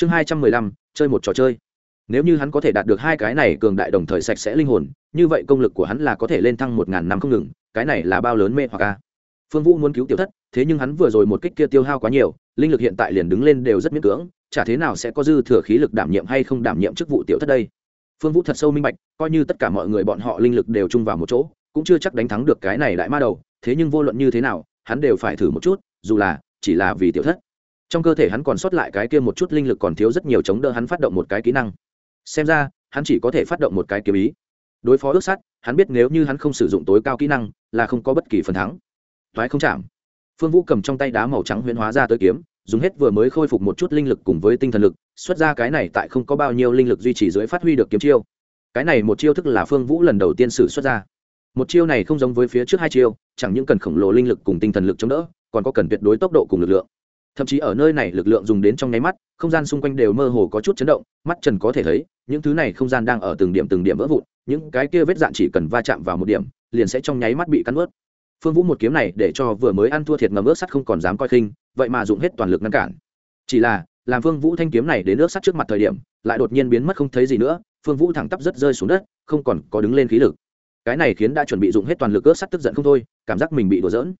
chương hai trăm mười lăm, chơi một trò chơi. Nếu như hắn có thể đạt được hai cái này cường đại đồng thời sạch sẽ linh hồn, như vậy công lực của hắn là có thể lên thăng một ngàn năm không ngừng, cái này là bao lớn mê hoặc a. Phương vũ muốn cứu tiểu thất, thế nhưng hắn vừa rồi một kích kia tiêu hao quá nhiều, linh lực hiện tại liền đứng lên đều rất miễn cưỡng, chả thế nào sẽ có dư thừa khí lực đảm nhiệm hay không đảm nhiệm chức vụ tiểu thất đây. Phương vũ thật sâu minh bạch, coi như tất cả mọi người bọn họ linh lực đều chung vào một chỗ, cũng chưa chắc đánh thắng được cái này đại ma đầu, thế nhưng vô luận như thế nào, hắn đều phải thử một chút, dù là, chỉ là vì tiểu thất trong cơ thể hắn còn sót lại cái kia một chút linh lực còn thiếu rất nhiều chống đỡ hắn phát động một cái kỹ năng. Xem ra, hắn chỉ có thể phát động một cái kiếm ý. Đối phó ước sắt hắn biết nếu như hắn không sử dụng tối cao kỹ năng, là không có bất kỳ phần thắng. Thoái không chạm. Phương vũ cầm trong tay đá màu trắng huyễn hóa ra tới kiếm, dùng hết vừa mới khôi phục một chút linh lực cùng với tinh thần lực, xuất ra cái này tại không có bao nhiêu linh lực duy trì dưới phát huy được kiếm chiêu. Cái này một chiêu thức là phương vũ lần đầu tiên sử xuất ra. Một chiêu này không giống với phía trước hai chiêu, chẳng những cần khổng lồ linh lực cùng tinh thần lực chống đỡ, còn có cần tuyệt đối tốc độ cùng lực lượng thậm chí ở nơi này lực lượng dùng đến trong nháy mắt, không gian xung quanh đều mơ hồ có chút chấn động, mắt trần có thể thấy, những thứ này không gian đang ở từng điểm từng điểm vỡ vụn, những cái kia vết dạn chỉ cần va chạm vào một điểm, liền sẽ trong nháy mắt bị cắn ướt phương vũ một kiếm này để cho vừa mới ăn thua thiệt ngầm ướt sắt không còn dám coi khinh, vậy mà dùng hết toàn lực ngăn cản. Chỉ là, làm phương vũ thanh kiếm này đến ướt sắt trước mặt thời điểm, lại đột nhiên biến mất không thấy gì nữa, phương vũ thẳng tắp rất rơi xuống đất, không còn có đứng lên khí lực. Cái này khiến đã chuẩn bị dùng hết toàn lực ướt sắt tức giận không thôi, cảm giác mình bị đổ dỡn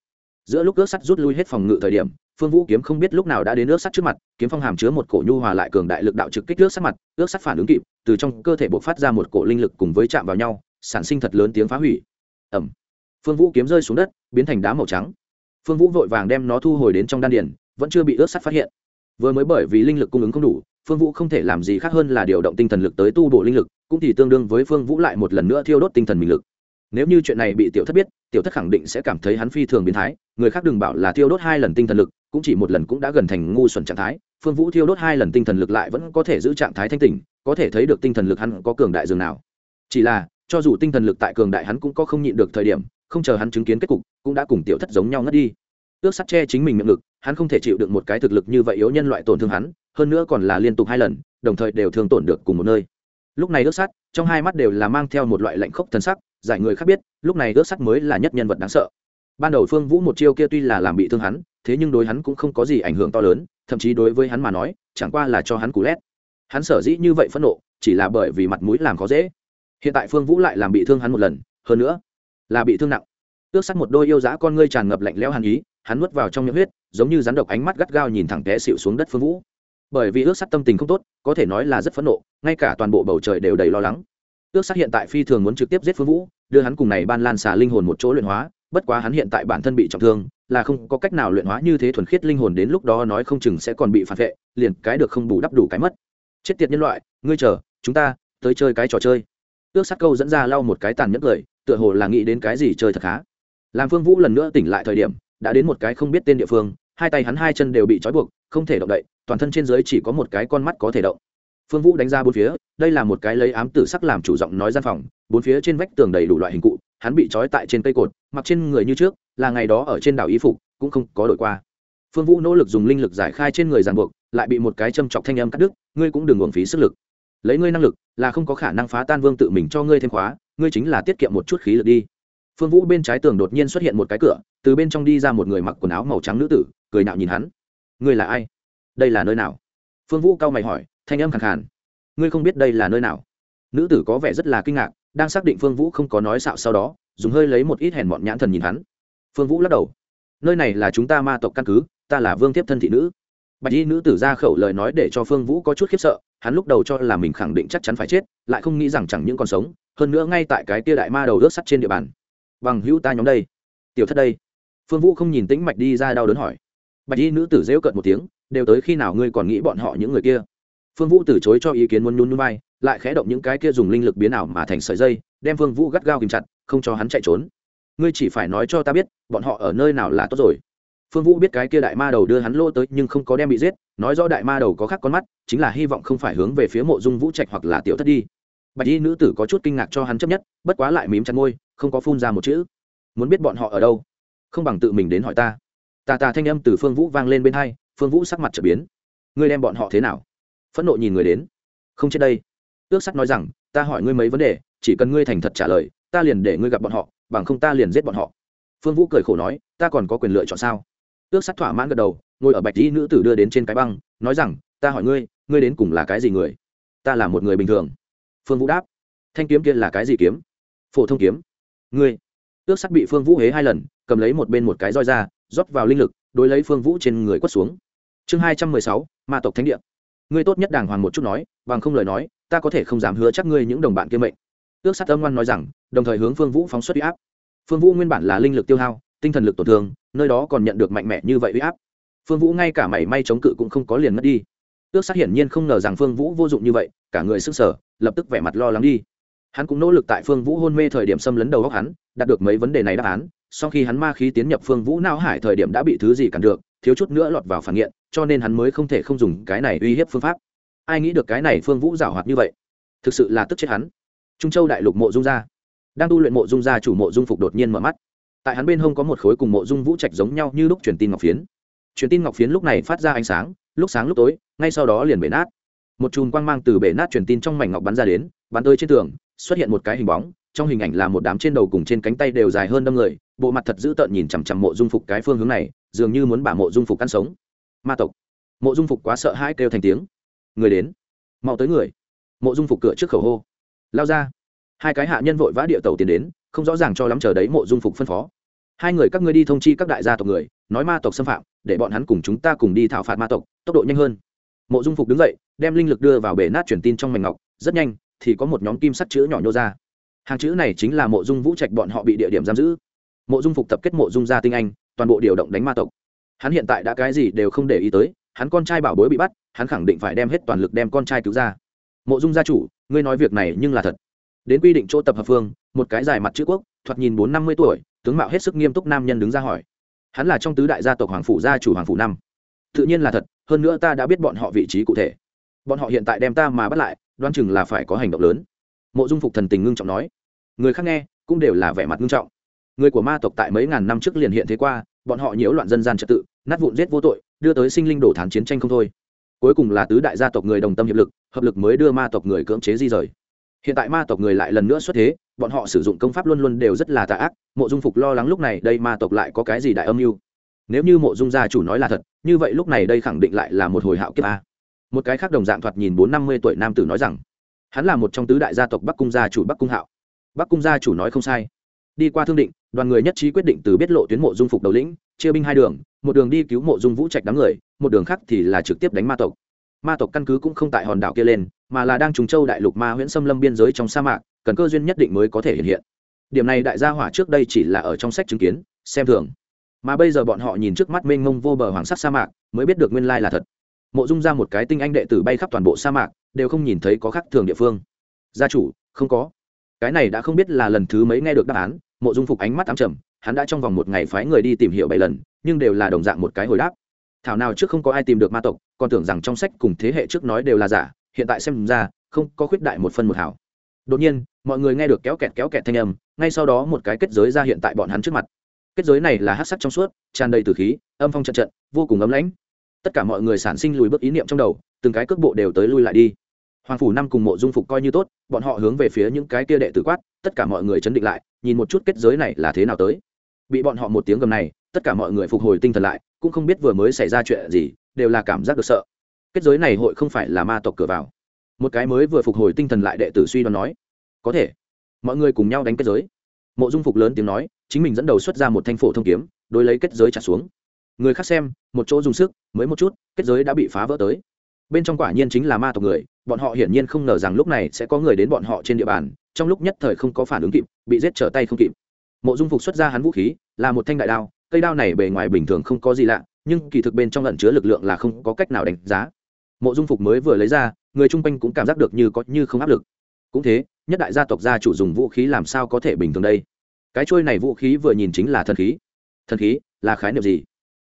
giữa lúc ước sắt rút lui hết phòng ngự thời điểm, phương vũ kiếm không biết lúc nào đã đến ước sắt trước mặt, kiếm phong hàm chứa một cổ nhu hòa lại cường đại lực đạo trực kích ước sắt mặt, ước sắt phản ứng kịp, từ trong cơ thể bộc phát ra một cổ linh lực cùng với chạm vào nhau, sản sinh thật lớn tiếng phá hủy. Ẩm phương vũ kiếm rơi xuống đất, biến thành đá màu trắng. Phương vũ vội vàng đem nó thu hồi đến trong đan điền, vẫn chưa bị ướt sắt phát hiện. Vừa mới bởi vì linh lực cung ứng không đủ, phương vũ không thể làm gì khác hơn là điều động tinh thần lực tới tu bổ linh lực, cũng thì tương đương với phương vũ lại một lần nữa thiêu đốt tinh thần mình lực. Nếu như chuyện này bị tiểu thất biết tiểu thất khẳng định sẽ cảm thấy hắn phi thường biến thái, người khác đừng bảo là thiêu đốt hai lần tinh thần lực, cũng chỉ một lần cũng đã gần thành ngu xuẩn trạng thái, phương vũ thiêu đốt hai lần tinh thần lực lại vẫn có thể giữ trạng thái thanh tỉnh, có thể thấy được tinh thần lực hắn có cường đại dường nào. Chỉ là, cho dù tinh thần lực tại cường đại hắn cũng có không nhịn được thời điểm, không chờ hắn chứng kiến kết cục, cũng đã cùng tiểu thất giống nhau ngất đi. Ước sắt che chính mình miệng lực hắn không thể chịu được một cái thực lực như vậy yếu nhân loại tổn thương hắn, hơn nữa còn là liên tục hai lần, đồng thời đều thường tổn được cùng một nơi. Lúc này ước sắt, trong hai mắt đều là mang theo một loại lạnh khốc thần sắc giải người khác biết, lúc này ước sắt mới là nhất nhân vật đáng sợ. Ban đầu phương vũ một chiêu kia tuy là làm bị thương hắn, thế nhưng đối hắn cũng không có gì ảnh hưởng to lớn, thậm chí đối với hắn mà nói, chẳng qua là cho hắn cú lét. Hắn sở dĩ như vậy phẫn nộ, chỉ là bởi vì mặt mũi làm khó dễ. Hiện tại phương vũ lại làm bị thương hắn một lần, hơn nữa là bị thương nặng. Ước sắt một đôi yêu dã con ngươi tràn ngập lạnh lẽo hàn ý, hắn nuốt vào trong miệng huyết, giống như rắn độc ánh mắt gắt gao nhìn thẳng té xịu xuống đất phương vũ. Bởi vì ước sắt tâm tình không tốt, có thể nói là rất phẫn nộ, ngay cả toàn bộ bầu trời đều đầy lo lắng ước sát hiện tại phi thường muốn trực tiếp giết phương vũ, đưa hắn cùng này ban lan xà linh hồn một chỗ luyện hóa, bất quá hắn hiện tại bản thân bị trọng thương, là không có cách nào luyện hóa như thế thuần khiết linh hồn đến lúc đó nói không chừng sẽ còn bị phản vệ, liền cái được không bù đắp đủ cái mất. Chết tiệt nhân loại, ngươi chờ, chúng ta tới chơi cái trò chơi. Ước sát câu dẫn ra lau một cái tàn nhẫn cười, tựa hồ là nghĩ đến cái gì chơi thật khá. Làm phương vũ lần nữa tỉnh lại thời điểm, đã đến một cái không biết tên địa phương, hai tay hắn hai chân đều bị trói buộc, không thể động đậy, toàn thân trên dưới chỉ có một cái con mắt có thể động phương vũ đánh ra bốn phía, đây là một cái lấy ám tử sắc làm chủ giọng nói gian phòng, bốn phía trên vách tường đầy đủ loại hình cụ, hắn bị trói tại trên cây cột, mặc trên người như trước, là ngày đó ở trên đảo ý phục, cũng không có đổi qua. Phương vũ nỗ lực dùng linh lực giải khai trên người ràng buộc, lại bị một cái châm chọc thanh âm cắt đứt, ngươi cũng đừng uổng phí sức lực. Lấy ngươi năng lực, là không có khả năng phá tan vương tự mình cho ngươi thêm khóa, ngươi chính là tiết kiệm một chút khí lực đi. Phương vũ bên trái tường đột nhiên xuất hiện một cái cửa, từ bên trong đi ra một người mặc quần áo màu trắng nữ tử, cười nạo nhìn hắn. Ngươi là ai? Đây là nơi nào? Phương vũ cau mày hỏi thanh âm khẳng khàn. Ngươi không biết đây là nơi nào. Nữ tử có vẻ rất là kinh ngạc, đang xác định phương vũ không có nói xạo sau đó, dùng hơi lấy một ít hèn mọn nhãn thần nhìn hắn. Phương vũ lắc đầu. Nơi này là chúng ta ma tộc căn cứ, ta là vương tiếp thân thị nữ. Bạch y nữ tử ra khẩu lời nói để cho phương vũ có chút khiếp sợ, hắn lúc đầu cho là mình khẳng định chắc chắn phải chết, lại không nghĩ rằng chẳng những còn sống, hơn nữa ngay tại cái tia đại ma đầu rớt sắt trên địa bàn. Bằng hữu ta nhóm đây. Tiểu thất đây. Phương vũ không nhìn tĩnh mạch đi ra đau đớn hỏi. Bạch y nữ tử rêu cận một tiếng, đều tới khi nào ngươi còn nghĩ bọn họ những người kia? Phương vũ từ chối cho ý kiến muốn nhún nhún vai, lại khẽ động những cái kia dùng linh lực biến ảo mà thành sợi dây, đem phương vũ gắt gao kìm chặt, không cho hắn chạy trốn. Ngươi chỉ phải nói cho ta biết, bọn họ ở nơi nào là tốt rồi. Phương vũ biết cái kia đại ma đầu đưa hắn lô tới nhưng không có đem bị giết, nói rõ đại ma đầu có khác con mắt, chính là hy vọng không phải hướng về phía mộ dung vũ trạch hoặc là tiểu thất đi. Bạch y nữ tử có chút kinh ngạc cho hắn chấp nhất, bất quá lại mím chặt môi, không có phun ra một chữ. Muốn biết bọn họ ở đâu? Không bằng tự mình đến hỏi ta. Tà tà thanh âm từ phương vũ vang lên bên hai, phương vũ sắc mặt trở biến. Ngươi đem bọn họ thế nào? Phẫn nộ nhìn người đến. Không chết đây. Ước sắc nói rằng, ta hỏi ngươi mấy vấn đề, chỉ cần ngươi thành thật trả lời, ta liền để ngươi gặp bọn họ, bằng không ta liền giết bọn họ. Phương vũ cười khổ nói, ta còn có quyền lựa chọn sao? Ước sắc thỏa mãn gật đầu, ngồi ở bạch dĩ nữ tử đưa đến trên cái băng, nói rằng, ta hỏi ngươi ngươi đến cùng là cái gì người? Ta là một người bình thường. Phương vũ đáp, thanh kiếm kia là cái gì kiếm? Phổ thông kiếm. Ngươi. Ước sắt bị phương vũ hế hai lần, cầm lấy một bên một cái roi ra, rót vào linh lực, đối lấy phương vũ trên người quất xuống. Chương hai trăm mười sáu, ma tộc thánh địa ngươi tốt nhất đàng hoàng một chút nói, bằng không lời nói, ta có thể không dám hứa chắc ngươi những đồng bạn kia mệnh. Ước sát âm ngoan nói rằng, đồng thời hướng phương vũ phóng xuất huy áp. Phương vũ nguyên bản là linh lực tiêu hao, tinh thần lực tổn thương, nơi đó còn nhận được mạnh mẽ như vậy huy áp. Phương vũ ngay cả mảy may chống cự cũng không có liền mất đi. Ước sát hiển nhiên không ngờ rằng phương vũ vô dụng như vậy, cả người sức sở lập tức vẻ mặt lo lắng đi. Hắn cũng nỗ lực tại phương vũ hôn mê thời điểm xâm lấn đầu góc hắn, đạt được mấy vấn đề này đáp án, sau khi hắn ma khí tiến nhập phương vũ não hải thời điểm đã bị thứ gì cản được thiếu chút nữa lọt vào phản nghiện, cho nên hắn mới không thể không dùng cái này uy hiếp phương pháp. Ai nghĩ được cái này phương vũ giảo hoạt như vậy? Thực sự là tức chết hắn. Trung châu đại lục mộ dung gia. Đang tu luyện mộ dung gia chủ mộ dung phục đột nhiên mở mắt. Tại hắn bên hông có một khối cùng mộ dung vũ trạch giống nhau như lúc truyền tin ngọc phiến. Truyền tin ngọc phiến lúc này phát ra ánh sáng, lúc sáng lúc tối, ngay sau đó liền bể nát. Một chùm quang mang từ bể nát truyền tin trong mảnh ngọc bắn ra đến, bắn tới trên tường, xuất hiện một cái hình bóng, trong hình ảnh là một đám trên đầu cùng trên cánh tay đều dài hơn đâm người bộ mặt thật dữ tợn nhìn chằm chằm mộ dung phục cái phương hướng này, dường như muốn bả mộ dung phục ăn sống. Ma tộc. Mộ dung phục quá sợ hãi kêu thành tiếng. Người đến. Mau tới người. Mộ dung phục cửa trước khẩu hô. Lao ra. Hai cái hạ nhân vội vã địa tàu tiến đến, không rõ ràng cho lắm chờ đấy mộ dung phục phân phó. Hai người các ngươi đi thông chi các đại gia tộc người, nói ma tộc xâm phạm, để bọn hắn cùng chúng ta cùng đi thảo phạt ma tộc, tốc độ nhanh hơn. Mộ dung phục đứng dậy, đem linh lực đưa vào bể nát truyền tin trong mảnh ngọc, rất nhanh, thì có một nhóm kim sắt chữ nhỏ nhô ra. Hàng chữ này chính là mộ dung vũ trạch bọn họ bị địa điểm giam giữ mộ dung phục tập kết mộ dung gia tinh anh, toàn bộ điều động đánh ma tộc. Hắn hiện tại đã cái gì đều không để ý tới, hắn con trai bảo bối bị bắt, hắn khẳng định phải đem hết toàn lực đem con trai cứu ra. Mộ dung gia chủ, ngươi nói việc này nhưng là thật. Đến quy định chỗ tập hợp phương, một cái dài mặt chữ quốc, thoạt nhìn bốn năm mươi tuổi, tướng mạo hết sức nghiêm túc nam nhân đứng ra hỏi. Hắn là trong tứ đại gia tộc hoàng phủ gia chủ hoàng phủ năm. Tự nhiên là thật, hơn nữa ta đã biết bọn họ vị trí cụ thể. Bọn họ hiện tại đem ta mà bắt lại, đoán chừng là phải có hành động lớn. Mộ dung phục thần tình ngưng trọng nói. Người khác nghe, cũng đều là vẻ mặt ngưng trọng người của ma tộc tại mấy ngàn năm trước liền hiện thế qua, bọn họ nhiễu loạn dân gian trật tự, nát vụn giết vô tội, đưa tới sinh linh đổ thán chiến tranh không thôi. Cuối cùng là tứ đại gia tộc người đồng tâm hiệp lực, hợp lực mới đưa ma tộc người cưỡng chế di rời. Hiện tại ma tộc người lại lần nữa xuất thế, bọn họ sử dụng công pháp luôn luôn đều rất là tà ác, mộ dung phục lo lắng lúc này đây ma tộc lại có cái gì đại âm mưu. Nếu như mộ dung gia chủ nói là thật, như vậy lúc này đây khẳng định lại là một hồi hạo kiếp a. Một cái khác đồng dạng thoạt nhìn bốn năm mươi tuổi nam tử nói rằng, hắn là một trong tứ đại gia tộc bắc cung gia chủ bắc cung hạo. Bắc cung gia chủ nói không sai. Đi qua thương định đoàn người nhất trí quyết định từ biết lộ tuyến mộ dung phục đầu lĩnh, chia binh hai đường, một đường đi cứu mộ dung vũ trạch đám người, một đường khác thì là trực tiếp đánh ma tộc. Ma tộc căn cứ cũng không tại hòn đảo kia lên, mà là đang trùng châu đại lục ma huyện xâm lâm biên giới trong sa mạc, cần cơ duyên nhất định mới có thể hiện hiện. Điểm này đại gia hỏa trước đây chỉ là ở trong sách chứng kiến, xem thường. Mà bây giờ bọn họ nhìn trước mắt mênh mông vô bờ hoàng sắc sa mạc, mới biết được nguyên lai là thật. Mộ dung ra một cái tinh anh đệ tử bay khắp toàn bộ sa mạc, đều không nhìn thấy có khác thường địa phương. Gia chủ, không có. Cái này đã không biết là lần thứ mấy nghe được đáp án mộ dung phục ánh mắt ám trầm, hắn đã trong vòng một ngày phái người đi tìm hiểu bảy lần, nhưng đều là đồng dạng một cái hồi đáp. Thảo nào trước không có ai tìm được ma tộc, còn tưởng rằng trong sách cùng thế hệ trước nói đều là giả, hiện tại xem ra, không có khuyết đại một phân một hảo. Đột nhiên, mọi người nghe được kéo kẹt kéo kẹt thanh âm, ngay sau đó một cái kết giới ra hiện tại bọn hắn trước mặt. Kết giới này là hát sắc trong suốt, tràn đầy từ khí, âm phong trận trận, vô cùng ấm lãnh. Tất cả mọi người sản sinh lùi bước ý niệm trong đầu, từng cái cước bộ đều tới lui lại đi. Hoàng phủ năm cùng mộ dung phục coi như tốt, bọn họ hướng về phía những cái kia đệ tử quát tất cả mọi người chấn định lại, nhìn một chút kết giới này là thế nào tới. Bị bọn họ một tiếng gầm này, tất cả mọi người phục hồi tinh thần lại, cũng không biết vừa mới xảy ra chuyện gì, đều là cảm giác được sợ. Kết giới này hội không phải là ma tộc cửa vào. Một cái mới vừa phục hồi tinh thần lại đệ tử suy đoán nói, có thể, mọi người cùng nhau đánh kết giới. Mộ dung phục lớn tiếng nói, chính mình dẫn đầu xuất ra một thanh phổ thông kiếm, đối lấy kết giới trả xuống. Người khác xem, một chỗ dùng sức, mới một chút, kết giới đã bị phá vỡ tới. Bên trong quả nhiên chính là ma tộc người, bọn họ hiển nhiên không ngờ rằng lúc này sẽ có người đến bọn họ trên địa bàn trong lúc nhất thời không có phản ứng kịp, bị giết trở tay không kịp. Mộ dung phục xuất ra hắn vũ khí, là một thanh đại đao, cây đao này bề ngoài bình thường không có gì lạ, nhưng kỳ thực bên trong lẩn chứa lực lượng là không có cách nào đánh giá. Mộ dung phục mới vừa lấy ra, người chung quanh cũng cảm giác được như có như không áp lực. Cũng thế, nhất đại gia tộc gia chủ dùng vũ khí làm sao có thể bình thường đây? Cái trôi này vũ khí vừa nhìn chính là thần khí. Thần khí là khái niệm gì?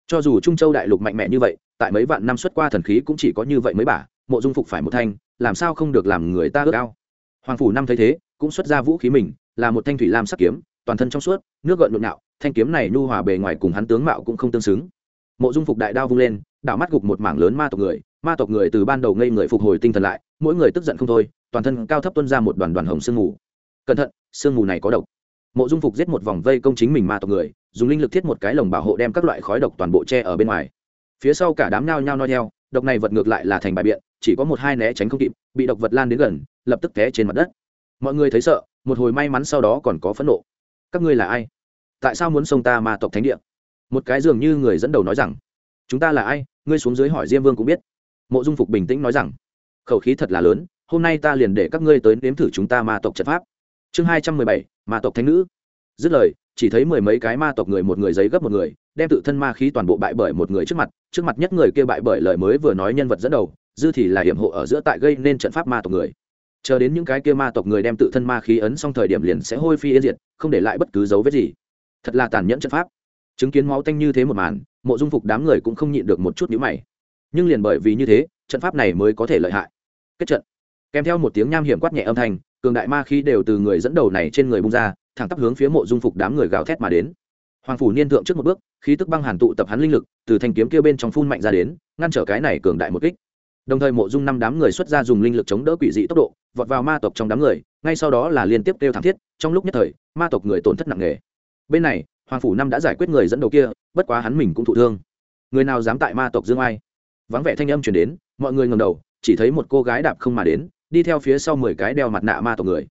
Cho dù trung châu đại lục mạnh mẽ như vậy, tại mấy vạn năm xuất qua thần khí cũng chỉ có như vậy mới bả, mộ dung phục phải một thanh, làm sao không được làm người ta ước ao? Hoàng phủ năm thấy thế, cũng xuất ra vũ khí mình, là một thanh thủy lam sắc kiếm, toàn thân trong suốt, nước gợn nhộn nhạo, thanh kiếm này nhu hòa bề ngoài cùng hắn tướng mạo cũng không tương xứng. Mộ dung phục đại đao vung lên, đảo mắt gục một mảng lớn ma tộc người, ma tộc người từ ban đầu ngây người phục hồi tinh thần lại, mỗi người tức giận không thôi, toàn thân cao thấp tuân ra một đoàn đoàn hồng sương mù. Cẩn thận, sương mù này có độc. Mộ dung phục giết một vòng vây công chính mình ma tộc người, dùng linh lực thiết một cái lồng bảo hộ đem các loại khói độc toàn bộ che ở bên ngoài. Phía sau cả đám nhao nhao nói theo, độc này vật ngược lại là thành bài biện, chỉ có một hai né tránh không kịp bị độc vật lan đến gần, lập tức té trên mặt đất. Mọi người thấy sợ, một hồi may mắn sau đó còn có phẫn nộ. Các ngươi là ai? Tại sao muốn xông ta ma tộc thánh địa? Một cái dường như người dẫn đầu nói rằng, chúng ta là ai? Ngươi xuống dưới hỏi diêm vương cũng biết. Mộ dung phục bình tĩnh nói rằng, khẩu khí thật là lớn, hôm nay ta liền để các ngươi tới nếm thử chúng ta ma tộc trận pháp. Chương hai trăm mười bảy, ma tộc thánh nữ. Dứt lời, chỉ thấy mười mấy cái ma tộc người một người giấy gấp một người, đem tự thân ma khí toàn bộ bại bởi một người trước mặt trước mặt nhất người kia bại bởi lời mới vừa nói nhân vật dẫn đầu dư thì là hiểm hộ ở giữa tại gây nên trận pháp ma tộc người. Chờ đến những cái kia ma tộc người đem tự thân ma khí ấn xong thời điểm liền sẽ hôi phi yên diệt, không để lại bất cứ dấu vết gì. Thật là tàn nhẫn trận pháp. Chứng kiến máu tanh như thế một màn, mộ dung phục đám người cũng không nhịn được một chút nhíu mày. Nhưng liền bởi vì như thế, trận pháp này mới có thể lợi hại. Kết trận. Kèm theo một tiếng nham hiểm quát nhẹ âm thanh, cường đại ma khí đều từ người dẫn đầu này trên người bung ra, thẳng tắp hướng phía mộ dung phục đám người gào thét mà đến. Hoàng phủ niên thượng trước một bước, khí tức băng hàn tụ tập hắn linh lực, từ thanh kiếm kia bên trong phun mạnh ra đến, ngăn trở cái này cường đại một kích đồng thời mộ dung năm đám người xuất ra dùng linh lực chống đỡ quỷ dị tốc độ, vọt vào ma tộc trong đám người, ngay sau đó là liên tiếp kêu thảm thiết, trong lúc nhất thời, ma tộc người tổn thất nặng nề. Bên này, hoàng phủ năm đã giải quyết người dẫn đầu kia, bất quá hắn mình cũng thụ thương. Người nào dám tại ma tộc dương ai vắng vẻ thanh âm chuyển đến, mọi người ngầm đầu, chỉ thấy một cô gái đạp không mà đến, đi theo phía sau mười cái đeo mặt nạ ma tộc người.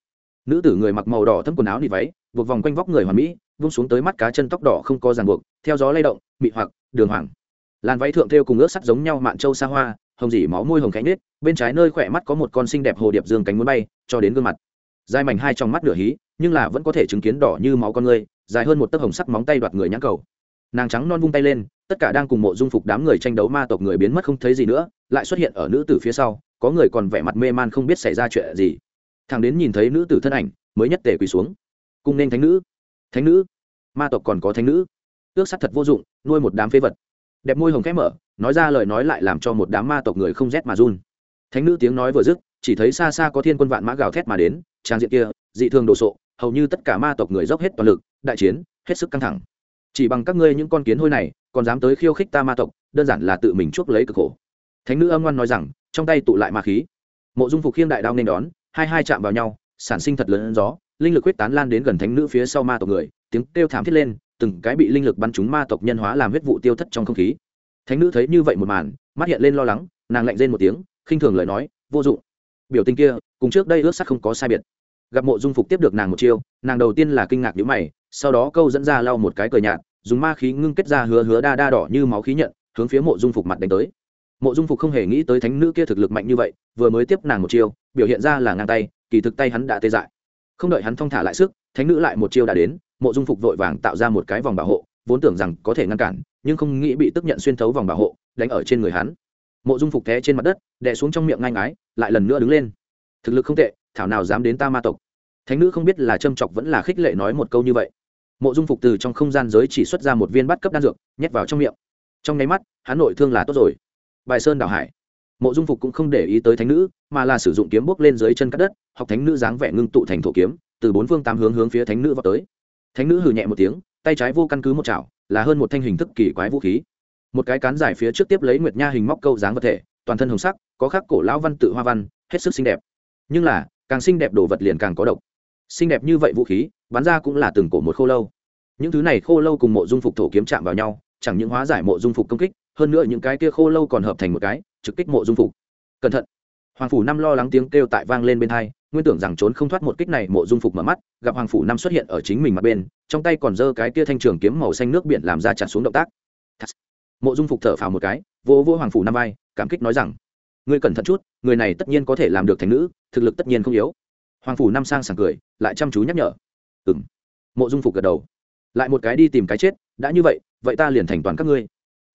Nữ tử người mặc màu đỏ thâm quần áo nịt váy, buộc vòng quanh vóc người hoàn mỹ, vung xuống tới mắt cá chân tóc đỏ không có ràng buộc, theo gió lay động, mị hoặc, đường hoàng. Làn váy thượng thêu cùng ướt sắt giống nhau mạn châu xa hoa hồng dỉ máu môi hồng cánh nết bên trái nơi khỏe mắt có một con xinh đẹp hồ điệp dương cánh muốn bay, cho đến gương mặt. Dài mảnh hai trong mắt nửa hí, nhưng là vẫn có thể chứng kiến đỏ như máu con người, dài hơn một tấc hồng sắc móng tay đoạt người nhãn cầu. Nàng trắng non vung tay lên, tất cả đang cùng mộ dung phục đám người tranh đấu ma tộc người biến mất không thấy gì nữa, lại xuất hiện ở nữ tử phía sau, có người còn vẻ mặt mê man không biết xảy ra chuyện gì. Thằng đến nhìn thấy nữ tử thân ảnh, mới nhất tề quỳ xuống. Cùng nên thánh nữ. Thánh nữ? Ma tộc còn có thánh nữ? Ước sắt thật vô dụng, nuôi một đám phế vật. Đẹp môi hồng khẽ mở nói ra lời nói lại làm cho một đám ma tộc người không rét mà run. Thánh nữ tiếng nói vừa dứt, chỉ thấy xa xa có thiên quân vạn mã gào thét mà đến, trang diện kia, dị thường đồ sộ, hầu như tất cả ma tộc người dốc hết toàn lực, đại chiến, hết sức căng thẳng. Chỉ bằng các ngươi những con kiến hôi này, còn dám tới khiêu khích ta ma tộc, đơn giản là tự mình chuốc lấy cực khổ. Thánh nữ âm ngoan nói rằng, trong tay tụ lại ma khí. Mộ dung phục khiêng đại đao nên đón, hai hai chạm vào nhau, sản sinh thật lớn gió, linh lực quyết tán lan đến gần thánh nữ phía sau ma tộc người, tiếng kêu thảm thiết lên, từng cái bị linh lực bắn trúng ma tộc nhân hóa làm huyết vụ tiêu thất trong không khí thánh nữ thấy như vậy một màn, mắt hiện lên lo lắng, nàng lạnh rên một tiếng, khinh thường lời nói, vô dụng. Biểu tình kia, cùng trước đây ước sắc không có sai biệt. Gặp mộ dung phục tiếp được nàng một chiêu, nàng đầu tiên là kinh ngạc nhíu mày, sau đó câu dẫn ra lau một cái cờ nhạt, dùng ma khí ngưng kết ra hứa hứa đa đa đỏ như máu khí nhận, hướng phía mộ dung phục mặt đánh tới. Mộ dung phục không hề nghĩ tới thánh nữ kia thực lực mạnh như vậy, vừa mới tiếp nàng một chiêu, biểu hiện ra là ngang tay, kỳ thực tay hắn đã tê dại. Không đợi hắn thong thả lại sức, thánh nữ lại một chiêu đã đến, mộ dung phục vội vàng tạo ra một cái vòng bảo hộ vốn tưởng rằng có thể ngăn cản, nhưng không nghĩ bị tức nhận xuyên thấu vòng bảo hộ, đánh ở trên người hắn. Mộ dung phục té trên mặt đất, đè xuống trong miệng ngang ái lại lần nữa đứng lên. Thực lực không tệ, thảo nào dám đến ta ma tộc. Thánh nữ không biết là châm chọc vẫn là khích lệ nói một câu như vậy. Mộ dung phục từ trong không gian giới chỉ xuất ra một viên bắt cấp đan dược, nhét vào trong miệng. Trong nháy mắt, hắn nội thương là tốt rồi. Bài sơn đảo hải. Mộ dung phục cũng không để ý tới thánh nữ, mà là sử dụng kiếm bốc lên dưới chân cắt đất, học thánh nữ dáng vẻ ngưng tụ thành thổ kiếm, từ bốn phương tám hướng hướng phía thánh nữ vào tới. Thánh nữ hừ nhẹ một tiếng tay trái vô căn cứ một chảo, là hơn một thanh hình thức kỳ quái vũ khí. Một cái cán dài phía trước tiếp lấy nguyệt nha hình móc câu dáng vật thể, toàn thân hồng sắc, có khắc cổ lão văn tự hoa văn, hết sức xinh đẹp. Nhưng là, càng xinh đẹp đồ vật liền càng có độc. Xinh đẹp như vậy vũ khí, bắn ra cũng là từng cổ một khô lâu. Những thứ này khô lâu cùng mộ dung phục thổ kiếm chạm vào nhau, chẳng những hóa giải mộ dung phục công kích, hơn nữa những cái kia khô lâu còn hợp thành một cái, trực kích mộ dung phục. Cẩn thận. Hoàng phủ năm lo lắng tiếng kêu tại vang lên bên hai nguyên tưởng rằng trốn không thoát một kích này, mộ dung phục mở mắt, gặp hoàng phủ năm xuất hiện ở chính mình mặt bên, trong tay còn giơ cái kia thanh trường kiếm màu xanh nước biển làm ra chặt xuống động tác. Mộ dung phục thở phào một cái, vỗ vỗ hoàng phủ năm vai, cảm kích nói rằng, ngươi cẩn thận chút, người này tất nhiên có thể làm được thành nữ, thực lực tất nhiên không yếu. Hoàng phủ năm sang sảng cười, lại chăm chú nhắc nhở ừ m mộ dung phục gật đầu, lại một cái đi tìm cái chết, đã như vậy vậy ta liền thành toàn các ngươi.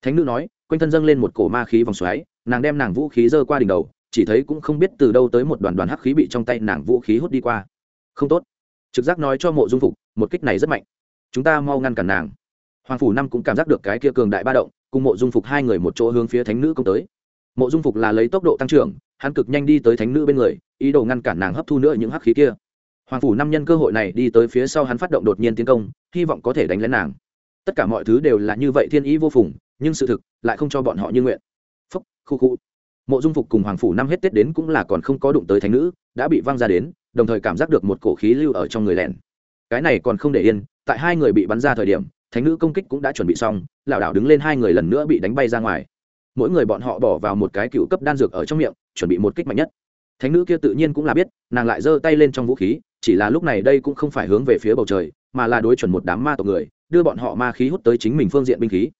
Thánh nữ nói, quanh thân dâng lên một cổ ma khí vòng xoáy, nàng đem nàng vũ khí giơ qua đỉnh đầu chỉ thấy cũng không biết từ đâu tới một đoàn đoàn hắc khí bị trong tay nàng vũ khí hút đi qua. Không tốt. Trực giác nói cho mộ dung phục, một kích này rất mạnh. Chúng ta mau ngăn cản nàng. Hoàng phủ năm cũng cảm giác được cái kia cường đại ba động, cùng mộ dung phục hai người một chỗ hướng phía thánh nữ công tới. Mộ dung phục là lấy tốc độ tăng trưởng, hắn cực nhanh đi tới thánh nữ bên người, ý đồ ngăn cản nàng hấp thu nữa những hắc khí kia. Hoàng phủ năm nhân cơ hội này đi tới phía sau hắn phát động đột nhiên tiến công, hy vọng có thể đánh lén nàng. Tất cả mọi thứ đều là như vậy thiên ý vô phùng, nhưng sự thực lại không cho bọn họ như nguyện. Phúc, khu khu mộ dung phục cùng hoàng phủ năm hết tết đến cũng là còn không có đụng tới thánh nữ, đã bị văng ra đến, đồng thời cảm giác được một cổ khí lưu ở trong người lẻn. Cái này còn không để yên, tại hai người bị bắn ra thời điểm, thánh nữ công kích cũng đã chuẩn bị xong, lảo đảo đứng lên hai người lần nữa bị đánh bay ra ngoài. Mỗi người bọn họ bỏ vào một cái cựu cấp đan dược ở trong miệng, chuẩn bị một kích mạnh nhất. Thánh nữ kia tự nhiên cũng là biết, nàng lại giơ tay lên trong vũ khí, chỉ là lúc này đây cũng không phải hướng về phía bầu trời, mà là đối chuẩn một đám ma tộc người, đưa bọn họ ma khí hút tới chính mình phương diện binh khí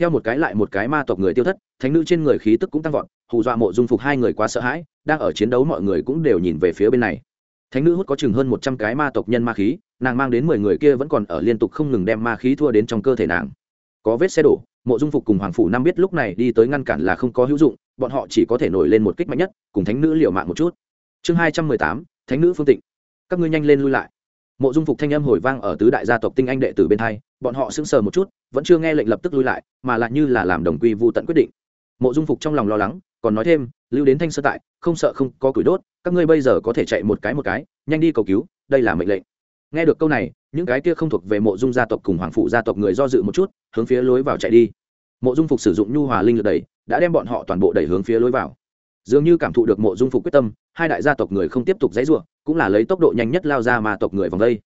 theo một cái lại một cái ma tộc người tiêu thất, thánh nữ trên người khí tức cũng tăng vọt, hù dọa mộ dung phục hai người quá sợ hãi, đang ở chiến đấu mọi người cũng đều nhìn về phía bên này. Thánh nữ hút có chừng hơn một trăm cái ma tộc nhân ma khí, nàng mang đến mười người kia vẫn còn ở liên tục không ngừng đem ma khí thua đến trong cơ thể nàng. Có vết xe đổ, mộ dung phục cùng hoàng phủ năm biết lúc này đi tới ngăn cản là không có hữu dụng, bọn họ chỉ có thể nổi lên một kích mạnh nhất, cùng thánh nữ liều mạng một chút. Chương hai trăm mười tám, thánh nữ phương tịnh. Các ngươi nhanh lên lui lại. Mộ dung phục thanh âm hồi vang ở tứ đại gia tộc tinh anh đệ tử bên thai bọn họ sững sờ một chút, vẫn chưa nghe lệnh lập tức lui lại, mà lại như là làm đồng quy vô tận quyết định. Mộ dung phục trong lòng lo lắng, còn nói thêm, lưu đến thanh sơ tại, không sợ không có củi đốt, các ngươi bây giờ có thể chạy một cái một cái, nhanh đi cầu cứu, đây là mệnh lệnh. Nghe được câu này, những cái kia không thuộc về mộ dung gia tộc cùng hoàng phụ gia tộc người do dự một chút, hướng phía lối vào chạy đi. Mộ dung phục sử dụng nhu hòa linh lực đẩy, đã đem bọn họ toàn bộ đẩy hướng phía lối vào. Dường như cảm thụ được mộ dung phục quyết tâm, hai đại gia tộc người không tiếp tục dãy ruộng cũng là lấy tốc độ nhanh nhất lao ra mà tộc người vòng đây.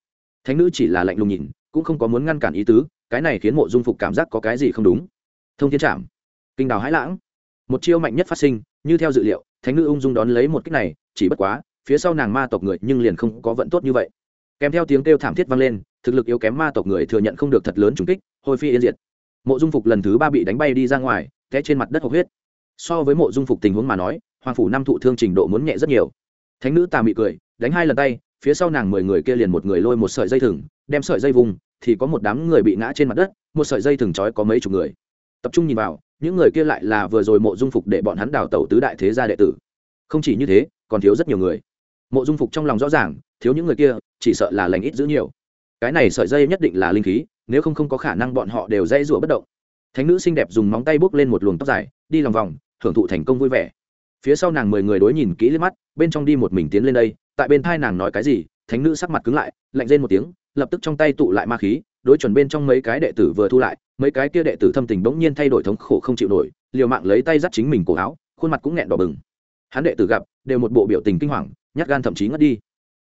Thánh nữ chỉ là lạnh lùng nhìn cũng không có muốn ngăn cản ý tứ, cái này khiến mộ dung phục cảm giác có cái gì không đúng. Thông thiên trảm, kinh đào hãi lãng. Một chiêu mạnh nhất phát sinh, như theo dự liệu, thánh nữ ung dung đón lấy một cách này, chỉ bất quá, phía sau nàng ma tộc người nhưng liền không có vận tốt như vậy. Kèm theo tiếng kêu thảm thiết vang lên, thực lực yếu kém ma tộc người thừa nhận không được thật lớn trùng kích hồi phi yên diệt. Mộ dung phục lần thứ ba bị đánh bay đi ra ngoài, té trên mặt đất hộc huyết. So với mộ dung phục tình huống mà nói, hoàng phủ năm thụ thương trình độ muốn nhẹ rất nhiều. Thánh nữ tà mị cười, đánh hai lần tay, phía sau nàng mười người kia liền một người lôi một sợi dây thừng đem sợi dây vùng, thì có một đám người bị ngã trên mặt đất, một sợi dây thừng trói có mấy chục người. Tập trung nhìn vào, những người kia lại là vừa rồi mộ dung phục để bọn hắn đào tẩu tứ đại thế gia đệ tử. Không chỉ như thế, còn thiếu rất nhiều người. Mộ dung phục trong lòng rõ ràng, thiếu những người kia, chỉ sợ là lành ít giữ nhiều. Cái này sợi dây nhất định là linh khí, nếu không không có khả năng bọn họ đều dây rủa bất động. Thánh nữ xinh đẹp dùng móng tay bốc lên một luồng tóc dài, đi lòng vòng hưởng thụ thành công vui vẻ. Phía sau nàng mười người đối nhìn kỹ lên mắt, bên trong đi một mình tiến lên đây, tại bên thai nàng nói cái gì, thánh nữ sắc mặt cứng lại, lạnh lên một tiếng lập tức trong tay tụ lại ma khí, đối chuẩn bên trong mấy cái đệ tử vừa thu lại, mấy cái kia đệ tử thâm tình bỗng nhiên thay đổi thống khổ không chịu nổi, liều mạng lấy tay dắt chính mình cổ áo, khuôn mặt cũng nghẹn đỏ bừng. Hắn đệ tử gặp, đều một bộ biểu tình kinh hoàng, nhát gan thậm chí ngất đi.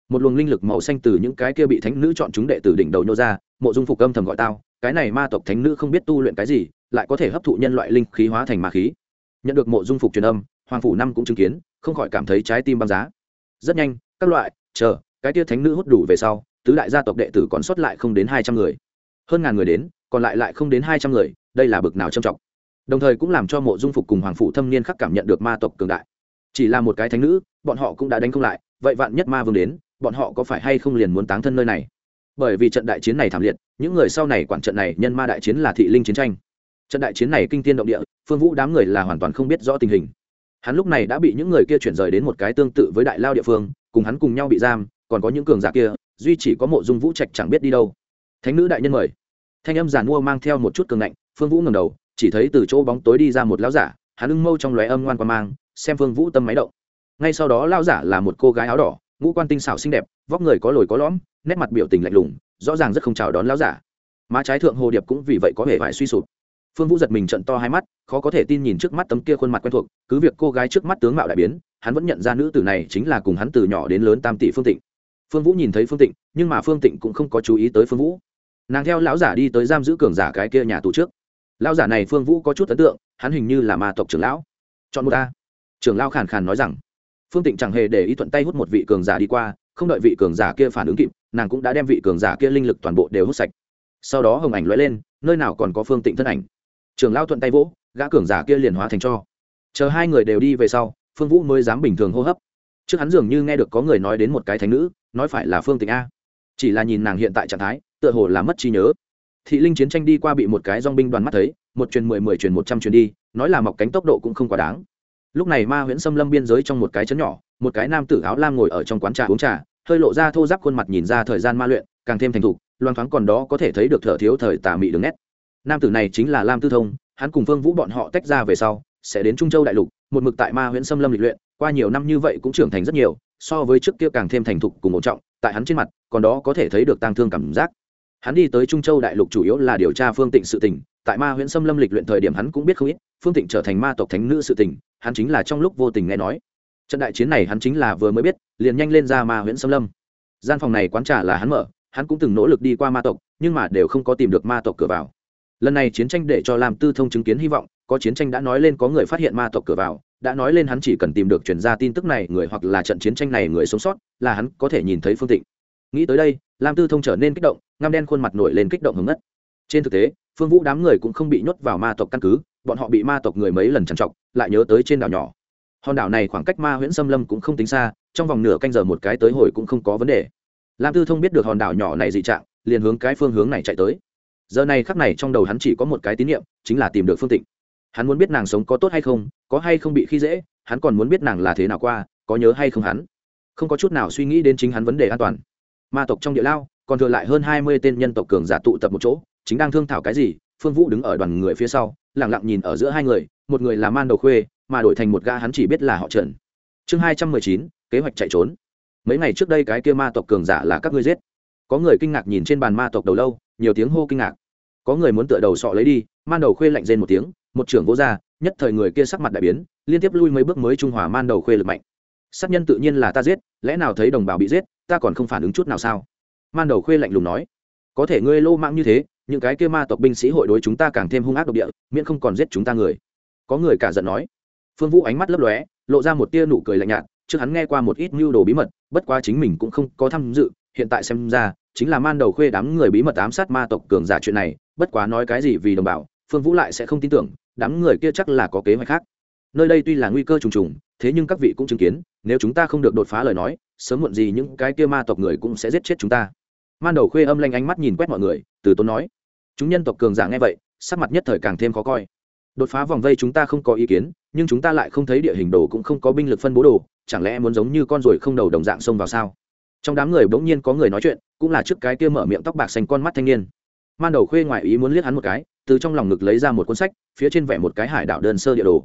Một luồng linh lực màu xanh từ những cái kia bị thánh nữ chọn chúng đệ tử đỉnh đầu nhô ra, mộ dung phục âm thầm gọi tao, cái này ma tộc thánh nữ không biết tu luyện cái gì, lại có thể hấp thụ nhân loại linh khí hóa thành ma khí. Nhận được mộ dung phục truyền âm, hoàng phủ năm cũng chứng kiến, không khỏi cảm thấy trái tim băng giá. Rất nhanh, các loại, chờ, cái tia thánh nữ hút đủ về sau tứ đại gia tộc đệ tử còn sót lại không đến hai trăm người. Hơn ngàn người đến, còn lại lại không đến hai trăm người, đây là bực nào trầm trọng. Đồng thời cũng làm cho mộ dung phục cùng hoàng phủ thâm niên khắc cảm nhận được ma tộc cường đại. Chỉ là một cái thánh nữ, bọn họ cũng đã đánh không lại, vậy vạn nhất ma vương đến, bọn họ có phải hay không liền muốn táng thân nơi này? Bởi vì trận đại chiến này thảm liệt, những người sau này quản trận này nhân ma đại chiến là thị linh chiến tranh. Trận đại chiến này kinh tiên động địa, phương vũ đám người là hoàn toàn không biết rõ tình hình. Hắn lúc này đã bị những người kia chuyển rời đến một cái tương tự với đại lao địa phương, cùng hắn cùng nhau bị giam, còn có những cường giả kia duy chỉ có mộ dung vũ trạch chẳng biết đi đâu. Thánh nữ đại nhân mời. Thanh âm giàn mua mang theo một chút cường ngạnh, phương vũ ngầm đầu, chỉ thấy từ chỗ bóng tối đi ra một lão giả, hắn ưng mâu trong lóe âm ngoan qua mang, xem phương vũ tâm máy động. Ngay sau đó lão giả là một cô gái áo đỏ, ngũ quan tinh xảo xinh đẹp, vóc người có lồi có lõm, nét mặt biểu tình lạnh lùng, rõ ràng rất không chào đón lão giả. Má trái thượng hồ điệp cũng vì vậy có vẻ vải suy sụp. Phương vũ giật mình trận to hai mắt, khó có thể tin nhìn trước mắt tấm kia khuôn mặt quen thuộc, cứ việc cô gái trước mắt tướng mạo đại biến, hắn vẫn nhận ra nữ tử này chính là cùng hắn từ nhỏ đến lớn tam tỷ phương tịnh phương vũ nhìn thấy phương tịnh, nhưng mà phương tịnh cũng không có chú ý tới phương vũ. Nàng theo lão giả đi tới giam giữ cường giả cái kia nhà tù trước. Lão giả này phương vũ có chút ấn tượng, hắn hình như là ma tộc trưởng lão. Chọn một ta trưởng lão khàn khàn nói rằng, phương tịnh chẳng hề để ý thuận tay hút một vị cường giả đi qua, không đợi vị cường giả kia phản ứng kịp, nàng cũng đã đem vị cường giả kia linh lực toàn bộ đều hút sạch. Sau đó hồng ảnh lóe lên, nơi nào còn có phương tịnh thân ảnh. Trưởng lão thuận tay vỗ, gã cường giả kia liền hóa thành cho. Chờ hai người đều đi về sau, phương vũ mới dám bình thường hô hấp trước hắn dường như nghe được có người nói đến một cái thánh nữ, nói phải là phương tịnh a. Chỉ là nhìn nàng hiện tại trạng thái, tựa hồ là mất trí nhớ. Thị linh chiến tranh đi qua bị một cái dong binh đoàn mắt thấy, một truyền mười mười truyền một trăm truyền đi, nói là mọc cánh tốc độ cũng không quá đáng. Lúc này ma huyễn xâm lâm biên giới trong một cái chấn nhỏ, một cái nam tử áo lam ngồi ở trong quán trà uống trà, hơi lộ ra thô giáp khuôn mặt nhìn ra thời gian ma luyện, càng thêm thành thục loan thoáng còn đó có thể thấy được thở thiếu thời tà mị đường nét. Nam tử này chính là lam tư thông, hắn cùng phương vũ bọn họ tách ra về sau, sẽ đến trung châu đại lục, một mực tại ma huyễn xâm lâm lịch luyện qua nhiều năm như vậy cũng trưởng thành rất nhiều, so với trước kia càng thêm thành thục cùng một trọng, tại hắn trên mặt, còn đó có thể thấy được tang thương cảm giác. Hắn đi tới trung châu đại lục chủ yếu là điều tra phương tịnh sự tình, tại ma huyễn xâm lâm lịch luyện thời điểm hắn cũng biết không ít, phương tịnh trở thành ma tộc thánh nữ sự tình, hắn chính là trong lúc vô tình nghe nói. Trận đại chiến này hắn chính là vừa mới biết, liền nhanh lên ra ma huyễn xâm lâm. Gian phòng này quán trả là hắn mở, hắn cũng từng nỗ lực đi qua ma tộc, nhưng mà đều không có tìm được ma tộc cửa vào. Lần này chiến tranh để cho làm tư thông chứng kiến hy vọng, có chiến tranh đã nói lên có người phát hiện ma tộc cửa vào đã nói lên hắn chỉ cần tìm được chuyển ra tin tức này người hoặc là trận chiến tranh này người sống sót, là hắn có thể nhìn thấy phương tịnh. Nghĩ tới đây, lam tư thông trở nên kích động, ngăm đen khuôn mặt nổi lên kích động hứng ngất. Trên thực tế, phương vũ đám người cũng không bị nhốt vào ma tộc căn cứ, bọn họ bị ma tộc người mấy lần trằn trọc, lại nhớ tới trên đảo nhỏ. Hòn đảo này khoảng cách ma huyễn xâm lâm cũng không tính xa, trong vòng nửa canh giờ một cái tới hồi cũng không có vấn đề. Lam tư thông biết được hòn đảo nhỏ này dị trạng, liền hướng cái phương hướng này chạy tới. Giờ này khắc này trong đầu hắn chỉ có một cái tín nhiệm chính là tìm được phương tịnh hắn muốn biết nàng sống có tốt hay không, có hay không bị khi dễ, hắn còn muốn biết nàng là thế nào qua, có nhớ hay không hắn. Không có chút nào suy nghĩ đến chính hắn vấn đề an toàn. Ma tộc trong địa lao, còn thừa lại hơn hai mươi tên nhân tộc cường giả tụ tập một chỗ, chính đang thương thảo cái gì, phương vũ đứng ở đoàn người phía sau lẳng lặng nhìn ở giữa hai người, một người là man đầu khuê, mà đổi thành một gã hắn chỉ biết là họ trần. Chương hai trăm mười chín, kế hoạch chạy trốn. Mấy ngày trước đây cái kia ma tộc cường giả là các ngươi giết. Có người kinh ngạc nhìn trên bàn ma tộc đầu lâu, nhiều tiếng hô kinh ngạc. Có người muốn tựa đầu sọ lấy đi, man đầu khuê lạnh rên một tiếng một trưởng vô gia, nhất thời người kia sắc mặt đại biến, liên tiếp lui mấy bước mới trung hòa man đầu khuê lực mạnh. Sát nhân tự nhiên là ta giết, lẽ nào thấy đồng bào bị giết, ta còn không phản ứng chút nào sao? Man đầu khuê lạnh lùng nói. Có thể ngươi lô mạng như thế, những cái kia ma tộc binh sĩ hội đối chúng ta càng thêm hung ác độc địa, miễn không còn giết chúng ta người. Có người cả giận nói. Phương vũ ánh mắt lấp lóe, lộ ra một tia nụ cười lạnh nhạt, trước hắn nghe qua một ít mưu đồ bí mật, bất quá chính mình cũng không có tham dự, hiện tại xem ra, chính là man đầu khuê đám người bí mật ám sát ma tộc cường giả chuyện này, bất quá nói cái gì vì đồng bào, phương vũ lại sẽ không tin tưởng đám người kia chắc là có kế hoạch khác. Nơi đây tuy là nguy cơ trùng trùng, thế nhưng các vị cũng chứng kiến, nếu chúng ta không được đột phá lời nói, sớm muộn gì những cái kia ma tộc người cũng sẽ giết chết chúng ta. Man đầu khuê âm lanh ánh mắt nhìn quét mọi người, từ tốn nói. Chúng nhân tộc cường giả nghe vậy, sắc mặt nhất thời càng thêm khó coi. Đột phá vòng vây chúng ta không có ý kiến, nhưng chúng ta lại không thấy địa hình đồ cũng không có binh lực phân bố đồ, chẳng lẽ muốn giống như con ruồi không đầu đồng dạng xông vào sao? Trong đám người bỗng nhiên có người nói chuyện, cũng là trước cái kia mở miệng tóc bạc xanh con mắt thanh niên. Man đầu khuê ngoài ý muốn liếc hắn một cái từ trong lòng ngực lấy ra một cuốn sách, phía trên vẽ một cái hải đảo đơn sơ địa đồ.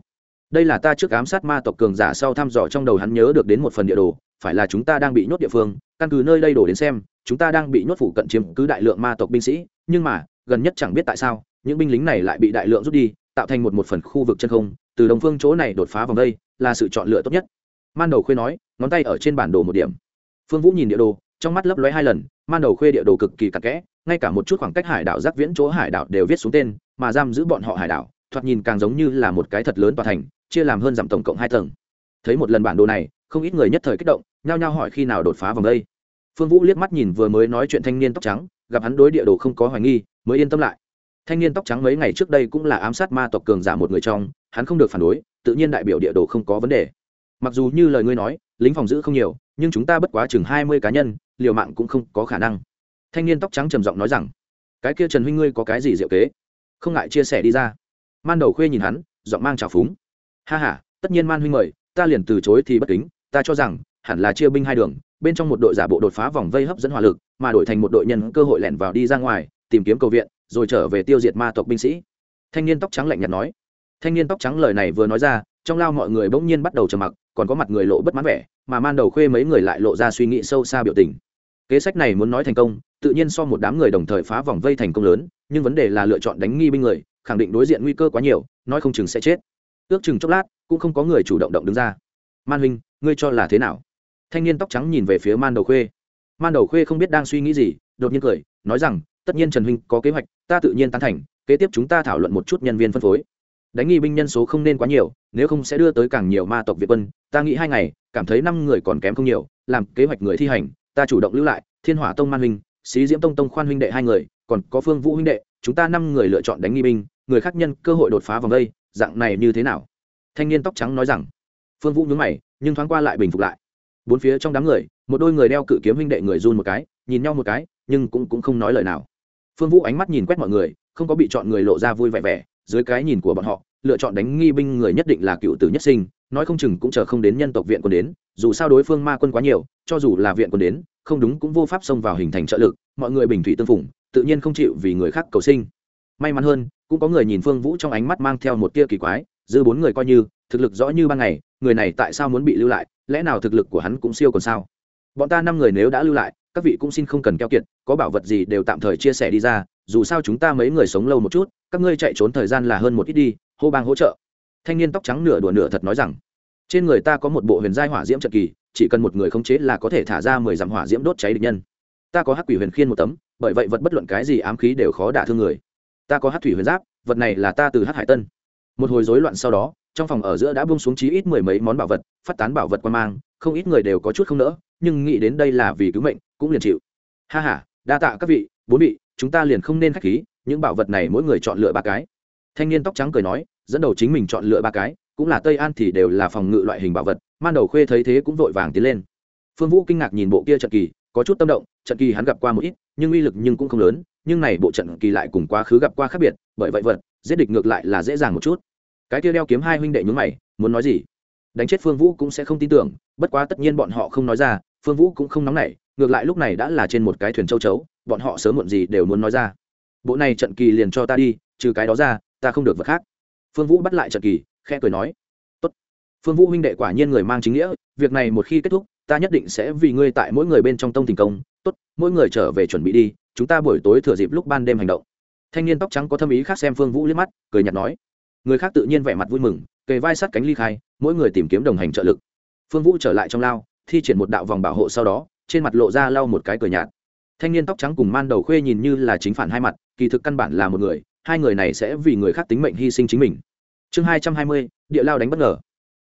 Đây là ta trước ám sát ma tộc cường giả sau thăm dò trong đầu hắn nhớ được đến một phần địa đồ, phải là chúng ta đang bị nhốt địa phương, căn cứ nơi đây đổ đến xem, chúng ta đang bị nhốt phủ cận chiếm cứ đại lượng ma tộc binh sĩ, nhưng mà, gần nhất chẳng biết tại sao, những binh lính này lại bị đại lượng rút đi, tạo thành một một phần khu vực chân không, từ đồng phương chỗ này đột phá vòng đây, là sự chọn lựa tốt nhất. Man đầu khuê nói, ngón tay ở trên bản đồ một điểm. Phương vũ nhìn địa đồ, trong mắt lấp lóe hai lần, man đầu khuê địa đồ cực kỳ cặn kẽ ngay cả một chút khoảng cách hải đảo giác viễn chỗ hải đảo đều viết xuống tên, mà giam giữ bọn họ hải đảo, thoạt nhìn càng giống như là một cái thật lớn tòa thành, chia làm hơn dặm tổng cộng hai tầng. Thấy một lần bản đồ này, không ít người nhất thời kích động, nhao nhao hỏi khi nào đột phá vòng đây. Phương vũ liếc mắt nhìn vừa mới nói chuyện thanh niên tóc trắng, gặp hắn đối địa đồ không có hoài nghi, mới yên tâm lại. Thanh niên tóc trắng mấy ngày trước đây cũng là ám sát ma tộc cường giả một người trong, hắn không được phản đối, tự nhiên đại biểu địa đồ không có vấn đề. Mặc dù như lời ngươi nói, lính phòng giữ không nhiều, nhưng chúng ta bất quá chừng hai mươi cá nhân, liều mạng cũng không có khả năng thanh niên tóc trắng trầm giọng nói rằng, cái kia trần huynh ngươi có cái gì diệu kế? Không ngại chia sẻ đi ra. Man đầu khuê nhìn hắn, giọng mang trào phúng. Ha h a tất nhiên man huynh mời, ta liền từ chối thì bất kính, ta cho rằng, hẳn là chia binh hai đường, bên trong một đội giả bộ đột phá vòng vây hấp dẫn hỏa lực, mà đổi thành một đội nhân cơ hội lẻn vào đi ra ngoài, tìm kiếm cầu viện, rồi trở về tiêu diệt ma tộc binh sĩ. Thanh niên tóc trắng lạnh nhạt nói. Thanh niên tóc trắng lời này vừa nói ra, trong lao mọi người bỗng nhiên bắt đầu trầm mặc, còn có mặt người lộ bất mãn vẻ, mà man đầu khuê mấy người lại lộ ra suy nghĩ sâu xa biểu tình. Kế sách này muốn nói thành công tự nhiên so một đám người đồng thời phá vòng vây thành công lớn, nhưng vấn đề là lựa chọn đánh nghi binh người, khẳng định đối diện nguy cơ quá nhiều, nói không chừng sẽ chết. Ước chừng chốc lát, cũng không có người chủ động động đứng ra. Man huynh, ngươi cho là thế nào? Thanh niên tóc trắng nhìn về phía man đầu khuê. Man đầu khuê không biết đang suy nghĩ gì, đột nhiên cười, nói rằng, tất nhiên trần huynh có kế hoạch, ta tự nhiên tán thành, kế tiếp chúng ta thảo luận một chút nhân viên phân phối. Đánh nghi binh nhân số không nên quá nhiều, nếu không sẽ đưa tới càng nhiều ma tộc việt quân, ta nghĩ hai ngày, cảm thấy năm người còn kém không nhiều, làm kế hoạch người thi hành, ta chủ động lưu lại, thiên hỏa tông man huynh xí diễm tông tông khoan huynh đệ hai người, còn có phương vũ huynh đệ, chúng ta năm người lựa chọn đánh nghi binh, người khác nhân cơ hội đột phá vòng đây, dạng này như thế nào? Thanh niên tóc trắng nói rằng. Phương vũ nhún mày, nhưng thoáng qua lại bình phục lại. Bốn phía trong đám người, một đôi người đeo cự kiếm huynh đệ người run một cái, nhìn nhau một cái, nhưng cũng cũng không nói lời nào. Phương vũ ánh mắt nhìn quét mọi người, không có bị chọn người lộ ra vui vẻ vẻ, dưới cái nhìn của bọn họ, lựa chọn đánh nghi binh người nhất định là cựu tử nhất sinh, nói không chừng cũng chờ không đến nhân tộc viện quân đến, dù sao đối phương ma quân quá nhiều, cho dù là viện quân đến không đúng cũng vô pháp xông vào hình thành trợ lực, mọi người bình thủy tương phủng tự nhiên không chịu vì người khác cầu sinh. May mắn hơn, cũng có người nhìn phương vũ trong ánh mắt mang theo một tia kỳ quái, dư bốn người coi như, thực lực rõ như ban ngày, người này tại sao muốn bị lưu lại, lẽ nào thực lực của hắn cũng siêu còn sao? Bọn ta năm người nếu đã lưu lại, các vị cũng xin không cần keo kiệt, có bảo vật gì đều tạm thời chia sẻ đi ra, dù sao chúng ta mấy người sống lâu một chút, các ngươi chạy trốn thời gian là hơn một ít đi, hô bang hỗ trợ. Thanh niên tóc trắng nửa đùa nửa thật nói rằng, trên người ta có một bộ huyền giai hỏa diễm trận kỳ chỉ cần một người khống chế là có thể thả ra mười dặm hỏa diễm đốt cháy địch nhân. Ta có hắc quỷ huyền khiên một tấm, bởi vậy vật bất luận cái gì ám khí đều khó đả thương người. Ta có hắc thủy huyền giáp, vật này là ta từ hắc hải tân. Một hồi rối loạn sau đó, trong phòng ở giữa đã bung xuống chí ít mười mấy món bảo vật, phát tán bảo vật quan mang, không ít người đều có chút không nỡ, nhưng nghĩ đến đây là vì cứu mệnh, cũng liền chịu. Ha ha, đa tạ các vị, bốn vị, chúng ta liền không nên khách khí, những bảo vật này mỗi người chọn lựa ba cái. Thanh niên tóc trắng cười nói, dẫn đầu chính mình chọn lựa ba cái, cũng là tây an thì đều là phòng ngự loại hình bảo vật man đầu khuê thấy thế cũng vội vàng tiến lên. Phương vũ kinh ngạc nhìn bộ kia trận kỳ, có chút tâm động, trận kỳ hắn gặp qua một ít, nhưng uy lực nhưng cũng không lớn, nhưng này bộ trận kỳ lại cùng quá khứ gặp qua khác biệt, bởi vậy vật, giết địch ngược lại là dễ dàng một chút. Cái kia đeo kiếm hai huynh đệ nhún mày, muốn nói gì? Đánh chết phương vũ cũng sẽ không tin tưởng, bất quá tất nhiên bọn họ không nói ra, phương vũ cũng không nóng nảy, ngược lại lúc này đã là trên một cái thuyền châu chấu, bọn họ sớm muộn gì đều muốn nói ra. Bộ này trận kỳ liền cho ta đi, trừ cái đó ra, ta không được vật khác. Phương vũ bắt lại trận kỳ, khẽ cười nói phương vũ huynh đệ quả nhiên người mang chính nghĩa, việc này một khi kết thúc, ta nhất định sẽ vì ngươi tại mỗi người bên trong tông thành công. Tốt, mỗi người trở về chuẩn bị đi, chúng ta buổi tối thừa dịp lúc ban đêm hành động. Thanh niên tóc trắng có thâm ý khác xem phương vũ liếc mắt, cười nhạt nói. Người khác tự nhiên vẻ mặt vui mừng, kề vai sát cánh ly khai, mỗi người tìm kiếm đồng hành trợ lực. Phương vũ trở lại trong lao, thi triển một đạo vòng bảo hộ sau đó, trên mặt lộ ra lau một cái cười nhạt. Thanh niên tóc trắng cùng man đầu khuê nhìn như là chính phản hai mặt, kỳ thực căn bản là một người, hai người này sẽ vì người khác tính mệnh hy sinh chính mình. Chương hai trăm hai mươi, địa lao đánh bất ngờ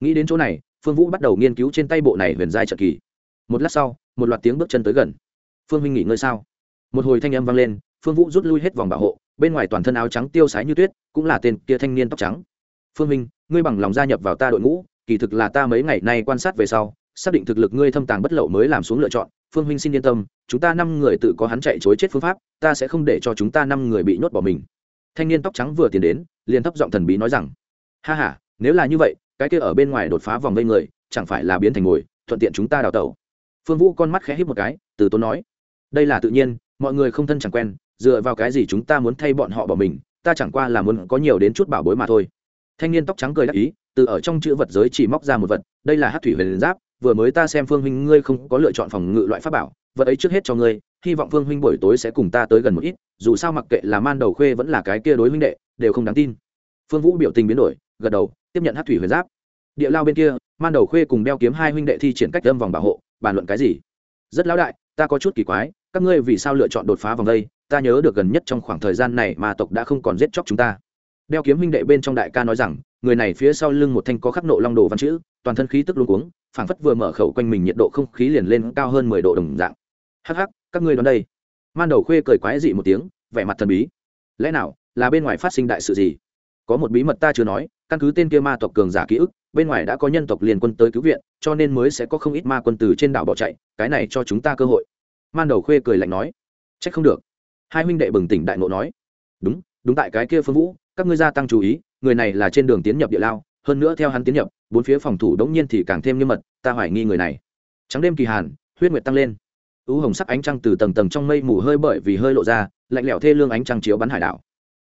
nghĩ đến chỗ này, phương vũ bắt đầu nghiên cứu trên tay bộ này huyền giai trợ kỳ. Một lát sau, một loạt tiếng bước chân tới gần. Phương minh nghỉ ngơi sao? Một hồi thanh âm vang lên, phương vũ rút lui hết vòng bảo hộ, bên ngoài toàn thân áo trắng tiêu sái như tuyết, cũng là tên kia thanh niên tóc trắng. Phương minh ngươi bằng lòng gia nhập vào ta đội ngũ, kỳ thực là ta mấy ngày nay quan sát về sau, xác định thực lực ngươi thâm tàng bất lậu mới làm xuống lựa chọn. Phương huynh xin yên tâm, chúng ta năm người tự có hắn chạy chối chết phương pháp, ta sẽ không để cho chúng ta năm người bị nhốt bỏ mình. Thanh niên tóc trắng vừa tiến đến, liền thấp giọng thần bí nói rằng, ha h a nếu là như vậy cái kia ở bên ngoài đột phá vòng vây người, chẳng phải là biến thành ngồi, thuận tiện chúng ta đào tẩu. Phương vũ con mắt khẽ hít một cái, từ tốn nói, đây là tự nhiên, mọi người không thân chẳng quen, dựa vào cái gì chúng ta muốn thay bọn họ bỏ mình, ta chẳng qua là muốn có nhiều đến chút bảo bối mà thôi. Thanh niên tóc trắng cười đắc ý, từ ở trong chữ vật giới chỉ móc ra một vật, đây là hát thủy huyền giáp, vừa mới ta xem phương huynh ngươi không có lựa chọn phòng ngự loại pháp bảo, vật ấy trước hết cho ngươi, hy vọng phương huynh buổi tối sẽ cùng ta tới gần một ít, dù sao mặc kệ là man đầu khuê vẫn là cái kia đối huynh đệ, đều không đáng tin. Phương vũ biểu tình biến đổi gật đầu, tiếp nhận hát thủy huyền giáp. Địa lao bên kia, man đầu khuê cùng đeo kiếm hai huynh đệ thi triển cách đâm vòng bảo hộ, bàn luận cái gì? Rất lão đại, ta có chút kỳ quái, các ngươi vì sao lựa chọn đột phá vòng đây? Ta nhớ được gần nhất trong khoảng thời gian này mà tộc đã không còn giết chóc chúng ta. Đeo kiếm huynh đệ bên trong đại ca nói rằng, người này phía sau lưng một thanh có khắc nộ long đồ văn chữ, toàn thân khí tức luôn cuống, phảng phất vừa mở khẩu quanh mình nhiệt độ không khí liền lên cao hơn mười độ đồng dạng. Hắc hắc, các ngươi đón đây. Man đầu khuê cười quái dị một tiếng, vẻ mặt thần bí. Lẽ nào, là bên ngoài phát sinh đại sự gì? Có một bí mật ta chưa nói, căn cứ tên kia ma tộc cường giả ký ức, bên ngoài đã có nhân tộc liên quân tới cứu viện, cho nên mới sẽ có không ít ma quân từ trên đảo bỏ chạy, cái này cho chúng ta cơ hội. Man đầu khuê cười lạnh nói. C h ắ c không được. Hai huynh đệ bừng tỉnh đại ngộ nói. Đúng đúng tại cái kia phương vũ, các ngươi gia tăng chú ý, người này là trên đường tiến nhập địa lao, hơn nữa theo hắn tiến nhập, bốn phía phòng thủ đống nhiên thì càng thêm nghiêm mật, ta hoài nghi người này. Trắng đêm kỳ hàn, huyết nguyệt tăng lên. Ứ hồng sắc ánh trăng từ tầng tầng trong mây mù hơi bởi vì hơi lộ ra, lạnh lẽo thê lương ánh trăng chiếu bắn hải đảo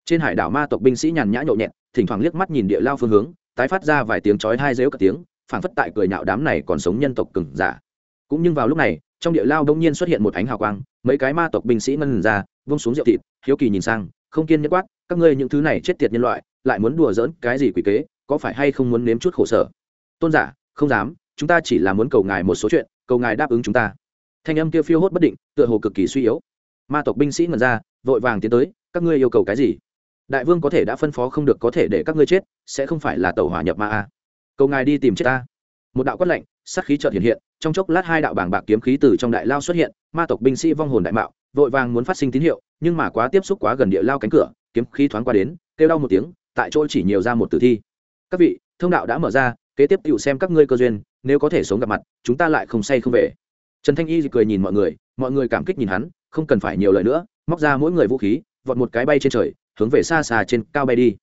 trên hải đảo ma tộc binh sĩ nhàn nhã nhộn nhẹt, thỉnh thoảng liếc mắt nhìn địa lao phương hướng, tái phát ra vài tiếng chói hai dếu cả tiếng, phảng phất tại cười nhạo đám này còn sống nhân tộc cừng giả. Cũng nhưng vào lúc này, trong địa lao đông nhiên xuất hiện một ánh hào quang, mấy cái ma tộc binh sĩ ngân ra, vung xuống rượu thịt, hiếu kỳ nhìn sang, không kiên nhất quát, các ngươi những thứ này chết tiệt nhân loại, lại muốn đùa giỡn cái gì quỷ kế, có phải hay không muốn nếm chút khổ sở? Tôn giả, không dám, chúng ta chỉ là muốn cầu ngài một số chuyện, cầu ngài đáp ứng chúng ta. Thanh âm kia phiêu hốt bất định, tựa hồ cực kỳ suy yếu. Ma tộc binh sĩ ngần ra, vội vàng tiến tới, các ngươi yêu cầu cái gì? Đại vương có thể đã phân phó không được có thể để các ngươi chết, sẽ không phải là tàu hỏa nhập ma a. Cầu ngài đi tìm chết ta. Một đạo quát lạnh, sát khí chợt hiện hiện, trong chốc lát hai đạo bảng bạc kiếm khí từ trong đại lao xuất hiện, ma tộc binh sĩ vong hồn đại mạo, vội vàng muốn phát sinh tín hiệu, nhưng mà quá tiếp xúc quá gần địa lao cánh cửa, kiếm khí thoáng qua đến, kêu đau một tiếng, tại chỗ chỉ nhiều ra một tử thi. Các vị, thông đạo đã mở ra, kế tiếp tựu xem các ngươi cơ duyên, nếu có thể sống gặp mặt, chúng ta lại không say không về. Trần thanh y cười nhìn mọi người mọi người cảm kích nhìn hắn, không cần phải nhiều lời nữa, móc ra mỗi người vũ khí, vọt một cái bay trên trời hướng về xa xa trên cao bay đi.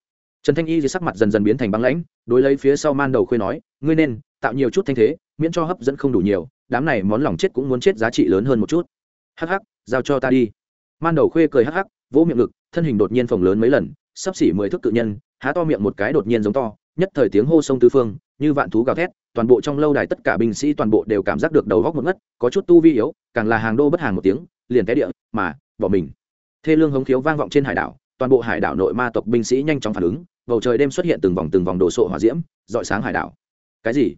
Trần thanh y dưới sắc mặt dần dần biến thành băng lãnh, đối lấy phía sau man đầu khuê nói, ngươi nên tạo nhiều chút thanh thế, miễn cho hấp dẫn không đủ nhiều, đám này món lòng chết cũng muốn chết giá trị lớn hơn một chút. Hắc hắc, giao cho ta đi. Man đầu khuê cười hắc hắc, vỗ miệng ngực, thân hình đột nhiên phồng lớn mấy lần, sắp xỉ mười thước tự nhân, há to miệng một cái đột nhiên giống to, nhất thời tiếng hô sông tứ phương, như vạn thú gào thét, toàn bộ trong lâu đài tất cả binh sĩ toàn bộ đều cảm giác được đầu góc một ngất, có chút tu vi yếu, càng là hàng đô bất hàng một tiếng, liền té địa, mà bỏ mình. Thê lương hống khiếu vang vọng trên hải đảo toàn bộ hải đảo nội ma tộc binh sĩ nhanh chóng phản ứng, bầu trời đêm xuất hiện từng vòng từng vòng đồ sộ hỏa diễm dọi sáng hải đảo. Cái gì?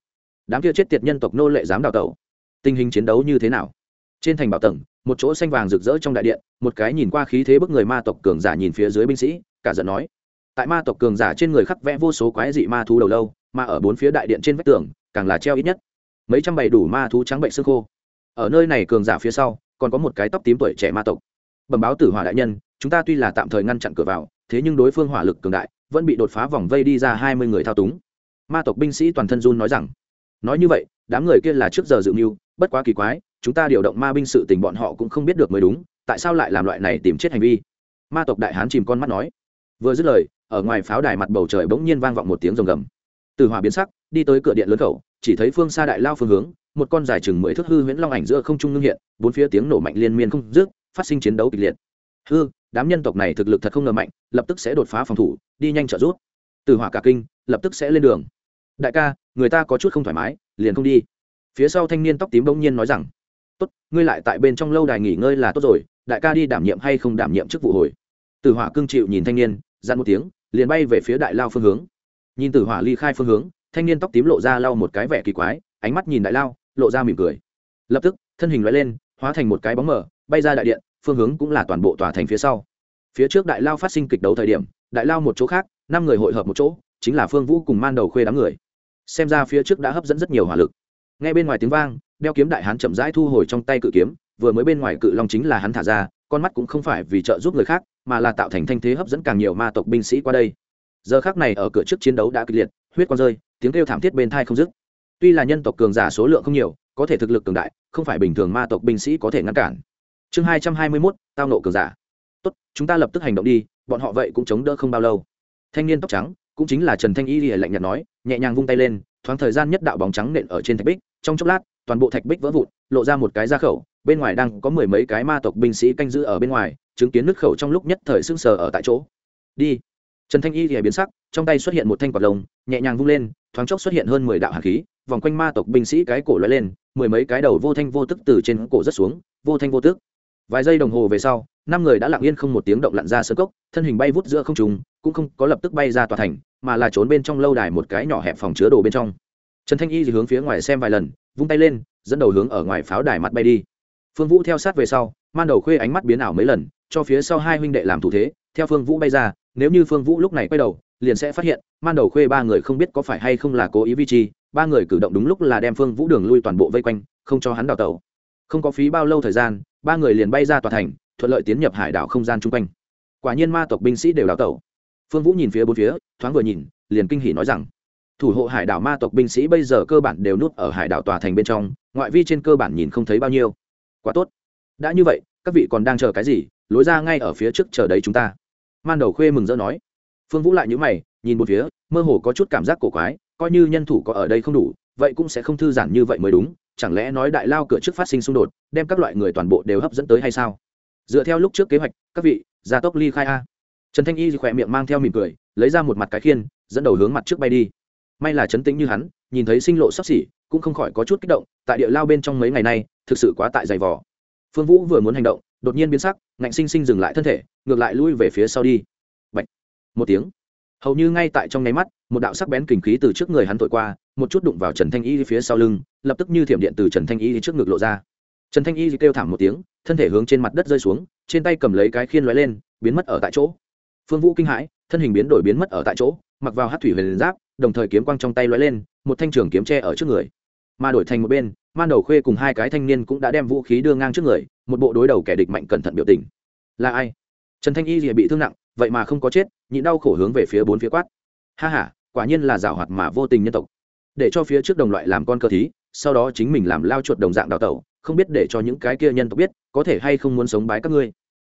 Đám kia chết tiệt nhân tộc nô lệ dám đào tẩu? Tình hình chiến đấu như thế nào? Trên thành bảo tầng, một chỗ xanh vàng rực rỡ trong đại điện, một cái nhìn qua khí thế bức người ma tộc cường giả nhìn phía dưới binh sĩ, cả giận nói. Tại ma tộc cường giả trên người khắc vẽ vô số quái dị ma thú đầu lâu, mà ở bốn phía đại điện trên vách tường, càng là treo ít nhất mấy trăm bầy đủ ma thú trắng bệnh xương khô. Ở nơi này cường giả phía sau, còn có một cái tóc tím tuổi trẻ ma tộc. Bẩm báo tử hỏa đại nhân chúng ta tuy là tạm thời ngăn chặn cửa vào, thế nhưng đối phương hỏa lực cường đại, vẫn bị đột phá vòng vây đi ra hai mươi người thao túng. Ma tộc binh sĩ toàn thân run nói rằng, nói như vậy, đám người kia là trước giờ dự mưu, bất quá kỳ quái, chúng ta điều động ma binh sự tình bọn họ cũng không biết được mới đúng, tại sao lại làm loại này tìm chết hành vi? Ma tộc đại hán chìm con mắt nói. Vừa dứt lời, ở ngoài pháo đài mặt bầu trời bỗng nhiên vang vọng một tiếng rồng gầm. Từ hỏa biến sắc, đi tới cửa điện lớn khẩu, chỉ thấy phương xa đại lao phương hướng, một con dài chừng mười thước hư huyễn long ảnh giữa không trung ngưng hiện, bốn phía tiếng nổ mạnh liên miên không dứt, phát sinh chiến đấu kịch liệt. Hư đám nhân tộc này thực lực thật không ngờ mạnh, lập tức sẽ đột phá phòng thủ, đi nhanh trợ rút từ hỏa cả kinh, lập tức sẽ lên đường. Đại ca, người ta có chút không thoải mái, liền không đi. Phía sau thanh niên tóc tím bỗng nhiên nói rằng, tốt, ngươi lại tại bên trong lâu đài nghỉ ngơi là tốt rồi, đại ca đi đảm nhiệm hay không đảm nhiệm chức vụ hồi? Từ hỏa cương chịu nhìn thanh niên dặn một tiếng, liền bay về phía đại lao phương hướng. Nhìn từ hỏa ly khai phương hướng, thanh niên tóc tím lộ ra lau một cái vẻ kỳ quái, ánh mắt nhìn đại lao, lộ ra mỉm cười. Lập tức, thân hình loại lên, hóa thành một cái bóng mở bay ra đại điện phương hướng cũng là toàn bộ tòa thành phía sau. Phía trước đại lao phát sinh kịch đấu thời điểm, đại lao một chỗ khác, năm người hội hợp một chỗ, chính là phương vũ cùng man đầu khuê đám người. Xem ra phía trước đã hấp dẫn rất nhiều hỏa lực. Ngay bên ngoài tiếng vang, đeo kiếm đại hán chậm rãi thu hồi trong tay cự kiếm, vừa mới bên ngoài cự long chính là hắn thả ra, con mắt cũng không phải vì trợ giúp người khác, mà là tạo thành thanh thế hấp dẫn càng nhiều ma tộc binh sĩ qua đây. Giờ khác này ở cửa trước chiến đấu đã kịch liệt, huyết con rơi, tiếng kêu thảm thiết bên thai không dứt. Tuy là nhân tộc cường giả số lượng không nhiều, có thể thực lực cường đại, không phải bình thường ma tộc binh sĩ có thể ngăn cản chương hai trăm hai mươi mốt, tao nộ cường giả. Tốt, chúng ta lập tức hành động đi, bọn họ vậy cũng chống đỡ không bao lâu. Thanh niên tóc trắng, cũng chính là trần thanh y lìa lạnh nhạt nói, nhẹ nhàng vung tay lên, thoáng thời gian nhất đạo bóng trắng nện ở trên thạch bích. Trong chốc lát, toàn bộ thạch bích vỡ vụn, lộ ra một cái ra khẩu, bên ngoài đang có mười mấy cái ma tộc binh sĩ canh giữ ở bên ngoài, chứng kiến nước khẩu trong lúc nhất thời sưng sờ ở tại chỗ. Đi. Trần thanh y thì biến sắc, trong tay xuất hiện một thanh quạt lồng, nhẹ nhàng vung lên, thoáng chốc xuất hiện hơn mười đạo hạt khí, vòng quanh ma tộc binh sĩ cái cổ lóe lên, mười mấy cái đầu vô thanh vô tức từ trên cổ rất xuống, vô thanh vô tức vài giây đồng hồ về sau, năm người đã lặng yên không một tiếng động lặn ra sơ cốc, thân hình bay vút giữa không trùng cũng không có lập tức bay ra tòa thành, mà là trốn bên trong lâu đài một cái nhỏ hẹp phòng chứa đồ bên trong. Trần thanh y thì hướng phía ngoài xem vài lần, vung tay lên, dẫn đầu hướng ở ngoài pháo đài mặt bay đi. Phương vũ theo sát về sau, man đầu khuê ánh mắt biến ảo mấy lần, cho phía sau hai huynh đệ làm thủ thế, theo phương vũ bay ra, nếu như phương vũ lúc này quay đầu, liền sẽ phát hiện, man đầu khuê ba người không biết có phải hay không là cố ý vi chi, ba người cử động đúng lúc là đem phương vũ đường lui toàn bộ vây quanh, không cho hắn đào tẩu. Không có phí bao lâu thời gian ba người liền bay ra tòa thành, thuận lợi tiến nhập hải đảo không gian chung quanh. Quả nhiên ma tộc binh sĩ đều đào tẩu. Phương vũ nhìn phía bốn phía, thoáng vừa nhìn, liền kinh hỉ nói rằng, thủ hộ hải đảo ma tộc binh sĩ bây giờ cơ bản đều nút ở hải đảo tòa thành bên trong, ngoại vi trên cơ bản nhìn không thấy bao nhiêu. Quá tốt. Đã như vậy, các vị còn đang chờ cái gì? Lối ra ngay ở phía trước chờ đấy chúng ta. Man đầu khuê mừng rỡ nói. Phương vũ lại nhữ mày, nhìn một phía, mơ hồ có chút cảm giác cổ quái, coi như nhân thủ có ở đây không đủ, vậy cũng sẽ không thư giãn như vậy mới đúng chẳng lẽ nói đại lao cửa trước phát sinh xung đột, đem các loại người toàn bộ đều hấp dẫn tới hay sao? Dựa theo lúc trước kế hoạch, các vị, gia tốc ly khai a. Trần thanh y khỏe miệng mang theo mỉm cười, lấy ra một mặt cái khiên, dẫn đầu hướng mặt trước bay đi. May là chấn tĩnh như hắn, nhìn thấy sinh lộ sắp xỉ, cũng không khỏi có chút kích động, tại địa lao bên trong mấy ngày nay, thực sự quá tại dày vò. Phương vũ vừa muốn hành động, đột nhiên biến sắc, ngạnh sinh sinh dừng lại thân thể, ngược lại lui về phía sau đi. Bạch. một tiếng. Hầu như ngay tại trong nháy mắt, một đạo sắc bén kình khí từ trước người hắn thổi qua một chút đụng vào trần thanh y phía sau lưng, lập tức như thiểm điện từ trần thanh y trước ngực lộ ra. Trần thanh y kêu thảm một tiếng, thân thể hướng trên mặt đất rơi xuống, trên tay cầm lấy cái khiên lóe lên, biến mất ở tại chỗ. Phương vũ kinh hãi, thân hình biến đổi biến mất ở tại chỗ, mặc vào hát thủy huyền giáp, đồng thời kiếm quang trong tay lóe lên, một thanh trường kiếm tre ở trước người. Mà đổi thành một bên, man đầu khuê cùng hai cái thanh niên cũng đã đem vũ khí đưa ngang trước người, một bộ đối đầu kẻ địch mạnh cẩn thận biểu tình. Là ai? Trần thanh y thì bị thương nặng, vậy mà không có chết, nhịn đau khổ hướng về phía bốn phía quát. Ha h a quả nhiên là rào hoạt mà vô tình nhân tộc để cho phía trước đồng loại làm con cơ thí, sau đó chính mình làm lao chuột đồng dạng đào tẩu, không biết để cho những cái kia nhân tộc biết, có thể hay không muốn sống bái các ngươi.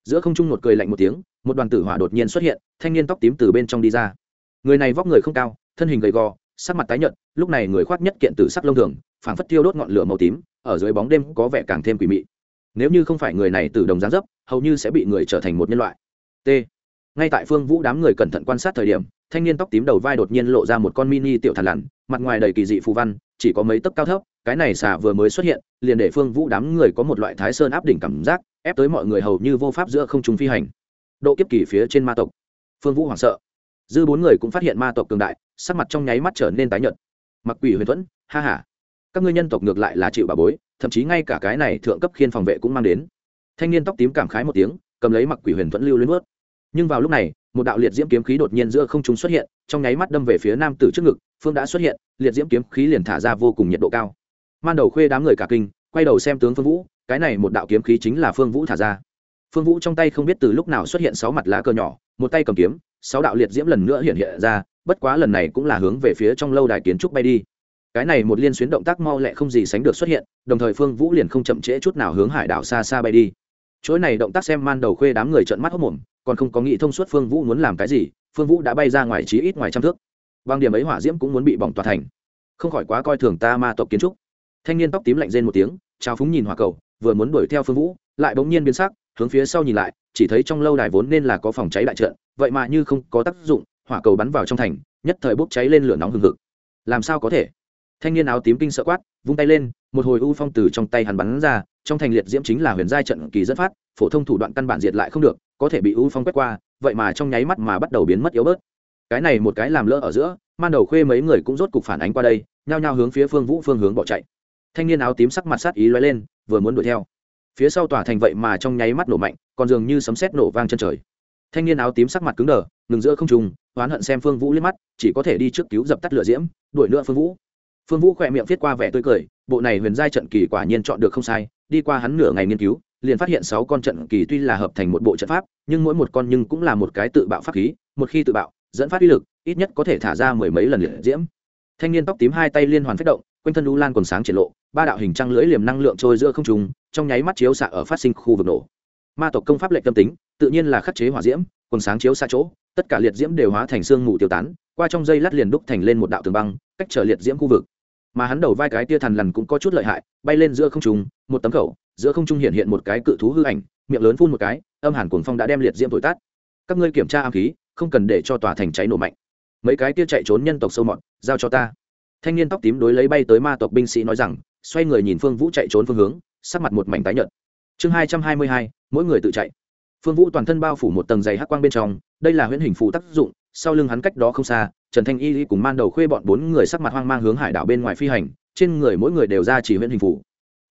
Giữa không trung một cười lạnh một tiếng, một đoàn tử hỏa đột nhiên xuất hiện, thanh niên tóc tím từ bên trong đi ra. Người này vóc người không cao, thân hình gầy gò, sắc mặt tái nhợt, lúc này người khoác nhất kiện tử sắc lông thường, phảng phất tiêu đốt ngọn lửa màu tím, ở dưới bóng đêm có vẻ càng thêm quỷ mị. Nếu như không phải người này từ đồng gián dấp, hầu như sẽ bị người trở thành một nhân loại. T. Ngay tại phương vũ đám người cẩn thận quan sát thời điểm, thanh niên tóc tím đầu vai đột nhiên lộ ra một con mini tiểu thằn lằn mặt ngoài đầy kỳ dị phù văn, chỉ có mấy tấc cao thấp, cái này xà vừa mới xuất hiện, liền để phương vũ đám người có một loại thái sơn áp đỉnh cảm giác, ép tới mọi người hầu như vô pháp giữa không trung phi hành. Độ kiếp kỳ phía trên ma tộc. Phương vũ hoảng sợ. Dư bốn người cũng phát hiện ma tộc cường đại, sắc mặt trong nháy mắt trở nên tái nhợt. Mặc quỷ huyền thuẫn, ha ha. Các ngươi nhân tộc ngược lại là chịu bà bối, thậm chí ngay cả cái này thượng cấp khiên phòng vệ cũng mang đến. Thanh niên tóc tím cảm khái một tiếng, cầm lấy mặc quỷ huyền thuẫn lưu lên ướt nhưng vào lúc này một đạo liệt diễm kiếm khí đột nhiên giữa không trung xuất hiện, trong nháy mắt đâm về phía nam tử trước ngực, phương đã xuất hiện, liệt diễm kiếm khí liền thả ra vô cùng nhiệt độ cao. Man đầu khuê đám người cả kinh, quay đầu xem tướng phương vũ, cái này một đạo kiếm khí chính là phương vũ thả ra. Phương vũ trong tay không biết từ lúc nào xuất hiện sáu mặt lá cờ nhỏ, một tay cầm kiếm, sáu đạo liệt diễm lần nữa hiện hiện ra, bất quá lần này cũng là hướng về phía trong lâu đài kiến trúc bay đi. Cái này một liên xuyến động tác mau lẹ không gì sánh được xuất hiện, đồng thời phương vũ liền không chậm trễ chút nào hướng hải đảo xa xa bay đi. Chuỗi này động tác xem man đầu khuê đám người trợn mắt hốc mồm còn không có nghĩ thông suốt phương vũ muốn làm cái gì, phương vũ đã bay ra ngoài trí ít ngoài trăm thước. Bằng điểm ấy hỏa diễm cũng muốn bị bỏng tòa thành. Không khỏi quá coi thường ta ma tộc kiến trúc. Thanh niên tóc tím lạnh rên một tiếng trao phúng nhìn hỏa cầu, vừa muốn đuổi theo phương vũ, lại bỗng nhiên biến sắc, hướng phía sau nhìn lại, chỉ thấy trong lâu đài vốn nên là có phòng cháy đại trận, vậy mà như không có tác dụng, hỏa cầu bắn vào trong thành, nhất thời bốc cháy lên lửa nóng hừng hực. Làm sao có thể? Thanh niên áo tím kinh sợ quát, vung tay lên, một hồi u phong từ trong tay hắn bắn ra, trong thành liệt diễm chính là huyền giai trận kỳ dẫn phát, phổ thông thủ đoạn căn bản diệt lại không được có thể bị u phong quét qua, vậy mà trong nháy mắt mà bắt đầu biến mất yếu bớt. Cái này một cái làm lỡ ở giữa, man đầu khuê mấy người cũng rốt cục phản ánh qua đây, nhao nhao hướng phía phương vũ phương hướng bỏ chạy. Thanh niên áo tím sắc mặt sát ý loay lên, vừa muốn đuổi theo. Phía sau tòa thành vậy mà trong nháy mắt nổ mạnh, còn dường như sấm sét nổ vang chân trời. Thanh niên áo tím sắc mặt cứng đờ, ngừng giữa không trùng oán hận xem phương vũ liếc mắt, chỉ có thể đi trước cứu dập tắt lửa diễm, đuổi nữa phương vũ. Phương vũ khỏe miệng viết qua vẻ tươi cười, bộ này huyền giai trận kỳ quả nhiên chọn được không sai, đi qua hắn nửa ngày nghiên cứu liền phát hiện sáu con trận kỳ tuy là hợp thành một bộ trận pháp, nhưng mỗi một con nhưng cũng là một cái tự bạo pháp khí, một khi tự bạo, dẫn phát uy lực, ít nhất có thể thả ra mười mấy lần liệt diễm. Thanh niên tóc tím hai tay liên hoàn phát động, quanh thân u lan còn sáng triển lộ, ba đạo hình trăng lưỡi liềm năng lượng trôi giữa không trùng trong nháy mắt chiếu xạ ở phát sinh khu vực nổ. Ma tộc công pháp lệnh tâm tính, tự nhiên là khắc chế hỏa diễm còn sáng chiếu xa chỗ, tất cả liệt diễm đều hóa thành xương mù tiêu tán, qua trong dây lát liền đúc thành lên một đạo tường băng, cách trở liệt diễm khu vực mà hắn đầu vai cái tia thần lần cũng có chút lợi hại, bay lên giữa không trung, một tấm khẩu, giữa không trung hiện hiện một cái cự thú hư ảnh, miệng lớn phun một cái, âm hàn cuồng phong đã đem liệt diễm thổi tát các ngươi kiểm tra am khí, không cần để cho tòa thành cháy nổ mạnh. Mấy cái tia chạy trốn nhân tộc sâu mọt, giao cho ta. Thanh niên tóc tím đối lấy bay tới ma tộc binh sĩ nói rằng, xoay người nhìn phương vũ chạy trốn phương hướng, sắc mặt một mảnh tái nhợt. Chương hai trăm hai mươi hai, mỗi người tự chạy. Phương vũ toàn thân bao phủ một tầng dày hắc quang bên trong, đây là huyễn hình phù tác dụng, sau lưng hắn cách đó không xa trần thanh y cùng man đầu khuê bọn bốn người sắc mặt hoang mang hướng hải đảo bên ngoài phi hành, trên người mỗi người đều ra chỉ huyễn hình phù.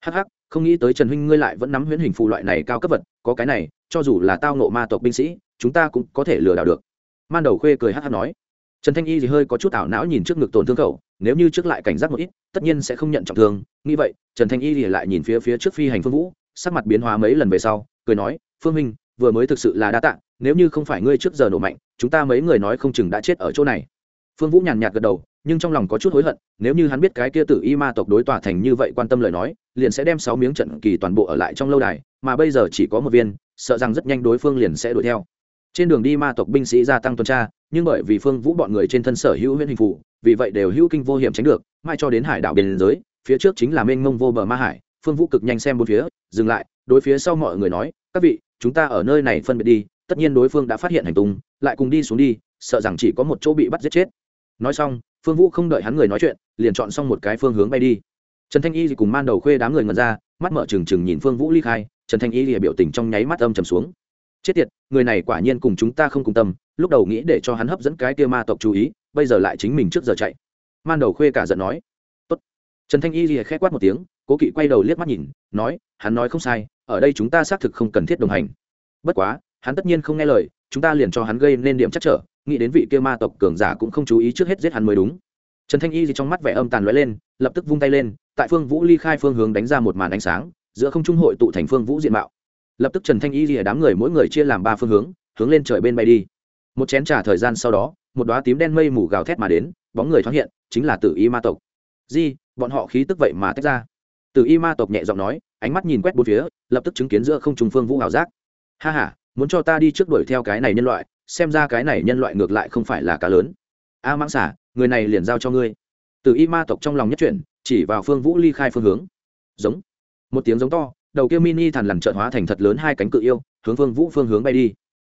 Hắc hắc, không nghĩ tới trần huynh ngươi lại vẫn nắm huyễn hình phù loại này cao cấp vật, có cái này, cho dù là tao nộ ma tộc binh sĩ, chúng ta cũng có thể lừa đảo được. Man đầu khuê cười hắc hắc nói. Trần thanh y thì hơi có chút ảo não nhìn trước ngực tổn thương khẩu nếu như trước lại cảnh giác một ít, tất nhiên sẽ không nhận trọng thương. Nghĩ vậy, trần thanh y thì lại nhìn phía phía trước phi hành phương vũ, sắc mặt biến hóa mấy lần về sau, cười nói, phương minh, vừa mới thực sự là đa tạ, nếu như không phải ngươi trước giờ nổ mạnh, chúng ta mấy người nói không chừng đã chết ở chỗ này phương vũ nhàn nhạt gật đầu, nhưng trong lòng có chút hối hận, nếu như hắn biết cái kia tử y ma tộc đối tòa thành như vậy quan tâm lời nói, liền sẽ đem sáu miếng trận kỳ toàn bộ ở lại trong lâu đài, mà bây giờ chỉ có một viên, sợ rằng rất nhanh đối phương liền sẽ đuổi theo. Trên đường đi ma tộc binh sĩ gia tăng tuần tra, nhưng bởi vì phương vũ bọn người trên thân sở hữu huyễn hình phụ, vì vậy đều hữu kinh vô hiểm tránh được, mai cho đến hải đảo biên giới, phía trước chính là mênh mông vô bờ ma hải, phương vũ cực nhanh xem bốn phía, dừng lại, đối phía sau mọi người nói, các vị, chúng ta ở nơi này phân biệt đi, tất nhiên đối phương đã phát hiện hành tung, lại cùng đi xuống đi, sợ rằng chỉ có một chỗ bị bắt giết chết nói xong, phương vũ không đợi hắn người nói chuyện, liền chọn xong một cái phương hướng bay đi. Trần thanh y thì cùng man đầu khuê đám người ngần ra, mắt mở trừng trừng nhìn phương vũ ly khai, trần thanh y thì biểu tình trong nháy mắt âm trầm xuống. Chết tiệt, người này quả nhiên cùng chúng ta không cùng tâm, lúc đầu nghĩ để cho hắn hấp dẫn cái kia ma tộc chú ý, bây giờ lại chính mình trước giờ chạy. Man đầu khuê cả giận nói. Tốt. trần thanh y thì khẽ quát một tiếng, cố kỵ quay đầu liếc mắt nhìn, nói, hắn nói không sai, ở đây chúng ta xác thực không cần thiết đồng hành. Bất quá, hắn tất nhiên không nghe lời, chúng ta liền cho hắn gây nên điểm chắc trở nghĩ đến vị kia ma tộc cường giả cũng không chú ý trước hết giết hắn mới đúng. Trần thanh y gì trong mắt vẻ âm tàn lóe lên, lập tức vung tay lên, tại phương vũ ly khai phương hướng đánh ra một màn ánh sáng, giữa không trung hội tụ thành phương vũ diện mạo. Lập tức trần thanh y gì đám người mỗi người chia làm ba phương hướng hướng lên trời bên bay đi. Một chén trả thời gian sau đó, một đoá tím đen mây mù gào thét mà đến, bóng người thoáng hiện, chính là tử y ma tộc. Di, bọn họ khí tức vậy mà tách ra. Tử y ma tộc nhẹ giọng nói, ánh mắt nhìn quét bốn phía, lập tức chứng kiến giữa không trung phương vũ ảo giác. Ha ha, muốn cho ta đi trước đuổi theo cái này nhân loại xem ra cái này nhân loại ngược lại không phải là cá lớn. A à, mãng xả người này liền giao cho ngươi. Từ y ma tộc trong lòng nhất chuyển chỉ vào phương vũ ly khai phương hướng. Giống. Một tiếng giống to đầu kia mini thằn lằn trợn hóa thành thật lớn hai cánh cự yêu hướng phương vũ phương hướng bay đi.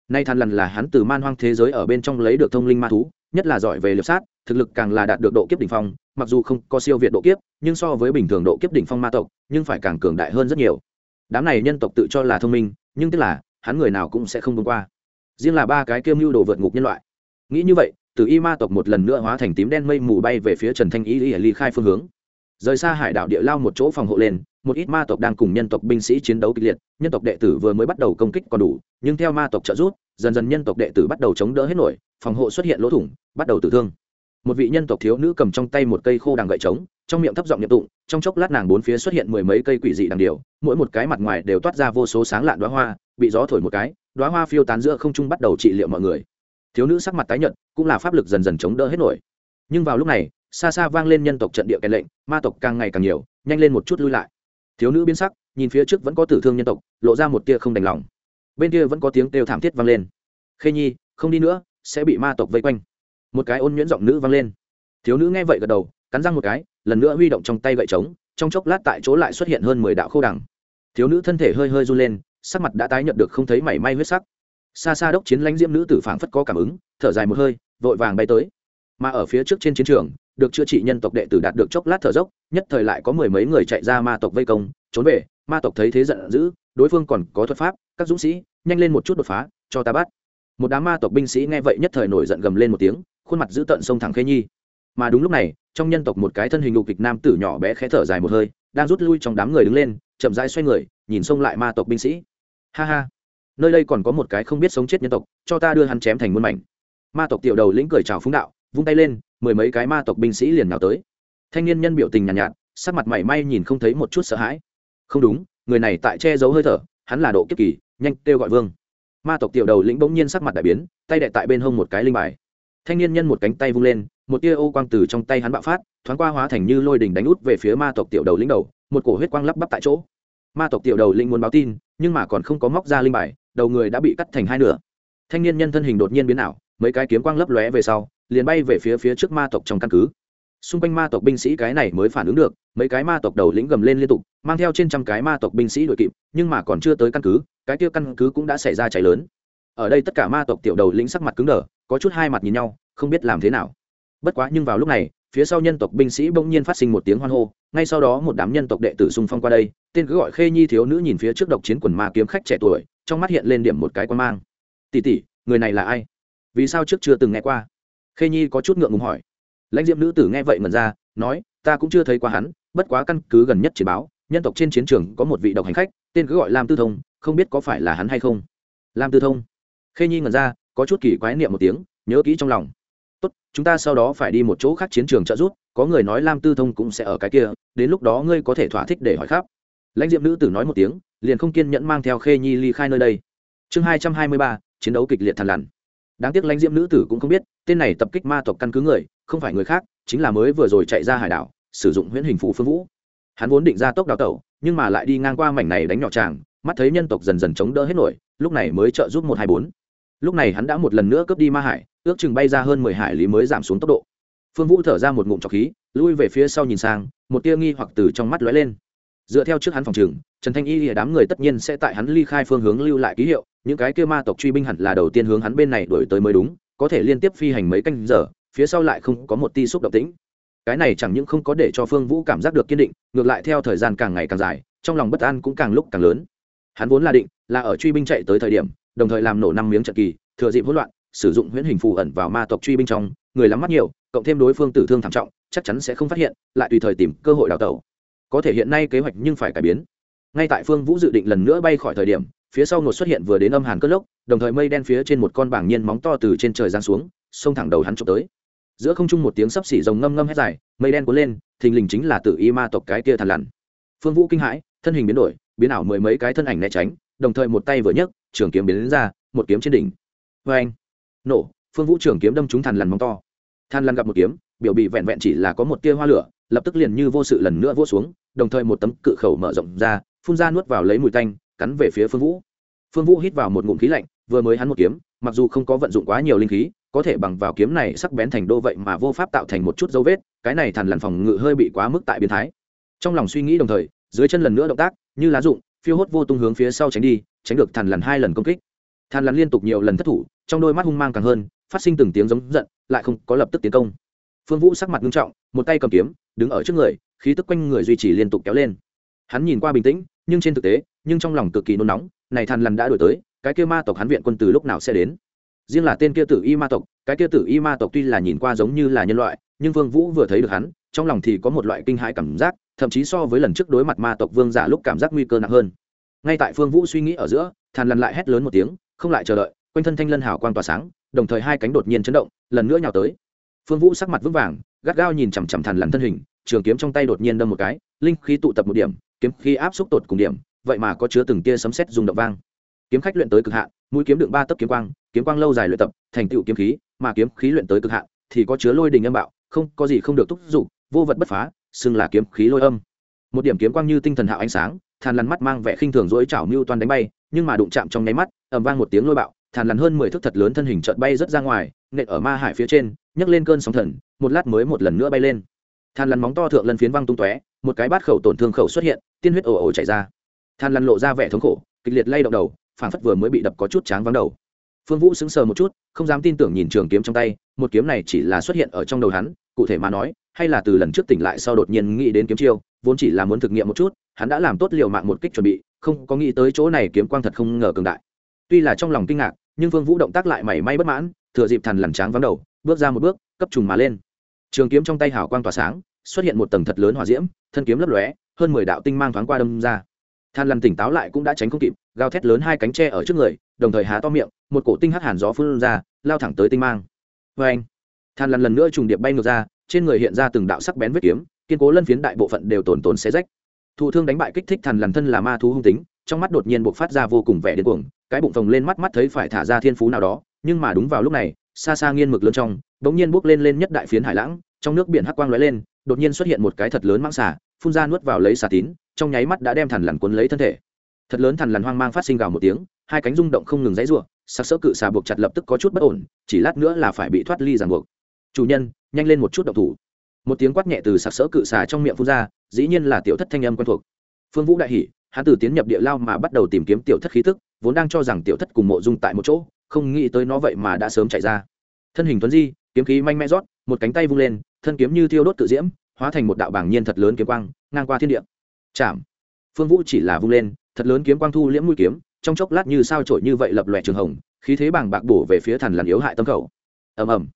Nay thằn lằn là hắn từ man hoang thế giới ở bên trong lấy được thông linh ma thú nhất là giỏi về liệp sát thực lực càng là đạt được độ kiếp đỉnh phong mặc dù không có siêu việt độ kiếp nhưng so với bình thường độ kiếp đỉnh phong ma tộc nhưng phải càng cường đại hơn rất nhiều. Đám này nhân tộc tự cho là thông minh nhưng tức là hắn người nào cũng sẽ không thông qua riêng là ba cái kiêm mưu đồ vượt ngục nhân loại. Nghĩ như vậy từ y ma tộc một lần nữa hóa thành tím đen mây mù bay về phía trần thanh y ly khai phương hướng. Rời xa hải đảo địa lao một chỗ phòng hộ lên, một ít ma tộc đang cùng nhân tộc binh sĩ chiến đấu kịch liệt, nhân tộc đệ tử vừa mới bắt đầu công kích còn đủ, nhưng theo ma tộc trợ rút dần dần nhân tộc đệ tử bắt đầu chống đỡ hết nổi, phòng hộ xuất hiện lỗ thủng, bắt đầu tử thương. Một vị nhân tộc thiếu nữ cầm trong tay một cây khô đằng gậy trống, trong miệng thấp giọng nhậm tụng, trong chốc lát nàng bốn phía xuất hiện mười mấy cây quỷ dị đằng điều, mỗi một cái mặt ngoài đều toát ra vô số sáng lạn đoá hoa, bị gió thổi một cái đoá hoa phiêu tán giữa không trung bắt đầu trị liệu mọi người. Thiếu nữ sắc mặt tái nhợt, cũng là pháp lực dần dần chống đỡ hết nổi. Nhưng vào lúc này, xa xa vang lên nhân tộc trận địa kèn lệnh, ma tộc càng ngày càng nhiều, nhanh lên một chút lui lại. Thiếu nữ biến sắc, nhìn phía trước vẫn có tử thương nhân tộc, lộ ra một tia không đành lòng. Bên kia vẫn có tiếng kêu thảm thiết vang lên. Khê nhi, không đi nữa, sẽ bị ma tộc vây quanh. Một cái ôn nhuyễn giọng nữ vang lên. Thiếu nữ nghe vậy gật đầu, cắn răng một cái, lần nữa huy động trong tay gậy trống, trong chốc lát tại chỗ lại xuất hiện hơn mười đạo khô đằng. Thiếu nữ thân thể hơi hơi run lên sắc mặt đã tái nhận được không thấy mảy may huyết sắc. Xa xa đốc chiến lãnh diễm nữ tử phảng phất có cảm ứng, thở dài một hơi, vội vàng bay tới. Mà ở phía trước trên chiến trường, được chữa trị nhân tộc đệ tử đạt được chốc lát thở dốc, nhất thời lại có mười mấy người chạy ra ma tộc vây công, trốn về, ma tộc thấy thế giận dữ, đối phương còn có thuật pháp, các dũng sĩ, nhanh lên một chút đột phá, cho ta bắt. Một đám ma tộc binh sĩ nghe vậy nhất thời nổi giận gầm lên một tiếng, khuôn mặt giữ tận sông thẳng khê nhi. Mà đúng lúc này, trong nhân tộc một cái thân hình lục kịch nam tử nhỏ bé khẽ thở dài một hơi, đang rút lui trong đám người đứng lên, chậm rãi xoay người, nhìn xông lại ma tộc binh sĩ ha ha. Nơi đây còn có một cái không biết sống chết nhân tộc cho ta đưa hắn chém thành muôn mảnh. Ma tộc tiểu đầu lĩnh cười chào phúng đạo vung tay lên mười mấy cái ma tộc binh sĩ liền nhào tới. Thanh niên nhân biểu tình nhàn nhạt, nhạt sắc mặt mảy may nhìn không thấy một chút sợ hãi. Không đúng người này tại che giấu hơi thở hắn là độ kiếp kỳ nhanh kêu gọi vương. Ma tộc tiểu đầu lĩnh bỗng nhiên sắc mặt đại biến tay đệ tại bên hông một cái linh bài. Thanh niên nhân một cánh tay vung lên một tia ô quang từ trong tay hắn bạo phát thoáng qua hóa thành như lôi đình đánh út về phía ma tộc tiểu đầu lĩnh đầu một cổ huyết quang lắp bắp tại chỗ. Ma tộc tiểu đầu lĩnh muốn báo tin nhưng mà còn không có móc ra linh bài, đầu người đã bị cắt thành hai nửa. Thanh niên nhân thân hình đột nhiên biến ảo, mấy cái kiếm quang lấp lóe về sau, liền bay về phía phía trước ma tộc trong căn cứ. Xung quanh ma tộc binh sĩ cái này mới phản ứng được, mấy cái ma tộc đầu lĩnh gầm lên liên tục, mang theo trên trăm cái ma tộc binh sĩ đuổi kịp, nhưng mà còn chưa tới căn cứ, cái kia căn cứ cũng đã xảy ra cháy lớn. Ở đây tất cả ma tộc tiểu đầu lĩnh sắc mặt cứng đờ, có chút hai mặt nhìn nhau, không biết làm thế nào. Bất quá nhưng vào lúc này phía sau nhân tộc binh sĩ bỗng nhiên phát sinh một tiếng hoan hô, ngay sau đó một đám nhân tộc đệ tử xung phong qua đây, tên cứ gọi khê nhi thiếu nữ nhìn phía trước độc chiến quần ma kiếm khách trẻ tuổi, trong mắt hiện lên điểm một cái quan mang. Tỷ tỷ, người này là ai? Vì sao trước chưa từng nghe qua? Khê nhi có chút ngượng ngùng hỏi. Lãnh diệm nữ tử nghe vậy mần ra, nói, ta cũng chưa thấy qua hắn, bất quá căn cứ gần nhất chỉ báo, nhân tộc trên chiến trường có một vị độc hành khách, tên cứ gọi lam tư thông, không biết có phải là hắn hay không? Lam tư thông. Khê nhi ngần ra, có chút kỳ quái niệm một tiếng, nhớ kỹ trong lòng tốt, chúng ta sau đó phải đi một chỗ khác chiến trường trợ giúp, có người nói lam tư thông cũng sẽ ở cái kia, đến lúc đó ngươi có thể thỏa thích để hỏi khắp. Lãnh diệm nữ tử nói một tiếng, liền không kiên nhẫn mang theo khê nhi ly khai nơi đây. Chương hai trăm hai mươi ba, chiến đấu kịch liệt thằn lằn. Đáng tiếc lãnh diệm nữ tử cũng không biết, tên này tập kích ma tộc căn cứ người, không phải người khác, chính là mới vừa rồi chạy ra hải đảo, sử dụng huyễn hình phù phương vũ. Hắn vốn định ra tốc đào tẩu, nhưng mà lại đi ngang qua mảnh này đánh nhỏ tràng, mắt thấy nhân tộc dần dần chống đỡ hết nổi, lúc này mới trợ giúp một hai bốn. Lúc này hắn đã một lần nữa cướp đi ma hải ước chừng bay ra hơn mười hải lý mới giảm xuống tốc độ. Phương vũ thở ra một ngụm trọc khí, lui về phía sau nhìn sang, một tia nghi hoặc từ trong mắt lóe lên. Dựa theo trước hắn phòng trường, trần thanh y lìa đám người tất nhiên sẽ tại hắn ly khai phương hướng lưu lại ký hiệu, những cái kia ma tộc truy binh hẳn là đầu tiên hướng hắn bên này đổi tới mới đúng, có thể liên tiếp phi hành mấy canh giờ, phía sau lại không có một ti xúc động tĩnh. Cái này chẳng những không có để cho phương vũ cảm giác được kiên định, ngược lại theo thời gian càng ngày càng dài, trong lòng bất an cũng càng lúc càng lớn. Hắn vốn là định là ở truy binh chạy tới thời điểm, đồng thời làm nổ năm miếng trận kỳ, thừa dịp hỗn loạn sử dụng huyễn hình phù ẩn vào ma tộc truy binh trong, người lắm mắt nhiều, cộng thêm đối phương tử thương thảm trọng, chắc chắn sẽ không phát hiện, lại tùy thời tìm cơ hội đào tẩu. Có thể hiện nay kế hoạch nhưng phải cải biến. Ngay tại phương vũ dự định lần nữa bay khỏi thời điểm, phía sau ngột xuất hiện vừa đến âm hàn cất lốc, đồng thời mây đen phía trên một con bảng nhiên móng to từ trên trời giáng xuống, xông thẳng đầu hắn trộm tới. Giữa không trung một tiếng sấp xỉ rồng ngâm ngâm hét dài, mây đen cuốn lên, thình lình chính là tự y ma tộc cái kia thằn lằn. Phương vũ kinh hãi, thân hình biến đổi, biến ảo mười mấy cái thân ảnh né tránh, đồng thời một tay vừa nhấc, trường kiếm biến đến ra, một kiếm trên đỉnh. Vê anh nổ, phương vũ trưởng kiếm đâm trúng thằn lằn móng to. Than lằn gặp một kiếm, biểu bị vẹn vẹn chỉ là có một tia hoa lửa, lập tức liền như vô sự lần nữa vỗ xuống, đồng thời một tấm cự khẩu mở rộng ra, phun ra nuốt vào lấy mùi tanh, cắn về phía phương vũ. Phương vũ hít vào một ngụm khí lạnh, vừa mới hắn một kiếm, mặc dù không có vận dụng quá nhiều linh khí, có thể bằng vào kiếm này sắc bén thành đô vậy mà vô pháp tạo thành một chút dấu vết, cái này thằn lằn phòng ngự hơi bị quá mức tại biến thái. Trong lòng suy nghĩ đồng thời, dưới chân lần nữa động tác, như lá rụng, phiêu hốt vô tung hướng phía sau tránh đi, tránh được thằn lằn hai lần công kích than lắn liên tục nhiều lần thất thủ, trong đôi mắt hung mang càng hơn, phát sinh từng tiếng giống giận, lại không có lập tức tiến công. Phương vũ sắc mặt nghiêm trọng, một tay cầm kiếm, đứng ở trước người, khí tức quanh người duy trì liên tục kéo lên. Hắn nhìn qua bình tĩnh, nhưng trên thực tế, nhưng trong lòng cực kỳ nôn nóng, này than lằn đã đổi tới, cái kia ma tộc hắn viện quân từ lúc nào sẽ đến? Riêng là tên kia tử y ma tộc, cái kia tử y ma tộc tuy là nhìn qua giống như là nhân loại, nhưng vương vũ vừa thấy được hắn, trong lòng thì có một loại kinh hãi cảm giác, thậm chí so với lần trước đối mặt ma tộc vương giả lúc cảm giác nguy cơ nặng hơn. Ngay tại phương vũ suy nghĩ ở giữa thàn lằn lại hét lớn một tiếng không lại chờ đợi, quanh thân thanh lân hào quang tỏa sáng, đồng thời hai cánh đột nhiên chấn động, lần nữa nhào tới. Phương vũ sắc mặt vững vàng, gắt gao nhìn chằm chằm thằn lằn thân hình, trường kiếm trong tay đột nhiên đâm một cái, linh khí tụ tập một điểm, kiếm khí áp xúc tột cùng điểm, vậy mà có chứa từng tia sấm sét rung động vang. Kiếm khách luyện tới cực hạn, mũi kiếm đựng ba tấc kiếm quang kiếm quang lâu dài luyện tập, thành tựu kiếm khí, mà kiếm khí luyện tới cực hạn thì có chứa lôi đình âm bạo, không, có gì không được thúc giục, vô vật bất phá, xưng là kiếm khí lôi âm. Một điểm kiếm quang như tinh thần hạo ánh sáng thàn lằn mắt mang vẻ khinh thường dỗi chảo mưu toàn đánh bay, nhưng mà đụng chạm trong nháy mắt ầm vang một tiếng lôi bạo, thàn lằn hơn mười thước thật lớn thân hình trợn bay rất ra ngoài, nện ở ma hải phía trên, nhấc lên cơn sóng thần, một lát mới một lần nữa bay lên. Than lằn móng to thượng lần phiến văng tung tóe, một cái bát khẩu tổn thương khẩu xuất hiện, tiên huyết ồ ồ chảy ra. Than lằn lộ ra vẻ thống khổ, kịch liệt lay động đầu phản phất vừa mới bị đập có chút tráng vắng đầu. Phương vũ sững sờ một chút, không dám tin tưởng nhìn trường kiếm trong tay, một kiếm này chỉ là xuất hiện ở trong đầu hắn, cụ thể mà nói, hay là từ lần trước tỉnh lại sau đột nhiên nghĩ đến kiếm chiêu, vốn chỉ là muốn thực nghiệm một chút, hắn đã làm tốt liều mạng một kích chuẩn bị, không có nghĩ tới chỗ này kiếm quang thật không ngờ cường đại tuy là trong lòng kinh ngạc, nhưng phương vũ động tác lại mảy may bất mãn, thừa dịp thần lằn tráng vắng đầu, bước ra một bước, cấp trùng mà lên. Trường kiếm trong tay hào quang tỏa sáng, xuất hiện một tầng thật lớn hỏa diễm, thân kiếm lấp lóe, hơn mười đạo tinh mang thoáng qua đâm ra. Than lằn tỉnh táo lại cũng đã tránh không kịp, gào thét lớn hai cánh tre ở trước người, đồng thời há to miệng, một cổ tinh hắc hàn gió phun ra, lao thẳng tới tinh mang. Vê anh than lằn lần nữa trùng điệp bay ngược ra, trên người hiện ra từng đạo sắc bén vết kiếm, kiên cố lân phiến đại bộ phận đều tổn tổn xé rách. Thụ thương đánh bại kích thích thần lằn thân là ma thú hung tính, trong mắt đột nhiên buộc phát ra vô cùng vẻ điên cuồng cái bụng phồng lên mắt mắt thấy phải thả ra thiên phú nào đó, nhưng mà đúng vào lúc này, xa xa nghiên mực lớn trong, bỗng nhiên bốc lên lên nhất đại phiến hải lãng, trong nước biển hắc quang lóe lên, đột nhiên xuất hiện một cái thật lớn mang xà, phun ra nuốt vào lấy xà tín, trong nháy mắt đã đem thằn lằn cuốn lấy thân thể. Thật lớn thằn lằn hoang mang phát sinh gào một tiếng, hai cánh rung động không ngừng dãy rủa, sặc sỡ cự xà buộc chặt lập tức có chút bất ổn, chỉ lát nữa là phải bị thoát ly ràng buộc. Chủ nhân, nhanh lên một chút động thủ. Một tiếng quát nhẹ từ sặc sỡ cự xà trong miệng phun ra, dĩ nhiên là tiểu thất thanh âm quen thuộc. Phương vũ đại hỉ hắn từ tiến nhập địa lao mà bắt đầu tìm kiếm tiểu thất khí tức, vốn đang cho rằng tiểu thất cùng mộ dung tại một chỗ, không nghĩ tới nó vậy mà đã sớm chạy ra. Thân hình tuấn di, kiếm khí manh mẽ rót, một cánh tay vung lên, thân kiếm như thiêu đốt tự diễm, hóa thành một đạo bảng nhiên thật lớn kiếm quang, ngang qua thiên địa. Chạm. Phương vũ chỉ là vung lên, thật lớn kiếm quang thu liễm mũi kiếm, trong chốc lát như sao trổi như vậy lập lòe trường hồng, khí thế bàng bạc bổ về phía thần lằn yếu hại tâm khẩu. Ầm ầm.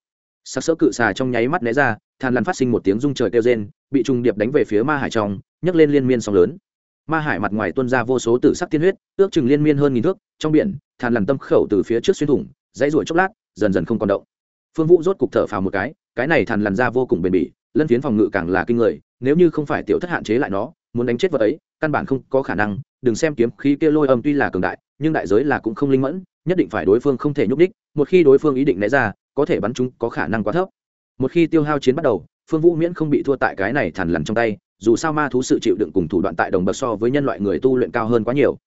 Sắc sỡ cự xà trong nháy mắt né ra thần lằn phát sinh một tiếng rung trời kêu rên, bị trùng điệp đánh về phía ma hải trong, nhấc lên liên miên sóng lớn ma hải mặt ngoài tuôn ra vô số tử sắc tiên huyết, ước chừng liên miên hơn nghìn thước, trong biển, thàn lằn tâm khẩu từ phía trước xuyên thủng, dãy ruổi chốc lát, dần dần không còn động. Phương vũ rốt cục thở phào một cái cái này thàn lằn ra vô cùng bền bỉ, lân phiến phòng ngự càng là kinh người, nếu như không phải tiểu thất hạn chế lại nó, muốn đánh chết vật ấy, căn bản không có khả năng, đừng xem kiếm khí kia lôi âm tuy là cường đại, nhưng đại giới là cũng không linh mẫn, nhất định phải đối phương không thể nhúc đích một khi đối phương ý định né ra, có thể bắn chúng có khả năng quá thấp. Một khi tiêu hao chiến bắt đầu, phương vũ miễn không bị thua tại cái này thàn lằn trong tay dù sao ma thú sự chịu đựng cùng thủ đoạn tại đồng bậc so với nhân loại người tu luyện cao hơn quá nhiều.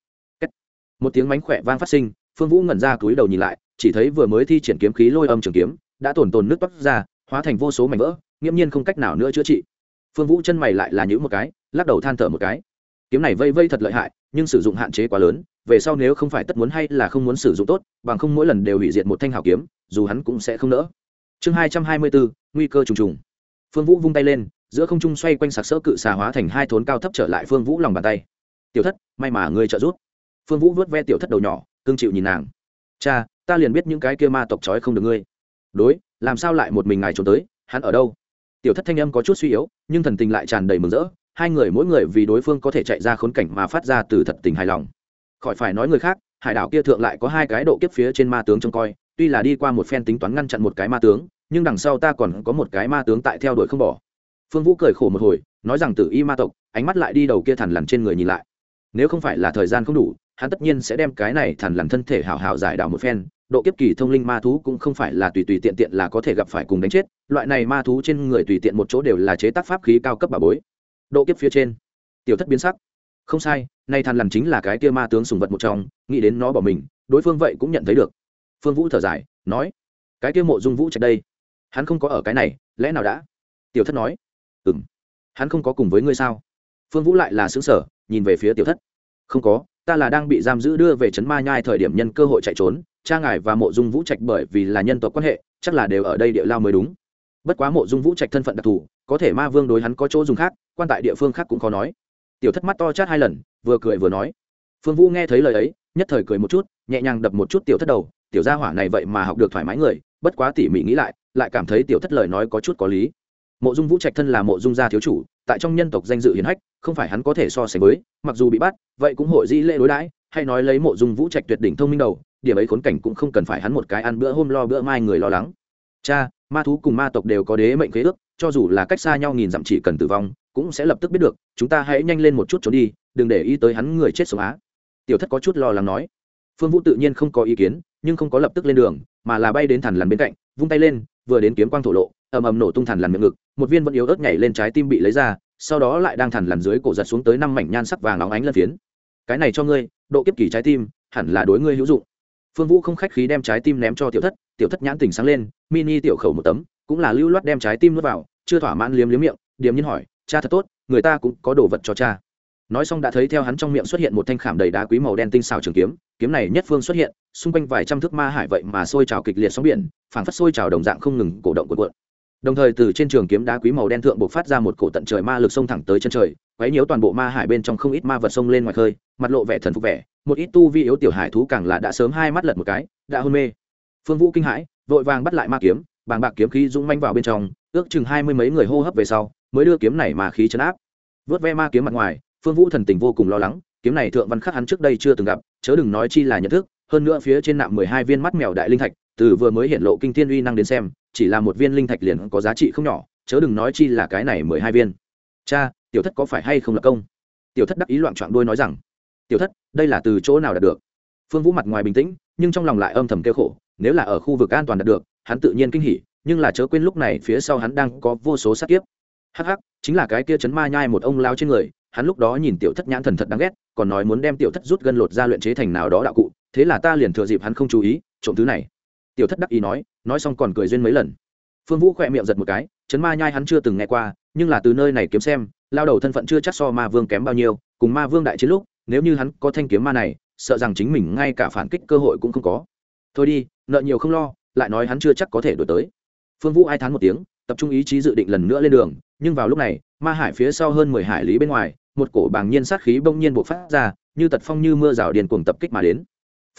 Một tiếng mánh khỏe vang phát sinh, phương vũ ngẩn ra túi đầu nhìn lại, chỉ thấy vừa mới thi triển kiếm khí lôi âm trường kiếm, đã tổn tồn nước toát ra, hóa thành vô số mảnh vỡ, nghiễm nhiên không cách nào nữa chữa trị. Phương vũ chân mày lại là những một cái, lắc đầu than thở một cái. Kiếm này vây vây thật lợi hại, nhưng sử dụng hạn chế quá lớn, về sau nếu không phải tất muốn hay là không muốn sử dụng tốt, bằng không mỗi lần đều hủy diệt một thanh hào kiếm, dù hắn cũng sẽ không nỡ. Chương hai trăm hai mươi bốn, nguy cơ trùng trùng. Phương vũ vung tay lên giữa không trung xoay quanh sặc sỡ cự xà hóa thành hai thốn cao thấp trở lại phương vũ lòng bàn tay. Tiểu thất, may mà ngươi trợ giúp. Phương vũ vớt ve tiểu thất đầu nhỏ, cương chịu nhìn nàng. Cha, ta liền biết những cái kia ma tộc trói không được ngươi. Đối, làm sao lại một mình ngài trốn tới? Hắn ở đâu? Tiểu thất thanh âm có chút suy yếu, nhưng thần tình lại tràn đầy mừng rỡ. Hai người mỗi người vì đối phương có thể chạy ra khốn cảnh mà phát ra từ thật tình hài lòng. Khỏi phải nói người khác, hải đảo kia thượng lại có hai cái độ kiếp phía trên ma tướng trông coi, tuy là đi qua một phen tính toán ngăn chặn một cái ma tướng, nhưng đằng sau ta còn có một cái ma tướng tại theo đuổi không bỏ phương vũ cười khổ một hồi, nói rằng tử y ma tộc, ánh mắt lại đi đầu kia thằn lằn trên người nhìn lại. Nếu không phải là thời gian không đủ, hắn tất nhiên sẽ đem cái này thằn lằn thân thể hào hào giải đảo một phen. Độ kiếp kỳ thông linh ma thú cũng không phải là tùy tùy tiện tiện là có thể gặp phải cùng đánh chết. Loại này ma thú trên người tùy tiện một chỗ đều là chế tác pháp khí cao cấp bà bối. Độ kiếp phía trên. Tiểu thất biến sắc. Không sai, nay thằn lằn chính là cái kia ma tướng sùng vật một trong, nghĩ đến nó bỏ mình, đối phương vậy cũng nhận thấy được. Phương vũ thở dài, nói, cái kia mộ dung vũ trạch đây, hắn không có ở cái này, lẽ nào đã? Tiểu thất nói ừ m hắn không có cùng với ngươi sao? Phương vũ lại là xứng sở nhìn về phía tiểu thất. Không có, ta là đang bị giam giữ đưa về trấn ma nhai thời điểm nhân cơ hội chạy trốn, cha ngài và mộ dung vũ trạch bởi vì là nhân tộc quan hệ, chắc là đều ở đây địa lao mới đúng. Bất quá mộ dung vũ trạch thân phận đặc thù, có thể ma vương đối hắn có chỗ dùng khác, quan tại địa phương khác cũng khó nói. Tiểu thất mắt to chát hai lần, vừa cười vừa nói. Phương vũ nghe thấy lời ấy, nhất thời cười một chút, nhẹ nhàng đập một chút tiểu thất đầu, tiểu gia hỏa này vậy mà học được thoải mái người, bất quá tỉ mỉ nghĩ lại lại cảm thấy tiểu thất lời nói có chút có lý mộ dung vũ trạch thân là mộ dung gia thiếu chủ, tại trong nhân tộc danh dự hiển hách, không phải hắn có thể so sánh với, mặc dù bị bắt, vậy cũng hội dĩ lễ đối đãi, hay nói lấy mộ dung vũ trạch tuyệt đỉnh thông minh đầu, điểm ấy khốn cảnh cũng không cần phải hắn một cái ăn bữa hôm lo bữa mai người lo lắng. Cha, ma thú cùng ma tộc đều có đế mệnh khế ước, cho dù là cách xa nhau nghìn dặm chỉ cần tử vong, cũng sẽ lập tức biết được, chúng ta hãy nhanh lên một chút trốn đi, đừng để ý tới hắn người chết sống á. Tiểu thất có chút lo lắng nói. Phương vũ tự nhiên không có ý kiến, nhưng không có lập tức lên đường, mà là bay đến thẳn lằn bên cạnh, vung tay lên, vừa đến kiếm quang thổ lộ ầm ầm nổ tung thằn lằn miệng ngực, một viên vẫn yếu ớt nhảy lên trái tim bị lấy ra, sau đó lại đang thằn lằn dưới cổ giật xuống tới năm mảnh nhan sắc vàng óng ánh lân phiến. Cái này cho ngươi, độ kiếp kỳ trái tim, hẳn là đối ngươi hữu dụng. Phương vũ không khách khí đem trái tim ném cho tiểu thất tiểu thất nhãn tình sáng lên, mini tiểu khẩu một tấm, cũng là lưu loát đem trái tim nuốt vào, chưa thỏa mãn liếm liếm miệng, điềm nhiên hỏi, cha thật tốt, người ta cũng có đồ vật cho cha. Nói xong đã thấy theo hắn trong miệng xuất hiện một thanh khảm đầy đá quý màu đen tinh xào trường kiếm kiếm này nhất phương xuất hiện, xung quanh vài trăm thước ma hải vậy mà sôi trào kịch liệt sóng biển, phảng phất sôi trào đồng dạng không ngừng cổ động cuộn cuộn đồng thời từ trên trường kiếm đá quý màu đen thượng buộc phát ra một cổ tận trời ma lực sông thẳng tới chân trời, quấy nhiễu toàn bộ ma hải bên trong không ít ma vật sông lên ngoài khơi, mặt lộ vẻ thần phục vẻ, một ít tu vi yếu tiểu hải thú càng là đã sớm hai mắt lật một cái, đã hôn mê. Phương vũ kinh hãi, vội vàng bắt lại ma kiếm, bàng bạc kiếm khí dũng manh vào bên trong, ước chừng hai mươi mấy người hô hấp về sau, mới đưa kiếm này mà khí chấn áp. Vớt ve ma kiếm mặt ngoài, phương vũ thần tình vô cùng lo lắng, kiếm này thượng văn khắc hắn trước đây chưa từng gặp, chớ đừng nói chi là nhận thức, hơn nữa phía trên nạm mười hai viên mắt mèo đại linh thạch từ vừa mới hiện lộ kinh thiên uy năng đến xem, chỉ là một viên linh thạch liền có giá trị không nhỏ, chớ đừng nói chi là cái này mười hai viên. Cha, tiểu thất có phải hay không là công? Tiểu thất đắc ý loạn trọn đôi nói rằng, tiểu thất, đây là từ chỗ nào đạt được? Phương vũ mặt ngoài bình tĩnh, nhưng trong lòng lại âm thầm kêu khổ, nếu là ở khu vực an toàn đạt được, hắn tự nhiên kinh hỉ, nhưng là chớ quên lúc này phía sau hắn đang có vô số sát kiếp. Hắc hắc, chính là cái kia chấn ma nhai một ông lao trên người, hắn lúc đó nhìn tiểu thất nhãn thần thật đáng ghét, còn nói muốn đem tiểu thất rút gân lột ra luyện chế thành nào đó đạo cụ, thế là ta liền thừa dịp hắn không chú ý, trộm thứ này tiểu thất đắc ý nói nói xong còn cười duyên mấy lần. Phương vũ khỏe miệng giật một cái, chấn ma nhai hắn chưa từng nghe qua, nhưng là từ nơi này kiếm xem, lao đầu thân phận chưa chắc so ma vương kém bao nhiêu, cùng ma vương đại chiến lúc, nếu như hắn có thanh kiếm ma này, sợ rằng chính mình ngay cả phản kích cơ hội cũng không có. Thôi đi, nợ nhiều không lo, lại nói hắn chưa chắc có thể đổi tới. Phương vũ ai thán một tiếng, tập trung ý chí dự định lần nữa lên đường, nhưng vào lúc này, ma hải phía sau hơn mười hải lý bên ngoài, một cổ bàng nhiên sát khí bỗng nhiên bộc phát ra, như tật phong như mưa rào điền cuồng tập kích mà đến.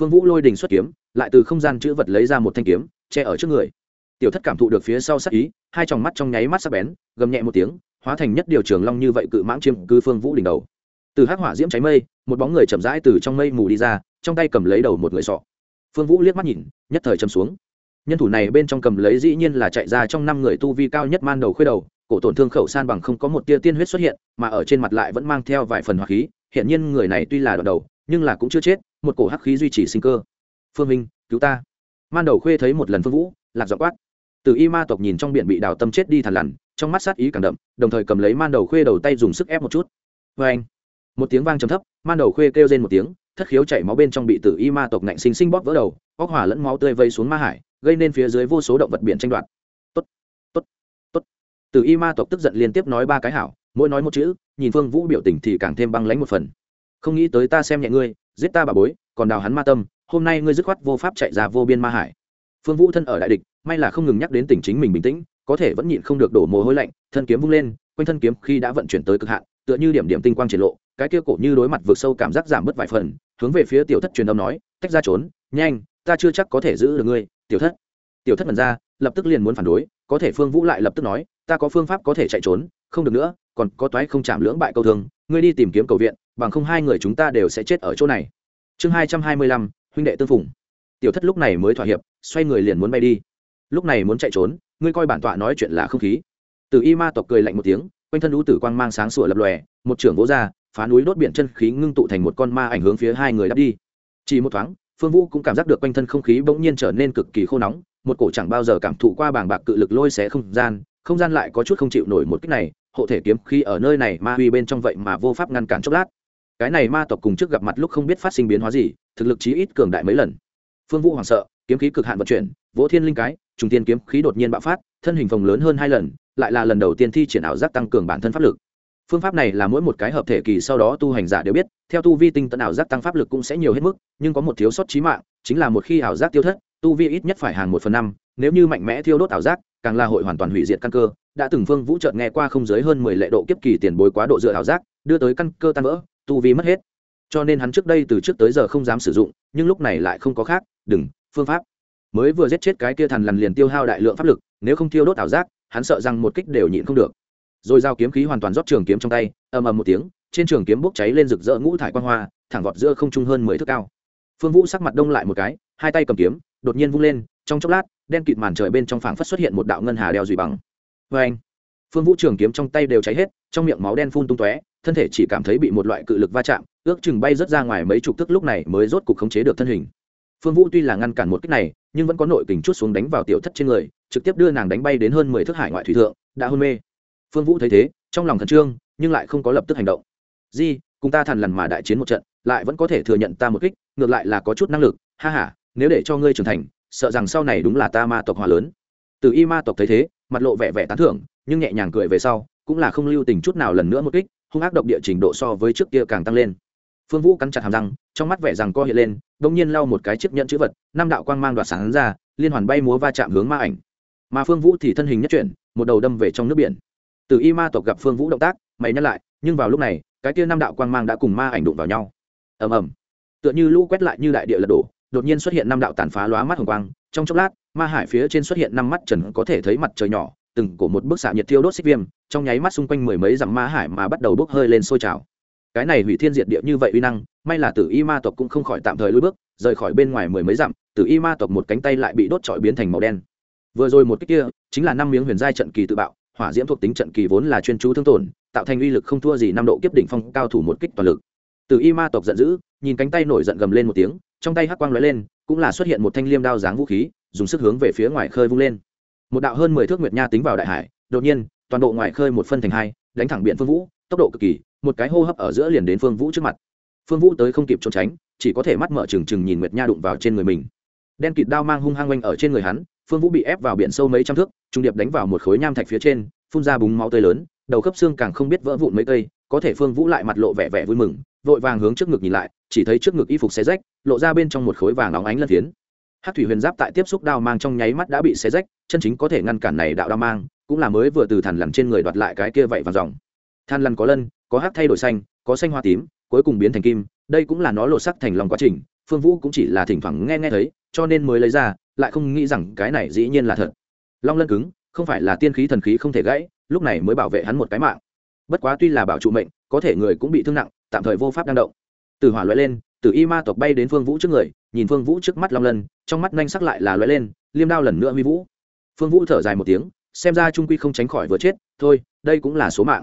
Phương vũ lôi đình xuất kiếm lại từ không gian chữ vật lấy ra một thanh kiếm, che ở trước người. Tiểu thất cảm thụ được phía sau sát ý, hai tròng mắt trong nháy mắt sắc bén, gầm nhẹ một tiếng, hóa thành nhất điều trường long như vậy cự mãng chiêm cư phương vũ đỉnh đầu. Từ hắc hỏa diễm cháy mây, một bóng người chậm rãi từ trong mây mù đi ra, trong tay cầm lấy đầu một người sọ. Phương vũ liếc mắt nhìn, nhất thời châm xuống. Nhân thủ này bên trong cầm lấy dĩ nhiên là chạy ra trong năm người tu vi cao nhất man đầu khuê đầu, cổ tổn thương khẩu san bằng không có một tia tiên huyết xuất hiện, mà ở trên mặt lại vẫn mang theo vài phần hỏa khí hiện nhiên người này tuy là đoạn đầu, nhưng là cũng chưa chết, một cổ hắc khí duy trì sinh cơ phương minh, cứu ta. Man đầu khuê thấy một lần phương vũ, lạc dọ quát. Từ y ma tộc nhìn trong biển bị đào tâm chết đi thằn lằn, trong mắt sát ý càng đậm, đồng thời cầm lấy man đầu khuê đầu tay dùng sức ép một chút. Vê anh. Một tiếng vang trầm thấp, man đầu khuê kêu lên một tiếng, thất khiếu chảy máu bên trong bị tử y ma tộc nạnh sinh sinh bóp vỡ đầu óc hỏa lẫn máu tươi vây xuống ma hải, gây nên phía dưới vô số động vật biển tranh đoạt. Tốt tốt tốt. Tử y ma tộc tức giận liên tiếp nói ba cái hảo, mỗi nói một chữ, nhìn phương vũ biểu tình thì càng thêm băng lãnh một phần. Không nghĩ tới ta xem nhẹ ngươi, giết ta bà bối, còn đào hắn ma tâm hôm nay ngươi dứt khoát vô pháp chạy ra vô biên ma hải. Phương vũ thân ở đại địch, may là không ngừng nhắc đến tình chính mình bình tĩnh, có thể vẫn nhịn không được đổ mồ hôi lạnh, thân kiếm vung lên, quanh thân kiếm khi đã vận chuyển tới cực hạn, tựa như điểm điểm tinh quang triển lộ, cái kia cổ như đối mặt vượt sâu cảm giác giảm bớt vài phần, hướng về phía tiểu thất truyền âm nói, tách ra trốn, nhanh, ta chưa chắc có thể giữ được ngươi, tiểu thất. Tiểu thất mần ra, lập tức liền muốn phản đối, có thể phương vũ lại lập tức nói, ta có phương pháp có thể chạy trốn, không được nữa, còn có toái không chạm lưỡng bại câu thương, ngươi đi tìm kiếm cầu viện, bằng không hai người chúng ta đều sẽ chết ở chỗ này. Chương hai trăm hai mươi lăm huynh đệ tương phùng. Tiểu thất lúc này mới thỏa hiệp, xoay người liền muốn bay đi. Lúc này muốn chạy trốn, ngươi coi bản tọa nói chuyện là không khí. Từ y ma tộc cười lạnh một tiếng, quanh thân lũ tử quang mang sáng sủa lập lòe, một trưởng vỗ ra, phá núi đốt biển chân khí ngưng tụ thành một con ma ảnh hướng phía hai người đắp đi. Chỉ một thoáng, phương vũ cũng cảm giác được quanh thân không khí bỗng nhiên trở nên cực kỳ khô nóng, một cổ chẳng bao giờ cảm thụ qua bảng bạc cự lực lôi xé không gian không gian lại có chút không chịu nổi một cách này, hộ thể kiếm khi ở nơi này ma uy bên trong vậy mà vô pháp ngăn cản chốc lát. Cái này ma tộc cùng trước gặp mặt lúc không biết phát sinh biến hóa gì thực lực chí ít cường đại mấy lần. Phương vũ hoảng sợ, kiếm khí cực hạn vận chuyển, vỗ thiên linh cái, trùng tiên kiếm khí đột nhiên bạo phát, thân hình phồng lớn hơn hai lần, lại là lần đầu tiên thi triển ảo giác tăng cường bản thân pháp lực. Phương pháp này là mỗi một cái hợp thể kỳ sau đó tu hành giả đều biết, theo tu vi tinh tận ảo giác tăng pháp lực cũng sẽ nhiều hết mức, nhưng có một thiếu sót trí mạng, chính là một khi ảo giác tiêu thất, tu vi ít nhất phải hàng một phần năm, nếu như mạnh mẽ thiêu đốt ảo giác, càng là hội hoàn toàn hủy diệt căn cơ. Đã từng phương vũ trợt nghe qua không dưới hơn mười lệ độ kiếp kỳ tiền bối quá độ dựa ảo giác, đưa tới căn cơ tan vỡ, tu vi mất hết cho nên hắn trước đây từ trước tới giờ không dám sử dụng, nhưng lúc này lại không có khác, đừng, phương pháp. Mới vừa giết chết cái kia thần lằn liền tiêu hao đại lượng pháp lực, nếu không thiêu đốt ảo giác, hắn sợ rằng một kích đều nhịn không được. Rồi giao kiếm khí hoàn toàn rót trường kiếm trong tay, ầm ầm một tiếng, trên trường kiếm bốc cháy lên rực rỡ ngũ thải quan hoa, thẳng vọt giữa không trung hơn mười thước cao. Phương vũ sắc mặt đông lại một cái, hai tay cầm kiếm, đột nhiên vung lên, trong chốc lát, đen kịt màn trời bên trong phảng phất xuất hiện một đạo ngân hà đeo dùy bằng. Vê anh, phương vũ trường kiếm trong tay đều cháy hết, trong miệng máu đen phun tung tóe, thân thể chỉ cảm thấy bị một loại cự lực va chạm ước chừng bay rớt ra ngoài mấy chục thước lúc này mới rốt cục khống chế được thân hình. Phương vũ tuy là ngăn cản một kích này, nhưng vẫn có nội tình chút xuống đánh vào tiểu thất trên người, trực tiếp đưa nàng đánh bay đến hơn mười thước hải ngoại thủy thượng, đã hôn mê. Phương vũ thấy thế, trong lòng khẩn trương, nhưng lại không có lập tức hành động. Di, cùng ta thằn lằn mà đại chiến một trận, lại vẫn có thể thừa nhận ta một kích, ngược lại là có chút năng lực, ha ha, nếu để cho ngươi trưởng thành, sợ rằng sau này đúng là ta ma tộc hòa lớn. Từ y ma tộc thấy thế, mặt lộ vẻ vẻ tán thưởng, nhưng nhẹ nhàng cười về sau, cũng là không lưu tình chút nào lần nữa một kích, hung ác độc địa trình độ so với trước kia càng tăng lên phương vũ cắn chặt hàm răng, trong mắt vẻ rằng co hiện lên đông nhiên lau một cái chiếc nhẫn chữ vật, năm đạo quang mang đoạt sáng ra, liên hoàn bay múa va chạm hướng ma ảnh. Mà phương vũ thì thân hình nhất chuyển, một đầu đâm về trong nước biển. Từ y ma tộc gặp phương vũ động tác, mày nhắc lại, nhưng vào lúc này, cái kia năm đạo quang mang đã cùng ma ảnh đụng vào nhau. Ầm ầm. Tựa như lũ quét lại như đại địa lật đổ, đột nhiên xuất hiện năm đạo tàn phá lóa mắt hồng quang. Trong chốc lát, ma hải phía trên xuất hiện năm mắt trần có thể thấy mặt trời nhỏ, từng cổ một bức xạ nhiệt thiêu đốt xích viêm, trong nháy mắt xung quanh mười mấy dặm ma hải mà bắt đầu bốc hơi lên sôi trào cái này hủy thiên diệt địa như vậy uy năng, may là tử y ma tộc cũng không khỏi tạm thời lùi bước, rời khỏi bên ngoài mười mấy dặm, tử y ma tộc một cánh tay lại bị đốt trọi biến thành màu đen. Vừa rồi một cách kia, chính là năm miếng huyền giai trận kỳ tự bạo, hỏa diễm thuộc tính trận kỳ vốn là chuyên chú thương tổn, tạo thành uy lực không thua gì năm độ kiếp đỉnh phong cao thủ một kích toàn lực. Tử y ma tộc giận dữ, nhìn cánh tay nổi giận gầm lên một tiếng, trong tay hắc quang lóe lên, cũng là xuất hiện một thanh liêm đao dáng vũ khí, dùng sức hướng về phía ngoài khơi vung lên. Một đạo hơn mười thước nguyệt nha tính vào đại hải, đột nhiên, toàn bộ ngoài khơi một phân thành hai, đánh thẳng biển phương vũ, tốc độ cực kỳ một cái hô hấp ở giữa liền đến phương vũ trước mặt. Phương vũ tới không kịp trốn tránh, chỉ có thể mắt mở trừng trừng nhìn nguyệt nha đụng vào trên người mình. Đen kịt đao mang hung hăng quanh ở trên người hắn, phương vũ bị ép vào biển sâu mấy trăm thước, trung điệp đánh vào một khối nham thạch phía trên, phun ra búng máu tươi lớn, đầu khớp xương càng không biết vỡ vụn mấy cây, có thể phương vũ lại mặt lộ vẻ vẻ vui mừng, vội vàng hướng trước ngực nhìn lại, chỉ thấy trước ngực y phục xé rách, lộ ra bên trong một khối vàng óng ánh lân phiến. Hát thủy huyền giáp tại tiếp xúc đao mang trong nháy mắt đã bị xé rách, chân chính có thể ngăn cản này đạo đao mang, cũng là mới vừa từ thằn lằn trên người đoạt lại cái kia vậy vàng dòng. Than lằn có lân có hắc thay đổi xanh, có xanh hoa tím, cuối cùng biến thành kim, đây cũng là nó lộ sắc thành lòng quá trình, phương vũ cũng chỉ là thỉnh thoảng nghe nghe thấy, cho nên mới lấy ra, lại không nghĩ rằng cái này dĩ nhiên là thật. Long lân cứng, không phải là tiên khí thần khí không thể gãy, lúc này mới bảo vệ hắn một cái mạng. Bất quá tuy là bảo trụ mệnh, có thể người cũng bị thương nặng, tạm thời vô pháp đang động. Từ hỏa loại lên, từ y ma tộc bay đến phương vũ trước người, nhìn phương vũ trước mắt long lân, trong mắt nhanh sắc lại là loại lên, liêm đao lần nữa huy vũ. Phương vũ thở dài một tiếng, xem ra trung quy không tránh khỏi vừa chết, thôi, đây cũng là số mạng.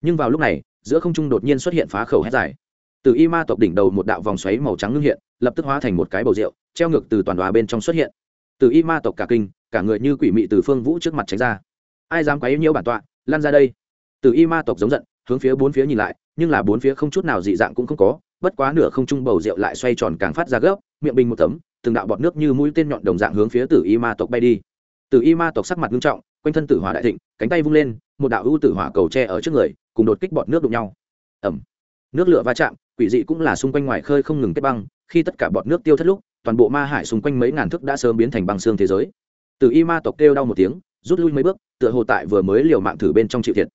Nhưng vào lúc này giữa không trung đột nhiên xuất hiện phá khẩu hét dài. Từ y ma tộc đỉnh đầu một đạo vòng xoáy màu trắng ngưng hiện, lập tức hóa thành một cái bầu rượu, treo ngược từ toàn đoà bên trong xuất hiện. Từ y ma tộc cả kinh, cả người như quỷ mị từ phương vũ trước mặt tránh ra. Ai dám quấy nhiễu bản tọa lan ra đây. Từ y ma tộc giống giận, hướng phía bốn phía nhìn lại, nhưng là bốn phía không chút nào dị dạng cũng không có, bất quá nửa không trung bầu rượu lại xoay tròn càng phát ra gấp, miệng bình một tấm, từng đạo bọt nước như mũi tên nhọn đồng dạng hướng phía tử y ma tộc bay đi. Tử y ma tộc sắc mặt nghiêm trọng quanh thân tử hỏa đại thịnh, cánh tay vung lên, một đạo ưu tử hỏa cầu tre ở trước người, cùng đột kích bọt nước đụng nhau. Ẩm nước lửa va chạm, quỷ dị cũng là xung quanh ngoài khơi không ngừng kết băng, khi tất cả bọt nước tiêu thất lúc, toàn bộ ma hải xung quanh mấy ngàn thước đã sớm biến thành băng xương thế giới. Từ y ma tộc kêu đau một tiếng, rút lui mấy bước, tựa hồ tại vừa mới liều mạng thử bên trong chịu thiệt.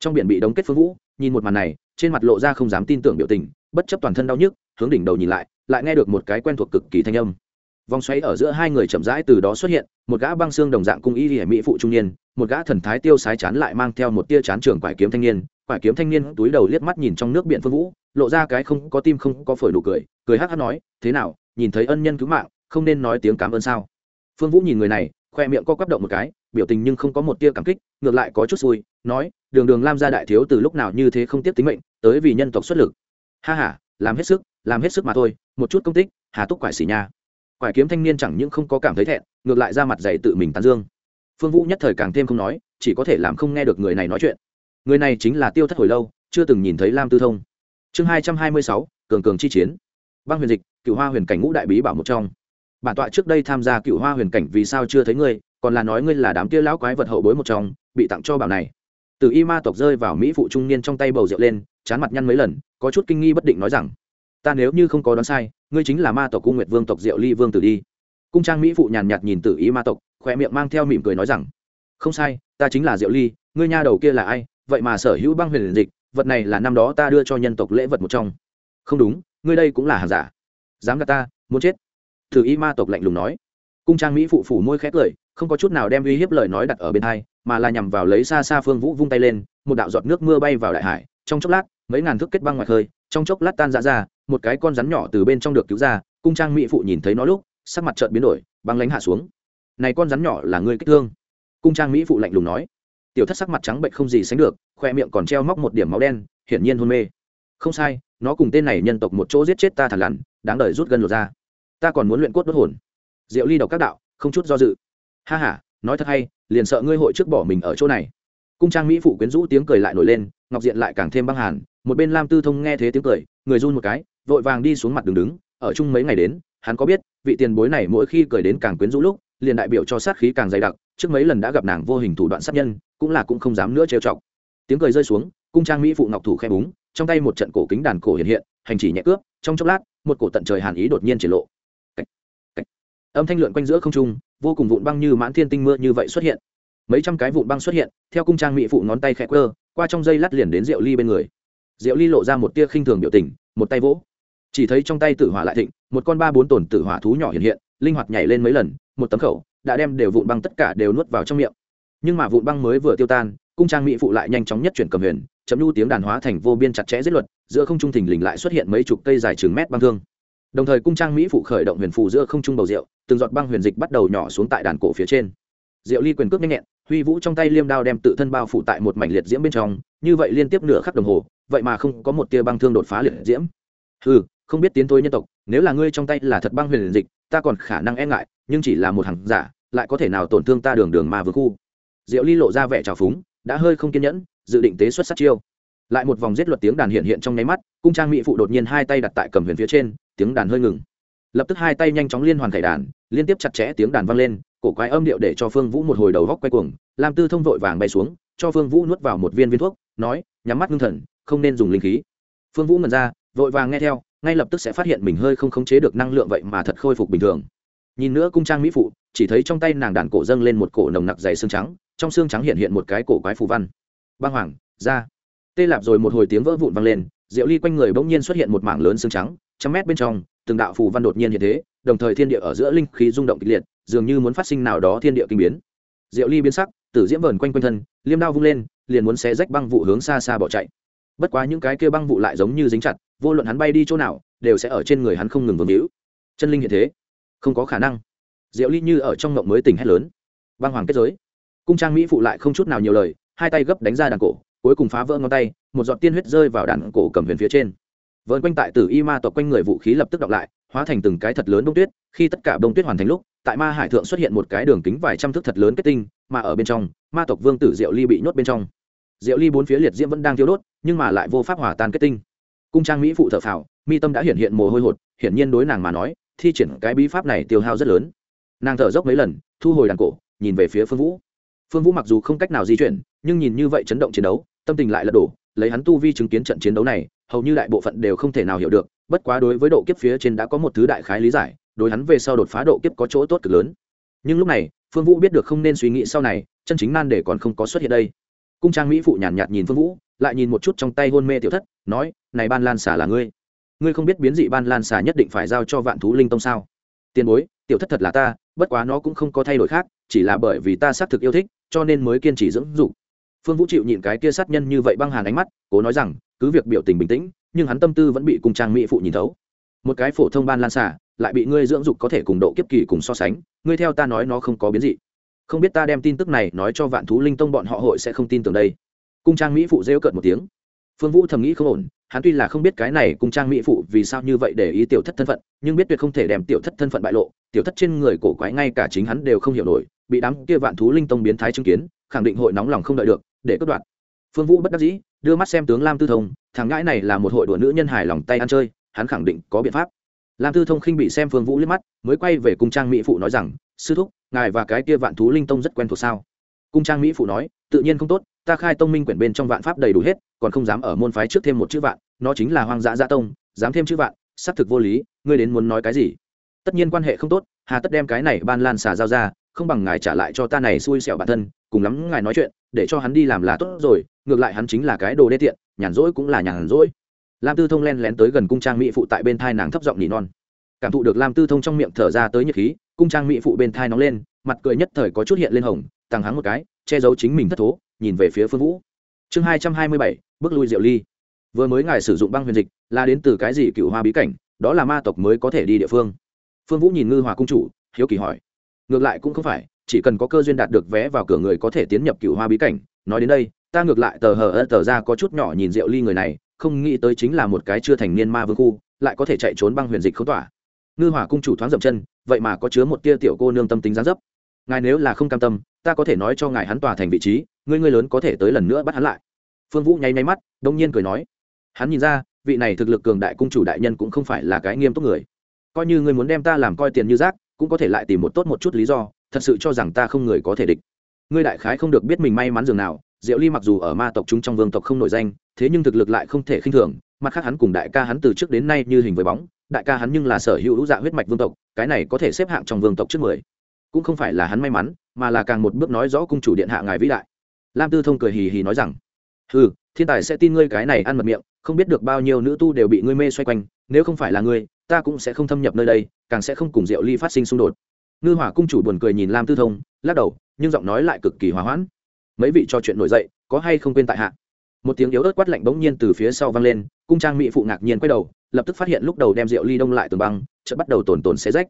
Trong biển bị đóng kết phương vũ, nhìn một màn này, trên mặt lộ ra không dám tin tưởng biểu tình, bất chấp toàn thân đau nhức, hướng đỉnh đầu nhìn lại lại nghe được một cái quen thuộc cực kỳ thanh âm vòng xoáy ở giữa hai người chậm rãi từ đó xuất hiện, một gã băng xương đồng dạng cung y hệ mỹ phụ trung niên, một gã thần thái tiêu sái chán lại mang theo một tia chán trường quải kiếm thanh niên. Quải kiếm thanh niên túi đầu liếc mắt nhìn trong nước biển phương vũ, lộ ra cái không có tim không có phổi đủ cười cười hắc hắc nói, thế nào, nhìn thấy ân nhân cứu mạng, không nên nói tiếng cảm ơn sao? Phương vũ nhìn người này, khoe miệng co quắp động một cái, biểu tình nhưng không có một tia cảm kích, ngược lại có chút xui, nói, đường đường lam gia đại thiếu từ lúc nào như thế không tiếp tính mệnh, tới vì nhân tộc xuất lực. Ha ha, làm hết sức, làm hết sức mà thôi, một chút công tích, hà túc quải xỉ nha quải kiếm thanh niên chẳng những không có cảm thấy thẹn, ngược lại ra mặt dày tự mình tán dương. Phương vũ nhất thời càng thêm không nói, chỉ có thể làm không nghe được người này nói chuyện. Người này chính là tiêu thất hồi lâu, chưa từng nhìn thấy lam tư thông. Chương hai trăm hai mươi sáu, cường cường chi chiến. Băng huyền dịch cựu hoa huyền cảnh ngũ đại bí bảo một trong. Bản tọa trước đây tham gia cựu hoa huyền cảnh vì sao chưa thấy ngươi, còn là nói ngươi là đám kia lão quái vật hậu bối một trong, bị tặng cho bảo này. Từ y ma tộc rơi vào mỹ phụ trung niên trong tay bầu rượu lên, chán mặt nhăn mấy lần, có chút kinh nghi bất định nói rằng ta nếu như không có đoán sai, ngươi chính là ma tộc cung nguyệt vương tộc diệu ly vương tử đi. Cung trang mỹ phụ nhàn nhạt nhìn tử ý ma tộc khoe miệng mang theo mỉm cười nói rằng, không sai, ta chính là diệu ly, ngươi nha đầu kia là ai? Vậy mà sở hữu băng huyền dịch, vật này là năm đó ta đưa cho nhân tộc lễ vật một trong. Không đúng, ngươi đây cũng là hàng giả. Dám gạt ta, muốn chết. Thử y ma tộc lạnh lùng nói. Cung trang mỹ phụ phủ môi khét lời không có chút nào đem uy hiếp lời nói đặt ở bên hai, mà là nhằm vào lấy xa xa phương vũ vung tay lên, một đạo giọt nước mưa bay vào đại hải, trong chốc lát, mấy ngàn thước kết băng ngoài khơi trong chốc lát tan ra ra, một cái con rắn nhỏ từ bên trong được cứu ra, cung trang mỹ phụ nhìn thấy nó lúc, sắc mặt trợn biến đổi, băng lánh hạ xuống. Này con rắn nhỏ là người kích thương. Cung trang mỹ phụ lạnh lùng nói. Tiểu thất sắc mặt trắng bệnh không gì sánh được, khoe miệng còn treo móc một điểm máu đen, hiển nhiên hôn mê. Không sai, nó cùng tên này nhân tộc một chỗ giết chết ta thằn lằn, đáng đời rút gân lột ra ta còn muốn luyện cốt đốt hồn. Diệu ly độc các đạo, không chút do dự. Ha ha, nói thật hay, liền sợ ngươi hội trước bỏ mình ở chỗ này. Cung trang mỹ phụ quyến rũ tiếng cười lại nổi lên, ngọc diện lại càng thêm băng hàn một bên lam tư thông nghe thế tiếng cười, người run một cái, vội vàng đi xuống mặt đường đứng, ở chung mấy ngày đến, hắn có biết, vị tiền bối này mỗi khi cười đến càng quyến rũ lúc, liền đại biểu cho sát khí càng dày đặc, trước mấy lần đã gặp nàng vô hình thủ đoạn sát nhân, cũng là cũng không dám nữa trêu chọc tiếng cười rơi xuống, cung trang mỹ phụ ngọc thủ khe búng, trong tay một trận cổ kính đàn cổ hiện hiện, hành chỉ nhẹ cướp trong chốc lát, một cổ tận trời hàn ý đột nhiên triển lộ Cách. Cách. âm thanh lượn quanh giữa không trung, vô cùng vụn băng như mãn thiên tinh mưa như vậy xuất hiện mấy trăm cái vụn băng xuất hiện, theo cung trang mỹ phụ ngón tay khẽ quơ, qua trong dây lát liền đến rượu ly bên người Diệu ly lộ ra một tia khinh thường biểu tình, một tay vỗ. Chỉ thấy trong tay tử hỏa lại thịnh, một con ba bốn tổn tử hỏa thú nhỏ hiện hiện, linh hoạt nhảy lên mấy lần, một tấm khẩu, đã đem đều vụn băng tất cả đều nuốt vào trong miệng. Nhưng mà vụn băng mới vừa tiêu tan, cung trang mỹ phụ lại nhanh chóng nhất chuyển cầm huyền chấm nhu tiếng đàn hóa thành vô biên chặt chẽ giết luật, giữa không trung thình lình lại xuất hiện mấy chục cây dài chừng mét băng thương. Đồng thời cung trang mỹ phụ khởi động huyền phù giữa không trung bầu rượu, từng giọt băng huyền dịch bắt đầu nhỏ xuống tại đàn cổ phía trên diệu ly quyền cước nhanh nhẹn, huy vũ trong tay liêm đao đem tự thân bao phủ tại một mảnh liệt diễm bên trong, như vậy liên tiếp nửa khắc đồng hồ, vậy mà không có một tia băng thương đột phá liệt diễm. Ừ không biết tiến thôi nhân tộc, nếu là ngươi trong tay là thật băng huyền dịch, ta còn khả năng e ngại, nhưng chỉ là một hàng giả, lại có thể nào tổn thương ta đường đường mà vừa khu? Diệu ly lộ ra vẻ trào phúng, đã hơi không kiên nhẫn, dự định tế xuất sát chiêu. Lại một vòng giết luật tiếng đàn hiện hiện trong nháy mắt, cung trang mỹ phụ đột nhiên hai tay đặt tại cầm huyền phía trên, tiếng đàn hơi ngừng. Lập tức hai tay nhanh chóng liên hoàn khải đàn, liên tiếp chặt chẽ tiếng đàn vang lên cổ quái âm điệu để cho phương vũ một hồi đầu góc quay cuồng làm tư thông vội vàng bay xuống, cho phương vũ nuốt vào một viên viên thuốc, nói, nhắm mắt ngưng thần, không nên dùng linh khí. Phương vũ ngần ra, vội vàng nghe theo, ngay lập tức sẽ phát hiện mình hơi không khống chế được năng lượng vậy mà thật khôi phục bình thường. Nhìn nữa cung trang mỹ phụ, chỉ thấy trong tay nàng đàn cổ dâng lên một cổ nồng nặc dày xương trắng, trong xương trắng hiện hiện một cái cổ quái phù văn. Băng hoàng, ra. Tê lạp rồi một hồi tiếng vỡ vụn vang lên, diệu ly quanh người bỗng nhiên xuất hiện một mảng lớn xương trắng, trăm mét bên trong, từng đạo phù văn đột nhiên hiện thế, đồng thời thiên địa ở giữa linh khí rung động kịch liệt dường như muốn phát sinh nào đó thiên địa kinh biến. Diệu ly biến sắc, tử diễm vờn quanh quanh thân, liêm đao vung lên, liền muốn xé rách băng vụ hướng xa xa bỏ chạy. Bất quá những cái kia băng vụ lại giống như dính chặt, vô luận hắn bay đi chỗ nào, đều sẽ ở trên người hắn không ngừng vương hữu chân linh hiện thế, không có khả năng. Diệu ly như ở trong ngộng mới tỉnh hét lớn. Băng hoàng kết giới. Cung trang mỹ phụ lại không chút nào nhiều lời, hai tay gấp đánh ra đàn cổ, cuối cùng phá vỡ ngón tay, một giọt tiên huyết rơi vào đàn cổ cầm huyền phía trên. Vợn quanh tại tử y ma tộc quanh người vũ khí lập tức đọc lại hóa thành từng cái thật lớn bông tuyết, khi tất cả bông tuyết hoàn thành lúc, tại ma hải thượng xuất hiện một cái đường kính vài trăm thước thật lớn kết tinh, mà ở bên trong, ma tộc vương tử diệu ly bị nhốt bên trong. Diệu ly bốn phía liệt diễm vẫn đang thiếu đốt, nhưng mà lại vô pháp hòa tan kết tinh. Cung trang mỹ phụ thợ phào, mi tâm đã hiện hiện mồ hôi hột, hiển nhiên đối nàng mà nói, thi triển cái bí pháp này tiêu hao rất lớn. Nàng thở dốc mấy lần, thu hồi đàn cổ, nhìn về phía phương vũ. Phương vũ mặc dù không cách nào di chuyển, nhưng nhìn như vậy chấn động chiến đấu, tâm tình lại lật đổ, lấy hắn tu vi chứng kiến trận chiến đấu này, hầu như đại bộ phận đều không thể nào hiểu được bất quá đối với độ kiếp phía trên đã có một thứ đại khái lý giải đối hắn về sau đột phá độ kiếp có chỗ tốt cực lớn. Nhưng lúc này phương vũ biết được không nên suy nghĩ sau này chân chính nan để còn không có xuất hiện đây. Cung trang mỹ phụ nhàn nhạt, nhạt nhìn phương vũ lại nhìn một chút trong tay hôn mê tiểu thất nói này ban lan xả là ngươi. Ngươi không biết biến dị ban lan xả nhất định phải giao cho vạn thú linh tông sao? Tiền bối tiểu thất thật là ta bất quá nó cũng không có thay đổi khác chỉ là bởi vì ta xác thực yêu thích cho nên mới kiên trì dưỡng dục. Phương vũ chịu nhịn cái kia sát nhân như vậy băng hàn ánh mắt cố nói rằng cứ việc biểu tình bình tĩnh nhưng hắn tâm tư vẫn bị cùng trang mỹ phụ nhìn thấu. Một cái phổ thông ban lan xả, lại bị ngươi dưỡng dục có thể cùng độ kiếp kỳ cùng so sánh, ngươi theo ta nói nó không có biến dị. Không biết ta đem tin tức này nói cho vạn thú linh tông bọn họ hội sẽ không tin tưởng đây. Cung trang mỹ phụ rêu cợt một tiếng. Phương vũ thầm nghĩ không ổn, hắn tuy là không biết cái này cung trang mỹ phụ vì sao như vậy để ý tiểu thất thân phận, nhưng biết tuyệt không thể đem tiểu thất thân phận bại lộ, tiểu thất trên người cổ quái ngay cả chính hắn đều không hiểu nổi, bị đám kia vạn thú linh tông biến thái chứng kiến, khẳng định hội nóng lòng không đợi được, để cất đoạn. Phương vũ bất đắc dĩ đưa mắt xem tướng lam tư thông, thằng ngãi này là một hội đùa nữ nhân hài lòng tay ăn chơi, hắn khẳng định có biện pháp. Lam tư thông khinh bị xem phương vũ liếc mắt, mới quay về cung trang mỹ phụ nói rằng, sư thúc, ngài và cái kia vạn thú linh tông rất quen thuộc sao? Cung trang mỹ phụ nói, tự nhiên không tốt, ta khai tông minh quyển bên trong vạn pháp đầy đủ hết, còn không dám ở môn phái trước thêm một chữ vạn, nó chính là hoang dã gia tông, dám thêm chữ vạn, xác thực vô lý, ngươi đến muốn nói cái gì? Tất nhiên quan hệ không tốt, hà tất đem cái này ban lan xà giao ra, không bằng ngài trả lại cho ta này xui xẻo bản thân, cùng lắm ngài nói chuyện để cho hắn đi làm là tốt rồi, ngược lại hắn chính là cái đồ đê tiện, nhàn rỗi cũng là nhàn rỗi. Lam tư thông len lén tới gần cung trang mỹ phụ tại bên thai nàng thấp giọng nỉ non. Cảm thụ được lam tư thông trong miệng thở ra tới nhiệt khí, cung trang mỹ phụ bên thai nóng lên, mặt cười nhất thời có chút hiện lên hồng tăng hắng một cái, che giấu chính mình thất thố, nhìn về phía phương vũ. Chương hai trăm hai mươi bảy, bước lui diệu ly. Vừa mới ngài sử dụng băng huyền dịch, là đến từ cái gì cựu hoa bí cảnh, đó là ma tộc mới có thể đi địa phương. Phương vũ nhìn ngư hòa cung chủ, hiếu kỳ hỏi. Ngược lại cũng không phải chỉ cần có cơ duyên đạt được vé vào cửa người có thể tiến nhập cựu hoa bí cảnh. Nói đến đây, ta ngược lại tờ hờ ơ tờ ra có chút nhỏ nhìn rượu ly người này, không nghĩ tới chính là một cái chưa thành niên ma vương khu, lại có thể chạy trốn băng huyền dịch khấu tỏa. Ngư hỏa cung chủ thoáng dậm chân, vậy mà có chứa một tia tiểu cô nương tâm tính gián dấp. Ngài nếu là không cam tâm, ta có thể nói cho ngài hắn tỏa thành vị trí, ngươi ngươi lớn có thể tới lần nữa bắt hắn lại. Phương vũ nháy nháy mắt, đông nhiên cười nói. Hắn nhìn ra, vị này thực lực cường đại cung chủ đại nhân cũng không phải là cái nghiêm túc người. Coi như ngươi muốn đem ta làm coi tiền như rác, cũng có thể lại tìm một tốt một chút lý do thật sự cho rằng ta không người có thể địch. Ngươi đại khái không được biết mình may mắn dường nào, diệu ly mặc dù ở ma tộc chúng trong vương tộc không nổi danh, thế nhưng thực lực lại không thể khinh thường, mặt khác hắn cùng đại ca hắn từ trước đến nay như hình với bóng, đại ca hắn nhưng là sở hữu dạ huyết mạch vương tộc, cái này có thể xếp hạng trong vương tộc trước mười. Cũng không phải là hắn may mắn, mà là càng một bước nói rõ cung chủ điện hạ ngài vĩ đại. Lam tư thông cười hì hì nói rằng ừ thiên tài sẽ tin ngươi cái này ăn mật miệng, không biết được bao nhiêu nữ tu đều bị ngươi mê xoay quanh, nếu không phải là ngươi, ta cũng sẽ không thâm nhập nơi đây, càng sẽ không cùng diệu ly phát sinh xung đột ngư hỏa cung chủ buồn cười nhìn lam tư thông, lắc đầu, nhưng giọng nói lại cực kỳ hòa hoãn. Mấy vị trò chuyện nổi dậy, có hay không quên tại hạ? Một tiếng yếu ớt quát lạnh bỗng nhiên từ phía sau vang lên, cung trang mỹ phụ ngạc nhiên quay đầu, lập tức phát hiện lúc đầu đem rượu ly đông lại tường băng, chợt bắt đầu tổn tổn xé rách.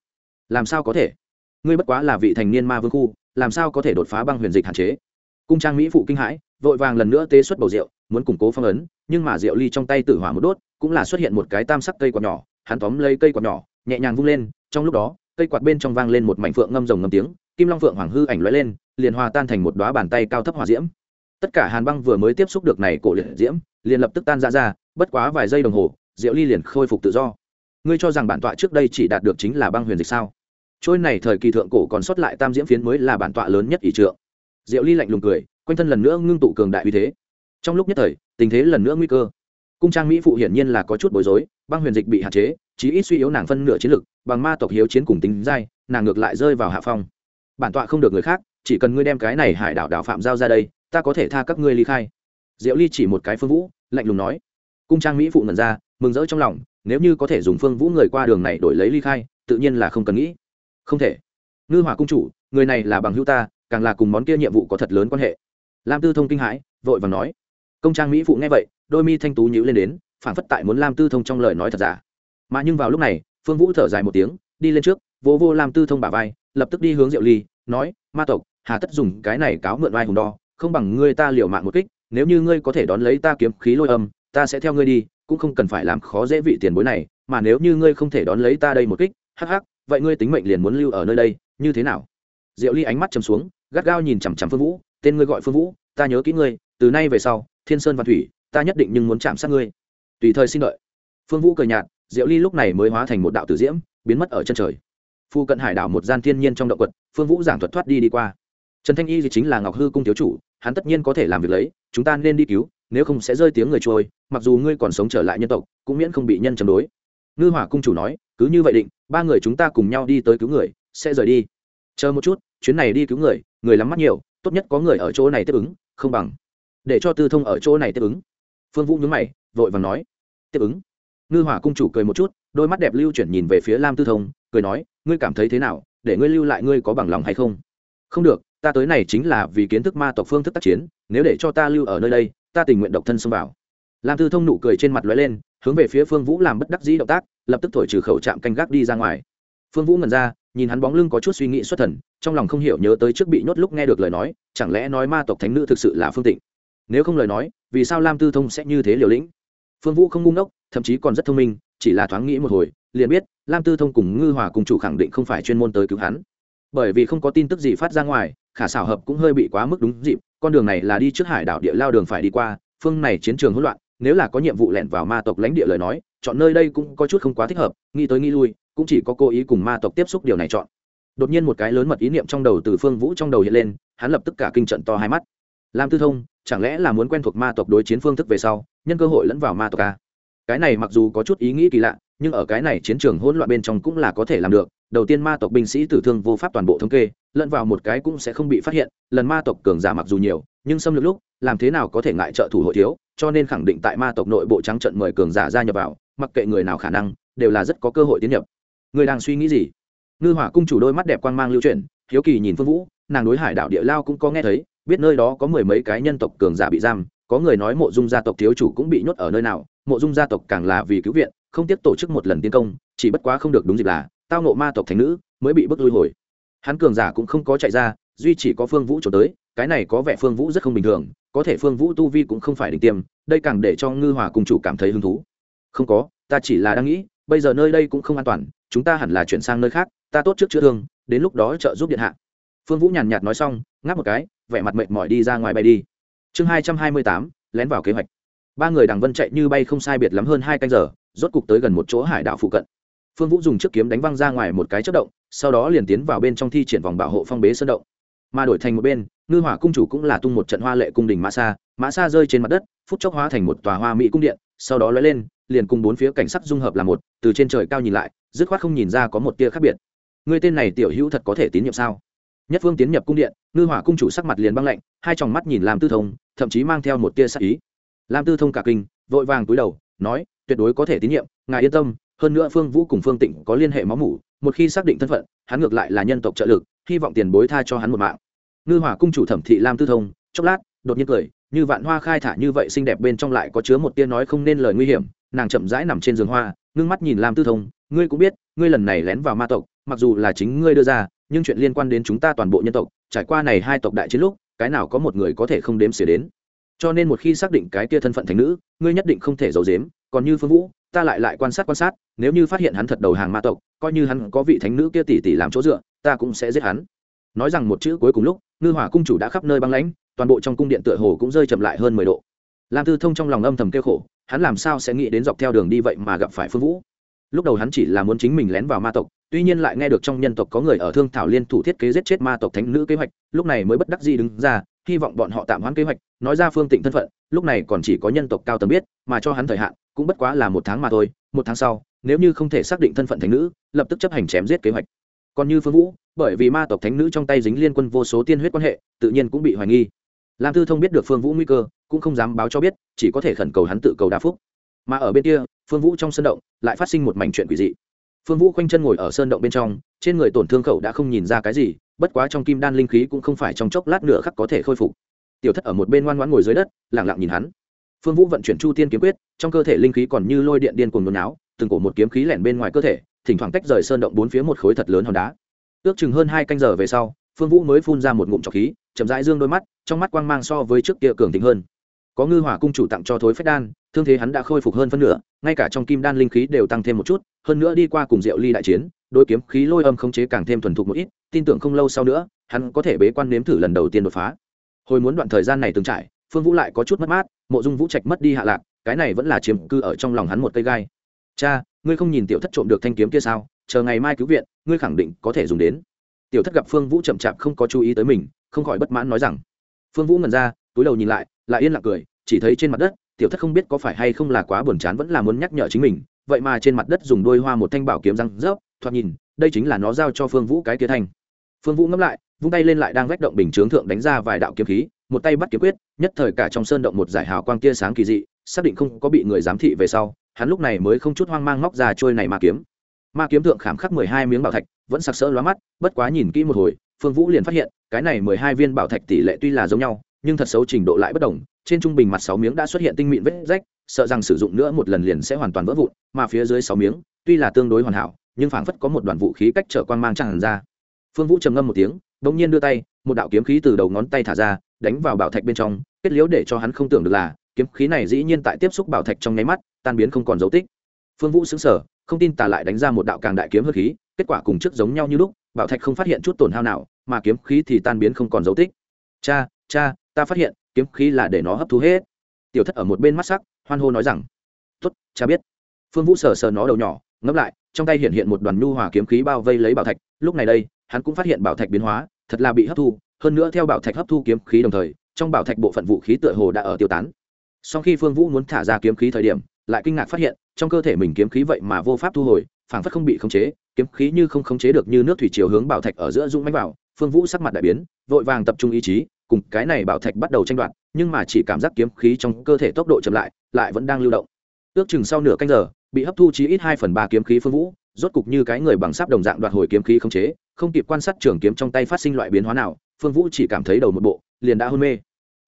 Làm sao có thể? Ngươi bất quá là vị thành niên ma vương khu, làm sao có thể đột phá băng huyền dịch hạn chế? Cung trang mỹ phụ kinh hãi, vội vàng lần nữa tế xuất bầu rượu, muốn củng cố phong ấn, nhưng mà rượu ly trong tay tử hỏa một đốt, cũng là xuất hiện một cái tam sắc cây quạt nhỏ, hắn tóm lấy cây quạt nhỏ, nhẹ nhàng vung lên, trong lúc đó cây quạt bên trong vang lên một mảnh phượng ngâm rồng ngâm tiếng, kim long phượng hoàng hư ảnh lóe lên, liền hòa tan thành một đoá bàn tay cao thấp hòa diễm. Tất cả hàn băng vừa mới tiếp xúc được này cổ liệt diễm, liền lập tức tan ra ra, bất quá vài giây đồng hồ, diệu ly liền khôi phục tự do. Ngươi cho rằng bản tọa trước đây chỉ đạt được chính là băng huyền dịch sao? Trôi này thời kỳ thượng cổ còn sót lại tam diễm phiến mới là bản tọa lớn nhất ỷ trượng. Diệu ly lạnh lùng cười, quanh thân lần nữa ngưng tụ cường đại uy thế. Trong lúc nhất thời, tình thế lần nữa nguy cơ cung trang mỹ phụ hiển nhiên là có chút bối rối, băng huyền dịch bị hạn chế, chí ít suy yếu nàng phân nửa chiến lực, bằng ma tộc hiếu chiến cùng tính dai, nàng ngược lại rơi vào hạ phong. Bản tọa không được người khác, chỉ cần ngươi đem cái này hải đảo đảo phạm giao ra đây, ta có thể tha các ngươi ly khai. Diệu ly chỉ một cái phương vũ, lạnh lùng nói. Cung trang mỹ phụ ngẩn ra, mừng rỡ trong lòng, nếu như có thể dùng phương vũ người qua đường này đổi lấy ly khai, tự nhiên là không cần nghĩ. Không thể. Ngư hỏa cung chủ, người này là bằng hữu ta, càng là cùng món kia nhiệm vụ có thật lớn quan hệ. Lam tư thông kinh hãi, vội vàng nói công trang mỹ phụ nghe vậy, đôi mi thanh tú nhíu lên đến phản phất tại muốn lam tư thông trong lời nói thật giả. Mà nhưng vào lúc này, phương vũ thở dài một tiếng, đi lên trước vô vô lam tư thông bả vai, lập tức đi hướng diệu ly, nói, ma tộc, hà tất dùng cái này cáo mượn vai hùng đo, không bằng ngươi ta liều mạng một kích, nếu như ngươi có thể đón lấy ta kiếm khí lôi âm, ta sẽ theo ngươi đi, cũng không cần phải làm khó dễ vị tiền bối này, mà nếu như ngươi không thể đón lấy ta đây một kích, hắc hắc, vậy ngươi tính mệnh liền muốn lưu ở nơi đây, như thế nào? Diệu ly ánh mắt chầm xuống, gắt gao nhìn chằm chằm phương vũ, tên ngươi gọi phương vũ, ta nhớ kỹ ngươi từ nay về sau, thiên sơn và thủy, ta nhất định nhưng muốn chạm sát ngươi. Tùy thời xin đợi. Phương vũ cười nhạt, diệu ly lúc này mới hóa thành một đạo tử diễm, biến mất ở chân trời. Phu cận hải đảo một gian thiên nhiên trong động quật, phương vũ giảng thuật thoát đi đi qua. Trần thanh y thì chính là ngọc hư cung thiếu chủ, hắn tất nhiên có thể làm việc lấy, chúng ta nên đi cứu, nếu không sẽ rơi tiếng người trôi, mặc dù ngươi còn sống trở lại nhân tộc, cũng miễn không bị nhân chấm đối. Ngư hỏa cung chủ nói, cứ như vậy định, ba người chúng ta cùng nhau đi tới cứu người, sẽ rời đi. Chờ một chút, chuyến này đi cứu người người lắm mắt nhiều, tốt nhất có người ở chỗ này tiếp ứng, không bằng để cho tư thông ở chỗ này tiếp ứng. Phương vũ nhúng mày, vội vàng nói, tiếp ứng. Ngư hỏa cung chủ cười một chút, đôi mắt đẹp lưu chuyển nhìn về phía lam tư thông, cười nói, ngươi cảm thấy thế nào? Để ngươi lưu lại ngươi có bằng lòng hay không? Không được, ta tới này chính là vì kiến thức ma tộc phương thức tác chiến, nếu để cho ta lưu ở nơi đây, ta tình nguyện độc thân xông vào. Lam tư thông nụ cười trên mặt lóe lên, hướng về phía phương vũ làm bất đắc dĩ động tác, lập tức thổi trừ khẩu trạm canh gác đi ra ngoài. Phương vũ ngần ra, nhìn hắn bóng lưng có chút suy nghĩ xuất thần, trong lòng không hiểu nhớ tới trước bị nhốt lúc nghe được lời nói, chẳng lẽ nói ma tộc thánh nữ thực sự là phương tịnh? Nếu không lời nói, vì sao lam tư thông sẽ như thế liều lĩnh? Phương vũ không ngu ngốc, thậm chí còn rất thông minh, chỉ là thoáng nghĩ một hồi, liền biết, lam tư thông cùng ngư hòa cùng chủ khẳng định không phải chuyên môn tới cứu hắn. Bởi vì không có tin tức gì phát ra ngoài, khả xảo hợp cũng hơi bị quá mức đúng dịp, con đường này là đi trước hải đảo địa lao đường phải đi qua, phương này chiến trường hỗn loạn, nếu là có nhiệm vụ lẻn vào ma tộc lãnh địa lời nói, chọn nơi đây cũng có chút không quá thích hợp, nghĩ tới nghĩ lui, cũng chỉ có cố ý cùng ma tộc tiếp xúc điều này chọn. Đột nhiên một cái lớn mật ý niệm trong đầu từ phương vũ trong đầu hiện lên, hắn lập tức cả kinh trận to hai mắt lam tư thông, chẳng lẽ là muốn quen thuộc ma tộc đối chiến phương thức về sau, nhân cơ hội lẫn vào ma tộc a cái này mặc dù có chút ý nghĩ kỳ lạ, nhưng ở cái này chiến trường hỗn loạn bên trong cũng là có thể làm được. Đầu tiên ma tộc binh sĩ tử thương vô pháp toàn bộ thống kê, lẫn vào một cái cũng sẽ không bị phát hiện, lần ma tộc cường giả mặc dù nhiều, nhưng xâm lược lúc, làm thế nào có thể ngại trợ thủ hội thiếu, cho nên khẳng định tại ma tộc nội bộ trắng trận mời cường giả gia nhập vào, mặc kệ người nào khả năng, đều là rất có cơ hội tiến nhập. Người đang suy nghĩ gì? Ngư hỏa cung chủ đôi mắt đẹp quang mang lưu chuyển, hiếu kỳ nhìn phương vũ, nàng đối hải đảo địa lao cũng có nghe thấy biết nơi đó có mười mấy cái nhân tộc cường giả bị giam, có người nói mộ dung gia tộc thiếu chủ cũng bị nhốt ở nơi nào, mộ dung gia tộc càng là vì cứu viện, không tiếp tổ chức một lần tiến công, chỉ bất quá không được đúng dịp là, tao nộ ma tộc thành nữ, mới bị bước lui hồi. Hắn cường giả cũng không có chạy ra, duy chỉ có phương vũ trốn tới, cái này có vẻ phương vũ rất không bình thường, có thể phương vũ tu vi cũng không phải đỉnh tiêm, đây càng để cho ngư hòa cùng chủ cảm thấy hứng thú. Không có, ta chỉ là đang nghĩ, bây giờ nơi đây cũng không an toàn, chúng ta hẳn là chuyển sang nơi khác, ta tốt trước chữa thương, đến lúc đó trợ giúp điện hạ. Phương vũ nhàn nhạt nói xong, ngáp một cái vẻ mặt mệt mỏi đi ra ngoài bay đi. Chương hai trăm hai mươi tám, lén vào kế hoạch. Ba người đằng vân chạy như bay không sai biệt lắm hơn hai canh giờ, rốt cục tới gần một chỗ hải đảo phụ cận. Phương vũ dùng chiếc kiếm đánh văng ra ngoài một cái chất động, sau đó liền tiến vào bên trong thi triển vòng bảo hộ phong bế sơn động. Mà đổi thành một bên, ngư hỏa cung chủ cũng là tung một trận hoa lệ cung đình mã xa mã xa rơi trên mặt đất, phút chốc hóa thành một tòa hoa mỹ cung điện, sau đó lói lên, liền cùng bốn phía cảnh sắc dung hợp là một, từ trên trời cao nhìn lại, dứt khoát không nhìn ra có một tia khác biệt. Người tên này tiểu hữu thật có thể tín nhiệm sao? Nhất phương tiến nhập cung điện, ngư hỏa cung chủ sắc mặt liền băng lạnh, hai tròng mắt nhìn làm tư thông, thậm chí mang theo một tia sắc ý. Lam tư thông cả kinh, vội vàng túi đầu, nói, tuyệt đối có thể tín nhiệm, ngài yên tâm, hơn nữa phương vũ cùng phương tịnh có liên hệ máu mủ, một khi xác định thân phận, hắn ngược lại là nhân tộc trợ lực, hy vọng tiền bối tha cho hắn một mạng. Ngư hỏa cung chủ thẩm thị lam tư thông, chốc lát, đột nhiên cười, như vạn hoa khai thả như vậy xinh đẹp bên trong lại có chứa một tia nói không nên lời nguy hiểm. Nàng chậm rãi nằm trên giường hoa, ngưng mắt nhìn lam tư thông, ngươi cũng biết, ngươi lần này lén vào ma tộc, mặc dù là chính ngươi đưa ra nhưng chuyện liên quan đến chúng ta toàn bộ nhân tộc, trải qua này hai tộc đại chiến lúc, cái nào có một người có thể không đếm xỉa đến? Cho nên một khi xác định cái kia thân phận thành nữ, ngươi nhất định không thể giấu dếm còn như phương vũ, ta lại lại quan sát quan sát, nếu như phát hiện hắn thật đầu hàng ma tộc, coi như hắn có vị thánh nữ kia tỷ tỷ làm chỗ dựa, ta cũng sẽ giết hắn. Nói rằng một chữ cuối cùng lúc, ngư hỏa cung chủ đã khắp nơi băng lãnh, toàn bộ trong cung điện tựa hồ cũng rơi chậm lại hơn mười độ. Lam tư thông trong lòng âm thầm kêu khổ, hắn làm sao sẽ nghĩ đến dọc theo đường đi vậy mà gặp phải phương vũ? Lúc đầu hắn chỉ là muốn chính mình lén vào ma tộc tuy nhiên lại nghe được trong nhân tộc có người ở thương thảo liên thủ thiết kế giết chết ma tộc thánh nữ kế hoạch, lúc này mới bất đắc gì đứng ra, hy vọng bọn họ tạm hoãn kế hoạch, nói ra phương tịnh thân phận, lúc này còn chỉ có nhân tộc cao tầng biết, mà cho hắn thời hạn, cũng bất quá là một tháng mà thôi, một tháng sau, nếu như không thể xác định thân phận thánh nữ, lập tức chấp hành chém giết kế hoạch. Còn như phương vũ, bởi vì ma tộc thánh nữ trong tay dính liên quân vô số tiên huyết quan hệ, tự nhiên cũng bị hoài nghi. Lam tư thông biết được phương vũ nguy cơ, cũng không dám báo cho biết, chỉ có thể khẩn cầu hắn tự cầu đa phúc. Mà ở bên kia, phương vũ trong sân động, lại phát sinh một mảnh chuyện quỷ dị phương vũ khoanh chân ngồi ở sơn động bên trong, trên người tổn thương khẩu đã không nhìn ra cái gì, bất quá trong kim đan linh khí cũng không phải trong chốc lát nữa khắc có thể khôi phục. Tiểu thất ở một bên ngoan ngoãn ngồi dưới đất lẳng lặng nhìn hắn. Phương vũ vận chuyển chu tiên kiếm quyết, trong cơ thể linh khí còn như lôi điện điên cuồng nôn áo từng cổ một kiếm khí lẻn bên ngoài cơ thể, thỉnh thoảng tách rời sơn động bốn phía một khối thật lớn hòn đá. Ước chừng hơn hai canh giờ về sau, phương vũ mới phun ra một ngụm trọc khí, chậm rãi dương đôi mắt, trong mắt quang mang so với trước kia cường thịnh hơn có ngư hỏa cung chủ tặng cho thối phách đan, thương thế hắn đã khôi phục hơn phân nửa, ngay cả trong kim đan linh khí đều tăng thêm một chút, hơn nữa đi qua cùng diệu ly đại chiến đôi kiếm khí lôi âm khống chế càng thêm thuần thục một ít, tin tưởng không lâu sau nữa, hắn có thể bế quan nếm thử lần đầu tiên đột phá. Hồi muốn đoạn thời gian này từng trải, phương vũ lại có chút mất mát, mộ dung vũ trạch mất đi hạ lạc, cái này vẫn là chiếm cư ở trong lòng hắn một cây gai. Cha, ngươi không nhìn tiểu thất trộm được thanh kiếm kia sao? Chờ ngày mai cứu viện, ngươi khẳng định có thể dùng đến. Tiểu thất gặp phương vũ chậm chạp không có chú ý tới mình, không khỏi bất mãn nói rằng. Phương vũ ngần ra, túi đầu nhìn lại lại yên lặng cười, chỉ thấy trên mặt đất, tiểu thất không biết có phải hay không là quá buồn chán vẫn là muốn nhắc nhở chính mình, vậy mà trên mặt đất dùng đôi hoa một thanh bảo kiếm răng rớp, thoạt nhìn, đây chính là nó giao cho phương vũ cái kia thanh. Phương vũ ngẫm lại, vung tay lên lại đang vách động bình chướng thượng đánh ra vài đạo kiếm khí, một tay bắt kiếm quyết, nhất thời cả trong sơn động một giải hào quang tia sáng kỳ dị, xác định không có bị người giám thị về sau, hắn lúc này mới không chút hoang mang móc ra trôi này ma kiếm. Ma kiếm thượng khảm khắc mười hai miếng bảo thạch, vẫn sặc sỡ lóa mắt, bất quá nhìn kỹ một hồi, phương vũ liền phát hiện, cái này mười hai viên bảo thạch tỷ lệ tuy là giống nhau nhưng thật xấu trình độ lại bất đồng, trên trung bình mặt sáu miếng đã xuất hiện tinh mịn vết rách, sợ rằng sử dụng nữa một lần liền sẽ hoàn toàn vỡ vụn, mà phía dưới sáu miếng, tuy là tương đối hoàn hảo, nhưng phảng phất có một đoàn vũ khí cách trở quang mang tràn ra. Phương vũ trầm ngâm một tiếng đ nhiên đưa tay, một đạo kiếm khí từ đầu ngón tay thả ra, đánh vào bảo thạch bên trong, kết liễu để cho hắn không tưởng được là, kiếm khí này dĩ nhiên tại tiếp xúc bảo thạch trong nháy mắt, tan biến không còn dấu tích. Phương vũ xứng sở không tin tà lại đánh ra một đạo càng đại kiếm hơ khí, kết quả cùng trước giống nhau như lúc, bảo thạch không phát hiện chút tổn hao nào, mà kiếm khí thì tan biến không còn dấu tích. Cha cha ta phát hiện, kiếm khí là để nó hấp thu hết. Tiểu thất ở một bên mắt sắc, hoan hô nói rằng, tốt, cha biết. Phương vũ sờ sờ nó đầu nhỏ, ngẫm lại, trong tay hiện hiện một đoàn nhu hòa kiếm khí bao vây lấy bảo thạch. Lúc này đây, hắn cũng phát hiện bảo thạch biến hóa, thật là bị hấp thu. Hơn nữa theo bảo thạch hấp thu kiếm khí đồng thời, trong bảo thạch bộ phận vũ khí tựa hồ đã ở tiêu tán. Sau khi phương vũ muốn thả ra kiếm khí thời điểm, lại kinh ngạc phát hiện, trong cơ thể mình kiếm khí vậy mà vô pháp thu hồi, phảng phất không bị khống chế, kiếm khí như không khống chế được như nước thủy chiều hướng bảo thạch ở giữa rung mánh vào. Phương vũ sắc mặt đại biến, vội vàng tập trung ý chí cùng cái này bảo thạch bắt đầu tranh đoạt, nhưng mà chỉ cảm giác kiếm khí trong cơ thể tốc độ chậm lại lại vẫn đang lưu động. Ước chừng sau nửa canh giờ, bị hấp thu chí ít hai phần ba kiếm khí phương vũ, rốt cục như cái người bằng sáp đồng dạng đoạt hồi kiếm khí không chế, không kịp quan sát trường kiếm trong tay phát sinh loại biến hóa nào, phương vũ chỉ cảm thấy đầu một bộ, liền đã hôn mê.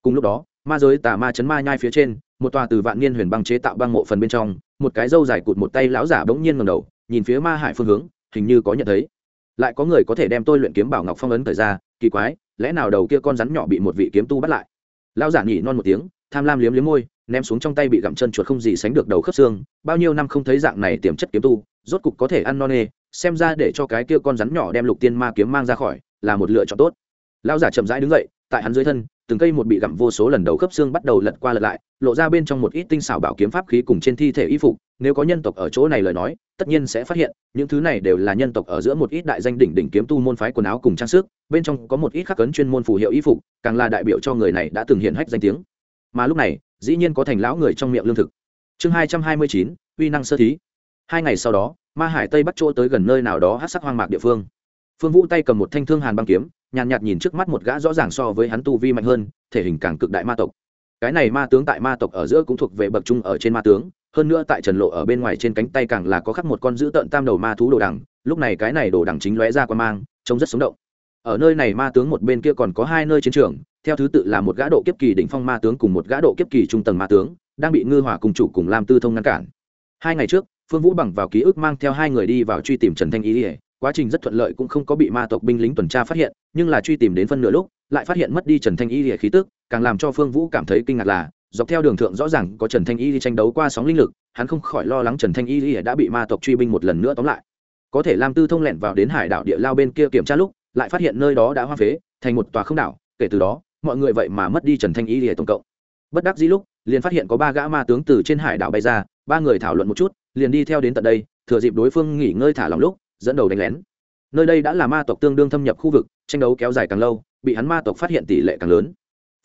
Cùng lúc đó, ma giới tà ma chấn ma nhai phía trên, một tòa từ vạn niên huyền băng chế tạo băng mộ phần bên trong, một cái râu dài cụt một tay lão giả bỗng nhiên ngầm đầu, nhìn phía ma hải phương hướng, hình như có nhận thấy lại có người có thể đem tôi luyện kiếm bảo ngọc phong ấn thời ra, kỳ quái, lẽ nào đầu kia con rắn nhỏ bị một vị kiếm tu bắt lại? Lao giả nhỉ non một tiếng, tham lam liếm liếm môi, ném xuống trong tay bị gặm chân chuột không gì sánh được đầu khớp xương, bao nhiêu năm không thấy dạng này tiềm chất kiếm tu, rốt cục có thể ăn non nê, xem ra để cho cái kia con rắn nhỏ đem lục tiên ma kiếm mang ra khỏi, là một lựa chọn tốt. Lao giả chậm rãi đứng dậy, tại hắn dưới thân từng cây một bị gặm vô số lần đầu khớp xương bắt đầu lật qua lật lại, lộ ra bên trong một ít tinh xảo bảo kiếm pháp khí cùng trên thi thể y phục. Nếu có nhân tộc ở chỗ này lời nói, tất nhiên sẽ phát hiện, những thứ này đều là nhân tộc ở giữa một ít đại danh đỉnh đỉnh kiếm tu môn phái quần áo cùng trang sức, bên trong có một ít khắc cấn chuyên môn phù hiệu y phục, càng là đại biểu cho người này đã từng hiện hách danh tiếng. Mà lúc này, dĩ nhiên có thành lão người trong miệng lương thực. Chương hai trăm hai mươi chín, uy năng sơ thí. Hai ngày sau đó, ma hải tây bắt chỗ tới gần nơi nào đó hát sắc hoang mạc địa phương. Phương vũ tay cầm một thanh thương hàn băng kiếm nhàn nhạt nhìn trước mắt một gã rõ ràng so với hắn tu vi mạnh hơn, thể hình càng cực đại ma tộc. Cái này ma tướng tại ma tộc ở giữa cũng thuộc về bậc trung ở trên ma tướng, hơn nữa tại trần lộ ở bên ngoài trên cánh tay càng là có khắc một con dữ tợn tam đầu ma thú đồ đằng, lúc này cái này đồ đằng chính lóe ra qua mang, trông rất sống động. Ở nơi này ma tướng một bên kia còn có hai nơi chiến trường, theo thứ tự là một gã độ kiếp kỳ đỉnh phong ma tướng cùng một gã độ kiếp kỳ trung tầng ma tướng, đang bị ngư hỏa cùng chủ cùng làm tư thông ngăn cản. Hai ngày trước, phương vũ bằng vào ký ức mang theo hai người đi vào truy tìm trần thanh ý ỉa quá trình rất thuận lợi cũng không có bị ma tộc binh lính tuần tra phát hiện, nhưng là truy tìm đến phân nửa lúc, lại phát hiện mất đi trần thanh y lìa khí tức, càng làm cho phương vũ cảm thấy kinh ngạc là, dọc theo đường thượng rõ ràng có trần thanh y tranh đấu qua sóng linh lực, hắn không khỏi lo lắng trần thanh y lìa đã bị ma tộc truy binh một lần nữa tóm lại. Có thể làm tư thông lẹn vào đến hải đảo địa lao bên kia kiểm tra lúc, lại phát hiện nơi đó đã hoa phế, thành một tòa không đảo, kể từ đó, mọi người vậy mà mất đi trần thanh y lìa tổng cộng. Bất đắc dĩ lúc, liền phát hiện có ba gã ma tướng từ trên hải đảo bay ra, ba người thảo luận một chút, liền đi theo đến tận đây, thừa dịp đối phương nghỉ ngơi thả lòng lúc dẫn đầu đánh lén. Nơi đây đã là ma tộc tương đương thâm nhập khu vực, tranh đấu kéo dài càng lâu, bị hắn ma tộc phát hiện tỷ lệ càng lớn.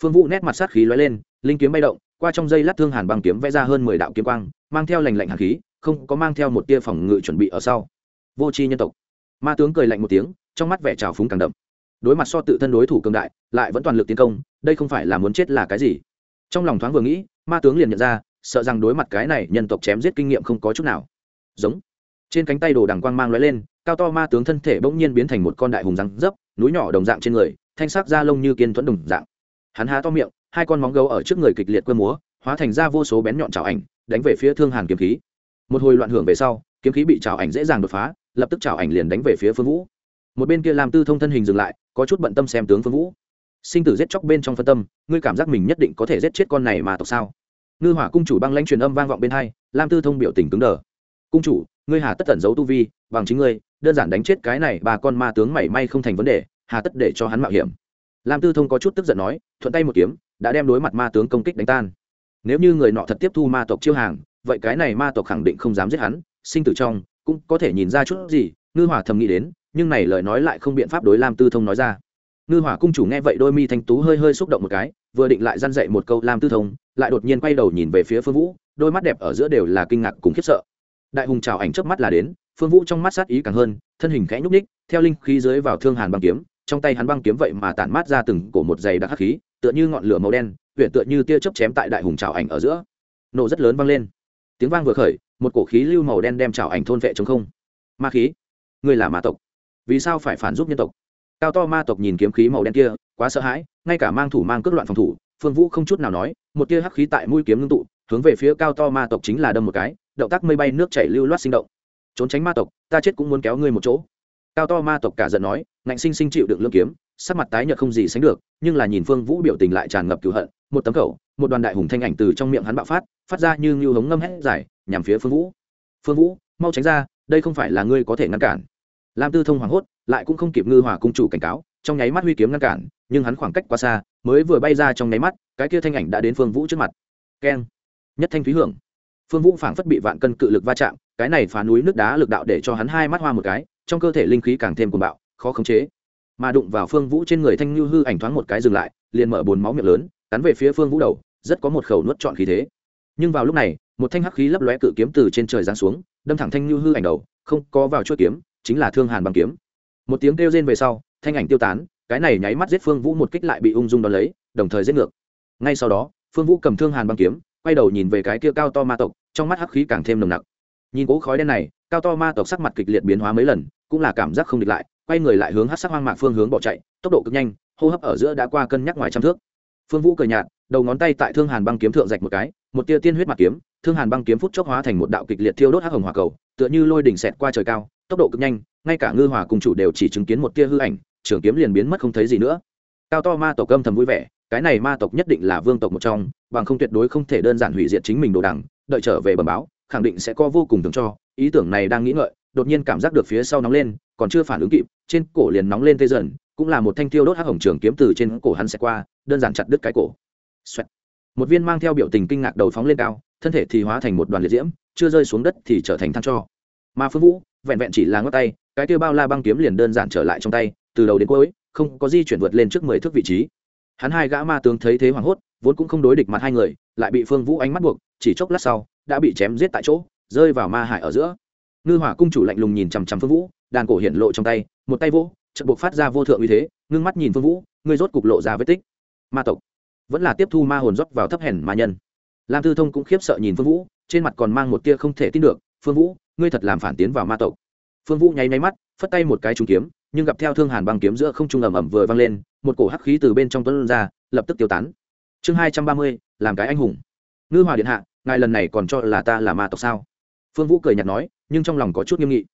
Phương vũ nét mặt sát khí lóe lên, linh kiếm bay động, qua trong dây lát thương hàn băng kiếm vẽ ra hơn mười đạo kiếm quang, mang theo lành lạnh hàn khí, không có mang theo một tia phòng ngự chuẩn bị ở sau. Vô tri nhân tộc. Ma tướng cười lạnh một tiếng, trong mắt vẻ trào phúng càng đậm. Đối mặt so tự thân đối thủ cường đại, lại vẫn toàn lực tiến công, đây không phải là muốn chết là cái gì? Trong lòng thoáng vừa nghĩ, ma tướng liền nhận ra, sợ rằng đối mặt cái này nhân tộc chém giết kinh nghiệm không có chút nào. Giống trên cánh tay đồ đằng quang mang lóe lên, cao to ma tướng thân thể bỗng nhiên biến thành một con đại hùng răng dấp, núi nhỏ đồng dạng trên người, thanh sắc da lông như kiên thuẫn đồng dạng. Hắn há to miệng, hai con móng gấu ở trước người kịch liệt quơ múa, hóa thành ra vô số bén nhọn trào ảnh, đánh về phía thương hàn kiếm khí. Một hồi loạn hưởng về sau, kiếm khí bị trào ảnh dễ dàng đột phá, lập tức trào ảnh liền đánh về phía phương vũ. Một bên kia làm tư thông thân hình dừng lại, có chút bận tâm xem tướng phương vũ. Sinh tử giết chóc bên trong phân tâm, ngươi cảm giác mình nhất định có thể giết chết con này mà tộc sao? Ngư hỏa cung chủ băng lãnh truyền âm vang vọng bên hai, lam tư thông biểu tình cứng đờ. Cung chủ ngươi hà tất tẩn giấu tu vi, bằng chính ngươi, đơn giản đánh chết cái này ba con ma tướng mảy may không thành vấn đề, hà tất để cho hắn mạo hiểm. Lam tư thông có chút tức giận nói, thuận tay một kiếm, đã đem đối mặt ma tướng công kích đánh tan. Nếu như người nọ thật tiếp thu ma tộc chiêu hàng, vậy cái này ma tộc khẳng định không dám giết hắn, sinh tử trong, cũng có thể nhìn ra chút gì, ngư hỏa thầm nghĩ đến, nhưng này lời nói lại không biện pháp đối lam tư thông nói ra. Ngư hỏa cung chủ nghe vậy đôi mi thanh tú hơi hơi xúc động một cái, vừa định lại dăn dậy một câu, lam tư thông lại đột nhiên quay đầu nhìn về phía phương vũ, đôi mắt đẹp ở giữa đều là kinh ngạc cùng khiếp sợ đại hùng chào ảnh trước mắt là đến, phương vũ trong mắt sát ý càng hơn, thân hình khẽ nhúc ních theo linh khí dưới vào thương hàn băng kiếm, trong tay hắn băng kiếm vậy mà tản mát ra từng cổ một giày đặc hắc khí, tựa như ngọn lửa màu đen huyện tựa như tia chớp chém tại đại hùng chào ảnh ở giữa. Nổ rất lớn vang lên. Tiếng vang vừa khởi, một cổ khí lưu màu đen đem chào ảnh thôn vệ chống không. Ma khí. Người là ma tộc. Vì sao phải phản giúp nhân tộc? Cao to ma tộc nhìn kiếm khí màu đen kia, quá sợ hãi, ngay cả mang thủ mang cước loạn phòng thủ, phương vũ không chút nào nói, một tia hắc khí tại mũi kiếm ngưng tụ, hướng về phía cao to ma tộc chính là đâm một cái động tác mây bay nước chảy lưu loát sinh động. Trốn tránh ma tộc, ta chết cũng muốn kéo ngươi một chỗ. Cao to ma tộc cả giận nói, ngạnh sinh sinh chịu đựng lương kiếm, sắc mặt tái nhợt không gì sánh được, nhưng là nhìn phương vũ biểu tình lại tràn ngập cửu hận, một tấm khẩu, một đoàn đại hùng thanh ảnh từ trong miệng hắn bạo phát phát ra như ngưu hống ngâm hét dài, nhằm phía phương vũ. Phương vũ, mau tránh ra, đây không phải là ngươi có thể ngăn cản. Lam tư thông hoảng hốt, lại cũng không kịp ngư hòa cung chủ cảnh cáo, trong nháy mắt huy kiếm ngăn cản, nhưng hắn khoảng cách quá xa, mới vừa bay ra trong nháy mắt, cái kia thanh ảnh đã đến phương vũ trước mặt. Keng. Nhất thanh thúy hưởng phương vũ phảng phất bị vạn cân cự lực va chạm, cái này phá núi nước đá lực đạo để cho hắn hai mắt hoa một cái, trong cơ thể linh khí càng thêm cuồng bạo, khó khống chế. Mà đụng vào phương vũ trên người thanh như hư ảnh thoáng một cái dừng lại, liền mở bồn máu miệng lớn, cắn về phía phương vũ đầu, rất có một khẩu nuốt trọn khí thế. Nhưng vào lúc này, một thanh hắc khí lấp lóe cự kiếm từ trên trời giáng xuống, đâm thẳng thanh như hư ảnh đầu, không có vào chuỗi kiếm, chính là thương hàn bằng kiếm. Một tiếng kêu rên về sau, thanh ảnh tiêu tán, cái này nháy mắt giết phương vũ một kích lại bị ung dung đón lấy, đồng thời giết ngược. Ngay sau đó, phương vũ cầm thương hàn bằng kiếm quay đầu nhìn về cái kia cao to ma tộc, trong mắt hắc khí càng thêm nồng nặc. Nhìn cỗ khói đen này, cao to ma tộc sắc mặt kịch liệt biến hóa mấy lần, cũng là cảm giác không địch lại, quay người lại hướng hát sắc hoang mạc phương hướng bỏ chạy, tốc độ cực nhanh, hô hấp ở giữa đã qua cân nhắc ngoài trăm thước. Phương vũ cười nhạt, đầu ngón tay tại thương hàn băng kiếm thượng rạch một cái, một tia tiên huyết mặt kiếm, thương hàn băng kiếm phút chốc hóa thành một đạo kịch liệt thiêu đốt hắc hồng hỏa cầu, tựa như lôi đỉnh xẹt qua trời cao, tốc độ cực nhanh, ngay cả ngư hòa cùng chủ đều chỉ chứng kiến một tia hư ảnh, trường kiếm liền biến mất không thấy gì nữa. Cao to ma tộc âm thầm vui vẻ cái này ma tộc nhất định là vương tộc một trong, bằng không tuyệt đối không thể đơn giản hủy diệt chính mình đồ đằng, đợi trở về bẩm báo, khẳng định sẽ có vô cùng thường cho. Ý tưởng này đang nghĩ ngợi, đột nhiên cảm giác được phía sau nóng lên, còn chưa phản ứng kịp, trên cổ liền nóng lên tê dần, cũng là một thanh tiêu đốt hắc hồng trường kiếm từ trên cổ hắn sẽ qua, đơn giản chặt đứt cái cổ. Xoẹt. một viên mang theo biểu tình kinh ngạc đầu phóng lên cao, thân thể thì hóa thành một đoàn liệt diễm, chưa rơi xuống đất thì trở thành than cho. Mà phương vũ, vẹn vẹn chỉ là ngót tay, cái tiêu bao la băng kiếm liền đơn giản trở lại trong tay, từ đầu đến cuối, không có di chuyển vượt lên trước mười thước vị trí hắn hai gã ma tướng thấy thế hoảng hốt, vốn cũng không đối địch mặt hai người, lại bị phương vũ ánh mắt buộc, chỉ chốc lát sau, đã bị chém giết tại chỗ, rơi vào ma hải ở giữa. Ngư hỏa cung chủ lạnh lùng nhìn chằm chằm phương vũ, đàn cổ hiện lộ trong tay, một tay vỗ, chợt buộc phát ra vô thượng uy thế, ngưng mắt nhìn phương vũ ngươi rốt cục lộ ra vết tích. Ma tộc. Vẫn là tiếp thu ma hồn rót vào thấp hèn ma nhân. Lam tư thông cũng khiếp sợ nhìn phương vũ, trên mặt còn mang một tia không thể tin được, phương vũ, ngươi thật làm phản tiến vào ma tộc. Phương vũ nháy nháy mắt, phất tay một cái trúng kiếm, nhưng gặp theo thương hàn băng kiếm giữa không trung ầm ầm vừa vang lên một cổ hắc khí từ bên trong tuấn ra, lập tức tiêu tán. Chương hai trăm ba mươi, làm cái anh hùng. Ngư hòa điện hạ, ngài lần này còn cho là ta là ma tộc sao? Phương vũ cười nhạt nói, nhưng trong lòng có chút nghiêm nghị.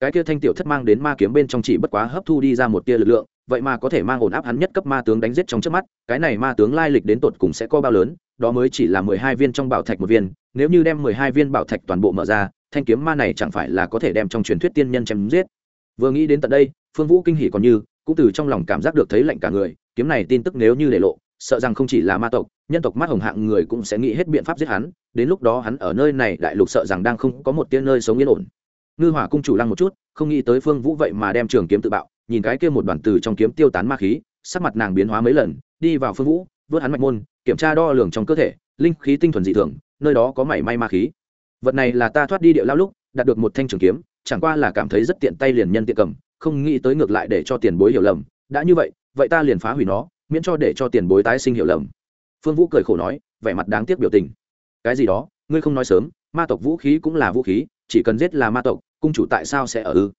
Cái kia thanh tiểu thất mang đến ma kiếm bên trong chỉ bất quá hấp thu đi ra một tia lực lượng, vậy mà có thể mang ổn áp hắn nhất cấp ma tướng đánh giết trong trước mắt, cái này ma tướng lai lịch đến tột cùng sẽ có bao lớn, đó mới chỉ là mười hai viên trong bảo thạch một viên, nếu như đem mười hai viên bảo thạch toàn bộ mở ra, thanh kiếm ma này chẳng phải là có thể đem trong truyền thuyết tiên nhân chém giết. Vừa nghĩ đến tận đây, phương vũ kinh hỉ còn như cũng từ trong lòng cảm giác được thấy lạnh cả người, kiếm này tin tức nếu như để lộ, sợ rằng không chỉ là ma tộc, nhân tộc mắt hồng hạng người cũng sẽ nghĩ hết biện pháp giết hắn, đến lúc đó hắn ở nơi này đại lục sợ rằng đang không có một tia nơi sống yên ổn. Ngư hỏa cung chủ lăng một chút, không nghĩ tới phương vũ vậy mà đem trường kiếm tự bạo, nhìn cái kia một đoàn từ trong kiếm tiêu tán ma khí, sắc mặt nàng biến hóa mấy lần, đi vào phương vũ, vớt hắn mạch môn, kiểm tra đo lường trong cơ thể, linh khí tinh thuần dị thường, nơi đó có mảy may ma khí. Vật này là ta thoát đi điệu lao lúc, đạt được một thanh trường kiếm, chẳng qua là cảm thấy rất tiện tay liền nhân tiện cầm không nghĩ tới ngược lại để cho tiền bối hiểu lầm. Đã như vậy vậy ta liền phá hủy nó, miễn cho để cho tiền bối tái sinh hiểu lầm. Phương vũ cười khổ nói, vẻ mặt đáng tiếc biểu tình. Cái gì đó, ngươi không nói sớm, ma tộc vũ khí cũng là vũ khí, chỉ cần giết là ma tộc, cung chủ tại sao sẽ ở ư?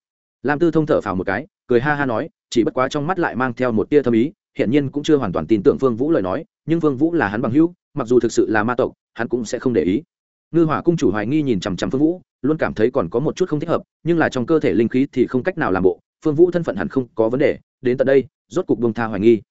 Lam tư thông thở phào một cái, cười ha ha nói, chỉ bất quá trong mắt lại mang theo một tia thâm ý hiện nhiên cũng chưa hoàn toàn tin tưởng phương vũ lời nói, nhưng phương vũ là hắn bằng hữu, mặc dù thực sự là ma tộc, hắn cũng sẽ không để ý. Ngư hỏa cung chủ hoài nghi nhìn chằm chằm phương vũ, luôn cảm thấy còn có một chút không thích hợp, nhưng là trong cơ thể linh khí thì không cách nào làm bộ phương vũ thân phận hẳn không có vấn đề, đến tận đây, rốt cục bông tha hoài nghi.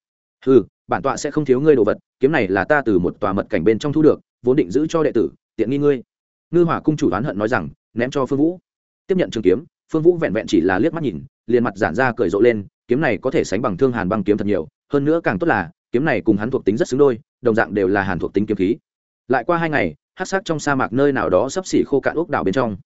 Ừ bản tọa sẽ không thiếu ngươi đồ vật, kiếm này là ta từ một tòa mật cảnh bên trong thu được, vốn định giữ cho đệ tử, tiện nghi ngươi. Ngư hỏa cung chủ oán hận nói rằng, ném cho phương vũ. Tiếp nhận trường kiếm, phương vũ vẹn vẹn chỉ là liếc mắt nhìn, liền mặt giản ra cởi rộ lên, kiếm này có thể sánh bằng thương hàn băng kiếm thật nhiều, hơn nữa càng tốt là, kiếm này cùng hắn thuộc tính rất xứng đôi, đồng dạng đều là hàn thuộc tính kiếm khí. Lại qua hai ngày hát sắc trong sa mạc nơi nào đó sắp xỉ khô cạn ốc đảo bên trong.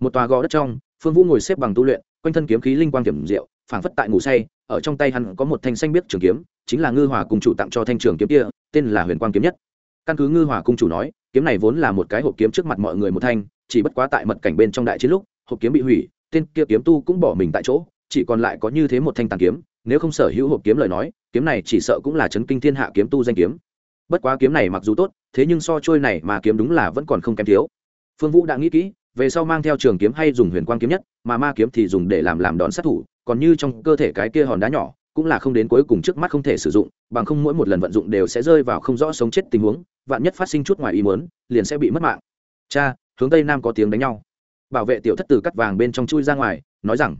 Một tòa gò đất trong, phương vũ ngồi xếp bằng tu luyện quanh thân kiếm khí linh quang kiểm diệu, phảng phất tại ngủ say, ở trong tay hắn có một thanh xanh biết trường kiếm, chính là ngư hòa cung chủ tặng cho thanh trường kiếm kia, tên là huyền quang kiếm nhất. Căn cứ ngư hòa cung chủ nói, kiếm này vốn là một cái hộp kiếm trước mặt mọi người một thanh, chỉ bất quá tại mật cảnh bên trong đại chiến lúc, hộp kiếm bị hủy, tên kia kiếm tu cũng bỏ mình tại chỗ, chỉ còn lại có như thế một thanh tàn kiếm, nếu không sở hữu hộp kiếm lời nói, kiếm này chỉ sợ cũng là chấn kinh thiên hạ kiếm tu danh kiếm. Bất quá kiếm này mặc dù tốt, thế nhưng so trôi này mà kiếm đúng là vẫn còn không kém thiếu. Phương vũ đã nghĩ kỹ về sau mang theo trường kiếm hay dùng huyền quang kiếm nhất, mà ma kiếm thì dùng để làm làm đón sát thủ, còn như trong cơ thể cái kia hòn đá nhỏ, cũng là không đến cuối cùng trước mắt không thể sử dụng, bằng không mỗi một lần vận dụng đều sẽ rơi vào không rõ sống chết tình huống, vạn nhất phát sinh chút ngoài ý muốn, liền sẽ bị mất mạng. Cha, hướng tây nam có tiếng đánh nhau. Bảo vệ tiểu thất từ cắt vàng bên trong chui ra ngoài, nói rằng,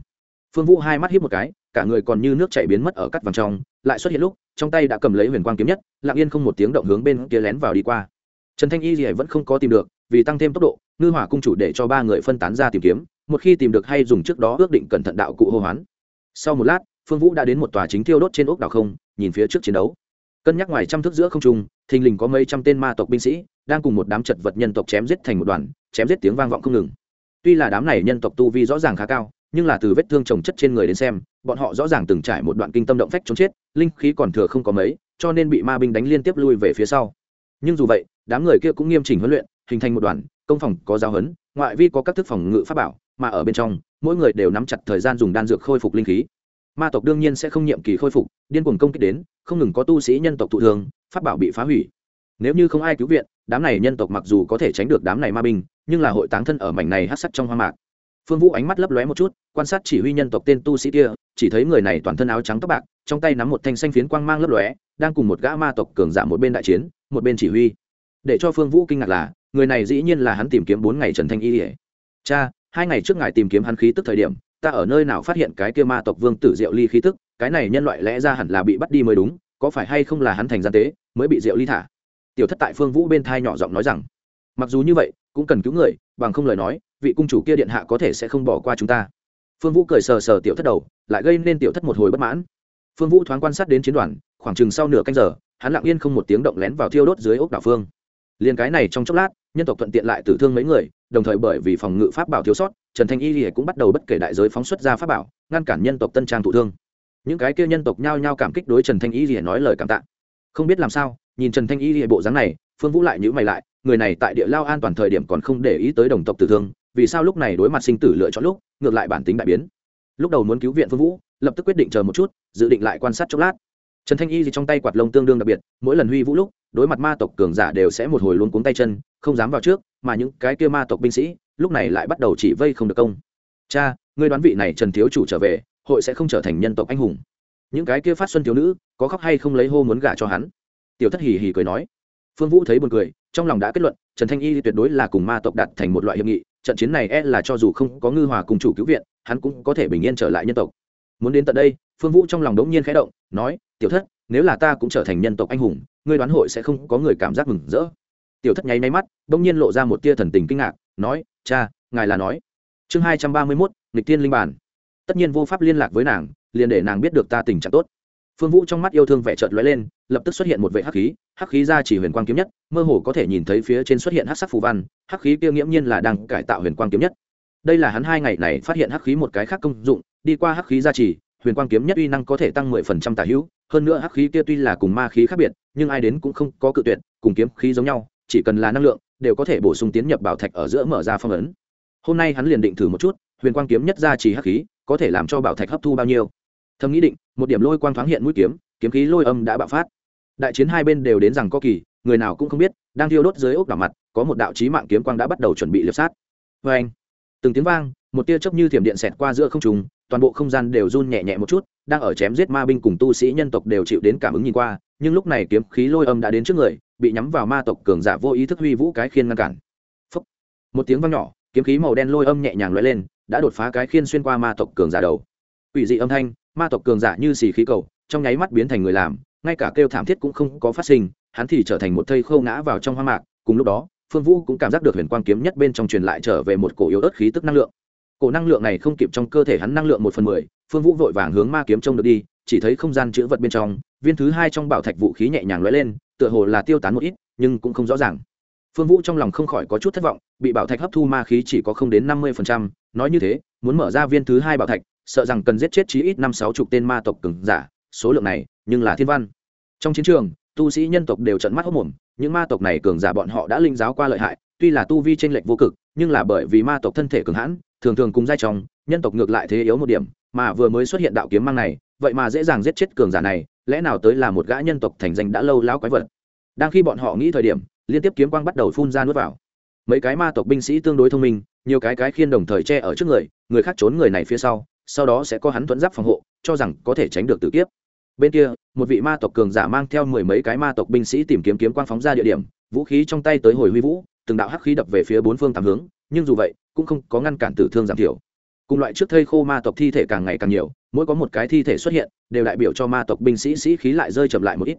phương vũ hai mắt hít một cái, cả người còn như nước chảy biến mất ở cắt vàng trong, lại xuất hiện lúc, trong tay đã cầm lấy huyền quang kiếm nhất, lặng yên không một tiếng động hướng bên kia lén vào đi qua. Trần thanh y gì vẫn không có tìm được, vì tăng thêm tốc độ ngư hỏa cung chủ để cho ba người phân tán ra tìm kiếm, một khi tìm được hay dùng trước đó ước định cẩn thận đạo cụ hô hoán. Sau một lát, phương vũ đã đến một tòa chính thiêu đốt trên ốc đảo không, nhìn phía trước chiến đấu. Cân nhắc ngoài trăm thước giữa không trung, thình lình có mấy trăm tên ma tộc binh sĩ đang cùng một đám chật vật nhân tộc chém giết thành một đoàn, chém giết tiếng vang vọng không ngừng. Tuy là đám này nhân tộc tu vi rõ ràng khá cao, nhưng là từ vết thương trồng chất trên người đến xem, bọn họ rõ ràng từng trải một đoạn kinh tâm động phách chống chết, linh khí còn thừa không có mấy, cho nên bị ma binh đánh liên tiếp lui về phía sau. Nhưng dù vậy, đám người kia cũng nghiêm chỉnh huấn luyện, hình thành một đoàn công phòng có giáo huấn, ngoại vi có các thức phòng ngự pháp bảo, mà ở bên trong, mỗi người đều nắm chặt thời gian dùng đan dược khôi phục linh khí. Ma tộc đương nhiên sẽ không nhiệm kỳ khôi phục, điên cuồng công kích đến, không ngừng có tu sĩ nhân tộc thụ thường pháp bảo bị phá hủy. Nếu như không ai cứu viện, đám này nhân tộc mặc dù có thể tránh được đám này ma binh, nhưng là hội táng thân ở mảnh này hát sắc trong hoa mạc. Phương vũ ánh mắt lấp lóe một chút, quan sát chỉ huy nhân tộc tên tu sĩ kia, chỉ thấy người này toàn thân áo trắng tóc bạc, trong tay nắm một thanh xanh phiến quang mang lấp lóe, đang cùng một gã ma tộc cường giả một bên đại chiến, một bên chỉ huy. Để cho phương vũ kinh ngạc là người này dĩ nhiên là hắn tìm kiếm bốn ngày trần thanh y ỉa cha, hai ngày trước ngài tìm kiếm hắn khí tức thời điểm, ta ở nơi nào phát hiện cái kia ma tộc vương tử diệu ly khí tức? Cái này nhân loại lẽ ra hẳn là bị bắt đi mới đúng, có phải hay không là hắn thành gian tế, mới bị diệu ly thả? Tiểu thất tại phương vũ bên thai nhỏ giọng nói rằng, mặc dù như vậy, cũng cần cứu người, bằng không lời nói, vị cung chủ kia điện hạ có thể sẽ không bỏ qua chúng ta. Phương vũ cười sờ sờ tiểu thất đầu, lại gây nên tiểu thất một hồi bất mãn. Phương vũ thoáng quan sát đến chiến đoàn, khoảng chừng sau nửa canh giờ, hắn lặng yên không một tiếng động lén vào thiêu đốt dưới ốc đảo phương liền cái này trong chốc lát, nhân tộc thuận tiện lại tử thương mấy người, đồng thời bởi vì phòng ngự pháp bảo thiếu sót, trần thanh y thì cũng bắt đầu bất kể đại giới phóng xuất ra pháp bảo, ngăn cản nhân tộc tân trang thụ thương. Những cái kia nhân tộc nhao nhao cảm kích đối trần thanh y thì nói lời cảm tạ. Không biết làm sao, nhìn trần thanh y thì bộ dáng này, phương vũ lại nhữ mày lại, người này tại địa lao an toàn thời điểm còn không để ý tới đồng tộc tử thương, vì sao lúc này đối mặt sinh tử lựa chọn lúc, ngược lại bản tính đại biến. Lúc đầu muốn cứu viện phương vũ, lập tức quyết định chờ một chút, dự định lại quan sát chốc lát trần thanh y gì trong tay quạt lông tương đương đặc biệt, mỗi lần huy vũ lúc, đối mặt ma tộc cường giả đều sẽ một hồi luôn cuống tay chân, không dám vào trước, mà những cái kia ma tộc binh sĩ, lúc này lại bắt đầu chỉ vây không được công. Cha, ngươi đoán vị này trần thiếu chủ trở về, hội sẽ không trở thành nhân tộc anh hùng. Những cái kia phát xuân thiếu nữ, có khóc hay không lấy hô muốn gả cho hắn? Tiểu thất hì hì cười nói. Phương vũ thấy buồn cười, trong lòng đã kết luận, trần thanh y tuyệt đối là cùng ma tộc đặt thành một loại hiệp nghị, trận chiến này e là cho dù không có ngư hòa cùng chủ cứu viện, hắn cũng có thể bình yên trở lại nhân tộc. Muốn đến tận đây, phương vũ trong lòng đống nhiên khẽ động nói, tiểu thất, nếu là ta cũng trở thành nhân tộc anh hùng, ngươi đoán hội sẽ không có người cảm giác mừng rỡ. Tiểu thất nháy máy mắt đống nhiên lộ ra một tia thần tình kinh ngạc, nói, cha, ngài là nói. Chương hai trăm ba mươi mốt, nghịch tiên linh bản tất nhiên vô pháp liên lạc với nàng, liền để nàng biết được ta tình trạng tốt. Phương vũ trong mắt yêu thương vẻ trợt lóe lên, lập tức xuất hiện một vệ hắc khí hắc khí ra chỉ huyền quang kiếm nhất, mơ hồ có thể nhìn thấy phía trên xuất hiện hắc sắc phù văn, hắc khí kia nghiễm nhiên là đang cải tạo huyền quang kiếm nhất. Đây là hắn hai ngày này phát hiện hắc khí một cái khác công dụng, đi qua hắc khí gia trì huyền quang kiếm nhất uy năng có thể tăng mười phần trăm tả hữu, hơn nữa hắc khí kia tuy là cùng ma khí khác biệt, nhưng ai đến cũng không có cự tuyệt, cùng kiếm khí giống nhau, chỉ cần là năng lượng, đều có thể bổ sung tiến nhập bảo thạch ở giữa mở ra phong ấn. Hôm nay hắn liền định thử một chút, huyền quang kiếm nhất gia trì hắc khí, có thể làm cho bảo thạch hấp thu bao nhiêu. Thầm nghĩ định, một điểm lôi quang thoáng hiện mũi kiếm kiếm khí lôi âm đã bạo phát. Đại chiến hai bên đều đến rằng có kỳ, người nào cũng không biết, đang thiêu đốt dưới ốc đảo mặt, có một đạo chí mạng kiếm quang đã bắt đầu chuẩn bị liệp sát. Vê anh từng tiếng vang một tia chớp như thiểm điện xẹt qua giữa không trung, toàn bộ không gian đều run nhẹ nhẹ một chút đang ở chém giết ma binh cùng tu sĩ nhân tộc đều chịu đến cảm ứng nhìn qua nhưng lúc này kiếm khí lôi âm đã đến trước người bị nhắm vào ma tộc cường giả vô ý thức huy vũ cái khiên ngăn cản. Phúc. một tiếng vang nhỏ kiếm khí màu đen lôi âm nhẹ nhàng lóe lên đã đột phá cái khiên xuyên qua ma tộc cường giả đầu. Quỷ dị âm thanh ma tộc cường giả như xì khí cầu trong nháy mắt biến thành người làm ngay cả kêu thảm thiết cũng không có phát sinh hắn thì trở thành một thây khô ngã vào trong hoang mạc cùng lúc đó phương vũ cũng cảm giác được huyền quang kiếm nhất bên trong truyền lại trở về một cổ yếu ớt khí tức năng lượng cổ năng lượng này không kịp trong cơ thể hắn năng lượng một phần mười phương vũ vội vàng hướng ma kiếm trông được đi chỉ thấy không gian chữ vật bên trong viên thứ hai trong bảo thạch vũ khí nhẹ nhàng lóe lên tựa hồ là tiêu tán một ít nhưng cũng không rõ ràng. Phương vũ trong lòng không khỏi có chút thất vọng bị bảo thạch hấp thu ma khí chỉ có không đến năm mươi phần trăm, nói như thế muốn mở ra viên thứ hai bảo thạch sợ rằng cần giết chết chí ít năm sáu chục tên ma tộc cứng giả số lượng này nhưng là thiên văn. Trong chiến trường tu sĩ nhân tộc đều trận mắt hốc mồm những ma tộc này cường giả bọn họ đã linh giáo qua lợi hại tuy là tu vi tranh lệch vô cực nhưng là bởi vì ma tộc thân thể cường hãn thường thường cùng giai trong, nhân tộc ngược lại thế yếu một điểm, mà vừa mới xuất hiện đạo kiếm mang này, vậy mà dễ dàng giết chết cường giả này, lẽ nào tới là một gã nhân tộc thành danh đã lâu lão quái vật? Đang khi bọn họ nghĩ thời điểm, liên tiếp kiếm quang bắt đầu phun ra nuốt vào. Mấy cái ma tộc binh sĩ tương đối thông minh, nhiều cái cái khiên đồng thời che ở trước người người khác trốn người này phía sau sau đó sẽ có hắn thuẫn giáp phòng hộ, cho rằng có thể tránh được tử kiếp. Bên kia, một vị ma tộc cường giả mang theo mười mấy cái ma tộc binh sĩ tìm kiếm kiếm quang phóng ra địa điểm, vũ khí trong tay tới hồi huy vũ, từng đạo hắc khí đập về phía bốn phương tám hướng nhưng dù vậy, cũng không có ngăn cản tử thương giảm thiểu. Cùng loại trước thây khô ma tộc thi thể càng ngày càng nhiều, mỗi có một cái thi thể xuất hiện, đều đại biểu cho ma tộc binh sĩ sĩ khí lại rơi chậm lại một ít.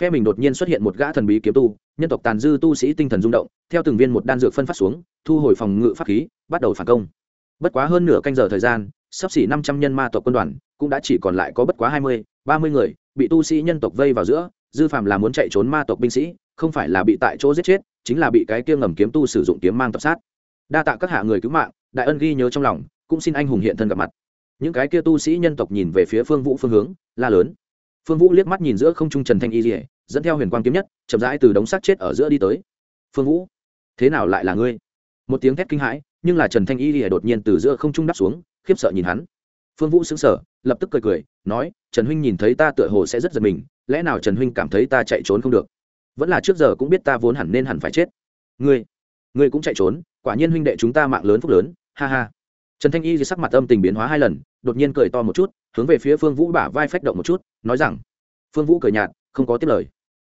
Phe mình đột nhiên xuất hiện một gã thần bí kiếm tu, nhân tộc tàn dư tu sĩ tinh thần rung động, theo từng viên một đan dược phân phát xuống, thu hồi phòng ngự pháp khí, bắt đầu phản công. Bất quá hơn nửa canh giờ thời gian, sắp xỉ năm trăm nhân ma tộc quân đoàn, cũng đã chỉ còn lại có bất quá hai mươi, ba mươi người, bị tu sĩ nhân tộc vây vào giữa, dư phạm là muốn chạy trốn ma tộc binh sĩ, không phải là bị tại chỗ giết chết, chính là bị cái kia ngầm kiếm tu sử dụng kiếm mang tập sát đa tạ các hạ người cứu mạng, đại ân ghi nhớ trong lòng, cũng xin anh hùng hiện thân gặp mặt. Những cái kia tu sĩ nhân tộc nhìn về phía phương vũ phương hướng, la lớn. Phương vũ liếc mắt nhìn giữa không trung trần thanh y dỉa dẫn theo huyền quang kiếm nhất, chậm rãi từ đống xác chết ở giữa đi tới. Phương vũ, thế nào lại là ngươi? Một tiếng thét kinh hãi, nhưng là trần thanh y dỉa đột nhiên từ giữa không trung đáp xuống, khiếp sợ nhìn hắn. Phương vũ xứng sở lập tức cười cười, nói, trần huynh nhìn thấy ta tựa hồ sẽ rất giật mình, lẽ nào trần huynh cảm thấy ta chạy trốn không được? Vẫn là trước giờ cũng biết ta vốn hẳn nên hẳn phải chết. Ngươi ngươi cũng chạy trốn, quả nhiên huynh đệ chúng ta mạng lớn phúc lớn, ha ha. Trần thanh y sắc mặt âm tình biến hóa hai lần, đột nhiên cười to một chút, hướng về phía phương vũ bả vai phách động một chút, nói rằng, phương vũ cười nhạt, không có tiếp lời.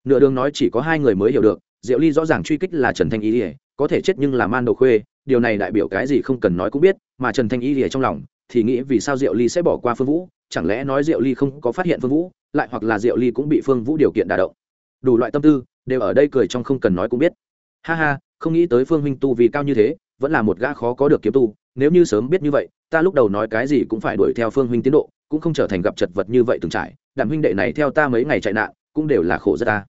Nửa đường nói chỉ có hai người mới hiểu được, diệu ly rõ ràng truy kích là trần thanh y ỉa có thể chết nhưng là man đầu khuê, điều này đại biểu cái gì không cần nói cũng biết, mà trần thanh y ỉa trong lòng, thì nghĩ vì sao diệu ly sẽ bỏ qua phương vũ, chẳng lẽ nói diệu ly không có phát hiện phương vũ, lại hoặc là diệu ly cũng bị phương vũ điều kiện đả động. Đủ loại tâm tư, đều ở đây cười trong không cần nói cũng biết. Ha ha không nghĩ tới phương huynh tu vì cao như thế, vẫn là một gã khó có được kiếm tu, nếu như sớm biết như vậy, ta lúc đầu nói cái gì cũng phải đuổi theo phương huynh tiến độ, cũng không trở thành gặp chật vật như vậy từng trải, Đạm huynh đệ này theo ta mấy ngày chạy nạn, cũng đều là khổ rất ta.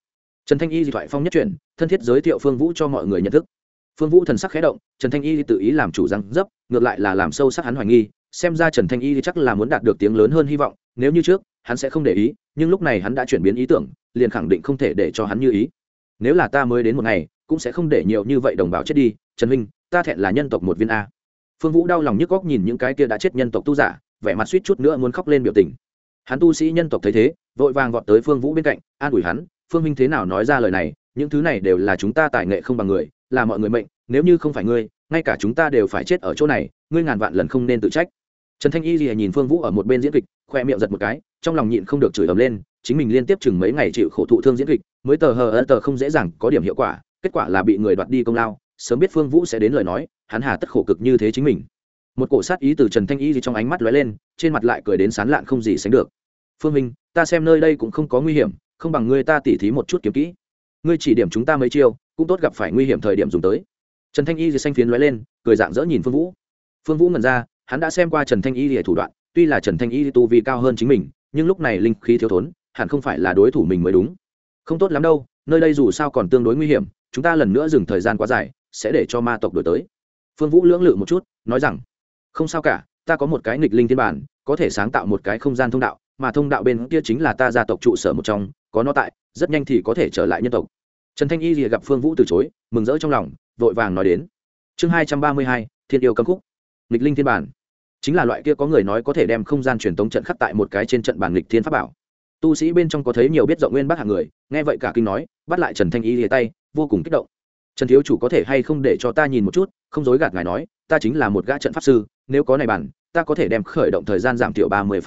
Trần thanh y di thoại phong nhất truyền thân thiết giới thiệu phương vũ cho mọi người nhận thức. Phương vũ thần sắc khẽ động, trần thanh y tự ý làm chủ răng dấp, ngược lại là làm sâu sắc hắn hoài nghi, xem ra trần thanh y chắc là muốn đạt được tiếng lớn hơn hy vọng, nếu như trước, hắn sẽ không để ý, nhưng lúc này hắn đã chuyển biến ý tưởng, liền khẳng định không thể để cho hắn như ý. Nếu là ta mới đến một ngày cũng sẽ không để nhiều như vậy đồng bào chết đi trần Minh, ta thẹn là nhân tộc một viên a. Phương vũ đau lòng nhức góc nhìn những cái kia đã chết nhân tộc tu giả vẻ mặt suýt chút nữa muốn khóc lên biểu tình. Hắn tu sĩ nhân tộc thấy thế vội vàng vọt tới phương vũ bên cạnh an ủi hắn phương minh thế nào nói ra lời này những thứ này đều là chúng ta tài nghệ không bằng người là mọi người mệnh nếu như không phải ngươi ngay cả chúng ta đều phải chết ở chỗ này ngươi ngàn vạn lần không nên tự trách. Trần thanh y gì nhìn phương vũ ở một bên diễn kịch khoe miệng giật một cái trong lòng nhịn không được chửi ầm lên chính mình liên tiếp chừng mấy ngày chịu khổ thụ thương diễn kịch mới tờ hờ ơ tờ không dễ dàng có điểm hiệu quả kết quả là bị người đoạt đi công lao, sớm biết phương vũ sẽ đến lời nói, hắn hà tất khổ cực như thế chính mình. Một cổ sát ý từ trần thanh y gì trong ánh mắt lóe lên, trên mặt lại cười đến sán lạn không gì sánh được. Phương minh, ta xem nơi đây cũng không có nguy hiểm, không bằng ngươi ta tỉ thí một chút kiếm kỹ. Ngươi chỉ điểm chúng ta mấy chiêu, cũng tốt gặp phải nguy hiểm thời điểm dùng tới. Trần thanh y thì xanh phiến lóe lên, cười dạng dỡ nhìn phương vũ. Phương vũ ngần ra, hắn đã xem qua trần thanh y thì thủ đoạn, tuy là trần thanh y tu vi cao hơn chính mình, nhưng lúc này linh khí thiếu thốn, hẳn không phải là đối thủ mình mới đúng không tốt lắm đâu, nơi đây dù sao còn tương đối nguy hiểm, chúng ta lần nữa dừng thời gian quá dài, sẽ để cho ma tộc đổi tới. Phương vũ lưỡng lự một chút, nói rằng, không sao cả, ta có một cái nghịch linh thiên bản, có thể sáng tạo một cái không gian thông đạo, mà thông đạo bên kia chính là ta gia tộc trụ sở một trong, có nó tại, rất nhanh thì có thể trở lại nhân tộc. Trần thanh y thì gặp phương vũ từ chối, mừng rỡ trong lòng, vội vàng nói đến, chương hai trăm ba mươi hai, thiên yêu cấm khúc, nghịch linh thiên bản. Chính là loại kia có người nói có thể đem không gian truyền tống trận khắc tại một cái trên trận bản nghịch thiên pháp bảo tu sĩ bên trong có thấy nhiều biết rộng nguyên bác hạng người, nghe vậy cả kinh nói, bắt lại trần thanh y lìa tay, vô cùng kích động. Trần thiếu chủ có thể hay không để cho ta nhìn một chút, không dối gạt ngài nói, ta chính là một gã trận pháp sư, nếu có này bản, ta có thể đem khởi động thời gian giảm thiểu ba mươi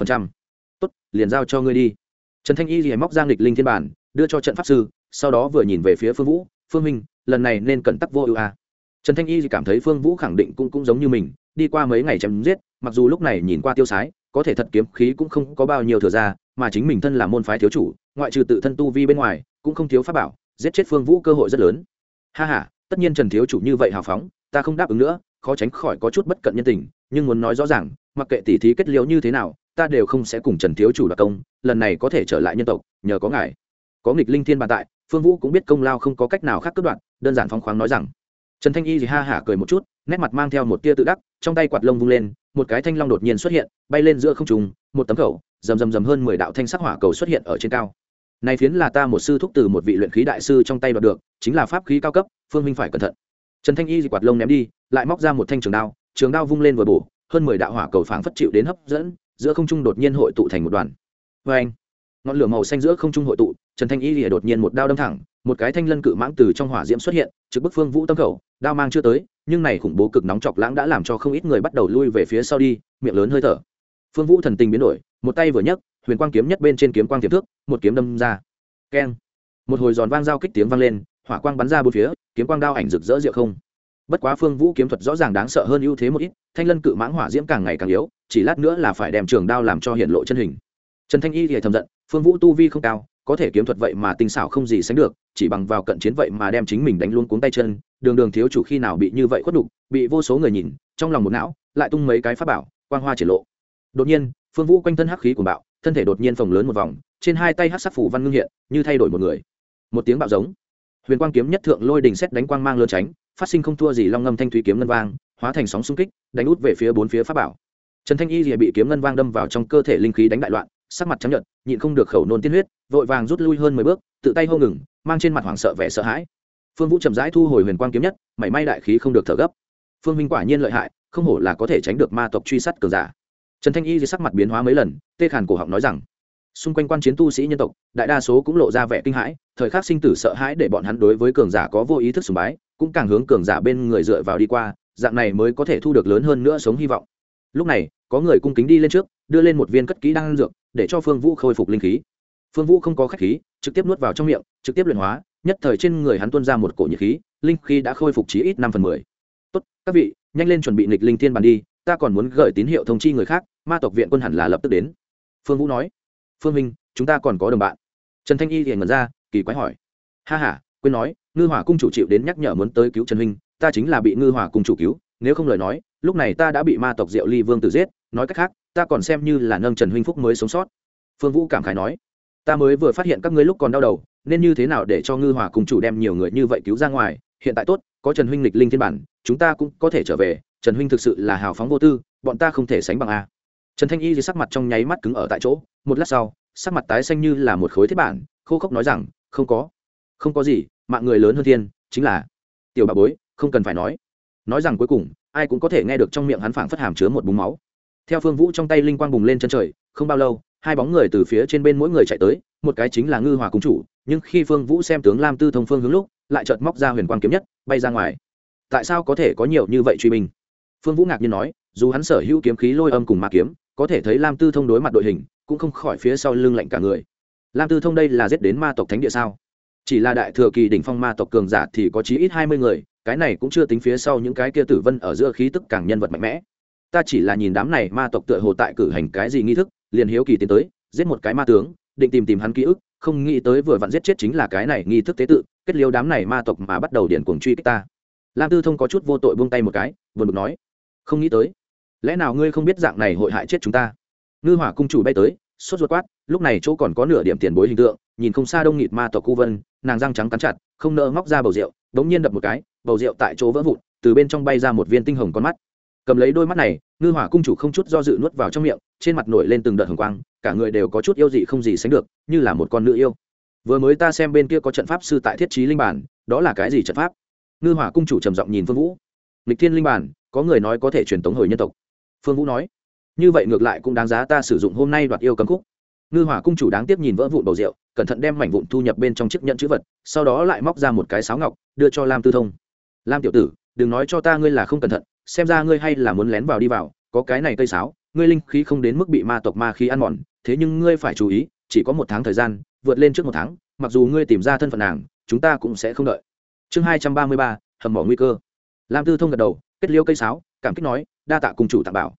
tốt, liền giao cho ngươi đi. Trần thanh y lìa móc giang lịch linh thiên bản, đưa cho trận pháp sư, sau đó vừa nhìn về phía phương vũ, phương minh, lần này nên cẩn tắc vô ưu a. Trần thanh y thì cảm thấy phương vũ khẳng định cũng cũng giống như mình, đi qua mấy ngày chém giết, mặc dù lúc này nhìn qua tiêu sái, có thể thật kiếm khí cũng không có bao nhiêu thừa ra mà chính mình thân là môn phái thiếu chủ, ngoại trừ tự thân tu vi bên ngoài, cũng không thiếu pháp bảo, giết chết phương vũ cơ hội rất lớn. Ha h a tất nhiên trần thiếu chủ như vậy hào phóng, ta không đáp ứng nữa, khó tránh khỏi có chút bất cận nhân tình, nhưng muốn nói rõ ràng, mặc kệ tỉ thí kết liễu như thế nào, ta đều không sẽ cùng trần thiếu chủ đặc công, lần này có thể trở lại nhân tộc, nhờ có ngài. Có nghịch linh thiên bàn tại, phương vũ cũng biết công lao không có cách nào khác cướp đoạn đơn giản phóng khoáng nói rằng trần thanh y thì ha hả cười một chút, nét mặt mang theo một tia tự đắc, trong tay quạt lông vung lên, một cái thanh long đột nhiên xuất hiện, bay lên giữa không trùng một tấm khẩu rầm rầm rầm hơn mười đạo thanh sắc hỏa cầu xuất hiện ở trên cao. Này phiến là ta một sư thúc từ một vị luyện khí đại sư trong tay đoạt được, chính là pháp khí cao cấp, phương minh phải cẩn thận. Trần thanh y thì quạt lông ném đi, lại móc ra một thanh trường đao trường đao vung lên vừa bổ, hơn mười đạo hỏa cầu phảng phất chịu đến hấp dẫn, giữa không trung đột nhiên hội tụ thành một đoàn. Vê anh ngọn lửa màu xanh giữa không trung hội tụ, trần thanh y lìa đột nhiên một đao đâm thẳng, một cái thanh lân cự mãng từ trong hỏa diễm xuất hiện, trực bức phương vũ tâm khẩu, đao mang chưa tới, nhưng này khủng bố cực nóng chọc lãng đã làm cho không ít người bắt đầu lui về phía sau đi, miệng lớn hơi thở. Phương vũ thần tình biến đổi, một tay vừa nhấc, huyền quang kiếm nhất bên trên kiếm quang tiềm thước một kiếm đâm ra. Keng. Một hồi giòn vang giao kích tiếng vang lên, hỏa quang bắn ra bốn phía, kiếm quang đao ảnh rực rỡ rượu không. Bất quá phương vũ kiếm thuật rõ ràng đáng sợ hơn ưu thế một ít, thanh lân cự mãng hỏa diễm càng ngày càng yếu, chỉ lát nữa là phải đem trường đao làm cho hiện lộ chân hình. Trần thanh y thì thầm giận phương vũ tu vi không cao, có thể kiếm thuật vậy mà tinh xảo không gì sánh được, chỉ bằng vào cận chiến vậy mà đem chính mình đánh luôn cuống tay chân, đường đường thiếu chủ khi nào bị như vậy khuất đục bị vô số người nhìn, trong lòng một não, lại tung mấy cái pháp bảo, quang hoa triển lộ. Đột nhiên, phương vũ quanh thân hắc khí của bạo, thân thể đột nhiên phồng lớn một vòng, trên hai tay hắc sắc phủ văn ngưng hiện, như thay đổi một người. Một tiếng bạo giống. Huyền quang kiếm nhất thượng lôi đình xét đánh quang mang lớn tránh, phát sinh không thua gì long ngâm thanh thúy kiếm ngân vang, hóa thành sóng xung kích, đánh út về phía bốn phía pháp bảo. Trần thanh y thì bị kiếm ngân vang đâm vào trong cơ thể linh khí đánh đại loạn sắc mặt chấp nhận nhịn không được khẩu nôn tiên huyết, vội vàng rút lui hơn mười bước, tự tay hô ngừng, mang trên mặt hoảng sợ vẻ sợ hãi. Phương vũ chậm rãi thu hồi huyền quang kiếm nhất, mảy may đại khí không được thở gấp. Phương minh quả nhiên lợi hại, không hổ là có thể tránh được ma tộc truy sát cường giả. Trần thanh y dưới sắc mặt biến hóa mấy lần, tê khàn cổ họng nói rằng, xung quanh quan chiến tu sĩ nhân tộc, đại đa số cũng lộ ra vẻ kinh hãi, thời khắc sinh tử sợ hãi để bọn hắn đối với cường giả có vô ý thức sùng bái, cũng càng hướng cường giả bên người dựa vào đi qua, dạng này mới có thể thu được lớn hơn nữa sống hy vọng. Lúc này, có người cung kính đi lên trước đưa lên một viên cất kỹ đan dược, để cho phương vũ khôi phục linh khí. Phương vũ không có khách khí, trực tiếp nuốt vào trong miệng, trực tiếp luyện hóa, nhất thời trên người hắn tuôn ra một cổ nhiệt khí, linh khí đã khôi phục chí ít năm phần mười. Tốt, các vị, nhanh lên chuẩn bị nghịch linh thiên bàn đi, ta còn muốn gửi tín hiệu thông chi người khác, ma tộc viện quân hẳn là lập tức đến. Phương vũ nói. Phương minh, chúng ta còn có đồng bạn. Trần thanh y thì ngẩn ra, kỳ quái hỏi. Ha h a quên nói, ngư hỏa cung chủ chịu đến nhắc nhở muốn tới cứu trần huynh ta chính là bị ngư hỏa cung chủ cứu, nếu không lời nói, lúc này ta đã bị ma tộc diệu ly vương tử giết, nói cách khác ta còn xem như là nâng trần huynh phúc mới sống sót. Phương vũ cảm khái nói, ta mới vừa phát hiện các ngươi lúc còn đau đầu, nên như thế nào để cho ngư hỏa cùng chủ đem nhiều người như vậy cứu ra ngoài? Hiện tại tốt, có trần huynh lịch linh thiên bản, chúng ta cũng có thể trở về. Trần huynh thực sự là hào phóng vô tư, bọn ta không thể sánh bằng a. Trần thanh y thì sắc mặt trong nháy mắt cứng ở tại chỗ. Một lát sau, sắc mặt tái xanh như là một khối thiết bản, khô khốc nói rằng, không có. Không có gì, mạng người lớn hơn thiên, chính là tiểu bà bối, không cần phải nói. Nói rằng cuối cùng, ai cũng có thể nghe được trong miệng hắn phảng phất hàm chứa một búng máu theo phương vũ trong tay linh quang bùng lên chân trời, không bao lâu, hai bóng người từ phía trên bên mỗi người chạy tới, một cái chính là ngư hòa cung chủ, nhưng khi phương vũ xem tướng lam tư thông phương hướng lúc, lại chợt móc ra huyền quang kiếm nhất, bay ra ngoài. Tại sao có thể có nhiều như vậy truy binh? Phương vũ ngạc nhiên nói, dù hắn sở hữu kiếm khí lôi âm cùng ma kiếm, có thể thấy lam tư thông đối mặt đội hình, cũng không khỏi phía sau lưng lạnh cả người. Lam tư thông đây là giết đến ma tộc thánh địa sao? Chỉ là đại thừa kỳ đỉnh phong ma tộc cường giả thì có chí ít hai mươi người, cái này cũng chưa tính phía sau những cái kia tử vân ở giữa khí tức càng nhân vật mạnh mẽ ta chỉ là nhìn đám này ma tộc tựa hồ tại cử hành cái gì nghi thức, liền hiếu kỳ tiến tới, giết một cái ma tướng, định tìm tìm hắn ký ức, không nghĩ tới vừa vặn giết chết chính là cái này nghi thức tế tự, kết liêu đám này ma tộc mà bắt đầu điển cuồng truy kích ta. Lam tư thông có chút vô tội buông tay một cái vừa bực nói, không nghĩ tới, lẽ nào ngươi không biết dạng này hội hại chết chúng ta? Ngư hỏa cung chủ bay tới, sốt ruột quát, lúc này chỗ còn có nửa điểm tiền bối hình tượng, nhìn không xa đông nghịt ma tộc cu vân, nàng răng trắng cắn chặt, không nỡ móc ra bầu rượu, đống nhiên đập một cái, bầu rượu tại chỗ vỡ vụn, từ bên trong bay ra một viên tinh hồng con mắt cầm lấy đôi mắt này, ngư hỏa cung chủ không chút do dự nuốt vào trong miệng, trên mặt nổi lên từng đợt hồng quang, cả người đều có chút yêu dị không gì sánh được, như là một con nữ yêu. Vừa mới ta xem bên kia có trận pháp sư tại thiết trí linh bản, đó là cái gì trận pháp? Ngư hỏa cung chủ trầm giọng nhìn phương vũ. Lịch thiên linh bản, có người nói có thể truyền tống hồi nhân tộc. Phương vũ nói. Như vậy ngược lại cũng đáng giá ta sử dụng hôm nay đoạt yêu cấm khúc. Ngư hỏa cung chủ đáng tiếc nhìn vỡ vụn bầu rượu, cẩn thận đem mảnh vụn thu nhập bên trong chiếc nhẫn chữ vật, sau đó lại móc ra một cái sáo ngọc, đưa cho lam tư thông. Lam tiểu tử, đừng nói cho ta ngươi là không cẩn thận xem ra ngươi hay là muốn lén vào đi vào, có cái này cây sáo, ngươi linh khí không đến mức bị ma tộc ma khí ăn mòn, thế nhưng ngươi phải chú ý, chỉ có một tháng thời gian, vượt lên trước một tháng, mặc dù ngươi tìm ra thân phận nàng, chúng ta cũng sẽ không đợi. Chương hai trăm ba mươi ba, hầm mỏ nguy cơ. Lam tư thông gật đầu, kết liêu cây sáo, cảm kích nói, đa tạ cùng chủ tạm bảo.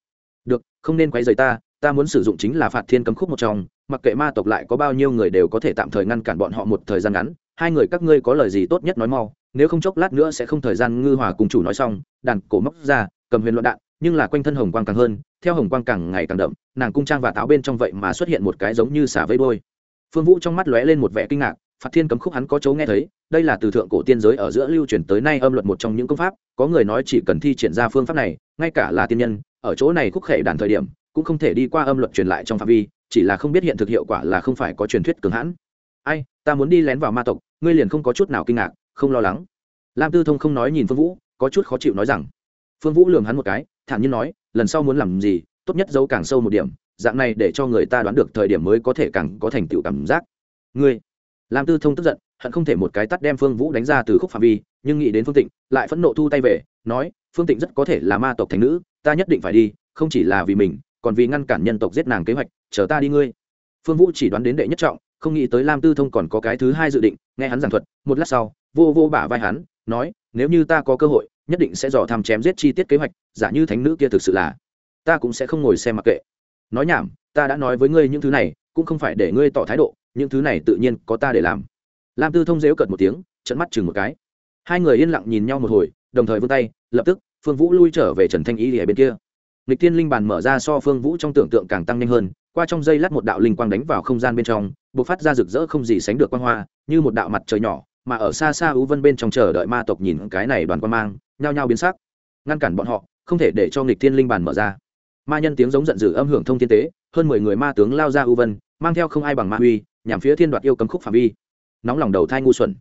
Được, không nên quấy rầy ta ta muốn sử dụng chính là phạt thiên cấm khúc một trong, mặc kệ ma tộc lại có bao nhiêu người đều có thể tạm thời ngăn cản bọn họ một thời gian ngắn, hai người các ngươi có lời gì tốt nhất nói mau nếu không chốc lát nữa sẽ không thời gian ngư hòa cùng chủ nói xong, đàn cổ móc ra, cầm huyền luận đạn, nhưng là quanh thân hồng quang càng hơn, theo hồng quang càng ngày càng đậm, nàng cung trang và táo bên trong vậy mà xuất hiện một cái giống như xả vây đôi phương vũ trong mắt lóe lên một vẻ kinh ngạc, phạt thiên cấm khúc hắn có chỗ nghe thấy, đây là từ thượng cổ tiên giới ở giữa lưu truyền tới nay âm luật một trong những công pháp, có người nói chỉ cần thi triển ra phương pháp này, ngay cả là tiên nhân, ở chỗ này khúc khệ đàn thời điểm, cũng không thể đi qua âm luật truyền lại trong phạm vi, chỉ là không biết hiện thực hiệu quả là không phải có truyền thuyết cường hãn. Ai, ta muốn đi lén vào ma tộc, ngươi liền không có chút nào kinh ngạc không lo lắng. Lam tư thông không nói nhìn phương vũ, có chút khó chịu nói rằng, phương vũ lường hắn một cái, thản nhiên nói, lần sau muốn làm gì, tốt nhất giấu càng sâu một điểm, dạng này để cho người ta đoán được thời điểm mới có thể càng có thành tựu cảm giác. Ngươi, lam tư thông tức giận, hận không thể một cái tắt đem phương vũ đánh ra từ khúc phạm vi, nhưng nghĩ đến phương tịnh, lại phẫn nộ thu tay về, nói, phương tịnh rất có thể là ma tộc thành nữ, ta nhất định phải đi, không chỉ là vì mình, còn vì ngăn cản nhân tộc giết nàng kế hoạch, chờ ta đi ngươi. Phương vũ chỉ đoán đến đệ nhất trọng không nghĩ tới lam tư thông còn có cái thứ hai dự định, nghe hắn giảng thuật, một lát sau, vô vô bả vai hắn, nói, nếu như ta có cơ hội, nhất định sẽ dò tham chém giết chi tiết kế hoạch, giả như thánh nữ kia thực sự là, ta cũng sẽ không ngồi xem mặc kệ. Nói nhảm, ta đã nói với ngươi những thứ này, cũng không phải để ngươi tỏ thái độ, những thứ này tự nhiên có ta để làm. Lam tư thông dếu cợt một tiếng trận mắt chừng một cái. Hai người yên lặng nhìn nhau một hồi, đồng thời vươn tay, lập tức, phương vũ lui trở về trần thanh y ở bên kia. Lịch tiên linh bàn mở ra so phương vũ trong tưởng tượng càng tăng nhanh hơn, qua trong dây lát một đạo linh quang đánh vào không gian bên trong bộc phát ra rực rỡ không gì sánh được quang hoa, như một đạo mặt trời nhỏ, mà ở xa xa ưu vân bên trong chờ đợi ma tộc nhìn cái này đoàn quang mang, nhao nhao biến sắc. Ngăn cản bọn họ, không thể để cho nghịch thiên linh bàn mở ra. Ma nhân tiếng giống giận dữ âm hưởng thông thiên tế, hơn mười người ma tướng lao ra ưu vân, mang theo không ai bằng ma uy nhằm phía thiên đoạt yêu cấm khúc phạm vi. Nóng lòng đầu thai ngu xuẩn.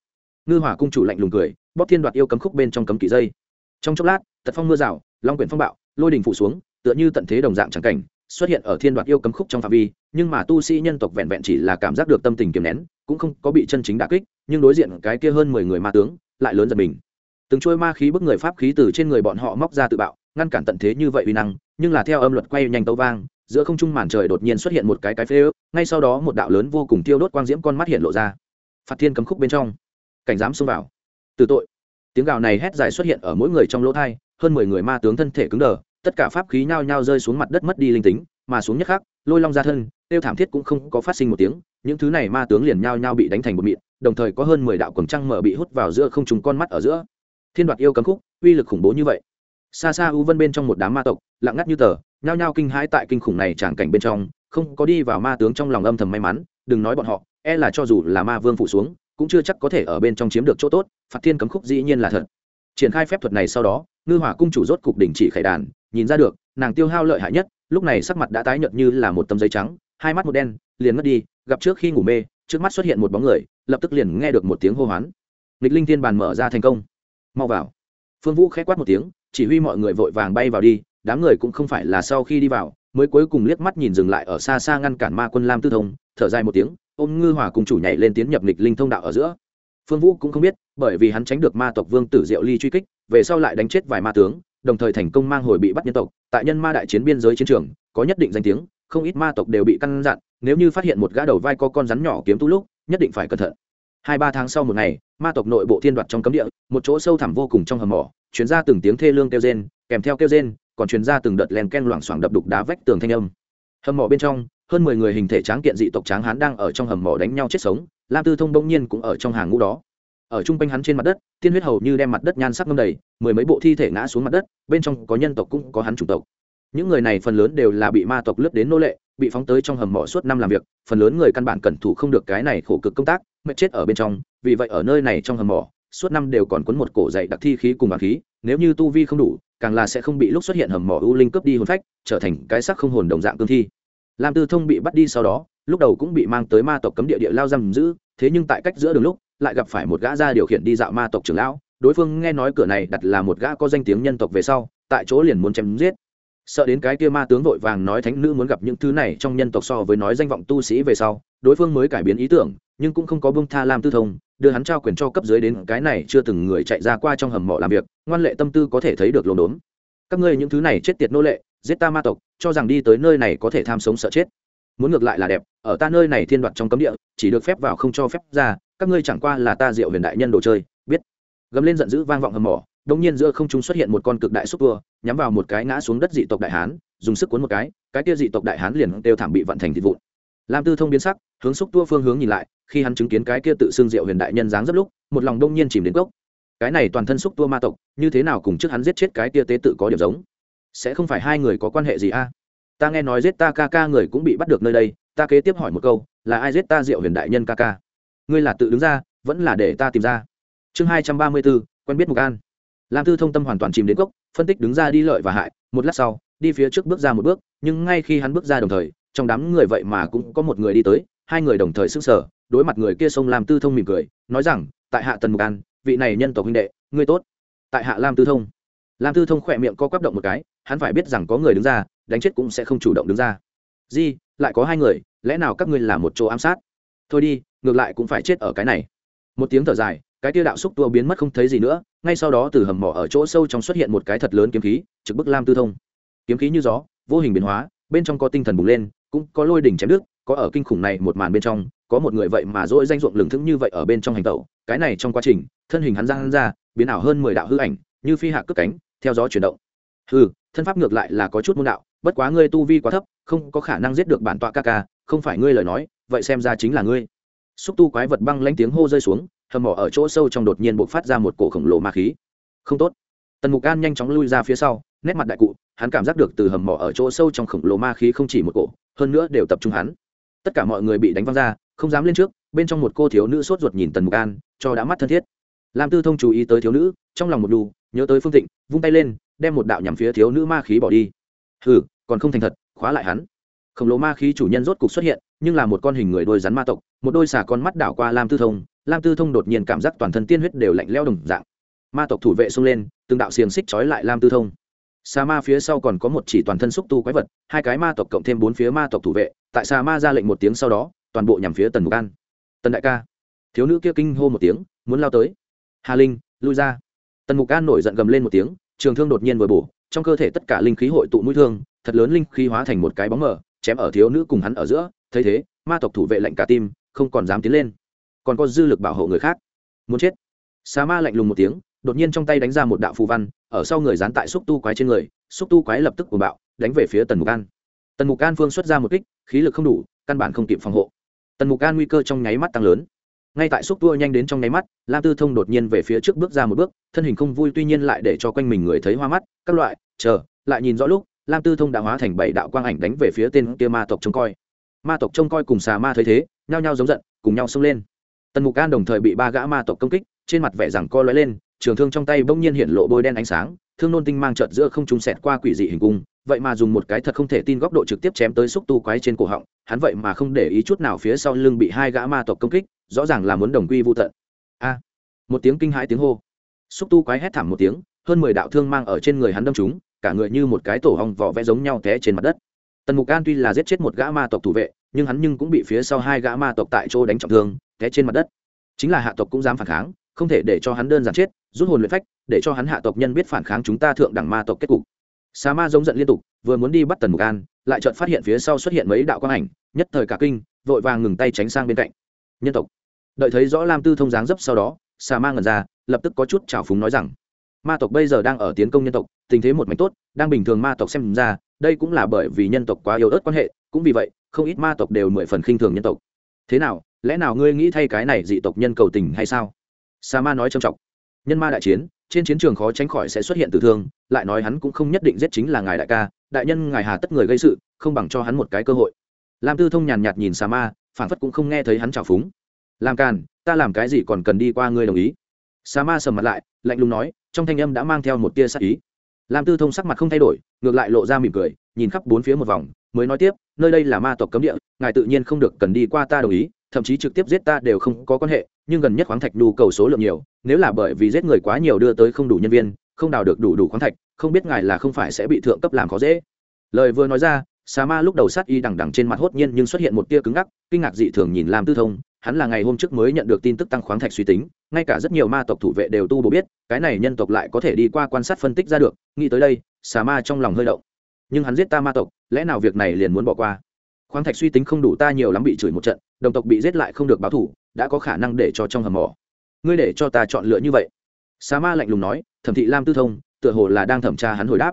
Ngư hỏa cung chủ lạnh lùng cười, bóp thiên đoạt yêu cấm khúc bên trong cấm kỵ dây. Trong chốc lát, tật phong mưa rào, long quyển phong bạo, lôi đình phủ xuống, tựa như tận thế đồng dạng trắng cảnh xuất hiện ở thiên đoạt yêu cấm khúc trong phạm vi, nhưng mà tu sĩ nhân tộc vẹn vẹn chỉ là cảm giác được tâm tình kiềm nén, cũng không có bị chân chính đả kích, nhưng đối diện cái kia hơn mười người ma tướng lại lớn giật mình. Từng trôi ma khí bức người pháp khí từ trên người bọn họ móc ra tự bạo, ngăn cản tận thế như vậy uy năng, nhưng là theo âm luật quay nhanh tấu vang, giữa không trung màn trời đột nhiên xuất hiện một cái cái phê ước, ngay sau đó một đạo lớn vô cùng tiêu đốt quang diễm con mắt hiện lộ ra. Phạt thiên cấm khúc bên trong, cảnh dám xông vào. Từ tội. Tiếng gào này hét dài xuất hiện ở mỗi người trong lỗ thai, hơn mười người ma tướng thân thể cứng đờ tất cả pháp khí nhao nhao rơi xuống mặt đất mất đi linh tính, mà xuống nhất khác, lôi long ra thân, tiêu thảm thiết cũng không có phát sinh một tiếng, những thứ này ma tướng liền nhao nhao bị đánh thành một mịn, đồng thời có hơn mười đạo quần trăng mở bị hút vào giữa không trùng con mắt ở giữa. Thiên đoạt yêu cấm khúc, uy lực khủng bố như vậy. Xa xa u vân bên trong một đám ma tộc, lặng ngắt như tờ, nhao nhao kinh hãi tại kinh khủng này tràn cảnh bên trong, không có đi vào ma tướng trong lòng âm thầm may mắn, đừng nói bọn họ e là cho dù là ma vương phụ xuống, cũng chưa chắc có thể ở bên trong chiếm được chỗ tốt phạt thiên cấm khúc dĩ nhiên là thật. Triển khai phép thuật này sau đó ngư hỏa cung chủ rốt cục đình chỉ khải đàn, nhìn ra được, nàng tiêu hao lợi hại nhất, lúc này sắc mặt đã tái nhợt như là một tấm giấy trắng, hai mắt một đen, liền mất đi, gặp trước khi ngủ mê, trước mắt xuất hiện một bóng người, lập tức liền nghe được một tiếng hô hoán. Nghịch linh thiên bàn mở ra thành công. Mau vào. Phương vũ khẽ quát một tiếng, chỉ huy mọi người vội vàng bay vào đi, đám người cũng không phải là sau khi đi vào, mới cuối cùng liếc mắt nhìn dừng lại ở xa xa ngăn cản ma quân lam tư thông, thở dài một tiếng, ôm ngư hỏa cùng chủ nhảy lên tiến nhập nghịch linh thông đạo ở giữa. Phương vũ cũng không biết bởi vì hắn tránh được ma tộc vương tử diệu ly truy kích, về sau lại đánh chết vài ma tướng, đồng thời thành công mang hồi bị bắt nhân tộc. Tại nhân ma đại chiến biên giới chiến trường, có nhất định danh tiếng, không ít ma tộc đều bị căn dặn, nếu như phát hiện một gã đầu vai có con rắn nhỏ kiếm tu lúc, nhất định phải cẩn thận. Hai ba tháng sau một ngày, ma tộc nội bộ thiên đoạt trong cấm địa, một chỗ sâu thẳm vô cùng trong hầm mỏ chuyển ra từng tiếng thê lương kêu rên, kèm theo kêu rên, còn chuyển ra từng đợt len ken loảng xoảng đập đục đá vách tường thanh âm. Hầm mỏ bên trong, hơn mười người hình thể tráng kiện dị tộc tráng hán đang ở trong hầm mỏ đánh nhau chết sống, lam tư thông bỗng nhiên cũng ở trong hàng ngũ đó ở trung quanh hắn trên mặt đất, tiên huyết hầu như đem mặt đất nhan sắc ngâm đầy, mười mấy bộ thi thể ngã xuống mặt đất, bên trong có nhân tộc cũng có hắn chủng tộc. Những người này phần lớn đều là bị ma tộc lướt đến nô lệ, bị phóng tới trong hầm mỏ suốt năm làm việc, phần lớn người căn bản cẩn thủ không được cái này khổ cực công tác, mệt chết ở bên trong, vì vậy ở nơi này trong hầm mỏ, suốt năm đều còn cuốn một cổ dày đặc thi khí cùng bạc khí, nếu như tu vi không đủ, càng là sẽ không bị lúc xuất hiện hầm mỏ ưu linh cướp đi hồn phách, trở thành cái sắc không hồn đồng dạng cương thi. Lam tư thông bị bắt đi sau đó, lúc đầu cũng bị mang tới ma tộc cấm địa địa lao giam giữ, thế nhưng tại cách giữa đường lúc lại gặp phải một gã ra điều khiển đi dạo ma tộc trưởng lão. Đối phương nghe nói cửa này đặt là một gã có danh tiếng nhân tộc về sau, tại chỗ liền muốn chém giết. Sợ đến cái kia ma tướng vội vàng nói thánh nữ muốn gặp những thứ này trong nhân tộc so với nói danh vọng tu sĩ về sau, đối phương mới cải biến ý tưởng, nhưng cũng không có bông tha lam tư thông, đưa hắn trao quyền cho cấp dưới đến cái này chưa từng người chạy ra qua trong hầm mộ làm việc, ngoan lệ tâm tư có thể thấy được lồn đốn. Các ngươi những thứ này chết tiệt nô lệ, giết ta ma tộc, cho rằng đi tới nơi này có thể tham sống sợ chết muốn ngược lại là đẹp, ở ta nơi này thiên đoạt trong cấm địa, chỉ được phép vào không cho phép ra, các ngươi chẳng qua là ta diệu huyền đại nhân đồ chơi, biết. Gầm lên giận dữ vang vọng hầm mỏ đông nhiên giữa không trung xuất hiện một con cực đại xúc tua, nhắm vào một cái ngã xuống đất dị tộc đại hán, dùng sức cuốn một cái cái kia dị tộc đại hán liền đều thảm bị vận thành thịt vụn. Lam tư thông biến sắc, hướng xúc tua phương hướng nhìn lại, khi hắn chứng kiến cái kia tự xưng diệu huyền đại nhân dáng rất lúc, một lòng đông nhiên chìm đến gốc cái này toàn thân xúc tua ma tộc, như thế nào cùng trước hắn giết chết cái kia tế tự có điểm giống? Sẽ không phải hai người có quan hệ gì a? Ta nghe nói giết ta ca ca người cũng bị bắt được nơi đây, ta kế tiếp hỏi một câu, là ai giết ta diệu huyền đại nhân ca ca? Ngươi là tự đứng ra, vẫn là để ta tìm ra? Chương hai trăm ba mươi bốn quen biết mục an. Lam tư thông tâm hoàn toàn chìm đến gốc, phân tích đứng ra đi lợi và hại, một lát sau, đi phía trước bước ra một bước, nhưng ngay khi hắn bước ra đồng thời, trong đám người vậy mà cũng có một người đi tới, hai người đồng thời sức sở đối mặt người kia sông lam tư thông mỉm cười, nói rằng, tại hạ tần mục an, vị này nhân tộc huynh đệ, ngươi tốt. Tại hạ lam tư thông. Lam tư thông khỏe miệng co quắp động một cái, hắn phải biết rằng có người đứng ra đánh chết cũng sẽ không chủ động đứng ra. Di, lại có hai người, lẽ nào các ngươi là một chỗ ám sát? Thôi đi, ngược lại cũng phải chết ở cái này. Một tiếng thở dài, cái tia đạo xúc tua biến mất không thấy gì nữa, ngay sau đó từ hầm mỏ ở chỗ sâu trong xuất hiện một cái thật lớn kiếm khí, trực bức lam tư thông. Kiếm khí như gió, vô hình biến hóa, bên trong có tinh thần bùng lên, cũng có lôi đỉnh chém nước có ở kinh khủng này một màn bên trong, có một người vậy mà dỗi danh ruộng lừng thững như vậy ở bên trong hành tẩu. Cái này trong quá trình, thân hình hắn ra hắn ra, biến ảo hơn mười đạo hư ảnh, như phi hạ cất cánh, theo gió chuyển động. Hư thân pháp ngược lại là có chút môn đạo, bất quá ngươi tu vi quá thấp, không có khả năng giết được bản tọa ca ca, không phải ngươi lời nói, vậy xem ra chính là ngươi. Xúc tu quái vật băng lanh tiếng hô rơi xuống, hầm mỏ ở chỗ sâu trong đột nhiên bộc phát ra một cổ khổng lồ ma khí. Không tốt. Tần mục an nhanh chóng lui ra phía sau, nét mặt đại cụ, hắn cảm giác được từ hầm mỏ ở chỗ sâu trong khổng lồ ma khí không chỉ một cổ, hơn nữa đều tập trung hắn. Tất cả mọi người bị đánh văng ra, không dám lên trước, bên trong một cô thiếu nữ sốt ruột nhìn tần mục an, cho đã mắt thân thiết. Lam tư thông chú ý tới thiếu nữ, trong lòng một đù, nhớ tới phương tịnh vung tay lên, đem một đạo nhằm phía thiếu nữ ma khí bỏ đi. Hừ, còn không thành thật, khóa lại hắn. Khổng lồ ma khí chủ nhân rốt cục xuất hiện, nhưng là một con hình người đôi rắn ma tộc, một đôi xà con mắt đảo qua lam tư thông, lam tư thông đột nhiên cảm giác toàn thân tiên huyết đều lạnh leo đồng dạng. Ma tộc thủ vệ xông lên, từng đạo xiềng xích trói lại lam tư thông. Xà ma phía sau còn có một chỉ toàn thân xúc tu quái vật, hai cái ma tộc cộng thêm bốn phía ma tộc thủ vệ, tại xà ma ra lệnh một tiếng sau đó, toàn bộ nhằm phía tần mục an. Tần đại ca. Thiếu nữ kia kinh hô một tiếng, muốn lao tới. Hà linh, lui ra tần mục an nổi giận gầm lên một tiếng, trường thương đột nhiên vừa bổ, trong cơ thể tất cả linh khí hội tụ mũi thương, thật lớn linh khí hóa thành một cái bóng mờ, chém ở thiếu nữ cùng hắn ở giữa, thấy thế, ma tộc thủ vệ lạnh cả tim, không còn dám tiến lên. Còn có dư lực bảo hộ người khác. Muốn chết. Xà ma lạnh lùng một tiếng, đột nhiên trong tay đánh ra một đạo phù văn, ở sau người dán tại xúc tu quái trên người, xúc tu quái lập tức cuồng bạo, đánh về phía tần mục an. Tần mục an phương xuất ra một kích, khí lực không đủ, căn bản không kịp phòng hộ. Tần mục an nguy cơ trong nháy mắt tăng lớn ngay tại xúc tua nhanh đến trong nháy mắt, lam tư thông đột nhiên về phía trước bước ra một bước, thân hình không vui tuy nhiên lại để cho quanh mình người thấy hoa mắt, các loại, chờ, lại nhìn rõ lúc, lam tư thông đã hóa thành bảy đạo quang ảnh đánh về phía tên kia ma tộc trông coi. Ma tộc trông coi cùng xà ma thấy thế, nhao nhao giống giận, cùng nhau xông lên. Tần mục an đồng thời bị ba gã ma tộc công kích, trên mặt vẻ rằng co lóe lên, trường thương trong tay bỗng nhiên hiện lộ bôi đen ánh sáng, thương nôn tinh mang trợt giữa không trung xẹt qua quỷ dị hình cung vậy mà dùng một cái thật không thể tin góc độ trực tiếp chém tới xúc tu quái trên cổ họng, hắn vậy mà không để ý chút nào phía sau lưng bị hai gã ma tộc công kích, rõ ràng là muốn đồng quy vô tận. A! Một tiếng kinh hãi tiếng hô. Xúc tu quái hét thảm một tiếng, hơn mười đạo thương mang ở trên người hắn đâm chúng cả người như một cái tổ hong vỏ vẽ giống nhau té trên mặt đất. Tần mục an tuy là giết chết một gã ma tộc thủ vệ, nhưng hắn nhưng cũng bị phía sau hai gã ma tộc tại chỗ đánh trọng thương, té trên mặt đất. Chính là hạ tộc cũng dám phản kháng, không thể để cho hắn đơn giản chết, rút hồn luyện phách, để cho hắn hạ tộc nhân biết phản kháng chúng ta thượng đẳng ma tộc kết cục sa ma giống giận liên tục, vừa muốn đi bắt tần mục an, lại chợt phát hiện phía sau xuất hiện mấy đạo quang ảnh, nhất thời cả kinh, vội vàng ngừng tay tránh sang bên cạnh. Nhân tộc. Đợi thấy rõ lam tư thông dáng dấp sau đó sa ma ngẩn ra, lập tức có chút trào phúng nói rằng, ma tộc bây giờ đang ở tiến công nhân tộc, tình thế một mảnh tốt, đang bình thường ma tộc xem ra, đây cũng là bởi vì nhân tộc quá yếu ớt quan hệ, cũng vì vậy, không ít ma tộc đều mười phần khinh thường nhân tộc. Thế nào, lẽ nào ngươi nghĩ thay cái này dị tộc nhân cầu tình hay sao? Sa ma nói trầm trọng. Nhân ma đại chiến trên chiến trường khó tránh khỏi sẽ xuất hiện tử thương, lại nói hắn cũng không nhất định giết chính là ngài đại ca, đại nhân ngài hà tất người gây sự, không bằng cho hắn một cái cơ hội. Lam tư thông nhàn nhạt nhìn xà ma phản phất cũng không nghe thấy hắn trào phúng. Làm càn, ta làm cái gì còn cần đi qua ngươi đồng ý? Xà ma sầm mặt lại, lạnh lùng nói, trong thanh âm đã mang theo một tia sắc ý. Lam tư thông sắc mặt không thay đổi, ngược lại lộ ra mỉm cười, nhìn khắp bốn phía một vòng, mới nói tiếp, nơi đây là ma tộc cấm địa, ngài tự nhiên không được cần đi qua ta đồng ý thậm chí trực tiếp giết ta đều không có quan hệ, nhưng gần nhất khoáng thạch nhu cầu số lượng nhiều, nếu là bởi vì giết người quá nhiều đưa tới không đủ nhân viên, không đào được đủ đủ khoáng thạch, không biết ngài là không phải sẽ bị thượng cấp làm khó dễ. Lời vừa nói ra xà ma lúc đầu sát y đằng đằng trên mặt hốt nhiên nhưng xuất hiện một tia cứng ngắc, kinh ngạc dị thường nhìn lam tư thông, hắn là ngày hôm trước mới nhận được tin tức tăng khoáng thạch suy tính, ngay cả rất nhiều ma tộc thủ vệ đều tu bổ biết, cái này nhân tộc lại có thể đi qua quan sát phân tích ra được, nghĩ tới đây xà ma trong lòng hơi động. Nhưng hắn giết ta ma tộc, lẽ nào việc này liền muốn bỏ qua? Khoáng thạch suy tính không đủ ta nhiều lắm bị chửi một trận đồng tộc bị giết lại không được báo thủ, đã có khả năng để cho trong hầm mỏ. Ngươi để cho ta chọn lựa như vậy. Sa ma lạnh lùng nói, thẩm thị lam tư thông, tựa hồ là đang thẩm tra hắn hồi đáp.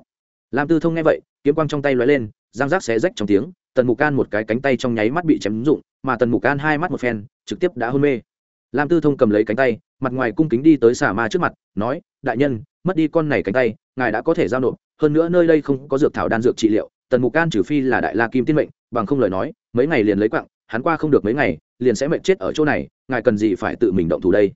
Lam tư thông nghe vậy, kiếm quang trong tay lóe lên giang rác xé rách trong tiếng, tần mục can một cái cánh tay trong nháy mắt bị chém rụng, mà tần mục can hai mắt một phen, trực tiếp đã hôn mê. Lam tư thông cầm lấy cánh tay, mặt ngoài cung kính đi tới xà ma trước mặt, nói, đại nhân, mất đi con này cánh tay, ngài đã có thể giao nộp, hơn nữa nơi đây không có dược thảo đan dược trị liệu, tần mục can trừ phi là đại la kim tiên mệnh, bằng không lời nói, mấy ngày liền lấy quặng hắn qua không được mấy ngày, liền sẽ mệnh chết ở chỗ này, ngài cần gì phải tự mình động thủ đây?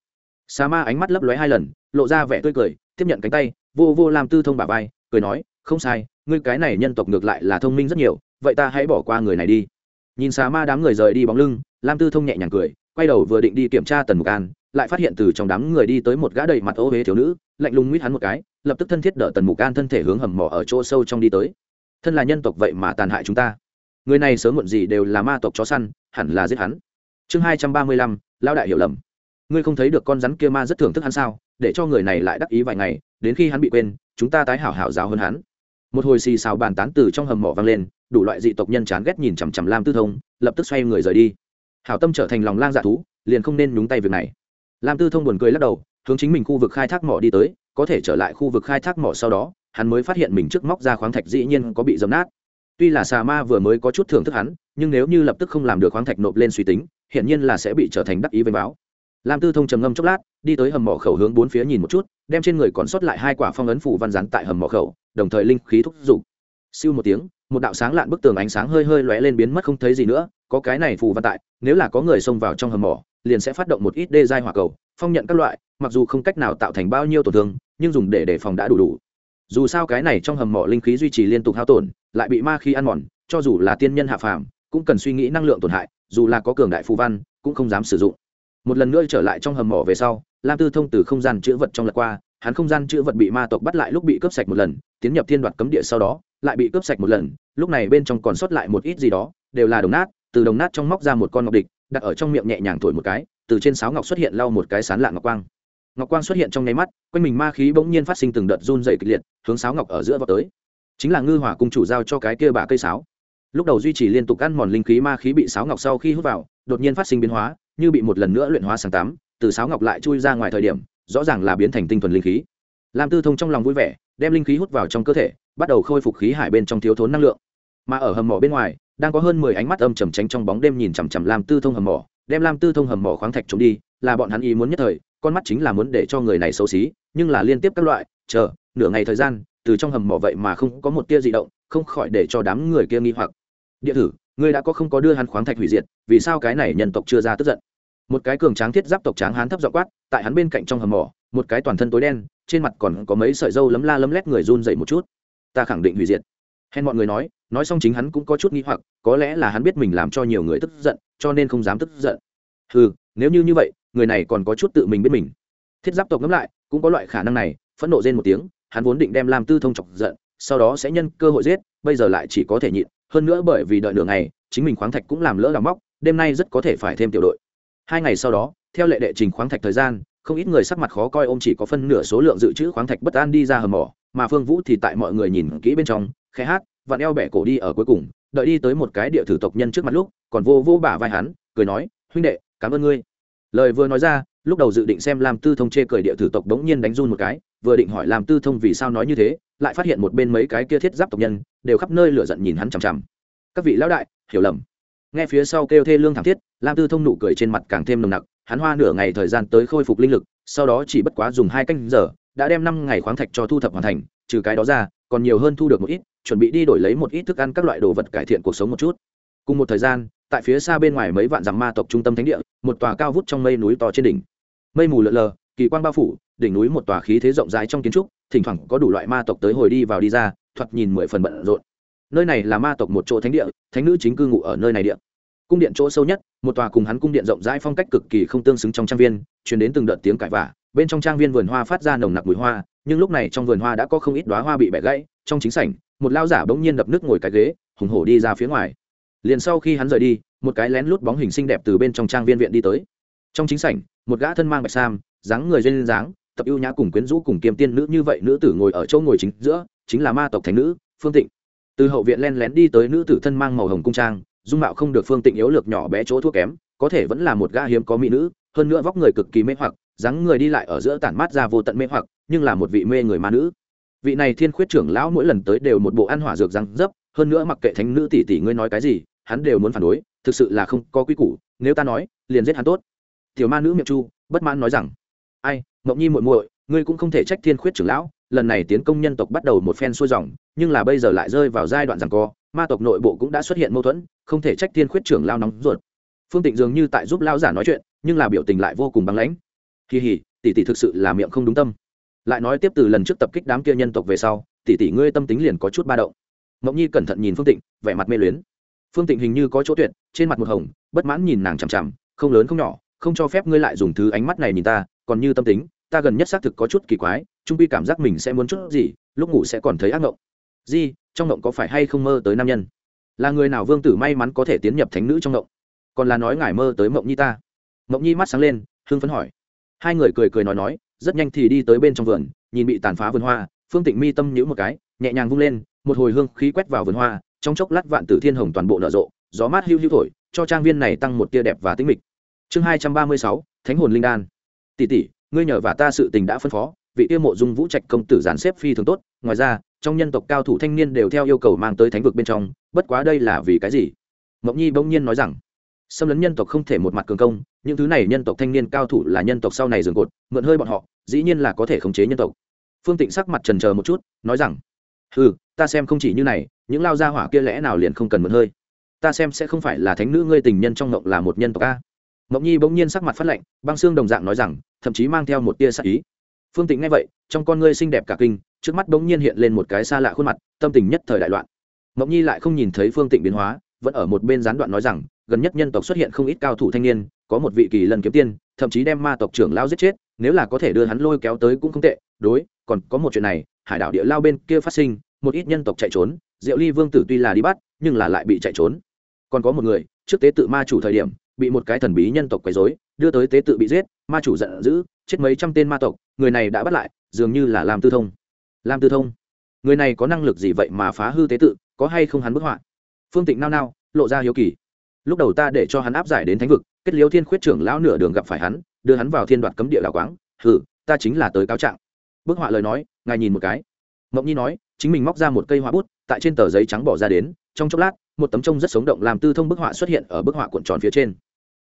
Sa ma ánh mắt lấp lóe hai lần, lộ ra vẻ tươi cười, tiếp nhận cánh tay, vô vô làm tư thông bà vai, cười nói, không sai, ngươi cái này nhân tộc ngược lại là thông minh rất nhiều, vậy ta hãy bỏ qua người này đi. Nhìn xà ma đám người rời đi bóng lưng, lam tư thông nhẹ nhàng cười, quay đầu vừa định đi kiểm tra tần mục an, lại phát hiện từ trong đám người đi tới một gã đầy mặt ô huế thiếu nữ, lạnh lùng nguyết hắn một cái, lập tức thân thiết đỡ tần mục an thân thể hướng hầm mỏ ở chỗ sâu trong đi tới. Thân là nhân tộc vậy mà tàn hại chúng ta người này sớm muộn gì đều là ma tộc chó săn, hẳn là giết hắn. Chương hai trăm ba mươi lăm lao đại hiểu lầm. Ngươi không thấy được con rắn kia ma rất thưởng thức hắn sao? Để cho người này lại đắc ý vài ngày, đến khi hắn bị quên, chúng ta tái hảo hảo giáo hơn hắn. Một hồi xì xào bàn tán từ trong hầm mỏ vang lên, đủ loại dị tộc nhân chán ghét nhìn chằm chằm lam tư thông, lập tức xoay người rời đi. Hảo tâm trở thành lòng lang dạ thú, liền không nên nhúng tay việc này. Lam tư thông buồn cười lắc đầu, hướng chính mình khu vực khai thác mỏ đi tới, có thể trở lại khu vực khai thác mỏ sau đó, hắn mới phát hiện mình trước móc ra khoáng thạch dĩ nhiên có bị dấm nát tuy là xà ma vừa mới có chút thưởng thức hắn, nhưng nếu như lập tức không làm được khoáng thạch nộp lên suy tính, hiển nhiên là sẽ bị trở thành đắc ý với báo. Lam tư thông trầm ngâm chốc lát, đi tới hầm mỏ khẩu hướng bốn phía nhìn một chút, đem trên người còn sót lại hai quả phong ấn phủ văn rắn tại hầm mỏ khẩu, đồng thời linh khí thúc giục. Siêu một tiếng, một đạo sáng lạn bức tường ánh sáng hơi hơi lóe lên biến mất không thấy gì nữa, có cái này phù văn tại, nếu là có người xông vào trong hầm mỏ, liền sẽ phát động một ít đê giai hỏa cầu, phong nhận các loại, mặc dù không cách nào tạo thành bao nhiêu tổn thương, nhưng dùng để đề phòng đã đủ đủ dù sao cái này trong hầm mỏ linh khí duy trì liên tục hao tổn, lại bị ma khí ăn mòn, cho dù là tiên nhân hạ phàm, cũng cần suy nghĩ năng lượng tổn hại, dù là có cường đại phù văn, cũng không dám sử dụng. Một lần nữa trở lại trong hầm mỏ về sau, lam tư thông từ không gian chữ vật trong lật qua, hắn không gian chữ vật bị ma tộc bắt lại lúc bị cướp sạch một lần, tiến nhập thiên đoạt cấm địa sau đó, lại bị cướp sạch một lần, lúc này bên trong còn sót lại một ít gì đó, đều là đồng nát, từ đồng nát trong móc ra một con ngọc địch, đặt ở trong miệng nhẹ nhàng thổi một cái, từ trên sáo ngọc xuất hiện lau một cái sán lạ ngọc quang ngọc quang xuất hiện trong nháy mắt, quanh mình ma khí bỗng nhiên phát sinh từng đợt run dày kịch liệt, hướng sáo ngọc ở giữa vào tới. Chính là ngư hỏa cung chủ giao cho cái kia bà cây sáo. Lúc đầu duy trì liên tục ăn mòn linh khí ma khí bị sáo ngọc sau khi hút vào, đột nhiên phát sinh biến hóa, như bị một lần nữa luyện hóa sáng tám từ sáo ngọc lại chui ra ngoài thời điểm, rõ ràng là biến thành tinh thuần linh khí. Lam tư thông trong lòng vui vẻ, đem linh khí hút vào trong cơ thể, bắt đầu khôi phục khí hải bên trong thiếu thốn năng lượng. Mà ở hầm mỏ bên ngoài, đang có hơn mười ánh mắt âm trầm tránh trong bóng đêm nhìn chằm chằm lam tư thông hầm mỏ, đem lam tư thông hầm mỏ khoáng thạch trốn đi, là bọn hắn ý muốn nhất thời con mắt chính là muốn để cho người này xấu xí, nhưng là liên tiếp các loại, chờ, nửa ngày thời gian, từ trong hầm mỏ vậy mà không có một tia di động, không khỏi để cho đám người kia nghi hoặc. Địa thử ngươi đã có không có đưa hắn khoáng thạch hủy diệt, vì sao cái này nhân tộc chưa ra tức giận? Một cái cường tráng thiết giáp tộc tráng hán thấp dọ quát, tại hắn bên cạnh trong hầm mỏ, một cái toàn thân tối đen, trên mặt còn có mấy sợi dâu lấm la lấm lét người run dậy một chút. Ta khẳng định hủy diệt. Hèn mọi người nói nói xong chính hắn cũng có chút nghi hoặc, có lẽ là hắn biết mình làm cho nhiều người tức giận, cho nên không dám tức giận. Ừ nếu như như vậy người này còn có chút tự mình biết mình. Thiết giáp tộc ngẫm lại, cũng có loại khả năng này, phẫn nộ rên một tiếng, hắn vốn định đem Lam tư thông chọc giận, sau đó sẽ nhân cơ hội giết, bây giờ lại chỉ có thể nhịn, hơn nữa bởi vì đợi nửa ngày, chính mình khoáng thạch cũng làm lỡ đào móc, đêm nay rất có thể phải thêm tiểu đội. Hai ngày sau đó, theo lệ đệ trình khoáng thạch thời gian, không ít người sắc mặt khó coi ôm chỉ có phân nửa số lượng dự trữ khoáng thạch bất an đi ra hầm mỏ, mà phương vũ thì tại mọi người nhìn kỹ bên trong, khẽ hát, vặn eo bẻ cổ đi ở cuối cùng, đợi đi tới một cái địa thử tộc nhân trước mặt lúc, còn vô vô bả vai hắn, cười nói, huynh đệ, cảm ơn ngươi lời vừa nói ra, lúc đầu dự định xem làm tư thông chê cười địa thử tộc đống nhiên đánh run một cái, vừa định hỏi làm tư thông vì sao nói như thế, lại phát hiện một bên mấy cái kia thiết giáp tộc nhân đều khắp nơi lửa giận nhìn hắn chằm chằm. Các vị lão đại, hiểu lầm. Nghe phía sau kêu thê lương thảm thiết, lam tư thông nụ cười trên mặt càng thêm nồng nặc, hắn hoa nửa ngày thời gian tới khôi phục linh lực, sau đó chỉ bất quá dùng hai canh giờ, đã đem năm ngày khoáng thạch cho thu thập hoàn thành, trừ cái đó ra, còn nhiều hơn thu được một ít, chuẩn bị đi đổi lấy một ít thức ăn các loại đồ vật cải thiện cuộc sống một chút. Cùng một thời gian tại phía xa bên ngoài mấy vạn dặm ma tộc trung tâm thánh địa, một tòa cao vút trong mây núi to trên đỉnh. Mây mù lợn lờ, kỳ quan bao phủ, đỉnh núi một tòa khí thế rộng rãi trong kiến trúc, thỉnh thoảng có đủ loại ma tộc tới hồi đi vào đi ra, thoạt nhìn mười phần bận rộn. Nơi này là ma tộc một chỗ thánh địa, thánh nữ chính cư ngụ ở nơi này địa. Cung điện chỗ sâu nhất, một tòa cùng hắn cung điện rộng rãi phong cách cực kỳ không tương xứng trong trang viên chuyển đến từng đợt tiếng cãi vả bên trong trang viên vườn hoa phát ra nồng nặc mùi hoa, nhưng lúc này trong vườn hoa đã có không ít đoá hoa bị bẻ gãy, trong chính sảnh, một lao giả bỗng nhiên đập nước ngồi cái ghế, hùng hổ đi ra phía ngoài liền sau khi hắn rời đi, một cái lén lút bóng hình xinh đẹp từ bên trong trang viên viện đi tới. Trong chính sảnh, một gã thân mang bạch sam, dáng người duyên dáng, tập ưu nhã cùng quyến rũ cùng kiêm tiên nữ như vậy nữ tử ngồi ở chỗ ngồi chính giữa, chính là ma tộc thành nữ, phương tịnh. Từ hậu viện len lén đi tới nữ tử thân mang màu hồng cung trang, dung mạo không được phương tịnh yếu lược nhỏ bé chỗ thua kém, có thể vẫn là một gã hiếm có mỹ nữ, hơn nữa vóc người cực kỳ mê hoặc, dáng người đi lại ở giữa tản mát ra vô tận mê hoặc, nhưng là một vị mê người ma nữ. Vị này thiên khuyết trưởng lão mỗi lần tới đều một bộ ăn hỏa dược răng dấp, hơn nữa mặc kệ thánh nữ tỷ tỷ ngươi nói cái gì hắn đều muốn phản đối, thực sự là không có quy củ, nếu ta nói, liền giết hắn tốt. Tiểu ma nữ miệng chu, bất mãn nói rằng, ai, mộng nhi muội muội, ngươi cũng không thể trách thiên khuyết trưởng lão, lần này tiến công nhân tộc bắt đầu một phen xuôi dòng, nhưng là bây giờ lại rơi vào giai đoạn rằng co, ma tộc nội bộ cũng đã xuất hiện mâu thuẫn, không thể trách thiên khuyết trưởng lao nóng ruột. Phương tịnh dường như tại giúp lao giả nói chuyện, nhưng là biểu tình lại vô cùng băng lãnh. Kỳ hỉ tỷ tỷ thực sự là miệng không đúng tâm. Lại nói tiếp từ lần trước tập kích đám kia nhân tộc về sau, tỷ tỷ ngươi tâm tính liền có chút ba động. Mộng nhi cẩn thận nhìn phương tịnh, vẻ mặt mê luyến phương tịnh hình như có chỗ tuyệt, trên mặt một hồng, bất mãn nhìn nàng chằm chằm, không lớn không nhỏ, không cho phép ngươi lại dùng thứ ánh mắt này nhìn ta, còn như tâm tính, ta gần nhất xác thực có chút kỳ quái trung quy cảm giác mình sẽ muốn chút gì, lúc ngủ sẽ còn thấy ác mộng. Di, trong mộng có phải hay không mơ tới nam nhân? Là người nào vương tử may mắn có thể tiến nhập thánh nữ trong mộng? Còn là nói ngài mơ tới mộng nhi ta? Mộng nhi mắt sáng lên hương phấn hỏi. Hai người cười cười nói nói, rất nhanh thì đi tới bên trong vườn, nhìn bị tàn phá vườn hoa, phương tịnh mi tâm nhữ một cái, nhẹ nhàng vung lên, một hồi hương khí quét vào vườn hoa trong chốc lát vạn tử thiên hồng toàn bộ nở rộ, gió mát hưu hưu thổi, cho trang viên này tăng một tia đẹp và tinh mịch. Chương hai trăm ba mươi sáu, thánh hồn linh đan. Tỷ tỷ, ngươi nhờ và ta sự tình đã phân phó, vị tiêu mộ dung vũ trạch công tử giàn xếp phi thường tốt, ngoài ra, trong nhân tộc cao thủ thanh niên đều theo yêu cầu mang tới thánh vực bên trong, bất quá đây là vì cái gì? Mộng nhi bỗng nhiên nói rằng, xâm lấn nhân tộc không thể một mặt cường công, những thứ này nhân tộc thanh niên cao thủ là nhân tộc sau này dường cột, mượn hơi bọn họ, dĩ nhiên là có thể khống chế nhân tộc. Phương tịnh sắc mặt trần chờ một chút, nói rằng ừ ta xem không chỉ như này, những lao gia hỏa kia lẽ nào liền không cần mượn hơi? Ta xem sẽ không phải là thánh nữ ngươi tình nhân trong ngộng là một nhân tộc a. Ngộng nhi bỗng nhiên sắc mặt phát lạnh, băng xương đồng dạng nói rằng, thậm chí mang theo một tia sắc ý. Phương tịnh nghe vậy, trong con ngươi xinh đẹp cả kinh, trước mắt bỗng nhiên hiện lên một cái xa lạ khuôn mặt, tâm tình nhất thời đại loạn. Ngộng nhi lại không nhìn thấy phương tịnh biến hóa, vẫn ở một bên gián đoạn nói rằng, gần nhất nhân tộc xuất hiện không ít cao thủ thanh niên, có một vị kỳ lần kiếm tiên, thậm chí đem ma tộc trưởng lao giết chết, nếu là có thể đưa hắn lôi kéo tới cũng không tệ, đối còn có một chuyện này, hải đảo địa lao bên kia phát sinh, một ít nhân tộc chạy trốn, diệu ly vương tử tuy là đi bắt, nhưng là lại bị chạy trốn. Còn có một người, trước tế tự ma chủ thời điểm, bị một cái thần bí nhân tộc quấy dối đưa tới tế tự bị giết, ma chủ giận dữ, chết mấy trăm tên ma tộc, người này đã bắt lại, dường như là làm tư thông. Làm tư thông? Người này có năng lực gì vậy mà phá hư tế tự, có hay không hắn bức họa? Phương tịnh nao nao, lộ ra hiếu kỳ. Lúc đầu ta để cho hắn áp giải đến thánh vực, kết liêu thiên khuyết trưởng lão nửa đường gặp phải hắn, đưa hắn vào thiên đoạt cấm địa đảo quáng. Hử ta chính là tới cáo trạng bức họa lời nói, ngài nhìn một cái. Mộng nhi nói, chính mình móc ra một cây họa bút, tại trên tờ giấy trắng bỏ ra đến, trong chốc lát, một tấm trông rất sống động làm tư thông bức họa xuất hiện ở bức họa cuộn tròn phía trên.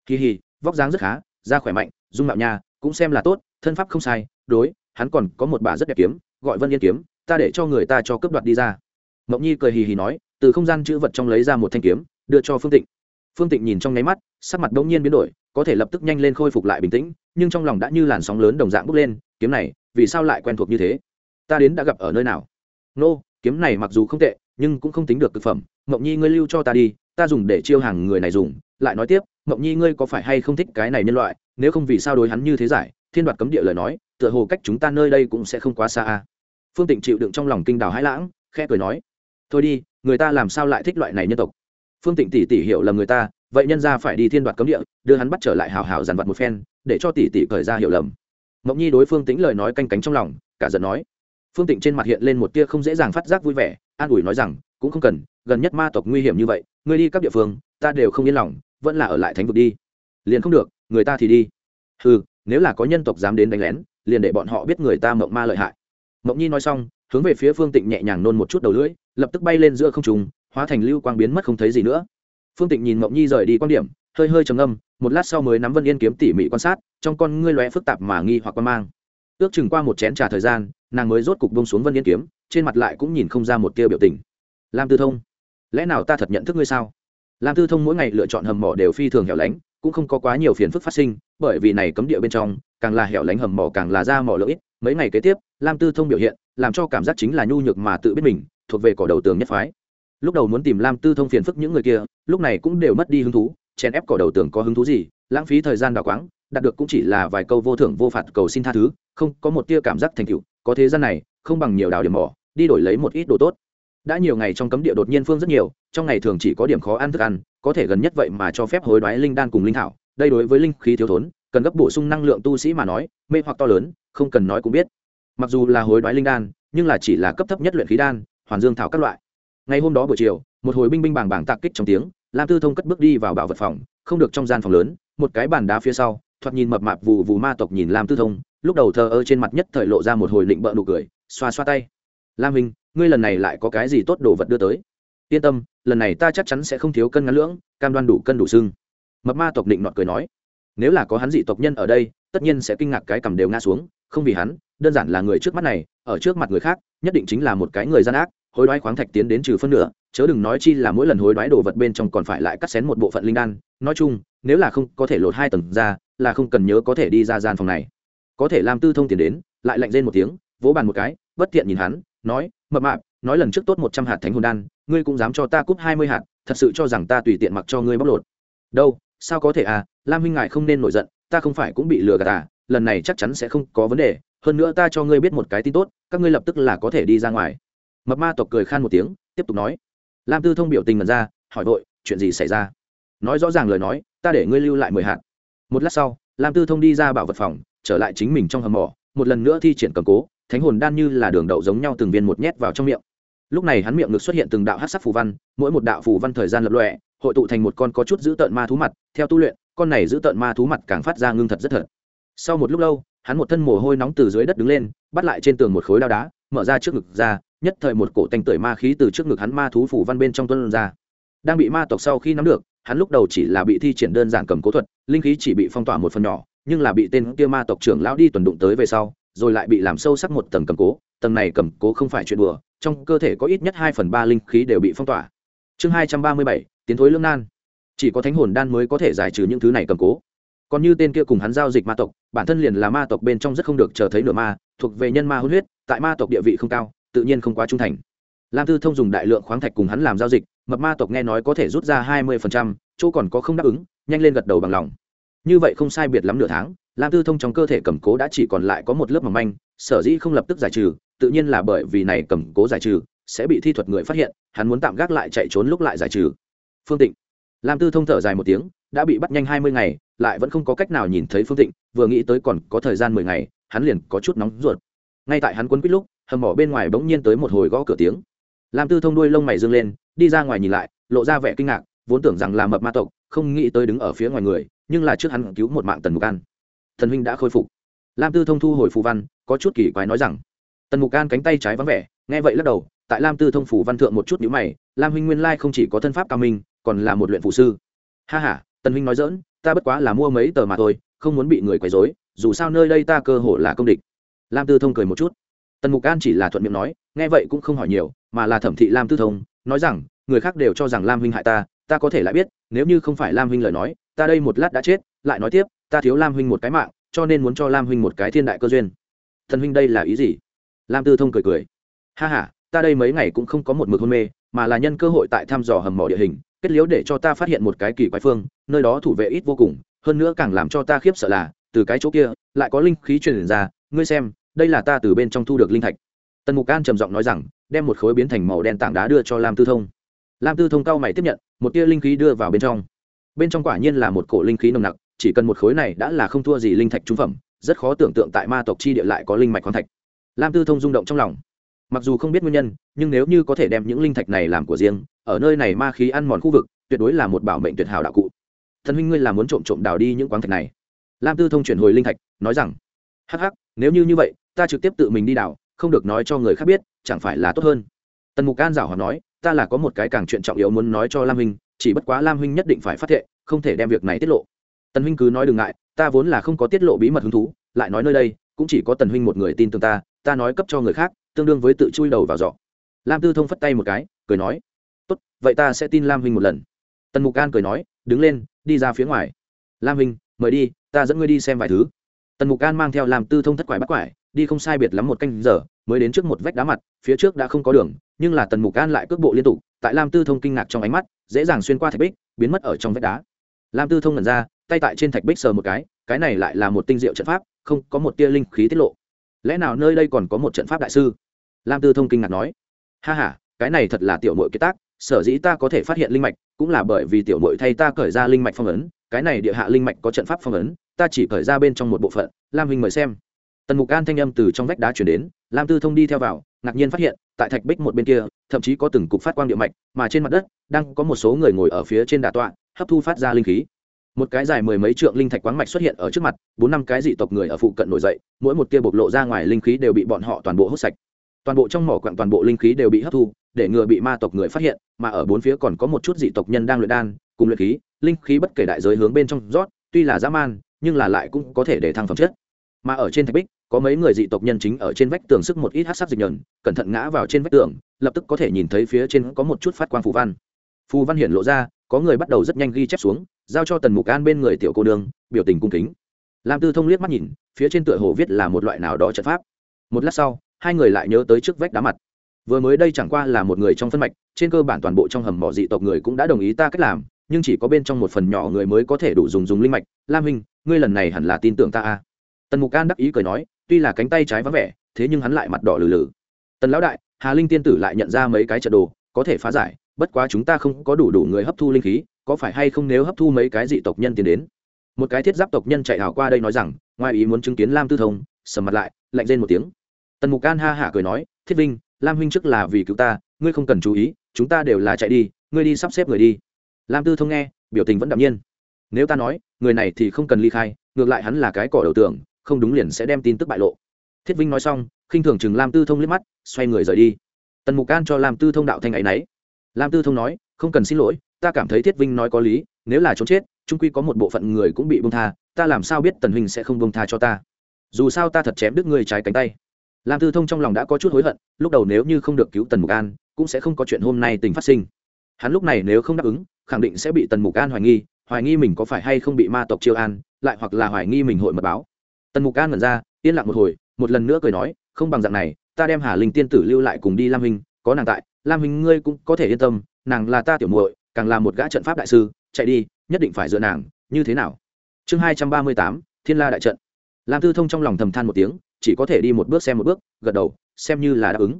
Kỳ hì, vóc dáng rất khá, da khỏe mạnh, dung mạo nha cũng xem là tốt, thân pháp không sai, đối, hắn còn có một bà rất đẹp kiếm, gọi vân yên kiếm, ta để cho người ta cho cướp đoạt đi ra. Mộng nhi cười hì hì nói, từ không gian chữ vật trong lấy ra một thanh kiếm, đưa cho phương tịnh. Phương tịnh nhìn trong nháy mắt, sắc mặt đ ỗ n g nhiên biến đổi, có thể lập tức nhanh lên khôi phục lại bình tĩnh, nhưng trong lòng đã như làn sóng lớn đồng dạng bốc lên, kiếm này vì sao lại quen thuộc như thế? Ta đến đã gặp ở nơi nào? Nô, kiếm này mặc dù không tệ, nhưng cũng không tính được thực phẩm. Mộng nhi ngươi lưu cho ta đi, ta dùng để chiêu hàng người này dùng. Lại nói tiếp, mộng nhi ngươi có phải hay không thích cái này nhân loại? Nếu không vì sao đối hắn như thế giải? Thiên đoạt cấm địa lời nói, tựa hồ cách chúng ta nơi đây cũng sẽ không quá xa a. Phương tịnh chịu đựng trong lòng kinh đào hãi lãng, khẽ cười nói, thôi đi, người ta làm sao lại thích loại này nhân tộc? Phương tịnh tỷ tỷ hiểu lầm người ta, vậy nhân ra phải đi thiên đoạt cấm địa, đưa hắn bắt trở lại hào hào dàn vặt một phen, để cho tỷ tỷ cởi ra hiểu lầm mộng nhi đối phương tĩnh lời nói canh cánh trong lòng, cả giận nói. Phương tịnh trên mặt hiện lên một tia không dễ dàng phát giác vui vẻ, an ủi nói rằng, cũng không cần, gần nhất ma tộc nguy hiểm như vậy, ngươi đi các địa phương, ta đều không yên lòng, vẫn là ở lại thánh vực đi. Liền không được, người ta thì đi. Ừ nếu là có nhân tộc dám đến đánh lén, liền để bọn họ biết người ta mộng ma lợi hại. Mộng nhi nói xong, hướng về phía phương tịnh nhẹ nhàng nôn một chút đầu lưỡi, lập tức bay lên giữa không trùng hóa thành lưu quang biến mất không thấy gì nữa. Phương tịnh nhìn mộng nhi rời đi quan điểm hơi hơi trầm âm một lát sau mới nắm vân yên kiếm tỉ mỉ quan sát, trong con ngươi lóe phức tạp mà nghi hoặc quan mang. Ước chừng qua một chén trà thời gian, nàng mới rốt cục bông xuống vân yên kiếm, trên mặt lại cũng nhìn không ra một tia biểu tình. Lam tư thông, lẽ nào ta thật nhận thức ngươi sao? Lam tư thông mỗi ngày lựa chọn hầm mỏ đều phi thường hẻo lánh, cũng không có quá nhiều phiền phức phát sinh, bởi vì này cấm địa bên trong, càng là hẻo lánh hầm mỏ càng là ra mỏ lợi mấy ngày kế tiếp, lam tư thông biểu hiện, làm cho cảm giác chính là nhu nhược mà tự biết mình, thuộc về cỏ đầu tường nhất phái. Lúc đầu muốn tìm lam tư thông phiền phức những người kia, lúc này cũng đều mất đi hứng thú chèn ép cỏ đầu tường có hứng thú gì, lãng phí thời gian đào quáng, đạt được cũng chỉ là vài câu vô thưởng vô phạt cầu xin tha thứ, không, có một tia cảm giác thành tựu, có thế gian này, không bằng nhiều đào điểm mỏ, đi đổi lấy một ít đồ tốt. Đã nhiều ngày trong cấm địa đột nhiên phương rất nhiều, trong ngày thường chỉ có điểm khó ăn thức ăn, có thể gần nhất vậy mà cho phép hối đoái linh đan cùng linh thảo, đây đối với linh khí thiếu thốn, cần gấp bổ sung năng lượng tu sĩ mà nói, mê hoặc to lớn, không cần nói cũng biết. Mặc dù là hối đoái linh đan, nhưng là chỉ là cấp thấp nhất luyện khí đan, hoàn dương thảo các loại. Ngày hôm đó buổi chiều, một hồi binh binh bàng bàng tạc kích trong tiếng lam tư thông cất bước đi vào bảo vật phòng, không được trong gian phòng lớn, một cái bàn đá phía sau, thoạt nhìn mập mạp vù vù ma tộc nhìn lam tư thông, lúc đầu thờ ơ trên mặt nhất thời lộ ra một hồi định bợ nụ cười, xoa xoa tay. Lam minh ngươi lần này lại có cái gì tốt đồ vật đưa tới? Yên tâm, lần này ta chắc chắn sẽ không thiếu cân ngắn lưỡng, cam đoan đủ cân đủ xương. Mập ma tộc định nọt cười nói. Nếu là có hắn dị tộc nhân ở đây, tất nhiên sẽ kinh ngạc cái cầm đều ngã xuống, không vì hắn, đơn giản là người trước mắt này, ở trước mặt người khác, nhất định chính là một cái người gian ác, hối đoái khoáng thạch tiến đến trừ phân nửa chớ đừng nói chi là mỗi lần hối đoái đồ vật bên trong còn phải lại cắt xén một bộ phận linh đan. Nói chung, nếu là không có thể lột hai tầng ra, là không cần nhớ có thể đi ra gian phòng này. Có thể làm tư thông tiền đến, lại lạnh rên một tiếng, vỗ bàn một cái, bất thiện nhìn hắn, nói, mập mạp, nói lần trước tốt một trăm hạt thánh hồn đan, ngươi cũng dám cho ta cúp hai mươi hạt, thật sự cho rằng ta tùy tiện mặc cho ngươi bóc lột. Đâu, sao có thể à? Lam huynh ngại không nên nổi giận, ta không phải cũng bị lừa gạt à? Lần này chắc chắn sẽ không có vấn đề, hơn nữa ta cho ngươi biết một cái tin tốt, các ngươi lập tức là có thể đi ra ngoài. Mập ma tộc cười khan một tiếng, tiếp tục nói lam tư thông biểu tình mật ra, hỏi vội, chuyện gì xảy ra? Nói rõ ràng lời nói, ta để ngươi lưu lại mười hạt. Một lát sau, lam tư thông đi ra bảo vật phòng, trở lại chính mình trong hầm mỏ, một lần nữa thi triển cầm cố, thánh hồn đan như là đường đậu giống nhau từng viên một nhét vào trong miệng. Lúc này hắn miệng ngực xuất hiện từng đạo hát sắc phù văn, mỗi một đạo phù văn thời gian lập lọe hội tụ thành một con có chút giữ tợn ma thú mặt. Theo tu luyện, con này giữ tợn ma thú mặt càng phát ra ngưng thật rất thật. Sau một lúc lâu, hắn một thân mồ hôi nóng từ dưới đất đứng lên, bắt lại trên tường một khối đao đá, mở ra trước ngực ra nhất thời một cổ tanh tưởi ma khí từ trước ngực hắn ma thú phủ văn bên trong tuân ra. Đang bị ma tộc sau khi nắm được, hắn lúc đầu chỉ là bị thi triển đơn giản cầm cố thuật, linh khí chỉ bị phong tỏa một phần nhỏ, nhưng là bị tên kia ma tộc trưởng lão đi tuần đụng tới về sau, rồi lại bị làm sâu sắc một tầng cầm cố, tầng này cầm cố không phải chuyện đùa, trong cơ thể có ít nhất hai phần ba linh khí đều bị phong tỏa. Chương hai trăm ba mươi bảy, tiến thối lương nan. Chỉ có thánh hồn đan mới có thể giải trừ những thứ này cầm cố. Còn như tên kia cùng hắn giao dịch ma tộc, bản thân liền là ma tộc bên trong rất không được chờ thấy nửa ma, thuộc về nhân ma hôn huyết, tại ma tộc địa vị không cao tự nhiên không quá trung thành. Lam tư thông dùng đại lượng khoáng thạch cùng hắn làm giao dịch, mập ma tộc nghe nói có thể rút ra hai mươi chỗ còn có không đáp ứng, nhanh lên gật đầu bằng lòng. Như vậy không sai biệt lắm nửa tháng, lam tư thông trong cơ thể cầm cố đã chỉ còn lại có một lớp mỏng manh, sở dĩ không lập tức giải trừ, tự nhiên là bởi vì này cầm cố giải trừ, sẽ bị thi thuật người phát hiện, hắn muốn tạm gác lại chạy trốn lúc lại giải trừ. Phương tịnh. Lam tư thông thở dài một tiếng, đã bị bắt nhanh hai mươi ngày, lại vẫn không có cách nào nhìn thấy phương tịnh, vừa nghĩ tới còn có thời gian mười ngày, hắn liền có chút nóng ruột ngay tại hắn quấn quýt lúc, hầm mỏ bên ngoài bỗng nhiên tới một hồi gõ cửa tiếng. Lam tư thông đuôi lông mày dâng lên, đi ra ngoài nhìn lại, lộ ra vẻ kinh ngạc, vốn tưởng rằng là mập ma tộc, không nghĩ tới đứng ở phía ngoài người, nhưng là trước hắn cứu một mạng tần mục an. Thần huynh đã khôi phục. Lam tư thông thu hồi phù văn, có chút kỳ quái nói rằng, tần mục an cánh tay trái vắng vẻ, nghe vậy lắc đầu, tại lam tư thông phủ văn thượng một chút nhữ mày, lam huynh nguyên lai không chỉ có thân pháp cao minh, còn là một luyện phụ sư. Ha h a tần huynh nói dỡn ta bất quá là mua mấy tờ mà thôi, không muốn bị người quấy dối dù sao nơi đây ta cơ hồ là công địch lam tư thông cười một chút. Tần mục an chỉ là thuận miệng nói, nghe vậy cũng không hỏi nhiều, mà là thẩm thị lam tư thông, nói rằng, người khác đều cho rằng lam huynh hại ta ta có thể lại biết, nếu như không phải lam huynh lời nói, ta đây một lát đã chết, lại nói tiếp, ta thiếu lam huynh một cái mạng, cho nên muốn cho lam huynh một cái thiên đại cơ duyên. Thần huynh đây là ý gì? Lam tư thông cười cười. Ha h a ta đây mấy ngày cũng không có một mực hôn mê, mà là nhân cơ hội tại thăm dò hầm mỏ địa hình, kết liếu để cho ta phát hiện một cái kỳ quái phương, nơi đó thủ vệ ít vô cùng, hơn nữa càng làm cho ta khiếp sợ là, từ cái chỗ kia, lại có linh khí truyền ra ngươi xem, đây là ta từ bên trong thu được linh thạch. Tần mục an trầm giọng nói rằng, đem một khối biến thành màu đen tảng đá đưa cho lam tư thông. Lam tư thông cao mày tiếp nhận, một tia linh khí đưa vào bên trong. Bên trong quả nhiên là một cổ linh khí nồng nặc, chỉ cần một khối này đã là không thua gì linh thạch trung phẩm, rất khó tưởng tượng tại ma tộc chi địa lại có linh mạch khoáng thạch. Lam tư thông rung động trong lòng. Mặc dù không biết nguyên nhân, nhưng nếu như có thể đem những linh thạch này làm của riêng, ở nơi này ma khí ăn mòn khu vực, tuyệt đối là một bảo mệnh tuyệt hảo đạo cụ. Thần huynh ngươi là muốn trộm trộm đào đi những quán thạch này. Lam tư thông chuyển hồi linh thạch, nói rằng, hắc hắc nếu như như vậy ta trực tiếp tự mình đi đảo, không được nói cho người khác biết chẳng phải là tốt hơn. Tần mục an giảo hòa nói ta là có một cái càng chuyện trọng yếu muốn nói cho lam huynh chỉ bất quá lam huynh nhất định phải phát thệ không thể đem việc này tiết lộ. Tần huynh cứ nói đừng ngại ta vốn là không có tiết lộ bí mật hứng thú lại nói nơi đây cũng chỉ có tần huynh một người tin tưởng ta ta nói cấp cho người khác tương đương với tự chui đầu vào giỏ. Lam tư thông phất tay một cái cười nói tốt vậy ta sẽ tin lam huynh một lần. Tần mục an cười nói đứng lên đi ra phía ngoài. Lam huynh mời đi ta dẫn ngươi đi xem vài thứ tần mục an mang theo làm tư thông thất quải bắt quải, đi không sai biệt lắm một canh giờ, mới đến trước một vách đá mặt, phía trước đã không có đường, nhưng là tần mục an lại cước bộ liên tục, tại lam tư thông kinh ngạc trong ánh mắt, dễ dàng xuyên qua thạch bích, biến mất ở trong vách đá. Lam tư thông ngẩn ra, tay tại trên thạch bích sờ một cái cái này lại là một tinh diệu trận pháp, không có một tia linh khí tiết lộ. Lẽ nào nơi đây còn có một trận pháp đại sư? Lam tư thông kinh ngạc nói. Ha h a cái này thật là tiểu mội kế tác, sở dĩ ta có thể phát hiện linh mạch, cũng là bởi vì tiểu mội thay ta cởi ra linh mạch phong ấn, cái này địa hạ linh mạch có trận pháp phong ấn ta chỉ cởi ra bên trong một bộ phận, lam huynh mời xem. Tần mục an thanh âm từ trong vách đá chuyển đến, lam tư thông đi theo vào, ngạc nhiên phát hiện, tại thạch bích một bên kia, thậm chí có từng cục phát quang địa mạch, mà trên mặt đất, đang có một số người ngồi ở phía trên đà tọa, hấp thu phát ra linh khí. Một cái dài mười mấy trượng linh thạch quáng mạch xuất hiện ở trước mặt, bốn năm cái dị tộc người ở phụ cận nổi dậy, mỗi một tia bộc lộ ra ngoài linh khí đều bị bọn họ toàn bộ hút sạch. Toàn bộ trong mỏ quặng toàn bộ linh khí đều bị hấp thu, để ngừa bị ma tộc người phát hiện, mà ở bốn phía còn có một chút dị tộc nhân đang luyện đan, cùng luyện khí, linh khí bất kể đại giới hướng bên trong rót, tuy là dã man nhưng là lại cũng có thể để thăng phẩm chất. Mà ở trên thạch bích, có mấy người dị tộc nhân chính ở trên vách tường sức một ít hát sắc dịch nhờn, cẩn thận ngã vào trên vách tường, lập tức có thể nhìn thấy phía trên có một chút phát quang phù văn. Phù văn hiện lộ ra, có người bắt đầu rất nhanh ghi chép xuống, giao cho tần mục an bên người tiểu cô nương, biểu tình cung kính. Lam tư thông liếc mắt nhìn, phía trên tựa hồ viết là một loại nào đó trận pháp. Một lát sau, hai người lại nhớ tới trước vách đá mặt. Vừa mới đây chẳng qua là một người trong phân mạch, trên cơ bản toàn bộ trong hầm mỏ dị tộc người cũng đã đồng ý ta cách làm, nhưng chỉ có bên trong một phần nhỏ người mới có thể đủ dùng dùng linh mạch. Lam huynh ngươi lần này hẳn là tin tưởng ta a tần mục an đắc ý cười nói, tuy là cánh tay trái vắng vẻ, thế nhưng hắn lại mặt đỏ lử lử tần lão đại, hà linh tiên tử lại nhận ra mấy cái trận đồ, có thể phá giải, bất quá chúng ta không có đủ đủ người hấp thu linh khí, có phải hay không nếu hấp thu mấy cái dị tộc nhân tiến đến? Một cái thiết giáp tộc nhân chạy hào qua đây nói rằng, ngoài ý muốn chứng kiến lam tư thông, sầm mặt lại, lạnh rên một tiếng. Tần mục an ha hả cười nói, thiết vinh, lam huynh trước là vì cứu ta, ngươi không cần chú ý, chúng ta đều là chạy đi, ngươi đi sắp xếp người đi. Lam tư thông nghe, biểu tình vẫn đạm nhiên. Nếu ta nói người này thì không cần ly khai, ngược lại hắn là cái cỏ đầu tưởng không đúng liền sẽ đem tin tức bại lộ. Thiết vinh nói xong, khinh thường chừng lam tư thông liếc mắt, xoay người rời đi. Tần mục an cho lam tư thông đạo thanh ấy y lam tư thông nói, không cần xin lỗi, ta cảm thấy thiết vinh nói có lý, nếu là trốn chết trung quy có một bộ phận người cũng bị bông tha, ta làm sao biết tần huynh sẽ không bông tha cho ta? Dù sao ta thật chém đứt người trái cánh tay. Lam tư thông trong lòng đã có chút hối hận, lúc đầu nếu như không được cứu tần mục an, cũng sẽ không có chuyện hôm nay tình phát sinh. Hắn lúc này nếu không đáp ứng, khẳng định sẽ bị tần mục an hoài nghi hoài nghi mình có phải hay không bị ma tộc chiêu an, lại hoặc là hoài nghi mình hội mật báo. Tần mục an mật ra, yên lặng một hồi, một lần nữa cười nói, không bằng dạng này, ta đem hà linh tiên tử lưu lại cùng đi lam hình có nàng tại, lam hình ngươi cũng có thể yên tâm, nàng là ta tiểu muội, càng là một gã trận pháp đại sư, chạy đi, nhất định phải dựa nàng, như thế nào? Chương hai trăm ba mươi tám, thiên la đại trận. Lam tư thông trong lòng thầm than một tiếng, chỉ có thể đi một bước xem một bước, gật đầu, xem như là đáp ứng.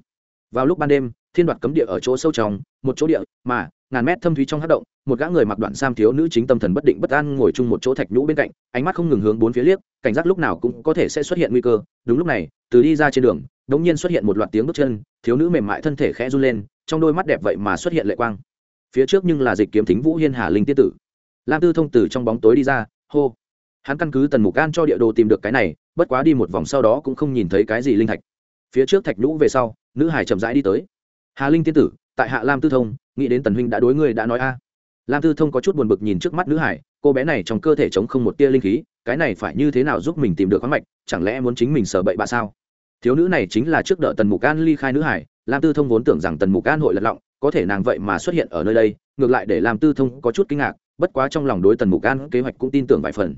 Vào lúc ban đêm, thiên đoạt cấm địa ở chỗ sâu trong, một chỗ địa, mà ngàn mét thâm thúy trong hát động, một gã người mặc đoạn sam thiếu nữ chính tâm thần bất định bất an ngồi chung một chỗ thạch nhũ bên cạnh, ánh mắt không ngừng hướng bốn phía liếc, cảnh giác lúc nào cũng có thể sẽ xuất hiện nguy cơ. Đúng lúc này, từ đi ra trên đường đống nhiên xuất hiện một loạt tiếng bước chân, thiếu nữ mềm mại thân thể khẽ run lên, trong đôi mắt đẹp vậy mà xuất hiện lệ quang. Phía trước nhưng là dịch kiếm thính vũ hiên hà linh tiết tử. Lam tư thông từ trong bóng tối đi ra, hô. Hắn căn cứ tần mục an cho địa đồ tìm được cái này, bất quá đi một vòng sau đó cũng không nhìn thấy cái gì linh thạch. Phía trước thạch nhũ về sau, nữ hải chậm rãi đi tới. Hà linh tiên tử tại hạ lam tư thông nghĩ đến tần huynh đã đối ngươi đã nói a lam tư thông có chút buồn bực nhìn trước mắt nữ hải cô bé này trong cơ thể chống không một tia linh khí cái này phải như thế nào giúp mình tìm được khoáng mạch chẳng lẽ muốn chính mình sợ bậy bạ sao thiếu nữ này chính là trước đợi tần mục an ly khai nữ hải lam tư thông vốn tưởng rằng tần mục an hội lật lọng có thể nàng vậy mà xuất hiện ở nơi đây ngược lại để lam tư thông có chút kinh ngạc bất quá trong lòng đối tần mục an kế hoạch cũng tin tưởng vài phần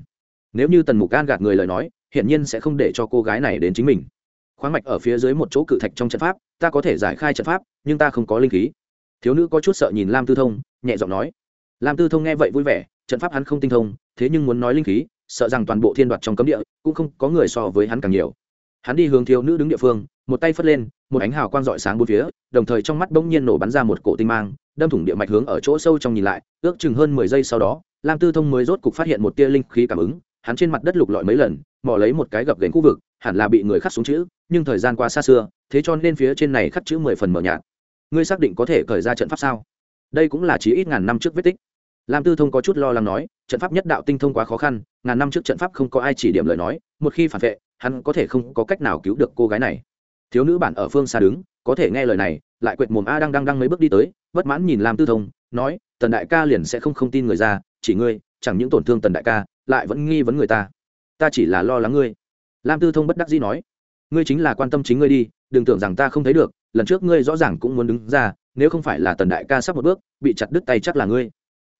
nếu như tần mục an gạt người lời nói hiển nhiên sẽ không để cho cô gái này đến chính mình khoáng mạch ở phía dưới một chỗ cự thạch trong trận pháp, ta có thể giải khai trận pháp, nhưng ta không có linh khí. Thiếu nữ có chút sợ nhìn lam tư thông, nhẹ giọng nói. Lam tư thông nghe vậy vui vẻ, trận pháp hắn không tinh thông, thế nhưng muốn nói linh khí, sợ rằng toàn bộ thiên đoạt trong cấm địa cũng không có người so với hắn càng nhiều. Hắn đi hướng thiếu nữ đứng địa phương, một tay phất lên, một ánh hào quang rọi sáng bốn phía, đồng thời trong mắt bỗng nhiên nổ bắn ra một cổ tinh mang, đâm thủng địa mạch hướng ở chỗ sâu trong nhìn lại, ước chừng hơn mười giây sau đó, lam tư thông mới rốt cục phát hiện một tia linh khí cảm ứng, hắn trên mặt đất lục lọi mấy lần, mò lấy một cái gập gành khu vực hẳn là bị người khắc xuống chữ, nhưng thời gian qua xa xưa, thế cho nên phía trên này khắc chữ mười phần mờ nhạt. Ngươi xác định có thể khởi ra trận pháp sao? Đây cũng là chỉ ít ngàn năm trước vết tích. Lam tư thông có chút lo lắng nói, trận pháp nhất đạo tinh thông quá khó khăn, ngàn năm trước trận pháp không có ai chỉ điểm lời nói, một khi phản vệ, hắn có thể không có cách nào cứu được cô gái này. Thiếu nữ bản ở phương xa đứng, có thể nghe lời này, lại quệt mồm a đang đang đang mấy bước đi tới, bất mãn nhìn lam tư thông, nói, tần đại ca liền sẽ không không tin người ra, chỉ ngươi, chẳng những tổn thương tần đại ca, lại vẫn nghi vấn người ta. Ta chỉ là lo lắng ngươi lam tư thông bất đắc dĩ nói, ngươi chính là quan tâm chính ngươi đi, đừng tưởng rằng ta không thấy được, lần trước ngươi rõ ràng cũng muốn đứng ra, nếu không phải là tần đại ca sắp một bước, bị chặt đứt tay chắc là ngươi.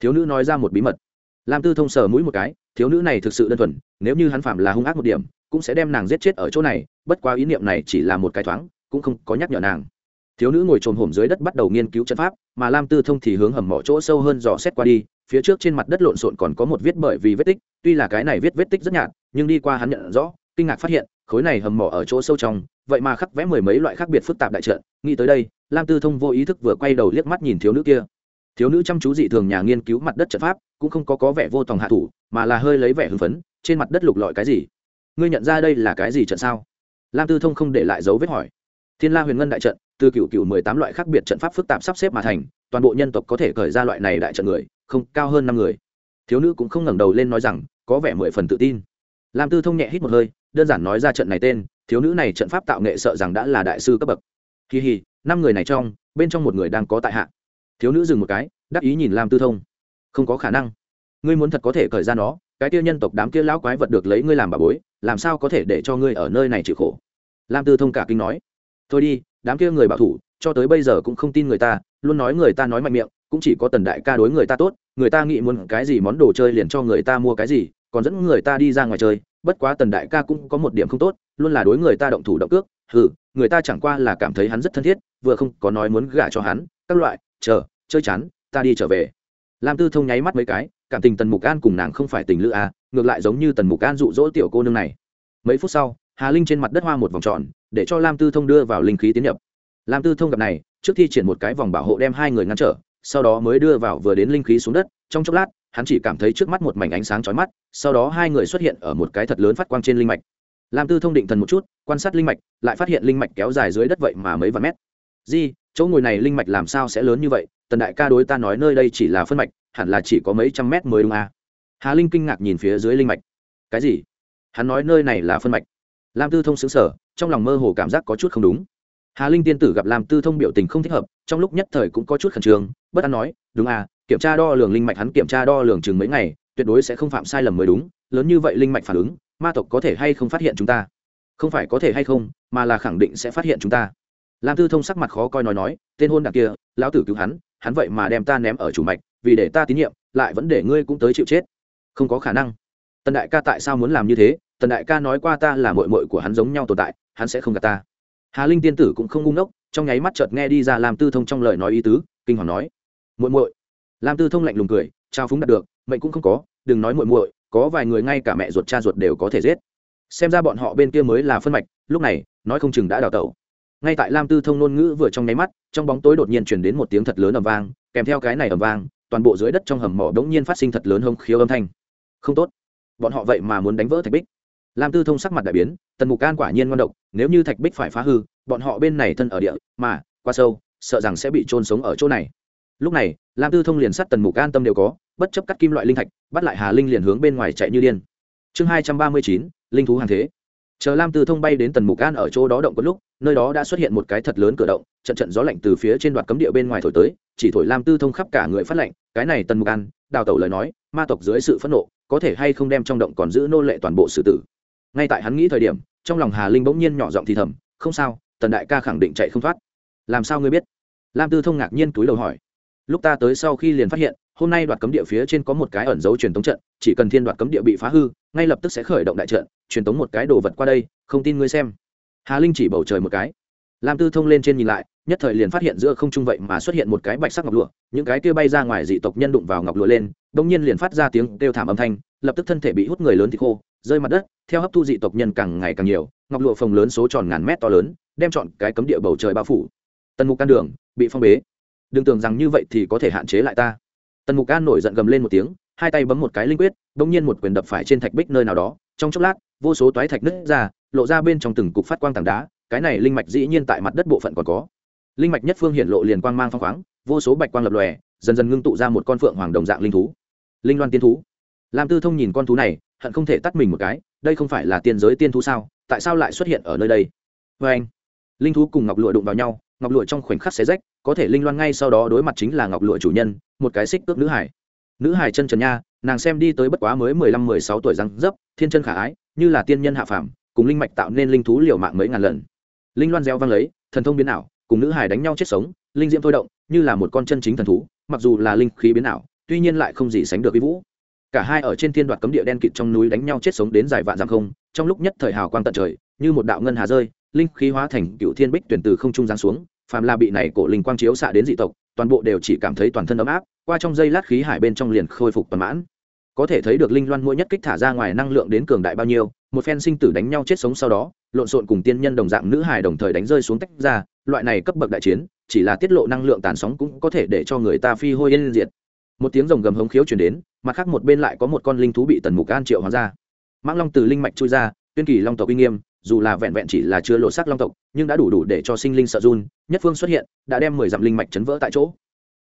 Thiếu nữ nói ra một bí mật. Lam tư thông sờ mũi một cái, thiếu nữ này thực sự đơn thuần, nếu như hắn phạm là hung ác một điểm, cũng sẽ đem nàng giết chết ở chỗ này, bất quá ý niệm này chỉ là một cái thoáng, cũng không có nhắc nhở nàng. Thiếu nữ ngồi trồm hổm dưới đất bắt đầu nghiên cứu trận pháp, mà lam tư thông thì hướng hầm mỏ chỗ sâu hơn dò xét qua đi, phía trước trên mặt đất lộn xộn còn có một vết bởi vì vết tích, tuy là cái này viết vết tích rất nhạt, nhưng đi qua hắn nhận rõ kinh ngạc phát hiện, khối này hầm mỏ ở chỗ sâu trong, vậy mà khắc vẽ mười mấy loại khác biệt phức tạp đại trận. Nghĩ tới đây, lam tư thông vô ý thức vừa quay đầu liếc mắt nhìn thiếu nữ kia. Thiếu nữ chăm chú dị thường nhà nghiên cứu mặt đất trận pháp, cũng không có có vẻ vô tòng hạ thủ, mà là hơi lấy vẻ hưng phấn, trên mặt đất lục lọi cái gì? Ngươi nhận ra đây là cái gì trận sao? Lam tư thông không để lại dấu vết hỏi. Thiên la huyền ngân đại trận, từ cựu cựu mười tám loại khác biệt trận pháp phức tạp sắp xếp mà thành, toàn bộ nhân tộc có thể khởi ra loại này đại trận người, không, cao hơn năm người. Thiếu nữ cũng không ngẩng đầu lên nói rằng, có vẻ mười phần tự tin. Lam tư thông nhẹ hít một hơi đơn giản nói ra trận này tên, thiếu nữ này trận pháp tạo nghệ sợ rằng đã là đại sư cấp bậc. Kỳ hì, năm người này trong, bên trong một người đang có tại hạ. Thiếu nữ dừng một cái, đắc ý nhìn lam tư thông. Không có khả năng. Ngươi muốn thật có thể cởi ra nó, cái tiêu nhân tộc đám kia lão quái vật được lấy ngươi làm bà bối, làm sao có thể để cho ngươi ở nơi này chịu khổ? Lam tư thông cả kinh nói. Thôi đi, đám kia người bảo thủ, cho tới bây giờ cũng không tin người ta, luôn nói người ta nói mạnh miệng, cũng chỉ có tần đại ca đối người ta tốt, người ta nghĩ muốn cái gì món đồ chơi liền cho người ta mua cái gì, còn dẫn người ta đi ra ngoài chơi bất quá tần đại ca cũng có một điểm không tốt luôn là đối người ta động thủ động cước hừ người ta chẳng qua là cảm thấy hắn rất thân thiết vừa không có nói muốn gả cho hắn các loại chờ chơi chán ta đi trở về. Lam tư thông nháy mắt mấy cái cảm tình tần mục an cùng nàng không phải tình lữ à, ngược lại giống như tần mục an dụ dỗ tiểu cô nương này. Mấy phút sau hà linh trên mặt đất hoa một vòng tròn để cho lam tư thông đưa vào linh khí tiến nhập. Lam tư thông gặp này trước thi triển một cái vòng bảo hộ đem hai người ngăn trở sau đó mới đưa vào vừa đến linh khí xuống đất trong chốc lát hắn chỉ cảm thấy trước mắt một mảnh ánh sáng chói mắt, sau đó hai người xuất hiện ở một cái thật lớn phát quang trên linh mạch. Lam tư thông định thần một chút, quan sát linh mạch, lại phát hiện linh mạch kéo dài dưới đất vậy mà mấy vạn mét. Di, chỗ ngồi này linh mạch làm sao sẽ lớn như vậy? Tần đại ca đối ta nói nơi đây chỉ là phân mạch, hẳn là chỉ có mấy trăm mét mới đúng à. hà linh kinh ngạc nhìn phía dưới linh mạch. Cái gì? Hắn nói nơi này là phân mạch. Lam tư thông sững sở trong lòng mơ hồ cảm giác có chút không đúng. Hà linh tiên tử gặp lam tư thông biểu tình không thích hợp, trong lúc nhất thời cũng có chút khẩn trương, bất an nói, đúng à kiểm tra đo lường linh mạch hắn kiểm tra đo lường chừng mấy ngày, tuyệt đối sẽ không phạm sai lầm mới đúng, lớn như vậy linh mạch phản ứng, ma tộc có thể hay không phát hiện chúng ta? Không phải có thể hay không, mà là khẳng định sẽ phát hiện chúng ta. Lam tư thông sắc mặt khó coi nói nói, tên hôn đặc kia, lão tử cứu hắn hắn vậy mà đem ta ném ở chủ mạch, vì để ta tín nhiệm, lại vẫn để ngươi cũng tới chịu chết. Không có khả năng. Tần đại ca tại sao muốn làm như thế? Tần đại ca nói qua ta là mội mội của hắn giống nhau tồn tại, hắn sẽ không gạt ta. Hà linh tiên tử cũng không ngu ngốc, trong nháy mắt chợt nghe đi ra làm tư thông trong lời nói ý tứ, kinh hoàng nói, muội muội lam tư thông lạnh lùng cười, trao phúng đạt được, mệnh cũng không có, đừng nói muội muội, có vài người ngay cả mẹ ruột cha ruột đều có thể giết. Xem ra bọn họ bên kia mới là phân mạch, lúc này, nói không chừng đã đào tẩu. Ngay tại lam tư thông ngôn ngữ vừa trong nháy mắt, trong bóng tối đột nhiên chuyển đến một tiếng thật lớn ầm vang, kèm theo cái này ầm vang, toàn bộ dưới đất trong hầm mỏ đột nhiên phát sinh thật lớn hông khiếu âm thanh. Không tốt. Bọn họ vậy mà muốn đánh vỡ thạch bích. Lam tư thông sắc mặt đại biến, tần mục can quả nhiên ngon độc, nếu như thạch bích phải phá hư, bọn họ bên này thân ở địa, mà qua sâu, sợ rằng sẽ bị trôn sống ở chỗ này. Lúc này lam tư thông liền sát tần mục an tâm đều có, bất chấp cắt kim loại linh thạch, bắt lại hà linh liền hướng bên ngoài chạy như điên. Chương hai trăm ba mươi chín, linh thú hàng thế. Chờ lam tư thông bay đến tần mục an ở chỗ đó động có lúc, nơi đó đã xuất hiện một cái thật lớn cửa động, trận trận gió lạnh từ phía trên đoạt cấm địa bên ngoài thổi tới, chỉ thổi lam tư thông khắp cả người phát lạnh, cái này tần mục an, đào tẩu lời nói, ma tộc dưới sự phẫn nộ, có thể hay không đem trong động còn giữ nô lệ toàn bộ sự tử. Ngay tại hắn nghĩ thời điểm, trong lòng hà linh bỗng nhiên nhỏ giọng thì thầm, không sao, tần đại ca khẳng định chạy không thoát. Làm sao ngươi biết? Lam tư thông ngạc nhiên túi đầu hỏi lúc ta tới sau khi liền phát hiện, hôm nay đoạt cấm địa phía trên có một cái ẩn dấu truyền tống trận, chỉ cần thiên đoạt cấm địa bị phá hư, ngay lập tức sẽ khởi động đại trận, truyền tống một cái đồ vật qua đây, không tin ngươi xem. Hà linh chỉ bầu trời một cái. Lam tư thông lên trên nhìn lại, nhất thời liền phát hiện giữa không trung vậy mà xuất hiện một cái bạch sắc ngọc lụa, những cái kia bay ra ngoài dị tộc nhân đụng vào ngọc lụa lên đông nhiên liền phát ra tiếng kêu thảm âm thanh, lập tức thân thể bị hút người lớn thì khô, rơi mặt đất, theo hấp thu dị tộc nhân càng ngày càng nhiều, ngọc lụa phồng lớn số tròn ngàn mét to lớn, đem chọn cái cấm địa bầu trời bao phủ. Tần mục can đường, bị phong bế đừng tưởng rằng như vậy thì có thể hạn chế lại ta. Tần mục an nổi giận gầm lên một tiếng, hai tay bấm một cái linh quyết đ ỗ n g nhiên một quyền đập phải trên thạch bích nơi nào đó. Trong chốc lát, vô số toái thạch nứt ra, lộ ra bên trong từng cục phát quang tảng đá, cái này linh mạch dĩ nhiên tại mặt đất bộ phận còn có. Linh mạch nhất phương hiện lộ liền quang mang phong khoáng, vô số bạch quang lập lòe, dần dần ngưng tụ ra một con phượng hoàng đồng dạng linh thú. Linh loan tiên thú. Lam tư thông nhìn con thú này, hận không thể tắt mình một cái, đây không phải là tiên giới tiên thú sao? Tại sao lại xuất hiện ở nơi đây? Vê anh linh thú cùng ngọc lụa đụng vào nhau, ngọc lụa trong khoảnh khắc xé rách có thể linh loan ngay sau đó đối mặt chính là ngọc lụa chủ nhân, một cái xích cước nữ hải. Nữ hải chân trần nha, nàng xem đi tới bất quá mới mười lăm, mười sáu tuổi răng dấp, thiên chân khả ái, như là tiên nhân hạ phàm, cùng linh mạch tạo nên linh thú liều mạng mấy ngàn lần. Linh loan gieo vang lấy, thần thông biến ảo, cùng nữ hải đánh nhau chết sống, linh diễm thôi động, như là một con chân chính thần thú, mặc dù là linh khí biến ảo, tuy nhiên lại không gì sánh được với vũ. Cả hai ở trên thiên đoạt cấm địa đen kịt trong núi đánh nhau chết sống đến dài vạn dặm không, trong lúc nhất thời hào quang tận trời, như một đạo ngân hà rơi, linh khí hóa thành cựu thiên bích tuyển từ không trung giáng xuống phàm là bị này cổ linh quang chiếu xạ đến dị tộc, toàn bộ đều chỉ cảm thấy toàn thân ấm áp, qua trong dây lát khí hải bên trong liền khôi phục toàn mãn. Có thể thấy được linh loan mỗi nhất kích thả ra ngoài năng lượng đến cường đại bao nhiêu, một phen sinh tử đánh nhau chết sống sau đó, lộn xộn cùng tiên nhân đồng dạng nữ hài đồng thời đánh rơi xuống tách ra, loại này cấp bậc đại chiến, chỉ là tiết lộ năng lượng tàn sóng cũng có thể để cho người ta phi hôi yên diệt. Một tiếng rồng gầm hống khiếu chuyển đến, mặt khác một bên lại có một con linh thú bị tần mục an triệu hóa ra. Mãng long từ linh mạch chui ra, tuyên kỳ long tộc uy nghiêm dù là vẹn vẹn chỉ là chưa lộ sắc long tộc, nhưng đã đủ đủ để cho sinh linh sợ run, nhất phương xuất hiện, đã đem mười dặm linh mạch chấn vỡ tại chỗ.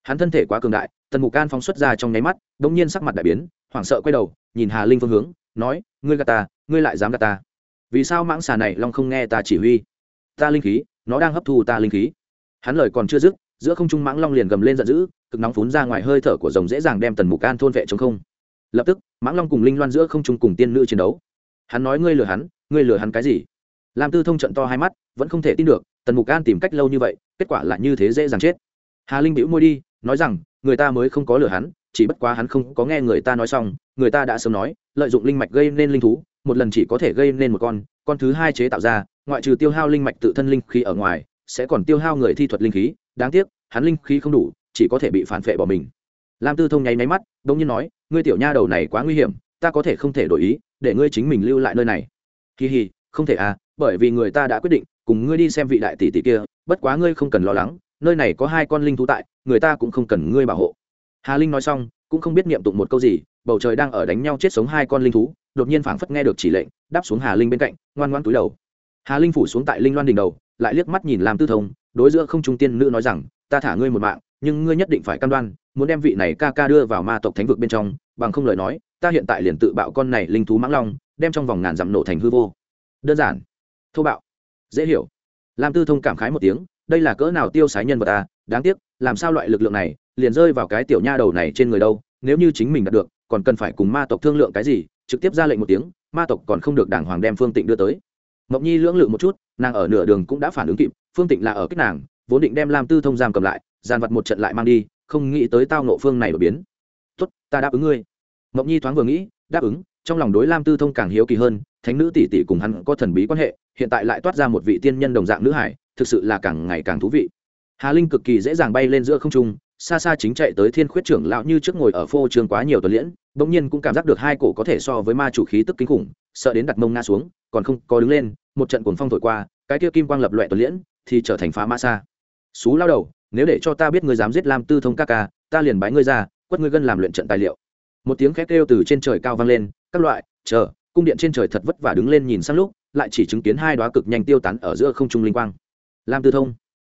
Hắn thân thể quá cường đại, tần mục can phóng xuất ra trong nháy mắt đ ỗ n g nhiên sắc mặt đại biến, hoảng sợ quay đầu, nhìn hà linh phương hướng, nói, ngươi gà ta, ngươi lại dám gà ta. Vì sao mãng xà này long không nghe ta chỉ huy? Ta linh khí, nó đang hấp thu ta linh khí. Hắn lời còn chưa dứt, giữa không trung mãng long liền gầm lên giận dữ, cực nóng phún ra ngoài hơi thở của rồng dễ dàng đem tần mục can thôn vệ chống không. Lập tức, mãng long cùng linh loan giữa không trung cùng tiên nữ chiến đấu. Hắn nói, ngươi lừa hắn ngươi lừa hắn cái gì? Lam tư thông trận to hai mắt, vẫn không thể tin được, tần mục an tìm cách lâu như vậy, kết quả là như thế dễ dàng chết. Hà linh bĩu môi đi, nói rằng, người ta mới không có lừa hắn, chỉ bất quá hắn không có nghe người ta nói xong, người ta đã sớm nói, lợi dụng linh mạch gây nên linh thú, một lần chỉ có thể gây nên một con con thứ hai chế tạo ra, ngoại trừ tiêu hao linh mạch tự thân linh khí ở ngoài, sẽ còn tiêu hao người thi thuật linh khí, đáng tiếc, hắn linh khí không đủ, chỉ có thể bị phản phệ bỏ mình. Lam tư thông nháy máy mắt đ ỗ n g nhiên nói, ngươi tiểu nha đầu này quá nguy hiểm, ta có thể không thể đổi ý, để ngươi chính mình lưu lại nơi này kỳ hì, không thể à bởi vì người ta đã quyết định, cùng ngươi đi xem vị đại tỷ tỷ kia, bất quá ngươi không cần lo lắng, nơi này có hai con linh thú tại, người ta cũng không cần ngươi bảo hộ. Hà linh nói xong, cũng không biết niệm tụng một câu gì, bầu trời đang ở đánh nhau chết sống hai con linh thú, đột nhiên phảng phất nghe được chỉ lệnh, đáp xuống hà linh bên cạnh, ngoan ngoan túi đầu. Hà linh phủ xuống tại linh loan đỉnh đầu, lại liếc mắt nhìn làm tư thông, đối giữa không trung tiên nữ nói rằng, ta thả ngươi một mạng, nhưng ngươi nhất định phải cam đoan, muốn đem vị này ca ca đưa vào ma tộc thánh vực bên trong, bằng không lời nói ta hiện tại liền tự bạo con này linh thú mãng long, đem trong vòng ngàn dặm nổ thành hư vô. Đơn giản. Thô bạo. Dễ hiểu. Lam tư thông cảm khái một tiếng, đây là cỡ nào tiêu sái nhân vật ta đáng tiếc, làm sao loại lực lượng này liền rơi vào cái tiểu nha đầu này trên người đâu, nếu như chính mình đạt được, còn cần phải cùng ma tộc thương lượng cái gì, trực tiếp ra lệnh một tiếng, ma tộc còn không được đảng hoàng đem phương tịnh đưa tới. Mộng nhi lưỡng lự một chút, nàng ở nửa đường cũng đã phản ứng kịp, phương tịnh là ở cách nàng, vốn định đem lam tư thông giam cầm lại giàn vật một trận lại mang đi, không nghĩ tới tao nộ phương này đột biến. Tốt, ta đáp ứng ngươi mộng nhi thoáng vừa nghĩ, đáp ứng, trong lòng đối lam tư thông càng hiếu kỳ hơn, thánh nữ tỷ tỷ cùng hắn có thần bí quan hệ, hiện tại lại toát ra một vị tiên nhân đồng dạng nữ hải, thực sự là càng ngày càng thú vị. Hà linh cực kỳ dễ dàng bay lên giữa không trung, xa xa chính chạy tới thiên khuyết trưởng lão như trước ngồi ở phô trường quá nhiều tuần liễn, bỗng nhiên cũng cảm giác được hai cổ có thể so với ma chủ khí tức kinh khủng, sợ đến đặt mông nga xuống, còn không có đứng lên, một trận cuồng phong thổi qua, cái kia kim quang lập loẹ tuần liễn, thì trở thành phá ma xa. Xú lao đầu, nếu để cho ta biết ngươi dám giết lam tư thông ca ca, ta liền bái ngươi ra, quất ngươi gân làm luyện trận tài liệu một tiếng khét kêu từ trên trời cao vang lên, các loại, chờ, cung điện trên trời thật vất vả đứng lên nhìn sang lúc, lại chỉ chứng kiến hai đoá cực nhanh tiêu tán ở giữa không trung linh quang. Lam tư thông,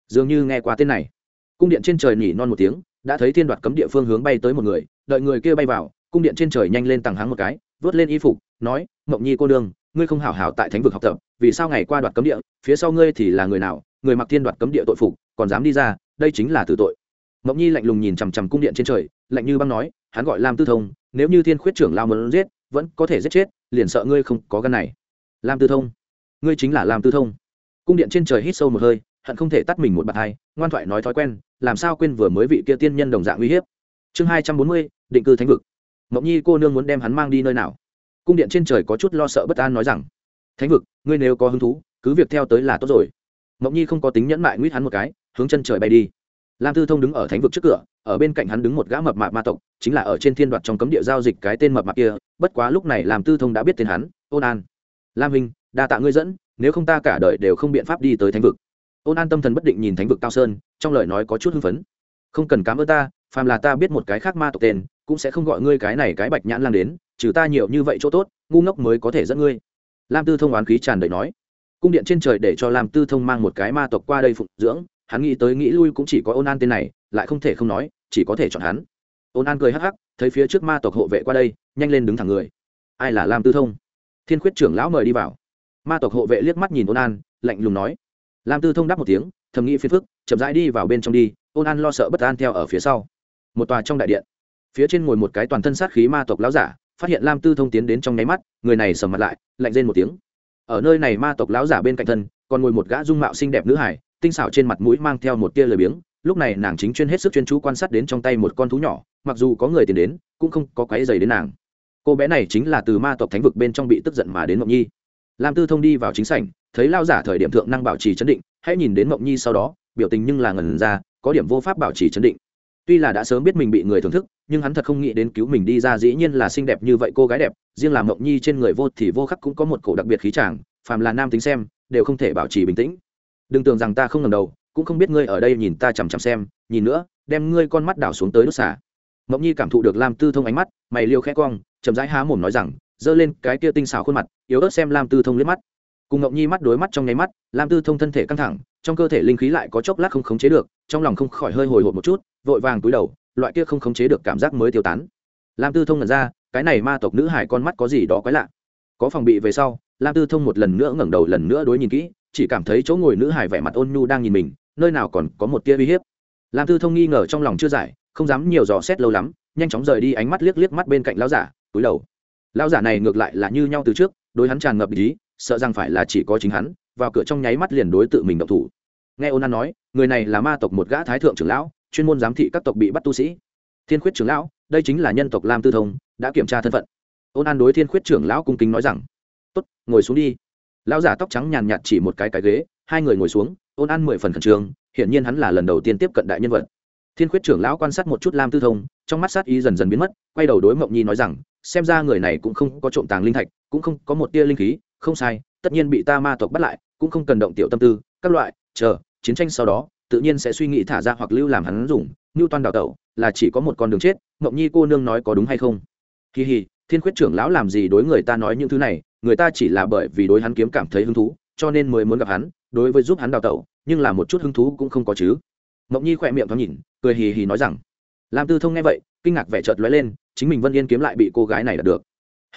dường như nghe qua tên này. Cung điện trên trời nhỉ non một tiếng, đã thấy thiên đoạt cấm địa phương hướng bay tới một người, đợi người kia bay vào, cung điện trên trời nhanh lên tàng háng một cái, vớt lên y phục, nói, mộng nhi cô đương ngươi không hảo hảo tại thánh vực học tập, vì sao ngày qua đoạt cấm địa, phía sau ngươi thì là người nào, người mặc thiên đoạt cấm địa tội phục, còn dám đi ra, đây chính là tử tội. Mộng nhi lạnh lùng nhìn chằm chằm cung điện trên trời, lạnh như băng nói, hắn gọi lam tư thông nếu như thiên khuyết trưởng lao muốn giết, vẫn có thể giết chết, liền sợ ngươi không có gan này. Lam tư thông, ngươi chính là lam tư thông. Cung điện trên trời hít sâu một hơi, hận không thể tắt mình một bạt hai, ngoan thoại nói thói quen, làm sao quên vừa mới vị kia tiên nhân đồng dạng uy hiếp. Chương hai trăm bốn mươi, định cư thánh vực. Mộng nhi cô nương muốn đem hắn mang đi nơi nào? Cung điện trên trời có chút lo sợ bất an nói rằng, thánh vực, ngươi nếu có hứng thú, cứ việc theo tới là tốt rồi. Mộng nhi không có tính nhẫn mại nguyết hắn một cái, hướng chân trời bay đi lam tư thông đứng ở thánh vực trước cửa, ở bên cạnh hắn đứng một gã mập mạp ma tộc, chính là ở trên thiên đoạt trong cấm địa giao dịch cái tên mập mạp kia, bất quá lúc này Lam tư thông đã biết tên hắn, ôn an. Lam hình đa tạ ngươi dẫn, nếu không ta cả đời đều không biện pháp đi tới thánh vực. Ôn an tâm thần bất định nhìn thánh vực cao sơn, trong lời nói có chút hưng phấn. Không cần cám ơn ta, phàm là ta biết một cái khác ma tộc tên, cũng sẽ không gọi ngươi cái này cái bạch nhãn lan đến, trừ ta nhiều như vậy chỗ tốt, ngu ngốc mới có thể dẫn ngươi. Lam tư thông oán khí tràn đầy nói. Cung điện trên trời để cho lam tư thông mang một cái ma tộc qua đây phụng dưỡng hắn nghĩ tới nghĩ lui cũng chỉ có ôn an tên này, lại không thể không nói, chỉ có thể chọn hắn. Ôn an cười hắc hắc, thấy phía trước ma tộc hộ vệ qua đây, nhanh lên đứng thẳng người. Ai là lam tư thông? Thiên khuyết trưởng lão mời đi vào. Ma tộc hộ vệ liếc mắt nhìn ôn an lạnh lùng nói. Lam tư thông đáp một tiếng, thầm nghĩ phiền phức, chậm rãi đi vào bên trong đi ôn an lo sợ bất an theo ở phía sau. Một tòa trong đại điện. Phía trên ngồi một cái toàn thân sát khí ma tộc lão giả, phát hiện lam tư thông tiến đến trong nháy mắt, người này sầm mặt lại, lạnh rên một tiếng. Ở nơi này ma tộc lão giả bên cạnh thân, còn ngồi một gã dung mạo xinh đẹp nữ hải tinh xảo trên mặt mũi mang theo một tia lười biếng, lúc này nàng chính chuyên hết sức chuyên chú quan sát đến trong tay một con thú nhỏ, mặc dù có người tìm đến, cũng không có quáy dày đến nàng. Cô bé này chính là từ ma tộc thánh vực bên trong bị tức giận mà đến mộng nhi. Lam tư thông đi vào chính sảnh, thấy lao giả thời điểm thượng năng bảo trì chấn định, hãy nhìn đến mộng nhi sau đó, biểu tình nhưng là ngần ra, có điểm vô pháp bảo trì chấn định. Tuy là đã sớm biết mình bị người thưởng thức, nhưng hắn thật không nghĩ đến cứu mình đi ra dĩ nhiên là xinh đẹp như vậy cô gái đẹp, riêng là mộng nhi trên người vô thì vô khắc cũng có một cổ đặc biệt khí tràng phàm là nam tính xem, đều không thể bảo trì bình tĩnh đừng tưởng rằng ta không ngầm đầu, cũng không biết ngươi ở đây nhìn ta chằm chằm xem, nhìn nữa, đem ngươi con mắt đảo xuống tới đốt xả. Mộng nhi cảm thụ được lam tư thông ánh mắt, mày liêu khẽ cong, chậm rãi há mồm nói rằng, giơ lên cái kia tinh xảo khuôn mặt, yếu ớt xem lam tư thông liếc mắt. Cùng mộng nhi mắt đối mắt trong nháy mắt, lam tư thông thân thể căng thẳng, trong cơ thể linh khí lại có chốc lát không khống chế được, trong lòng không khỏi hơi hồi hộp một chút, vội vàng túi đầu, loại kia không khống chế được cảm giác mới tiêu tán. Lam tư thông nhận ra, cái này ma tộc nữ hải con mắt có gì đó quái lạ có phòng bị về sau, lam tư thông một lần nữa ngẩng đầu lần nữa đối nhìn kỹ, chỉ cảm thấy chỗ ngồi nữ hải vẻ mặt ôn nhu đang nhìn mình, nơi nào còn có một tia uy hiếp. Lam tư thông nghi ngờ trong lòng chưa giải, không dám nhiều dò xét lâu lắm, nhanh chóng rời đi ánh mắt liếc liếc mắt bên cạnh lão giả, túi đầu. Lão giả này ngược lại là như nhau từ trước, đối hắn tràn ngập ý, sợ rằng phải là chỉ có chính hắn, vào cửa trong nháy mắt liền đối tự mình động thủ. Nghe ôn an nói, người này là ma tộc một gã thái thượng trưởng lão, chuyên môn giám thị các tộc bị bắt tu sĩ. Thiên khuyết trưởng lão, đây chính là nhân tộc lam tư thông, đã kiểm tra thân phận ôn an đối thiên khuyết trưởng lão cung kính nói rằng, tốt, ngồi xuống đi. Lão giả tóc trắng nhàn nhạt chỉ một cái cái ghế, hai người ngồi xuống, ôn an mười phần khẩn trương, hiển nhiên hắn là lần đầu tiên tiếp cận đại nhân vật. Thiên khuyết trưởng lão quan sát một chút lam tư thông, trong mắt sát ý dần dần biến mất, quay đầu đối mộng nhi nói rằng, xem ra người này cũng không có trộm tàng linh thạch, cũng không có một tia linh khí, không sai, tất nhiên bị ta ma tộc bắt lại, cũng không cần động tiểu tâm tư, các loại, chờ, chiến tranh sau đó, tự nhiên sẽ suy nghĩ thả ra hoặc lưu làm hắn dùng như toan đào tẩu, là chỉ có một con đường chết, mộng nhi cô nương nói có đúng hay không? Kỳ hì thiên khuyết trưởng lão làm gì đối người ta nói những thứ này, người ta chỉ là bởi vì đối hắn kiếm cảm thấy hứng thú, cho nên mới muốn gặp hắn, đối với giúp hắn đào tẩu, nhưng là một chút hứng thú cũng không có chứ. Mộng nhi khỏe miệng thoáng nhìn, cười hì hì nói rằng, lam tư thông nghe vậy, kinh ngạc vẻ chợt lóe lên, chính mình vân yên kiếm lại bị cô gái này đạt được.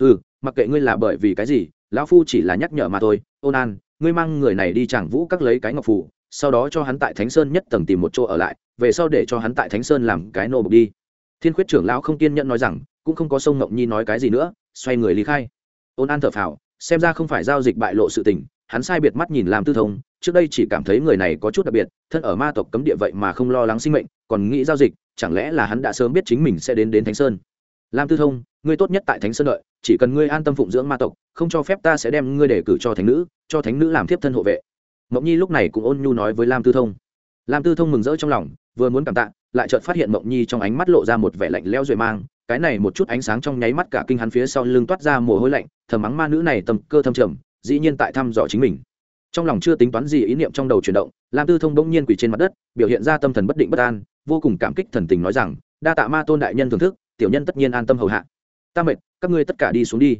Ừ mặc kệ ngươi là bởi vì cái gì, lão phu chỉ là nhắc nhở mà thôi, ôn an, ngươi mang người này đi chẳng vũ các lấy cái ngọc phủ sau đó cho hắn tại thánh sơn nhất tầng tìm một chỗ ở lại, về sau để cho hắn tại thánh sơn làm cái nô bục đi. Thiên khuyết trưởng lão không kiên nhẫn nói rằng cũng không có sông ngộng nhi nói cái gì nữa, xoay người lý khai. Ôn an thở phào, xem ra không phải giao dịch bại lộ sự tình, hắn sai biệt mắt nhìn làm tư thông, trước đây chỉ cảm thấy người này có chút đặc biệt, thân ở ma tộc cấm địa vậy mà không lo lắng sinh mệnh, còn nghĩ giao dịch, chẳng lẽ là hắn đã sớm biết chính mình sẽ đến đến thánh sơn? Lam tư thông, ngươi tốt nhất tại thánh sơn đợi, chỉ cần ngươi an tâm phụng dưỡng ma tộc, không cho phép ta sẽ đem ngươi để cử cho thánh nữ, cho thánh nữ làm tiếp thân hộ vệ. Mộng nhi lúc này cũng ôn nhu nói với lam tư thông. Lam tư thông mừng rỡ trong lòng, vừa muốn cảm tạ, lại chợt phát hiện mộng nhi trong ánh mắt lộ ra một vẻ lạnh leo duệ mang cái này một chút ánh sáng trong nháy mắt cả kinh hắn phía sau lưng toát ra mồ hôi lạnh, thầm mắng ma nữ này tầm cơ thâm trầm, dĩ nhiên tại thăm dò chính mình. Trong lòng chưa tính toán gì ý niệm trong đầu chuyển động, lam tư thông bỗng nhiên quỳ trên mặt đất, biểu hiện ra tâm thần bất định bất an, vô cùng cảm kích thần tình nói rằng, đa tạ ma tôn đại nhân thưởng thức, tiểu nhân tất nhiên an tâm hầu hạ. Ta mệt, các ngươi tất cả đi xuống đi.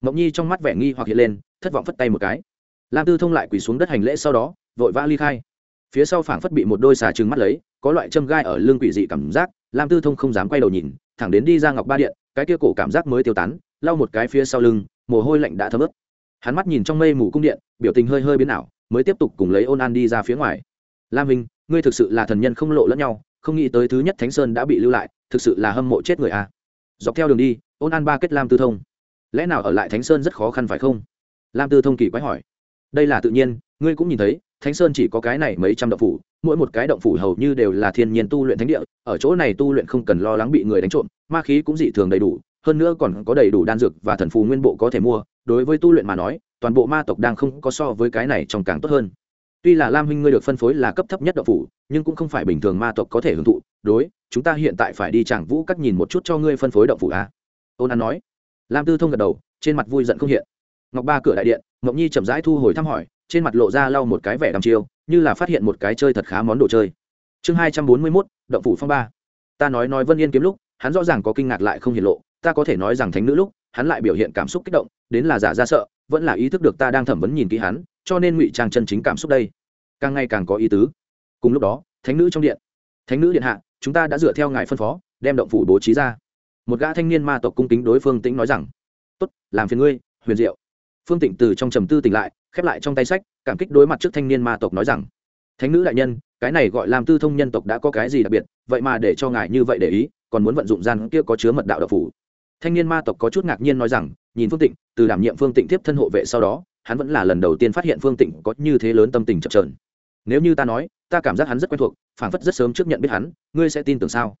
Mộng nhi trong mắt vẻ nghi hoặc hiện lên, thất vọng phất tay một cái. Lam tư thông lại quỳ xuống đất hành lễ sau đó, vội vã ly khai. Phía sau phảng phất bị một đôi xà trừng mắt lấy, có loại châm gai ở lưng quỷ dị cảm giác, lam tư thông không dám quay đầu nhìn thẳng đến đi ra ngọc ba điện, cái kia cổ cảm giác mới tiêu tán, lau một cái phía sau lưng, mồ hôi lạnh đã thấm ướt. Hắn mắt nhìn trong mây mù cung điện, biểu tình hơi hơi biến ảo, mới tiếp tục cùng lấy ôn an đi ra phía ngoài. Lam minh, ngươi thực sự là thần nhân không lộ lẫn nhau, không nghĩ tới thứ nhất thánh sơn đã bị lưu lại, thực sự là hâm mộ chết người a à. dọc theo đường đi, ôn an ba kết lam tư thông. Lẽ nào ở lại thánh sơn rất khó khăn phải không? Lam tư thông kỳ quái hỏi. Đây là tự nhiên, ngươi cũng nhìn thấy, thánh sơn chỉ có cái này mấy trăm đậu phủ mỗi một cái động phủ hầu như đều là thiên nhiên tu luyện thánh địa, ở chỗ này tu luyện không cần lo lắng bị người đánh trộm, ma khí cũng dị thường đầy đủ, hơn nữa còn có đầy đủ đan dược và thần phù nguyên bộ có thể mua, đối với tu luyện mà nói, toàn bộ ma tộc đang không có so với cái này trong càng tốt hơn. Tuy là lam huynh ngươi được phân phối là cấp thấp nhất động phủ, nhưng cũng không phải bình thường ma tộc có thể hưởng thụ, đối, chúng ta hiện tại phải đi chàng vũ cắt nhìn một chút cho ngươi phân phối động phủ à? ôn an nói. Lam tư thông gật đầu, trên mặt vui giận không hiện. Ngọc ba cửa đại điện ngọc nhi chậm rãi thu hồi thăm hỏi trên mặt lộ ra lau một cái vẻ đăm chiêu, như là phát hiện một cái chơi thật khá món đồ chơi. Chương hai trăm bốn mươi mốt, động phủ phong ba. Ta nói nói vân yên kiếm lúc, hắn rõ ràng có kinh ngạc lại không hiện lộ, ta có thể nói rằng thánh nữ lúc, hắn lại biểu hiện cảm xúc kích động, đến là giả ra sợ, vẫn là ý thức được ta đang thẩm vấn nhìn kỹ hắn, cho nên ngụy trang chân chính cảm xúc đây. Càng ngày càng có ý tứ. Cùng lúc đó, thánh nữ trong điện. Thánh nữ điện hạ, chúng ta đã dựa theo ngài phân phó, đem động phủ bố trí ra. Một gã thanh niên ma tộc cung kính đối phương tĩnh nói rằng, tốt, làm phiền ngươi, huyền diệu phương tịnh từ trong trầm tư tỉnh lại, khép lại trong tay sách, cảm kích đối mặt trước thanh niên ma tộc nói rằng, thánh nữ đại nhân, cái này gọi làm tư thông nhân tộc đã có cái gì đặc biệt, vậy mà để cho ngài như vậy để ý, còn muốn vận dụng gian kia có chứa mật đạo độc phủ. Thanh niên ma tộc có chút ngạc nhiên nói rằng, nhìn phương tịnh, từ đảm nhiệm phương tịnh tiếp thân hộ vệ sau đó, hắn vẫn là lần đầu tiên phát hiện phương tịnh có như thế lớn tâm tình chập trờn nếu như ta nói, ta cảm giác hắn rất quen thuộc, phảng phất rất sớm trước nhận biết hắn, ngươi sẽ tin tưởng sao?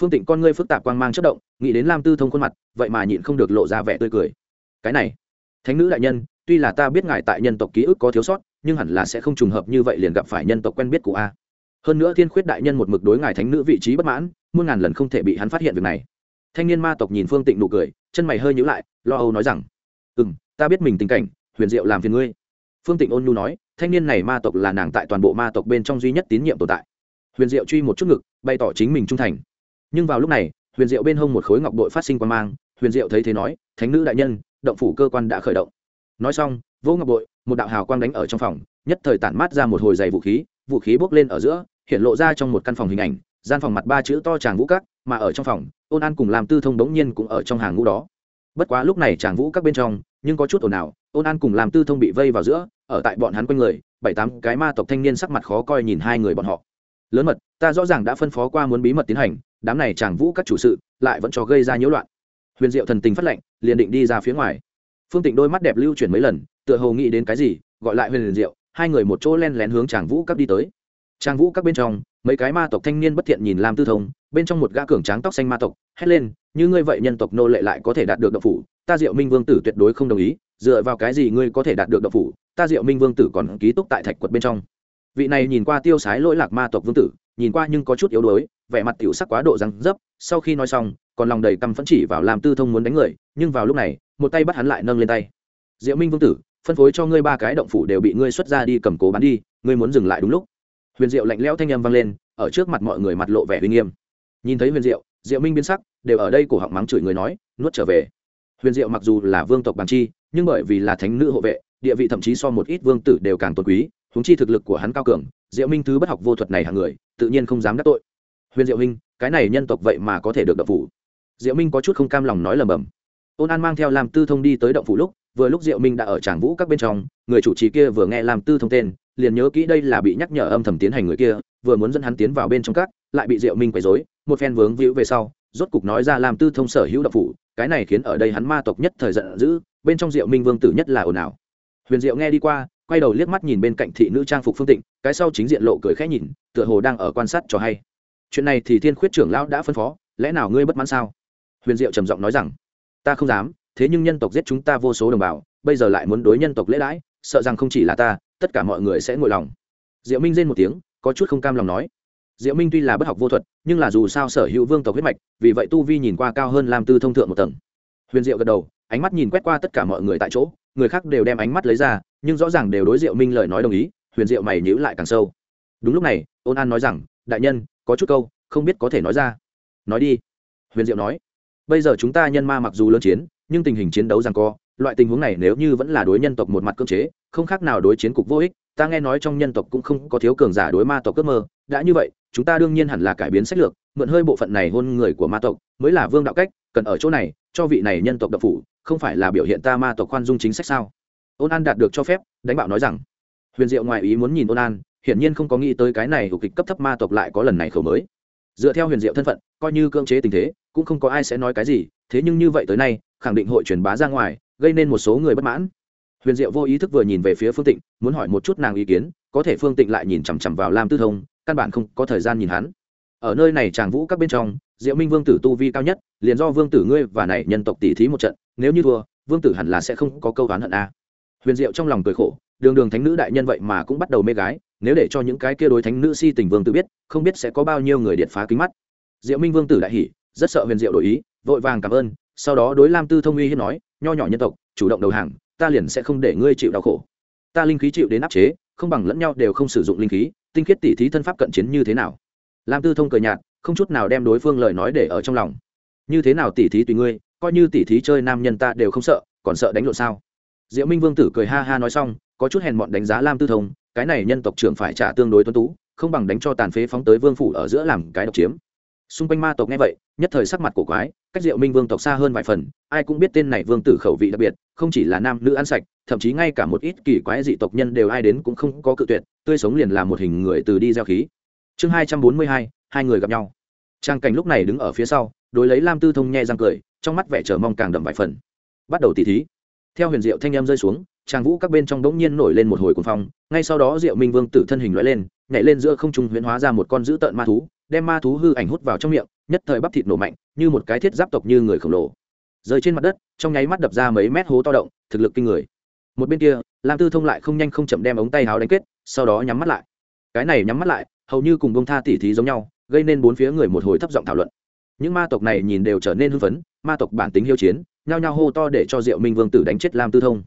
Phương tịnh con ngươi phức tạp quang mang chất động, nghĩ đến lam tư thông khuôn mặt, vậy mà nhịn không được lộ ra vẻ tươi cười. Cái này thánh nữ đại nhân, tuy là ta biết ngài tại nhân tộc ký ức có thiếu sót, nhưng hẳn là sẽ không trùng hợp như vậy liền gặp phải nhân tộc quen biết của a. Hơn nữa thiên khuyết đại nhân một mực đối ngài thánh nữ vị trí bất mãn, muôn ngàn lần không thể bị hắn phát hiện việc này. Thanh niên ma tộc nhìn phương tịnh nụ cười, chân mày hơi nhữ lại, lo âu nói rằng ừ m ta biết mình tình cảnh, huyền diệu làm phiền ngươi. Phương tịnh ôn nhu nói, thanh niên này ma tộc là nàng tại toàn bộ ma tộc bên trong duy nhất tín nhiệm tồn tại. Huyền diệu truy một chút ngực, bày tỏ chính mình trung thành. Nhưng vào lúc này, huyền diệu bên hông một khối ngọc bội phát sinh quan mang, huyền diệu thấy thế nói, thánh nữ đại nhân động phủ cơ quan đã khởi động. Nói xong, vô ngọc bội, một đạo hào quang đánh ở trong phòng, nhất thời tản mát ra một hồi dày vũ khí vũ khí bốc lên ở giữa, hiện lộ ra trong một căn phòng hình ảnh, gian phòng mặt ba chữ to tràng vũ các, mà ở trong phòng, ôn an cùng làm tư thông đống nhiên cũng ở trong hàng ngũ đó. Bất quá lúc này tràng vũ các bên trong, nhưng có chút ồn ào, ôn an cùng làm tư thông bị vây vào giữa, ở tại bọn hắn quanh người, bảy tám cái ma tộc thanh niên sắc mặt khó coi nhìn hai người bọn họ. Lớn mật, ta rõ ràng đã phân phó qua muốn bí mật tiến hành, đám này chàng vũ các chủ sự, lại vẫn cho gây ra nhiễu loạn huyền diệu thần tình phát lệnh, liền định đi ra phía ngoài. Phương tịnh đôi mắt đẹp lưu chuyển mấy lần, tựa hồ nghĩ đến cái gì, gọi lại huyền diệu, hai người một chỗ len lén hướng tràng vũ các đi tới. Tràng vũ các bên trong, mấy cái ma tộc thanh niên bất thiện nhìn lam tư thông, bên trong một gã cường tráng tóc xanh ma tộc, hét lên, như ngươi vậy nhân tộc nô lệ lại có thể đạt được độc phủ, ta diệu minh vương tử tuyệt đối không đồng ý, dựa vào cái gì ngươi có thể đạt được độc phủ, ta diệu minh vương tử còn ký túc tại thạch quật bên trong. Vị này nhìn qua tiêu sái lỗi lạc ma tộc vương tử, nhìn qua nhưng có chút yếu đuối, vẻ mặt tiểu sắc quá độ răng dấp, sau khi nói xong còn lòng đầy căm phẫn chỉ vào làm tư thông muốn đánh người, nhưng vào lúc này, một tay bắt hắn lại nâng lên tay. Diệu minh vương tử, phân phối cho ngươi ba cái động phủ đều bị ngươi xuất ra đi cầm cố bán đi, ngươi muốn dừng lại đúng lúc. Huyền diệu lạnh lẽo thanh âm vang lên, ở trước mặt mọi người mặt lộ vẻ uy nghiêm. Nhìn thấy huyền diệu diệu minh biến sắc, đều ở đây cổ họng mắng chửi người nói, nuốt trở về. Huyền diệu mặc dù là vương tộc bằng chi, nhưng bởi vì là thánh nữ hộ vệ, địa vị thậm chí so một ít vương tử đều càng tôn quý húng chi thực lực của hắn cao cường, diệu minh thứ bất học vô thuật này hàng người, tự nhiên không dám đắc tội. Huyền diệu minh cái này nhân tộc vậy mà có thể được đập phủ? Diệu minh có chút không cam lòng nói lầm bầm. Ôn an mang theo làm tư thông đi tới động phủ lúc, vừa lúc diệu minh đã ở tràng vũ các bên trong, người chủ trì kia vừa nghe làm tư thông tên, liền nhớ kỹ đây là bị nhắc nhở âm thầm tiến hành người kia, vừa muốn dẫn hắn tiến vào bên trong các, lại bị diệu minh quấy dối một phen vướng víu về sau, rốt cục nói ra làm tư thông sở hữu động phủ, cái này khiến ở đây hắn ma tộc nhất thời giận dữ, bên trong diệu minh vương tử nhất là ồn ào. Huyền diệu nghe đi qua, quay đầu liếc mắt nhìn bên cạnh thị nữ trang phục phương tịnh, cái sau chính diện lộ cười khẽ nhìn, tựa hồ đang ở quan sát cho hay. Chuyện này thì thiên khuyết trưởng lão đã phân phó, lẽ nào ngươi bất mãn sao? Huyền diệu trầm giọng nói rằng, ta không dám, thế nhưng nhân tộc giết chúng ta vô số đồng bào, bây giờ lại muốn đối nhân tộc lễ đãi, sợ rằng không chỉ là ta, tất cả mọi người sẽ ngồi lòng. Diệu minh rên một tiếng, có chút không cam lòng nói, diệu minh tuy là bất học vô thuật, nhưng là dù sao sở hữu vương tộc huyết mạch, vì vậy tu vi nhìn qua cao hơn lam tư thông thượng một tầng. Huyền diệu gật đầu, ánh mắt nhìn quét qua tất cả mọi người tại chỗ, người khác đều đem ánh mắt lấy ra, nhưng rõ ràng đều đối diệu minh lời nói đồng ý, huyền diệu mày nhữ lại càng sâu. Đúng lúc này, ôn an nói rằng, đại nhân, có chút câu, không biết có thể nói ra. Nói đi. Huyền diệu nói bây giờ chúng ta nhân ma mặc dù lớn chiến, nhưng tình hình chiến đấu rằng co, loại tình huống này nếu như vẫn là đối nhân tộc một mặt cưỡng chế, không khác nào đối chiến cục vô ích, ta nghe nói trong nhân tộc cũng không có thiếu cường giả đối ma tộc cướp mơ. Đã như vậy, chúng ta đương nhiên hẳn là cải biến sách lược, mượn hơi bộ phận này hôn người của ma tộc, mới là vương đạo cách, cần ở chỗ này, cho vị này nhân tộc đập phủ, không phải là biểu hiện ta ma tộc khoan dung chính sách sao? Ôn an đạt được cho phép, đánh bạo nói rằng, huyền diệu ngoại ý muốn nhìn ôn an, hiển nhiên không có nghĩ tới cái này của kịch cấp thấp ma tộc lại có lần này khẩu mới dựa theo huyền diệu thân phận, coi như cưỡng chế tình thế, cũng không có ai sẽ nói cái gì, thế nhưng như vậy tới nay, khẳng định hội truyền bá ra ngoài, gây nên một số người bất mãn. Huyền diệu vô ý thức vừa nhìn về phía phương tịnh, muốn hỏi một chút nàng ý kiến, có thể phương tịnh lại nhìn chằm chằm vào lam tư thông, căn bản không có thời gian nhìn hắn. Ở nơi này chàng vũ các bên trong, diệu minh vương tử tu vi cao nhất, liền do vương tử ngươi và này nhân tộc tỷ thí một trận, nếu như thua, vương tử hẳn là sẽ không có câu oán hận a huyền diệu trong lòng cười khổ, đường đường thánh nữ đại nhân vậy mà cũng bắt đầu mê gái, nếu để cho những cái kia đối thánh nữ si tình vương tử biết, không biết sẽ có bao nhiêu người điện phá kính mắt. Diệu minh vương tử đại hỉ, rất sợ huyền diệu đổi ý, vội vàng cảm ơn, sau đó đối lam tư thông uy hiếp nói, nho nhỏ nhân tộc, chủ động đầu hàng, ta liền sẽ không để ngươi chịu đau khổ. Ta linh khí chịu đến áp chế, không bằng lẫn nhau đều không sử dụng linh khí, tinh khiết tỉ thí thân pháp cận chiến như thế nào? Lam tư thông cười nhạt, không chút nào đem đối phương lời nói để ở trong lòng. Như thế nào tỉ thí tùy ngươi, coi như tỉ thí chơi nam nhân ta đều không sợ, còn sợ đánh lộn sao? Diệu minh vương tử cười ha ha nói xong, có chút hèn mọn đánh giá lam tư thông, cái này nhân tộc trưởng phải trả tương đối tuân tú, không bằng đánh cho tàn phế phóng tới vương phủ ở giữa làm cái độc chiếm. Xung quanh ma tộc nghe vậy, nhất thời sắc mặt cổ quái, cách diệu minh vương tộc xa hơn vài phần, ai cũng biết tên này vương tử khẩu vị đặc biệt, không chỉ là nam nữ ăn sạch, thậm chí ngay cả một ít kỳ quái dị tộc nhân đều ai đến cũng không có cự tuyệt, tươi sống liền là một hình người từ đi gieo khí. Chương hai trăm bốn mươi hai hai người gặp nhau. Trang cảnh lúc này đứng ở phía sau, đối lấy lam tư thông nhẹ răng cười, trong mắt vẻ chờ mong càng đậm vài phần. Bắt đầu tỉ thí theo huyền diệu thanh em rơi xuống, tràng vũ các bên trong đống nhiên nổi lên một hồi cuồng phong, ngay sau đó diệu minh vương tử thân hình loại lên, nhảy lên giữa không trung huyễn hóa ra một con dữ tợn ma thú, đem ma thú hư ảnh hút vào trong miệng, nhất thời bắp thịt nổ mạnh, như một cái thiết giáp tộc như người khổng lồ. Rơi trên mặt đất, trong nháy mắt đập ra mấy mét hố to động, thực lực kinh người. Một bên kia, lam tư thông lại không nhanh không chậm đem ống tay háo đánh kết, sau đó nhắm mắt lại. Cái này nhắm mắt lại, hầu như cùng bông tha tỉ thí giống nhau, gây nên bốn phía người một hồi thấp giọng thảo luận. Những ma tộc này nhìn đều trở nên hưng phấn, ma tộc bản tính hiếu chiến nhao nhao hô to để cho diệu minh vương tử đánh chết lam tư thông.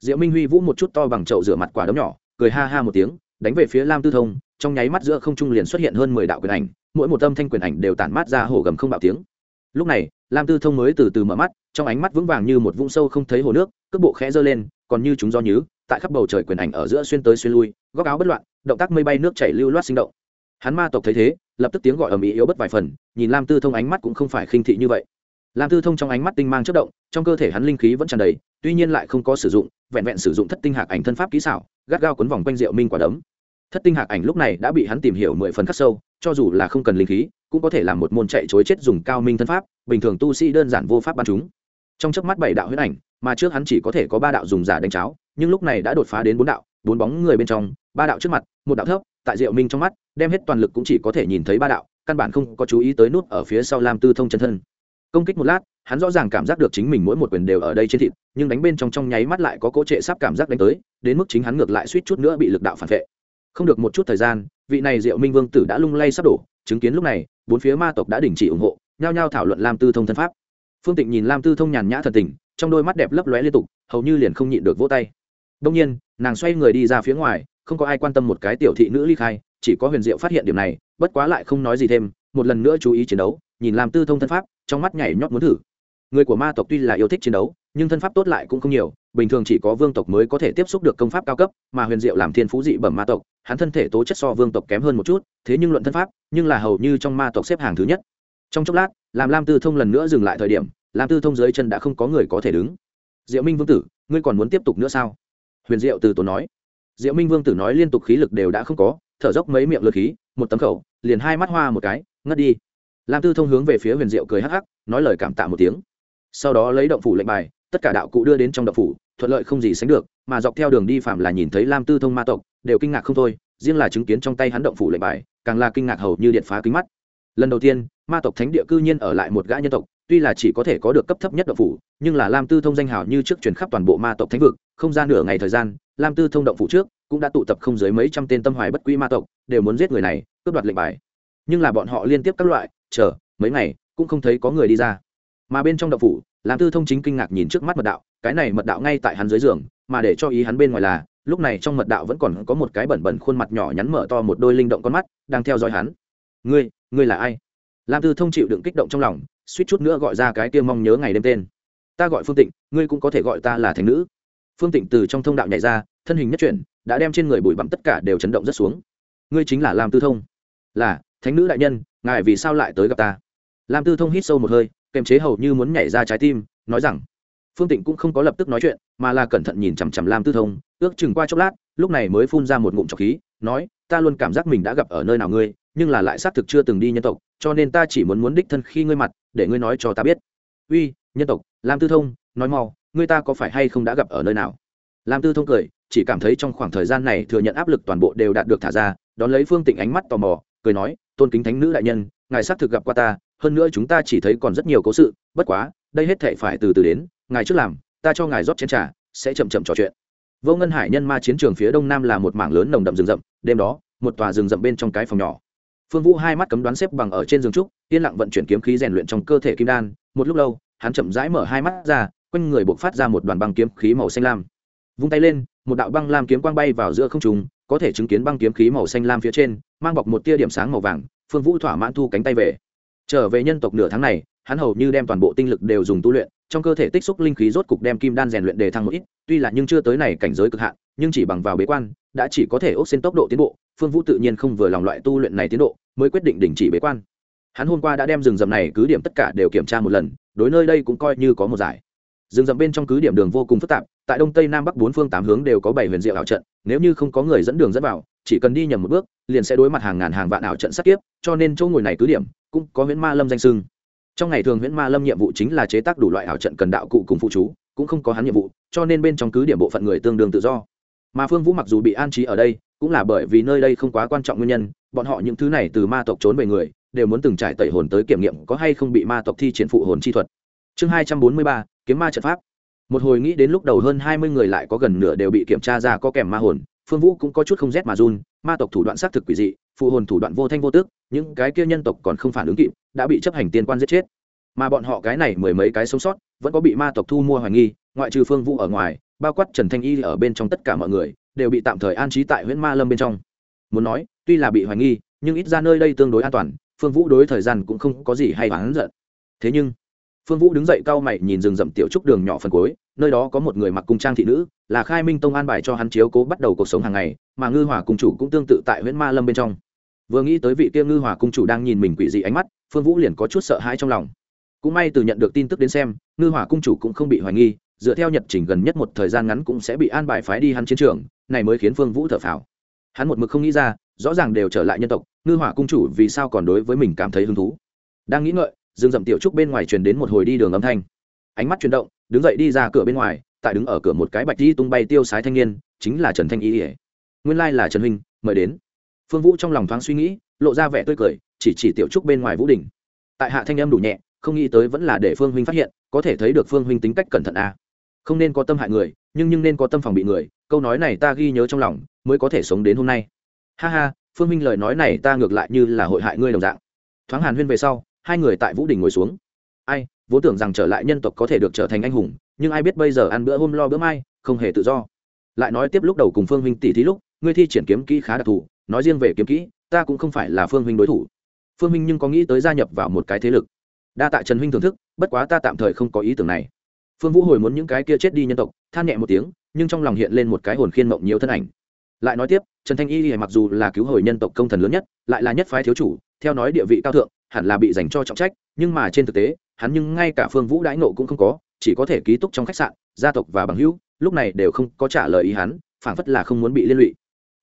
Diệu minh huy vũ một chút to bằng chậu rửa mặt quả đấm nhỏ, cười ha ha một tiếng, đánh về phía lam tư thông, trong nháy mắt giữa không trung liền xuất hiện hơn mười đạo quyền ảnh, mỗi một âm thanh quyền ảnh đều tản mát ra hổ gầm không bạo tiếng. Lúc này, lam tư thông mới từ từ mở mắt, trong ánh mắt vững vàng như một vũng sâu không thấy hồ nước, cước bộ khẽ giơ lên, còn như chúng do nhứ, tại khắp bầu trời quyền ảnh ở giữa xuyên tới xuyên lui, góc áo bất loạn, động tác mây bay nước chảy lưu loát sinh động. Hắn ma tộc thấy thế, lập tức tiếng gọi ở mỹ yếu bất vài phần, nhìn lam tư thông ánh mắt cũng không phải khinh thị như vậy lam tư thông trong ánh mắt tinh mang chất động, trong cơ thể hắn linh khí vẫn tràn đầy, tuy nhiên lại không có sử dụng, vẹn vẹn sử dụng thất tinh hạc ảnh thân pháp kỹ xảo, gắt gao quấn vòng quanh diệu minh quả đấm. Thất tinh hạc ảnh lúc này đã bị hắn tìm hiểu mười phần khắc sâu, cho dù là không cần linh khí, cũng có thể làm một môn chạy chối chết dùng cao minh thân pháp, bình thường tu sĩ đơn giản vô pháp ban chúng. Trong chớp mắt bảy đạo huyết ảnh, mà trước hắn chỉ có thể có ba đạo dùng giả đánh cháo, nhưng lúc này đã đột phá đến bốn đạo, bốn bóng người bên trong, ba đạo trước mặt, một đạo thấp, tại diệu minh trong mắt, đem hết toàn lực cũng chỉ có thể nhìn thấy ba đạo, căn bản không có chú ý tới nút ở phía sau lam tư thông chân thân công kích một lát, hắn rõ ràng cảm giác được chính mình mỗi một quyền đều ở đây trên thịt, nhưng đánh bên trong trong nháy mắt lại có cỗ trệ sắp cảm giác đánh tới, đến mức chính hắn ngược lại suýt chút nữa bị lực đạo phản vệ. Không được một chút thời gian, vị này diệu minh vương tử đã lung lay sắp đổ, chứng kiến lúc này, bốn phía ma tộc đã đình chỉ ủng hộ, nhao nhao thảo luận lam tư thông thân pháp. Phương tịnh nhìn lam tư thông nhàn nhã thần tình, trong đôi mắt đẹp lấp lóe liên tục, hầu như liền không nhịn được vỗ tay. Đông nhiên, nàng xoay người đi ra phía ngoài, không có ai quan tâm một cái tiểu thị nữ ly khai, chỉ có huyền diệu phát hiện điểm này, bất quá lại không nói gì thêm, một lần nữa chú ý chiến đấu, nhìn lam tư thông thân pháp trong mắt nhảy nhót muốn thử. Người của ma tộc tuy là yêu thích chiến đấu, nhưng thân pháp tốt lại cũng không nhiều, bình thường chỉ có vương tộc mới có thể tiếp xúc được công pháp cao cấp, mà huyền diệu làm thiên phú dị bẩm ma tộc, hắn thân thể tố chất so vương tộc kém hơn một chút, thế nhưng luận thân pháp, nhưng là hầu như trong ma tộc xếp hàng thứ nhất. Trong chốc lát, làm lam tư thông lần nữa dừng lại thời điểm, lam tư thông dưới chân đã không có người có thể đứng. Diệu minh vương tử, ngươi còn muốn tiếp tục nữa sao? Huyền diệu từ tốn nói. Diệu minh vương tử nói liên tục khí lực đều đã không có, thở dốc mấy miệng lượt khí, một tấm khẩu, liền hai mắt hoa một cái, ngất đi lam tư thông hướng về phía huyền diệu cười hắc hắc, nói lời cảm tạ một tiếng. Sau đó lấy động phủ lệnh bài, tất cả đạo cụ đưa đến trong động phủ, thuận lợi không gì sánh được, mà dọc theo đường đi phạm là nhìn thấy lam tư thông ma tộc, đều kinh ngạc không thôi, riêng là chứng kiến trong tay hắn động phủ lệnh bài, càng là kinh ngạc hầu như điện phá kính mắt. Lần đầu tiên, ma tộc thánh địa cư nhiên ở lại một gã nhân tộc, tuy là chỉ có thể có được cấp thấp nhất động phủ, nhưng là lam tư thông danh hào như trước truyền khắp toàn bộ ma tộc thánh vực, không gian nửa ngày thời gian, lam tư thông động phủ trước, cũng đã tụ tập không dưới mấy trăm tên tâm hoài bất quy ma tộc, đều muốn giết người này, cướp đoạt lệnh bài. Nhưng là bọn họ liên tiếp các loại chờ, mấy ngày, cũng không thấy có người đi ra. Mà bên trong đậu phủ, lam tư thông chính kinh ngạc nhìn trước mắt mật đạo, cái này mật đạo ngay tại hắn dưới giường, mà để cho ý hắn bên ngoài là, lúc này trong mật đạo vẫn còn có một cái bẩn bẩn khuôn mặt nhỏ nhắn mở to một đôi linh động con mắt, đang theo dõi hắn. Ngươi ngươi là ai? Lam tư thông chịu đựng kích động trong lòng, suýt chút nữa gọi ra cái kia mong nhớ ngày đêm tên. Ta gọi phương tịnh, ngươi cũng có thể gọi ta là thành nữ. Phương tịnh từ trong thông đạo nhảy ra, thân hình nhất chuyển, đã đem trên người bụi bặm tất cả đều chấn động rất xuống. Ngươi chính là lam tư thông. Là, thánh nữ đại nhân ngài vì sao lại tới gặp ta? Lam tư thông hít sâu một hơi, kềm chế hầu như muốn nhảy ra trái tim, nói rằng, phương tịnh cũng không có lập tức nói chuyện, mà là cẩn thận nhìn chằm chằm lam tư thông, ước chừng qua chốc lát, lúc này mới phun ra một ngụm trọc khí, nói, ta luôn cảm giác mình đã gặp ở nơi nào ngươi, nhưng là lại xác thực chưa từng đi nhân tộc, cho nên ta chỉ muốn muốn đích thân khi ngươi mặt, để ngươi nói cho ta biết. Uy, nhân tộc, lam tư thông, nói mau, ngươi ta có phải hay không đã gặp ở nơi nào? Lam tư thông cười, chỉ cảm thấy trong khoảng thời gian này thừa nhận áp lực toàn bộ đều đạt được thả ra, đón lấy phương tịnh ánh mắt tò mò cười nói, tôn kính thánh nữ đại nhân, ngài xác thực gặp qua ta, hơn nữa chúng ta chỉ thấy còn rất nhiều cố sự, bất quá, đây hết thể phải từ từ đến, ngài trước làm, ta cho ngài rót chén trà, sẽ chậm chậm trò chuyện. Vô ngân hải nhân ma chiến trường phía đông nam là một mảng lớn nồng đậm rừng rậm, đêm đó, một tòa rừng rậm bên trong cái phòng nhỏ. Phương vũ hai mắt cấm đoán xếp bằng ở trên giường trúc, yên lặng vận chuyển kiếm khí rèn luyện trong cơ thể kim đan, một lúc lâu, hắn chậm rãi mở hai mắt ra, quanh người buộc phát ra một đoàn băng kiếm khí màu xanh lam. Vung tay lên, một đạo băng lam kiếm quang bay vào giữa không trùng có thể chứng kiến băng kiếm khí màu xanh lam phía trên, mang bọc một tia điểm sáng màu vàng, phương vũ thỏa mãn thu cánh tay về. Trở về nhân tộc nửa tháng này, hắn hầu như đem toàn bộ tinh lực đều dùng tu luyện, trong cơ thể tích xúc linh khí rốt cục đem kim đan rèn luyện đề thăng một ít, tuy là nhưng chưa tới này cảnh giới cực hạn, nhưng chỉ bằng vào bế quan, đã chỉ có thể ốc xin tốc độ tiến bộ, phương vũ tự nhiên không vừa lòng loại tu luyện này tiến độ, mới quyết định đình chỉ bế quan. Hắn hôm qua đã đem rừng rậm này cứ điểm tất cả đều kiểm tra một lần, đối nơi đây cũng coi như có một giải rừng rậm bên trong cứ điểm đường vô cùng phức tạp, tại đông tây nam bắc bốn phương tám hướng đều có bảy huyền diệu ảo trận, nếu như không có người dẫn đường dẫn vào, chỉ cần đi nhầm một bước, liền sẽ đối mặt hàng ngàn hàng vạn ảo trận sát kiếp, cho nên chỗ ngồi này cứ điểm, cũng có huyễn ma lâm danh sưng trong ngày thường huyễn ma lâm nhiệm vụ chính là chế tác đủ loại ảo trận cần đạo cụ cùng phụ chú, cũng không có hắn nhiệm vụ, cho nên bên trong cứ điểm bộ phận người tương đương tự do. Mà phương vũ mặc dù bị an trí ở đây, cũng là bởi vì nơi đây không quá quan trọng nguyên nhân, bọn họ những thứ này từ ma tộc trốn về người, đều muốn từng trải tẩy hồn tới kiểm nghiệm có hay không bị ma tộc thi triển phụ hồn chi thuật. Chương hai trăm bốn mươi ba kiếm ma trận pháp. Một hồi nghĩ đến lúc đầu hơn hai mươi người lại có gần nửa đều bị kiểm tra ra có kèm ma hồn, phương vũ cũng có chút không rét mà run, ma tộc thủ đoạn xác thực quỷ dị, phụ hồn thủ đoạn vô thanh vô tước những cái kia nhân tộc còn không phản ứng kịp, đã bị chấp hành tiên quan giết chết. Mà bọn họ cái này mười mấy cái sống sót, vẫn có bị ma tộc thu mua hoài nghi, ngoại trừ phương vũ ở ngoài, bao quát trần thanh y ở bên trong tất cả mọi người, đều bị tạm thời an trí tại huyện ma lâm bên trong. Muốn nói, tuy là bị hoài nghi, nhưng ít ra nơi đây tương đối an toàn, phương vũ đối thời gian cũng không có gì hay oán giận. Thế nhưng phương vũ đứng dậy cau mày nhìn rừng rậm tiểu trúc đường nhỏ phần cuối, nơi đó có một người mặc cung trang thị nữ, là khai minh tông an bài cho hắn chiếu cố bắt đầu cuộc sống hàng ngày, mà ngư hỏa cung chủ cũng tương tự tại huyện ma lâm bên trong. Vừa nghĩ tới vị kia ngư hỏa cung chủ đang nhìn mình quỷ dị ánh mắt, phương vũ liền có chút sợ hãi trong lòng. Cũng may từ nhận được tin tức đến xem, ngư hỏa cung chủ cũng không bị hoài nghi, dựa theo nhật trình gần nhất một thời gian ngắn cũng sẽ bị an bài phái đi hắn chiến trường, này mới khiến phương vũ thở phào. Hắn một mực không nghĩ ra, rõ ràng đều trở lại nhân tộc, ngư hỏa cung chủ vì sao còn đối với mình cảm thấy hứng thú. Đang nghĩ ngợi rừng dậm tiểu trúc bên ngoài truyền đến một hồi đi đường âm thanh. Ánh mắt chuyển động, đứng dậy đi ra cửa bên ngoài, tại đứng ở cửa một cái bạch di tung bay tiêu sái thanh niên, chính là trần thanh y ỉa nguyên lai là trần huynh, mời đến. Phương vũ trong lòng thoáng suy nghĩ, lộ ra vẻ tươi cười, chỉ chỉ tiểu trúc bên ngoài vũ đình. Tại hạ thanh âm đủ nhẹ, không nghĩ tới vẫn là để phương huynh phát hiện, có thể thấy được phương huynh tính cách cẩn thận à. không nên có tâm hại người, nhưng nhưng nên có tâm phòng bị người, câu nói này ta ghi nhớ trong lòng, mới có thể sống đến hôm nay. Ha ha, phương huynh lời nói này ta ngược lại như là hội hại ngươi đồng dạng. Thoáng hàn huyên về sau hai người tại vũ đình ngồi xuống. Ai, vốn tưởng rằng trở lại nhân tộc có thể được trở thành anh hùng, nhưng ai biết bây giờ ăn bữa hôm lo bữa mai, không hề tự do. Lại nói tiếp lúc đầu cùng phương huynh tỷ thí lúc, ngươi thi triển kiếm kỹ khá đặc thù, nói riêng về kiếm kỹ, ta cũng không phải là phương huynh đối thủ. Phương huynh nhưng có nghĩ tới gia nhập vào một cái thế lực. Đa tạ trần huynh thưởng thức, bất quá ta tạm thời không có ý tưởng này. Phương vũ hồi muốn những cái kia chết đi nhân tộc, than nhẹ một tiếng, nhưng trong lòng hiện lên một cái hồn khiên mộng nhiều thân ảnh. Lại nói tiếp, trần thanh y mặc dù là cứu hồi nhân tộc công thần lớn nhất, lại là nhất phái thiếu chủ, theo nói địa vị cao thượng hẳn là bị dành cho trọng trách, nhưng mà trên thực tế, hắn nhưng ngay cả phương vũ đãi nộ cũng không có, chỉ có thể ký túc trong khách sạn, gia tộc và bằng hữu, lúc này đều không có trả lời ý hắn, phảng phất là không muốn bị liên lụy.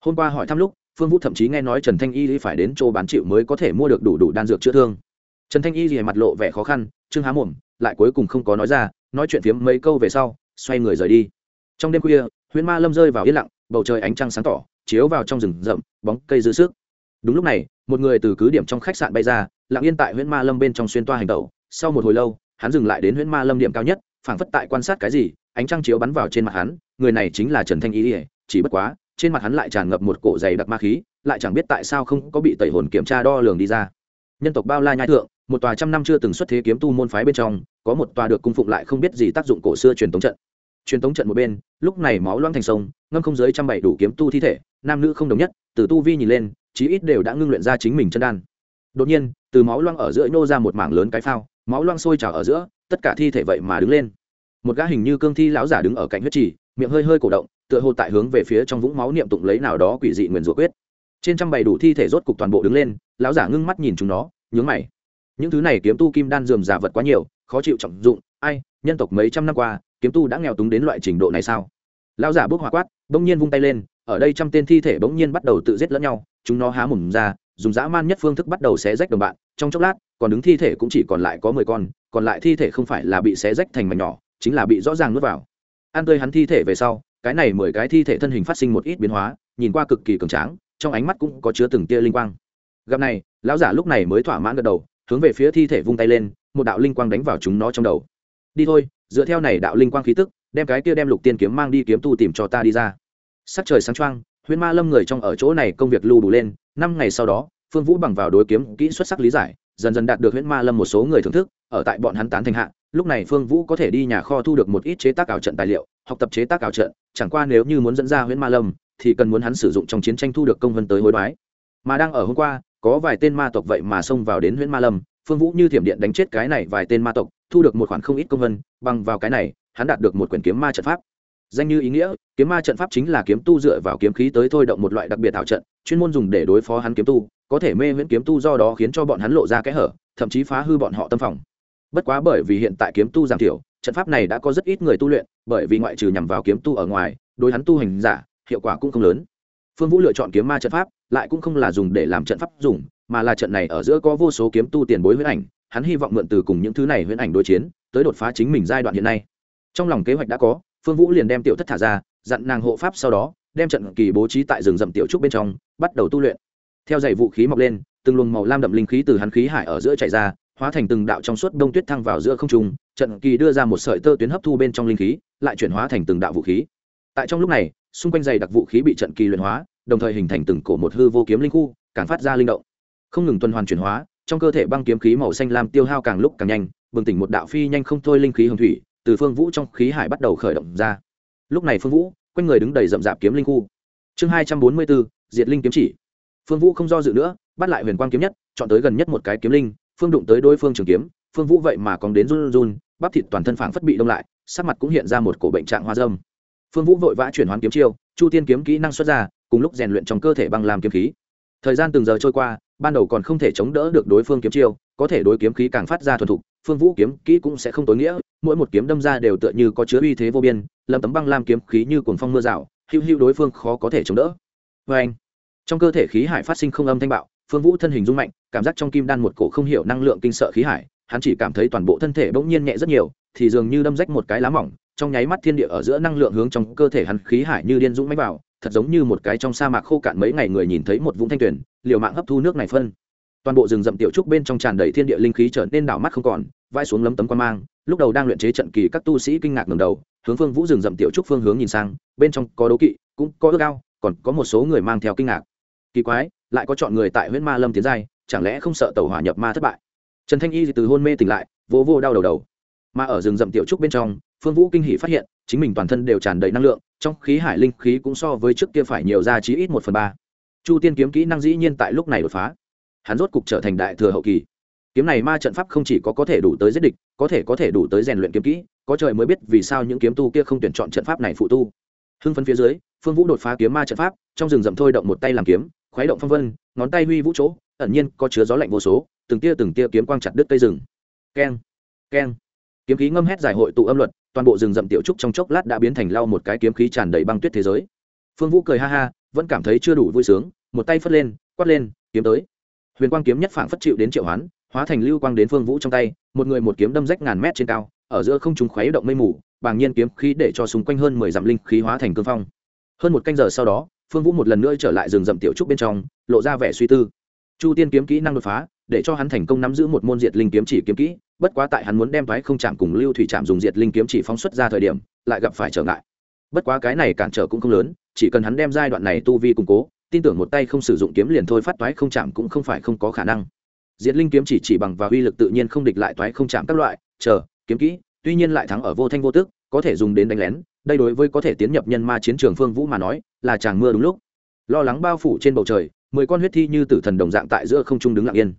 Hôm qua hỏi thăm lúc, phương vũ thậm chí nghe nói trần thanh y phải đến chỗ bán chịu mới có thể mua được đủ đủ đan dược chữa thương. Trần thanh y thì mặt lộ vẻ khó khăn, trương há mồm, lại cuối cùng không có nói ra, nói chuyện phiếm mấy câu về sau, xoay người rời đi. Trong đêm khuya, huyễn ma lâm rơi vào yên lặng, bầu trời ánh trăng sáng tỏ, chiếu vào trong rừng rậm, bóng cây dư sức đúng lúc này, một người từ cứ điểm trong khách sạn bay ra, lặng yên tại huyễn ma lâm bên trong xuyên toa hành tẩu. Sau một hồi lâu, hắn dừng lại đến huyễn ma lâm điểm cao nhất, phảng phất tại quan sát cái gì, ánh trăng chiếu bắn vào trên mặt hắn, người này chính là trần thanh ý ỉa chỉ bất quá, trên mặt hắn lại tràn ngập một cổ dày đặc ma khí, lại chẳng biết tại sao không có bị tẩy hồn kiểm tra đo lường đi ra. Nhân tộc bao la nhai thượng, một tòa trăm năm chưa từng xuất thế kiếm tu môn phái bên trong, có một tòa được cung phụng lại không biết gì tác dụng cổ xưa truyền tống trận. Truyền tống trận một bên, lúc này máu loang thành sông, ngâm không dưới trăm bảy đủ kiếm tu thi thể, nam nữ không đồng nhất, từ tu vi nhìn lên chí ít đều đã ngưng luyện ra chính mình chân đan. Đột nhiên, từ máu loang ở giữa nhô ra một mảng lớn cái phao, máu loang sôi trào ở giữa, tất cả thi thể vậy mà đứng lên. Một gã hình như cương thi lão giả đứng ở cạnh huyết trì, miệng hơi hơi cổ động, tựa hồ tại hướng về phía trong vũng máu niệm tụng lấy nào đó quỷ dị nguyền rủa quyết. Trên trăm bày đủ thi thể rốt cục toàn bộ đứng lên, lão giả ngưng mắt nhìn chúng nó, nhướng mày. Những thứ này kiếm tu kim đan dườm giả vật quá nhiều, khó chịu trọng dụng, ai, nhân tộc mấy trăm năm qua, kiếm tu đã nghèo túng đến loại trình độ này sao? Lão giả bước hỏa quát, bỗng nhiên vung tay lên, ở đây trăm tên thi thể bỗng nhiên bắt đầu tự giết lẫn nhau chúng nó há mồm ra, dùng dã man nhất phương thức bắt đầu xé rách đồng bạn, trong chốc lát, còn đứng thi thể cũng chỉ còn lại có mười con, còn lại thi thể không phải là bị xé rách thành mảnh nhỏ, chính là bị rõ ràng nuốt vào. Ăn tươi hắn thi thể về sau, cái này mười cái thi thể thân hình phát sinh một ít biến hóa, nhìn qua cực kỳ cường tráng, trong ánh mắt cũng có chứa từng tia linh quang. Gặp này, lão giả lúc này mới thỏa mãn gật đầu, hướng về phía thi thể vung tay lên, một đạo linh quang đánh vào chúng nó trong đầu. Đi thôi, dựa theo này đạo linh quang khí tức, đem cái kia đem lục tiên kiếm mang đi kiếm tu tìm cho ta đi ra. Sắc trời sáng choang huyễn ma lâm người trong ở chỗ này công việc lưu đủ lên, năm ngày sau đó, phương vũ bằng vào đối kiếm kỹ xuất sắc lý giải, dần dần đạt được huyễn ma lâm một số người thưởng thức, ở tại bọn hắn tán thành hạ, lúc này phương vũ có thể đi nhà kho thu được một ít chế tác ảo trận tài liệu, học tập chế tác ảo trận, chẳng qua nếu như muốn dẫn ra huyễn ma lâm, thì cần muốn hắn sử dụng trong chiến tranh thu được công vân tới hối đoái. Mà đang ở hôm qua, có vài tên ma tộc vậy mà xông vào đến huyễn ma lâm, phương vũ như thiểm điện đánh chết cái này vài tên ma tộc, thu được một khoản không ít công vân, bằng vào cái này, hắn đạt được một quyển kiếm ma trận pháp danh như ý nghĩa, kiếm ma trận pháp chính là kiếm tu dựa vào kiếm khí tới thôi động một loại đặc biệt thảo trận, chuyên môn dùng để đối phó hắn kiếm tu, có thể mê miễn kiếm tu do đó khiến cho bọn hắn lộ ra kẽ hở, thậm chí phá hư bọn họ tâm phòng. Bất quá bởi vì hiện tại kiếm tu giảm thiểu, trận pháp này đã có rất ít người tu luyện, bởi vì ngoại trừ nhằm vào kiếm tu ở ngoài, đối hắn tu hành giả, hiệu quả cũng không lớn. Phương vũ lựa chọn kiếm ma trận pháp, lại cũng không là dùng để làm trận pháp dùng, mà là trận này ở giữa có vô số kiếm tu tiền bối huyễn ảnh, hắn hy vọng mượn từ cùng những thứ này huyễn ảnh đối chiến, tới đột phá chính mình giai đoạn hiện nay. Trong lòng kế hoạch đã có phương vũ liền đem tiểu thất thả ra, dặn nàng hộ pháp sau đó, đem trận kỳ bố trí tại rừng rậm tiểu trúc bên trong, bắt đầu tu luyện. Theo dày vũ khí mọc lên, từng luồng màu lam đậm linh khí từ hắn khí hải ở giữa chạy ra, hóa thành từng đạo trong suốt đông tuyết thăng vào giữa không trung, trận kỳ đưa ra một sợi tơ tuyến hấp thu bên trong linh khí, lại chuyển hóa thành từng đạo vũ khí. Tại trong lúc này, xung quanh dày đặc vũ khí bị trận kỳ luyện hóa, đồng thời hình thành từng cổ một hư vô kiếm linh khu, càng phát ra linh động. Không ngừng tuần hoàn chuyển hóa, trong cơ thể băng kiếm khí màu xanh lam tiêu hao càng lúc càng nhanh, bừng tỉnh một đạo phi nhanh không thôi linh khí hồng thủy từ phương vũ trong khí hải bắt đầu khởi động ra. Lúc này phương vũ, quanh người đứng đầy rậm rạp kiếm linh khu. Chương hai trăm bốn mươi bốn, diệt linh kiếm chỉ. Phương vũ không do dự nữa, bắt lại huyền quang kiếm nhất, chọn tới gần nhất một cái kiếm linh, phương đụng tới đối phương trường kiếm. Phương vũ vậy mà còn đến run run bắp thịt toàn thân phảng phất bị đông lại, sắc mặt cũng hiện ra một cổ bệnh trạng hoa dâm. Phương vũ vội vã chuyển hoán kiếm chiêu, chu tiên kiếm kỹ năng xuất ra, cùng lúc rèn luyện trong cơ thể băng làm kiếm khí. Thời gian từng giờ trôi qua, ban đầu còn không thể chống đỡ được đối phương kiếm chiêu, có thể đối kiếm khí càng phát ra thuần thục, phương vũ kiếm kỹ cũng sẽ không tối nghĩa mỗi một kiếm đâm ra đều tựa như có chứa uy thế vô biên lâm tấm băng lam kiếm khí như cuồng phong mưa rào, hữu hữu đối phương khó có thể chống đỡ. Vê anh, trong cơ thể khí hải phát sinh không âm thanh bạo, phương vũ thân hình rung mạnh, cảm giác trong kim đan một cổ không hiểu năng lượng kinh sợ khí hải, hắn chỉ cảm thấy toàn bộ thân thể bỗng nhiên nhẹ rất nhiều, thì dường như đâm rách một cái lá mỏng, trong nháy mắt thiên địa ở giữa năng lượng hướng trong cơ thể hắn khí hải như điên dũng máy vào, thật giống như một cái trong sa mạc khô cạn mấy ngày người nhìn thấy một vũng thanh tuyển liều mạng hấp thu nước này phân. Toàn bộ rừng rậm tiểu trúc bên trong tràn đầy thiên địa linh khí trở nên đảo mắt không còn vai xuống lấm tấm quan mang, lúc đầu đang luyện chế trận kỳ các tu sĩ kinh ngạc ngầm đầu, hướng phương vũ rừng rậm tiểu trúc phương hướng nhìn sang, bên trong có đấu kỵ, cũng có ước ao, còn có một số người mang theo kinh ngạc. Kỳ quái, lại có chọn người tại huyện ma lâm tiến giai, chẳng lẽ không sợ tàu hỏa nhập ma thất bại? Trần thanh y từ hôn mê tỉnh lại vô vô đau đầu đầu. Mà ở rừng rậm tiểu trúc bên trong, phương vũ kinh hỷ phát hiện, chính mình toàn thân đều tràn đầy năng lượng, trong khí hải linh khí cũng so với trước kia phải nhiều ra chí ít một phần ba. Chu tiên kiếm kỹ năng dĩ nhiên tại lúc này đột phá. Hắn rốt cục trở thành đại thừa hậu kỳ kiếm này ma trận pháp không chỉ có có thể đủ tới giết địch, có thể có thể đủ tới rèn luyện kiếm kỹ, có trời mới biết vì sao những kiếm tu kia không tuyển chọn trận pháp này phụ tu. Hưng phấn phía dưới, phương vũ đột phá kiếm ma trận pháp, trong rừng rậm thôi động một tay làm kiếm, khuấy động phong vân, ngón tay huy vũ chỗ, ẩn nhiên có chứa gió lạnh vô số, từng tia từng tia kiếm quang chặt đứt cây rừng. Keng keng. Kiếm khí ngâm hét giải hội tụ âm luật, toàn bộ rừng rậm tiểu trúc trong chốc lát đã biến thành lau một cái kiếm khí tràn đầy băng tuyết thế giới. Phương vũ cười ha ha, vẫn cảm thấy chưa đủ vui sướng, một tay phất lên, quát lên, kiếm tới. Huyền quang kiếm nhất phảng phất chịu đến triệu hoán hóa thành lưu quang đến phương vũ trong tay, một người một kiếm đâm rách ngàn mét trên cao, ở giữa không chúng khuấy động mây mù, bàng nhiên kiếm khí để cho xung quanh hơn mười dặm linh khí hóa thành cương phong. Hơn một canh giờ sau đó, phương vũ một lần nữa trở lại rừng rậm tiểu trúc bên trong, lộ ra vẻ suy tư. Chu tiên kiếm kỹ năng đột phá, để cho hắn thành công nắm giữ một môn diệt linh kiếm chỉ kiếm kỹ, bất quá tại hắn muốn đem thoái không chạm cùng lưu thủy chạm dùng diệt linh kiếm chỉ phóng xuất ra thời điểm, lại gặp phải trở ngại. Bất quá cái này cản trở cũng không lớn, chỉ cần hắn đem giai đoạn này tu vi củng cố, tin tưởng một tay không sử dụng kiếm liền thôi phát thoái không chạm cũng không phải không có khả năng diệt linh kiếm chỉ chỉ bằng và uy lực tự nhiên không địch lại toái không chạm các loại, chờ, kiếm kỹ, tuy nhiên lại thắng ở vô thanh vô tức, có thể dùng đến đánh lén, đây đối với có thể tiến nhập nhân ma chiến trường phương vũ mà nói, là chàng mưa đúng lúc. Lo lắng bao phủ trên bầu trời, mười con huyết thi như tử thần đồng dạng tại giữa không trung đứng lặng yên.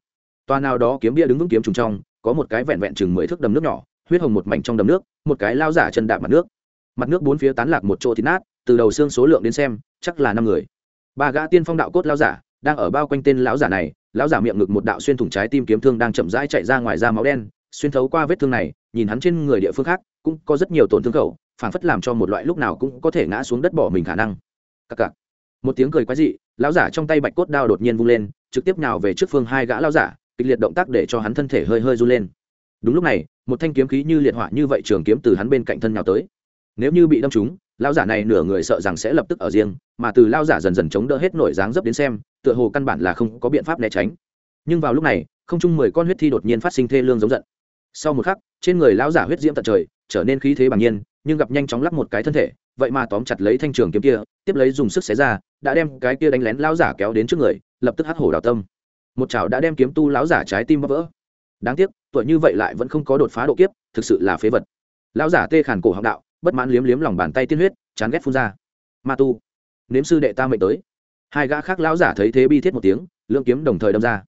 Toa nào đó kiếm bia đứng vững kiếm trùng trong, có một cái vẹn vẹn chừng mười thước đầm nước nhỏ, huyết hồng một mảnh trong đầm nước, một cái lao giả chân đạp mặt nước. Mặt nước bốn phía tán lạc một chỗ thịt nát, từ đầu xương số lượng đến xem, chắc là năm người. Ba gã tiên phong đạo cốt lao giả, đang ở bao quanh tên lão giả này lão giả miệng ngực một đạo xuyên thủng trái tim kiếm thương đang chậm rãi chạy ra ngoài da máu đen, xuyên thấu qua vết thương này, nhìn hắn trên người địa phương khác, cũng có rất nhiều tổn thương khẩu, phản phất làm cho một loại lúc nào cũng có thể ngã xuống đất bỏ mình khả năng. Cặc cặc. Một tiếng cười quái dị, lão giả trong tay bạch cốt đao đột nhiên vung lên, trực tiếp nhào về trước phương hai gã lão giả, kịch liệt động tác để cho hắn thân thể hơi hơi run lên. Đúng lúc này, một thanh kiếm khí như liệt hỏa như vậy trường kiếm từ hắn bên cạnh thân nhào tới. Nếu như bị đâm trúng lão giả này nửa người sợ rằng sẽ lập tức ở riêng, mà từ lão giả dần dần chống đỡ hết nổi dáng dấp đến xem, tựa hồ căn bản là không có biện pháp né tránh. Nhưng vào lúc này, không chung mười con huyết thi đột nhiên phát sinh thê lương giống giận. Sau một khắc, trên người lão giả huyết diễm tận trời, trở nên khí thế bằng nhiên, nhưng gặp nhanh chóng lắc một cái thân thể, vậy mà tóm chặt lấy thanh trường kiếm kia, tiếp lấy dùng sức xé ra, đã đem cái kia đánh lén lão giả kéo đến trước người, lập tức hắt hổ đào tâm. Một chảo đã đem kiếm tu lão giả trái tim vỡ. Đáng tiếc, tuổi như vậy lại vẫn không có đột phá độ kiếp, thực sự là phế vật. Lão giả tê khản cổ học đạo bất mãn liếm liếm lòng bàn tay tiên huyết, chán ghét phun ra. Ma tu, nếm sư đệ ta mệnh tới. Hai gã khác lão giả thấy thế bi thiết một tiếng, lưỡng kiếm đồng thời đâm ra.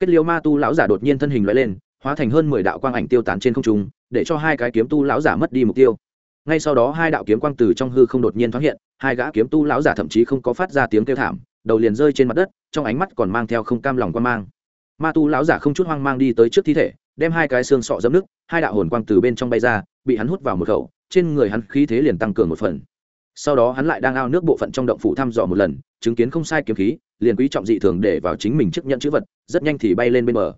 Kết liêu ma tu lão giả đột nhiên thân hình loại lên, hóa thành hơn mười đạo quang ảnh tiêu tán trên không trung, để cho hai cái kiếm tu lão giả mất đi mục tiêu. Ngay sau đó hai đạo kiếm quang từ trong hư không đột nhiên thoáng hiện, hai gã kiếm tu lão giả thậm chí không có phát ra tiếng kêu thảm, đầu liền rơi trên mặt đất, trong ánh mắt còn mang theo không cam lòng quan mang. Ma tu lão giả không chút hoang mang đi tới trước thi thể, đem hai cái xương sọ dẫm nước, hai đạo hồn quang từ bên trong bay ra, bị hắn hút vào một khẩu trên người hắn khí thế liền tăng cường một phần. Sau đó hắn lại đang ao nước bộ phận trong động phủ thăm dò một lần, chứng kiến không sai kiếm khí, liền quý trọng dị thường để vào chính mình chức nhận chữ vật, rất nhanh thì bay lên bên bờ.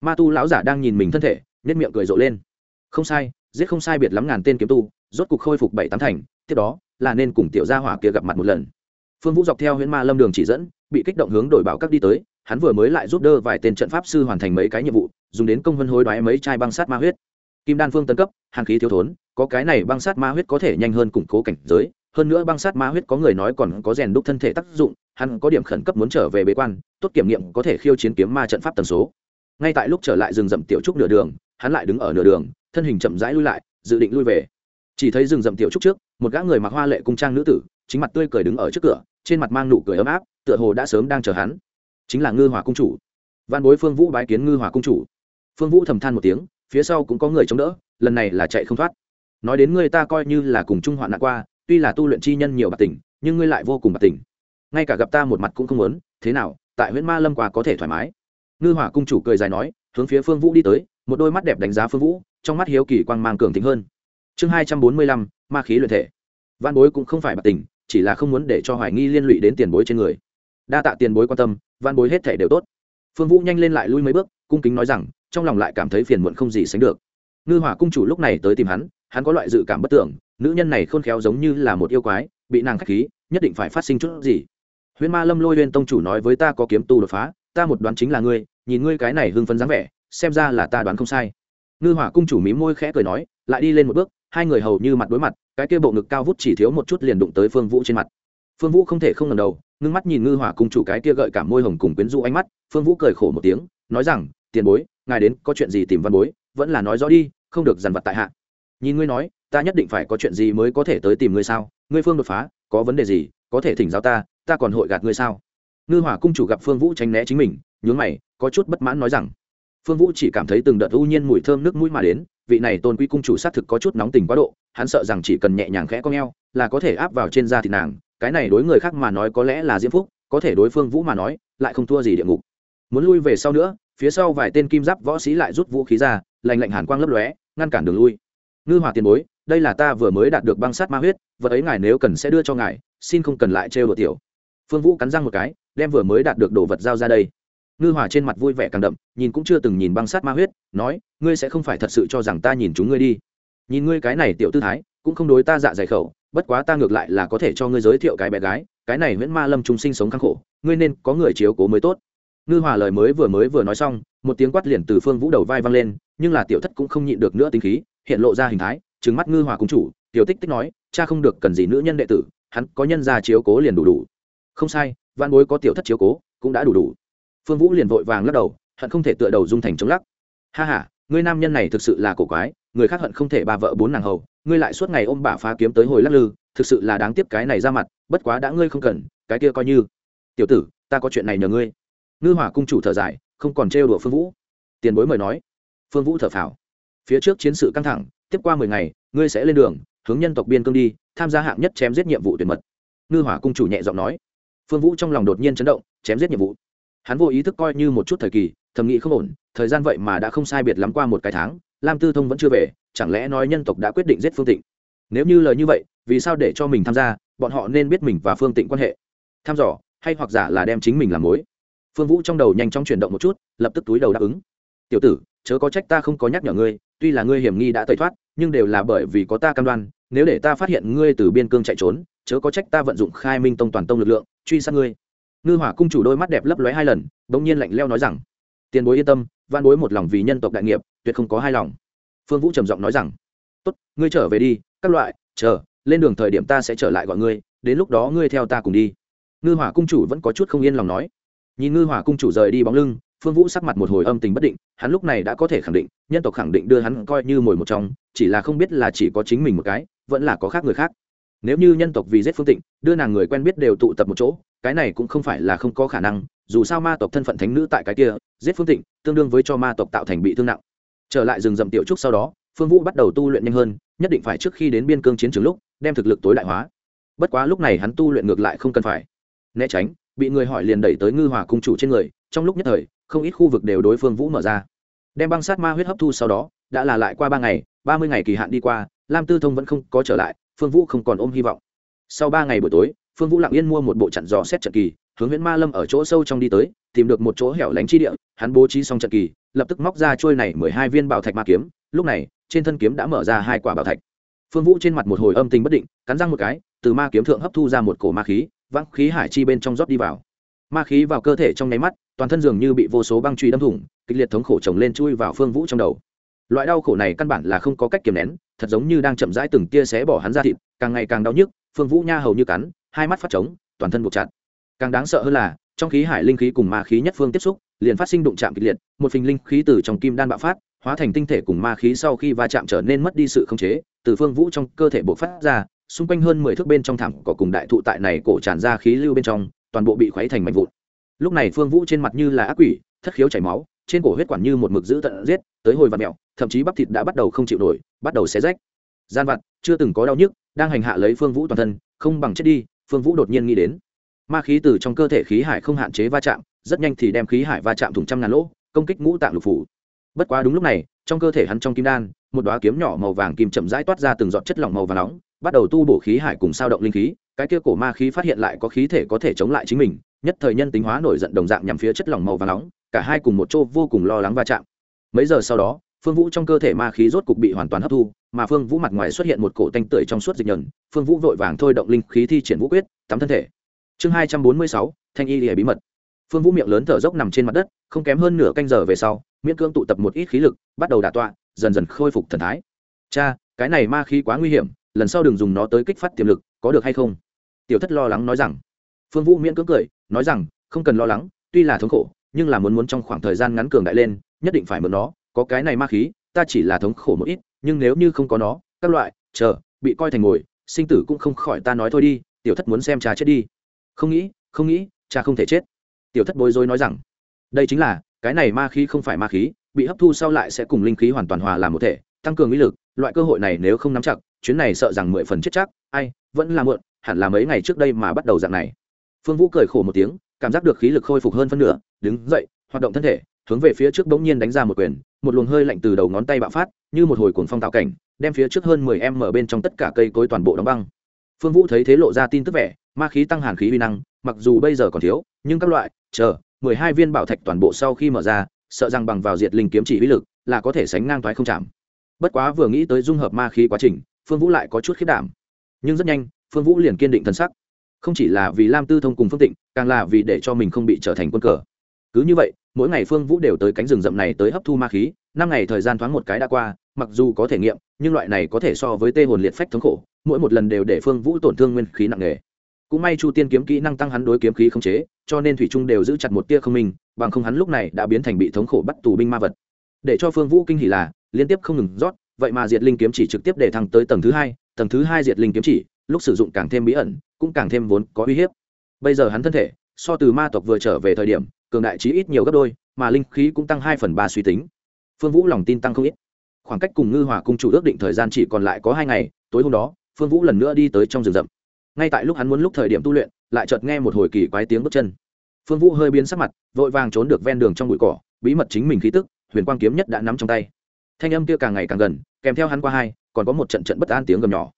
Ma tu lão giả đang nhìn mình thân thể nên miệng cười rộ lên. Không sai, giết không sai biệt lắm ngàn tên kiếm tu, rốt cục khôi phục bảy tám thành, tiếp đó là nên cùng tiểu gia hỏa kia gặp mặt một lần. Phương vũ dọc theo huyễn ma lâm đường chỉ dẫn, bị kích động hướng đổi bảo các đi tới, hắn vừa mới lại giúp đỡ vài tên trận pháp sư hoàn thành mấy cái nhiệm vụ, dùng đến công vân hối đoái mấy chai băng sát ma huyết kim đan phương tân cấp, hàn khí thiếu thốn, có cái này băng sát ma huyết có thể nhanh hơn củng cố cảnh giới, hơn nữa băng sát ma huyết có người nói còn có rèn đúc thân thể tác dụng, hắn có điểm khẩn cấp muốn trở về bế quan, tốt kiểm nghiệm có thể khiêu chiến kiếm ma trận pháp tần số. Ngay tại lúc trở lại rừng rậm tiểu trúc nửa đường, hắn lại đứng ở nửa đường, thân hình chậm rãi lui lại, dự định lui về. Chỉ thấy rừng rậm tiểu trúc trước, một gã người mặc hoa lệ cung trang nữ tử, chính mặt tươi cười đứng ở trước cửa, trên mặt mang nụ cười ấm áp, tựa hồ đã sớm đang chờ hắn. Chính là ngư hòa cung chủ. Văn bối phương vũ bái kiến ngư hòa cung chủ. Phương vũ thầm than một tiếng phía sau cũng có người chống đỡ, lần này là chạy không thoát. Nói đến ngươi ta coi như là cùng chung hoạn nạn qua, tuy là tu luyện chi nhân nhiều bạc tình, nhưng ngươi lại vô cùng bạc tình. Ngay cả gặp ta một mặt cũng không muốn, thế nào, tại huyện ma lâm qua có thể thoải mái. Ngư hỏa cung chủ cười dài nói, hướng phía phương vũ đi tới, một đôi mắt đẹp đánh giá phương vũ, trong mắt hiếu kỳ quang mang cường tính hơn. Chương hai trăm bốn mươi lăm, ma khí luyện thể. Văn bối cũng không phải bạc tình, chỉ là không muốn để cho hoài nghi liên lụy đến tiền bối trên người. Đa tạ tiền bối quan tâm văn bối hết thể đều tốt. Phương vũ nhanh lên lại lui mấy bước, cung kính nói rằng trong lòng lại cảm thấy phiền muộn không gì sánh được. Ngư hỏa cung chủ lúc này tới tìm hắn hắn có loại dự cảm bất tưởng, nữ nhân này khôn khéo giống như là một yêu quái, bị nàng khắc khí, nhất định phải phát sinh chút gì. Huyễn ma lâm lôi huyên tông chủ nói với ta có kiếm tu đột phá, ta một đoán chính là ngươi, nhìn ngươi cái này hưng phấn dáng vẻ, xem ra là ta đoán không sai. Ngư hỏa cung chủ mí môi khẽ cười nói, lại đi lên một bước, hai người hầu như mặt đối mặt, cái kia bộ ngực cao vút chỉ thiếu một chút liền đụng tới phương vũ trên mặt. Phương vũ không thể không ngẩng đầu, ngưng mắt nhìn ngư hỏa cung chủ cái kia gợi cả môi hồng cùng quyến rũ ánh mắt, phương vũ cười khổ một tiếng, nói rằng, tiền bối ngài đến có chuyện gì tìm văn bối, vẫn là nói rõ đi, không được dằn vặt tại hạ. Nhìn ngươi nói, ta nhất định phải có chuyện gì mới có thể tới tìm ngươi sao? Ngươi phương đột phá, có vấn đề gì, có thể thỉnh giáo ta ta còn hội gạt ngươi sao? Ngư hỏa cung chủ gặp phương vũ tránh né chính mình, nhướng mày, có chút bất mãn nói rằng, phương vũ chỉ cảm thấy từng đợt u nhiên mùi thơm nước mũi mà đến, vị này tôn quý cung chủ xác thực có chút nóng tình quá độ, hắn sợ rằng chỉ cần nhẹ nhàng khẽ con g là có thể áp vào trên da thịt nàng, cái này đối người khác mà nói có lẽ là diễm phúc, có thể đối phương vũ mà nói, lại không thua gì địa ngục. Muốn lui về sau nữa phía sau vài tên kim giáp võ sĩ lại rút vũ khí ra lành lạnh hàn quang lấp lóe, ngăn cản đường lui. Ngư hòa tiền bối, đây là ta vừa mới đạt được băng sát ma huyết, vật ấy ngài nếu cần sẽ đưa cho ngài, xin không cần lại trêu đồ tiểu. Phương vũ cắn răng một cái, đem vừa mới đạt được đồ vật giao ra đây. Ngư hòa trên mặt vui vẻ càng đậm, nhìn cũng chưa từng nhìn băng sát ma huyết, nói, ngươi sẽ không phải thật sự cho rằng ta nhìn chúng ngươi đi. Nhìn ngươi cái này tiểu tư thái, cũng không đối ta dạ dày khẩu, bất quá ta ngược lại là có thể cho ngươi giới thiệu cái bé gái, cái này nguyễn ma lâm trung sinh sống khắc khổ, ngươi nên có người chiếu cố mới tốt ngư hòa lời mới vừa mới vừa nói xong, một tiếng quát liền từ phương vũ đầu vai vang lên, nhưng là tiểu thất cũng không nhịn được nữa tính khí, hiện lộ ra hình thái, trừng mắt ngư hòa cung chủ, tiểu tích tích nói, cha không được cần gì nữ nhân đệ tử, hắn có nhân gia chiếu cố liền đủ đủ. Không sai, văn bối có tiểu thất chiếu cố, cũng đã đủ đủ. Phương vũ liền vội vàng lắc đầu, hận không thể tựa đầu dung thành chống lắc. Ha ha, ngươi nam nhân này thực sự là cổ quái, người khác hận không thể ba vợ bốn nàng hầu, ngươi lại suốt ngày ôm bả phá kiếm tới hồi lắc lư, thực sự là đáng tiếc cái này ra mặt, bất quá đã ngươi không cần, cái kia coi như. Tiểu tử, ta có chuyện này nhờ ngươi ngư hỏa cung chủ thở dài, không còn trêu đùa phương vũ. Tiền bối mời nói. Phương vũ thở phào. Phía trước chiến sự căng thẳng, tiếp qua mười ngày, ngươi sẽ lên đường, hướng nhân tộc biên cương đi, tham gia hạng nhất chém giết nhiệm vụ tuyệt mật. Ngư hỏa cung chủ nhẹ giọng nói. Phương vũ trong lòng đột nhiên chấn động, chém giết nhiệm vụ. Hắn vô ý thức coi như một chút thời kỳ, thầm nghĩ không ổn, thời gian vậy mà đã không sai biệt lắm qua một cái tháng, lam tư thông vẫn chưa về, chẳng lẽ nói nhân tộc đã quyết định giết phương tịnh? Nếu như lời như vậy, vì sao để cho mình tham gia, bọn họ nên biết mình và phương tịnh quan hệ? Tham dò, hay hoặc giả là đem chính mình làm mối? Phương vũ trong đầu nhanh chóng chuyển động một chút, lập tức túi đầu đáp ứng. Tiểu tử, chớ có trách ta không có nhắc nhở ngươi, tuy là ngươi hiểm nghi đã tẩy thoát, nhưng đều là bởi vì có ta cam đoan, nếu để ta phát hiện ngươi từ biên cương chạy trốn, chớ có trách ta vận dụng khai minh tông toàn tông lực lượng, truy sát ngươi. Ngư hỏa cung chủ đôi mắt đẹp lấp lóe hai lần, bỗng nhiên lạnh leo nói rằng, tiền bối yên tâm van bối một lòng vì nhân tộc đại nghiệp, tuyệt không có hai lòng. Phương vũ trầm giọng nói rằng, tốt, ngươi trở về đi, các loại, chờ, lên đường thời điểm ta sẽ trở lại gọi ngươi, đến lúc đó ngươi theo ta cùng đi. Ngư hỏa cung chủ vẫn có chút không yên lòng nói nhìn ngư hỏa cung chủ rời đi bóng lưng, phương vũ sắc mặt một hồi âm tình bất định, hắn lúc này đã có thể khẳng định, nhân tộc khẳng định đưa hắn coi như mồi một trong, chỉ là không biết là chỉ có chính mình một cái, vẫn là có khác người khác. Nếu như nhân tộc vì giết phương tịnh, đưa nàng người quen biết đều tụ tập một chỗ, cái này cũng không phải là không có khả năng, dù sao ma tộc thân phận thánh nữ tại cái kia, giết phương tịnh, tương đương với cho ma tộc tạo thành bị thương nặng. Trở lại rừng rậm tiểu trúc sau đó, phương vũ bắt đầu tu luyện nhanh hơn, nhất định phải trước khi đến biên cương chiến trường lúc, đem thực lực tối đại hóa. Bất quá lúc này hắn tu luyện ngược lại không cần phải. Né tránh bị người hỏi liền đẩy tới ngư hòa cung chủ trên người, trong lúc nhất thời, không ít khu vực đều đối phương vũ mở ra. Đem băng sát ma huyết hấp thu sau đó, đã là lại qua ba ngày, ba mươi ngày kỳ hạn đi qua, lam tư thông vẫn không có trở lại, phương vũ không còn ôm hy vọng. Sau ba ngày buổi tối, phương vũ lặng yên mua một bộ trận dò xét trận kỳ, hướng nguyễn ma lâm ở chỗ sâu trong đi tới, tìm được một chỗ hẻo lánh chi địa, hắn bố trí xong trận kỳ, lập tức móc ra trôi này mười hai viên bảo thạch ma kiếm, lúc này, trên thân kiếm đã mở ra hai quả bảo thạch. Phương vũ trên mặt một hồi âm tình bất định, cắn răng một cái, từ ma kiếm thượng hấp thu ra một cổ ma khí văng khí hải chi bên trong rót đi vào. Ma khí vào cơ thể trong nháy mắt, toàn thân dường như bị vô số băng truy đâm thủng, kịch liệt thống khổ chồng lên chui vào phương vũ trong đầu. Loại đau khổ này căn bản là không có cách kiềm nén, thật giống như đang chậm rãi từng tia xé bỏ hắn ra thịt, càng ngày càng đau nhức, phương vũ nha hầu như cắn, hai mắt phát trống, toàn thân buộc chặt. Càng đáng sợ hơn là, trong khí hải linh khí cùng ma khí nhất phương tiếp xúc, liền phát sinh đụng chạm kịch liệt, một phình linh khí từ trong kim đan bạo phát, hóa thành tinh thể cùng ma khí sau khi va chạm trở nên mất đi sự khống chế, từ phương vũ trong cơ thể bộc phát ra xung quanh hơn mười thước bên trong thảm cỏ cùng đại thụ tại này cổ tràn ra khí lưu bên trong, toàn bộ bị khuấy thành mảnh vụn. Lúc này phương vũ trên mặt như là ác quỷ, thất khiếu chảy máu, trên cổ huyết quản như một mực giữ tận giết, tới hồi và mẹo thậm chí bắp thịt đã bắt đầu không chịu nổi, bắt đầu xé rách. Gian vặt, chưa từng có đau nhức, đang hành hạ lấy phương vũ toàn thân, không bằng chết đi, phương vũ đột nhiên nghĩ đến. Ma khí từ trong cơ thể khí hải không hạn chế va chạm, rất nhanh thì đem khí hải va chạm thủng trăm ngàn lỗ, công kích ngũ tạng lục phủ. Bất quá đúng lúc này, trong cơ thể hắn trong kim đan, một đoá kiếm nhỏ màu vàng kim chậm rãi toát ra từng giọt chất lỏng màu và nóng bắt đầu tu bổ khí hải cùng sao động linh khí, cái kia cổ ma khí phát hiện lại có khí thể có thể chống lại chính mình, nhất thời nhân tính hóa nổi giận đồng dạng nhằm phía chất lỏng màu và nóng, cả hai cùng một chỗ vô cùng lo lắng va chạm. Mấy giờ sau đó, phương vũ trong cơ thể ma khí rốt cục bị hoàn toàn hấp thu, mà phương vũ mặt ngoài xuất hiện một cổ tanh tưởi trong suốt dịch nhờn, phương vũ vội vàng thôi động linh khí thi triển vũ quyết, tắm thân thể. Chương hai trăm bốn mươi sáu, thanh y lìa bí mật. Phương vũ miệng lớn thở dốc nằm trên mặt đất, không kém hơn nửa canh giờ về sau, miễn cưỡng tụ tập một ít khí lực, bắt đầu đả tọa, dần dần khôi phục thần thái. Cha, cái này ma khí quá nguy hiểm lần sau đừng dùng nó tới kích phát tiềm lực, có được hay không? Tiểu thất lo lắng nói rằng. Phương vũ miễn cưỡng cười, nói rằng, không cần lo lắng, tuy là thống khổ, nhưng là muốn muốn trong khoảng thời gian ngắn cường đại lên, nhất định phải mượn nó, có cái này ma khí, ta chỉ là thống khổ một ít, nhưng nếu như không có nó, các loại, chờ, bị coi thành ngồi, sinh tử cũng không khỏi ta nói thôi đi, tiểu thất muốn xem cha chết đi. Không nghĩ không nghĩ, cha không thể chết. Tiểu thất bối rối nói rằng. Đây chính là, cái này ma khí không phải ma khí, bị hấp thu sau lại sẽ cùng linh khí hoàn toàn hòa làm một thể, tăng cường uy lực, loại cơ hội này nếu không nắm chặt chuyến này sợ rằng mười phần chết chắc, ai, vẫn là mượn hẳn là mấy ngày trước đây mà bắt đầu dạng này. Phương vũ cười khổ một tiếng, cảm giác được khí lực khôi phục hơn phân nửa, đứng dậy, hoạt động thân thể, hướng về phía trước bỗng nhiên đánh ra một quyền, một luồng hơi lạnh từ đầu ngón tay bạo phát, như một hồi cuồng phong tạo cảnh, đem phía trước hơn mười em mở bên trong tất cả cây cối toàn bộ đóng băng. Phương vũ thấy thế lộ ra tin tức vẻ, ma khí tăng hàn khí vi năng, mặc dù bây giờ còn thiếu, nhưng các loại, chờ, mười hai viên bảo thạch toàn bộ sau khi mở ra, sợ rằng bằng vào diệt linh kiếm chỉ uy lực là có thể sánh ngang thoái không chạm. Bất quá vừa nghĩ tới dung hợp ma khí quá trình phương vũ lại có chút khiết đảm. Nhưng rất nhanh, phương vũ liền kiên định thân sắc. Không chỉ là vì lam tư thông cùng phương tịnh, càng là vì để cho mình không bị trở thành quân cờ. Cứ như vậy, mỗi ngày phương vũ đều tới cánh rừng rậm này tới hấp thu ma khí, năm ngày thời gian thoáng một cái đã qua, mặc dù có thể nghiệm, nhưng loại này có thể so với tê hồn liệt phách thống khổ, mỗi một lần đều để phương vũ tổn thương nguyên khí nặng nề. Cũng may chu tiên kiếm kỹ năng tăng hắn đối kiếm khí không chế, cho nên thủy trung đều giữ chặt một tia không minh, bằng không hắn lúc này đã biến thành bị thống khổ bắt tù binh ma vật. Để cho phương vũ kinh hỉ là, liên tiếp không ngừng rót vậy mà diệt linh kiếm chỉ trực tiếp để thăng tới tầng thứ hai, tầng thứ hai diệt linh kiếm chỉ, lúc sử dụng càng thêm bí ẩn, cũng càng thêm vốn có uy hiếp. Bây giờ hắn thân thể, so từ ma tộc vừa trở về thời điểm, cường đại trí ít nhiều gấp đôi, mà linh khí cũng tăng hai phần ba suy tính. Phương vũ lòng tin tăng không ít. Khoảng cách cùng ngư hòa cung chủ ước định thời gian chỉ còn lại có hai ngày, tối hôm đó, phương vũ lần nữa đi tới trong rừng rậm. Ngay tại lúc hắn muốn lúc thời điểm tu luyện, lại chợt nghe một hồi kỳ quái tiếng bước chân. Phương vũ hơi biến sắc mặt, vội vàng trốn được ven đường trong bụi cỏ, bí mật chính mình khí tức, huyền quang kiếm nhất đã nắm trong tay thanh âm kia càng ngày càng gần, kèm theo hắn qua hai, còn có một trận trận bất an tiếng gầm nhỏ.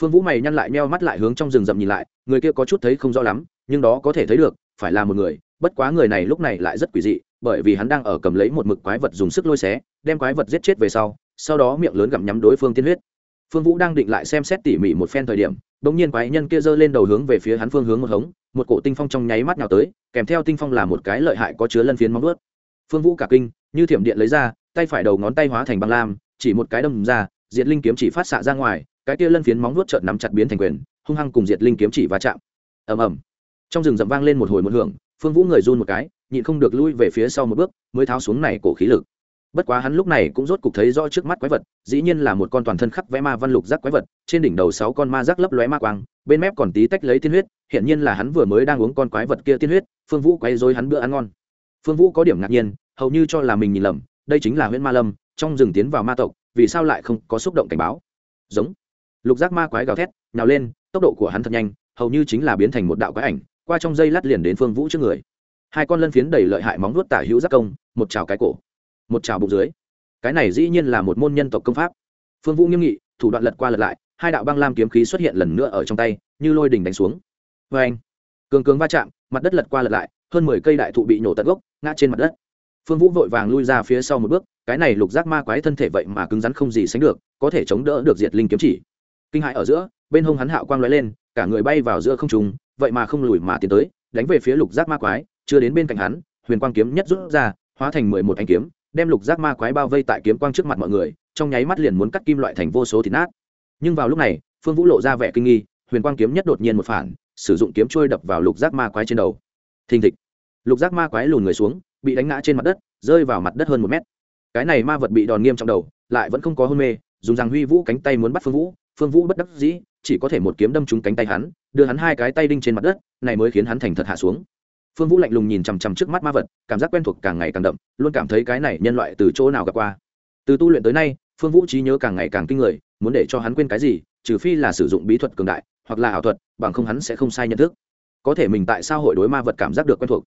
Phương vũ mày nhăn lại, meo mắt lại hướng trong rừng rậm nhìn lại, người kia có chút thấy không rõ lắm, nhưng đó có thể thấy được, phải là một người, bất quá người này lúc này lại rất quỷ dị, bởi vì hắn đang ở cầm lấy một mực quái vật dùng sức lôi xé, đem quái vật giết chết về sau sau đó miệng lớn gặm nhắm đối phương tiên huyết. Phương vũ đang định lại xem xét tỉ mỉ một phen thời điểm đ ỗ n g nhiên quái nhân kia giơ lên đầu hướng về phía hắn phương hướng một hống, một cổ tinh phong trong nháy mắt nào tới, kèm theo tinh phong là một cái lợi hại có chứa lân phiến móng ướt phương vũ cả kinh, như thiểm điện lấy ra tay phải đầu ngón tay hóa thành băng lam, chỉ một cái đâm ra, diệt linh kiếm chỉ phát xạ ra ngoài, cái kia lân phiến móng nuốt trợn nắm chặt biến thành quyền, hung hăng cùng diệt linh kiếm chỉ va chạm. Ầm ầm. Trong rừng rậm vang lên một hồi một hưởng, phương vũ người run một cái, nhịn không được lui về phía sau một bước, mới tháo xuống này cổ khí lực. Bất quá hắn lúc này cũng rốt cục thấy rõ trước mắt quái vật, dĩ nhiên là một con toàn thân khắc vẽ ma văn lục giác quái vật, trên đỉnh đầu sáu con ma giác lấp lóe ma quang, bên mép còn tí tách lấy tiên huyết hiện nhiên là hắn vừa mới đang uống con quái vật kia tiên huyết, phương vũ quay dối hắn bữa ăn ngon. Phương vũ có điểm ngạc nhiên, hầu như cho là mình nhìn lầm đây chính là huyễn ma lâm, trong rừng tiến vào ma tộc, vì sao lại không có xúc động cảnh báo? Giống. Lục giác ma quái gào thét, nhào lên, tốc độ của hắn thật nhanh, hầu như chính là biến thành một đạo quái ảnh, qua trong dây lát liền đến phương vũ trước người. Hai con lân phiến đầy lợi hại móng nuốt tả hữu giác công, một trào cái cổ, một trào bụng dưới. Cái này dĩ nhiên là một môn nhân tộc công pháp. Phương vũ nghiêm nghị, thủ đoạn lật qua lật lại, hai đạo băng lam kiếm khí xuất hiện lần nữa ở trong tay, như lôi đình đánh xuống. Vê anh cường cường va chạm, mặt đất lật qua lật lại, hơn mười cây đại thụ bị nổ tận gốc, ngã trên mặt đất phương vũ vội vàng lui ra phía sau một bước, cái này lục giác ma quái thân thể vậy mà cứng rắn không gì sánh được, có thể chống đỡ được diệt linh kiếm chỉ. Kinh hại ở giữa, bên hông hắn hạo quang lóe lên, cả người bay vào giữa không trùng vậy mà không lùi mà tiến tới, đánh về phía lục giác ma quái, chưa đến bên cạnh hắn, huyền quang kiếm nhất rút ra, hóa thành mười một anh kiếm, đem lục giác ma quái bao vây tại kiếm quang trước mặt mọi người, trong nháy mắt liền muốn cắt kim loại thành vô số thịt nát. Nhưng vào lúc này, phương vũ lộ ra vẻ kinh nghi, huyền quang kiếm nhất đột nhiên một phản, sử dụng kiếm trôi đập vào lục giác ma quái trên đầu. Thình thịch. Lục giác ma quái lùn người xuống bị đánh ngã trên mặt đất, rơi vào mặt đất hơn một mét. Cái này ma vật bị đòn nghiêm trong đầu, lại vẫn không có hôn mê, dùng rằng huy vũ cánh tay muốn bắt phương vũ phương vũ bất đắc dĩ, chỉ có thể một kiếm đâm trúng cánh tay hắn, đưa hắn hai cái tay đinh trên mặt đất, này mới khiến hắn thành thật hạ xuống. Phương vũ lạnh lùng nhìn chằm chằm trước mắt ma vật, cảm giác quen thuộc càng ngày càng đậm, luôn cảm thấy cái này nhân loại từ chỗ nào gặp qua. Từ tu luyện tới nay, phương vũ trí nhớ càng ngày càng kinh người, muốn để cho hắn quên cái gì, trừ phi là sử dụng bí thuật cường đại, hoặc là ảo thuật, bằng không hắn sẽ không sai nhận thức. Có thể mình tại sao hội đối ma vật cảm giác được quen thuộc?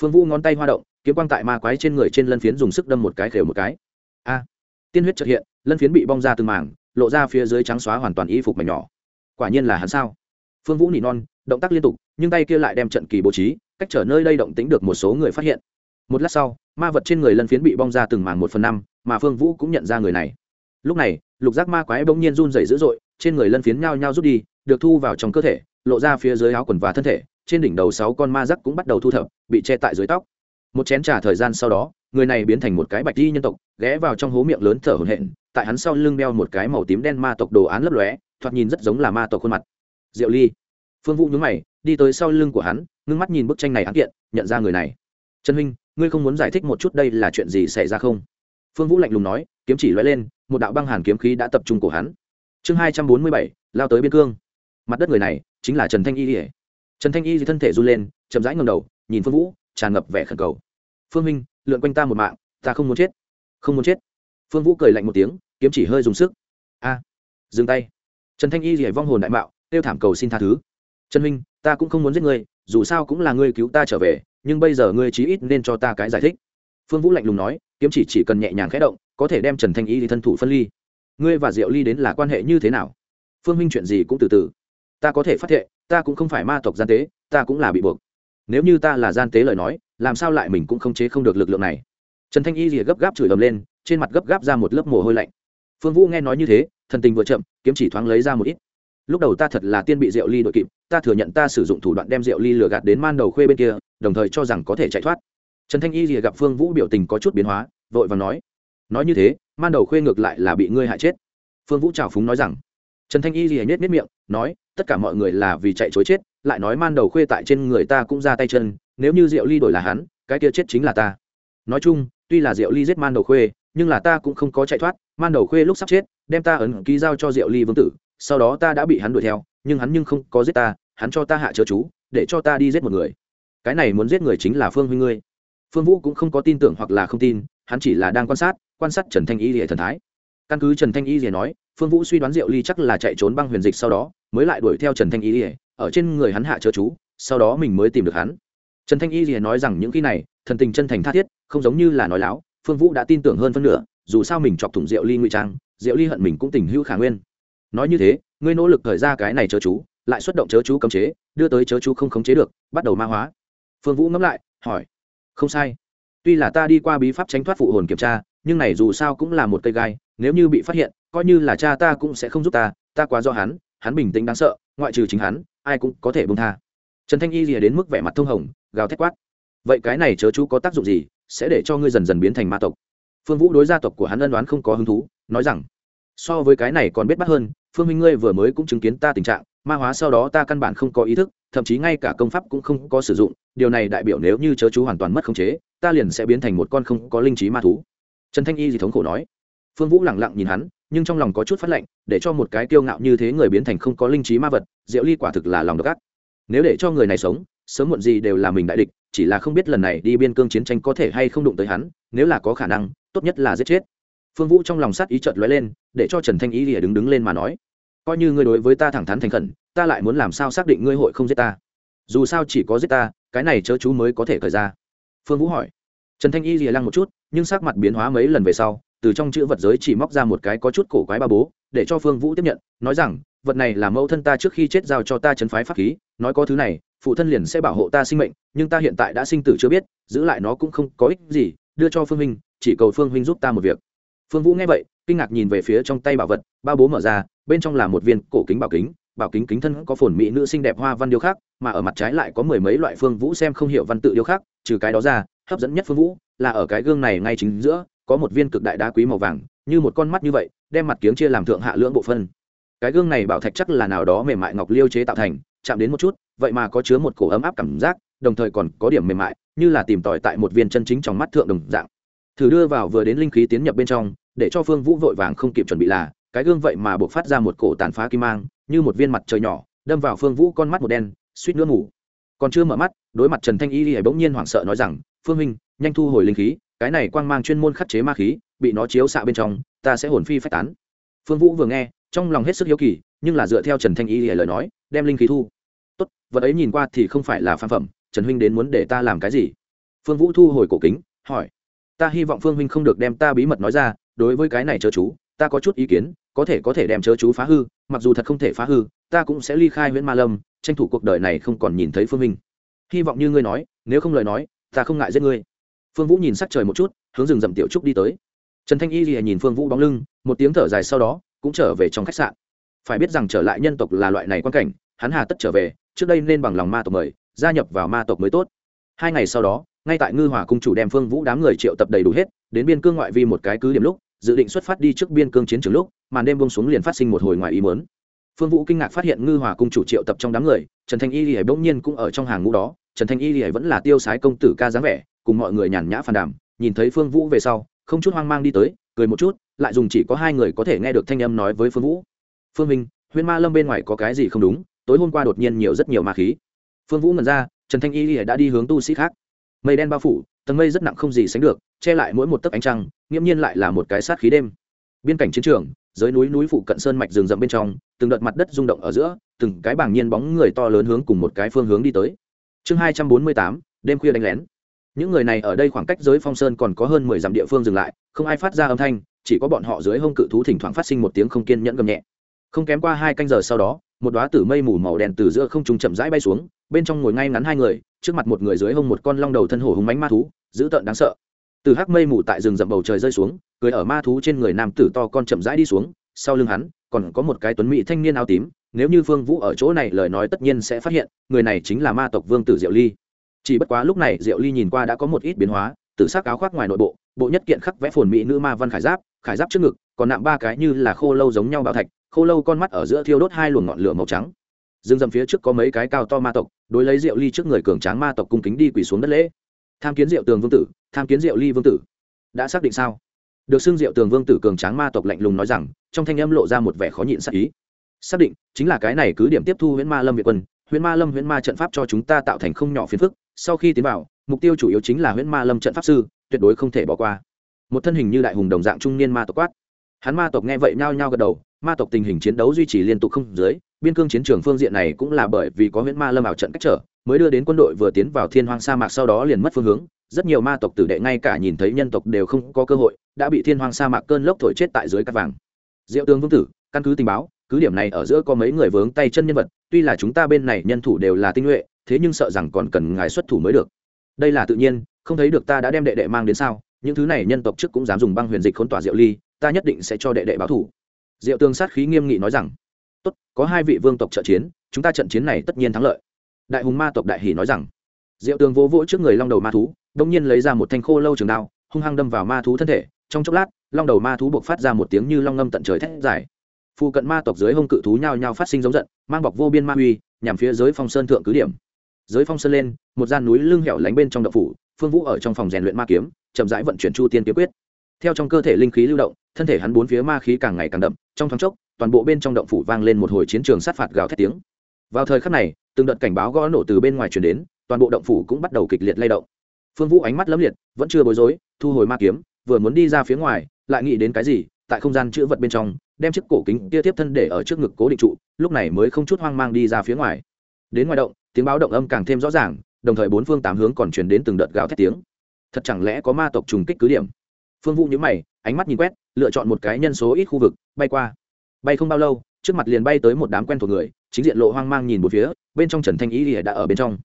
Phương vũ ngón tay hoa động, kiếm quang tại ma quái trên người trên lân phiến dùng sức đâm một cái khều một cái. A! Tiên huyết trật hiện, lân phiến bị bong ra từng mảng, lộ ra phía dưới trắng xóa hoàn toàn y phục mảnh nhỏ. Quả nhiên là hắn sao? Phương vũ nỉ non, động tác liên tục, nhưng tay kia lại đem trận kỳ bố trí, cách trở nơi đây động tính được một số người phát hiện. Một lát sau, ma vật trên người lân phiến bị bong ra từng mảng một phần năm, mà phương vũ cũng nhận ra người này. Lúc này, lục giác ma quái bỗng nhiên run rẩy dữ dội, trên người lân phiến nhao nhao rút đi, được thu vào trong cơ thể, lộ ra phía dưới áo quần và thân thể trên đỉnh đầu sáu con ma rắc cũng bắt đầu thu thập, bị che tại dưới tóc. Một chén trà thời gian sau đó, người này biến thành một cái bạch di nhân tộc, ghé vào trong hố miệng lớn thở hổn hển, tại hắn sau lưng đeo một cái màu tím đen ma tộc đồ án lấp lóe, thoạt nhìn rất giống là ma tộc khuôn mặt. Diệu ly. Phương vũ nhướng mày, đi tới sau lưng của hắn, ngưng mắt nhìn bức tranh này án kiện, nhận ra người này. Trần huynh, ngươi không muốn giải thích một chút đây là chuyện gì xảy ra không? Phương vũ lạnh lùng nói, kiếm chỉ lóe lên, một đạo băng hàn kiếm khí đã tập trung cổ hắn. Chương hai trăm bốn mươi bảy, lao tới biên cương. Mặt đất người này chính là trần thanh y ỉa trần thanh y thì thân thể run lên, chậm rãi ngầm đầu, nhìn phương vũ, tràn ngập vẻ khẩn cầu. Phương minh, lượn quanh ta một mạng, ta không muốn chết. Không muốn chết? Phương vũ cười lạnh một tiếng, kiếm chỉ hơi dùng sức. A, dừng tay. Trần thanh y thì vong hồn đại mạo, kêu thảm cầu xin tha thứ. Trần minh, ta cũng không muốn giết ngươi, dù sao cũng là ngươi cứu ta trở về, nhưng bây giờ ngươi chí ít nên cho ta cái giải thích. Phương vũ lạnh lùng nói, kiếm chỉ chỉ cần nhẹ nhàng khẽ động, có thể đem trần thanh y thì thân thủ phân ly. Ngươi và diệu ly đến là quan hệ như thế nào? Phương minh chuyện gì cũng từ từ ta có thể phát thệ, ta cũng không phải ma tộc gian tế, ta cũng là bị buộc. Nếu như ta là gian tế lời nói, làm sao lại mình cũng không chế không được lực lượng này? Trần thanh y rìa gấp gáp chửi ầm lên, trên mặt gấp gáp ra một lớp mồ hôi lạnh. Phương vũ nghe nói như thế, thần tình vừa chậm, kiếm chỉ thoáng lấy ra một ít. Lúc đầu ta thật là tiên bị rượu ly đội kịp, ta thừa nhận ta sử dụng thủ đoạn đem rượu ly lừa gạt đến man đầu khuê bên kia, đồng thời cho rằng có thể chạy thoát. Trần thanh y rìa gặp phương vũ biểu tình có chút biến hóa, vội và nói nói như thế, man đầu khuê ngược lại là bị ngươi hại chết. Phương vũ trào phúng nói rằng trần thanh y gì hãy nết nết miệng, nói, tất cả mọi người là vì chạy chối chết, lại nói man đầu khuê tại trên người ta cũng ra tay chân, nếu như Diệu ly đổi là hắn, cái kia chết chính là ta. Nói chung, tuy là Diệu ly giết man đầu khuê, nhưng là ta cũng không có chạy thoát, man đầu khuê lúc sắp chết, đem ta ấn ký giao cho Diệu ly vương tử, sau đó ta đã bị hắn đuổi theo, nhưng hắn nhưng không có giết ta, hắn cho ta hạ chớ chú, để cho ta đi giết một người. Cái này muốn giết người chính là phương Huy ngươi. Phương vũ cũng không có tin tưởng hoặc là không tin, hắn chỉ là đang quan sát quan sát trần thanh y rìa thần thái. Căn cứ trần thanh y rìa nói phương vũ suy đoán diệu ly chắc là chạy trốn băng huyền dịch sau đó, mới lại đuổi theo trần thanh y rìa ở trên người hắn hạ chớ chú, sau đó mình mới tìm được hắn. Trần thanh y rìa nói rằng những khi này, thần tình chân thành tha thiết, không giống như là nói láo, phương vũ đã tin tưởng hơn phân nửa, dù sao mình chọc thủng diệu ly ngụy trang, diệu ly hận mình cũng tình hữu khả nguyên. Nói như thế, ngươi nỗ lực thời ra cái này chớ chú, lại xuất động chớ chú cấm chế, đưa tới chớ chú không khống chế được, bắt đầu ma hóa. Phương vũ ngẫm lại, hỏi, không sai. Tuy là ta đi qua bí pháp tránh thoát phụ hồn kiểm tra, nhưng này dù sao cũng là một cây gai, nếu như bị phát hiện coi như là cha ta cũng sẽ không giúp ta ta quá do hắn hắn bình tĩnh đáng sợ, ngoại trừ chính hắn, ai cũng có thể bông tha. Trần thanh y rìa đến mức vẻ mặt thông hồng, gào thét quát. Vậy cái này chớ chú có tác dụng gì, sẽ để cho ngươi dần dần biến thành ma tộc? Phương vũ đối gia tộc của hắn ân đoán không có hứng thú, nói rằng, so với cái này còn biết bắt hơn, phương minh ngươi vừa mới cũng chứng kiến ta tình trạng, ma hóa sau đó ta căn bản không có ý thức, thậm chí ngay cả công pháp cũng không có sử dụng, điều này đại biểu nếu như chớ chú hoàn toàn mất khống chế, ta liền sẽ biến thành một con không có linh trí ma thú. Trần thanh y gì thống khổ nói. Phương vũ lẳng lặng nhìn hắn nhưng trong lòng có chút phát lệnh để cho một cái kiêu ngạo như thế người biến thành không có linh trí ma vật, diệu ly quả thực là lòng độc ác. Nếu để cho người này sống, sớm muộn gì đều là mình đại địch, chỉ là không biết lần này đi biên cương chiến tranh có thể hay không đụng tới hắn, nếu là có khả năng, tốt nhất là giết chết. Phương vũ trong lòng sát ý trợt lóe lên, để cho trần thanh ý lìa đứng đứng lên mà nói, coi như ngươi đối với ta thẳng thắn thành khẩn, ta lại muốn làm sao xác định ngươi hội không giết ta? Dù sao chỉ có giết ta, cái này chớ chú mới có thể khởi ra. Phương vũ hỏi. Trần thanh y lìa lăng một chút, nhưng sắc mặt biến hóa mấy lần về sau từ trong chữ vật giới chỉ móc ra một cái có chút cổ quái ba bố, để cho phương vũ tiếp nhận, nói rằng, vật này là mẫu thân ta trước khi chết giao cho ta chấn phái pháp khí, nói có thứ này, phụ thân liền sẽ bảo hộ ta sinh mệnh, nhưng ta hiện tại đã sinh tử chưa biết, giữ lại nó cũng không có ích gì, đưa cho phương huynh, chỉ cầu phương huynh giúp ta một việc. Phương vũ nghe vậy, kinh ngạc nhìn về phía trong tay bảo vật, ba bố mở ra, bên trong là một viên cổ kính bảo kính bảo kính kính thân có phồn mỹ nữ xinh đẹp hoa văn điêu khắc, mà ở mặt trái lại có mười mấy loại phương vũ xem không hiểu văn tự điêu khắc, trừ cái đó ra, hấp dẫn nhất phương vũ là ở cái gương này ngay chính giữa có một viên cực đại đá quý màu vàng, như một con mắt như vậy, đem mặt kiếng chia làm thượng hạ lưỡng bộ phân. Cái gương này bảo thạch chắc là nào đó mềm mại ngọc liêu chế tạo thành, chạm đến một chút, vậy mà có chứa một cổ ấm áp cảm giác, đồng thời còn có điểm mềm mại, như là tìm tòi tại một viên chân chính trong mắt thượng đồng dạng. Thử đưa vào vừa đến linh khí tiến nhập bên trong, để cho phương vũ vội vàng không kịp chuẩn bị là, cái gương vậy mà buộc phát ra một cổ tàn phá kim mang, như một viên mặt trời nhỏ, đâm vào phương vũ con mắt một đen, suýt nữa ngủ. Còn chưa mở mắt, đối mặt trần thanh y thì bỗng nhiên hoảng sợ nói rằng, phương minh nhanh thu hồi linh khí cái này quang mang chuyên môn khắc chế ma khí, bị nó chiếu xạ bên trong, ta sẽ hồn phi phách tán. Phương vũ vừa nghe, trong lòng hết sức hiếu kỳ, nhưng là dựa theo trần thanh y lời nói, đem linh khí thu. Tốt, vật ấy nhìn qua thì không phải là phan phẩm, trần huynh đến muốn để ta làm cái gì? Phương vũ thu hồi cổ kính, hỏi. Ta hy vọng phương huynh không được đem ta bí mật nói ra, đối với cái này chớ chú, ta có chút ý kiến, có thể có thể đem chớ chú phá hư, mặc dù thật không thể phá hư, ta cũng sẽ ly khai nguyễn ma lâm, tranh thủ cuộc đời này không còn nhìn thấy phương minh hy vọng như ngươi nói, nếu không lời nói, ta không ngại giết ngươi phương vũ nhìn sắc trời một chút, hướng rừng rậm tiểu trúc đi tới. Trần thanh y thì nhìn phương vũ bóng lưng, một tiếng thở dài sau đó, cũng trở về trong khách sạn. Phải biết rằng trở lại nhân tộc là loại này quan cảnh, hắn hà tất trở về, trước đây nên bằng lòng ma tộc mời, gia nhập vào ma tộc mới tốt. Hai ngày sau đó, ngay tại ngư hòa cung chủ đem phương vũ đám người triệu tập đầy đủ hết, đến biên cương ngoại vi một cái cứ điểm lúc, dự định xuất phát đi trước biên cương chiến trường lúc, màn đêm bông xuống liền phát sinh một hồi ngoài ý mớn phương vũ kinh ngạc phát hiện ngư hòa cung chủ triệu tập trong đám người, trần thanh y lìa bỗng nhiên cũng ở trong hàng ngũ đó, trần thanh y lìa vẫn là tiêu sái công tử ca dáng vẻ cùng mọi người nhàn nhã phàn đàm, nhìn thấy phương vũ về sau, không chút hoang mang đi tới, cười một chút, lại dùng chỉ có hai người có thể nghe được thanh âm nói với phương vũ. Phương minh huyên ma lâm bên ngoài có cái gì không đúng? Tối hôm qua đột nhiên nhiều rất nhiều ma khí. Phương vũ ngần ra, trần thanh y đã đi hướng tu sĩ khác. Mây đen bao phủ, tầng mây rất nặng không gì sánh được, che lại mỗi một tấc ánh trăng, nghiễm nhiên lại là một cái sát khí đêm. Biên cảnh chiến trường, dưới núi núi phụ cận sơn mạch rừng rậm bên trong, từng đợt mặt đất rung động ở giữa, từng cái bảng nhiên bóng người to lớn hướng cùng một cái phương hướng đi tới. Chương hai trăm bốn mươi tám, đêm khuya đánh lén những người này ở đây khoảng cách giới phong sơn còn có hơn mười dặm địa phương dừng lại, không ai phát ra âm thanh, chỉ có bọn họ dưới hông cự thú thỉnh thoảng phát sinh một tiếng không kiên nhẫn gầm nhẹ. Không kém qua hai canh giờ sau đó, một đoá tử mây mù màu đen từ giữa không trung chậm rãi bay xuống, bên trong ngồi ngay ngắn hai người, trước mặt một người dưới hông một con long đầu thân hổ hùng mánh ma thú, dữ tợn đáng sợ. Từ hắc mây mù tại rừng rậm bầu trời rơi xuống cười ở ma thú trên người nam tử to con chậm rãi đi xuống, sau lưng hắn, còn có một cái tuấn mỹ thanh niên áo tím, nếu như phương vũ ở chỗ này lời nói tất nhiên sẽ phát hiện, người này chính là ma tộc vương tử diệu ly chỉ bất quá lúc này diệu ly nhìn qua đã có một ít biến hóa, tử sắc áo khoác ngoài nội bộ bộ nhất kiện khắc vẽ phồn mỹ nữ ma văn khải giáp khải giáp trước ngực, còn nạm ba cái như là khô lâu giống nhau bạo thạch, khô lâu con mắt ở giữa thiêu đốt hai luồng ngọn lửa màu trắng. Dương dầm phía trước có mấy cái cao to ma tộc, đối lấy Diệu ly trước người cường tráng ma tộc cung kính đi quỳ xuống đất lễ. Tham kiến Diệu tường vương tử, tham kiến Diệu ly vương tử. Đã xác định sao? Được xưng Diệu tường vương tử cường tráng ma tộc lạnh lùng nói rằng, trong thanh âm lộ ra một vẻ khó nhịn sắc ý. Xác định, chính là cái này cứ điểm tiếp thu huyễn ma lâm việt quân. Huyễn ma lâm huyễn ma trận pháp cho chúng ta tạo thành không nhỏ phiền phức sau khi tiến vào, mục tiêu chủ yếu chính là huyễn ma lâm trận pháp sư, tuyệt đối không thể bỏ qua. Một thân hình như đại hùng đồng dạng trung niên ma tộc quát. Hắn ma tộc nghe vậy nhao nhao gật đầu, ma tộc tình hình chiến đấu duy trì liên tục không dưới, biên cương chiến trường phương diện này cũng là bởi vì có huyễn ma lâm ảo trận cách trở, mới đưa đến quân đội vừa tiến vào thiên hoang sa mạc sau đó liền mất phương hướng. Rất nhiều ma tộc tử đệ ngay cả nhìn thấy nhân tộc đều không có cơ hội, đã bị thiên hoang sa mạc cơn lốc thổi chết tại dưới cát vàng. Diệu tướng vương tử, căn cứ tình báo, cứ điểm này ở giữa có mấy người vướng tay chân nhân vật, tuy là chúng ta bên này nhân thủ đều là tinh nhuệ thế nhưng sợ rằng còn cần ngài xuất thủ mới được. Đây là tự nhiên, không thấy được ta đã đem đệ đệ mang đến sao? Những thứ này nhân tộc trước cũng dám dùng băng huyền dịch khốn tỏa diệu ly, ta nhất định sẽ cho đệ đệ báo thủ. Diệu tương sát khí nghiêm nghị nói rằng, tốt, có hai vị vương tộc trợ chiến, chúng ta trận chiến này tất nhiên thắng lợi. Đại hùng ma tộc đại hỷ nói rằng, diệu tường vỗ vỗ trước người long đầu ma thú đông nhiên lấy ra một thanh khô lâu trường đao, hung hăng đâm vào ma thú thân thể. Trong chốc lát, long đầu ma thú buộc phát ra một tiếng như long ngâm tận trời thét dài. Phụ cận ma tộc dưới hông cự thú nhao nhao phát sinh giống giận, mang bọc vô biên ma uy nhằm phía dưới phong sơn thượng cứ điểm dưới phong sơn lên, một gian núi lưng hẻo lánh bên trong đậu phủ, phương vũ ở trong phòng rèn luyện ma kiếm, chậm rãi vận chuyển chu tiên kiếm quyết. Theo trong cơ thể linh khí lưu động, thân thể hắn bốn phía ma khí càng ngày càng đậm, trong thoáng chốc, toàn bộ bên trong động phủ vang lên một hồi chiến trường sát phạt gào thét tiếng. Vào thời khắc này, từng đợt cảnh báo gõ nổ từ bên ngoài truyền đến, toàn bộ động phủ cũng bắt đầu kịch liệt lay động. Phương vũ ánh mắt lấm liệt, vẫn chưa bối rối, thu hồi ma kiếm, vừa muốn đi ra phía ngoài, lại nghĩ đến cái gì, tại không gian chữ vật bên trong, đem chiếc cổ kính kia tiếp thân để ở trước ngực cố định trụ, lúc này mới không chút hoang mang đi ra phía ngoài. Đến ngoài động tiếng báo động âm càng thêm rõ ràng, đồng thời bốn phương tám hướng còn truyền đến từng đợt gào thét tiếng. Thật chẳng lẽ có ma tộc trùng kích cứ điểm? Phương vũ nhíu mày, ánh mắt nhìn quét, lựa chọn một cái nhân số ít khu vực, bay qua. Bay không bao lâu, trước mặt liền bay tới một đám quen thuộc người, chính diện lộ hoang mang nhìn một phía, bên trong trần thanh ý thì đã ở bên trong.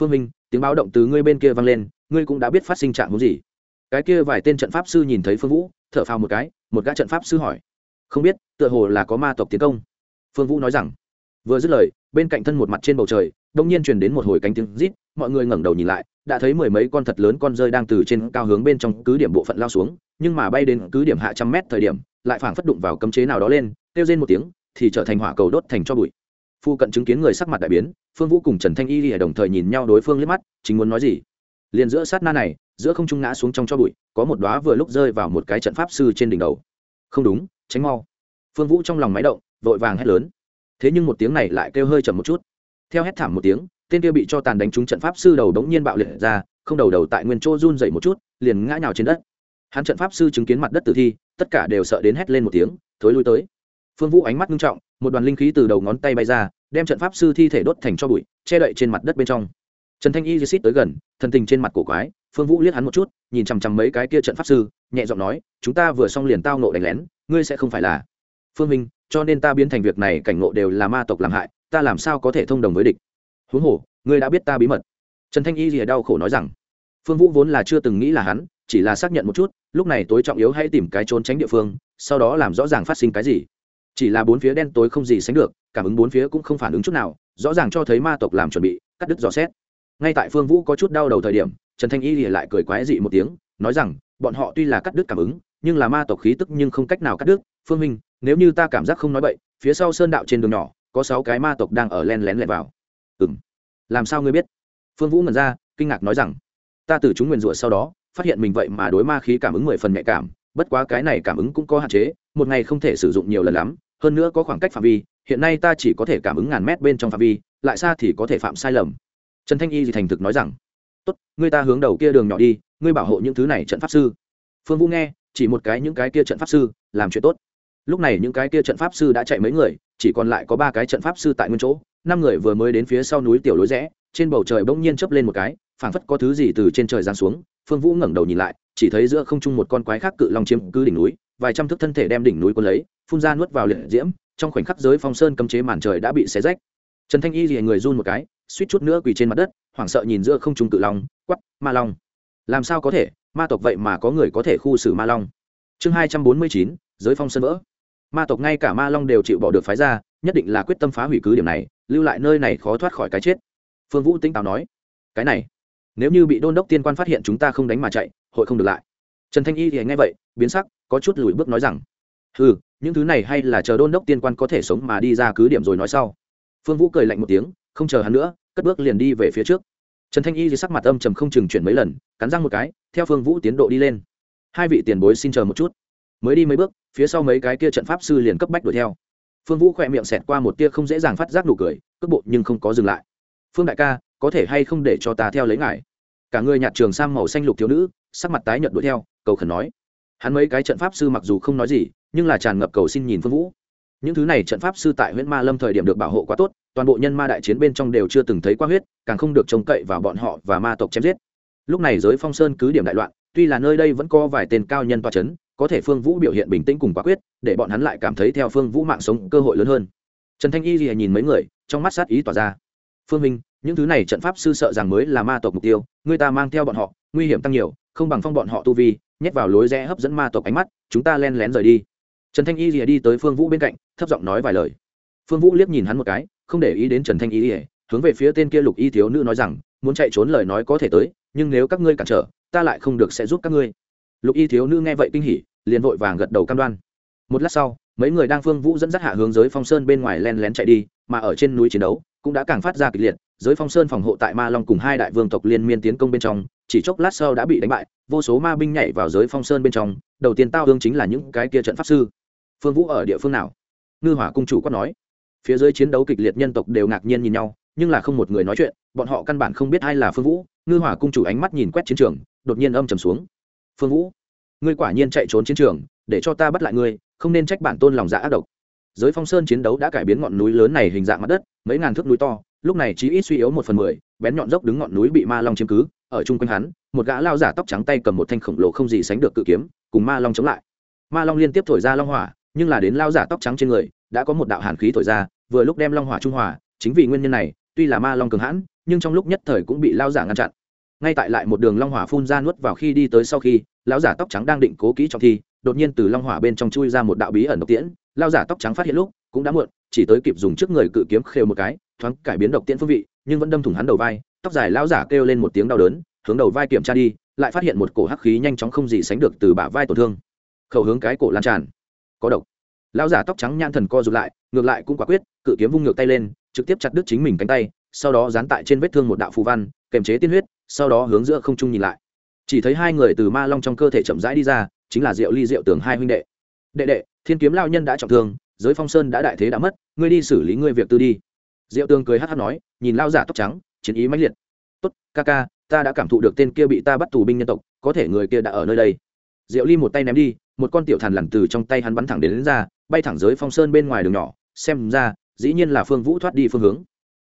Phương minh, tiếng báo động từ ngươi bên kia vang lên, ngươi cũng đã biết phát sinh trạng muốn gì. Cái kia vài tên trận pháp sư nhìn thấy phương vũ, thở phào một cái, một gã trận pháp sư hỏi. Không biết, tựa hồ là có ma tộc tiến công. Phương vũ nói rằng. Vừa dứt lời, bên cạnh thân một mặt trên bầu trời đông nhiên truyền đến một hồi cánh tiếng rít, mọi người ngẩng đầu nhìn lại, đã thấy mười mấy con thật lớn con rơi đang từ trên cao hướng bên trong cứ điểm bộ phận lao xuống, nhưng mà bay đến cứ điểm hạ trăm mét thời điểm, lại phảng phất đụng vào cấm chế nào đó lên, kêu rên một tiếng, thì trở thành hỏa cầu đốt thành cho bụi. Phu cận chứng kiến người sắc mặt đại biến, phương vũ cùng trần thanh y lìa đồng thời nhìn nhau đối phương liếc mắt, chính muốn nói gì? Liền giữa sát na này, giữa không trung ngã xuống trong cho bụi, có một đóa vừa lúc rơi vào một cái trận pháp sư trên đỉnh đầu. Không đúng, tránh mau. Phương vũ trong lòng máy động, vội vàng hét lớn. Thế nhưng một tiếng này lại kêu hơi chậm một chút theo hét thảm một tiếng, tên kia bị cho tàn đánh trúng trận pháp sư đầu đống nhiên bạo liệt ra, không đầu đầu tại nguyên chỗ run dậy một chút, liền ngã nhào trên đất. Hắn trận pháp sư chứng kiến mặt đất tử thi, tất cả đều sợ đến hét lên một tiếng, thối lui tới. Phương vũ ánh mắt nghiêm trọng, một đoàn linh khí từ đầu ngón tay bay ra, đem trận pháp sư thi thể đốt thành cho bụi, che đậy trên mặt đất bên trong. Trần thanh y di xít tới gần, thần tình trên mặt cổ quái, phương vũ liếc hắn một chút, nhìn chằm chằm mấy cái kia trận pháp sư, nhẹ giọng nói, chúng ta vừa xong liền tao nộ đánh lén, ngươi sẽ không phải là phương minh, cho nên ta biến thành việc này cảnh ngộ đều là ma tộc làm hại ta làm sao có thể thông đồng với địch? Huống hồ, ngươi đã biết ta bí mật. Trần thanh y rìa đau khổ nói rằng, phương vũ vốn là chưa từng nghĩ là hắn, chỉ là xác nhận một chút, lúc này tối trọng yếu hãy tìm cái trốn tránh địa phương, sau đó làm rõ ràng phát sinh cái gì. Chỉ là bốn phía đen tối không gì sánh được, cảm ứng bốn phía cũng không phản ứng chút nào, rõ ràng cho thấy ma tộc làm chuẩn bị, cắt đứt dò xét. Ngay tại phương vũ có chút đau đầu thời điểm, trần thanh y lìa lại cười quái dị một tiếng, nói rằng, bọn họ tuy là cắt đứt cảm ứng, nhưng là ma tộc khí tức nhưng không cách nào cắt đứt. Phương minh, nếu như ta cảm giác không nói bậy, phía sau sơn đạo trên đường nhỏ có sáu cái ma tộc đang ở len lén lẹn vào. Ừ m làm sao ngươi biết? Phương vũ ngẩn ra, kinh ngạc nói rằng, ta từ chúng nguyền rủa sau đó, phát hiện mình vậy mà đối ma khí cảm ứng mười phần nhạy cảm, bất quá cái này cảm ứng cũng có hạn chế, một ngày không thể sử dụng nhiều lần lắm, hơn nữa có khoảng cách phạm vi, hiện nay ta chỉ có thể cảm ứng ngàn mét bên trong phạm vi, lại xa thì có thể phạm sai lầm. Trần thanh y thì thành thực nói rằng, tốt, ngươi ta hướng đầu kia đường nhỏ đi, ngươi bảo hộ những thứ này trận pháp sư. Phương vũ nghe, chỉ một cái những cái kia trận pháp sư, làm chuyện tốt. Lúc này những cái kia trận pháp sư đã chạy mấy người chỉ còn lại có ba cái trận pháp sư tại nguyên chỗ, năm người vừa mới đến phía sau núi tiểu lối rẽ, trên bầu trời bỗng nhiên chớp lên một cái, phảng phất có thứ gì từ trên trời giáng xuống, phương vũ ngẩng đầu nhìn lại, chỉ thấy giữa không trung một con quái khác cự long chiếm cứ đỉnh núi, vài trăm thước thân thể đem đỉnh núi quân lấy, phun ra nuốt vào liệt diễm, trong khoảnh khắc giới phong sơn cấm chế màn trời đã bị xé rách. Trần thanh y rìa người run một cái, suýt chút nữa quỳ trên mặt đất, hoảng sợ nhìn giữa không trung cự long quắp ma long. Làm sao có thể, ma tộc vậy mà có người có thể khu xử ma long? Chương hai trăm bốn mươi chín, giới phong sơn vỡ ma tộc ngay cả ma long đều chịu bỏ được phái ra, nhất định là quyết tâm phá hủy cứ điểm này, lưu lại nơi này khó thoát khỏi cái chết. Phương vũ tinh táo nói. Cái này, nếu như bị đôn đốc tiên quan phát hiện chúng ta không đánh mà chạy, hội không được lại. Trần thanh y thì nghe vậy, biến sắc, có chút lùi bước nói rằng ừ những thứ này hay là chờ đôn đốc tiên quan có thể sống mà đi ra cứ điểm rồi nói sau. Phương vũ cười lạnh một tiếng, không chờ hắn nữa, cất bước liền đi về phía trước. Trần thanh y thì sắc mặt âm trầm không chừng chuyển mấy lần, cắn răng một cái, theo phương vũ tiến độ đi lên. Hai vị tiền bối xin chờ một chút, mới đi mấy bước phía sau mấy cái kia trận pháp sư liền cấp bách đuổi theo. Phương vũ khỏe miệng xẹt qua một tia không dễ dàng phát giác nụ cười, cước bộ nhưng không có dừng lại. Phương đại ca, có thể hay không để cho ta theo lấy ngài? Cả người nhạt trường sang màu xanh lục thiếu nữ, sắc mặt tái nhợt đuổi theo, cầu khẩn nói. Hắn mấy cái trận pháp sư mặc dù không nói gì, nhưng là tràn ngập cầu xin nhìn phương vũ. Những thứ này trận pháp sư tại huyện ma lâm thời điểm được bảo hộ quá tốt, toàn bộ nhân ma đại chiến bên trong đều chưa từng thấy qua huyết, càng không được trông cậy vào bọn họ và ma tộc chém giết. Lúc này giới phong sơn cứ điểm đại loạn, tuy là nơi đây vẫn có vài tên cao nhân toa c h ấ n có thể phương vũ biểu hiện bình tĩnh cùng quả quyết, để bọn hắn lại cảm thấy theo phương vũ mạng sống cơ hội lớn hơn. Trần thanh y gì nhìn mấy người, trong mắt sát ý tỏa ra. Phương minh, những thứ này trận pháp sư sợ rằng mới là ma tộc mục tiêu, người ta mang theo bọn họ, nguy hiểm tăng nhiều, không bằng phong bọn họ tu vi, nhét vào lối rẽ hấp dẫn ma tộc ánh mắt, chúng ta len lén rời đi. Trần thanh y rìa đi tới phương vũ bên cạnh, thấp giọng nói vài lời. Phương vũ liếc nhìn hắn một cái, không để ý đến trần thanh y rìa hướng về phía tên kia lục y thiếu nữ nói rằng, muốn chạy trốn lời nói có thể tới, nhưng nếu các ngươi cản trở, ta lại không được sẽ giúp các ngươi lục y thiếu nữ nghe vậy kinh hỉ, liền vội vàng gật đầu cam đoan. Một lát sau, mấy người đang phương vũ dẫn dắt hạ hướng giới phong sơn bên ngoài len lén chạy đi, mà ở trên núi chiến đấu, cũng đã càng phát ra kịch liệt. Giới phong sơn phòng hộ tại ma long cùng hai đại vương tộc liên miên tiến công bên trong, chỉ chốc lát sau đã bị đánh bại, vô số ma binh nhảy vào giới phong sơn bên trong, đầu tiên tao hương chính là những cái kia trận pháp sư. Phương vũ ở địa phương nào? Ngư hỏa cung chủ có nói. Phía dưới chiến đấu kịch liệt nhân tộc đều ngạc nhiên nhìn nhau, nhưng là không một người nói chuyện, bọn họ căn bản không biết ai là phương vũ. Ngư hỏa cung chủ ánh mắt nhìn quét chiến trường, đột nhiên âm trầm xuống. Phương vũ ngươi quả nhiên chạy trốn chiến trường, để cho ta bắt lại ngươi, không nên trách bản tôn lòng dạ ác độc. Giới phong sơn chiến đấu đã cải biến ngọn núi lớn này hình dạng mặt đất, mấy ngàn thước núi to, lúc này chí ít suy yếu một phần mười, bén nhọn dốc đứng ngọn núi bị ma long chiếm cứ, ở chung quanh hắn, một gã lao giả tóc trắng tay cầm một thanh khổng lồ không gì sánh được cự kiếm, cùng ma long chống lại. Ma long liên tiếp thổi ra long hỏa, nhưng là đến lao giả tóc trắng trên người, đã có một đạo hàn khí thổi ra, vừa lúc đem long hỏa trung hòa, chính vì nguyên nhân này, tuy là ma long cường hãn, nhưng trong lúc nhất thời cũng bị lao giả ngăn chặn ngay tại lại một đường long hỏa phun ra nuốt vào khi đi tới sau khi, lão giả tóc trắng đang định cố kỹ trong thi, đột nhiên từ long hỏa bên trong chui ra một đạo bí ẩn độc tiễn. Lao giả tóc trắng phát hiện lúc, cũng đã muộn, chỉ tới kịp dùng trước người cự kiếm khêu một cái, thoáng cải biến độc tiễn phương vị, nhưng vẫn đâm thủng hắn đầu vai. Tóc dài lao giả kêu lên một tiếng đau đớn, hướng đầu vai kiểm tra đi, lại phát hiện một cổ hắc khí nhanh chóng không gì sánh được từ bả vai tổn thương. Khẩu hướng cái cổ lan tràn. Có độc. Lão giả tóc trắng nhãn thần co rụt lại, ngược lại cũng quả quyết, cự kiếm vung ngược tay lên, trực tiếp chặt đứt chính mình cánh tay, sau đó dán tại trên vết thương một đạo phù văn kèm chế tiên huyết sau đó hướng giữa không trung nhìn lại. Chỉ thấy hai người từ ma long trong cơ thể chậm rãi đi ra chính là diệu ly diệu tường hai huynh đệ. Đệ đệ thiên kiếm lao nhân đã trọng thương giới phong sơn đã đại thế đã mất ngươi đi xử lý ngươi việc tư đi. Diệu tường cười hát hát nói nhìn lao giả tóc trắng chiến ý mãnh liệt. Tốt ca ca ta đã cảm thụ được tên kia bị ta bắt tù binh nhân tộc có thể người kia đã ở nơi đây. Diệu ly một tay ném đi một con tiểu thằn lằn từ trong tay hắn bắn thẳng đến, đến ra bay thẳng giới phong sơn bên ngoài đường nhỏ xem ra dĩ nhiên là phương vũ thoát đi phương hướng.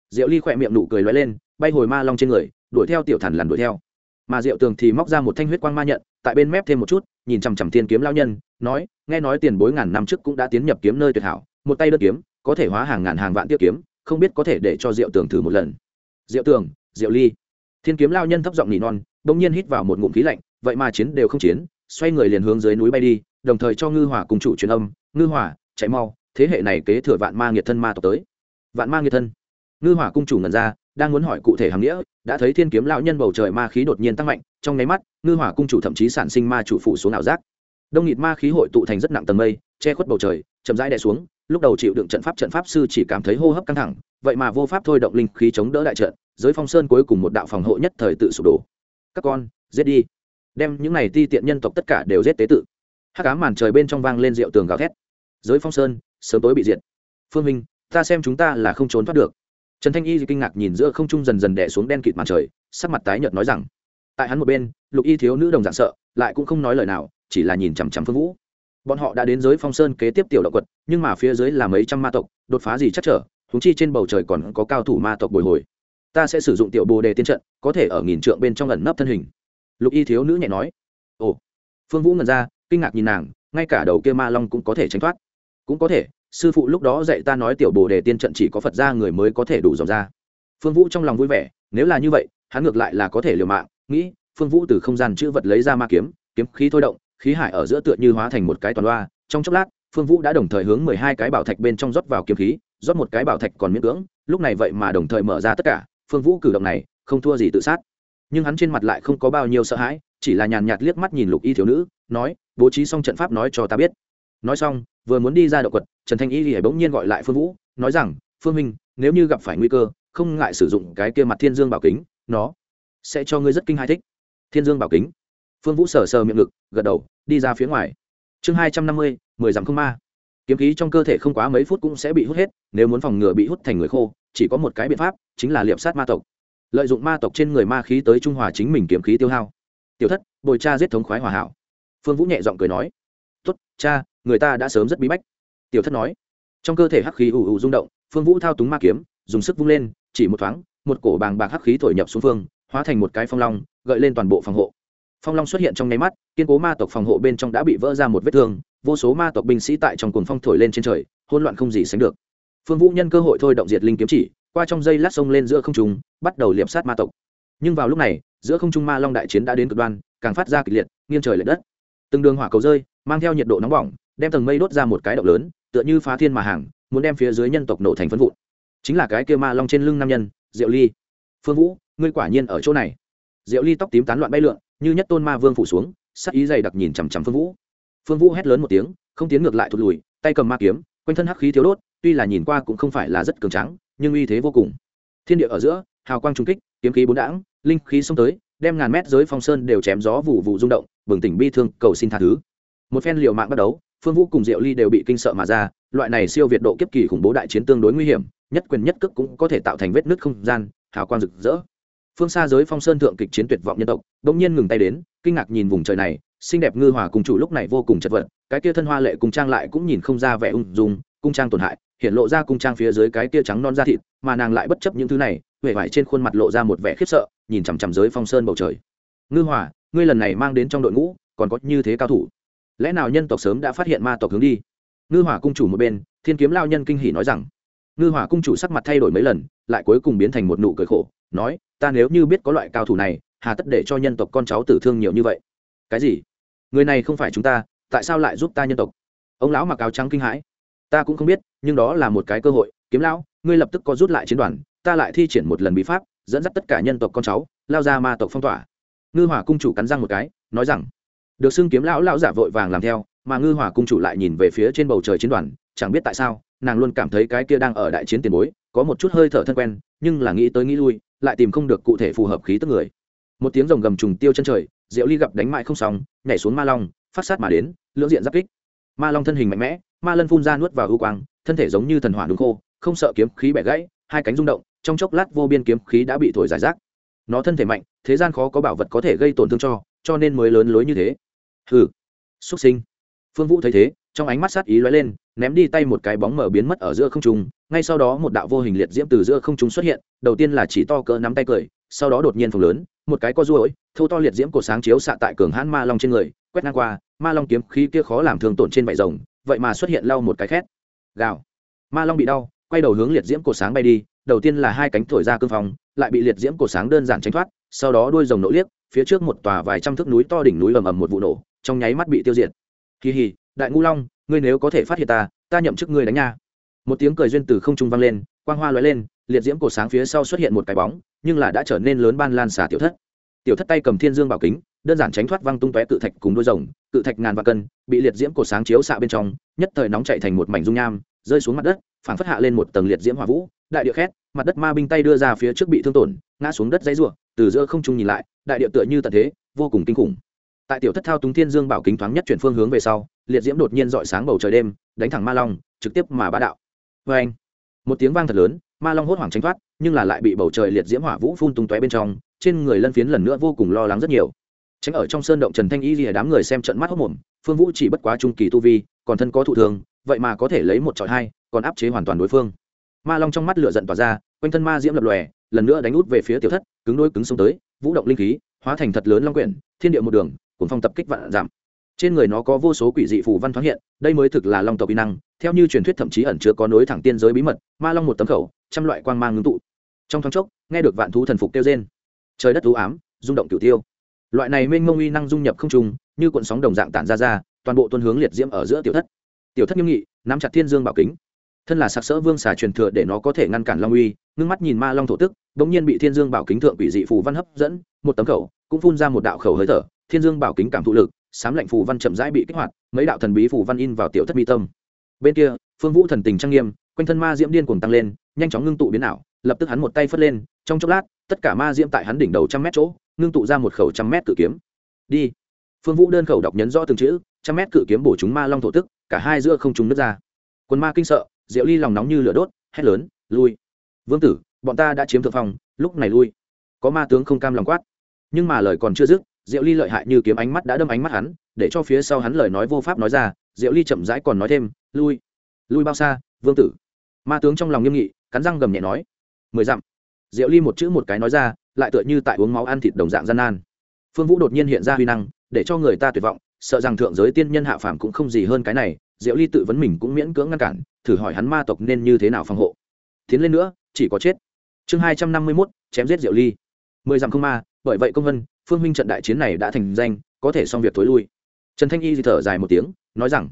Diệu ly khỏe miệng nụ cười lóe lên bay hồi ma long trên người đuổi theo tiểu thần lằn đuổi theo. Mà diệu tường thì móc ra một thanh huyết quang ma nhận, tại bên mép thêm một chút, nhìn chằm chằm thiên kiếm lao nhân, nói, nghe nói tiền bối ngàn năm trước cũng đã tiến nhập kiếm nơi tuyệt hảo, một tay đơn kiếm, có thể hóa hàng ngàn hàng vạn tiết kiếm, không biết có thể để cho diệu tường thử một lần. Diệu tường, diệu ly. Thiên kiếm lao nhân thấp giọng nỉ non, bỗng nhiên hít vào một ngụm khí lạnh, vậy mà chiến đều không chiến, xoay người liền hướng dưới núi bay đi, đồng thời cho ngư hỏa cùng chủ truyền âm, ngư hỏa chạy mau, thế hệ này kế thừa vạn ma nghiệt thân ma tộc tới. Vạn ma nghiệt thân? Ngư hỏa cung chủ ngần ra đang muốn hỏi cụ thể hàm nghĩa, đã thấy thiên kiếm lão nhân bầu trời ma khí đột nhiên tăng mạnh, trong nháy mắt, ngư hỏa cung chủ thậm chí sản sinh ma chủ phủ xuống ảo giác. Đông nghịt ma khí hội tụ thành rất nặng tầng mây, che khuất bầu trời, chậm rãi đè xuống, lúc đầu chịu đựng trận pháp trận pháp sư chỉ cảm thấy hô hấp căng thẳng, vậy mà vô pháp thôi động linh khí chống đỡ đại trận, giới phong sơn cuối cùng một đạo phòng hộ nhất thời tự sụp đổ. Các con, giết đi. Đem những này ti tiện nhân tộc tất cả đều giết tế tự. Hắc ám màn trời bên trong vang lên rượu tường gào thét. Giới phong sơn, sớm tối bị diệt. Phương minh, ta xem chúng ta là không trốn thoát được trần thanh y kinh ngạc nhìn giữa không trung dần dần đẻ xuống đen kịt màn trời, sắc mặt tái nhợt nói rằng, tại hắn một bên, lục y thiếu nữ đồng dạng sợ, lại cũng không nói lời nào, chỉ là nhìn chằm chằm phương vũ. Bọn họ đã đến giới phong sơn kế tiếp tiểu động quật, nhưng mà phía dưới là mấy trăm ma tộc, đột phá gì chắc trở húng chi trên bầu trời còn có cao thủ ma tộc bồi hồi. Ta sẽ sử dụng tiểu bồ đề tiên trận, có thể ở nghìn trượng bên trong ẩn nấp thân hình. Lục y thiếu nữ nhẹ nói. Ồ. Phương vũ ngần ra, kinh ngạc nhìn nàng, ngay cả đầu kia ma long cũng có thể tránh thoát. Cũng có thể sư phụ lúc đó dạy ta nói tiểu bồ đề tiên trận chỉ có phật ra người mới có thể đủ dòng ra. Phương vũ trong lòng vui vẻ, nếu là như vậy, hắn ngược lại là có thể liều mạng, nghĩ, phương vũ từ không gian chữ vật lấy ra ma kiếm kiếm khí thôi động, khí hải ở giữa tựa như hóa thành một cái toàn loa, trong chốc lát, phương vũ đã đồng thời hướng mười hai cái bảo thạch bên trong rót vào kiếm khí, rót một cái bảo thạch còn miễn cưỡng, lúc này vậy mà đồng thời mở ra tất cả, phương vũ cử động này, không thua gì tự sát. Nhưng hắn trên mặt lại không có bao nhiêu sợ hãi, chỉ là nhàn nhạt liếc mắt nhìn lục y thiếu nữ, nói, bố trí xong trận pháp nói cho ta biết nói xong, vừa muốn đi ra động quật, trần thanh y thì bỗng nhiên gọi lại phương vũ, nói rằng, phương minh, nếu như gặp phải nguy cơ, không ngại sử dụng cái kia mặt thiên dương bảo kính, nó sẽ cho ngươi rất kinh hai thích. Thiên dương bảo kính? Phương vũ sờ sờ miệng ngực, gật đầu, đi ra phía ngoài. Chương hai trăm năm mươi, mười dặm không ma. Kiếm khí trong cơ thể không quá mấy phút cũng sẽ bị hút hết, nếu muốn phòng ngừa bị hút thành người khô, chỉ có một cái biện pháp, chính là liệp sát ma tộc. Lợi dụng ma tộc trên người ma khí tới trung hòa chính mình kiếm khí tiêu hao. Tiểu thất, bồi cha giết thống khoái hòa hảo. Phương vũ nhẹ giọng cười nói. Tốt, cha người ta đã sớm rất bí bách. Tiểu thất nói. Trong cơ thể hắc khí ù ù rung động, phương vũ thao túng ma kiếm, dùng sức vung lên, chỉ một thoáng, một cổ bàng bạc hắc khí thổi nhập xuống phương, hóa thành một cái phong long, gợi lên toàn bộ phòng hộ. Phong long xuất hiện trong nháy mắt, kiên cố ma tộc phòng hộ bên trong đã bị vỡ ra một vết thương, vô số ma tộc binh sĩ tại trong cuồng phong thổi lên trên trời, hỗn loạn không gì sánh được. Phương vũ nhân cơ hội thôi động diệt linh kiếm chỉ, qua trong dây lát sông lên giữa không trung, bắt đầu liệp sát ma tộc. Nhưng vào lúc này, giữa không trung ma long đại chiến đã đến cực đoan, càng phát ra kịch liệt, nghiêng trời l ệ đất. Từng đường hỏa cầu rơi, mang theo nhiệt độ nóng bỏng đem tầng mây đốt ra một cái động lớn tựa như phá thiên mà hàng muốn đem phía dưới nhân tộc nổ thành phân vụn. Chính là cái kia ma long trên lưng nam nhân diệu ly. Phương vũ ngươi quả nhiên ở chỗ này. Diệu ly tóc tím tán loạn bay lượn như nhất tôn ma vương phủ xuống sắc ý dày đặc nhìn chằm chằm phương vũ. Phương vũ hét lớn một tiếng không tiến ngược lại thụt lùi tay cầm ma kiếm quanh thân hắc khí thiếu đốt tuy là nhìn qua cũng không phải là rất cường tráng, nhưng uy thế vô cùng. Thiên địa ở giữa hào quang trung kích kiếm khí bốn đãng linh khí xông tới đem ngàn mét giới phong sơn đều chém gió vụ vụ rung động bừng tỉnh bi thương cầu xin tha thứ. Một phen liều mạng bắt đấu phương vũ cùng diệu ly đều bị kinh sợ mà ra, loại này siêu việt độ kiếp kỳ khủng bố đại chiến tương đối nguy hiểm, nhất quyền nhất cước cũng có thể tạo thành vết nứt không gian, hào quang rực rỡ. Phương xa giới phong sơn thượng kịch chiến tuyệt vọng nhân tộc bỗng nhiên ngừng tay đến, kinh ngạc nhìn vùng trời này, xinh đẹp ngư hòa cùng chủ lúc này vô cùng chật vật, cái kia thân hoa lệ cùng trang lại cũng nhìn không ra vẻ ung dung, cung trang tổn hại, hiện lộ ra cung trang phía dưới cái kia trắng non da thịt, mà nàng lại bất chấp những thứ này huệ vải trên khuôn mặt lộ ra một vẻ khiếp sợ, nhìn chằm chằm giới phong sơn bầu trời. Ngư hòa, ngươi lần này mang đến trong đội ngũ, còn có như thế cao thủ lẽ nào nhân tộc sớm đã phát hiện ma tộc hướng đi? Ngư hỏa cung chủ một bên, thiên kiếm lao nhân kinh hỉ nói rằng, ngư hỏa cung chủ sắc mặt thay đổi mấy lần, lại cuối cùng biến thành một nụ cười khổ, nói, ta nếu như biết có loại cao thủ này, hà tất để cho nhân tộc con cháu tử thương nhiều như vậy. Cái gì? Người này không phải chúng ta, tại sao lại giúp ta nhân tộc? Ông lão mặc áo trắng kinh hãi. Ta cũng không biết, nhưng đó là một cái cơ hội, kiếm lão, ngươi lập tức có rút lại chiến đoàn, ta lại thi triển một lần bí pháp, dẫn dắt tất cả nhân tộc con cháu, lao ra ma tộc phong tỏa. Ngư hỏa cung chủ cắn răng một cái, nói rằng được xưng kiếm lão lão giả vội vàng làm theo, mà ngư hỏa cung chủ lại nhìn về phía trên bầu trời chiến đoàn, chẳng biết tại sao, nàng luôn cảm thấy cái kia đang ở đại chiến tiền bối, có một chút hơi thở thân quen, nhưng là nghĩ tới nghĩ lui, lại tìm không được cụ thể phù hợp khí tức người. Một tiếng rồng gầm trùng tiêu chân trời, diệu ly gặp đánh mại không sóng nhảy xuống ma long, phát sát mà đến, lưỡng diện giáp kích. Ma long thân hình mạnh mẽ, ma lân phun ra nuốt vào ưu quang, thân thể giống như thần hỏa đúng khô, không sợ kiếm khí bẻ gãy, hai cánh rung động, trong chốc lát vô biên kiếm khí đã bị thổi giải rác. Nó thân thể mạnh, thế gian khó có bảo vật có thể gây tổn thương cho cho nên mới lớn lối như thế hừ. Xuất sinh. Phương vũ thấy thế, trong ánh mắt sát ý lóe lên, ném đi tay một cái bóng mở biến mất ở giữa không trung. Ngay sau đó một đạo vô hình liệt diễm từ giữa không trung xuất hiện, đầu tiên là chỉ to cỡ nắm tay cười, sau đó đột nhiên phồng lớn, một cái co ruỗi thâu to liệt diễm của sáng chiếu xạ tại cường hãn ma long trên người, quét ngang qua, ma long kiếm khí kia khó làm thương tổn trên vải rồng, vậy mà xuất hiện lau một cái khét. Gào. Ma long bị đau, quay đầu hướng liệt diễm cổ sáng bay đi, đầu tiên là hai cánh thổi ra cương phong, lại bị liệt diễm cổ sáng đơn giản tránh thoát, sau đó đuôi rồng nỗ liếc, phía trước một tòa vài trăm thước núi to đỉnh núi ầm ầm một vụ nổ trong nháy mắt bị tiêu diệt. Kỳ hì đại ngũ long, ngươi nếu có thể phát hiện ta ta nhậm chức ngươi đánh nha. Một tiếng cười duyên từ không trung vang lên, quang hoa lóe lên, liệt diễm cổ sáng phía sau xuất hiện một cái bóng, nhưng là đã trở nên lớn ban lan xả tiểu thất. Tiểu thất tay cầm thiên dương bảo kính, đơn giản tránh thoát văng tung tóe cự thạch cùng đuôi rồng, cự thạch ngàn vạn cân, bị liệt diễm cổ sáng chiếu xạ bên trong, nhất thời nóng chạy thành một mảnh dung nham, rơi xuống mặt đất phản phất hạ lên một tầng liệt diễm hỏa vũ, đại địa khét, mặt đất ma binh tay đưa ra phía trước bị thương tổn, ngã xuống đất dãy ruộng từ giữa không trung nhìn lại, đại địa tựa như tận thế, vô cùng kinh khủng tại tiểu thất thao túng thiên dương bảo kính thoáng nhất chuyển phương hướng về sau, liệt diễm đột nhiên dọi sáng bầu trời đêm, đánh thẳng ma long, trực tiếp mà bá đạo. Vê anh, một tiếng vang thật lớn, ma long hốt hoảng tránh thoát, nhưng là lại bị bầu trời liệt diễm hỏa vũ phun tung tóe bên trong, trên người lân phiến lần nữa vô cùng lo lắng rất nhiều. Tránh ở trong sơn động trần thanh y ghi đám người xem trận mắt hốc mồm phương vũ chỉ bất quá trung kỳ tu vi, còn thân có thụ thường, vậy mà có thể lấy một trọi hai, còn áp chế hoàn toàn đối phương. Ma long trong mắt lửa giận tỏa ra, quanh thân ma diễm lập lòe, lần nữa đánh út về phía tiểu thất, cứng đôi cứng xông tới, vũ động linh khí, hóa thành thật lớn long quyển, thiên địa một đường cùng phong tập kích vạn giảm. Trên người nó có vô số quỷ dị phù văn thoáng hiện, đây mới thực là long tộc uy năng. Theo như truyền thuyết thậm chí ẩn chứa có nối thẳng tiên giới bí mật, ma long một tấm khẩu, trăm loại quang mang ngưng tụ. Trong thoáng chốc, nghe được vạn thú thần phục tiêu trên trời đất u ám, rung động cửu tiêu. Loại này mênh mông uy năng dung nhập không trùng như cuộn sóng đồng dạng tản ra ra, toàn bộ tuân hướng liệt diễm ở giữa tiểu thất. Tiểu thất nghiêm nghị, nắm chặt thiên dương bảo kính. Thân là sặc sỡ vương xà truyền thừa để nó có thể ngăn cản long uy, ngưng mắt nhìn ma long thổ tức, bỗng nhiên bị thiên dương bảo kính thượng quỷ dị phù văn hấp dẫn, một tấm khẩu, cũng phun ra một đạo khẩu hơi thở thiên dương bảo kính cảm thụ lực sám lệnh phù văn chậm rãi bị kích hoạt mấy đạo thần bí phù văn in vào tiểu thất mi tâm. Bên kia phương vũ thần tình trang nghiêm quanh thân ma diễm điên cuồng tăng lên nhanh chóng ngưng tụ biến ảo lập tức hắn một tay phất lên trong chốc lát tất cả ma diễm tại hắn đỉnh đầu trăm mét chỗ ngưng tụ ra một khẩu trăm mét cự kiếm. Đi. Phương vũ đơn khẩu đọc nhấn rõ từng chữ trăm mét cự kiếm bổ chúng ma long thổ tức cả hai giữa không chúng nước ra. Quân ma kinh sợ diệu ly lòng nóng như lửa đốt hét lớn lui! Vương tử bọn ta đã chiếm thượng phòng, lúc này lui. Có ma tướng không cam lòng quát nhưng mà lời còn chưa dứt diệu ly lợi hại như kiếm ánh mắt đã đâm ánh mắt hắn, để cho phía sau hắn lời nói vô pháp nói ra, diệu ly chậm rãi còn nói thêm, lui lui bao xa, vương tử. Ma tướng trong lòng nghiêm nghị, cắn răng gầm nhẹ nói, mười dặm. Diệu ly một chữ một cái nói ra, lại tựa như tại uống máu ăn thịt đồng dạng gian nan. Phương vũ đột nhiên hiện ra huy năng, để cho người ta tuyệt vọng, sợ rằng thượng giới tiên nhân hạ phàm cũng không gì hơn cái này, diệu ly tự vấn mình cũng miễn cưỡng ngăn cản, thử hỏi hắn ma tộc nên như thế nào phòng hộ. Tiến lên nữa, chỉ có chết. Chương hai trăm năm mươi mốt, chém giết diệu ly. Mười dặm không ma, bởi vậy công vân phương huynh trận đại chiến này đã thành danh, có thể xong việc thối lui. Trần thanh y thì thở dài một tiếng, nói rằng,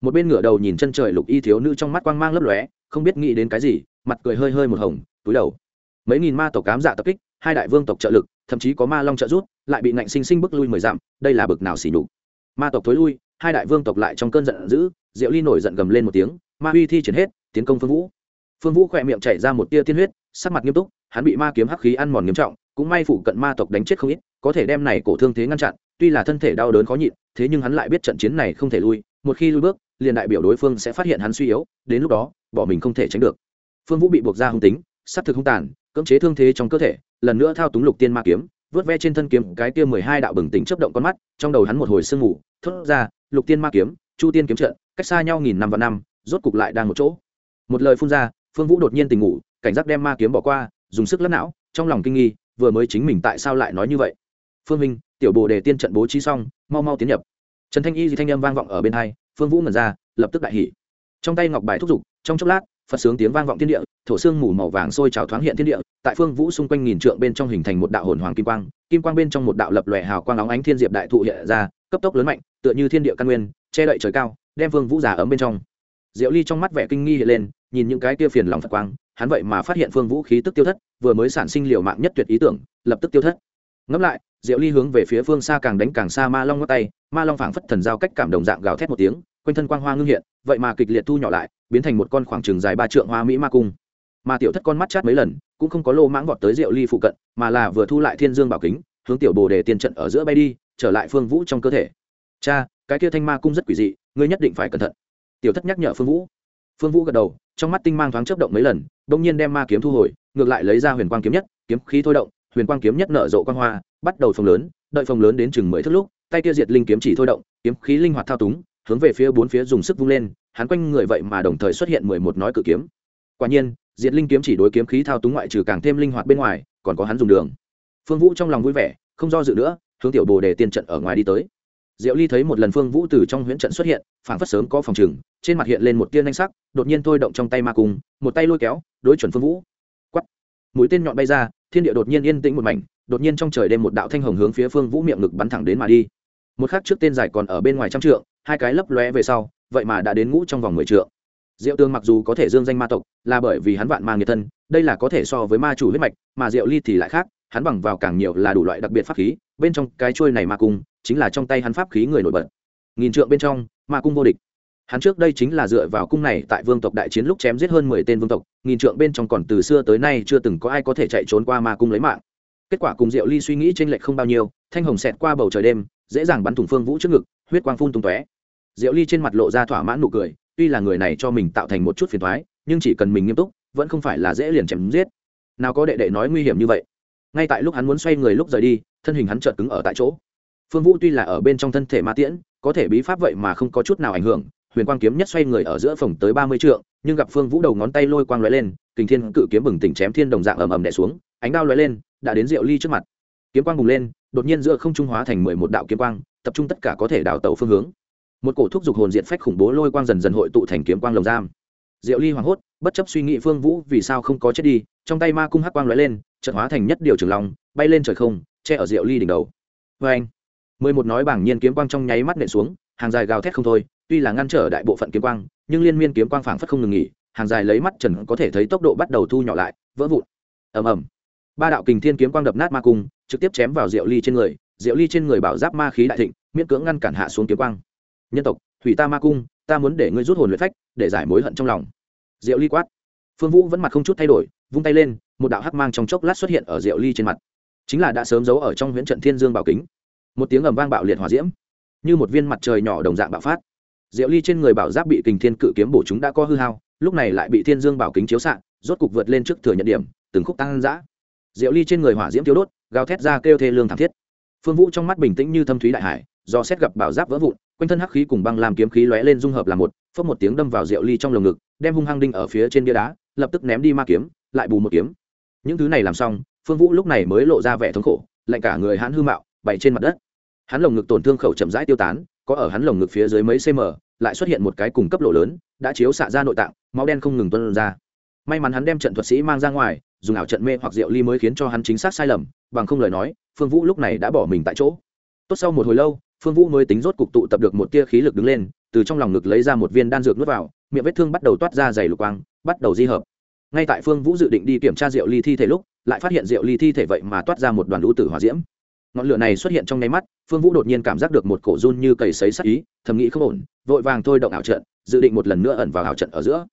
một bên ngửa đầu nhìn chân trời lục y thiếu nữ trong mắt quang mang lấp lóe, không biết nghĩ đến cái gì, mặt cười hơi hơi một hồng, túi đầu. Mấy nghìn ma tộc cám dạ tập kích, hai đại vương tộc trợ lực, thậm chí có ma long trợ rút lại bị nạnh sinh sinh bức lui mười dặm, đây là bực nào xỉ nhục. Ma tộc thối lui, hai đại vương tộc lại trong cơn giận dữ, diệu ly nổi giận gầm lên một tiếng, ma uy thi triển hết, tiến công phương vũ. Phương vũ khỏe miệng chảy ra một tia tiên huyết, sắc mặt nghiêm túc, hắn bị ma kiếm hắc khí ăn mòn nghiêm trọng, cũng may phụ cận ma tộc đánh chết không ít có thể đem này cổ thương thế ngăn chặn, tuy là thân thể đau đớn khó nhịn, thế nhưng hắn lại biết trận chiến này không thể lui, một khi lui bước, liền đại biểu đối phương sẽ phát hiện hắn suy yếu, đến lúc đó, bỏ mình không thể tránh được. Phương vũ bị buộc ra hung tính sắp thực hung tàn, cưỡng chế thương thế trong cơ thể, lần nữa thao túng lục tiên ma kiếm, vớt ve trên thân kiếm cái kia mười hai đạo bừng tỉnh chấp động con mắt, trong đầu hắn một hồi sương mù, thốt ra, lục tiên ma kiếm, chu tiên kiếm trận, cách xa nhau nghìn năm và năm, rốt cục lại đang một chỗ. Một lời phun ra, phương vũ đột nhiên tỉnh ngủ, cảnh giác đem ma kiếm bỏ qua, dùng sức lắc não, trong lòng kinh nghi, vừa mới chính mình tại sao lại nói như vậy? Phương minh, tiểu bồ đề tiên trận bố trí xong, mau mau tiến nhập. Trần thanh y thì thanh âm vang vọng ở bên hai, phương vũ ngẩn ra, lập tức đại hỉ. Trong tay ngọc bài thúc giục, trong chốc lát, phật sướng tiếng vang vọng thiên địa, thổ xương mù màu vàng sôi trào thoáng hiện thiên địa, tại phương vũ xung quanh nghìn trượng bên trong hình thành một đạo hồn hoàng kim quang kim quang bên trong một đạo lập lòe hào quang óng ánh thiên diệp đại thụ hiện ra, cấp tốc lớn mạnh, tựa như thiên địa căn nguyên, che đậy trời cao, đem phương vũ già ấm bên trong. Diệu ly trong mắt vẻ kinh nghi hiện lên, nhìn những cái kia phiền lòng phật quang, hắn vậy mà phát hiện phương vũ khí tức tiêu thất, vừa mới sản sinh liều mạng nhất tuyệt ý tưởng, lập tức tiêu thất. Ngẫm lại diệu ly hướng về phía phương xa càng đánh càng xa ma long ngót tay, ma long phảng phất thần giao cách cảm đồng dạng gào thét một tiếng, quanh thân quang hoa ngưng hiện, vậy mà kịch liệt thu nhỏ lại, biến thành một con khoảng trừng dài ba trượng hoa mỹ ma cung. Mà tiểu thất con mắt chát mấy lần, cũng không có lô mãng vọt tới Diệu ly phụ cận, mà là vừa thu lại thiên dương bảo kính, hướng tiểu bồ đề tiền trận ở giữa bay đi, trở lại phương vũ trong cơ thể. Cha, cái kia thanh ma cung rất quỷ dị, ngươi nhất định phải cẩn thận. Tiểu thất nhắc nhở phương vũ. Phương vũ gật đầu, trong mắt tinh mang thoáng chớp động mấy lần, bỗng nhiên đem ma kiếm thu hồi, ngược lại lấy ra huyền quang kiếm nhất, kiếm khí thôi động huyền quang kiếm nhất nở rộ quang hoa, bắt đầu phòng lớn, đợi phòng lớn đến chừng mười thước lúc, tay kia diệt linh kiếm chỉ thôi động, kiếm khí linh hoạt thao túng, hướng về phía bốn phía dùng sức vung lên, hắn quanh người vậy mà đồng thời xuất hiện mười một nói cự kiếm. Quả nhiên, diệt linh kiếm chỉ đối kiếm khí thao túng ngoại trừ càng thêm linh hoạt bên ngoài, còn có hắn dùng đường. Phương vũ trong lòng vui vẻ, không do dự nữa, hướng tiểu bồ đề tiên trận ở ngoài đi tới. Diệu ly thấy một lần phương vũ từ trong huyễn trận xuất hiện, phảng phất sớm có phòng trừng, trên mặt hiện lên một tiên danh sắc, đột nhiên thôi động trong tay ma cung, một tay lôi kéo, đối chuẩn phương vũ. Quắt mũi tên nhọn bay ra thiên địa đột nhiên yên tĩnh một mảnh, đột nhiên trong trời đêm một đạo thanh hồng hướng phía phương vũ miệng ngực bắn thẳng đến mà đi. Một khắc trước tên dài còn ở bên ngoài trăm trượng, hai cái lấp lóe về sau, vậy mà đã đến ngũ trong vòng mười trượng. Diệu tương mặc dù có thể dương danh ma tộc, là bởi vì hắn vạn ma nghiệt thân, đây là có thể so với ma chủ huyết mạch, mà diệu ly thì lại khác, hắn bằng vào càng nhiều là đủ loại đặc biệt pháp khí, bên trong cái chuôi này ma cung, chính là trong tay hắn pháp khí người nổi bật. Nghìn trượng bên trong, ma cung vô địch hắn trước đây chính là dựa vào cung này tại vương tộc đại chiến lúc chém giết hơn mười tên vương tộc, nghìn trượng bên trong còn từ xưa tới nay chưa từng có ai có thể chạy trốn qua ma cung lấy mạng. Kết quả cùng diệu ly suy nghĩ t r ê n lệch không bao nhiêu, thanh hồng xẹt qua bầu trời đêm, dễ dàng bắn thủng phương vũ trước ngực, huyết quang phun tung tóe. Diệu ly trên mặt lộ ra thỏa mãn nụ cười, tuy là người này cho mình tạo thành một chút phiền thoái nhưng chỉ cần mình nghiêm túc, vẫn không phải là dễ liền chém giết. Nào có đệ đệ nói nguy hiểm như vậy. Ngay tại lúc hắn muốn xoay người lúc rời đi, thân hình hắn chợt cứng ở tại chỗ. Phương vũ tuy là ở bên trong thân thể ma tiễn, có thể bí pháp vậy mà không có chút nào ảnh hưởng huyền quang kiếm nhất xoay người ở giữa phòng tới ba mươi trượng, nhưng gặp phương vũ đầu ngón tay lôi quang lóe lên, kình thiên cự kiếm bừng tỉnh chém thiên đồng dạng ầm ầm đè xuống, ánh đao lóe lên, đã đến rượu ly trước mặt. Kiếm quang bùng lên, đột nhiên giữa không trung hóa thành mười một đạo kiếm quang, tập trung tất cả có thể đào tẩu phương hướng. Một cổ thúc giục hồn diện phách khủng bố lôi quang dần dần hội tụ thành kiếm quang lồng giam. Diệu ly hoảng hốt, bất chấp suy nghĩ phương vũ vì sao không có chết đi, trong tay ma cung hắc quang lóe lên, chợt hóa thành nhất điều trường long, bay lên trời không, che ở diệu ly đỉnh đầu. Vê anh mười một nói bảng nhiên kiếm quang trong nháy mắt nện xuống, hàng dài gào thét không thôi tuy là ngăn trở đại bộ phận kiếm quang, nhưng liên miên kiếm quang phảng phất không ngừng nghỉ, hàng dài lấy mắt trần có thể thấy tốc độ bắt đầu thu nhỏ lại, vỡ vụn. Ầm ầm. Ba đạo kình thiên kiếm quang đập nát ma cung, trực tiếp chém vào diệu ly trên người, diệu ly trên người bảo giáp ma khí đại thịnh, miễn cưỡng ngăn cản hạ xuống kiếm quang. Nhân tộc, hủy ta ma cung, ta muốn để ngươi rút hồn luyện phách, để giải mối hận trong lòng. Diệu ly quát. Phương vũ vẫn mặt không chút thay đổi, vung tay lên, một đạo hắc mang trong chốc lát xuất hiện ở diệu ly trên mặt. Chính là đã sớm giấu ở trong huyễn trận thiên dương bảo kính. Một tiếng ầm vang bạo liệt hòa diễm, như một viên mặt trời nhỏ đồng dạng bạo phát diệu ly trên người bảo giáp bị kình thiên cự kiếm bổ chúng đã có hư hao, lúc này lại bị thiên dương bảo kính chiếu xạ, rốt cục vượt lên trước thừa nhận điểm, từng khúc tăng giã diệu ly trên người hỏa diễm thiếu đốt, gào thét ra kêu thê lương thảm thiết. Phương vũ trong mắt bình tĩnh như thâm thúy đại hải, do xét gặp bảo giáp vỡ vụn, quanh thân hắc khí cùng băng làm kiếm khí lóe lên dung hợp làm một phất một tiếng đâm vào Diệu ly trong lồng ngực, đem hung hăng đinh ở phía trên bia đá, lập tức ném đi ma kiếm, lại bù một kiếm. Những thứ này làm xong, phương vũ lúc này mới lộ ra vẻ thống khổ, lạnh cả người hãn hư mạo, bày trên mặt đất. Hắn lồng ngực tổn thương khẩu chậm rãi tiêu tán có ở hắn lồng ngực phía dưới mấy cm lại xuất hiện một cái cùng cấp lỗ lớn, đã chiếu xạ ra nội tạng, máu đen không ngừng tuân ra. May mắn hắn đem trận thuật sĩ mang ra ngoài, dùng ảo trận mê hoặc rượu ly mới khiến cho hắn chính xác sai lầm, bằng không lời nói, phương vũ lúc này đã bỏ mình tại chỗ. Tốt sau một hồi lâu, phương vũ mới tính rốt cục tụ tập được một tia khí lực đứng lên, từ trong lòng ngực lấy ra một viên đan dược nuốt vào, miệng vết thương bắt đầu toát ra dày lục quang, bắt đầu di hợp. Ngay tại phương vũ dự định đi kiểm tra rượu ly thi thể lúc, lại phát hiện rượu ly thi thể vậy mà toát ra một đoàn lũ tử hỏa diễm. Ngọn lửa này xuất hiện trong nháy mắt phương vũ đột nhiên cảm giác được một cổ run như cầy sấy sắc ý, thầm nghĩ không ổn, vội vàng thôi động ảo trận, dự định một lần nữa ẩn vào ảo trận ở giữa.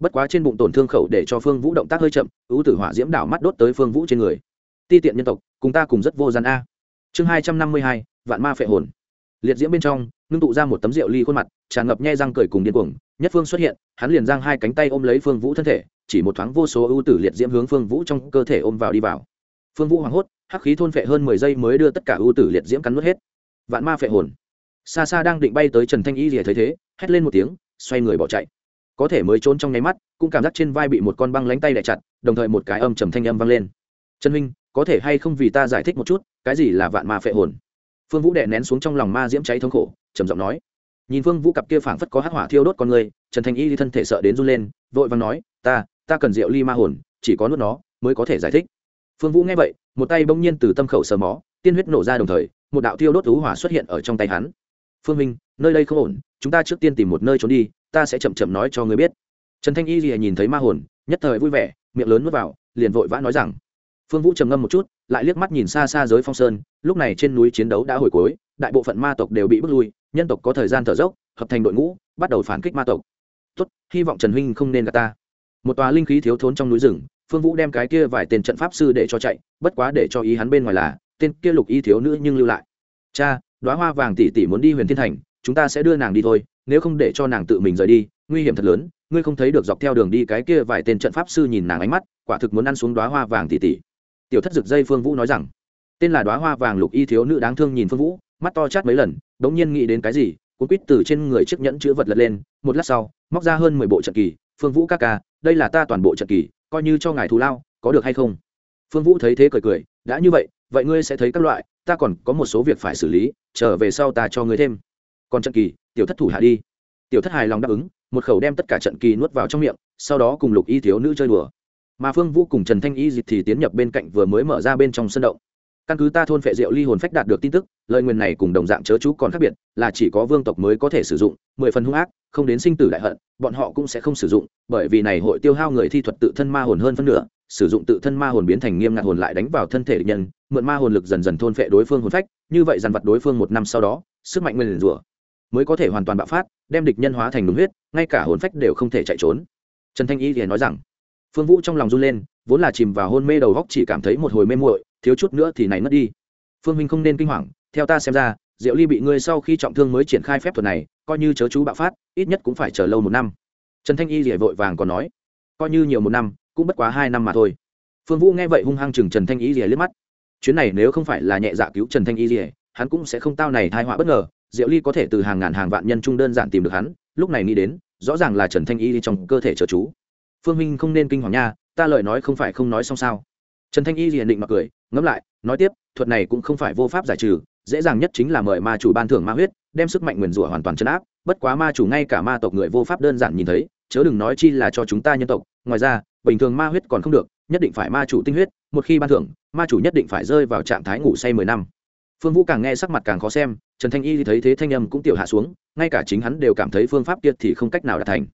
Bất quá trên bụng tổn thương khẩu để cho phương vũ động tác hơi chậm, ưu tử hỏa diễm đảo mắt đốt tới phương vũ trên người. Ti tiện nhân tộc, cùng ta cùng rất vô gian a. Chương hai trăm năm mươi hai, vạn ma phệ hồn. Liệt diễm bên trong, ngưng tụ ra một tấm rượu ly khuôn mặt, tràn ngập nhe răng cười cùng điên cuồng, nhất phương xuất hiện, hắn liền giang hai cánh tay ôm lấy phương vũ thân thể, chỉ một thoáng vô số ưu tử liệt diễm hướng phương vũ trong cơ thể ôm vào đi vào phương vũ hoảng hốt, hắc khí thôn phệ hơn mười giây mới đưa tất cả ưu tử liệt diễm cắn nuốt hết. Vạn ma phệ hồn. Xa xa đang định bay tới trần thanh y rìa thấy thế, hét lên một tiếng, xoay người bỏ chạy. Có thể mới trốn trong nháy mắt, cũng cảm giác trên vai bị một con băng lánh tay đẻ chặt, đồng thời một cái âm trầm thanh âm vang lên. Trần huynh, có thể hay không vì ta giải thích một chút, cái gì là vạn ma phệ hồn? Phương vũ đệ nén xuống trong lòng ma diễm cháy thống khổ, trầm giọng nói. Nhìn phương vũ cặp kia phảng phất có hắc hỏa thiêu đốt con người, trần thanh y thân thể sợ đến run lên, vội vàng nói, ta ta cần rượu ly ma hồn, chỉ có nuốt nó mới có thể giải thích phương vũ nghe vậy, một tay bỗng nhiên từ tâm khẩu sờ mó, tiên huyết nổ ra đồng thời, một đạo thiêu đốt thú hỏa xuất hiện ở trong tay hắn. Phương minh, nơi đây không ổn, chúng ta trước tiên tìm một nơi trốn đi, ta sẽ chậm chậm nói cho ngươi biết. Trần thanh y lìa nhìn thấy ma hồn, nhất thời vui vẻ, miệng lớn n vào, liền vội vã nói rằng, phương vũ trầm ngâm một chút, lại liếc mắt nhìn xa xa giới phong sơn, lúc này trên núi chiến đấu đã hồi cuối, đại bộ phận ma tộc đều bị bước lui, nhân tộc có thời gian thở dốc, hợp thành đội ngũ, bắt đầu phản kích ma tộc. Tốt, hy vọng trần huynh không nên gạt ta. Một tòa linh khí thiếu thốn trong núi rừng phương vũ đem cái kia vài tên trận pháp sư để cho chạy, bất quá để cho ý hắn bên ngoài là, tên kia lục y thiếu nữ nhưng lưu lại. Cha đoá hoa vàng tỷ tỷ muốn đi huyền thiên thành, chúng ta sẽ đưa nàng đi thôi, nếu không để cho nàng tự mình rời đi, nguy hiểm thật lớn, ngươi không thấy được dọc theo đường đi cái kia vài tên trận pháp sư nhìn nàng ánh mắt, quả thực muốn ăn xuống đoá hoa vàng tỷ tỷ. Tiểu thất rực dây phương vũ nói rằng. Tên là đoá hoa vàng lục y thiếu nữ đáng thương nhìn phương vũ, mắt to chát mấy lần đ ố n g nhiên nghĩ đến cái gì, cuốn quýt từ trên người chiếc nhẫn chữ vật lật lên, một lát sau, móc ra hơn mười bộ trận kỳ, phương vũ các ca, đây là ta toàn bộ trận kỳ coi như cho ngài thù lao, có được hay không? Phương vũ thấy thế cười cười, đã như vậy vậy ngươi sẽ thấy các loại, ta còn có một số việc phải xử lý, trở về sau ta cho ngươi thêm. Còn trận kỳ, tiểu thất thủ hạ đi. Tiểu thất hài lòng đáp ứng, một khẩu đem tất cả trận kỳ nuốt vào trong miệng, sau đó cùng lục y thiếu nữ chơi đùa. Mà phương vũ cùng trần thanh y dịch thì tiến nhập bên cạnh vừa mới mở ra bên trong sân động căn cứ ta thôn phệ rượu ly hồn phách đạt được tin tức, lời nguyền này cùng đồng dạng chớ chú còn khác biệt, là chỉ có vương tộc mới có thể sử dụng, mười phần hung ác, không đến sinh tử đại hận, bọn họ cũng sẽ không sử dụng, bởi vì này hội tiêu hao người thi thuật tự thân ma hồn hơn phân nửa, sử dụng tự thân ma hồn biến thành nghiêm ngặt hồn lại đánh vào thân thể địch nhân, mượn ma hồn lực dần dần thôn phệ đối phương hồn phách, như vậy dằn vặt đối phương một năm sau đó, sức mạnh nguyên rủa, mới có thể hoàn toàn bạo phát, đem địch nhân hóa thành đúng huyết, ngay cả hồn phách đều không thể chạy trốn. Trần thanh y thì nói rằng phương vũ trong lòng run lên, vốn là chìm vào hôn mê đầu góc chỉ cảm thấy một hồi mê muội, thiếu chút nữa thì này mất đi. Phương minh không nên kinh hoàng, theo ta xem ra, diệu ly bị ngươi sau khi trọng thương mới triển khai phép thuật này, coi như chớ chú bạo phát, ít nhất cũng phải chờ lâu một năm. Trần thanh y rỉa vội vàng còn nói, coi như nhiều một năm, cũng bất quá hai năm mà thôi. Phương vũ nghe vậy hung hăng chừng trần thanh y rỉa liếc mắt. Chuyến này nếu không phải là nhẹ dạ cứu trần thanh y rỉa hắn cũng sẽ không tao này thai họa bất ngờ. Diệu ly có thể từ hàng ngàn hàng vạn nhân trung đơn giản tìm được hắn, lúc này nghĩ đến, rõ ràng là trần thanh y trong cơ thể chớ chú phương minh không nên kinh hoàng nha, ta lời nói không phải không nói xong sao. Trần thanh y liền định mặc cười, ngẫm lại, nói tiếp, thuật này cũng không phải vô pháp giải trừ, dễ dàng nhất chính là mời ma chủ ban thưởng ma huyết, đem sức mạnh nguyền rủa hoàn toàn chấn áp, bất quá ma chủ ngay cả ma tộc người vô pháp đơn giản nhìn thấy, chớ đừng nói chi là cho chúng ta nhân tộc, ngoài ra, bình thường ma huyết còn không được, nhất định phải ma chủ tinh huyết, một khi ban thưởng, ma chủ nhất định phải rơi vào trạng thái ngủ say mười năm. Phương vũ càng nghe sắc mặt càng khó xem, trần thanh y thì thấy thế thanh âm cũng tiểu hạ xuống, ngay cả chính hắn đều cảm thấy phương pháp kia thì không cách nào đạt thành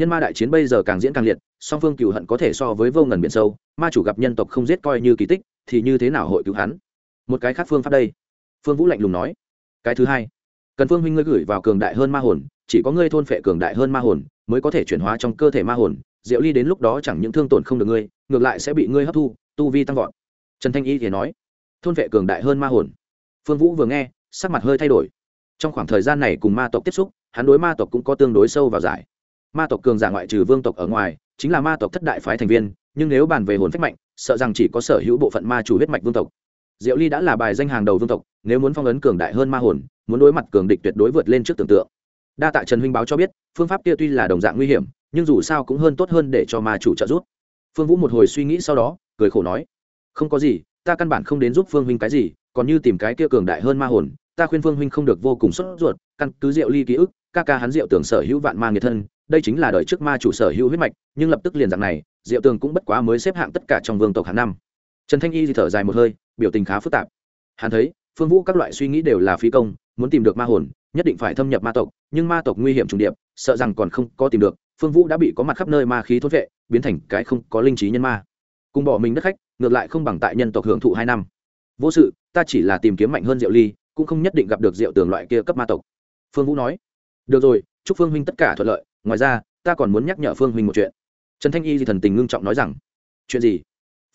nhân ma đại chiến bây giờ càng diễn càng liệt, song phương cựu hận có thể so với vô ngần biển sâu, ma chủ gặp nhân tộc không giết coi như kỳ tích, thì như thế nào hội cứu hắn? Một cái khác phương pháp đây. Phương vũ lạnh lùng nói. Cái thứ hai, cần phương huynh ngươi gửi vào cường đại hơn ma hồn, chỉ có ngươi thôn phệ cường đại hơn ma hồn, mới có thể chuyển hóa trong cơ thể ma hồn. Diệu ly đến lúc đó chẳng những thương tổn không được ngươi, ngược lại sẽ bị ngươi hấp thu, tu vi tăng vọt. Trần thanh y thì nói. Thôn phệ cường đại hơn ma hồn. Phương vũ vừa nghe, sắc mặt hơi thay đổi. Trong khoảng thời gian này cùng ma tộc tiếp xúc, hắn đối ma tộc cũng có tương đối sâu vào giải ma tộc cường giả ngoại trừ vương tộc ở ngoài, chính là ma tộc thất đại phái thành viên, nhưng nếu bàn về hồn phách mạnh, sợ rằng chỉ có sở hữu bộ phận ma chủ huyết mạch vương tộc. Diệu ly đã là bài danh hàng đầu vương tộc, nếu muốn phong ấn cường đại hơn ma hồn, muốn đối mặt cường địch tuyệt đối vượt lên trước tưởng tượng. Đa tạ trần huynh báo cho biết, phương pháp kia tuy là đồng dạng nguy hiểm, nhưng dù sao cũng hơn tốt hơn để cho ma chủ trợ giúp. Phương vũ một hồi suy nghĩ sau đó, cười khổ nói, không có gì, ta căn bản không đến giúp phương huynh cái gì, còn như tìm cái kia cường đại hơn ma hồn, ta khuyên phương huynh không được vô cùng sốt ruột, căn cứ diệu ly ký ức, ca ca hắn diệu tưởng sở hữu vạn ma nghiệt thân đây chính là đời trước ma chủ sở hữu huyết mạch, nhưng lập tức liền dạng này, diệu tường cũng bất quá mới xếp hạng tất cả trong vương tộc hàng năm. Trần thanh y thì thở dài một hơi, biểu tình khá phức tạp. Hắn thấy, phương vũ các loại suy nghĩ đều là phi công, muốn tìm được ma hồn, nhất định phải thâm nhập ma tộc, nhưng ma tộc nguy hiểm trùng điệp, sợ rằng còn không có tìm được, phương vũ đã bị có mặt khắp nơi ma khí thốt vệ, biến thành cái không có linh trí nhân ma. Cùng bỏ mình đất khách, ngược lại không bằng tại nhân tộc hưởng thụ hai năm. Vô sự, ta chỉ là tìm kiếm mạnh hơn diệu ly, cũng không nhất định gặp được diệu tường loại kia cấp ma tộc. Phương vũ nói được rồi, chúc phương huynh tất cả thuận lợi. Ngoài ra, ta còn muốn nhắc nhở phương huynh một chuyện. Trần thanh y thì thần tình ngưng trọng nói rằng, chuyện gì?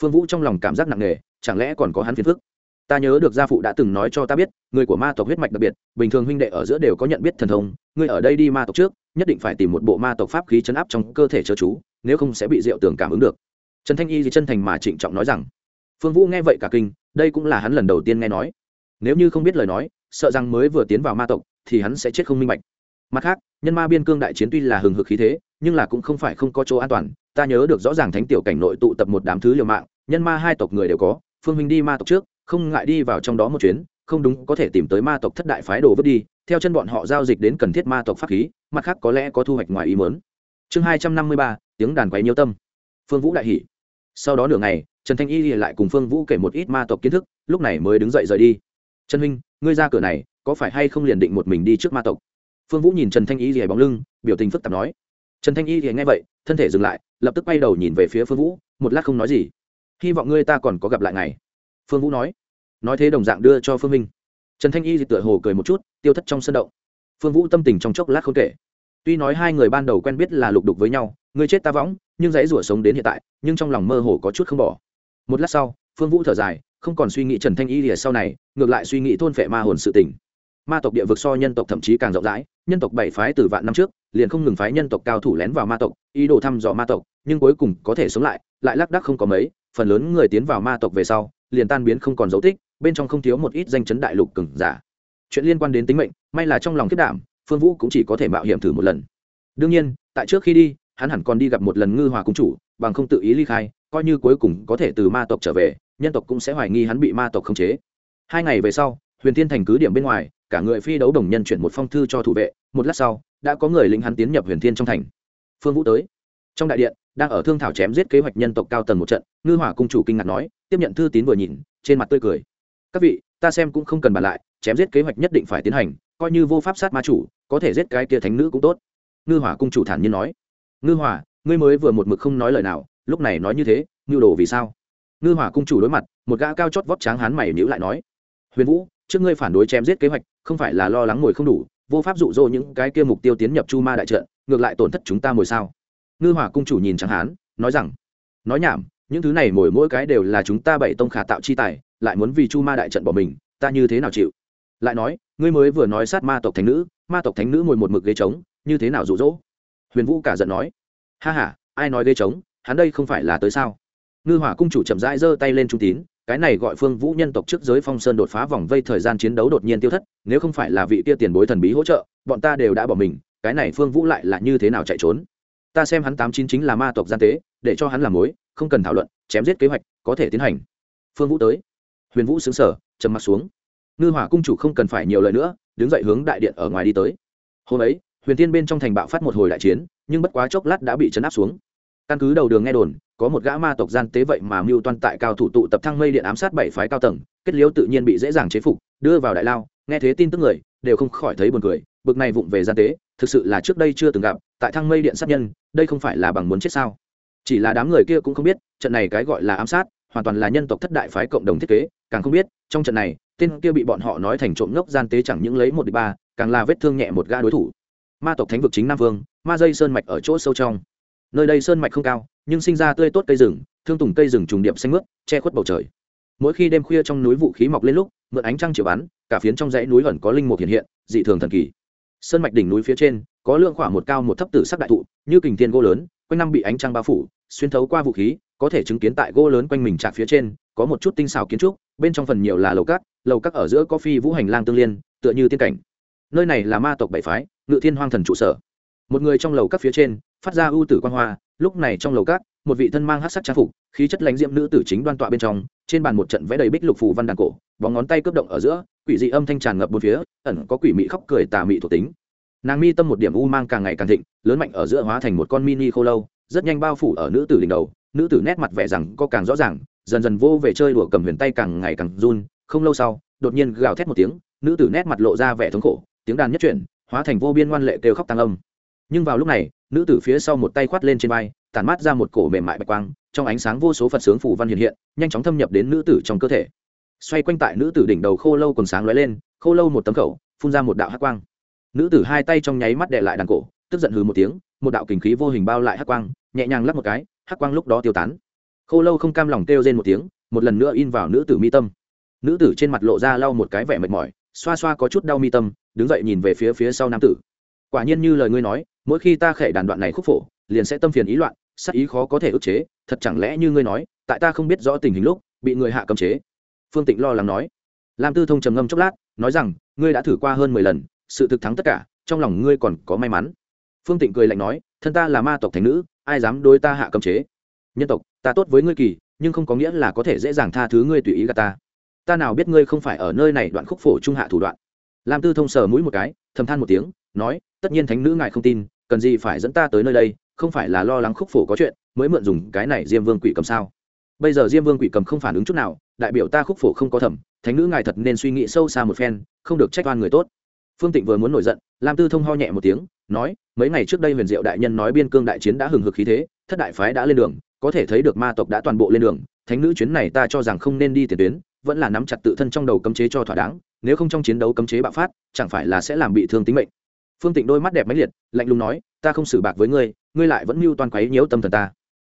Phương vũ trong lòng cảm giác nặng nề, chẳng lẽ còn có hắn phiền phức? Ta nhớ được gia phụ đã từng nói cho ta biết, người của ma tộc huyết mạch đặc biệt, bình thường huynh đệ ở giữa đều có nhận biết thần thông, ngươi ở đây đi ma tộc trước, nhất định phải tìm một bộ ma tộc pháp khí chấn áp trong cơ thể chớ chú, nếu không sẽ bị diệu tưởng cảm ứng được. Trần thanh y thì chân thành mà trịnh trọng nói rằng, phương vũ nghe vậy cả kinh, đây cũng là hắn lần đầu tiên nghe nói. Nếu như không biết lời nói, sợ rằng mới vừa tiến vào ma tộc, thì hắn sẽ chết không minh bạch mặt khác, nhân ma biên cương đại chiến tuy là hừng hực khí thế, nhưng là cũng không phải không có chỗ an toàn. Ta nhớ được rõ ràng thánh tiểu cảnh nội tụ tập một đám thứ liều mạng, nhân ma hai tộc người đều có, phương huynh đi ma tộc trước, không ngại đi vào trong đó một chuyến, không đúng có thể tìm tới ma tộc thất đại phái đồ vứt đi, theo chân bọn họ giao dịch đến cần thiết ma tộc pháp khí, mặt khác có lẽ có thu hoạch ngoài ý mớn chương hai trăm năm mươi ba, tiếng đàn quấy nhiêu tâm. Phương vũ đại hỷ sau đó nửa ngày, trần thanh y lại cùng phương vũ kể một ít ma tộc kiến thức, lúc này mới đứng dậy rời đi. Trần huynh, ngươi ra cửa này, có phải hay không liền định một mình đi trước ma tộc? Phương vũ nhìn trần thanh y rìa bóng lưng, biểu tình phức tạp nói. Trần thanh y rìa nghe vậy, thân thể dừng lại, lập tức quay đầu nhìn về phía phương vũ, một lát không nói gì. Hy vọng ngươi ta còn có gặp lại ngày. Phương vũ nói. Nói thế đồng dạng đưa cho phương minh. Trần thanh y thì tựa hồ cười một chút, tiêu thất trong sân động. Phương vũ tâm tình trong chốc lát không kể. Tuy nói hai người ban đầu quen biết là lục đục với nhau ngươi chết ta võng, nhưng dãy rủa sống đến hiện tại, nhưng trong lòng mơ hồ có chút không bỏ. Một lát sau, phương vũ thở dài, không còn suy nghĩ trần thanh y lìa sau này, ngược lại suy nghĩ thôn phệ ma hồn sự tình ma tộc địa vực so nhân tộc thậm chí càng rộng rãi, nhân tộc bảy phái từ vạn năm trước, liền không ngừng phái nhân tộc cao thủ lén vào ma tộc, ý đồ thăm dò ma tộc, nhưng cuối cùng có thể sống lại lại lác đắc không có mấy, phần lớn người tiến vào ma tộc về sau, liền tan biến không còn dấu tích, bên trong không thiếu một ít danh chấn đại lục cừng giả. Chuyện liên quan đến tính mệnh, may là trong lòng kết đảm, phương vũ cũng chỉ có thể mạo hiểm thử một lần. Đương nhiên, tại trước khi đi, hắn hẳn còn đi gặp một lần ngư hòa cung chủ, bằng không tự ý ly khai, coi như cuối cùng có thể từ ma tộc trở về, nhân tộc cũng sẽ hoài nghi hắn bị ma tộc khống chế. Hai ngày về sau, huyền thiên thành cứ điểm bên ngoài cả người phi đấu đồng nhân chuyển một phong thư cho thủ vệ, một lát sau, đã có người lính hắn tiến nhập huyền thiên trong thành. Phương vũ tới. Trong đại điện, đang ở thương thảo chém giết kế hoạch nhân tộc cao tầng một trận, ngư hỏa cung chủ kinh ngạc nói, tiếp nhận thư tín vừa nhìn, trên mặt tươi cười. Các vị, ta xem cũng không cần bàn lại, chém giết kế hoạch nhất định phải tiến hành, coi như vô pháp sát ma chủ, có thể giết cái kia thánh nữ cũng tốt. Ngư hỏa cung chủ thản nhiên nói. Ngư hỏa, ngươi mới vừa một mực không nói lời nào, lúc này nói như thế ngưu đồ vì sao? Ngư hỏa cung chủ đối mặt, một gã cao chót vót tráng hán mày nhữ lại nói. Huyền vũ trước ngươi phản đối chém giết kế hoạch, không phải là lo lắng ngồi không đủ, vô pháp dụ dỗ những cái kia mục tiêu tiến nhập chu ma đại trận, ngược lại tổn thất chúng ta ngồi sao. Ngư hỏa cung chủ nhìn tráng hán, nói rằng, nói nhảm, những thứ này mỗi mỗi cái đều là chúng ta bảy tông khả tạo chi tài, lại muốn vì chu ma đại trận bỏ mình, ta như thế nào chịu? Lại nói, ngươi mới vừa nói sát ma tộc thánh nữ, ma tộc thánh nữ ngồi một mực ghế trống, như thế nào rụ rỗ huyền vũ cả giận nói, ha h a ai nói ghế trống, hắn đây không phải là tới sao? Ngư hỏa cung chủ chậm rãi giơ tay lên trung tín cái này gọi phương vũ nhân tộc trước giới phong sơn đột phá vòng vây thời gian chiến đấu đột nhiên tiêu thất, nếu không phải là vị kia tiền bối thần bí hỗ trợ, bọn ta đều đã bỏ mình, cái này phương vũ lại là như thế nào chạy trốn? Ta xem hắn tám chín chính là ma tộc gian tế, để cho hắn làm mối, không cần thảo luận, chém giết kế hoạch, có thể tiến hành. Phương vũ tới. Huyền vũ xứng sở trầm m ặ t xuống. Ngư hỏa cung chủ không cần phải nhiều lời nữa, đứng dậy hướng đại điện ở ngoài đi tới. Hôm ấy, huyền tiên bên trong thành bạo phát một hồi đại chiến, nhưng bất quá chốc lát đã bị chấn áp xuống căn cứ đầu đường nghe đồn, có một gã ma tộc gian tế vậy mà mưu toan tại cao thủ tụ tập thăng mây điện ám sát bảy phái cao tầng, kết liễu tự nhiên bị dễ dàng chế phục, đưa vào đại lao, nghe thế tin tức người, đều không khỏi thấy buồn cười, bực này vụng về gian tế, thực sự là trước đây chưa từng gặp, tại thăng mây điện sát nhân, đây không phải là bằng muốn chết sao? Chỉ là đám người kia cũng không biết, trận này cái gọi là ám sát, hoàn toàn là nhân tộc thất đại phái cộng đồng thiết kế, càng không biết, trong trận này, tên kia bị bọn họ nói thành trộm ngốc gian tế chẳng những lấy một địch ba, càng là vết thương nhẹ một ga đối thủ. Ma tộc thánh vực chính nam vương, ma dây sơn mạch ở chỗ sâu trong nơi đây sơn mạch không cao, nhưng sinh ra tươi tốt cây rừng, thương tùng cây rừng trùng điệp xanh mướt, che khuất bầu trời. Mỗi khi đêm khuya trong núi vũ khí mọc lên lúc, mượn ánh trăng chiều bắn, cả phiến trong dãy núi ẩn có linh mục hiện hiện, dị thường thần kỳ. Sơn mạch đỉnh núi phía trên, có lượng khoảng một cao một thấp tử sắc đại thụ, như kình thiên gỗ lớn, quanh năm bị ánh trăng bao phủ, xuyên thấu qua vũ khí, có thể chứng kiến tại gỗ lớn quanh mình trạc phía trên, có một chút tinh xào kiến trúc, bên trong phần nhiều là lầu cát lầu cát ở giữa có phi vũ hành lang tương liên, tựa như tiên cảnh. Nơi này là ma tộc bảy phái, ngự thiên hoang thần trụ sở. Một người trong lầu các phía trên phát ra ưu tử quan hoa lúc này trong lầu cát, một vị thân mang hát sắc trang phục khí chất lãnh diệm nữ tử chính đoan tọa bên trong trên bàn một trận vẽ đầy bích lục phù văn đàn cổ bóng ngón tay cướp động ở giữa quỷ dị âm thanh tràn ngập bốn phía ẩn có quỷ mị khóc cười tà mị thuộc tính. Nàng mi tâm một điểm u mang càng ngày càng thịnh lớn mạnh ở giữa hóa thành một con mini khô lâu rất nhanh bao phủ ở nữ tử đỉnh đầu nữ tử nét mặt vẻ rằng có càng rõ ràng dần dần vô về chơi đùa cầm huyền tay càng ngày càng run không lâu sau đột nhiên gào thét một tiếng nữ tử nét mặt lộ ra vẻ thống khổ tiếng đàn nhất chuyển hóa thành vô biên ngoan lệ kêu khóc tăng âm nhưng vào lúc này, nữ tử phía sau một tay khoát lên trên vai, tản mát ra một cổ mềm mại bạch quang, trong ánh sáng vô số phật sướng phủ văn hiện hiện, nhanh chóng thâm nhập đến nữ tử trong cơ thể. Xoay quanh tại nữ tử đỉnh đầu khô lâu còn sáng lóe lên, khô lâu một tấm khẩu, phun ra một đạo hắc quang. Nữ tử hai tay trong nháy mắt đệ lại đàn cổ, tức giận hừ một tiếng, một đạo kình khí vô hình bao lại hắc quang, nhẹ nhàng lắp một cái, hắc quang lúc đó tiêu tán. Khô lâu không cam lòng kêu rên một tiếng, một lần nữa in vào nữ tử mi tâm. Nữ tử trên mặt lộ ra lau một cái vẻ mệt mỏi, xoa xoa có chút đau mi tâm, đứng dậy nhìn về phía phía sau nam tử quả nhiên như lời ngươi nói, mỗi khi ta khệ đàn đoạn này khúc phổ, liền sẽ tâm phiền ý loạn sắc ý khó có thể ức chế, thật chẳng lẽ như ngươi nói, tại ta không biết rõ tình hình lúc, bị người hạ cấm chế? Phương tịnh lo lắng nói. Lam tư thông trầm ngâm chốc lát, nói rằng, ngươi đã thử qua hơn mười lần, sự thực thắng tất cả, trong lòng ngươi còn có may mắn. Phương tịnh cười lạnh nói, thân ta là ma tộc thành nữ, ai dám đối ta hạ cấm chế? Nhân tộc, ta tốt với ngươi kỳ, nhưng không có nghĩa là có thể dễ dàng tha thứ ngươi tùy ý gà ta. Ta nào biết ngươi không phải ở nơi này đoạn khúc phổ trung hạ thủ đoạn? Lam tư thông sờ mũi một cái, thầm than một tiếng nói, tất nhiên thánh nữ ngài không tin, cần gì phải dẫn ta tới nơi đây, không phải là lo lắng khúc phổ có chuyện, mới mượn dùng cái này diêm vương quỷ cầm sao? Bây giờ diêm vương quỷ cầm không phản ứng chút nào, đại biểu ta khúc phổ không có thẩm, thánh nữ ngài thật nên suy nghĩ sâu xa một phen, không được trách oan người tốt. Phương tịnh vừa muốn nổi giận, lam tư thông ho nhẹ một tiếng, nói, mấy ngày trước đây huyền diệu đại nhân nói biên cương đại chiến đã hừng hực khí thế, thất đại phái đã lên đường, có thể thấy được ma tộc đã toàn bộ lên đường, thánh nữ chuyến này ta cho rằng không nên đi tiền tuyến, vẫn là nắm chặt tự thân trong đầu cấm chế cho thỏa đáng, nếu không trong chiến đấu cấm chế bạo phát, chẳng phải là sẽ làm bị thương tính mệnh phương tịnh đôi mắt đẹp máy liệt, lạnh lùng nói, ta không xử bạc với ngươi ngươi lại vẫn mưu toàn quấy nhiễu tâm thần ta.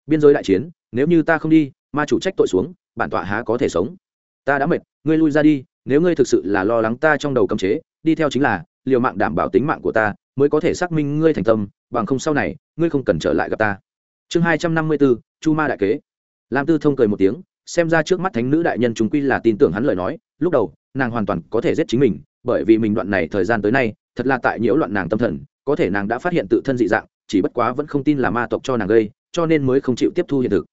Biên giới đại chiến, nếu như ta không đi, ma chủ trách tội xuống, bản tọa há có thể sống? Ta đã mệt, ngươi lui ra đi, nếu ngươi thực sự là lo lắng ta trong đầu cấm chế, đi theo chính là, liều mạng đảm bảo tính mạng của ta, mới có thể xác minh ngươi thành tâm, bằng không sau này, ngươi không cần trở lại gặp ta. Chương hai trăm năm mươi bốn, chu ma đại kế. Lam tư thông cười một tiếng, xem ra trước mắt thánh nữ đại nhân chúng quy là tin tưởng hắn lời nói, lúc đầu, nàng hoàn toàn có thể giết chính mình, bởi vì mình đoạn này thời gian tới nay thật là tại nhiễu loạn nàng tâm thần, có thể nàng đã phát hiện tự thân dị dạng, chỉ bất quá vẫn không tin là ma tộc cho nàng gây, cho nên mới không chịu tiếp thu hiện thực.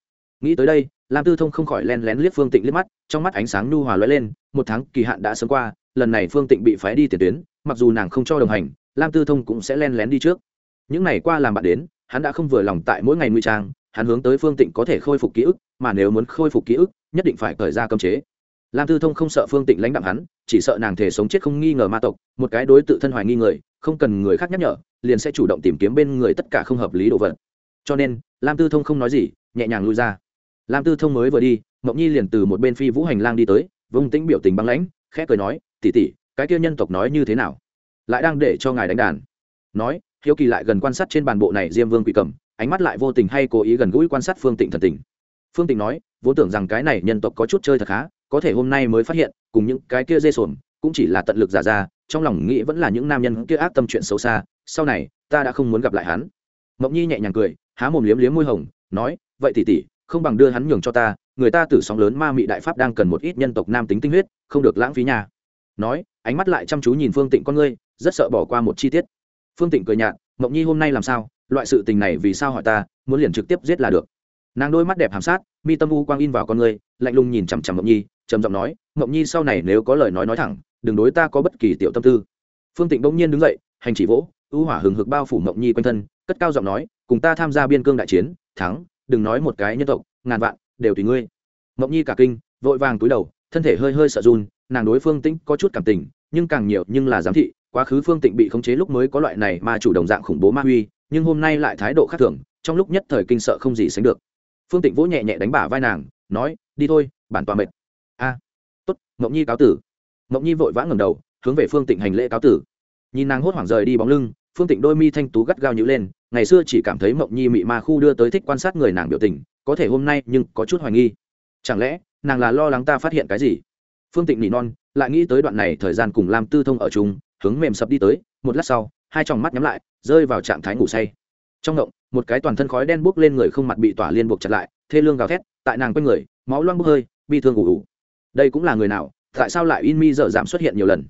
Nghĩ tới đây, lam tư thông không khỏi len lén liếc phương tịnh liếc mắt, trong mắt ánh sáng nu hòa lóe lên, một tháng kỳ hạn đã sớm qua, lần này phương tịnh bị phái đi tiền tuyến, mặc dù nàng không cho đồng hành, lam tư thông cũng sẽ len lén đi trước. Những ngày qua làm bạn đến, hắn đã không vừa lòng tại mỗi ngày nguy trang, hắn hướng tới phương tịnh có thể khôi phục ký ức, mà nếu muốn khôi phục ký ức, nhất định phải cởi ra cơm chế lam tư thông không sợ phương tịnh lãnh đạm hắn, chỉ sợ nàng thể sống chết không nghi ngờ ma tộc, một cái đối tự thân hoài nghi người, không cần người khác nhắc nhở, liền sẽ chủ động tìm kiếm bên người tất cả không hợp lý đồ vật. Cho nên, lam tư thông không nói gì, nhẹ nhàng lui ra. Lam tư thông mới vừa đi, mộng nhi liền từ một bên phi vũ hành lang đi tới vông tĩnh biểu tình băng lãnh, khẽ cười nói tỉ tỉ cái kia nhân tộc nói như thế nào? Lại đang để cho ngài đánh đàn. Nói, hiếu kỳ lại gần quan sát trên bàn bộ này diêm vương quỷ cầm, ánh mắt lại vô tình hay cố ý gần gũi quan sát phương tịnh thần tình. Phương tịnh nói, vốn tưởng rằng cái này nhân tộc có chút chơi thật khá có thể hôm nay mới phát hiện, cùng những cái kia dê sồn cũng chỉ là tận lực giả ra, trong lòng nghĩ vẫn là những nam nhân kia ác tâm chuyện xấu xa, sau này, ta đã không muốn gặp lại hắn. Mộng nhi nhẹ nhàng cười, há mồm liếm liếm môi hồng, nói, vậy tỉ tỉ không bằng đưa hắn nhường cho ta, người ta tử sóng lớn ma mị đại pháp đang cần một ít nhân tộc nam tính tinh huyết, không được lãng phí nhà nói, ánh mắt lại chăm chú nhìn phương tịnh con ngươi, rất sợ bỏ qua một chi tiết. Phương tịnh cười nhạt, mộng nhi hôm nay làm sao? Loại sự tình này vì sao hỏi ta, muốn liền trực tiếp giết là được nàng đôi mắt đẹp hàm sát mi tâm u quang in vào con người, lạnh lùng nhìn chằm chằm mộng nhi trầm giọng nói mộng nhi sau này nếu có lời nói nói thẳng đừng đối ta có bất kỳ tiểu tâm tư. Phương tịnh bỗng nhiên đứng dậy hành chỉ vỗ ưu hỏa hừng hực bao phủ mộng nhi quanh thân cất cao giọng nói cùng ta tham gia biên cương đại chiến thắng đừng nói một cái nhân tộc ngàn vạn đều tùy ngươi. Mộng nhi cả kinh vội vàng túi đầu thân thể hơi hơi sợ run nàng đối phương tĩnh có chút cảm tình nhưng càng nhiều nhưng là giám thị quá khứ phương tịnh bị khống chế lúc mới có loại này mà chủ đồng dạng khủng bố ma huy nhưng hôm nay lại thái độ khác thường trong lúc nhất thời kinh sợ không gì sánh được phương tịnh vỗ nhẹ nhẹ đánh bả vai nàng nói đi thôi bản tòa mệt. A à, tốt ngọc nhi cáo tử. Ngọc nhi vội vã ngầm đầu hướng về phương tịnh hành lễ cáo tử. Nhìn nàng hốt hoảng rời đi bóng lưng phương tịnh đôi mi thanh tú gắt gao nhữ lên ngày xưa chỉ cảm thấy mộng nhi mị ma khu đưa tới thích quan sát người nàng biểu tình có thể hôm nay nhưng có chút hoài nghi. Chẳng lẽ nàng là lo lắng ta phát hiện cái gì? Phương tịnh nỉ non lại nghĩ tới đoạn này thời gian cùng lam tư thông ở chung hướng mềm sập đi tới một lát sau hai tròng mắt nhắm lại rơi vào trạng thái ngủ say. Trong ngộng một cái toàn thân khói đen buốc lên người không mặt bị tỏa liên buộc chặt lại, thê lương gào thét, tại nàng quanh người, máu loang bốc hơi, bi thương ủ ủ đây cũng là người nào, tại sao lại in mi dở giảm xuất hiện nhiều lần?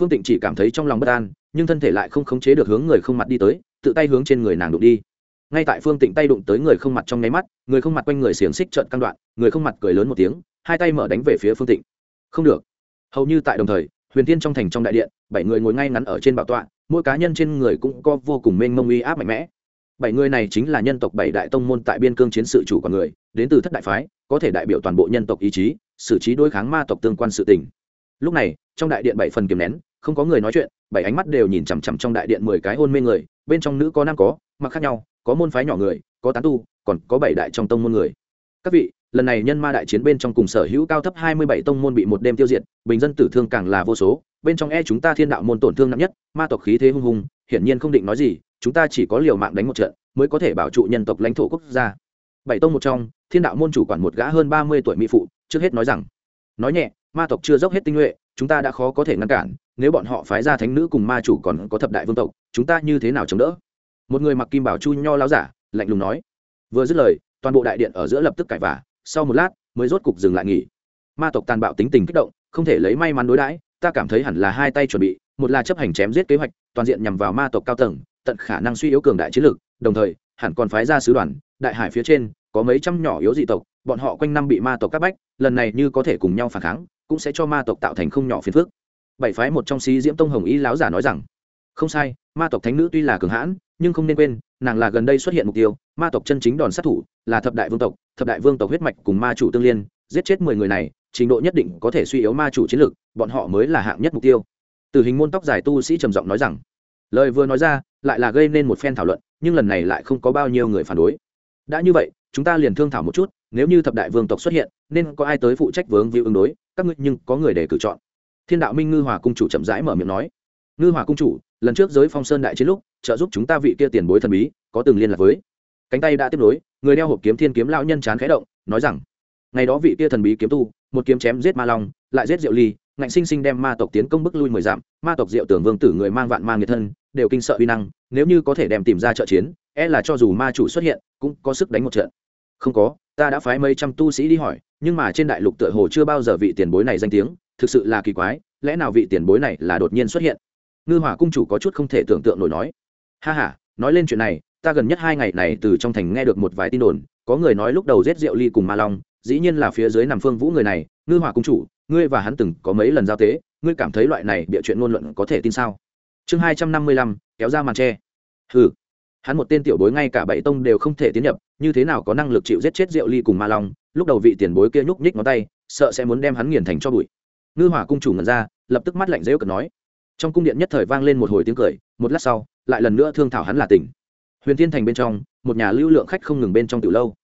Phương tịnh chỉ cảm thấy trong lòng bất an, nhưng thân thể lại không khống chế được hướng người không mặt đi tới, tự tay hướng trên người nàng đụng đi. Ngay tại phương tịnh tay đụng tới người không mặt trong nháy mắt, người không mặt quanh người xiềng xích trợn căn đoạn, người không mặt cười lớn một tiếng, hai tay mở đánh về phía phương tịnh. Không được. Hầu như tại đồng thời, huyền tiên trong thành trong đại điện, bảy người ngồi ngay ngắn ở trên bảo tọa, mỗi cá nhân trên người cũng có vô cùng mênh mông uy áp mạnh mẽ bảy người này chính là nhân tộc bảy đại tông môn tại biên cương chiến sự chủ của người, đến từ thất đại phái, có thể đại biểu toàn bộ nhân tộc ý chí, xử trí đối kháng ma tộc tương quan sự tình. Lúc này, trong đại điện bảy phần kiềm nén, không có người nói chuyện, bảy ánh mắt đều nhìn chằm chằm trong đại điện mười cái hôn mê người, bên trong nữ có nam có, mặc khác nhau, có môn phái nhỏ người, có tán tu, còn có bảy đại trong tông môn người. Các vị, lần này nhân ma đại chiến bên trong cùng sở hữu cao thấp hai mươi bảy tông môn bị một đêm tiêu diệt, bình dân tử thương càng là vô số, bên trong e chúng ta thiên đạo môn tổn thương nặng nhất, ma tộc khí thế hung hùng, hiển nhiên không định nói gì chúng ta chỉ có liều mạng đánh một trận, mới có thể bảo trụ nhân tộc lãnh thổ quốc gia. Bảy tông một trong, thiên đạo môn chủ quản một gã hơn ba mươi tuổi mỹ phụ, trước hết nói rằng, nói nhẹ, ma tộc chưa dốc hết tinh nhuệ, chúng ta đã khó có thể ngăn cản, nếu bọn họ phái ra thánh nữ cùng ma chủ còn có thập đại vương tộc, chúng ta như thế nào chống đỡ? Một người mặc kim bảo chu nho láo giả, lạnh lùng nói. Vừa dứt lời, toàn bộ đại điện ở giữa lập tức cãi vả sau một lát, mới rốt cục dừng lại nghỉ. Ma tộc tàn bạo tính tình kích động, không thể lấy may mắn đối đãi, ta cảm thấy hẳn là hai tay chuẩn bị, một là chấp hành chém giết kế hoạch, toàn diện nhằm vào ma tộc cao tầng tận khả năng suy yếu cường đại chiến lực, đồng thời hẳn còn phái ra sứ đoàn đại hải phía trên có mấy trăm nhỏ yếu dị tộc bọn họ quanh năm bị ma tộc các bách lần này như có thể cùng nhau phản kháng cũng sẽ cho ma tộc tạo thành không nhỏ phiền phức. bảy phái một trong sĩ diễm tông hồng ý láo giả nói rằng không sai ma tộc thánh nữ tuy là cường hãn nhưng không nên quên nàng là gần đây xuất hiện mục tiêu ma tộc chân chính đòn sát thủ là thập đại vương tộc thập đại vương tộc huyết mạch cùng ma chủ tương liên giết chết mười người này trình độ nhất định có thể suy yếu ma chủ chiến lực, bọn họ mới là hạng nhất mục tiêu từ hình môn tóc dài tu sĩ trầm giọng nói rằng lời vừa nói ra, lại là gây nên một phen thảo luận, nhưng lần này lại không có bao nhiêu người phản đối. Đã như vậy, chúng ta liền thương thảo một chút, nếu như thập đại vương tộc xuất hiện, nên có ai tới phụ trách vướng víu ứng đối? Các ngươi nhưng có người để cử chọn. Thiên đạo minh ngư hòa cung chủ chậm rãi mở miệng nói. Ngư hòa cung chủ, lần trước giới phong sơn đại chiến lúc, trợ giúp chúng ta vị kia tiền bối thần bí, có từng liên lạc với. Cánh tay đã tiếp nối, người đeo hộp kiếm thiên kiếm lão nhân chán khẽ động, nói rằng, ngày đó vị kia thần bí kiếm tu, một kiếm chém giết ma long, lại giết diệu ly ngạnh sinh sinh đem ma tộc tiến công bức lui mười dặm, ma tộc diệu tưởng vương tử người mang vạn mang nhiệt thân, đều kinh sợ uy năng, nếu như có thể đem tìm ra trợ chiến e là cho dù ma chủ xuất hiện, cũng có sức đánh một trận. Không có, ta đã phái mấy trăm tu sĩ đi hỏi, nhưng mà trên đại lục tựa hồ chưa bao giờ vị tiền bối này danh tiếng, thực sự là kỳ quái, lẽ nào vị tiền bối này là đột nhiên xuất hiện? Ngư hỏa cung chủ có chút không thể tưởng tượng nổi nói. Ha h a nói lên chuyện này, ta gần nhất hai ngày này từ trong thành nghe được một vài tin đồn, có người nói lúc đầu giết rượu ly cùng ma long, dĩ nhiên là phía dưới nằm phương vũ người này ngư hỏa cung chủ, ngươi và hắn từng có mấy lần giao tế, ngươi cảm thấy loại này bịa chuyện ngôn luận có thể tin sao? Chương hai trăm năm mươi lăm, kéo ra màn tre. Ừ hắn một tên tiểu bối ngay cả bảy tông đều không thể tiến nhập, như thế nào có năng lực chịu giết chết rượu ly cùng ma long? Lúc đầu vị tiền bối kia nhúc nhích ngón tay, sợ sẽ muốn đem hắn nghiền thành cho bụi. Ngư hỏa cung chủ ngẩn ra, lập tức mắt lạnh rêu cực nói. Trong cung điện nhất thời vang lên một hồi tiếng cười, một lát sau, lại lần nữa thương thảo hắn là tỉnh. Huyền thiên thành bên trong, một nhà lưu lượng khách không ngừng bên trong từ lâu.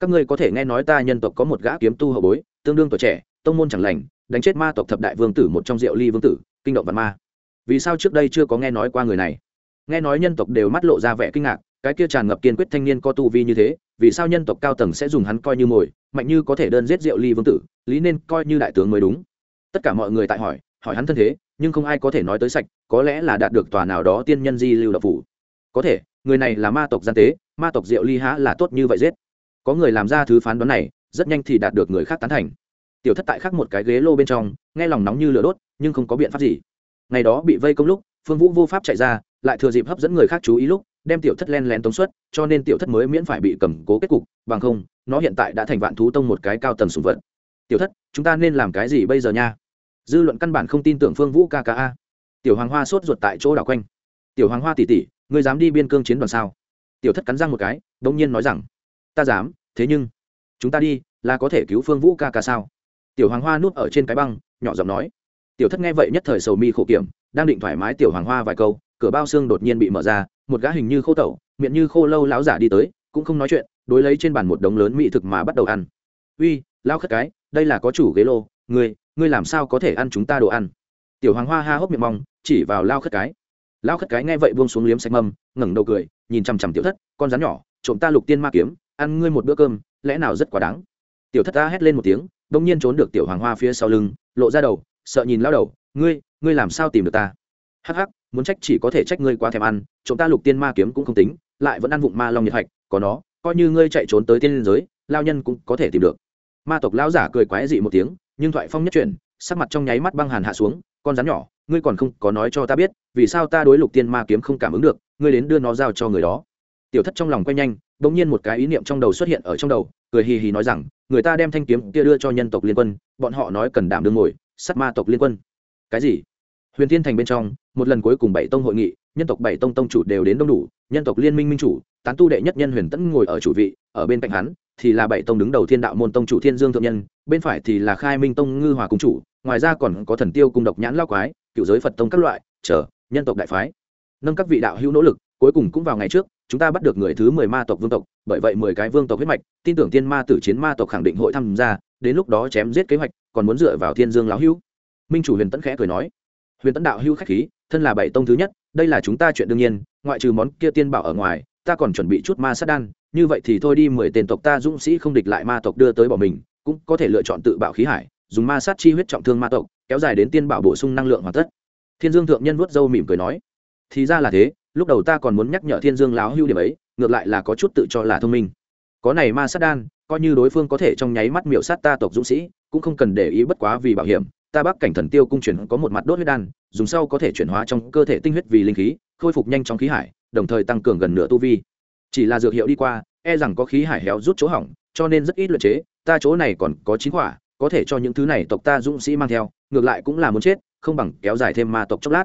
Các ngươi có thể nghe nói ta nhân tộc có một gã kiếm tu hậu bối, tương đương tuổi trẻ tông môn chẳng lành, đánh chết ma tộc thập đại vương tử một trong rượu ly vương tử, kinh động văn ma. Vì sao trước đây chưa có nghe nói qua người này? Nghe nói nhân tộc đều mắt lộ ra vẻ kinh ngạc, cái kia tràn ngập kiên quyết thanh niên có tu vi như thế, vì sao nhân tộc cao tầng sẽ dùng hắn coi như mồi, mạnh như có thể đơn giết rượu ly vương tử, lý nên coi như đại tướng mới đúng? Tất cả mọi người tại hỏi hỏi hắn thân thế, nhưng không ai có thể nói tới sạch, có lẽ là đạt được tòa nào đó tiên nhân di lưu độc phủ. Có thể, người này là ma tộc gian tế, ma tộc diệu ly há là tốt như vậy giết. Có người làm ra thứ phán đoán này, rất nhanh thì đạt được người khác tán thành tiểu thất tại khắc một cái ghế lô bên trong, nghe lòng nóng như lửa đốt, nhưng không có biện pháp gì. Ngày đó bị vây công lúc, phương vũ vô pháp chạy ra, lại thừa dịp hấp dẫn người khác chú ý lúc, đem tiểu thất len lén tống suất cho nên tiểu thất mới miễn phải bị cầm cố kết cục, bằng không, nó hiện tại đã thành vạn thú tông một cái cao tầng sùng vật. Tiểu thất, chúng ta nên làm cái gì bây giờ nha? Dư luận căn bản không tin tưởng phương vũ kka tiểu hoàng hoa sốt ruột tại chỗ đảo quanh. Tiểu hoàng hoa tỉ tỉ, ngươi dám đi biên cương chiến đoàn sao? Tiểu thất cắn răng một cái đông nhiên nói rằng, ta dám, thế nhưng, chúng ta đi, là có thể cứu phương vũ ca ca sao? Tiểu hoàng hoa nuốt ở trên cái băng, nhỏ giọng nói, tiểu thất nghe vậy nhất thời sầu mi khổ kiểm, đang định thoải mái tiểu hoàng hoa vài câu, cửa bao xương đột nhiên bị mở ra, một gã hình như khô tẩu, miệng như khô lâu láo giả đi tới, cũng không nói chuyện, đối lấy trên bàn một đống lớn mỹ thực mà bắt đầu ăn. Uy lao khất cái, đây là có chủ ghế lô, ngươi ngươi làm sao có thể ăn chúng ta đồ ăn? Tiểu hoàng hoa ha hốc miệng mong, chỉ vào lao khất cái. Lao khất cái nghe vậy buông xuống liếm sạch mâm, ngẩng đầu cười, nhìn chằm chằm tiểu thất, con rắn nhỏ, trộm ta lục tiên ma kiếm, ăn ngươi một bữa cơm, lẽ nào rất quá đáng? Tiểu thất ta hét lên một tiếng đông nhiên trốn được tiểu hoàng hoa phía sau lưng, lộ ra đầu, sợ nhìn lao đầu, ngươi ngươi làm sao tìm được ta? Hắc hắc, muốn trách chỉ có thể trách ngươi quá thèm ăn trộm ta lục tiên ma kiếm cũng không tính, lại vẫn ăn vụng ma long nhiệt hạch, có nó, coi như ngươi chạy trốn tới tiên liên giới, lao nhân cũng có thể tìm được. Ma tộc lão giả cười quái dị một tiếng, nhưng thoại phong nhất chuyển, sắc mặt trong nháy mắt băng hàn hạ xuống, con rắn nhỏ, ngươi còn không có nói cho ta biết, vì sao ta đối lục tiên ma kiếm không cảm ứng được, ngươi đến đưa nó giao cho người đó. Tiểu thất trong lòng quay nhanh, bỗng nhiên một cái ý niệm trong đầu xuất hiện ở trong đầu cười hì hì nói rằng, người ta đem thanh kiếm kia đưa cho nhân tộc liên quân, bọn họ nói cần đảm đương ngồi sắt ma tộc liên quân. Cái gì? Huyền thiên thành bên trong, một lần cuối cùng bảy tông hội nghị, nhân tộc bảy tông tông chủ đều đến đông đủ, nhân tộc liên minh minh chủ, tán tu đệ nhất nhân huyền tẫn ngồi ở chủ vị, ở bên cạnh hắn, thì là bảy tông đứng đầu thiên đạo môn tông chủ thiên dương thượng nhân, bên phải thì là khai minh tông ngư hòa cung chủ, ngoài ra còn có thần tiêu cung độc nhãn lao quái cựu giới phật tông các loại, chờ, nhân tộc đại phái. Nâng các vị đạo hữu nỗ lực, cuối cùng cũng vào ngày trước chúng ta bắt được người thứ mười ma tộc vương tộc, bởi vậy mười cái vương tộc huyết mạch, tin tưởng tiên ma tử chiến ma tộc khẳng định hội tham gia, đến lúc đó chém giết kế hoạch, còn muốn dựa vào thiên dương lão hữu. Minh chủ huyền tẫn khẽ cười nói. Huyền tẫn đạo hữu khách khí, thân là bảy tông thứ nhất, đây là chúng ta chuyện đương nhiên, ngoại trừ món kia tiên bảo ở ngoài, ta còn chuẩn bị chút ma sát đan, như vậy thì thôi đi, mười tên tộc ta dũng sĩ không địch lại ma tộc đưa tới bỏ mình, cũng có thể lựa chọn tự bạo khí hải, dùng ma sát chi huyết trọng thương ma tộc, kéo dài đến tiên bảo bổ sung năng lượng hoàn tất. Thiên dương thượng nhân vuốt râu mỉm cười nói. Thì ra là thế lúc đầu ta còn muốn nhắc nhở thiên dương láo hưu điểm ấy, ngược lại là có chút tự cho là thông minh. Có này ma sát đan, coi như đối phương có thể trong nháy mắt miệu sát ta tộc dũng sĩ, cũng không cần để ý bất quá vì bảo hiểm, ta bắc cảnh thần tiêu cung chuyển có một mặt đốt huyết đan, dùng sau có thể chuyển hóa trong cơ thể tinh huyết vì linh khí, khôi phục nhanh trong khí hải, đồng thời tăng cường gần nửa tu vi. Chỉ là dược hiệu đi qua e rằng có khí hải héo rút chỗ hỏng, cho nên rất ít luyện chế, ta chỗ này còn có chín quả, có thể cho những thứ này tộc ta dũng sĩ mang theo, ngược lại cũng là muốn chết, không bằng kéo dài thêm ma tộc chốc lát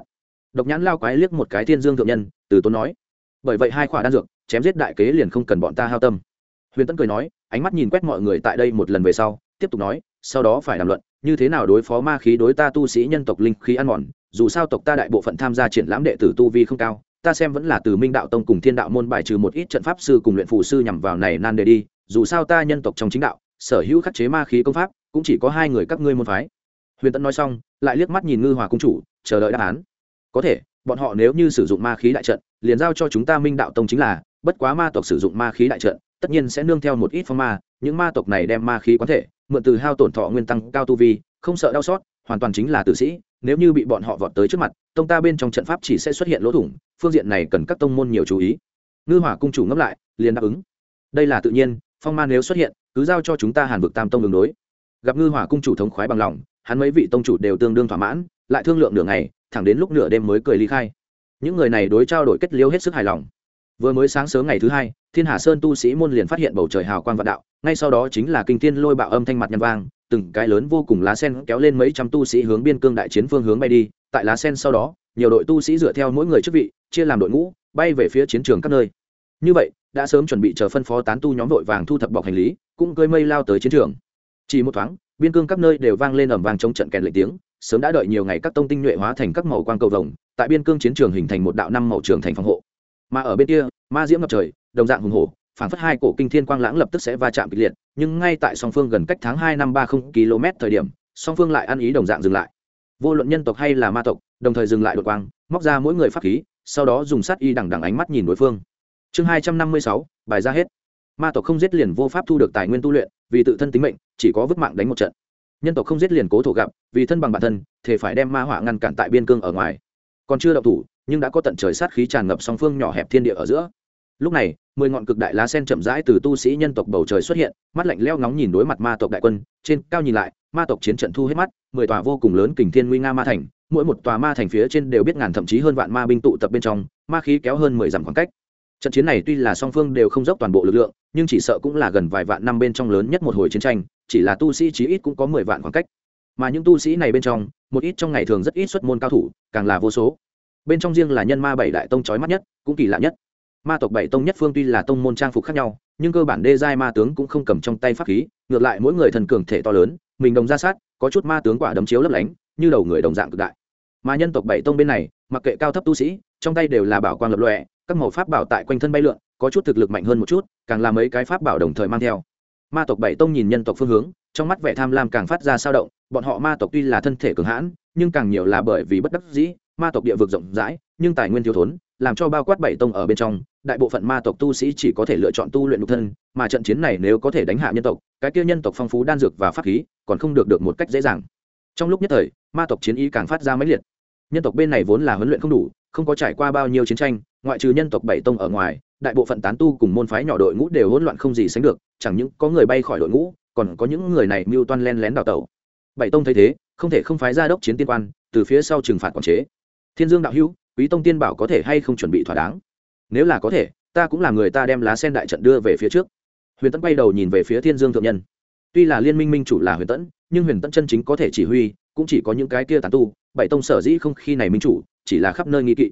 độc nhãn lao quái liếc một cái thiên dương thượng nhân, từ tốn nói, bởi vậy hai khỏa đan dược, chém giết đại kế liền không cần bọn ta hao tâm. Huyền tấn cười nói, ánh mắt nhìn quét mọi người tại đây một lần về sau, tiếp tục nói, sau đó phải đàm luận, như thế nào đối phó ma khí đối ta tu sĩ nhân tộc linh khí ăn mòn, dù sao tộc ta đại bộ phận tham gia triển lãm đệ tử tu vi không cao, ta xem vẫn là từ minh đạo tông cùng thiên đạo môn bài trừ một ít trận pháp sư cùng luyện phù sư nhằm vào này nan đề đi, dù sao ta nhân tộc trong chính đạo, sở hữu khắc chế ma khí công pháp, cũng chỉ có hai người các ngươi môn phái. Huyền tẫn nói xong, lại liếc mắt nhìn ngư hòa cung chủ, chờ đợi đáp án có thể, bọn họ nếu như sử dụng ma khí đại trận, liền giao cho chúng ta minh đạo tông chính là, bất quá ma tộc sử dụng ma khí đại trận, tất nhiên sẽ nương theo một ít phong ma, những ma tộc này đem ma khí quán thể, mượn từ hao tổn thọ nguyên tăng cao tu vi, không sợ đau xót, hoàn toàn chính là tử sĩ, nếu như bị bọn họ vọt tới trước mặt, tông ta bên trong trận pháp chỉ sẽ xuất hiện lỗ thủng, phương diện này cần các tông môn nhiều chú ý. Ngư hỏa cung chủ ngẫm lại, liền đáp ứng. Đây là tự nhiên, phong ma nếu xuất hiện, cứ giao cho chúng ta hàn vực tam tông đường đối. Gặp ngư hỏa cung chủ thống khoái bằng lòng, hắn mấy vị tông chủ đều tương đương thỏa mãn, lại thương lượng đường ngày thẳng đến lúc nửa đêm mới cười ly khai. Những người này đối trao đổi kết liêu hết sức hài lòng. Vừa mới sáng sớm ngày thứ hai, thiên hà sơn tu sĩ môn liền phát hiện bầu trời hào quang vạn đạo, ngay sau đó chính là kinh thiên lôi bạo âm thanh mặt nhân vang, từng cái lớn vô cùng lá sen kéo lên mấy trăm tu sĩ hướng biên cương đại chiến phương hướng bay đi, tại lá sen sau đó, nhiều đội tu sĩ dựa theo mỗi người chức vị, chia làm đội ngũ, bay về phía chiến trường các nơi. Như vậy, đã sớm chuẩn bị chờ phân phó tán tu nhóm đội vàng thu thập bọc hành lý, cũng cơi mây lao tới chiến trường. Chỉ một thoáng, biên cương các nơi đều vang lên ẩm vàng trong trận kèn lệnh tiếng sớm đã đợi nhiều ngày các tông tinh nhuệ hóa thành các màu quang cầu vồng, tại biên cương chiến trường hình thành một đạo năm màu trường thành phòng hộ. Mà ở bên kia, ma diễm ngập trời, đồng dạng hùng hổ, phảng phất hai cổ kinh thiên quang lãng lập tức sẽ va chạm kịch liệt, nhưng ngay tại song phương gần cách tháng hai năm ba không km thời điểm, song phương lại ăn ý đồng dạng dừng lại. Vô luận nhân tộc hay là ma tộc, đồng thời dừng lại đột quang, móc ra mỗi người pháp khí, sau đó dùng sát y đằng đằng ánh mắt nhìn đối phương. Chương hai trăm năm mươi sáu, bài ra hết. Ma tộc không giết liền vô pháp thu được tài nguyên tu luyện, vì tự thân tính mệnh, chỉ có vứt mạng đánh một trận nhân tộc không giết liền cố thổ gặp, vì thân bằng bản thân thể phải đem ma hỏa ngăn cản tại biên cương ở ngoài. Còn chưa đậu thủ, nhưng đã có tận trời sát khí tràn ngập song phương nhỏ hẹp thiên địa ở giữa. Lúc này, mười ngọn cực đại lá sen chậm rãi từ tu sĩ nhân tộc bầu trời xuất hiện, mắt lạnh leo ngóng nhìn đối mặt ma tộc đại quân, trên cao nhìn lại, ma tộc chiến trận thu hết mắt, mười tòa vô cùng lớn kình thiên nguy nga ma thành, mỗi một tòa ma thành phía trên đều biết ngàn thậm chí hơn vạn ma binh tụ tập bên trong, ma khí kéo hơn mười dặm khoảng cách. Trận chiến này tuy là song phương đều không dốc toàn bộ lực lượng, nhưng chỉ sợ cũng là gần vài vạn năm bên trong lớn nhất một hồi chiến tranh chỉ là tu sĩ chí ít cũng có mười vạn khoảng cách. Mà những tu sĩ này bên trong, một ít trong ngày thường rất ít xuất môn cao thủ, càng là vô số. Bên trong riêng là nhân ma bảy đại tông trói mắt nhất, cũng kỳ lạ nhất. Ma tộc bảy tông nhất phương tuy là tông môn trang phục khác nhau, nhưng cơ bản đê giai ma tướng cũng không cầm trong tay pháp khí, ngược lại mỗi người thần cường thể to lớn, mình đồng ra sát, có chút ma tướng quả đấm chiếu lấp lánh, như đầu người đồng dạng cực đại. Mà nhân tộc bảy tông bên này, mặc kệ cao thấp tu sĩ, trong tay đều là bảo quang lập lọe các màu pháp bảo tại quanh thân bay lượn, có chút thực lực mạnh hơn một chút, càng là mấy cái pháp bảo đồng thời mang theo ma tộc bảy tông nhìn nhân tộc phương hướng, trong mắt vẻ tham lam càng phát ra sao động, bọn họ ma tộc tuy là thân thể cường hãn, nhưng càng nhiều là bởi vì bất đắc dĩ, ma tộc địa vực rộng rãi, nhưng tài nguyên thiếu thốn, làm cho bao quát bảy tông ở bên trong, đại bộ phận ma tộc tu sĩ chỉ có thể lựa chọn tu luyện nhục thân, mà trận chiến này nếu có thể đánh hạ nhân tộc, cái kia nhân tộc phong phú đan dược và pháp khí còn không được được một cách dễ dàng. Trong lúc nhất thời, ma tộc chiến ý càng phát ra mãnh liệt. Nhân tộc bên này vốn là huấn luyện không đủ, không có trải qua bao nhiêu chiến tranh, ngoại trừ nhân tộc bảy tông ở ngoài đại bộ phận tán tu cùng môn phái nhỏ đội ngũ đều hỗn loạn không gì sánh được, chẳng những có người bay khỏi đội ngũ, còn có những người này mưu toan len lén đào tẩu. Bảy tông thấy thế, không thể không phái ra đốc chiến tiên quan, từ phía sau trừng phạt quản chế. Thiên dương đạo hữu, quý tông tiên bảo có thể hay không chuẩn bị thỏa đáng? Nếu là có thể, ta cũng là người ta đem lá sen đại trận đưa về phía trước. Huyền tẫn quay đầu nhìn về phía thiên dương thượng nhân. Tuy là liên minh minh chủ là huyền tẫn nhưng huyền tẫn chân chính có thể chỉ huy, cũng chỉ có những cái kia tán tu, bảy tông sở dĩ không khi này minh chủ, chỉ là khắp nơi nghi kỵ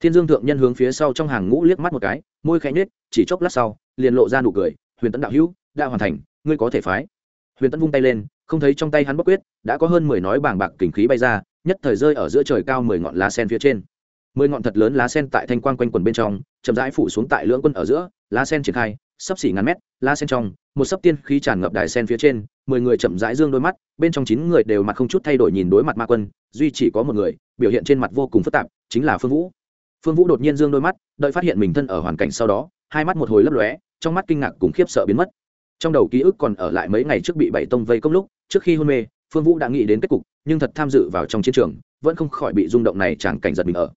thiên dương thượng nhân hướng phía sau trong hàng ngũ liếc mắt một cái, môi khẽ nhếch, chỉ chốc lát sau, liền lộ ra nụ cười, huyền Tấn đạo hữu, đã hoàn thành, ngươi có thể phái. Huyền Tấn vung tay lên, không thấy trong tay hắn bất quyết, đã có hơn mười nói bảng bạc kình khí bay ra, nhất thời rơi ở giữa trời cao mười ngọn lá sen phía trên. Mười ngọn thật lớn lá sen tại thanh quang quanh quần bên trong, chậm rãi phủ xuống tại lưỡng quân ở giữa, lá sen triển khai sắp xỉ ngàn mét, lá sen trong, một sấp tiên khí tràn ngập đài sen phía trên, mười người chậm rãi dương đôi mắt, bên trong chín người đều mặt không chút thay đổi nhìn đối mặt ma quân, duy chỉ có một người, biểu hiện trên mặt vô cùng phức tạp, chính là phương vũ phương vũ đột nhiên dương đôi mắt, đợi phát hiện mình thân ở hoàn cảnh sau đó, hai mắt một hồi lấp lóe, trong mắt kinh ngạc cùng khiếp sợ biến mất. Trong đầu ký ức còn ở lại mấy ngày trước bị bảy tông vây công lúc, trước khi hôn mê, phương vũ đã nghĩ đến kết cục, nhưng thật tham dự vào trong chiến trường, vẫn không khỏi bị rung động này chẳng cảnh giật mình ở.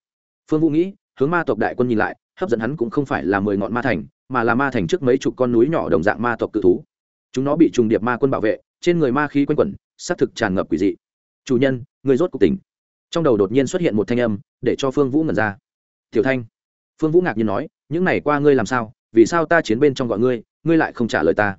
Phương vũ nghĩ, hướng ma tộc đại quân nhìn lại, hấp dẫn hắn cũng không phải là mười ngọn ma thành, mà là ma thành trước mấy chục con núi nhỏ đồng dạng ma tộc cự thú. Chúng nó bị trùng điệp ma quân bảo vệ, trên người ma khí quanh quẩn xác thực tràn ngập quỷ dị. Chủ nhân, người rốt cuộc tỉnh. Trong đầu đột nhiên xuất hiện một thanh âm, để cho phương vũ ngẩn ra tiểu thanh, phương vũ ngạc nhiên nói, những này qua ngươi làm sao? Vì sao ta chiến bên trong gọi ngươi ngươi lại không trả lời ta?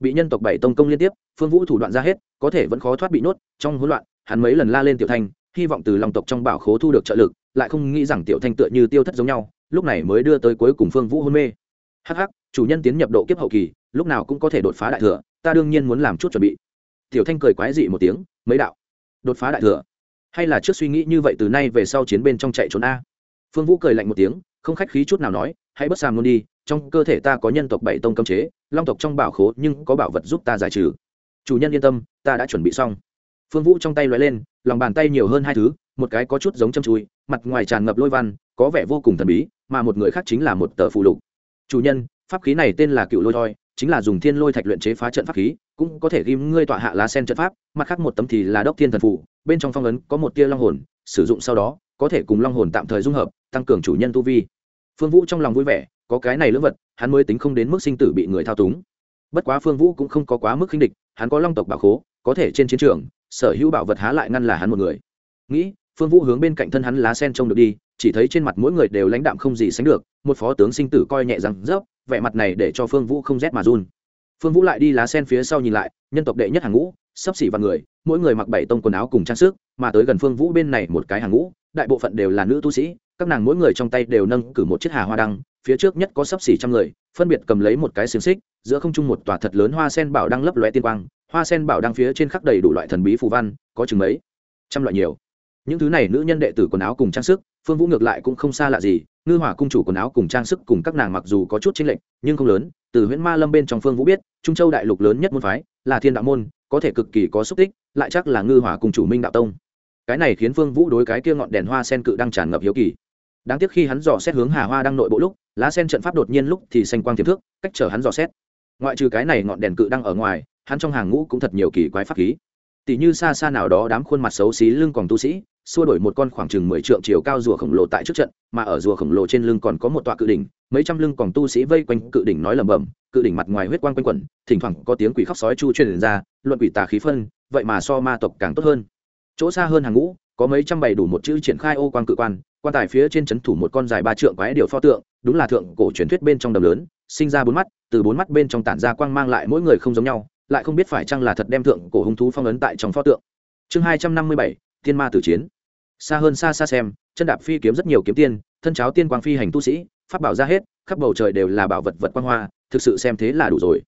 Bị nhân tộc bảy tông công liên tiếp, phương vũ thủ đoạn ra hết, có thể vẫn khó thoát bị nhốt, trong hỗn loạn, hắn mấy lần la lên tiểu thanh, hy vọng từ lòng tộc trong bảo khố thu được trợ lực, lại không nghĩ rằng tiểu thanh tựa như tiêu thất giống nhau, lúc này mới đưa tới cuối cùng phương vũ hôn mê. Hắc hắc, chủ nhân tiến nhập độ kiếp hậu kỳ, lúc nào cũng có thể đột phá đại thừa, ta đương nhiên muốn làm chút chuẩn bị. Tiểu thanh cười quái dị một tiếng, mấy đạo, đột phá đại thừa? Hay là trước suy nghĩ như vậy từ nay về sau chiến bên trong chạy trốn a? Phương vũ cười lạnh một tiếng, không khách khí chút nào nói, hãy bất sàm luôn đi, trong cơ thể ta có nhân tộc bảy tông cấm chế, long tộc trong bảo khố nhưng có bảo vật giúp ta giải trừ. Chủ nhân yên tâm, ta đã chuẩn bị xong. Phương vũ trong tay l lên, lòng bàn tay nhiều hơn hai thứ, một cái có chút giống châm chui, mặt ngoài tràn ngập lôi văn, có vẻ vô cùng thần bí, mà một người khác chính là một tờ phụ lục. Chủ nhân, pháp khí này tên là cựu lôi thoi, chính là dùng thiên lôi thạch luyện chế phá trận pháp khí, cũng có thể ghim ngươi tọa hạ lá sen trận pháp, mặt khác một tấm thì là đốc thiên thần phủ bên trong phong ấn có một tia long hồn, sử dụng sau đó, có thể cùng long hồn tạm thời dung hợp tăng cường chủ nhân tu vi. Phương vũ trong lòng vui vẻ, có cái này lưỡng vật, hắn mới tính không đến mức sinh tử bị người thao túng. Bất quá phương vũ cũng không có quá mức khinh địch, hắn có long tộc bảo khố, có thể trên chiến trường, sở hữu bảo vật há lại ngăn là hắn một người. Nghĩ, phương vũ hướng bên cạnh thân hắn lá sen trông được đi, chỉ thấy trên mặt mỗi người đều lãnh đạm không gì sánh được, một phó tướng sinh tử coi nhẹ rằng rớp vẻ mặt này để cho phương vũ không rét mà run. Phương vũ lại đi lá sen phía sau nhìn lại, nhân tộc đệ nhất hàng ngũ, sắp xỉ vào người, mỗi người mặc bảy tông quần áo cùng trang sức, mà tới gần phương vũ bên này một cái hàng ngũ, đại bộ phận đều là nữ tu sĩ các nàng mỗi người trong tay đều nâng cử một chiếc hà hoa đăng, phía trước nhất có sắp xỉ trăm người, phân biệt cầm lấy một cái xiềng xích, giữa không trung một tòa thật lớn hoa sen bảo đăng lấp lóe tiên quang, hoa sen bảo đăng phía trên khắc đầy đủ loại thần bí phù văn, có chừng mấy, trăm loại nhiều. Những thứ này nữ nhân đệ tử quần áo cùng trang sức, phương vũ ngược lại cũng không xa lạ gì, ngư hỏa cung chủ quần áo cùng trang sức cùng các nàng mặc dù có chút chênh lệch, nhưng không lớn, từ huyện ma lâm bên trong phương vũ biết, trung châu đại lục lớn nhất môn phái, là thiên đạo môn, có thể cực kỳ có xúc tích, lại chắc là ngư hỏa cung chủ minh đạo tông. Cái này khiến phương vũ đối cái kia ngọn đèn hoa sen cự đang tràn ngập hiếu kỳ đáng tiếc khi hắn dò xét hướng hà hoa đang nội bộ lúc, lá sen trận pháp đột nhiên lúc thì xanh quang tiềm thước cách chở hắn dò xét. Ngoại trừ cái này ngọn đèn cự đang ở ngoài, hắn trong hàng ngũ cũng thật nhiều kỳ quái pháp khí. Tỷ như xa xa nào đó đám khuôn mặt xấu xí lưng còn tu sĩ, xua đổi một con khoảng chừng mười trượng chiều cao rùa khổng lồ tại trước trận, mà ở rùa khổng lồ trên lưng còn có một tọa cự đỉnh, mấy trăm lưng còn tu sĩ vây quanh cự đỉnh nói lẩm bẩm, cự đỉnh mặt ngoài huyết quang quanh quẩn, thỉnh thoảng có tiếng quỷ khóc sói chu truyền ra, luận quỷ tà khí phân, vậy mà so ma tộc càng tốt hơn. Chỗ xa hơn hàng ngũ, có mấy trăm bày đủ một chữ triển khai ô quang cự quan quan tài phía trên chấn thủ một con dài ba trượng quái điều pho tượng, đúng là thượng cổ truyền thuyết bên trong đầm lớn, sinh ra bốn mắt, từ bốn mắt bên trong tản ra quang mang lại mỗi người không giống nhau, lại không biết phải chăng là thật đem thượng cổ hung thú phong ấn tại trong pho tượng. Chương hai trăm năm mươi bảy, thiên ma tử chiến. Xa hơn xa xa xem, chân đạp phi kiếm rất nhiều kiếm tiên, thân cháo tiên quang phi hành tu sĩ phát bảo ra hết, khắp bầu trời đều là bảo vật vật quang hoa, thực sự xem thế là đủ rồi.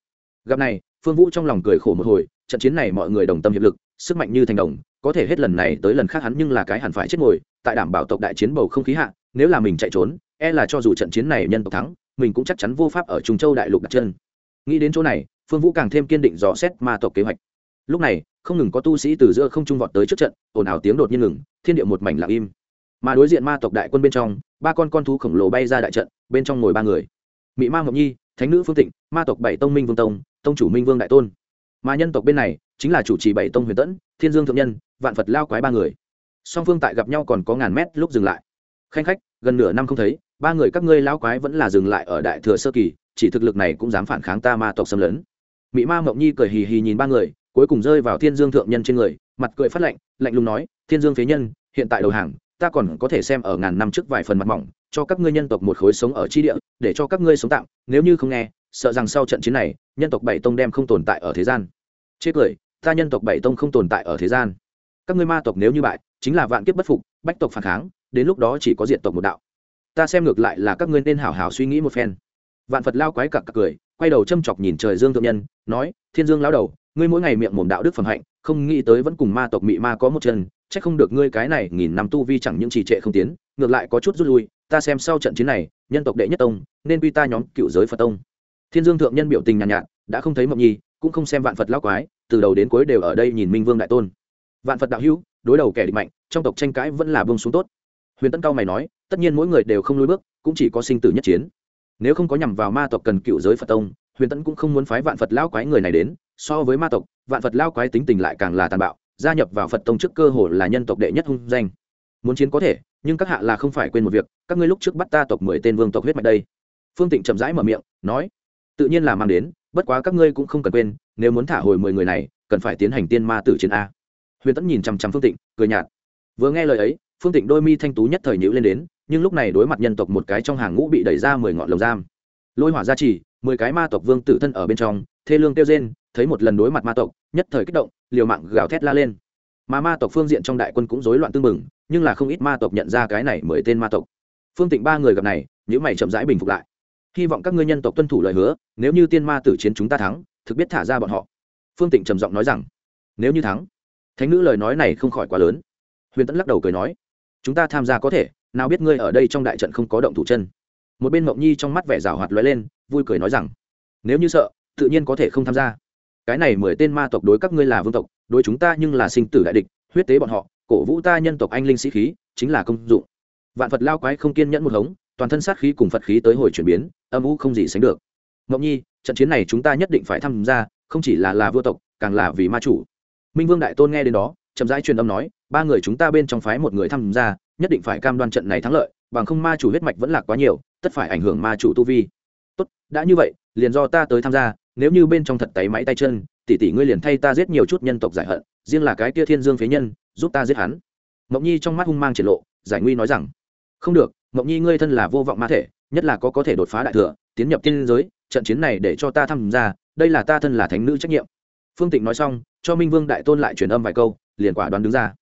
Gặp này, phương vũ trong lòng cười khổ một hồi, trận chiến này mọi người đồng tâm hiệp lực, sức mạnh như thành đồng có thể hết lần này tới lần khác hắn nhưng là cái hẳn phải chết ngồi, tại đảm bảo tộc đại chiến bầu không khí hạ, nếu là mình chạy trốn e là cho dù trận chiến này nhân tộc thắng, mình cũng chắc chắn vô pháp ở trung châu đại lục đặt chân. Nghĩ đến chỗ này, phương vũ càng thêm kiên định dò xét ma tộc kế hoạch. Lúc này, không ngừng có tu sĩ từ giữa không trung vọt tới trước trận, ồn ào tiếng đột nhiên ngừng, thiên địa một mảnh lặng im. Mà đối diện ma tộc đại quân bên trong, ba con con thú khổng lồ bay ra đại trận, bên trong ngồi ba người. Mỹ ma ngọc nhi, thánh nữ phương tịnh, ma tộc bảy tông minh vương tông tông chủ minh vương đại tôn mà nhân tộc bên này chính là chủ trì bảy tông huyền tẫn, thiên dương thượng nhân, vạn phật lao quái ba người. Song phương tại gặp nhau còn có ngàn mét lúc dừng lại. Khanh khách, gần nửa năm không thấy, ba người các ngươi lao quái vẫn là dừng lại ở đại thừa sơ kỳ, chỉ thực lực này cũng dám phản kháng ta ma tộc xâm lấn. Mỹ ma mộng nhi cười hì hì nhìn ba người, cuối cùng rơi vào thiên dương thượng nhân trên người, mặt cười phát lạnh lạnh lùng nói, thiên dương phế nhân, hiện tại đầu hàng, ta còn có thể xem ở ngàn năm trước vài phần mặt mỏng, cho các ngươi nhân tộc một khối sống ở tri địa, để cho các ngươi sống tạm, nếu như không nghe sợ rằng sau trận chiến này, nhân tộc bảy tông đem không tồn tại ở thế gian. Chết cười, ta nhân tộc bảy tông không tồn tại ở thế gian. Các ngươi ma tộc nếu như bại, chính là vạn kiếp bất phục, bách tộc phản kháng, đến lúc đó chỉ có diện tộc một đạo. Ta xem ngược lại là các ngươi nên hảo hảo suy nghĩ một phen. Vạn phật lao quái cặc cặc cười, quay đầu châm chọc nhìn trời dương thượng nhân, nói, thiên dương lao đầu, ngươi mỗi ngày miệng mồm đạo đức phẩm hạnh, không nghĩ tới vẫn cùng ma tộc mị ma có một chân c h ắ c không được ngươi cái này nghìn năm tu vi chẳng những trì trệ không tiến, ngược lại có chút rút lui, ta xem sau trận chiến này, nhân tộc đệ nhất tông, nên quy ta nhóm cựu giới phật tông thiên dương thượng nhân biểu tình nhàn nhạt, nhạt đã không thấy mộng nhi cũng không xem vạn phật lao quái từ đầu đến cuối đều ở đây nhìn minh vương đại tôn. Vạn phật đạo hữu đối đầu kẻ địch mạnh trong tộc tranh cãi vẫn là bông xuống tốt. Huyền tân cao mày nói tất nhiên mỗi người đều không lùi bước cũng chỉ có sinh tử nhất chiến. Nếu không có nhằm vào ma tộc cần cựu giới phật tông huyền tân cũng không muốn phái vạn phật lao quái người này đến. So với ma tộc vạn phật lao quái tính tình lại càng là tàn bạo gia nhập vào phật tông trước cơ hồ là nhân tộc đệ nhất hung danh. Muốn chiến có thể nhưng các hạ là không phải quên một việc các ngươi lúc trước bắt ta tộc mười tên vương tộc huyết mạch đây. Phương tịnh chậm rãi mở miệng nói tự nhiên là mang đến, bất quá các ngươi cũng không cần quên, nếu muốn thả hồi mười người này, cần phải tiến hành tiên ma tử chiến a. Huyền tẫn nhìn chằm chằm phương tịnh, cười nhạt. Vừa nghe lời ấy, phương tịnh đôi mi thanh tú nhất thời nhữ lên đến, nhưng lúc này đối mặt nhân tộc một cái trong hàng ngũ bị đẩy ra mười ngọn lồng giam. Lôi hỏa gia trì, mười cái ma tộc vương tử thân ở bên trong, thê lương kêu rên, thấy một lần đối mặt ma tộc, nhất thời kích động, liều mạng gào thét la lên. Mà ma tộc phương diện trong đại quân cũng rối loạn tương mừng, nhưng là không ít ma tộc nhận ra cái này mười tên ma tộc. Phương tịnh ba người gặp này những mày chậm rãi bình phục lại hy vọng các ngươi nhân tộc tuân thủ lời hứa, nếu như tiên ma tử chiến chúng ta thắng, thực biết thả ra bọn họ. Phương tịnh trầm giọng nói rằng, nếu như thắng, thánh nữ lời nói này không khỏi quá lớn. Huyền tẫn lắc đầu cười nói, chúng ta tham gia có thể, nào biết ngươi ở đây trong đại trận không có động thủ chân. Một bên mộng nhi trong mắt vẻ rào hoạt lóe lên, vui cười nói rằng, nếu như sợ, tự nhiên có thể không tham gia. Cái này mười tên ma tộc đối các ngươi là vương tộc, đối chúng ta nhưng là sinh tử đại địch, huyết tế bọn họ, cổ vũ ta nhân tộc anh linh sĩ khí, chính là công dụng. Vạn phật lao quái không kiên nhẫn một hống toàn thân sát khí cùng phật khí tới hồi chuyển biến, âm u không gì sánh được. Ngẫu nhi, trận chiến này chúng ta nhất định phải tham gia, không chỉ là là vua tộc, càng là vì ma chủ. Minh vương đại tôn nghe đến đó, chậm rãi truyền âm nói, ba người chúng ta bên trong phái một người tham gia, nhất định phải cam đoan trận này thắng lợi, bằng không ma chủ huyết mạch vẫn lạc quá nhiều, tất phải ảnh hưởng ma chủ tu vi. Tốt, đã như vậy, liền do ta tới tham gia, nếu như bên trong thật tay máy tay chân, tỷ tỷ ngươi liền thay ta giết nhiều chút nhân tộc giải hận, riêng là cái kia thiên dương phế nhân, giúp ta giết hắn. Mộng nhi trong mắt hung mang triển lộ, giải nguy nói rằng, không được mộng nhi ngươi thân là vô vọng ma thể, nhất là có có thể đột phá đại thừa, tiến nhập tiên giới, trận chiến này để cho ta tham gia, đây là ta thân là thánh nữ trách nhiệm. Phương tịnh nói xong, cho minh vương đại tôn lại truyền âm vài câu, liền quả đoán đứng ra.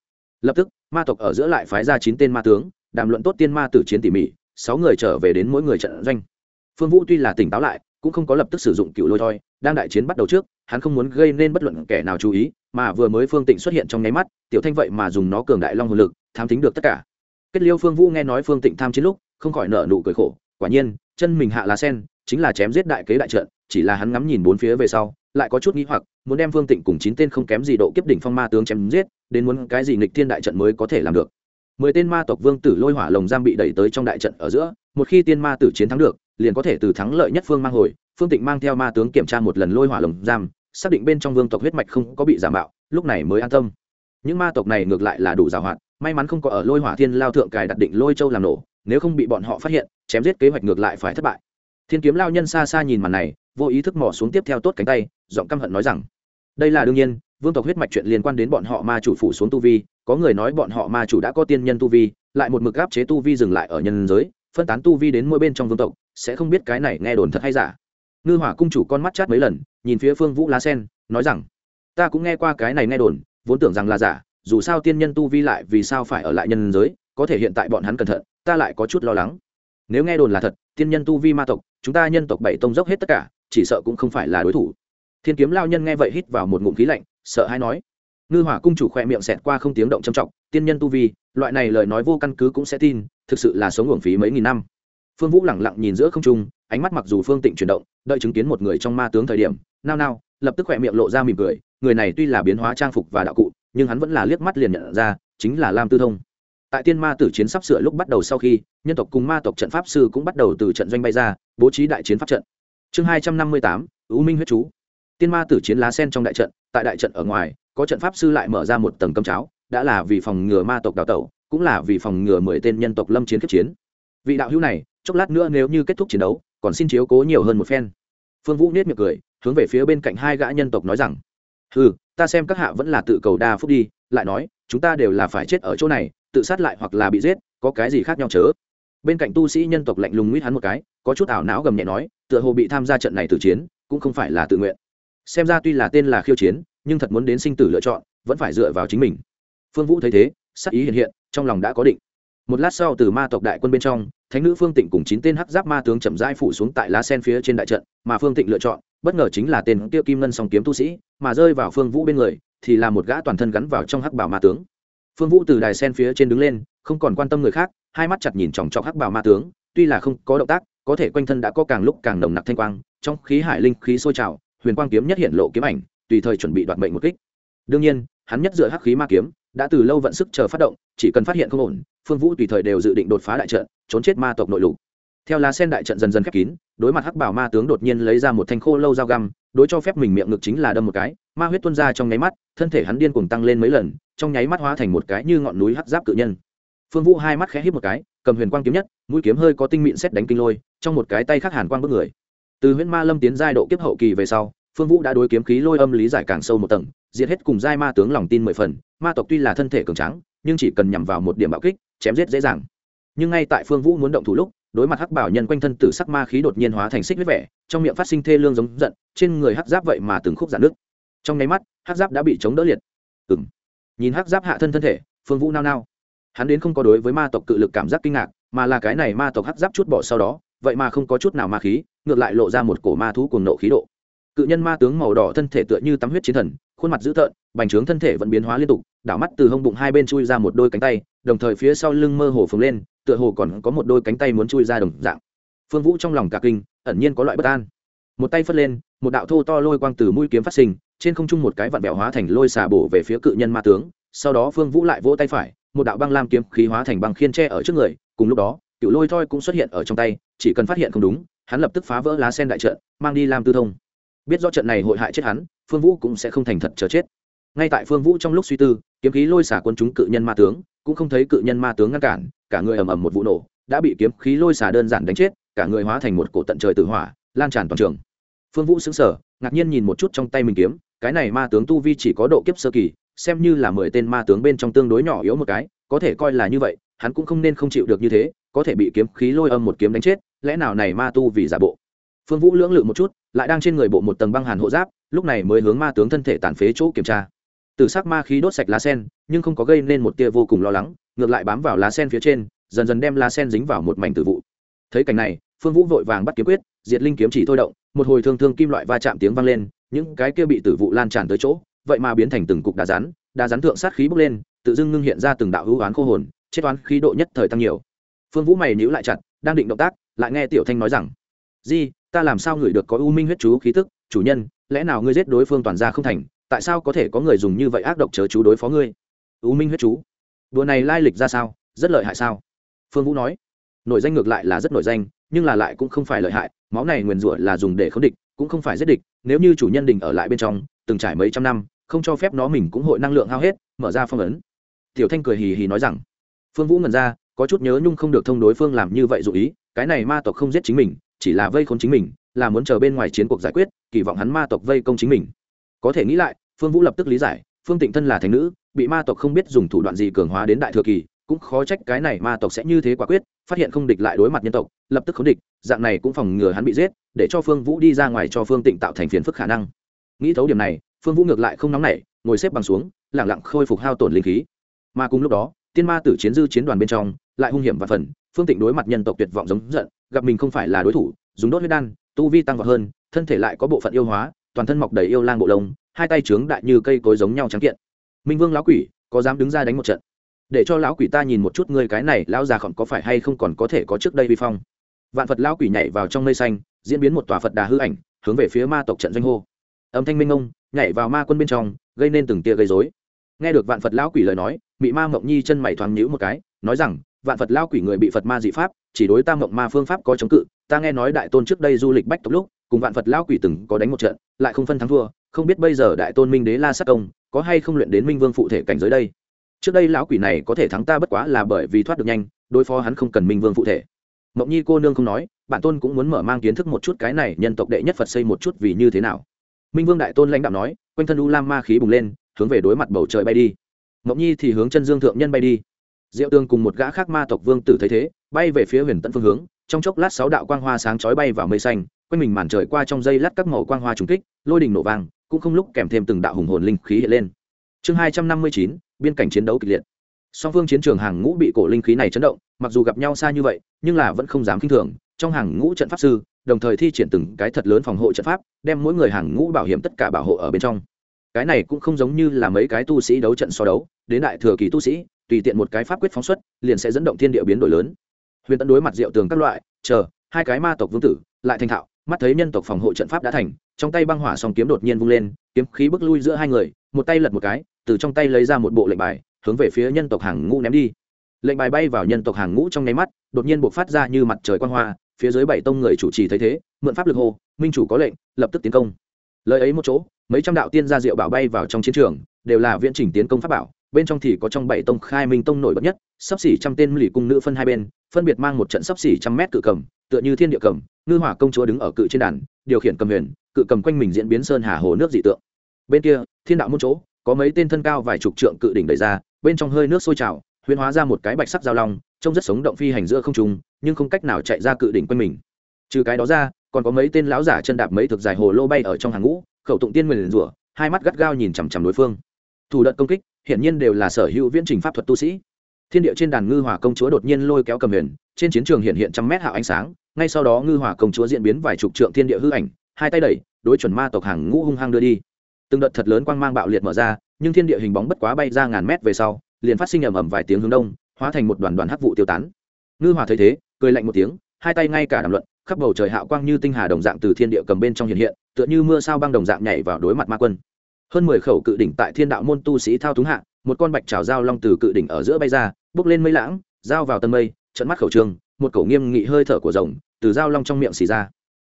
Lập tức, ma tộc ở giữa lại phái ra chín tên ma tướng, đàm luận tốt tiên ma tử chiến tỉ mỉ, sáu người trở về đến mỗi người trận doanh. Phương vũ tuy là tỉnh táo lại, cũng không có lập tức sử dụng cựu lôi thoi, đang đại chiến bắt đầu trước, hắn không muốn gây nên bất luận kẻ nào chú ý, mà vừa mới phương tịnh xuất hiện trong nháy mắt, tiểu thanh vậy mà dùng nó cường đại long hồn lực, thám tính được tất cả kết liêu phương vũ nghe nói phương tịnh tham chiến lúc, không khỏi nở nụ cười khổ. Quả nhiên, chân mình hạ lá sen, chính là chém giết đại kế đại trận, chỉ là hắn ngắm nhìn bốn phía về sau, lại có chút nghĩ hoặc, muốn đem phương tịnh cùng chín tên không kém gì độ kiếp đỉnh phong ma tướng chém giết, đến muốn cái gì nghịch thiên đại trận mới có thể làm được. Mười tên ma tộc vương tử lôi hỏa lồng giam bị đẩy tới trong đại trận ở giữa, một khi tiên ma tử chiến thắng được, liền có thể từ thắng lợi nhất phương mang hồi. Phương tịnh mang theo ma tướng kiểm tra một lần lôi hỏa lồng giam, xác định bên trong vương tộc huyết mạch không có bị giả mạo, lúc này mới an tâm. Những ma tộc này ngược lại là đủ giàu hoạt may mắn không có ở lôi hỏa thiên lao thượng cài đặt định lôi châu làm nổ, nếu không bị bọn họ phát hiện, chém giết kế hoạch ngược lại phải thất bại. Thiên kiếm lao nhân xa xa nhìn màn này, vô ý thức mò xuống tiếp theo tốt cánh tay, giọng căm hận nói rằng, đây là đương nhiên, vương tộc huyết mạch chuyện liên quan đến bọn họ ma chủ phủ xuống tu vi, có người nói bọn họ ma chủ đã có tiên nhân tu vi, lại một mực áp chế tu vi dừng lại ở nhân giới, phân tán tu vi đến mỗi bên trong vương tộc, sẽ không biết cái này nghe đồn thật hay giả. Ngư hỏa cung chủ con mắt chát mấy lần, nhìn phía phương vũ lá sen, nói rằng, ta cũng nghe qua cái này nghe đồn, vốn tưởng rằng là giả dù sao tiên nhân tu vi lại vì sao phải ở lại nhân giới, có thể hiện tại bọn hắn cẩn thận, ta lại có chút lo lắng. Nếu nghe đồn là thật, tiên nhân tu vi ma tộc, chúng ta nhân tộc bảy tông dốc hết tất cả, chỉ sợ cũng không phải là đối thủ. Thiên kiếm lao nhân nghe vậy hít vào một ngụm khí lạnh, sợ hay nói. Ngư hỏa cung chủ khoe miệng xẹt qua không tiếng động trầm trọng, tiên nhân tu vi, loại này lời nói vô căn cứ cũng sẽ tin, thực sự là sống uổng phí mấy nghìn năm. Phương vũ lẳng lặng nhìn giữa không trung, ánh mắt mặc dù phương tịnh chuyển động, đợi chứng kiến một người trong ma tướng thời điểm, nao nao, lập tức khoe miệng lộ ra mỉm cười, người này tuy là biến hóa trang phục và đạo cụ nhưng hắn vẫn là liếc mắt liền nhận ra, chính là lam tư thông. Tại tiên ma tử chiến sắp sửa lúc bắt đầu sau khi, nhân tộc cùng ma tộc trận pháp sư cũng bắt đầu từ trận doanh bay ra, bố trí đại chiến pháp trận. Chương hai trăm năm mươi tám, U minh huyết chú. Tiên ma tử chiến lá sen trong đại trận, tại đại trận ở ngoài, có trận pháp sư lại mở ra một tầng cơm cháo, đã là vì phòng ngừa ma tộc đào tẩu, cũng là vì phòng ngừa mười tên nhân tộc lâm chiến kiếp chiến. Vị đạo hữu này, chốc lát nữa nếu như kết thúc chiến đấu, còn xin chiếu cố nhiều hơn một phen. Phương vũ nết miệng cười, hướng về phía bên cạnh hai gã nhân tộc nói rằng ừ ta xem các hạ vẫn là tự cầu đa phúc đi, lại nói, chúng ta đều là phải chết ở chỗ này, tự sát lại hoặc là bị giết, có cái gì khác nhau chớ? Bên cạnh tu sĩ nhân tộc lạnh lùng nguyết hắn một cái, có chút ảo não gầm nhẹ nói, tựa hồ bị tham gia trận này từ chiến, cũng không phải là tự nguyện. Xem ra tuy là tên là khiêu chiến, nhưng thật muốn đến sinh tử lựa chọn, vẫn phải dựa vào chính mình. Phương vũ thấy thế, sắc ý hiện hiện, trong lòng đã có định một lát sau từ ma tộc đại quân bên trong, thánh nữ phương tịnh cùng chín tên hắc giáp ma tướng chậm rãi phủ xuống tại lá sen phía trên đại trận, mà phương tịnh lựa chọn, bất ngờ chính là tên kia kim ngân song kiếm tu sĩ, mà rơi vào phương vũ bên người, thì là một gã toàn thân gắn vào trong hắc bảo ma tướng. Phương vũ từ đài sen phía trên đứng lên, không còn quan tâm người khác, hai mắt chặt nhìn chòng chọc hắc bảo ma tướng, tuy là không có động tác, có thể quanh thân đã có càng lúc càng nồng nặc thanh quang, trong khí hải linh khí sôi trào, huyền quang kiếm nhất hiện lộ kiếm ảnh, tùy thời chuẩn bị đoạt mệnh một kích. Đương nhiên, hắn nhất dựa hắc khí ma kiếm đã từ lâu vận sức chờ phát động, chỉ cần phát hiện không ổn, phương vũ tùy thời đều dự định đột phá đại trận, trốn chết ma tộc nội lục. Theo lá sen đại trận dần dần khép kín, đối mặt hắc bảo ma tướng đột nhiên lấy ra một thanh khô lâu dao găm, đối cho phép mình miệng ngực chính là đâm một cái, ma huyết tuôn ra trong nháy mắt, thân thể hắn điên cuồng tăng lên mấy lần, trong nháy mắt hóa thành một cái như ngọn núi hắc giáp cự nhân. Phương vũ hai mắt khẽ hít một cái, cầm huyền quang kiếm nhất, mũi kiếm hơi có tinh mịn xét đánh kinh lôi, trong một cái tay khắc hàn quang bước người. Từ huyễn ma lâm tiến giai độ kiếp hậu kỳ về sau, phương vũ đã đối kiếm khí lôi âm lý giải càng sâu một tầng, diệt hết cùng giai ma tướng lòng tin mười phần ma tộc tuy là thân thể cường tráng, nhưng chỉ cần nhằm vào một điểm bạo kích, chém giết dễ dàng. Nhưng ngay tại phương vũ muốn động thủ lúc, đối mặt hắc bảo nhân quanh thân tử sắc ma khí đột nhiên hóa thành xích huyết vẻ, trong miệng phát sinh thê lương giống giận, trên người hắc giáp vậy mà từng khúc giãn nước trong nháy mắt, hắc giáp đã bị chống đỡ liệt. Ừng nhìn hắc giáp hạ thân thân thể, phương vũ nao nao. Hắn đến không có đối với ma tộc cự lực cảm giác kinh ngạc, mà là cái này ma tộc hắc giáp chút bỏ sau đó, vậy mà không có chút nào ma khí, ngược lại lộ ra một cổ ma thú cuồng nộ khí độ. Cự nhân ma tướng màu đỏ thân thể tựa như tắm huyết chiến thần khuôn mặt dữ tợn, bành trướng thân thể vẫn biến hóa liên tục, đảo mắt từ hông bụng hai bên chui ra một đôi cánh tay, đồng thời phía sau lưng mơ hồ phồng lên, tựa hồ còn có một đôi cánh tay muốn chui ra đồng dạng. Phương vũ trong lòng cả kinh, ẩn nhiên có loại bất an. Một tay phất lên, một đạo thô to lôi quang từ mũi kiếm phát sinh, trên không trung một cái vặn vẹo hóa thành lôi xà bổ về phía cự nhân ma tướng, sau đó phương vũ lại vỗ tay phải, một đạo băng lam kiếm khí hóa thành băng khiên tre ở trước người, cùng lúc đó, cựu lôi thoi cũng xuất hiện ở trong tay, chỉ cần phát hiện không đúng, hắn lập tức phá vỡ lá sen đại trận, mang đi làm tư thông. Biết rõ trận này hội hại chết hắn phương vũ cũng sẽ không thành thật chờ chết. Ngay tại phương vũ trong lúc suy tư, kiếm khí lôi xả quân chúng cự nhân ma tướng, cũng không thấy cự nhân ma tướng ngăn cản, cả người ầm ầm một vụ nổ, đã bị kiếm khí lôi xả đơn giản đánh chết, cả người hóa thành một cổ tận trời tử hỏa, lan tràn toàn trường. Phương vũ xứng sở ngạc nhiên nhìn một chút trong tay mình kiếm, cái này ma tướng tu vi chỉ có độ kiếp sơ kỳ, xem như là mười tên ma tướng bên trong tương đối nhỏ yếu một cái, có thể coi là như vậy, hắn cũng không nên không chịu được như thế, có thể bị kiếm khí lôi âm một kiếm đánh chết, lẽ nào này ma tu vì giả bộ? Phương vũ lưỡng lự một chút, lại đang trên người bộ một tầng băng hàn hộ giáp lúc này mới hướng ma tướng thân thể tàn phế chỗ kiểm tra. Từ sắc ma khí đốt sạch lá sen, nhưng không có gây nên một tia vô cùng lo lắng, ngược lại bám vào lá sen phía trên, dần dần đem lá sen dính vào một mảnh tử vụ. Thấy cảnh này, phương vũ vội vàng bắt kiếm quyết, diệt linh kiếm chỉ thôi động, một hồi thương thương kim loại va chạm tiếng vang lên, những cái kia bị tử vụ lan tràn tới chỗ, vậy mà biến thành từng cục đá rắn đá rắn thượng sát khí bốc lên, tự dưng ngưng hiện ra từng đạo hữu oán khô hồn, chết oán khí độ nhất thời tăng nhiều. Phương vũ mày níu lại chặt, đang định động tác, lại nghe tiểu thanh nói rằng, di, ta làm sao ngửi được có u minh huyết chú khí tức, chủ nhân lẽ nào ngươi giết đối phương toàn ra không thành, tại sao có thể có người dùng như vậy ác độc chớ chú đối phó ngươi? U minh huyết chú. Đùa này lai lịch ra sao? Rất lợi hại sao? Phương vũ nói. Nội danh ngược lại là rất nổi danh, nhưng là lại cũng không phải lợi hại, máu này nguyền rủa là dùng để khống địch, cũng không phải giết địch, nếu như chủ nhân đình ở lại bên trong, từng trải mấy trăm năm, không cho phép nó mình cũng hội năng lượng hao hết, mở ra phong ấn. Tiểu thanh cười hì hì nói rằng. Phương vũ ngần ra, có chút nhớ nhung không được thông đối phương làm như vậy dụ ý, cái này ma tộc không giết chính mình, chỉ là vây khốn chính mình là muốn chờ bên ngoài chiến cuộc giải quyết, kỳ vọng hắn ma tộc vây công chính mình. Có thể nghĩ lại, phương vũ lập tức lý giải, phương tịnh thân là thành nữ, bị ma tộc không biết dùng thủ đoạn gì cường hóa đến đại thừa kỳ, cũng khó trách cái này ma tộc sẽ như thế quả quyết, phát hiện không địch lại đối mặt nhân tộc, lập tức khống địch, dạng này cũng phòng ngừa hắn bị giết, để cho phương vũ đi ra ngoài cho phương tịnh tạo thành phiền phức khả năng. Nghĩ thấu điểm này, phương vũ ngược lại không nóng nảy, ngồi xếp bằng xuống lẳng lặng khôi phục hao tổn linh khí. Mà cùng lúc đó, tiên ma tử chiến dư chiến đoàn bên trong, lại hung hiểm và phần, phương tịnh đối mặt nhân tộc tuyệt vọng giống giận, gặp mình không phải là đối thủ, dùng đốt huyết đan tu vi tăng vọt hơn, thân thể lại có bộ phận yêu hóa, toàn thân mọc đầy yêu lang bộ lông, hai tay trướng đại như cây cối giống nhau trắng kiện. Minh vương lão quỷ, có dám đứng ra đánh một trận? Để cho lão quỷ ta nhìn một chút ngươi cái này, lão già khổng có phải hay không còn có thể có trước đây vi phong? Vạn phật lão quỷ nhảy vào trong mây xanh, diễn biến một tòa phật đà hư ảnh, hướng về phía ma tộc trận doanh hô. Âm thanh minh ông nhảy vào ma quân bên trong, gây nên từng tia gây dối nghe được vạn phật lão quỷ lời nói bị ma mộng nhi chân mày thoáng nhíu một cái, nói rằng, vạn phật lão quỷ người bị phật ma dị pháp chỉ đối tam mộng ma phương pháp có chống cự, ta nghe nói đại tôn trước đây du lịch bách tộc lúc, cùng vạn phật lão quỷ từng có đánh một trận, lại không phân thắng thua, không biết bây giờ đại tôn minh đế la sắc công có hay không luyện đến minh vương phụ thể cảnh giới đây? Trước đây lão quỷ này có thể thắng ta bất quá là bởi vì thoát được nhanh, đối phó hắn không cần minh vương phụ thể. Mộng nhi cô nương không nói bản tôn cũng muốn mở mang kiến thức một chút cái này nhân tộc đệ nhất phật xây một chút vì như thế nào. Minh vương đại tôn lãnh đạo nói, quanh thân u lam ma khí bùng lên, hướng về đối mặt bầu trời bay đi. Mộng nhi thì hướng chân dương thượng nhân bay đi. Diệu tương cùng một gã khác ma tộc vương tử thấy thế bay về phía huyền tận phương hướng, trong chốc lát sáu đạo quang hoa sáng chói bay vào mây xanh, quanh mình màn trời qua trong dây lát các màu quang hoa trùng kích, lôi đình nổ vang, cũng không lúc kèm thêm từng đạo hùng hồn linh khí hiện lên. Chương hai trăm năm mươi chín, biên cảnh chiến đấu kịch liệt. Song phương chiến trường hàng ngũ bị cổ linh khí này chấn động, mặc dù gặp nhau xa như vậy, nhưng là vẫn không dám k i n h thường. Trong hàng ngũ trận pháp sư, đồng thời thi triển từng cái thật lớn phòng hộ trận pháp, đem mỗi người hàng ngũ bảo hiểm tất cả bảo hộ ở bên trong. Cái này cũng không giống như là mấy cái tu sĩ đấu trận so đấu, đến đại thừa kỳ tu sĩ, tùy tiện một cái pháp quyết phóng xuất, liền sẽ dẫn động thiên địa biến đổi lớn huyền tẫn đối mặt diệu tường các loại, chờ, hai cái ma tộc vương tử, lại thành thạo, mắt thấy nhân tộc phòng hộ trận pháp đã thành, trong tay băng hỏa song kiếm đột nhiên vung lên, kiếm khí bước lui giữa hai người, một tay lật một cái, từ trong tay lấy ra một bộ lệnh bài, hướng về phía nhân tộc hàng ngũ ném đi. Lệnh bài bay vào nhân tộc hàng ngũ trong nháy mắt, đột nhiên buộc phát ra như mặt trời quan hoa, phía dưới bảy tông người chủ trì thấy thế, mượn pháp lực hô, minh chủ có lệnh, lập tức tiến công. Lời ấy một chỗ, mấy trăm đạo tiên gia diệu bảo bay vào trong chiến trường, đều là viễn trình tiến công pháp bảo bên trong thì có trong bảy tông khai minh tông nổi bật nhất, sắp xỉ trăm tên lì cung nữ phân hai bên, phân biệt mang một trận sắp xỉ trăm mét cự cầm, tựa như thiên địa cầm, ngư hỏa công chúa đứng ở cự trên đàn, điều khiển cầm huyền, cự cầm quanh mình diễn biến sơn hà hồ nước dị tượng. Bên kia, thiên đạo môn chỗ, có mấy tên thân cao vài chục trượng cự đỉnh đẩy ra, bên trong hơi nước sôi trào, huyễn hóa ra một cái bạch sắc giao long, trông rất sống động phi hành giữa không trung, nhưng không cách nào chạy ra cự đỉnh quanh mình. Trừ cái đó ra, còn có mấy tên lão giả chân đạp mấy thực dài hồ lô bay ở trong hàng ngũ, khẩu tụng tiên nguyền rủa, hai mắt gắt gao nhìn chằm chằm đối phương thủ đợt công kích, hiển nhiên đều là sở hữu viễn trình pháp thuật tu sĩ. Thiên địa trên đàn ngư hỏa công chúa đột nhiên lôi kéo cầm huyền, trên chiến trường hiện hiện trăm mét hạo ánh sáng, ngay sau đó ngư hỏa công chúa diễn biến vài chục trượng thiên địa hư ảnh, hai tay đẩy, đối chuẩn ma tộc hàng ngũ hung hăng đưa đi. Từng đợt thật lớn quang mang bạo liệt mở ra, nhưng thiên địa hình bóng bất quá bay ra ngàn mét về sau, liền phát sinh ầm ầm vài tiếng hướng đông, hóa thành một đoàn đoàn hắc vụ tiêu tán. Ngư hỏa thấy thế, cười lạnh một tiếng, hai tay ngay cả đàm luận, khắp bầu trời hạo quang như tinh hà đồng dạng từ thiên địa cầm bên trong hiện hiện, tựa như mưa sao băng đồng dạng nhảy vào đối mặt ma quân hơn mười khẩu cự đỉnh tại thiên đạo môn tu sĩ thao túng hạ, một con bạch trào dao long từ cự đỉnh ở giữa bay ra bước lên mây lãng dao vào tân mây trận mắt khẩu trường, một cổ nghiêm nghị hơi thở của rồng từ dao long trong miệng xì ra.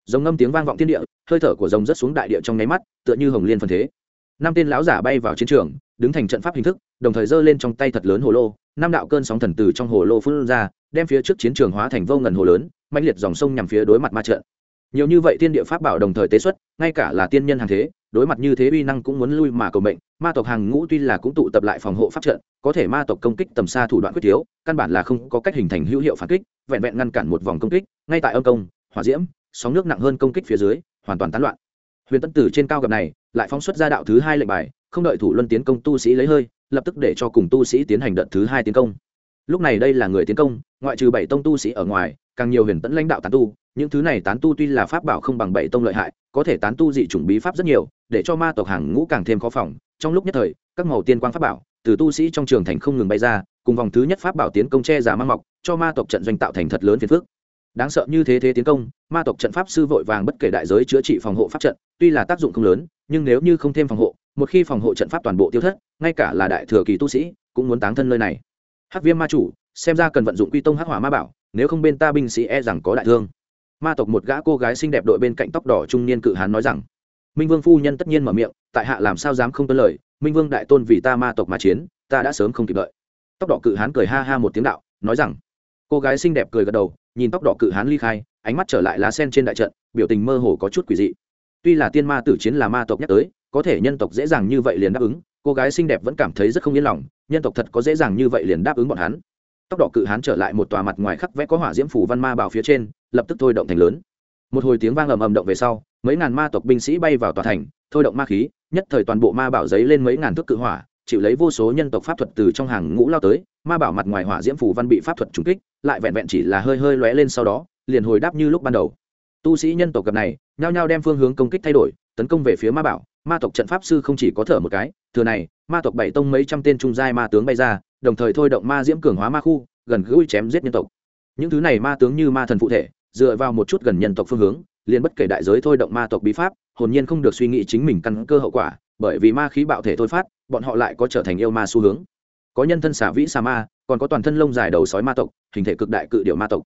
Rồng ngâm tiếng vang vọng thiên địa, hơi thở của rồng rất xuống đại địa trong nháy mắt, tựa như hồng liên phân thế. Năm tên lão giả bay vào chiến trường, đứng thành trận pháp hình thức, đồng thời giơ lên trong tay thật lớn hồ lô, năm đạo cơn sóng thần từ trong hồ lô phun ra, đem phía trước chiến trường hóa thành vô ngần hồ lớn mạnh liệt dòng sông nhằm phía đối mặt ma trận. Nhiều như vậy thiên địa pháp bảo đồng thời tế xuất, ngay cả là tiên nhân hàng thế đối mặt như thế uy năng cũng muốn lui mà cầu mệnh, ma tộc hàng ngũ tuy là cũng tụ tập lại phòng hộ pháp trận, có thể ma tộc công kích tầm xa thủ đoạn quyết thiếu, căn bản là không có cách hình thành hữu hiệu phản kích, vẹn vẹn ngăn cản một vòng công kích, ngay tại âm công, hỏa diễm, sóng nước nặng hơn công kích phía dưới, hoàn toàn tán loạn. Huyền tân tử trên cao gặp này, lại phóng xuất ra đạo thứ hai lệnh bài, không đợi thủ luân tiến công tu sĩ lấy hơi, lập tức để cho cùng tu sĩ tiến hành đợt thứ hai tiến công. Lúc này đây là người tiến công, ngoại trừ bảy tông tu sĩ ở ngoài, càng nhiều huyền tẫn lãnh đạo tán tu, những thứ này tán tu tuy là pháp bảo không bằng bảy tông lợi hại, có thể tán tu dị chủng bí pháp rất nhiều để cho ma tộc hàng ngũ càng thêm khó phòng. Trong lúc nhất thời, các màu tiên quang pháp bảo từ tu sĩ trong trường thành không ngừng bay ra, cùng vòng thứ nhất pháp bảo tiến công che giả mang mọc, cho ma tộc trận doanh tạo thành thật lớn phiền phức. Đáng sợ như thế thế tiến công, ma tộc trận pháp sư vội vàng bất kể đại giới chữa trị phòng hộ pháp trận, tuy là tác dụng không lớn, nhưng nếu như không thêm phòng hộ, một khi phòng hộ trận pháp toàn bộ tiêu thất, ngay cả là đại thừa kỳ tu sĩ cũng muốn táng thân nơi này. Hắc viêm ma chủ, xem ra cần vận dụng quy tông hắc hỏa ma bảo, nếu không bên ta binh sĩ e rằng có đại thương. Ma tộc một gã cô gái xinh đẹp đội bên cạnh tóc đỏ trung niên cự hán nói rằng minh vương phu nhân tất nhiên mở miệng, tại hạ làm sao dám không tuân lời, minh vương đại tôn vì ta ma tộc mà chiến, ta đã sớm không kịp đợi. Tóc đỏ cự hán cười ha ha một tiếng đạo, nói rằng, cô gái xinh đẹp cười gật đầu, nhìn tóc đỏ cự hán ly khai, ánh mắt trở lại lá sen trên đại trận, biểu tình mơ hồ có chút quỷ dị. Tuy là tiên ma tử chiến là ma tộc nhắc tới, có thể nhân tộc dễ dàng như vậy liền đáp ứng, cô gái xinh đẹp vẫn cảm thấy rất không yên lòng, nhân tộc thật có dễ dàng như vậy liền đáp ứng bọn hắn. Tóc đỏ cự hán trở lại một tòa mặt ngoài khắc vẽ có hỏa diễm phủ văn ma bảo phía trên, lập tức thôi động thành lớn một hồi tiếng vang ầm ầm động về sau, mấy ngàn ma tộc binh sĩ bay vào tòa thành, thôi động ma khí, nhất thời toàn bộ ma bảo giấy lên mấy ngàn thước cự hỏa, chịu lấy vô số nhân tộc pháp thuật từ trong hàng ngũ lao tới, ma bảo mặt ngoài hỏa diễm phủ văn bị pháp thuật trúng kích, lại vẹn vẹn chỉ là hơi hơi lóe lên sau đó, liền hồi đáp như lúc ban đầu. Tu sĩ nhân tộc gặp này, nhao nhao đem phương hướng công kích thay đổi, tấn công về phía ma bảo, ma tộc trận pháp sư không chỉ có thở một cái, thừa này, ma tộc bảy tông mấy trăm tên trung giai ma tướng bay ra, đồng thời thôi động ma diễm cường hóa ma khu, gần gũi chém giết nhân tộc. Những thứ này ma tướng như ma thần phụ thể dựa vào một chút gần nhân tộc phương hướng, liền bất kể đại giới thôi động ma tộc bí pháp, hồn nhiên không được suy nghĩ chính mình căn cơ hậu quả, bởi vì ma khí bạo thể thôi phát, bọn họ lại có trở thành yêu ma xu hướng. Có nhân thân xả vĩ xà ma, còn có toàn thân lông dài đầu sói ma tộc, hình thể cực đại cự điệu ma tộc.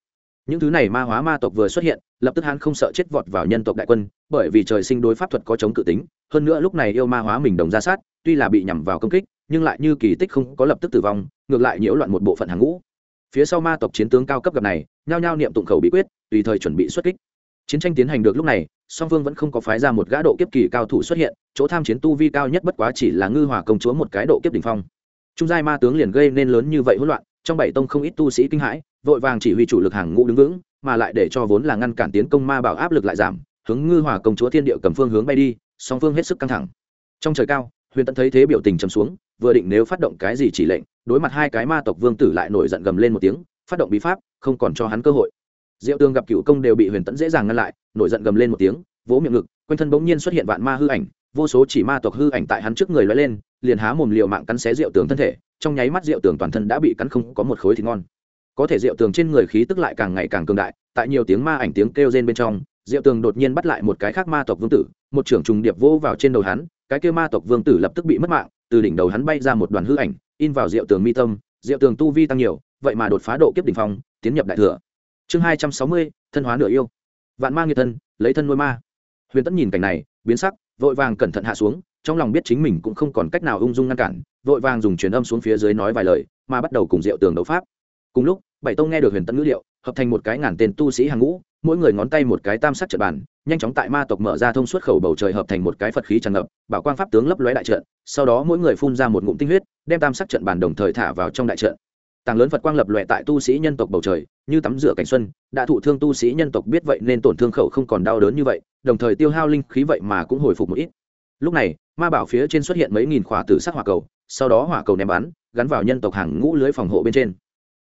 Những thứ này ma hóa ma tộc vừa xuất hiện, lập tức hắn không sợ chết vọt vào nhân tộc đại quân, bởi vì trời sinh đối pháp thuật có chống cự tính, hơn nữa lúc này yêu ma hóa mình đồng ra sát, tuy là bị nhằm vào công kích, nhưng lại như kỳ tích không có lập tức tử vong, ngược lại nhiễu loạn một bộ phận hàng ngũ phía sau ma tộc chiến tướng cao cấp gặp này, nhao nhao niệm tụng khẩu bí quyết, tùy thời chuẩn bị xuất kích. Chiến tranh tiến hành được lúc này, song phương vẫn không có phái ra một gã độ kiếp kỳ cao thủ xuất hiện, chỗ tham chiến tu vi cao nhất bất quá chỉ là ngư hỏa công chúa một cái độ kiếp đỉnh phong. Trung giai ma tướng liền gây nên lớn như vậy hỗn loạn, trong bảy tông không ít tu sĩ kinh hãi, vội vàng chỉ huy chủ lực hàng ngũ đứng vững, mà lại để cho vốn là ngăn cản tiến công ma bảo áp lực lại giảm, hướng ngư hỏa công chúa thiên địa cầm phương hướng bay đi, song phương hết sức căng thẳng. Trong trời cao, huyền tẫn thấy thế biểu tình trầm xuống, vừa định nếu phát động cái gì chỉ lệnh đối mặt hai cái ma tộc vương tử lại nổi giận gầm lên một tiếng, phát động bí pháp, không còn cho hắn cơ hội. Diệu tương gặp cựu công đều bị huyền tẫn dễ dàng ngăn lại, nổi giận gầm lên một tiếng, vỗ miệng ngực, quanh thân bỗng nhiên xuất hiện vạn ma hư ảnh, vô số chỉ ma tộc hư ảnh tại hắn trước người lóe lên, liền há mồm liều mạng cắn xé rượu tường thân thể, trong nháy mắt rượu tường toàn thân đã bị cắn không có một khối thịt ngon. Có thể rượu tường trên người khí tức lại càng ngày càng cường đại, tại nhiều tiếng ma ảnh tiếng kêu rên bên trong rượu tường đột nhiên bắt lại một cái khác ma tộc vương tử, một trưởng trùng điệp vỗ vào trên đầu hắn, cái kia ma tộc vương tử lập tức bị mất mạng, từ đỉnh đầu hắn bay ra một đoàn hư ảnh in vào rượu tường mi tâm, rượu tường tu vi tăng nhiều, vậy mà đột phá độ kiếp đỉnh phong, tiến nhập đại thừa. Chương hai trăm sáu mươi, thân hóa nửa yêu. Vạn ma nghiệt thân, lấy thân nuôi ma. Huyền tất nhìn cảnh này, biến sắc, vội vàng cẩn thận hạ xuống, trong lòng biết chính mình cũng không còn cách nào ung dung ngăn cản, vội vàng dùng truyền âm xuống phía dưới nói vài lời, mà bắt đầu cùng rượu tường đấu pháp. Cùng lúc, bảy tông nghe được huyền tẫn ngữ liệu, hợp thành một cái ngàn tên tu sĩ hàng ngũ mỗi người ngón tay một cái tam sắc trận bàn, nhanh chóng tại ma tộc mở ra thông suốt khẩu bầu trời hợp thành một cái phật khí tràn ngập, bảo quang pháp tướng lấp lóe đại trận, sau đó mỗi người phun ra một ngụm tinh huyết, đem tam sắc trận bàn đồng thời thả vào trong đại trận. Tàng lớn phật quang lập lòe tại tu sĩ nhân tộc bầu trời, như tắm rửa cảnh xuân, đã thụ thương tu sĩ nhân tộc biết vậy nên tổn thương khẩu không còn đau đớn như vậy, đồng thời tiêu hao linh khí vậy mà cũng hồi phục một ít. Lúc này, ma bảo phía trên xuất hiện mấy nghìn khỏa tử sắc hỏa cầu, sau đó hỏa cầu ném bắn, gắn vào nhân tộc hàng ngũ lưới phòng hộ bên trên.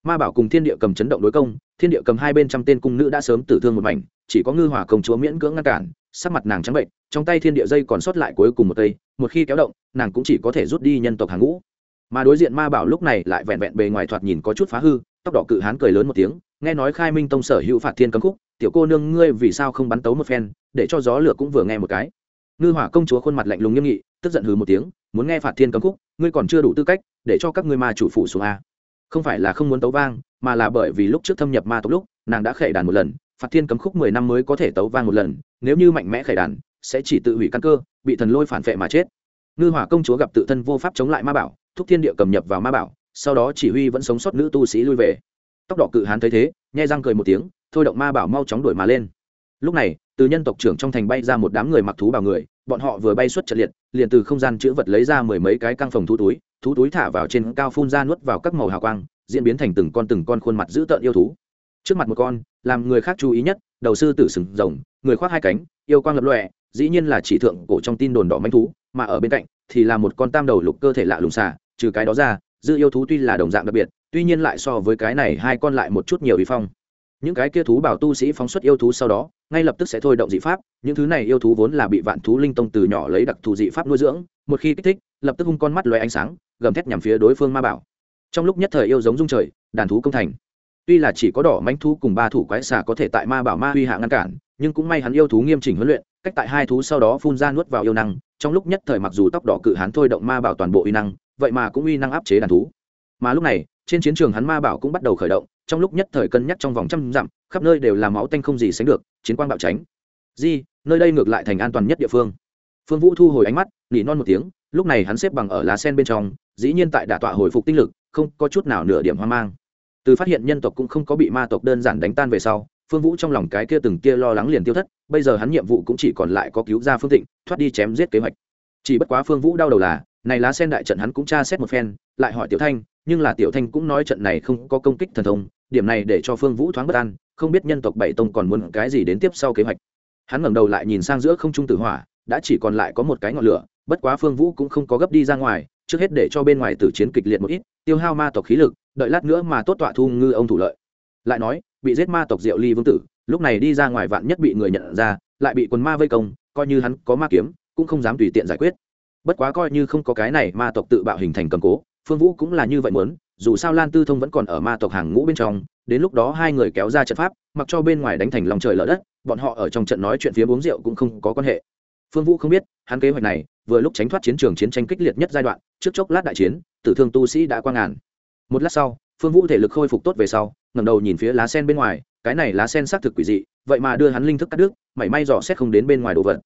Ma bảo cùng thiên địa cầm chấn động đối công thiên địa cầm hai bên trăm tên cung nữ đã sớm tử thương một mảnh, chỉ có ngư hỏa công chúa miễn cưỡng ngăn cản, sắc mặt nàng trắng bệnh, trong tay thiên địa dây còn sót lại cuối cùng một tây, một khi kéo động, nàng cũng chỉ có thể rút đi nhân tộc hàng ngũ. Mà đối diện ma bảo lúc này lại vẹn vẹn bề ngoài thoạt nhìn có chút phá hư, tóc đỏ cự hán cười lớn một tiếng, nghe nói khai minh tông sở hữu phạt thiên cấm khúc, tiểu cô nương ngươi vì sao không bắn tấu một phen, để cho gió lửa cũng vừa nghe một cái. Ngư hỏa công chúa khuôn mặt lạnh lùng nghiêm nghị, tức giận hừ một tiếng, muốn nghe phạt thiên cấm khúc, ngươi còn chưa đủ tư cách, để cho các ngươi ma chủ phủ xuống a. Không phải là không muốn tấu vang mà là bởi vì lúc trước thâm nhập ma tộc lúc, nàng đã khệ đàn một lần, phạt thiên cấm khúc mười năm mới có thể tấu vang một lần, nếu như mạnh mẽ khệ đàn, sẽ chỉ tự hủy căn cơ, bị thần lôi phản vệ mà chết. Ngư hỏa công chúa gặp tự thân vô pháp chống lại ma bảo, thúc thiên địa cầm nhập vào ma bảo, sau đó chỉ huy vẫn sống sót nữ tu sĩ lui về. Tóc đỏ cự hán thấy thế, nhai răng cười một tiếng, thôi động ma bảo mau chóng đuổi mà lên. Lúc này, từ nhân tộc trưởng trong thành bay ra một đám người mặc thú bảo người, bọn họ vừa bay xuất trận liệt, liền từ không gian chữ vật lấy ra mười mấy cái căng phòng thú túi thú túi thả vào trên cao phun ra nuốt vào các màu hào quang diễn biến thành từng con từng con khuôn mặt dữ tợn yêu thú. Trước mặt một con, làm người khác chú ý nhất, đầu sư tử sừng rồng, người khoác hai cánh, yêu quang lập lọe dĩ nhiên là chỉ thượng cổ trong tin đồn đỏ manh thú, mà ở bên cạnh thì là một con tam đầu lục cơ thể lạ lùng xà, trừ cái đó ra, dư yêu thú tuy là đồng dạng đặc biệt, tuy nhiên lại so với cái này hai con lại một chút nhiều ý phong. Những cái kia thú bảo tu sĩ phóng xuất yêu thú sau đó, ngay lập tức sẽ thôi động dị pháp, những thứ này yêu thú vốn là bị vạn thú linh tông từ nhỏ lấy đặc thù dị pháp nuôi dưỡng, một khi kích thích, lập tức hung con mắt loay ánh sáng, gầm thét nhằm phía đối phương ma bảo trong lúc nhất thời yêu giống dung trời, đàn thú công thành. Tuy là chỉ có đỏ mánh thú cùng ba thủ quái xà có thể tại ma bảo ma huy hạ ngăn cản, nhưng cũng may hắn yêu thú nghiêm chỉnh huấn luyện, cách tại hai thú sau đó phun ra nuốt vào yêu năng, trong lúc nhất thời mặc dù tóc đỏ cự hắn thôi động ma bảo toàn bộ uy năng, vậy mà cũng uy năng áp chế đàn thú. Mà lúc này, trên chiến trường hắn ma bảo cũng bắt đầu khởi động, trong lúc nhất thời cân nhắc trong vòng trăm dặm, khắp nơi đều là máu tanh không gì sánh được, chiến quang bạo tránh. Di, nơi đây ngược lại thành an toàn nhất địa phương. Phương vũ thu hồi ánh mắt, nỉ non một tiếng, lúc này hắn xếp bằng ở lá sen bên trong, dĩ nhiên tại đả tọa hồi phục tinh lực không có chút nào nửa điểm hoang mang. Từ phát hiện nhân tộc cũng không có bị ma tộc đơn giản đánh tan về sau, phương vũ trong lòng cái kia từng kia lo lắng liền tiêu thất, bây giờ hắn nhiệm vụ cũng chỉ còn lại có cứu ra phương tịnh thoát đi chém giết kế hoạch. Chỉ bất quá phương vũ đau đầu là, này lá sen đại trận hắn cũng tra xét một phen, lại hỏi tiểu thanh, nhưng là tiểu thanh cũng nói trận này không có công kích thần thông, điểm này để cho phương vũ thoáng bất an, không biết nhân tộc bảy tông còn muốn cái gì đến tiếp sau kế hoạch. Hắn ngẩng đầu lại nhìn sang giữa không trung tử hỏa, đã chỉ còn lại có một cái ngọn lửa, bất quá phương vũ cũng không có gấp đi ra ngoài, trước hết để cho bên ngoài tử chiến kịch liệt một ít tiêu hao ma tộc khí lực, đợi lát nữa mà tốt tọa thu ngư ông thủ lợi. Lại nói, bị giết ma tộc diệu ly vương tử, lúc này đi ra ngoài vạn nhất bị người nhận ra, lại bị quần ma vây công, coi như hắn có ma kiếm, cũng không dám tùy tiện giải quyết. Bất quá coi như không có cái này ma tộc tự bạo hình thành cầm cố, phương vũ cũng là như vậy muốn, dù sao lan tư thông vẫn còn ở ma tộc hàng ngũ bên trong, đến lúc đó hai người kéo ra trận pháp, mặc cho bên ngoài đánh thành lòng trời lở đất, bọn họ ở trong trận nói chuyện phía uống rượu cũng không có quan hệ. Phương vũ không biết, hắn kế hoạch này vừa lúc tránh thoát chiến trường chiến tranh kích liệt nhất giai đoạn, trước chốc lát đại chiến, tử thương tu sĩ đã qua ngàn. Một lát sau, phương vũ thể lực khôi phục tốt về sau, ngẩng đầu nhìn phía lá sen bên ngoài, cái này lá sen xác thực quỷ dị, vậy mà đưa hắn linh thức cắt đứt, mảy may dò xét không đến bên ngoài đồ vật.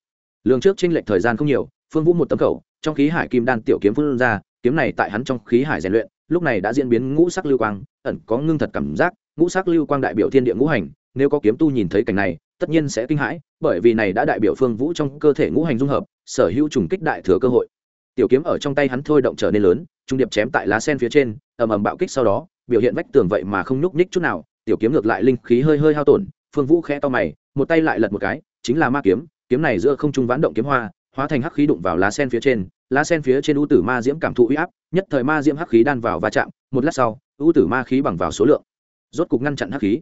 Lường trước tranh lệch thời gian không nhiều, phương vũ một tấm khẩu, trong khí hải kim đan tiểu kiếm phương ra, kiếm này tại hắn trong khí hải rèn luyện, lúc này đã diễn biến ngũ sắc lưu quang, ẩn có ngưng thật cảm giác, ngũ sắc lưu quang đại biểu thiên địa ngũ hành, nếu có kiếm tu nhìn thấy cảnh này tất nhiên sẽ kinh hãi, bởi vì này đã đại biểu phương vũ trong cơ thể ngũ hành dung hợp, sở hữu trùng kích đại thừa cơ hội. Tiểu kiếm ở trong tay hắn thôi động trở nên lớn, trung điệp chém tại lá sen phía trên, ầm ầm bạo kích sau đó, biểu hiện vách tường vậy mà không nhúc nhích chút nào, tiểu kiếm ngược lại linh khí hơi hơi hao tổn, phương vũ khẽ to mày, một tay lại lật một cái, chính là ma kiếm kiếm này giữa không trung vãn động kiếm hoa, hóa thành hắc khí đụng vào lá sen phía trên, lá sen phía trên u tử ma diễm cảm thụ uy áp, nhất thời ma diễm hắc khí đan vào va chạm, một lát sau, u tử ma khí bằng vào số lượng, rốt cục ngăn chặn hắc khí.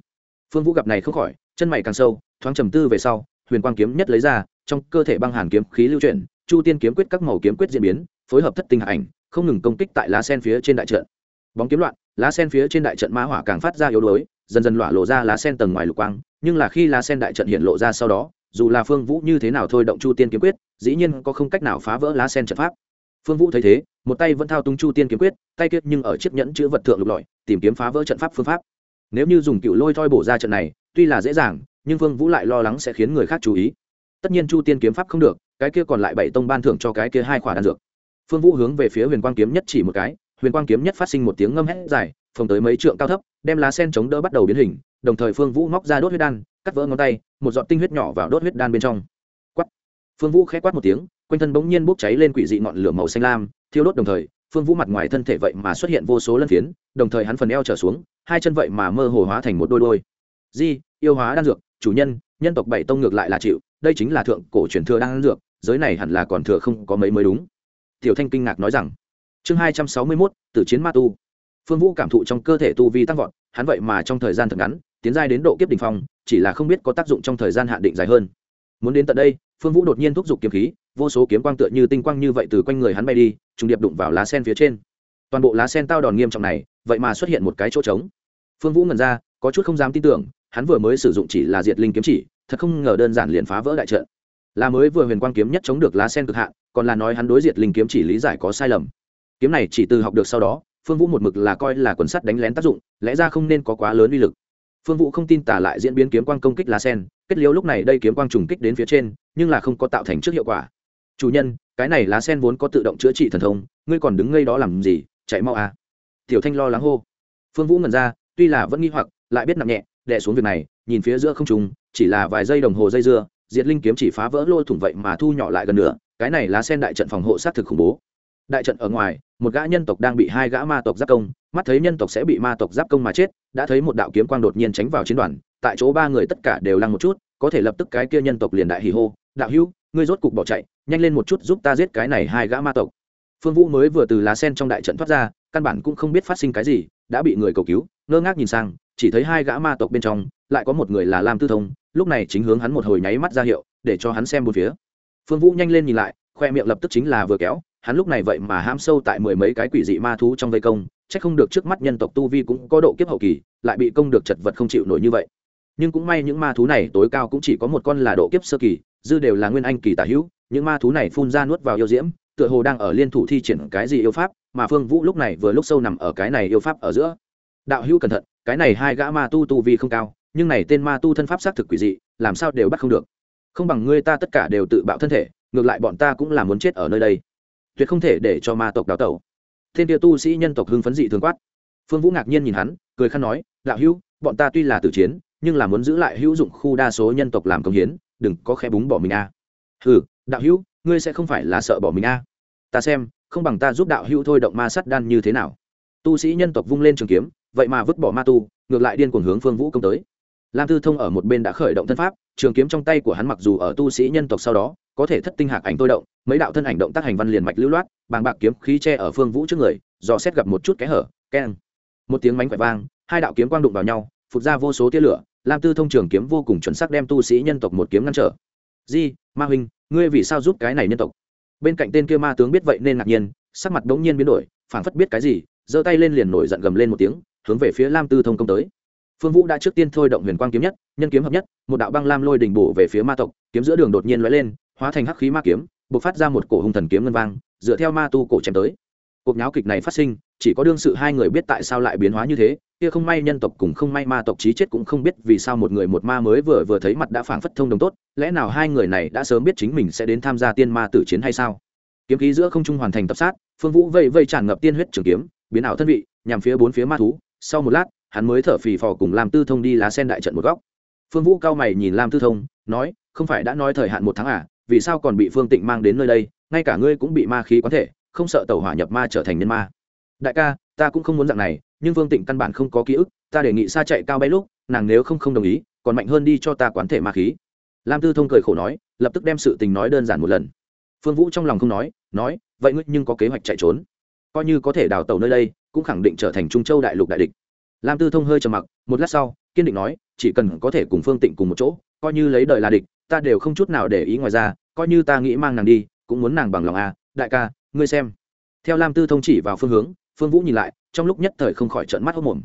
Phương vũ gặp này không khỏi, chân mày càng sâu thoáng trầm tư về sau, huyền quang kiếm nhất lấy ra, trong cơ thể băng hàn kiếm khí lưu chuyển, chu tiên kiếm quyết các màu kiếm quyết diễn biến, phối hợp thất tinh ảnh, không ngừng công kích tại lá sen phía trên đại trận. Bóng kiếm loạn, lá sen phía trên đại trận ma hỏa càng phát ra yếu đuối, dần dần lọa lộ ra lá sen tầng ngoài lục quang, nhưng là khi lá sen đại trận hiện lộ ra sau đó, dù là phương vũ như thế nào thôi động chu tiên kiếm quyết, dĩ nhiên có không cách nào phá vỡ lá sen trận pháp. Phương vũ thấy thế, một tay vẫn thao túng chu tiên kiếm quyết, tay kiết nhưng ở chiếc nhẫn chữ vật thượng lục lọi, tìm kiếm phá vỡ trận pháp phương pháp. Nếu như dùng cựu lôi thoi bổ ra trận này, tuy là dễ dàng nhưng Vương vũ lại lo lắng sẽ khiến người khác chú ý. Tất nhiên chu tiên kiếm pháp không được, cái kia còn lại bảy tông ban thưởng cho cái kia hai khỏa đan dược. Phương vũ hướng về phía huyền quang kiếm nhất chỉ một cái, huyền quang kiếm nhất phát sinh một tiếng ngâm hét dài, phồng tới mấy trượng cao thấp, đem lá sen chống đỡ bắt đầu biến hình, đồng thời phương vũ móc ra đốt huyết đan, cắt vỡ ngón tay, một giọt tinh huyết nhỏ vào đốt huyết đan bên trong. Quắt phương vũ khẽ quát một tiếng, quanh thân bỗng nhiên bốc cháy lên quỷ dị ngọn lửa màu xanh lam, thiêu đốt đồng thời, phương vũ mặt ngoài thân thể vậy mà xuất hiện vô số lân phiến, đồng thời hắn phần eo trở xuống, hai chân vậy mà mơ hồ hóa thành một đôi đôi. Di, yêu hóa đan dược chủ nhân nhân tộc bảy tông ngược lại là chịu, đây chính là thượng cổ truyền thừa đang dược, giới này hẳn là còn thừa không có mấy mới đúng. Tiểu thanh kinh ngạc nói rằng. Chương hai trăm sáu mươi mốt, tử chiến ma tu. Phương vũ cảm thụ trong cơ thể tu vi tăng vọt, hắn vậy mà trong thời gian thật ngắn, tiến giai đến độ kiếp đ ỉ n h phong, chỉ là không biết có tác dụng trong thời gian hạn định dài hơn. Muốn đến tận đây, phương vũ đột nhiên thúc giục kiếm khí, vô số kiếm quang tựa như tinh quang như vậy từ quanh người hắn bay đi, trùng điệp đụng vào lá sen phía trên. Toàn bộ lá sen tao đòn nghiêm trọng này, vậy mà xuất hiện một cái chỗ trống. Phương vũ ngần ra, có chút không dám tin tưởng hắn vừa mới sử dụng chỉ là diệt linh kiếm chỉ, thật không ngờ đơn giản liền phá vỡ đại trận. Là mới vừa huyền quang kiếm nhất chống được lá sen cực hạn, còn là nói hắn đối diệt linh kiếm chỉ lý giải có sai lầm. Kiếm này chỉ từ học được sau đó, phương vũ một mực là coi là quần sắt đánh lén tác dụng, lẽ ra không nên có quá lớn uy lực. Phương vũ không tin tả lại diễn biến kiếm quang công kích lá sen, kết liễu lúc này đây kiếm quang trùng kích đến phía trên, nhưng là không có tạo thành trước hiệu quả. Chủ nhân, cái này lá sen vốn có tự động chữa trị thần thông, ngươi còn đứng ngây đó làm gì, chạy mau à. Tiểu thanh lo lắng hô. Phương vũ ngần ra, tuy là vẫn nghi hoặc, lại biết nặng nhẹ đè xuống việc này nhìn phía giữa không trùng chỉ là vài giây đồng hồ dây dưa diệt linh kiếm chỉ phá vỡ lôi thủng vậy mà thu nhỏ lại gần nửa, cái này lá sen đại trận phòng hộ sát thực khủng bố. Đại trận ở ngoài một gã nhân tộc đang bị hai gã ma tộc giáp công mắt thấy nhân tộc sẽ bị ma tộc giáp công mà chết đã thấy một đạo kiếm quang đột nhiên tránh vào chiến đoàn tại chỗ ba người tất cả đều lăng một chút có thể lập tức cái kia nhân tộc liền đại hì hô đạo hữu ngươi rốt cục bỏ chạy nhanh lên một chút giúp ta giết cái này hai gã ma tộc. Phương vũ mới vừa từ lá sen trong đại trận thoát ra căn bản cũng không biết phát sinh cái gì đã bị người cầu cứu ngơ ngác nhìn sang chỉ thấy hai gã ma tộc bên trong, lại có một người là lam tư thông, lúc này chính hướng hắn một hồi nháy mắt ra hiệu, để cho hắn xem một phía. Phương vũ nhanh lên nhìn lại, khoe miệng lập tức chính là vừa kéo, hắn lúc này vậy mà ham sâu tại mười mấy cái quỷ dị ma thú trong vây công, chắc không được trước mắt nhân tộc tu vi cũng có độ kiếp hậu kỳ, lại bị công được chật vật không chịu nổi như vậy. Nhưng cũng may những ma thú này tối cao cũng chỉ có một con là độ kiếp sơ kỳ, dư đều là nguyên anh kỳ tả hữu, những ma thú này phun ra nuốt vào yêu diễm, tựa hồ đang ở liên thủ thi triển cái gì yêu pháp, mà phương vũ lúc này vừa lúc sâu nằm ở cái này yêu pháp ở giữa đạo hữu cẩn thận, cái này hai gã ma tu tu vi không cao, nhưng này tên ma tu thân pháp xác thực quỷ dị, làm sao đều bắt không được. Không bằng ngươi ta tất cả đều tự bạo thân thể, ngược lại bọn ta cũng là muốn chết ở nơi đây. Tuyệt không thể để cho ma tộc đào tẩu. Thiên tiêu tu sĩ nhân tộc hưng phấn dị thường quát. Phương vũ ngạc nhiên nhìn hắn, cười khăn nói, đạo hữu, bọn ta tuy là tử chiến, nhưng là muốn giữ lại hữu dụng khu đa số nhân tộc làm công hiến, đừng có khe búng bỏ mình a. À. ừ đạo hữu, ngươi sẽ không phải là sợ bỏ mình a. À. ta xem, không bằng ta giúp đạo hữu thôi động ma sắt đan như thế nào. Tu sĩ nhân tộc vung lên trường kiếm vậy mà vứt bỏ ma tu, ngược lại điên cuồng hướng phương vũ công tới. Lam tư thông ở một bên đã khởi động thân pháp, trường kiếm trong tay của hắn mặc dù ở tu sĩ nhân tộc sau đó, có thể thất tinh hạc ảnh tôi động, mấy đạo thân ảnh động tác hành văn liền mạch lưu loát, bàng bạc kiếm khí tre ở phương vũ trước người, dò xét gặp một chút cái hở, keng. Một tiếng mánh quẹt vang, hai đạo kiếm quang đụng vào nhau phục ra vô số tia lửa, lam tư thông trường kiếm vô cùng chuẩn xác đem tu sĩ nhân tộc một kiếm ngăn trở. Di, ma huynh, ngươi vì sao giúp cái này nhân tộc? Bên cạnh tên kia ma tướng biết vậy nên ngạc nhiên, sắc mặt đống nhiên biến đổi, phảng phất biết cái gì, giơ tay lên liền nổi giận gầm lên một tiếng hướng về phía lam tư thông công tới. Phương vũ đã trước tiên thôi động huyền quang kiếm nhất, nhân kiếm hợp nhất, một đạo băng lam lôi đỉnh bổ về phía ma tộc, kiếm giữa đường đột nhiên lóe lên, hóa thành hắc khí ma kiếm, bộc phát ra một cổ hung thần kiếm ngân vang, dựa theo ma tu cổ chém tới. Cuộc nháo kịch này phát sinh, chỉ có đương sự hai người biết tại sao lại biến hóa như thế, kia không may nhân tộc cùng không may ma tộc chí chết cũng không biết vì sao một người một ma mới vừa vừa thấy mặt đã phảng phất thông đồng tốt, lẽ nào hai người này đã sớm biết chính mình sẽ đến tham gia tiên ma tử chiến hay sao? Kiếm khí giữa không trung hoàn thành tập sát, phương vũ vây vây tràn ngập tiên huyết trường kiếm, biến ảo thân vị, nhằm phía bốn phía ma thú sau một lát, hắn mới thở phì phò cùng Lam tư thông đi lá sen đại trận một góc. Phương vũ cao mày nhìn lam tư thông, nói, không phải đã nói thời hạn một tháng à? Vì sao còn bị phương tịnh mang đến nơi đây? Ngay cả ngươi cũng bị ma khí quán thể, không sợ tàu hỏa nhập ma trở thành nhân ma. Đại ca, ta cũng không muốn dạng này, nhưng phương tịnh căn bản không có ký ức, ta đề nghị xa chạy cao bay lúc, nàng nếu không không đồng ý, còn mạnh hơn đi cho ta quán thể ma khí. Lam tư thông cười khổ nói, lập tức đem sự tình nói đơn giản một lần. Phương vũ trong lòng không nói nói, vậy ngươi nhưng có kế hoạch chạy trốn coi như có thể đào tàu nơi đây, cũng khẳng định trở thành trung châu đại lục đại địch. Lam tư thông hơi trầm mặc, một lát sau, kiên định nói, chỉ cần có thể cùng phương tịnh cùng một chỗ, coi như lấy đời là địch, ta đều không chút nào để ý ngoài ra, coi như ta nghĩ mang nàng đi, cũng muốn nàng bằng lòng a đại ca, ngươi xem. Theo lam tư thông chỉ vào phương hướng, phương vũ nhìn lại, trong lúc nhất thời không khỏi trợn mắt hốc mồm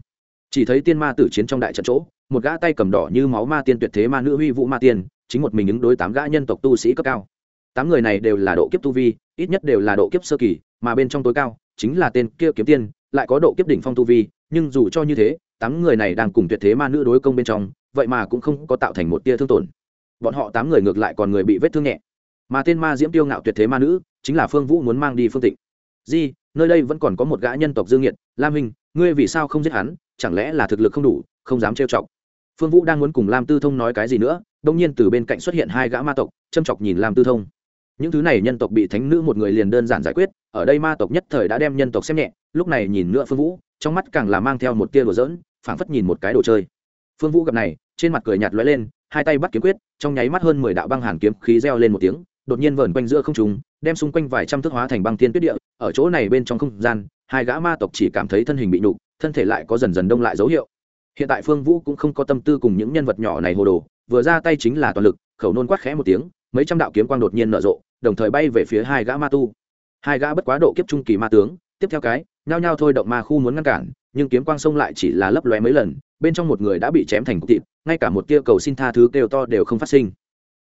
chỉ thấy tiên ma tử chiến trong đại trận chỗ, một gã tay cầm đỏ như máu ma tiên tuyệt thế ma nữ huy vũ ma tiên, chính một mình ứng đối tám gã nhân tộc tu sĩ cấp cao. Tám người này đều là độ kiếp tu vi, ít nhất đều là độ kiếp sơ kỳ, mà bên trong tối cao chính là tên kia kiếm tiên, lại có độ kiếp đỉnh phong tu vi, nhưng dù cho như thế, tám người này đang cùng tuyệt thế ma nữ đối công bên trong, vậy mà cũng không có tạo thành một tia thương tổn. Bọn họ tám người ngược lại còn người bị vết thương nhẹ. Mà tên ma diễm tiêu ngạo tuyệt thế ma nữ, chính là phương vũ muốn mang đi phương tịnh. Di, nơi đây vẫn còn có một gã nhân tộc dương nhiệt lam minh ngươi vì sao không giết hắn? Chẳng lẽ là thực lực không đủ, không dám trêu chọc? Phương vũ đang muốn cùng lam tư thông nói cái gì nữa đông nhiên từ bên cạnh xuất hiện hai gã ma tộc, châm chọc nhìn lam tư thông những thứ này nhân tộc bị thánh nữ một người liền đơn giản giải quyết, ở đây ma tộc nhất thời đã đem nhân tộc xem nhẹ, lúc này nhìn nữa phương vũ, trong mắt càng là mang theo một tia đùa dỡn phảng phất nhìn một cái đồ chơi. Phương vũ gặp này, trên mặt cười nhạt lóe lên, hai tay bắt kiếm quyết, trong nháy mắt hơn mười đạo băng hàn kiếm khí reo lên một tiếng, đột nhiên vờn quanh giữa không trung, đem xung quanh vài trăm thước hóa thành băng tiên tuyết địa, ở chỗ này bên trong không gian, hai gã ma tộc chỉ cảm thấy thân hình bị nhục, thân thể lại có dần dần đông lại dấu hiệu. Hiện tại phương vũ cũng không có tâm tư cùng những nhân vật nhỏ này hồ đồ, vừa ra tay chính là toàn lực, khẩu nôn quát khẽ một tiếng mấy trăm đạo kiếm quang đột nhiên nở rộ, đồng thời bay về phía hai gã ma tu. Hai gã bất quá độ kiếp trung kỳ ma tướng, tiếp theo cái, nhao nhao thôi động ma khu muốn ngăn cản, nhưng kiếm quang sông lại chỉ là lấp lóe mấy lần, bên trong một người đã bị chém thành cục thịt, ngay cả một tia cầu xin tha thứ kêu to đều không phát sinh.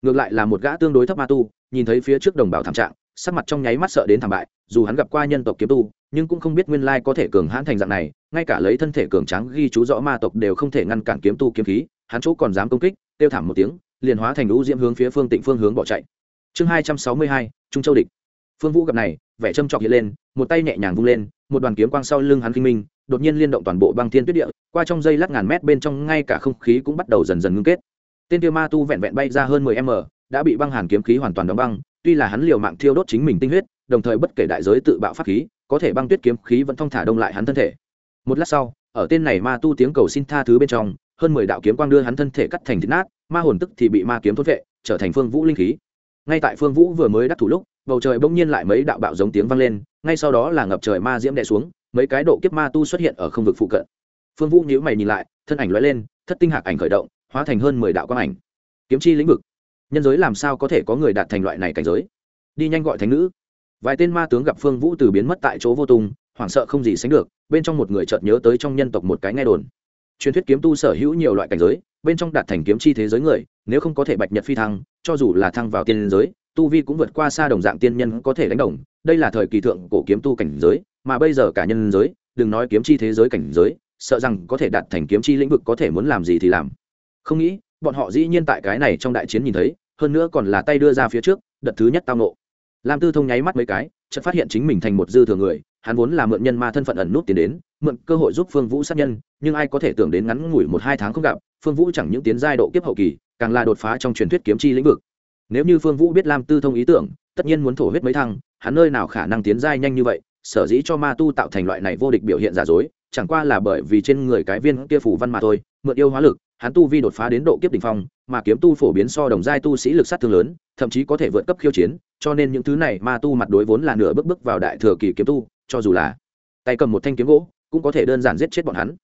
Ngược lại là một gã tương đối thấp ma tu, nhìn thấy phía trước đồng bào thảm trạng, sắc mặt trong nháy mắt sợ đến thảm bại, dù hắn gặp qua nhân tộc kiếm tu, nhưng cũng không biết nguyên lai có thể cường hãn thành dạng này, ngay cả lấy thân thể cường tráng ghi chú rõ ma tộc đều không thể ngăn cản kiếm tu kiếm khí, hắn chỗ còn dám công kích tiêu thảm một tiếng liền hóa thành lũ diễm hướng phía phương tịnh phương hướng bỏ chạy. Chương hai trăm sáu mươi hai, trung châu địch. Phương vũ gặp này, vẻ châm trọc hiện lên, một tay nhẹ nhàng vung lên, một đoàn kiếm quang sau lưng hắn kinh minh, đột nhiên liên động toàn bộ băng thiên tuyết địa, qua trong dây lát ngàn mét bên trong ngay cả không khí cũng bắt đầu dần dần ngưng kết. Tên tiêu ma tu vẹn vẹn bay ra hơn mười m, đã bị băng hàn kiếm khí hoàn toàn đóng băng, tuy là hắn liều mạng thiêu đốt chính mình tinh huyết, đồng thời bất kể đại giới tự bạo pháp khí, có thể băng tuyết kiếm khí vẫn thong thả đông lại hắn thân thể. Một lát sau, ở tên này ma tu tiếng cầu xin tha thứ bên trong hơn mười đạo kiếm quang đưa hắn thân thể cắt thành thịt nát, ma hồn tức thì bị ma kiếm thốt vệ, trở thành phương vũ linh khí. Ngay tại phương vũ vừa mới đắc thủ lúc, bầu trời bỗng nhiên lại mấy đạo bạo giống tiếng vang lên, ngay sau đó là ngập trời ma diễm đè xuống, mấy cái độ kiếp ma tu xuất hiện ở không vực phụ cận. Phương vũ nhíu mày nhìn lại, thân ảnh lóe lên, thất tinh hạc ảnh khởi động, hóa thành hơn mười đạo quang ảnh. Kiếm chi lĩnh vực. Nhân giới làm sao có thể có người đạt thành loại này cảnh giới? Đi nhanh gọi thánh nữ. Vài tên ma tướng gặp phương vũ từ biến mất tại chỗ vô tung, hoảng sợ không gì sánh được, bên trong một người chợt nhớ tới trong nhân tộc một cái nghe đồn truyền thuyết kiếm tu sở hữu nhiều loại cảnh giới, bên trong đạt thành kiếm chi thế giới người, nếu không có thể bạch nhật phi thăng, cho dù là thăng vào tiên giới, tu vi cũng vượt qua xa đồng dạng tiên nhân có thể đánh đồng. Đây là thời kỳ thượng cổ kiếm tu cảnh giới, mà bây giờ cả nhân giới, đừng nói kiếm chi thế giới cảnh giới, sợ rằng có thể đạt thành kiếm chi lĩnh vực có thể muốn làm gì thì làm. Không nghĩ, bọn họ dĩ nhiên tại cái này trong đại chiến nhìn thấy, hơn nữa còn là tay đưa ra phía trước, đợt thứ nhất tao nộ lam tư thông nháy mắt mấy cái, chợt phát hiện chính mình thành một dư thừa người, hắn vốn là mượn nhân ma thân phận ẩn nút tiến đến mượn cơ hội giúp phương vũ sát nhân, nhưng ai có thể tưởng đến ngắn ngủi một hai tháng không gặp, phương vũ chẳng những tiến giai độ kiếp hậu kỳ, càng là đột phá trong truyền thuyết kiếm chi lĩnh vực. Nếu như phương vũ biết lam tư thông ý tưởng, tất nhiên muốn thổ huyết mấy thăng, hắn nơi nào khả năng tiến giai nhanh như vậy, sở dĩ cho ma tu tạo thành loại này vô địch biểu hiện giả dối, chẳng qua là bởi vì trên người cái viên kia phủ văn mà thôi, mượn yêu hóa lực, hắn tu vi đột phá đến độ kiếp đỉnh phong, mà kiếm tu phổ biến so đồng giai tu sĩ lực sát thương lớn, thậm chí có thể vượt cấp khiêu chiến, cho nên những thứ này ma tu mặt đối vốn là nửa bước bước vào đại thừa kỳ kiếm tu, cho dù là tay cầm một thanh kiếm gỗ cũng có thể đơn giản giết chết bọn hắn.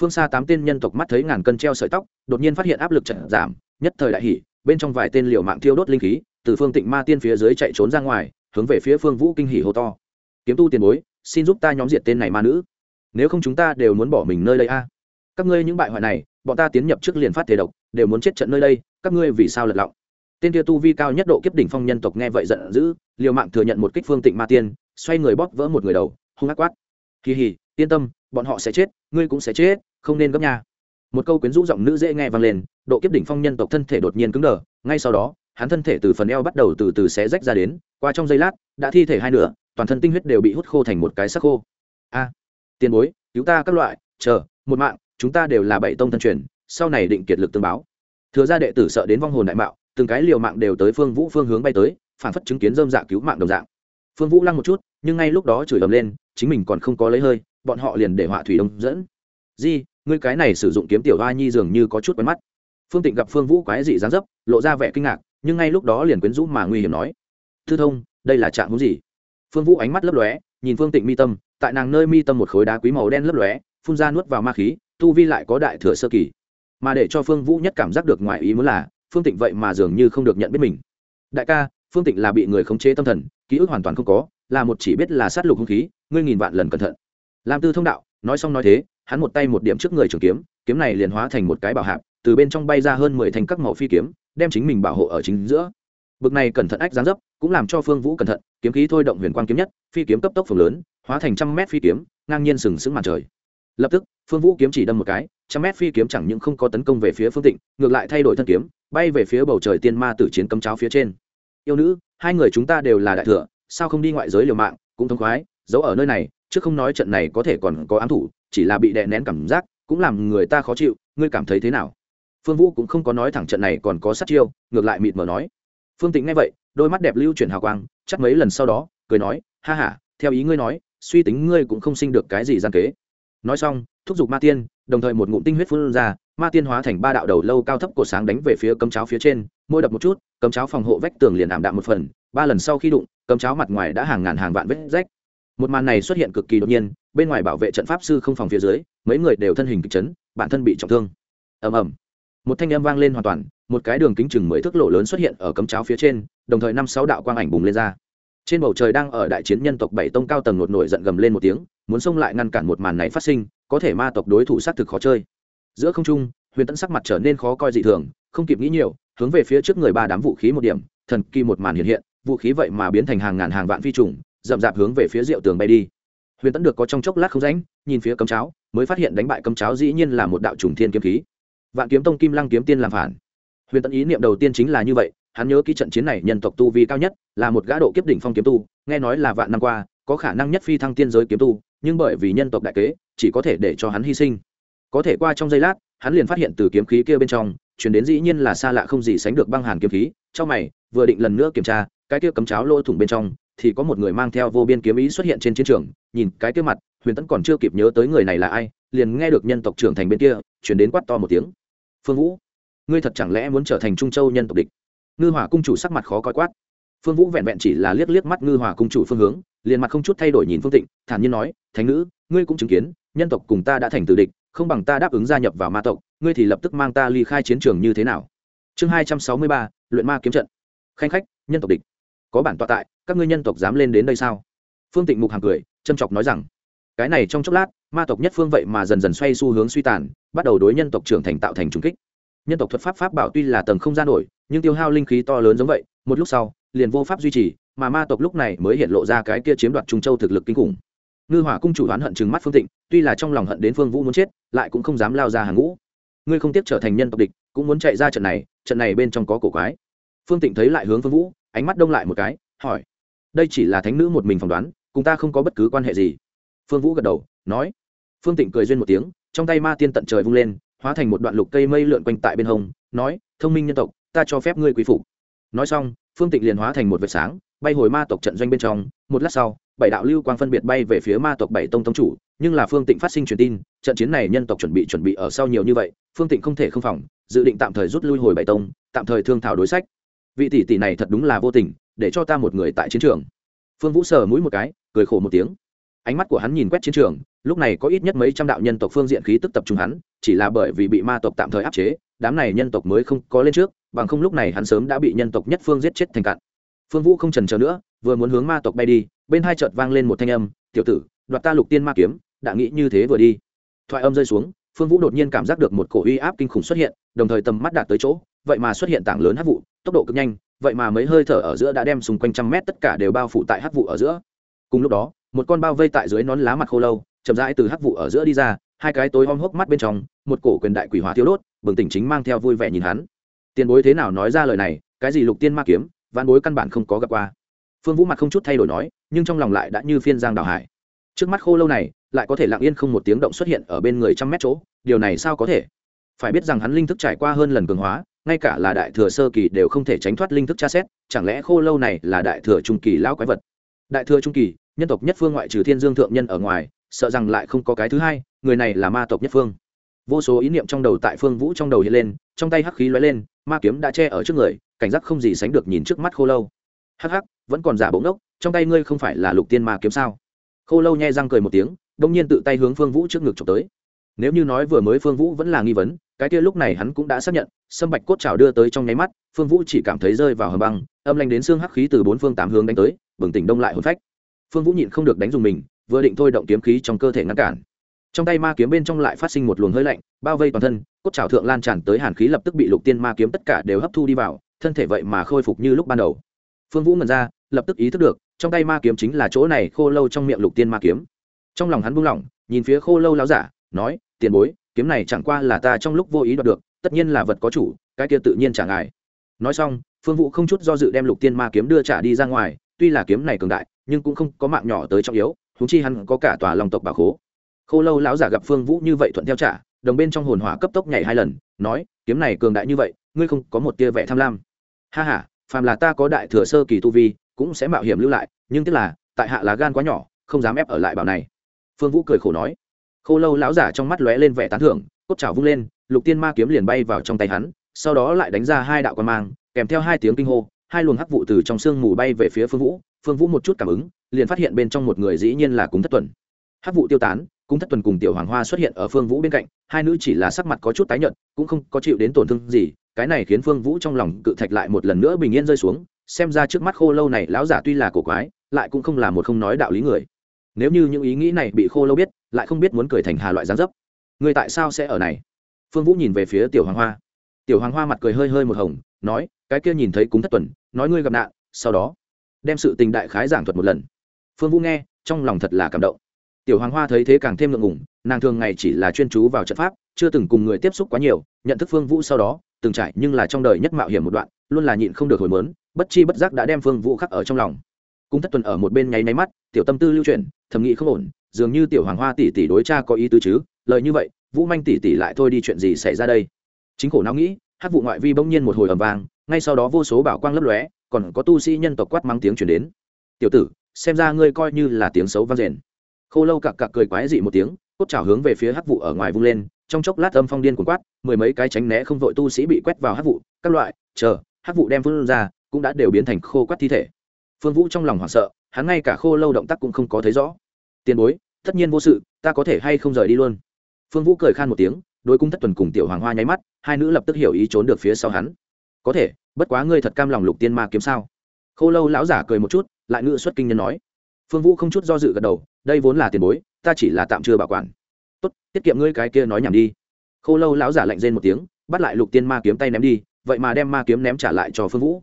Phương xa tám tên nhân tộc mắt thấy ngàn cân treo sợi tóc, đột nhiên phát hiện áp lực trận giảm, nhất thời đại hỉ. bên trong vài tên liều mạng thiêu đốt linh khí, từ phương tịnh ma tiên phía dưới chạy trốn ra ngoài, hướng về phía phương vũ kinh hỉ hô to. Kiếm tu tiền bối, xin giúp ta nhóm diệt tên này ma nữ. Nếu không chúng ta đều muốn bỏ mình nơi đây a. Các ngươi những bại hoại này, bọn ta tiến nhập trước liền phát thể độc, đều muốn chết trận nơi đây, các ngươi vì sao lật lọng? Tên kia tu vi cao nhất độ kiếp đỉnh phong nhân tộc nghe vậy giận dữ, liều mạng thừa nhận một kích phương tịnh ma tiên, xoay người bóp vỡ một người đầu, hung ác quát. Kỳ hỉ yên tâm, bọn họ sẽ chết, ngươi cũng sẽ chết, không nên gấp nha. Một câu quyến rũ giọng nữ dễ nghe vang lên, độ kiếp đỉnh phong nhân tộc thân thể đột nhiên cứng đờ, ngay sau đó, hắn thân thể từ phần eo bắt đầu từ từ xé rách ra đến, qua trong giây lát, đã thi thể hai nửa, toàn thân tinh huyết đều bị hút khô thành một cái sắc khô. A, tiền bối, cứu ta các loại, chờ, một mạng, chúng ta đều là bảy tông thân truyền, sau này định kiệt lực tương báo. Thừa ra đệ tử sợ đến vong hồn đại mạo, từng cái liều mạng đều tới phương vũ phương hướng bay tới, phản phất chứng kiến dơm dạ cứu mạng đồng dạng. Phương vũ lăng một chút, nhưng ngay lúc đó chửi ầm lên, chính mình còn không có lấy hơi bọn họ liền để họa thủy đông dẫn. Di, ngươi cái này sử dụng kiếm tiểu hoa nhi dường như có chút quen mắt. Phương tịnh gặp phương vũ quái dị dán dấp, lộ ra vẻ kinh ngạc, nhưng ngay lúc đó liền quyến rũ mà nguy hiểm nói, thư thông, đây là trạng hướng gì? Phương vũ ánh mắt lấp lóe, nhìn phương tịnh mi tâm, tại nàng nơi mi tâm một khối đá quý màu đen lấp lóe, phun ra nuốt vào ma khí, tu vi lại có đại thừa sơ kỳ. Mà để cho phương vũ nhất cảm giác được ngoài ý muốn là, phương tịnh vậy mà dường như không được nhận biết mình. Đại ca, phương tịnh là bị người khống chế tâm thần, ký ức hoàn toàn không có, là một chỉ biết là sát lục hung khí, ngươi nghìn vạn lần cẩn thận. Lam tư thông đạo, nói xong nói thế, hắn một tay một điểm trước người trường kiếm kiếm này liền hóa thành một cái bảo hạp, từ bên trong bay ra hơn mười thành các màu phi kiếm, đem chính mình bảo hộ ở chính giữa. Bực này cẩn thận ách gián dấp, cũng làm cho phương vũ cẩn thận, kiếm khí thôi động huyền quang kiếm nhất, phi kiếm cấp tốc phường lớn, hóa thành trăm mét phi kiếm, ngang nhiên sừng sững màn trời. Lập tức, phương vũ kiếm chỉ đâm một cái, trăm mét phi kiếm chẳng những không có tấn công về phía phương tịnh, ngược lại thay đổi thân kiếm, bay về phía bầu trời tiên ma tử chiến cấm cháo phía trên. Yêu nữ, hai người chúng ta đều là đại thừa, sao không đi ngoại giới liều mạng, cũng thông khoái, giấu ở nơi này chứ không nói trận này có thể còn có ám thủ, chỉ là bị đè nén cảm giác, cũng làm người ta khó chịu, ngươi cảm thấy thế nào? Phương vũ cũng không có nói thẳng trận này còn có sát chiêu, ngược lại mịt mờ nói. Phương tịnh nghe vậy, đôi mắt đẹp lưu chuyển hào quang, chắc mấy lần sau đó, cười nói, ha ha, theo ý ngươi nói, suy tính ngươi cũng không sinh được cái gì gian kế. Nói xong, thúc giục ma tiên, đồng thời một ngụm tinh huyết phun ra, ma tiên hóa thành ba đạo đầu lâu cao thấp cổ sáng đánh về phía cấm cháo phía trên, môi đập một chút, cấm cháo phòng hộ vách tường liền ảm đạm một phần, ba lần sau khi đụng, cấm cháo mặt ngoài đã hàng ngàn hàng vạn vết rách một màn này xuất hiện cực kỳ đột nhiên, bên ngoài bảo vệ trận pháp sư không phòng phía dưới, mấy người đều thân hình kịch chấn, bản thân bị trọng thương. Ầm ầm. Một thanh âm vang lên hoàn toàn, một cái đường kính chừng mới thước lộ lớn xuất hiện ở cấm cháo phía trên, đồng thời năm sáu đạo quang ảnh bùng lên ra. Trên bầu trời đang ở đại chiến nhân tộc bảy tông cao tầng nột nổi giận gầm lên một tiếng, muốn xông lại ngăn cản một màn này phát sinh, có thể ma tộc đối thủ xác thực khó chơi. Giữa không trung, huyền tẫn sắc mặt trở nên khó coi dị thường, không kịp nghĩ nhiều, hướng về phía trước người ba đám vũ khí một điểm, thần kỳ một màn hiện hiện, vũ khí vậy mà biến thành hàng ngàn hàng vạn phi trùng rậm rạp hướng về phía rượu tường bay đi. Huyền tẫn được có trong chốc lát không ránh nhìn phía cấm cháo, mới phát hiện đánh bại cấm cháo dĩ nhiên là một đạo trùng thiên kiếm khí. Vạn kiếm tông kim lăng kiếm tiên làm phản. Huyền tẫn ý niệm đầu tiên chính là như vậy, hắn nhớ ký trận chiến này nhân tộc tu vi cao nhất, là một gã độ kiếp đỉnh phong kiếm tu, nghe nói là vạn năm qua, có khả năng nhất phi thăng tiên giới kiếm tu, nhưng bởi vì nhân tộc đại kế, chỉ có thể để cho hắn hy sinh. Có thể qua trong giây lát, hắn liền phát hiện từ kiếm khí kia bên trong chuyển đến dĩ nhiên là xa lạ không gì sánh được băng hàn kiếm khí trong mày, vừa định lần nữa kiểm tra, cái kia cấm cháo lỗ thủng bên trong thì có một người mang theo vô biên kiếm ý xuất hiện trên chiến trường, nhìn cái kia mặt, huyền tẫn còn chưa kịp nhớ tới người này là ai, liền nghe được nhân tộc trưởng thành bên kia, chuyển đến quát to một tiếng. Phương vũ, ngươi thật chẳng lẽ muốn trở thành trung châu nhân tộc địch? Ngư hỏa cung chủ sắc mặt khó coi quát. Phương vũ vẹn vẹn chỉ là liếc liếc mắt ngư hỏa cung chủ phương hướng, liền mặt không chút thay đổi nhìn phương tịnh, thản nhiên nói, thánh nữ, ngươi cũng chứng kiến, nhân tộc cùng ta đã thành tử địch, không bằng ta đáp ứng gia nhập vào ma tộc, ngươi thì lập tức mang ta ly khai chiến trường như thế nào? Chương hai trăm sáu mươi ba, luyện ma kiếm trận. Khanh khách, nhân tộc địch có bản tọa tại, các ngươi nhân tộc dám lên đến đây sao? Phương tịnh mục hàng cười, châm chọc nói rằng, cái này trong chốc lát, ma tộc nhất phương vậy mà dần dần xoay xu hướng suy tàn, bắt đầu đối nhân tộc trưởng thành tạo thành trung kích. Nhân tộc thuật pháp pháp bảo tuy là tầng không gian nổi, nhưng tiêu hao linh khí to lớn giống vậy, một lúc sau, liền vô pháp duy trì, mà ma tộc lúc này mới hiện lộ ra cái kia chiếm đoạt trung châu thực lực kinh khủng. Ngư hỏa cung chủ đoán hận chừng mắt phương tịnh, tuy là trong lòng hận đến phương vũ muốn chết, lại cũng không dám lao ra hàng ngũ. Ngươi không tiếp trở thành nhân tộc địch, cũng muốn chạy ra trận này trận này bên trong có cổ quái. Phương tịnh thấy lại hướng phương vũ ánh mắt đông lại một cái, hỏi, đây chỉ là thánh nữ một mình phỏng đoán, cùng ta không có bất cứ quan hệ gì. Phương vũ gật đầu, nói. Phương tịnh cười duyên một tiếng, trong tay ma tiên tận trời vung lên, hóa thành một đoạn lục cây mây lượn quanh tại bên hông, nói, thông minh nhân tộc, ta cho phép ngươi quý phục. Nói xong, phương tịnh liền hóa thành một vệt sáng, bay hồi ma tộc trận doanh bên trong, một lát sau, bảy đạo lưu quang phân biệt bay về phía ma tộc bảy tông tông chủ, nhưng là phương tịnh phát sinh truyền tin, trận chiến này nhân tộc chuẩn bị chuẩn bị ở sau nhiều như vậy, phương tịnh không thể không phòng, dự định tạm thời rút lui hồi bảy tông, tạm thời thương thảo đối sách vị tỷ tỷ này thật đúng là vô tình, để cho ta một người tại chiến trường. Phương vũ sờ mũi một cái, cười khổ một tiếng. Ánh mắt của hắn nhìn quét chiến trường, lúc này có ít nhất mấy trăm đạo nhân tộc phương diện khí tức tập trung hắn, chỉ là bởi vì bị ma tộc tạm thời áp chế, đám này nhân tộc mới không có lên trước, bằng không lúc này hắn sớm đã bị nhân tộc nhất phương giết chết thành cạn phương vũ không trần chờ nữa, vừa muốn hướng ma tộc bay đi, bên hai chợt vang lên một thanh âm, tiểu tử, đoạt ta lục tiên ma kiếm, đã nghĩ như thế vừa đi. Thoại âm rơi xuống, phương vũ đột nhiên cảm giác được một cổ uy áp kinh khủng xuất hiện, đồng thời tầm mắt đạt tới chỗ vậy mà xuất hiện tảng lớn hắc vụ, tốc độ cực nhanh, vậy mà mấy hơi thở ở giữa đã đem xung quanh trăm mét tất cả đều bao phủ tại hắc vụ ở giữa. Cùng lúc đó, một con bao vây tại dưới nón lá mặt khô lâu, chậm rãi từ hắc vụ ở giữa đi ra, hai cái tối om hốc mắt bên trong, một cổ quyền đại quỷ hỏa thiếu đốt, bừng tỉnh chính mang theo vui vẻ nhìn hắn. Tiền bối thế nào nói ra lời này, cái gì lục tiên ma kiếm văn bối căn bản không có gặp qua. Phương vũ mặt không chút thay đổi nói, nhưng trong lòng lại đã như phiên giang đào hải. Trước mắt khô lâu này, lại có thể lặng yên không một tiếng động xuất hiện ở bên người trăm mét chỗ, điều này sao có thể? Phải biết rằng hắn linh thức trải qua hơn lần cường hóa ngay cả là đại thừa sơ kỳ đều không thể tránh thoát linh thức tra xét, chẳng lẽ khô lâu này là đại thừa trung kỳ lão quái vật? Đại thừa trung kỳ, nhân tộc nhất phương ngoại trừ thiên dương thượng nhân ở ngoài, sợ rằng lại không có cái thứ hai, người này là ma tộc nhất phương. Vô số ý niệm trong đầu tại phương vũ trong đầu hiện lên, trong tay hắc khí lóe lên, ma kiếm đã che ở trước người, cảnh giác không gì sánh được nhìn trước mắt khô lâu. Hắc hắc, vẫn còn giả bỗng ốc trong tay ngươi không phải là lục tiên ma kiếm sao? Khô lâu nhai răng cười một tiếng, đông nhiên tự tay hướng phương vũ trước ngực trộm tới. Nếu như nói vừa mới phương vũ vẫn là nghi vấn cái kia lúc này hắn cũng đã xác nhận, sâm bạch cốt trào đưa tới trong nháy mắt, phương vũ chỉ cảm thấy rơi vào hầm băng, âm lanh đến xương hắc khí từ bốn phương tám hướng đánh tới, bừng tỉnh đông lại hồn phách. Phương vũ nhịn không được đánh dùng mình, vừa định thôi động kiếm khí trong cơ thể ngăn cản. Trong tay ma kiếm bên trong lại phát sinh một luồng hơi lạnh, bao vây toàn thân, cốt trào thượng lan tràn tới hàn khí lập tức bị lục tiên ma kiếm tất cả đều hấp thu đi vào, thân thể vậy mà khôi phục như lúc ban đầu. Phương vũ ngần ra, lập tức ý thức được, trong tay ma kiếm chính là chỗ này khô lâu trong miệng lục tiên ma kiếm. Trong lòng hắn buông lỏng, nhìn phía khô lâu láo giả, nói, tiền bối kiếm này chẳng qua là ta trong lúc vô ý đoạt được, tất nhiên là vật có chủ, cái kia tự nhiên trả ngài nói xong, phương vũ không chút do dự đem lục tiên ma kiếm đưa trả đi ra ngoài, tuy là kiếm này cường đại, nhưng cũng không có mạng nhỏ tới trọng yếu thú chi hắn có cả tòa lòng tộc bà khố. Khô lâu lão giả gặp phương vũ như vậy thuận theo trả, đồng bên trong hồn hỏa cấp tốc nhảy hai lần, nói, kiếm này cường đại như vậy, ngươi không có một tia vẻ tham lam. Ha h a phàm là ta có đại thừa sơ kỳ tu vi, cũng sẽ mạo hiểm lưu lại, nhưng tức là, tại hạ lá gan quá nhỏ, không dám ép ở lại bảo này. Phương vũ cười khổ nói khô lâu lão giả trong mắt lóe lên vẻ tán thưởng, cốt trào vung lên, lục tiên ma kiếm liền bay vào trong tay hắn, sau đó lại đánh ra hai đạo quan mang, kèm theo hai tiếng kinh hô, hai luồng hắc vụ từ trong sương mù bay về phía phương vũ. Phương vũ một chút cảm ứng, liền phát hiện bên trong một người dĩ nhiên là cúng thất tuần. Hắc vụ tiêu tán, cúng thất tuần cùng tiểu hoàng hoa xuất hiện ở phương vũ bên cạnh, hai nữ chỉ là sắc mặt có chút tái nhợt, cũng không có chịu đến tổn thương gì, cái này khiến phương vũ trong lòng cự thạch lại một lần nữa bình yên rơi xuống, xem ra trước mắt khô lâu này lão giả tuy là cổ quái, lại cũng không là một không nói đạo lý người nếu như những ý nghĩ này bị khô lâu biết, lại không biết muốn cười thành hà loại gián dấp. Người tại sao sẽ ở này? Phương vũ nhìn về phía tiểu hoàng hoa. Tiểu hoàng hoa mặt cười hơi hơi một hồng, nói, cái kia nhìn thấy cúng thất tuần, nói ngươi gặp nạn, sau đó đem sự tình đại khái giảng thuật một lần. Phương vũ nghe, trong lòng thật là cảm động. Tiểu hoàng hoa thấy thế càng thêm ngượng ngùng, nàng thường ngày chỉ là chuyên chú vào trận pháp, chưa từng cùng người tiếp xúc quá nhiều, nhận thức phương vũ sau đó, từng trải nhưng là trong đời nhất mạo hiểm một đoạn, luôn là nhịn không được hồi mớn, bất chi bất giác đã đem phương vũ khắc ở trong lòng cung thất tuần ở một bên nháy nháy mắt, tiểu tâm tư lưu truyền thầm nghĩ không ổn, dường như tiểu hoàng hoa tỷ tỷ đối cha có ý tứ chứ, lời như vậy, vũ manh tỷ tỷ lại thôi đi chuyện gì xảy ra đây? Chính khổ não nghĩ, hát vụ ngoại vi bỗng nhiên một hồi ầm vang, ngay sau đó vô số bảo quang lấp lóe, còn có tu sĩ nhân tộc quát mang tiếng chuyển đến. Tiểu tử, xem ra ngươi coi như là tiếng xấu vang rền. Khô lâu cặc cặc cười quái dị một tiếng, cốt chảo hướng về phía hát vụ ở ngoài vung lên, trong chốc lát âm phong điên cuồng quát, mười mấy cái tránh né không vội tu sĩ bị quét vào hát vụ, các loại, chờ, hát vụ đem phương ra, cũng đã đều biến thành khô quát thi thể phương vũ trong lòng hoảng sợ, hắn ngay cả khô lâu động tác cũng không có thấy rõ. Tiền bối, tất nhiên vô sự, ta có thể hay không rời đi luôn? Phương vũ cười khan một tiếng đôi cung thất tuần cùng tiểu hoàng hoa nháy mắt, hai nữ lập tức hiểu ý trốn được phía sau hắn. Có thể, bất quá ngươi thật cam lòng lục tiên ma kiếm sao? Khô lâu lão giả cười một chút, lại ngự xuất kinh nhân nói. Phương vũ không chút do dự gật đầu, đây vốn là tiền bối, ta chỉ là tạm chưa bảo quản. Tốt, tiết kiệm ngươi cái kia nói nhảm đi. Khô lâu lão giả lạnh rên một tiếng, bắt lại lục tiên ma kiếm tay ném đi, vậy mà đem ma kiếm ném trả lại cho phương vũ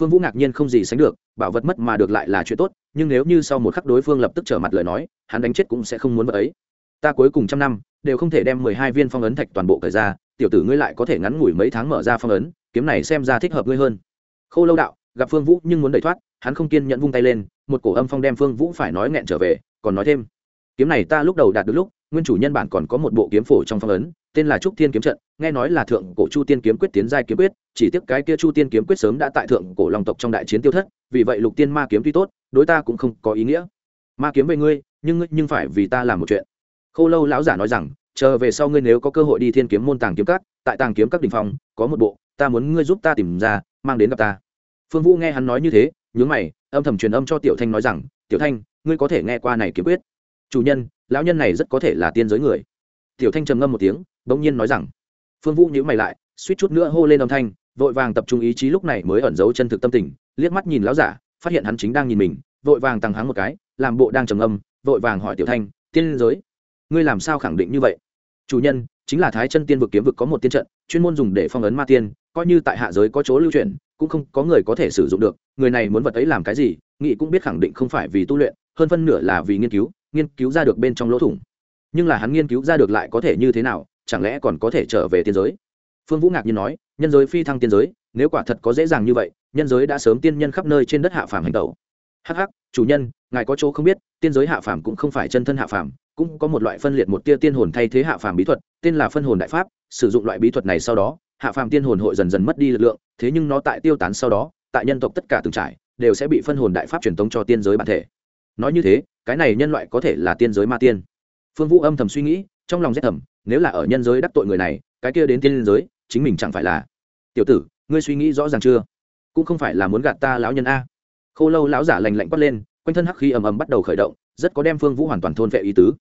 phương vũ ngạc nhiên không gì sánh được, bảo vật mất mà được lại là chuyện tốt, nhưng nếu như sau một khắc đối phương lập tức trở mặt lời nói, hắn đánh chết cũng sẽ không muốn vật ấy. Ta cuối cùng trăm năm, đều không thể đem mười hai viên phong ấn thạch toàn bộ cởi ra, tiểu tử ngươi lại có thể ngắn ngủi mấy tháng mở ra phong ấn, kiếm này xem ra thích hợp ngươi hơn. Khô lâu đạo, gặp phương vũ nhưng muốn đẩy thoát, hắn không kiên nhận vung tay lên, một cổ âm phong đem phương vũ phải nói nghẹn trở về, còn nói thêm, kiếm này ta lúc đầu đạt được lúc nguyên chủ nhân bản còn có một bộ kiếm phổ trong phong ấn, tên là trúc thiên kiếm trận, nghe nói là thượng cổ chu tiên kiếm quyết tiến giai kiếm quyết, chỉ tiếc cái kia chu tiên kiếm quyết sớm đã tại thượng cổ long tộc trong đại chiến tiêu thất, vì vậy lục tiên ma kiếm tuy tốt, đối ta cũng không có ý nghĩa. Ma kiếm về ngươi, nhưng nhưng phải vì ta làm một chuyện. Khô lâu lão giả nói rằng, chờ về sau ngươi nếu có cơ hội đi thiên kiếm môn tàng kiếm các, tại tàng kiếm các đình phong, có một bộ, ta muốn ngươi giúp ta tìm ra, mang đến gặp ta. Phương vũ nghe hắn nói như thế, nhướng mày, âm thầm truyền âm cho tiểu thanh nói rằng, tiểu thanh, ngươi có thể nghe qua này kiếm quyết? Chủ nhân, lão nhân này rất có thể là tiên giới người. Tiểu thanh trầm ngâm một tiếng, bỗng nhiên nói rằng, phương vũ nhữ mày lại, suýt chút nữa hô lên âm thanh, vội vàng tập trung ý chí lúc này mới ẩn giấu chân thực tâm tình, liếc mắt nhìn lão giả, phát hiện hắn chính đang nhìn mình, vội vàng tăng háng một cái, làm bộ đang trầm âm vội vàng hỏi tiểu thanh, tiên giới, ngươi làm sao khẳng định như vậy? Chủ nhân, chính là thái chân tiên vực kiếm vực có một tiên trận, chuyên môn dùng để phong ấn ma tiên, coi như tại hạ giới có chỗ lưu truyền, cũng không có người có thể sử dụng được, người này muốn vật ấy làm cái gì nghị cũng biết khẳng định không phải vì tu luyện, hơn phân nửa là vì nghiên cứu nghiên cứu ra được bên trong lỗ thủng. Nhưng là hắn nghiên cứu ra được lại có thể như thế nào, chẳng lẽ còn có thể trở về tiên giới? Phương vũ ngạc nhiên nói, nhân giới phi thăng tiên giới, nếu quả thật có dễ dàng như vậy, nhân giới đã sớm tiên nhân khắp nơi trên đất hạ phàm hành tẩu. Hh chủ nhân, ngài có chỗ không biết, tiên giới hạ phàm cũng không phải chân thân hạ phàm, cũng có một loại phân liệt một tia tiên hồn thay thế hạ phàm bí thuật, tên là phân hồn đại pháp, sử dụng loại bí thuật này sau đó, hạ phàm tiên hồn hội dần dần mất đi lực lượng, thế nhưng nó tại tiêu tán sau đó, tại nhân tộc tất cả từng trải, đều sẽ bị phân hồn đại pháp truyền tống cho tiên giới bản thể. Nói như thế cái này nhân loại có thể là tiên giới ma tiên. Phương vũ âm thầm suy nghĩ, trong lòng rét thầm, nếu là ở nhân giới đắc tội người này, cái kia đến tiên giới, chính mình chẳng phải là. Tiểu tử, ngươi suy nghĩ rõ ràng chưa? Cũng không phải là muốn gạt ta lão nhân a. Khô lâu lão giả lành lạnh quát lên, quanh thân hắc khí ầm ầm bắt đầu khởi động, rất có đem phương vũ hoàn toàn thôn vệ ý tứ.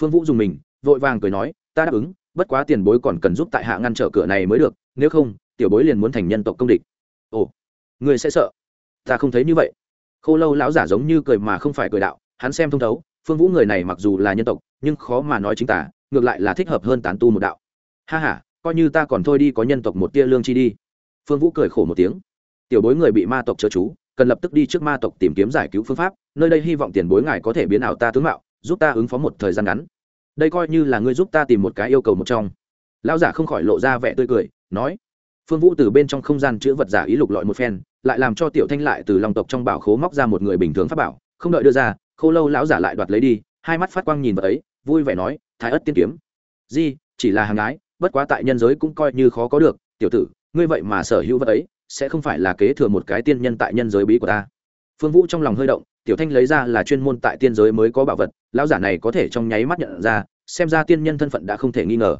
Phương vũ dùng mình, vội vàng cười nói, ta đáp ứng, bất quá tiền bối còn cần giúp tại hạ ngăn trở cửa này mới được, nếu không, tiểu bối liền muốn thành nhân tộc công địch. Ồ, ngươi sẽ sợ? Ta không thấy như vậy. Khô lâu lão giả giống như cười mà không phải cười đạo hắn xem thông thấu, phương vũ người này mặc dù là nhân tộc, nhưng khó mà nói chính tả, ngược lại là thích hợp hơn tán tu một đạo. Ha h a coi như ta còn thôi đi có nhân tộc một tia lương chi đi. Phương vũ cười khổ một tiếng. Tiểu bối người bị ma tộc chớ chú, cần lập tức đi trước ma tộc tìm kiếm giải cứu phương pháp, nơi đây hy vọng tiền bối ngài có thể biến ảo ta tướng mạo, giúp ta ứng phó một thời gian ngắn. Đây coi như là ngươi giúp ta tìm một cái yêu cầu một trong. Lão giả không khỏi lộ ra vẻ tươi cười, nói. Phương vũ từ bên trong không gian chữ vật giả ý lục lọi một phen, lại làm cho tiểu thanh lại từ lòng tộc trong bảo khố móc ra một người bình thường pháp bảo, không đợi đưa ra khô lâu lão giả lại đoạt lấy đi, hai mắt phát quang nhìn vào ấy, vui vẻ nói, thái ất tiên kiếm. Di, chỉ là hàng ái, bất quá tại nhân giới cũng coi như khó có được, tiểu tử, ngươi vậy mà sở hữu vật ấy, sẽ không phải là kế thừa một cái tiên nhân tại nhân giới bí của ta. Phương vũ trong lòng hơi động, tiểu thanh lấy ra là chuyên môn tại tiên giới mới có bảo vật, lão giả này có thể trong nháy mắt nhận ra, xem ra tiên nhân thân phận đã không thể nghi ngờ.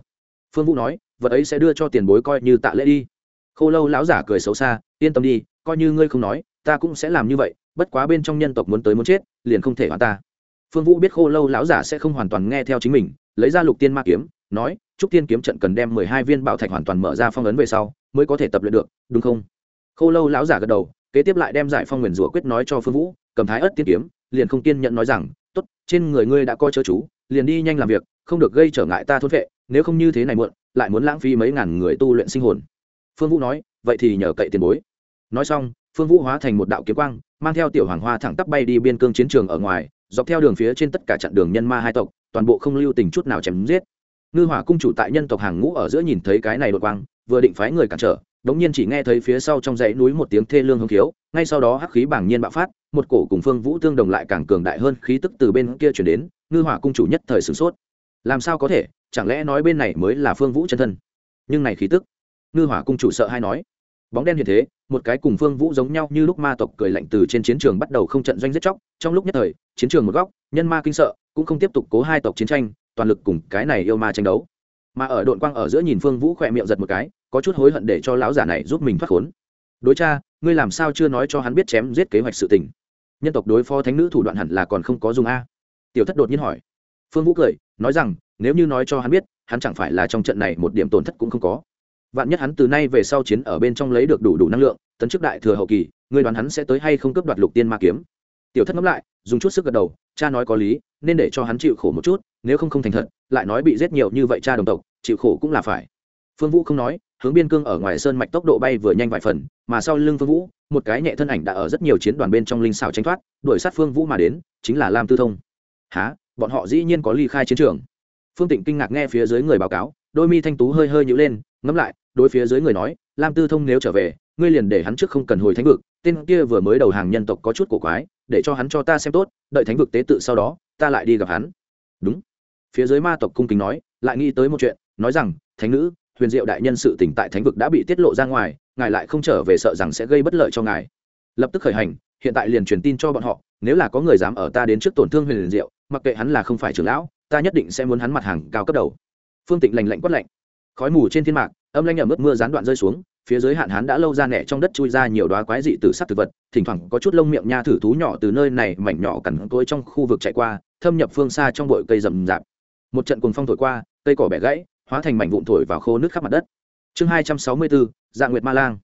Phương vũ nói, vật ấy sẽ đưa cho tiền bối coi như tạ lễ đi. Khô lâu lão giả cười xấu xa, yên tâm đi, coi như ngươi không nói ta cũng sẽ làm như vậy, bất quá bên trong nhân tộc muốn tới muốn chết, liền không thể hoàn ta. Phương vũ biết khô lâu lão giả sẽ không hoàn toàn nghe theo chính mình, lấy ra lục tiên ma kiếm, nói trúc tiên kiếm trận cần đem mười hai viên bảo thạch hoàn toàn mở ra phong ấn về sau, mới có thể tập luyện được, đúng không? Khô lâu lão giả gật đầu, kế tiếp lại đem giải phong nguyền rủa quyết nói cho phương vũ, cầm thái ớt tiên kiếm, liền không tiên nhận nói rằng, tốt, trên người ngươi đã coi chớ chú, liền đi nhanh làm việc, không được gây trở ngại ta thốt vệ nếu không như thế này muộn, lại muốn lãng phí mấy ngàn người tu luyện sinh hồn. Phương vũ nói, vậy thì nhờ cậy tiền bối. Nói xong phương vũ hóa thành một đạo kiếm quang, mang theo tiểu hoàng hoa thẳng tắp bay đi biên cương chiến trường ở ngoài, dọc theo đường phía trên tất cả chặn đường nhân ma hai tộc, toàn bộ không lưu tình chút nào chém giết. Ngư hỏa cung chủ tại nhân tộc hàng ngũ ở giữa nhìn thấy cái này đột quang, vừa định phái người cản trở, đống nhiên chỉ nghe thấy phía sau trong dãy núi một tiếng thê lương hưng khiếu, ngay sau đó hắc khí bảng nhiên bạo phát, một cổ cùng phương vũ tương đồng lại càng cường đại hơn khí tức từ bên kia chuyển đến, ngư hỏa cung chủ nhất thời sửng sốt. Làm sao có thể? Chẳng lẽ nói bên này mới là phương vũ chân thân? Nhưng này khí tức, ngư hỏa cung chủ sợ hay nói bóng đen hiện thế, một cái cùng phương vũ giống nhau như lúc ma tộc cười lạnh từ trên chiến trường bắt đầu không trận doanh giết chóc, trong lúc nhất thời, chiến trường một góc, nhân ma kinh sợ, cũng không tiếp tục cố hai tộc chiến tranh, toàn lực cùng cái này yêu ma tranh đấu. Mà ở đội quang ở giữa nhìn phương vũ khỏe miệng giật một cái, có chút hối hận để cho lão giả này giúp mình thoát khốn. Đối cha, ngươi làm sao chưa nói cho hắn biết chém giết kế hoạch sự tình? Nhân tộc đối phó thánh nữ thủ đoạn hẳn là còn không có dùng a. Tiểu thất đột nhiên hỏi. Phương vũ cười, nói rằng, nếu như nói cho hắn biết, hắn chẳng phải là trong trận này một điểm tổn thất cũng không có vạn nhất hắn từ nay về sau chiến ở bên trong lấy được đủ đủ năng lượng, tấn chức đại thừa hậu kỳ, ngươi đoán hắn sẽ tới hay không cướp đoạt lục tiên ma kiếm? Tiểu thất ngẫm lại, dùng chút sức gật đầu, cha nói có lý, nên để cho hắn chịu khổ một chút, nếu không không thành thật, lại nói bị giết nhiều như vậy cha đồng tộc, chịu khổ cũng là phải. Phương vũ không nói, hướng biên cương ở ngoài sơn mạch tốc độ bay vừa nhanh vài phần, mà sau lưng phương vũ, một cái nhẹ thân ảnh đã ở rất nhiều chiến đoàn bên trong linh xảo tranh thoát, đuổi sát phương vũ mà đến, chính là lam tư thông. Há bọn họ dĩ nhiên có ly khai chiến trường. Phương tịnh kinh ngạc nghe phía dưới người báo cáo, đôi mi thanh tú hơi hơi nhữ lên, ngẫm lại đối phía dưới người nói, lam tư thông nếu trở về, ngươi liền để hắn trước không cần hồi thánh vực, tên kia vừa mới đầu hàng nhân tộc có chút cổ quái, để cho hắn cho ta xem tốt, đợi thánh vực tế tự sau đó, ta lại đi gặp hắn. Đúng. Phía dưới ma tộc cung kính nói, lại nghĩ tới một chuyện, nói rằng, thánh nữ, huyền diệu đại nhân sự tỉnh tại thánh vực đã bị tiết lộ ra ngoài, ngài lại không trở về sợ rằng sẽ gây bất lợi cho ngài. Lập tức khởi hành, hiện tại liền truyền tin cho bọn họ, nếu là có người dám ở ta đến trước tổn thương huyền diệu, mặc kệ hắn là không phải trưởng lão, ta nhất định sẽ muốn hắn mặt hàng cao cấp đầu. Phương tịnh lành lạnh quất lạnh khói mù trên thiên mạc, âm lanh ẩm ướt mưa gián đoạn rơi xuống, phía dưới hạn hán đã lâu ra nẻ trong đất chui ra nhiều đoá quái dị từ sắc thực vật, thỉnh thoảng có chút lông miệng nha thử thú nhỏ từ nơi này mảnh nhỏ cằn cối trong khu vực chạy qua, thâm nhập phương xa trong bụi cây rậm rạp. Một trận cuồng phong thổi qua, cây cỏ bẻ gãy, hóa thành mảnh vụn thổi vào khô nước khắp mặt đất. Chương hai trăm sáu mươi bốn dạng nguyệt ma lang.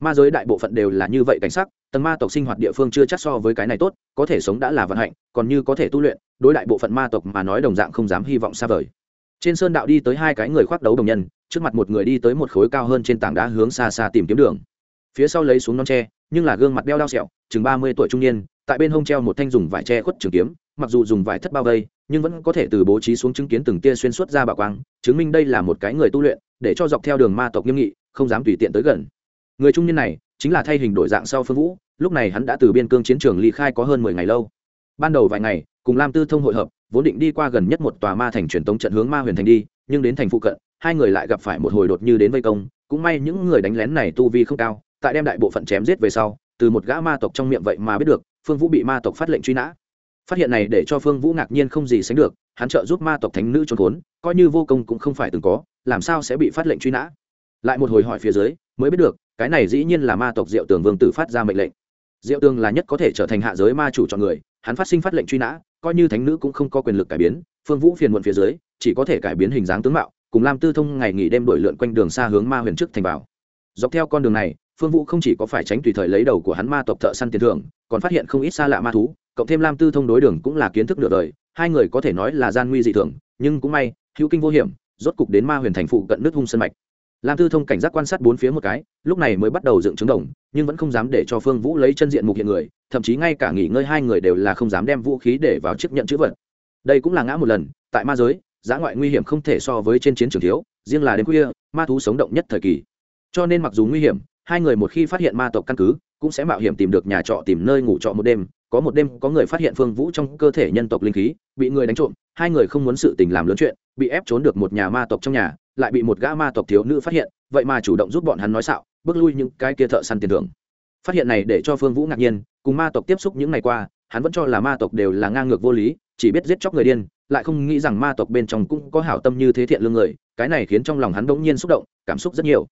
Ma giới đại bộ phận đều là như vậy cảnh sắc, tầng ma tộc sinh hoạt địa phương chưa chắc so với cái này tốt, có thể sống đã là vận hạnh, còn như có thể tu luyện, đối đại bộ phận ma tộc mà nói đồng dạng không dám hy vọng xa vời. Trên sơn đạo đi tới hai cái người khoác đấu đồng nhân trước mặt một người đi tới một khối cao hơn trên tảng đá hướng xa xa tìm kiếm đường. Phía sau lấy xuống non tre, nhưng là gương mặt đeo đao sẹo, chừng ba mươi tuổi trung niên, tại bên hông treo một thanh dùng vải tre khuất trường kiếm, mặc dù dùng vải thất bao vây, nhưng vẫn có thể từ bố trí xuống chứng kiến từng tia xuyên suốt ra bảo quang, chứng minh đây là một cái người tu luyện, để cho dọc theo đường ma tộc nghiêm nghị, không dám tùy tiện tới gần. Người trung niên này chính là thay hình đổi dạng sau phương vũ, lúc này hắn đã từ biên cương chiến trường ly khai có hơn mười ngày lâu. Ban đầu vài ngày, cùng lam tư thông hội hợp, vốn định đi qua gần nhất một tòa ma thành truyền tống trận hướng ma huyền thành đi, nhưng đến thành phụ cận hai người lại gặp phải một hồi đột như đến vây công, cũng may những người đánh lén này tu vi không cao, tại đem đại bộ phận chém giết về sau, từ một gã ma tộc trong miệng vậy mà biết được, phương vũ bị ma tộc phát lệnh truy nã. Phát hiện này để cho phương vũ ngạc nhiên không gì sánh được, hắn trợ giúp ma tộc thánh nữ trốn khốn, coi như vô công cũng không phải từng có, làm sao sẽ bị phát lệnh truy nã? Lại một hồi hỏi phía dưới, mới biết được, cái này dĩ nhiên là ma tộc diệu tường vương tử phát ra mệnh lệnh. Diệu tường là nhất có thể trở thành hạ giới ma chủ chọn người, hắn phát sinh phát lệnh truy nã, coi như thánh nữ cũng không có quyền lực cải biến, phương vũ phiền muộn phía dưới, chỉ có thể cải biến hình dáng tướng mạo cùng lam tư thông ngày nghỉ đêm đổi lượn quanh đường xa hướng ma huyền trước thành bảo. Dọc theo con đường này, phương vũ không chỉ có phải tránh tùy thời lấy đầu của hắn ma tộc thợ săn tiền thưởng, còn phát hiện không ít xa lạ ma thú, cộng thêm lam tư thông đối đường cũng là kiến thức nửa đời, hai người có thể nói là gian nguy dị thường, nhưng cũng may, hữu kinh vô hiểm, rốt cục đến ma huyền thành phụ cận nước hung sân mạch. Lam tư thông cảnh giác quan sát bốn phía một cái, lúc này mới bắt đầu dựng trứng đồng, nhưng vẫn không dám để cho phương vũ lấy chân diện mục hiện người, thậm chí ngay cả nghỉ ngơi hai người đều là không dám đem vũ khí để vào chiếc nhận chữ vật. Đây cũng là ngã một lần, tại ma giới giá ngoại nguy hiểm không thể so với trên chiến trường thiếu, riêng là đêm khuya, ma thú sống động nhất thời kỳ. Cho nên mặc dù nguy hiểm, hai người một khi phát hiện ma tộc căn cứ, cũng sẽ mạo hiểm tìm được nhà trọ, tìm nơi ngủ trọ một đêm. Có một đêm, có người phát hiện phương vũ trong cơ thể nhân tộc linh khí, bị người đánh trộm. Hai người không muốn sự tình làm lớn chuyện, bị ép trốn được một nhà ma tộc trong nhà, lại bị một gã ma tộc thiếu nữ phát hiện. Vậy mà chủ động giúp bọn hắn nói xạo, bước lui những cái kia thợ săn tiền thưởng. Phát hiện này để cho phương vũ ngạc nhiên, cùng ma tộc tiếp xúc những ngày qua, hắn vẫn cho là ma tộc đều là ngang ngược vô lý, chỉ biết giết chóc người điên lại không nghĩ rằng ma tộc bên trong cũng có hảo tâm như thế thiện lương người, cái này khiến trong lòng hắn bỗng nhiên xúc động, cảm xúc rất nhiều.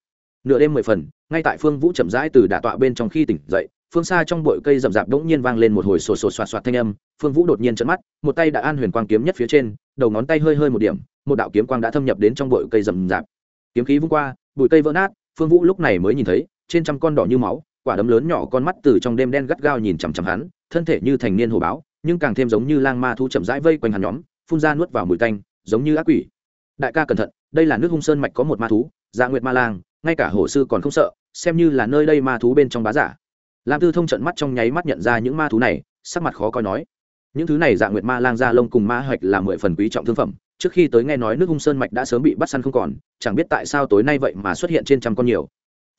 Nửa đêm mười phần, ngay tại phương vũ chậm rãi từ đả tọa bên trong khi tỉnh dậy, phương xa trong bụi cây rậm rạp đ ỗ n g nhiên vang lên một hồi sổ sổ soạt soạt thanh âm, phương vũ đột nhiên trận mắt, một tay đã an huyền quang kiếm nhất phía trên, đầu ngón tay hơi hơi một điểm, một đạo kiếm quang đã thâm nhập đến trong bụi cây rậm rạp. Kiếm khí vung qua, bụi cây vỡ nát, phương vũ lúc này mới nhìn thấy, trên trăm con đỏ như máu, quả đấm lớn nhỏ con mắt từ trong đêm đen gắt gao nhìn chằm chằm hắn, thân thể như thành niên hồ báo, nhưng càng thêm giống như lang ma thu chậm rãi vây quanh hắn nhóm phun ra nuốt vào mùi tanh, giống như ác quỷ. Đại ca cẩn thận, đây là nước hung sơn mạch có một ma thú dạ nguyệt ma lang, ngay cả hồ sư còn không sợ, xem như là nơi đây ma thú bên trong bá giả. Lam tư thông trận mắt trong nháy mắt nhận ra những ma thú này, sắc mặt khó coi nói, những thứ này dạ nguyệt ma lang ra lông cùng ma hoạch là mười phần quý trọng thương phẩm, trước khi tới nghe nói nước hung sơn mạch đã sớm bị bắt săn không còn, chẳng biết tại sao tối nay vậy mà xuất hiện trên trăm con nhiều.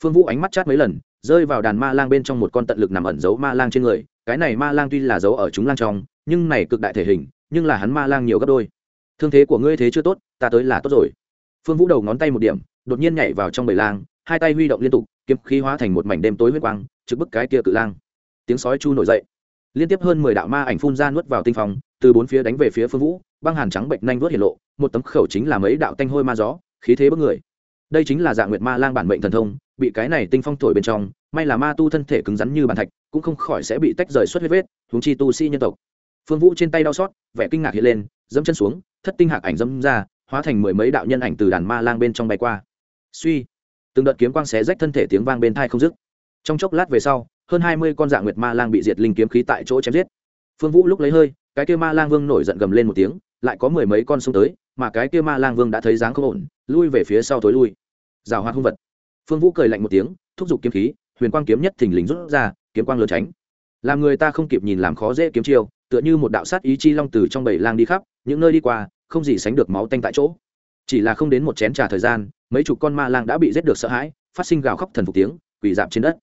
Phương vũ ánh mắt chát mấy lần, rơi vào đàn ma lang bên trong một con tận lực nằm ẩn giấu ma lang trên người, cái này ma lang tuy là giấu ở chúng lang trong, nhưng này cực đại thể hình nhưng là hắn ma lang nhiều gấp đôi. Thương thế của ngươi thế chưa tốt, ta tới là tốt rồi. Phương vũ đầu ngón tay một điểm, đột nhiên nhảy vào trong bầy lang, hai tay huy động liên tục, kiếm khí hóa thành một mảnh đêm tối huyết quang, trực bức cái kia cự lang. Tiếng sói chu nổi dậy. Liên tiếp hơn mười đạo ma ảnh phun ra nuốt vào tinh phòng từ bốn phía đánh về phía phương vũ, băng hàn trắng bệnh nhanh vớt hiện lộ, một tấm khẩu chính là mấy đạo tanh hôi ma gió, khí thế bức người. Đây chính là dạng nguyệt ma lang bản mệnh thần thông, bị cái này tinh phong thổi bên trong, may là ma tu thân thể cứng rắn như bàn thạch, cũng không khỏi sẽ bị tách rời xuất huyết vết, huống chi tu sĩ nhân tộc phương vũ trên tay đau xót, vẻ kinh ngạc hiện lên, dẫm chân xuống, thất tinh hạc ảnh dẫm ra, hóa thành mười mấy đạo nhân ảnh từ đàn ma lang bên trong bay qua. Suy, từng đợt kiếm quang xé rách thân thể tiếng vang bên thai không dứt. Trong chốc lát về sau, hơn hai mươi con dạ nguyệt ma lang bị diệt linh kiếm khí tại chỗ chém giết. Phương vũ lúc lấy hơi, cái kia ma lang vương nổi giận gầm lên một tiếng, lại có mười mấy con xông tới, mà cái kia ma lang vương đã thấy dáng không ổn, lui về phía sau tối lui. Rào hoa hung vật. Phương vũ cười lạnh một tiếng, thúc giục kiếm khí, huyền quang kiếm nhất thình lình rút ra, kiếm quang lớn tránh. Làm người ta không kịp nhìn làm khó dễ kiếm chiêu tựa như một đạo sát ý chi long từ trong bảy lang đi khắp, những nơi đi qua, không gì sánh được máu tanh tại chỗ. Chỉ là không đến một chén trà thời gian, mấy chục con ma lang đã bị giết được sợ hãi, phát sinh gào khóc thần phục tiếng, quỳ dạp trên đất.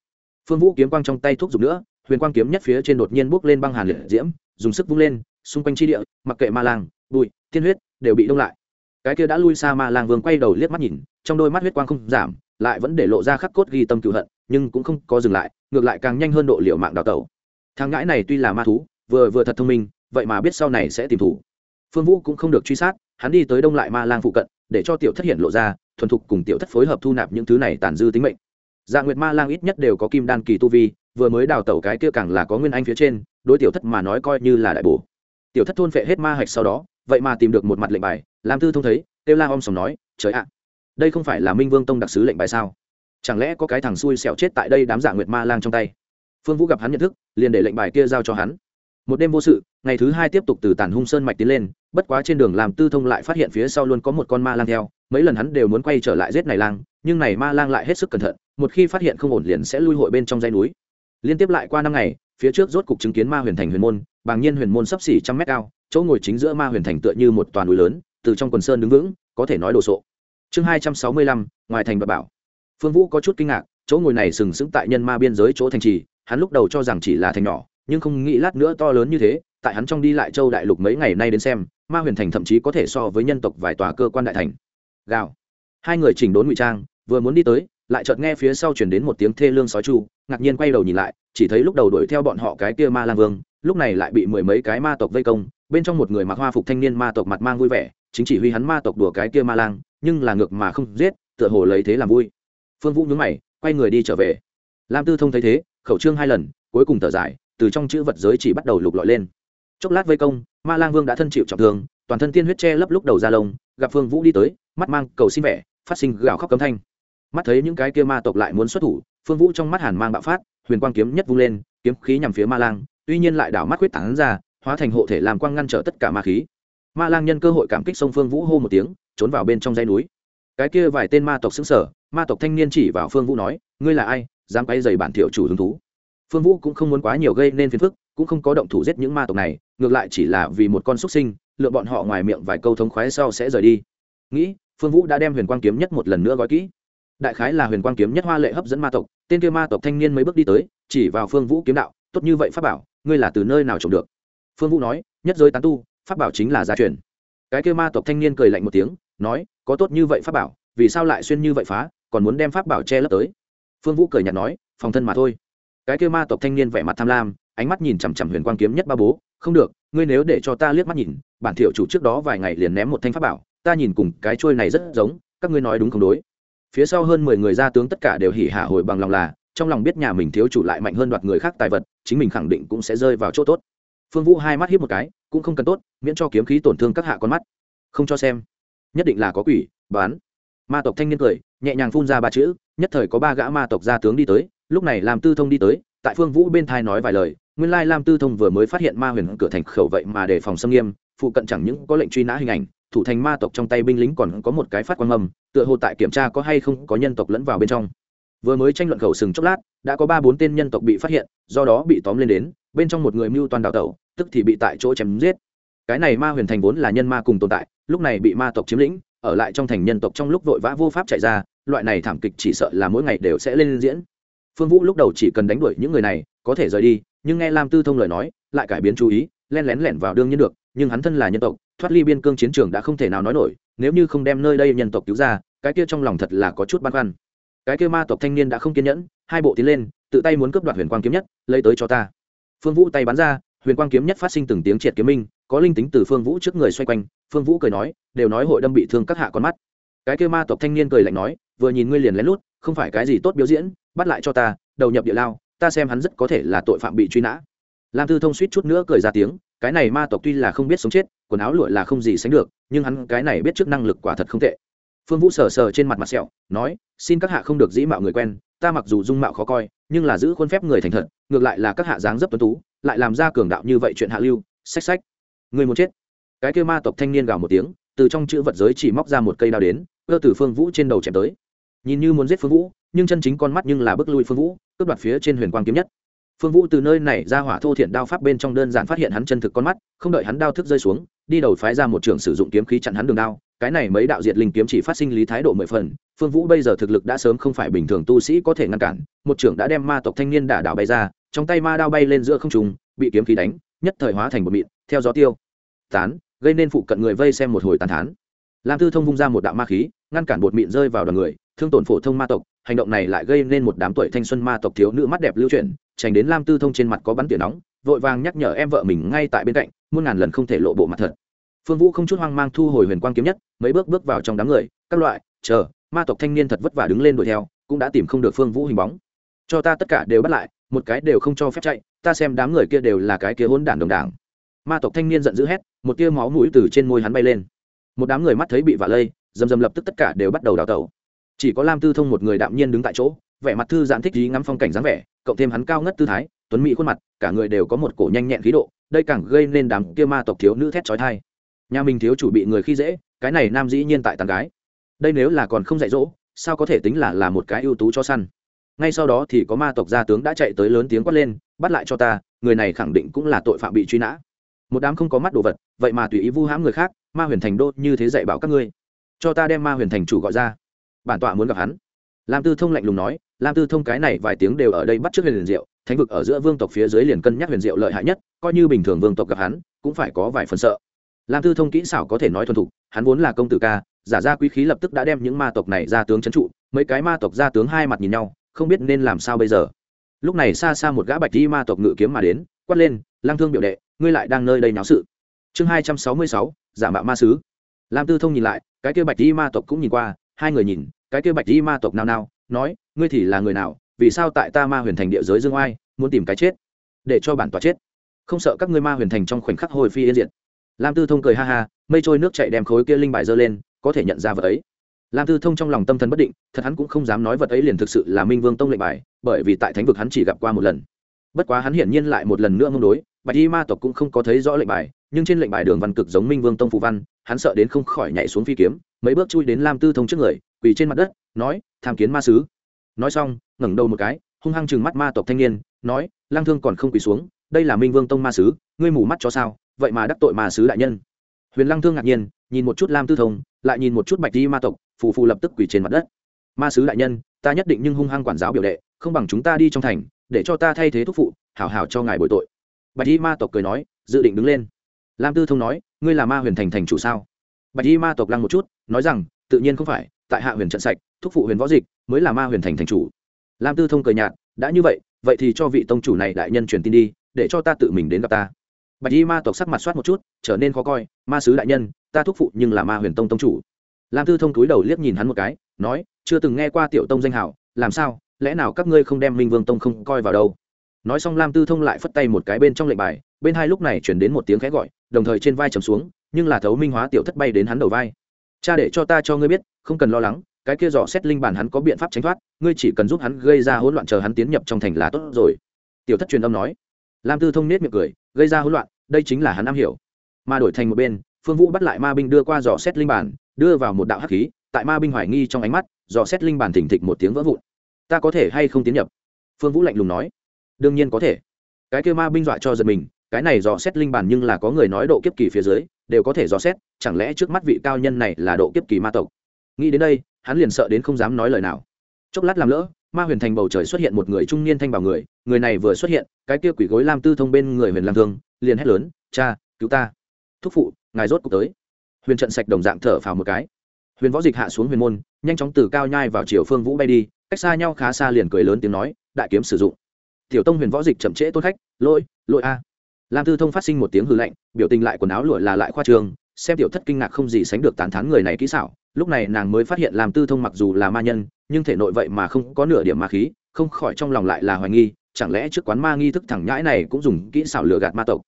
Phương vũ kiếm quang trong tay thúc giục nữa, huyền quang kiếm nhất phía trên đột nhiên bốc lên băng hàn liệt diễm, dùng sức vung lên, xung quanh chi địa, mặc kệ ma lang, bụi, tiên huyết, đều bị đông lại. Cái kia đã lui xa ma lang vương quay đầu liếc mắt nhìn, trong đôi mắt huyết quang không giảm, lại vẫn để lộ ra khắc cốt ghi tâm cựu hận, nhưng cũng không có dừng lại, ngược lại càng nhanh hơn độ liệu mạng đào tẩu. Thằng ngãi này tuy là ma thú vừa vừa thật thông minh, vậy mà biết sau này sẽ tìm thủ. Phương vũ cũng không được truy sát, hắn đi tới đông lại ma lang phụ cận, để cho tiểu thất hiện lộ ra, thuần thục cùng tiểu thất phối hợp thu nạp những thứ này tàn dư tính mệnh. Dạ nguyệt ma lang ít nhất đều có kim đan kỳ tu vi, vừa mới đào tẩu cái kia càng là có nguyên anh phía trên, đối tiểu thất mà nói coi như là đại bổ. Tiểu thất thôn phệ hết ma hạch sau đó, vậy mà tìm được một mặt lệnh bài, lam tư thông thấy, kêu la om sòng nói, trời ạ, đây không phải là minh vương tông đặc sứ lệnh bài sao? Chẳng lẽ có cái thằng xui xẻo chết tại đây đám dạ nguyệt ma lang trong tay? Phương vũ gặp hắn nhận thức, liền để lệnh bài kia giao cho hắn một đêm vô sự, ngày thứ hai tiếp tục từ tàn hung sơn mạch tiến lên, bất quá trên đường làm tư thông lại phát hiện phía sau luôn có một con ma lang theo, mấy lần hắn đều muốn quay trở lại giết này lang, nhưng này ma lang lại hết sức cẩn thận, một khi phát hiện không ổn liền sẽ lui hội bên trong dây núi. Liên tiếp lại qua năm ngày, phía trước rốt cục chứng kiến ma huyền thành huyền môn, bàng nhiên huyền môn sắp xỉ trăm mét cao, chỗ ngồi chính giữa ma huyền thành tựa như một toàn núi lớn, từ trong quần sơn đứng vững, có thể nói đồ sộ. Chương hai trăm sáu mươi lăm, ngoài thành bà bảo. Phương vũ có chút kinh ngạc, chỗ ngồi này sừng sững tại nhân ma biên giới chỗ thành trì, hắn lúc đầu cho rằng chỉ là thành nhỏ nhưng không nghĩ lát nữa to lớn như thế, tại hắn trong đi lại châu đại lục mấy ngày nay đến xem, ma huyền thành thậm chí có thể so với nhân tộc vài tòa cơ quan đại thành. Gào. Hai người chỉnh đốn ngụy trang, vừa muốn đi tới, lại chợt nghe phía sau chuyển đến một tiếng thê lương sói chu, ngạc nhiên quay đầu nhìn lại, chỉ thấy lúc đầu đuổi theo bọn họ cái kia ma lang vương, lúc này lại bị mười mấy cái ma tộc vây công, bên trong một người mặc hoa phục thanh niên ma tộc mặt mang vui vẻ, chính chỉ huy hắn ma tộc đùa cái kia ma lang, nhưng là ngược mà không giết, tựa hồ lấy thế làm vui. Phương vũ nhướng mày, quay người đi trở về. Lam tư thông thấy thế, khẩu trương hai lần, cuối cùng thở dài từ trong chữ vật giới chỉ bắt đầu lục lọi lên. Chốc lát vây công, ma lang vương đã thân chịu trọng thương, toàn thân tiên huyết che lấp lúc đầu ra lông, gặp phương vũ đi tới, mắt mang cầu xin vẻ, phát sinh gào khóc cấm thanh. Mắt thấy những cái kia ma tộc lại muốn xuất thủ, phương vũ trong mắt hàn mang bạo phát, huyền quang kiếm nhất vung lên, kiếm khí nhằm phía ma lang, tuy nhiên lại đảo mắt quyết tán ra, hóa thành hộ thể làm quang ngăn trở tất cả ma khí. Ma lang nhân cơ hội cảm kích sông phương vũ hô một tiếng, trốn vào bên trong dãy núi. Cái kia vài tên ma tộc xứng sở ma tộc thanh niên chỉ vào phương vũ nói, ngươi là ai? Dám quay dày bản thiệu chủ hứng thú? Phương vũ cũng không muốn quá nhiều gây nên phiền phức, cũng không có động thủ giết những ma tộc này, ngược lại chỉ là vì một con xuất sinh lựa bọn họ ngoài miệng vài câu thống khoái sau sẽ rời đi. Nghĩ, phương vũ đã đem huyền quang kiếm nhất một lần nữa gói kỹ. Đại khái là huyền quang kiếm nhất hoa lệ hấp dẫn ma tộc, tên kia ma tộc thanh niên mấy bước đi tới, chỉ vào phương vũ kiếm đạo, tốt như vậy, pháp bảo, ngươi là từ nơi nào trồng được? Phương vũ nói, nhất giới tán tu, pháp bảo chính là gia truyền. Cái kia ma tộc thanh niên cười lạnh một tiếng, nói, có tốt như vậy pháp bảo, vì sao lại xuyên như vậy phá, còn muốn đem pháp bảo che lấp tới? Phương vũ cười nhạt nói, phòng thân mà thôi cái kia ma tộc thanh niên vẻ mặt tham lam, ánh mắt nhìn chằm chằm huyền quang kiếm nhất ba bố, không được, ngươi nếu để cho ta liếc mắt nhìn, bản thiệu chủ trước đó vài ngày liền ném một thanh pháp bảo, ta nhìn cùng cái trôi này rất giống, các ngươi nói đúng không đối? Phía sau hơn mười người gia tướng tất cả đều hỉ hạ hồi bằng lòng là, trong lòng biết nhà mình thiếu chủ lại mạnh hơn đoạt người khác tài vật, chính mình khẳng định cũng sẽ rơi vào chỗ tốt. Phương vũ hai mắt hiếp một cái, cũng không cần tốt, miễn cho kiếm khí tổn thương các hạ con mắt. Không cho xem. Nhất định là có quỷ, bán. Ma tộc thanh niên cười, nhẹ nhàng phun ra ba chữ, nhất thời có ba gã ma tộc gia tướng đi tới lúc này làm tư thông đi tới, tại phương vũ bên thai nói vài lời, nguyên lai lam tư thông vừa mới phát hiện ma huyền cửa thành khẩu vậy mà đề phòng xâm nghiêm, phụ cận chẳng những có lệnh truy nã hình ảnh, thủ thành ma tộc trong tay binh lính còn có một cái phát quan mầm tựa hồ tại kiểm tra có hay không có nhân tộc lẫn vào bên trong. Vừa mới tranh luận khẩu sừng chốc lát, đã có ba bốn tên nhân tộc bị phát hiện, do đó bị tóm lên đến, bên trong một người mưu toàn đào tẩu, tức thì bị tại chỗ chém giết. Cái này ma huyền thành vốn là nhân ma cùng tồn tại, lúc này bị ma tộc chiếm lĩnh, ở lại trong thành nhân tộc trong lúc vội vã vô pháp chạy ra, loại này thảm kịch chỉ sợ là mỗi ngày đều sẽ lên diễn phương vũ lúc đầu chỉ cần đánh đuổi những người này, có thể rời đi, nhưng nghe lam tư thông lời nói, lại cải biến chú ý len lén lẻn vào đương nhiên được, nhưng hắn thân là nhân tộc, thoát ly biên cương chiến trường đã không thể nào nói nổi, nếu như không đem nơi đây nhân tộc cứu ra, cái kia trong lòng thật là có chút băn khoăn. Cái kia ma tộc thanh niên đã không kiên nhẫn, hai bộ tiến lên, tự tay muốn cướp đoạt huyền quang kiếm nhất, lấy tới cho ta. Phương vũ tay bắn ra, huyền quang kiếm nhất phát sinh từng tiếng triệt kiếm minh, có linh tính từ phương vũ trước người xoay quanh, phương vũ cười nói, đều nói hội đâm bị thương các hạ con mắt. Cái kia ma tộc thanh niên cười lạnh nói, vừa nhìn ngươi liền lén lút, không phải cái gì tốt biểu diễn bắt lại cho ta, đầu nhập địa lao, ta xem hắn rất có thể là tội phạm bị truy nã. Lam tư thông suýt chút nữa cười ra tiếng, cái này ma tộc tuy là không biết sống chết, quần áo lụa là không gì sánh được, nhưng hắn cái này biết trước năng lực quả thật không tệ. Phương vũ sờ sờ trên mặt mặt sẹo, nói, xin các hạ không được dĩ mạo người quen, ta mặc dù dung mạo khó coi, nhưng là giữ khuôn phép người thành thật, ngược lại là các hạ dáng dấp tuấn tú, lại làm ra cường đạo như vậy chuyện hạ lưu, xách xách. Người muốn chết. Cái kêu ma tộc thanh niên gào một tiếng, từ trong chữ vật giới chỉ móc ra một cây đao đến cơ từ phương vũ trên đầu chém tới nhìn như muốn giết phương vũ, nhưng chân chính con mắt nhưng là bước lui phương vũ, cướp đoạt phía trên huyền quang kiếm nhất. Phương vũ từ nơi này ra hỏa thô thiện đao pháp bên trong đơn giản phát hiện hắn chân thực con mắt, không đợi hắn đao thức rơi xuống, đi đầu phái ra một trường sử dụng kiếm khí chặn hắn đường đao. Cái này mấy đạo diệt linh kiếm chỉ phát sinh lý thái độ mười phần, phương vũ bây giờ thực lực đã sớm không phải bình thường tu sĩ có thể ngăn cản. Một trưởng đã đem ma tộc thanh niên đả đảo bay ra, trong tay ma đao bay lên giữa không trùng bị kiếm khí đánh, nhất thời hóa thành một mịn, theo gió tiêu, tán, gây nên phụ cận người vây xem một hồi tàn thán. Lam tư thông vung ra một đạo ma khí, ngăn cản bột mịn rơi vào đoàn người thương tổn phổ thông ma tộc, hành động này lại gây nên một đám tuổi thanh xuân ma tộc thiếu nữ mắt đẹp lưu chuyển, tránh đến lam tư thông trên mặt có bắn tỉa nóng, vội vàng nhắc nhở em vợ mình ngay tại bên cạnh, muôn ngàn lần không thể lộ bộ mặt thật. Phương vũ không chút hoang mang thu hồi huyền quang kiếm nhất, mấy bước bước vào trong đám người, các loại, chờ, ma tộc thanh niên thật vất vả đứng lên đuổi theo, cũng đã tìm không được phương vũ hình bóng. Cho ta tất cả đều bắt lại, một cái đều không cho phép chạy, ta xem đám người kia đều là cái kia hỗn đản đồng đảng. Ma tộc thanh niên giận dữ hét, một tia máu mũi từ trên môi hắn bay lên. Một đám người mắt thấy bị vạ lây dầm dầm lập tức tất cả đều bắt đầu đào tẩu chỉ có lam tư thông một người đạm nhiên đứng tại chỗ, vẻ mặt thư giãn thích ý ngắm phong cảnh dáng vẻ, cộng thêm hắn cao ngất tư thái, tuấn mỹ khuôn mặt, cả người đều có một cổ nhanh nhẹn khí độ, đây càng gây nên đám kia ma tộc thiếu nữ thét trói thai nhà mình thiếu chủ bị người khi dễ, cái này nam dĩ nhiên tại tàn gái. Đây nếu là còn không dạy dỗ, sao có thể tính là là một cái ưu tú cho săn? Ngay sau đó thì có ma tộc gia tướng đã chạy tới lớn tiếng quát lên, bắt lại cho ta, người này khẳng định cũng là tội phạm bị truy nã. Một đám không có mắt đồ vật, vậy mà tùy ý vu hãm người khác, ma huyền thành đô như thế dạy bảo các ngươi. Cho ta đem ma huyền thành chủ gọi ra bản tọa muốn gặp hắn. Lam tư thông lạnh lùng nói, lam tư thông cái này vài tiếng đều ở đây bắt trước huyền diệu, thánh vực ở giữa vương tộc phía dưới liền cân nhắc huyền diệu lợi hại nhất, coi như bình thường vương tộc gặp hắn, cũng phải có vài phần sợ. Lam tư thông kỹ xảo có thể nói thuần thục, hắn vốn là công tử ca, giả ra quý khí lập tức đã đem những ma tộc này ra tướng trấn trụ, mấy cái ma tộc ra tướng hai mặt nhìn nhau, không biết nên làm sao bây giờ. Lúc này xa xa một gã bạch đi ma tộc ngự kiếm mà đến, quát lên lang thương biểu đệ, ngươi lại đang nơi đây náo sự. Chương hai trăm sáu mươi sáu, giả mạo ma sứ. Lam tư thông nhìn lại, cái kia bạch đi ma tộc cũng nhìn qua hai người nhìn, cái kia bạch di ma tộc nào nào nói, ngươi thì là người nào? Vì sao tại ta ma huyền thành địa giới dương oai, muốn tìm cái chết? Để cho bản tòa chết. Không sợ các ngươi ma huyền thành trong khoảnh khắc hồi phi yên diệt. Lam tư thông cười ha ha, mây trôi nước chạy đem khối kia linh bài dơ lên, có thể nhận ra vật ấy. Lam tư thông trong lòng tâm thần bất định, thật hắn cũng không dám nói vật ấy liền thực sự là minh vương tông lệnh bài, bởi vì tại thánh vực hắn chỉ gặp qua một lần. Bất quá hắn hiển nhiên lại một lần nữa mông đối, bạch y ma tộc cũng không có thấy rõ lệnh bài, nhưng trên lệnh bài đường văn cực giống minh vương tông phù văn, hắn sợ đến không khỏi nhảy xuống phi kiếm mấy bước chui đến lam tư thông trước người, quỳ trên mặt đất, nói, tham kiến ma sứ. Nói xong, ngẩng đầu một cái, hung hăng chừng mắt ma tộc thanh niên, nói lang thương còn không quỳ xuống, đây là minh vương tông ma sứ, ngươi mù mắt cho sao, vậy mà đắc tội ma sứ đại nhân. Huyền lăng thương ngạc nhiên, nhìn một chút lam tư thông, lại nhìn một chút bạch di ma tộc, phù phù lập tức quỳ trên mặt đất. Ma sứ đại nhân, ta nhất định nhưng hung hăng quản giáo biểu đệ, không bằng chúng ta đi trong thành, để cho ta thay thế thúc phụ, hảo hảo cho ngài bồi tội. Bạch di ma tộc cười nói, dự định đứng lên. Lam tư thông nói, ngươi là ma huyền thành thành chủ sao? Bạch di ma tộc lăng một chút nói rằng, tự nhiên không phải, tại hạ huyền trận sạch, thúc phụ huyền võ dịch mới là ma huyền thành thành chủ. Lam tư thông cười nhạt, đã như vậy vậy thì cho vị tông chủ này đại nhân truyền tin đi, để cho ta tự mình đến gặp ta. Bạch di ma tộc sắc mặt soát một chút, trở nên khó coi, ma sứ đại nhân, ta thúc phụ nhưng là ma huyền tông tông chủ. Lam tư thông túi đầu liếc nhìn hắn một cái, nói, chưa từng nghe qua tiểu tông danh hảo, làm sao, lẽ nào các ngươi không đem minh vương tông không coi vào đâu? Nói xong lam tư thông lại phất tay một cái bên trong lệnh bài, bên hai lúc này chuyển đến một tiếng khẽ gọi, đồng thời trên vai trầm xuống, nhưng là thấu minh hóa tiểu thất bay đến hắn đầu vai cha để cho ta cho ngươi biết, không cần lo lắng, cái kia dò xét linh bản hắn có biện pháp tránh thoát, ngươi chỉ cần giúp hắn gây ra hỗn loạn chờ hắn tiến nhập trong thành là tốt rồi. Tiểu thất truyền âm nói. Lam tư thông nết miệng cười, gây ra hỗn loạn, đây chính là hắn am hiểu. Mà đổi thành một bên, phương vũ bắt lại ma binh đưa qua dò xét linh bản, đưa vào một đạo hắc khí, tại ma binh hoài nghi trong ánh mắt, dò xét linh bản thỉnh thịch một tiếng vỡ vụn. Ta có thể hay không tiến nhập? Phương vũ lạnh lùng nói. Đương nhiên có thể. Cái kia ma binh dọa cho giật mình, cái này dò xét linh bản nhưng là có người nói độ kiếp kỳ phía dưới đều có thể dò xét, chẳng lẽ trước mắt vị cao nhân này là độ kiếp kỳ ma tộc? Nghĩ đến đây, hắn liền sợ đến không dám nói lời nào. Chốc lát làm lỡ, ma huyền thành bầu trời xuất hiện một người trung niên thanh bảo người người này vừa xuất hiện, cái kia quỷ gối lam tư thông bên người huyền làm thương, liền hét lớn, cha, cứu ta! Thúc phụ, ngài rốt cuộc tới. Huyền trận sạch đồng dạng thở phào một cái. Huyền võ dịch hạ xuống huyền môn, nhanh chóng từ cao nhai vào chiều phương vũ bay đi, cách xa nhau khá xa liền cười lớn tiếng nói, đại kiếm sử dụng. Tiểu tông huyền võ dịch chậm trễ tôn khách, lỗi lỗi a lam tư thông phát sinh một tiếng hư lạnh, biểu tình lại quần áo lụa là lại khoa trường xem tiểu thất kinh ngạc không gì sánh được tán thán người này kỹ xảo, lúc này nàng mới phát hiện Lam tư thông mặc dù là ma nhân, nhưng thể nội vậy mà không có nửa điểm ma khí, không khỏi trong lòng lại là hoài nghi, chẳng lẽ trước quán ma nghi thức thẳng nhãi này cũng dùng kỹ xảo lừa gạt ma tộc?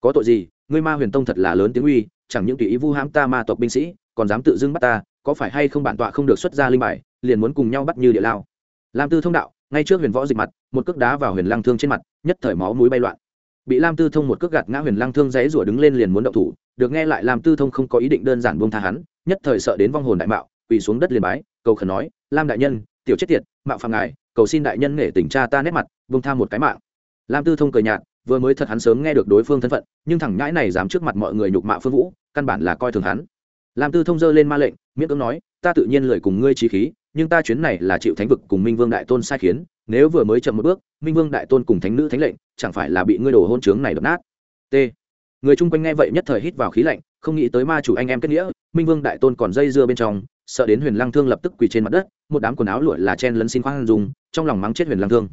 Có tội gì? Ngươi ma huyền tông thật là lớn tiếng uy, chẳng những tùy ý vu hãm ta ma tộc binh sĩ, còn dám tự dưng bắt ta, có phải hay không bản tọa không được xuất ra linh bài, liền muốn cùng nhau bắt như địa lao? Lam tư thông đạo, ngay trước huyền võ dịch mặt, một cước đá vào huyền lăng thương trên mặt, nhất thời máu mũi bay loạn bị lam tư thông một cước gạt ngã huyền lăng thương dãy rủa đứng lên liền muốn động thủ, được nghe lại lam tư thông không có ý định đơn giản buông tha hắn, nhất thời sợ đến vong hồn đại mạo, quỳ xuống đất liền bái, cầu khẩn nói, lam đại nhân, tiểu chết tiệt, mạo phạm ngài, cầu xin đại nhân nghệ tỉnh cha ta nét mặt, buông tha một cái mạng. Lam tư thông cười nhạt, vừa mới thật hắn sớm nghe được đối phương thân phận, nhưng thằng nhãi này dám trước mặt mọi người nhục mạ phương vũ, căn bản là coi thường hắn. Lam tư thông dơ lên ma lệnh, miễn cưỡng nói, ta tự nhiên lời cùng ngươi trí khí, nhưng ta chuyến này là chịu thánh vực cùng minh vương đại tôn sai khiến nếu vừa mới chậm một bước minh vương đại tôn cùng thánh nữ thánh lệnh chẳng phải là bị ngươi đồ hôn trướng này đập nát? T. Người chung quanh nghe vậy nhất thời hít vào khí lạnh không nghĩ tới ma chủ anh em kết nghĩa minh vương đại tôn còn dây dưa bên trong sợ đến huyền lăng thương lập tức quỳ trên mặt đất một đám quần áo lụa là chen lấn xin khoan dùng trong lòng mắng chết huyền lăng thương.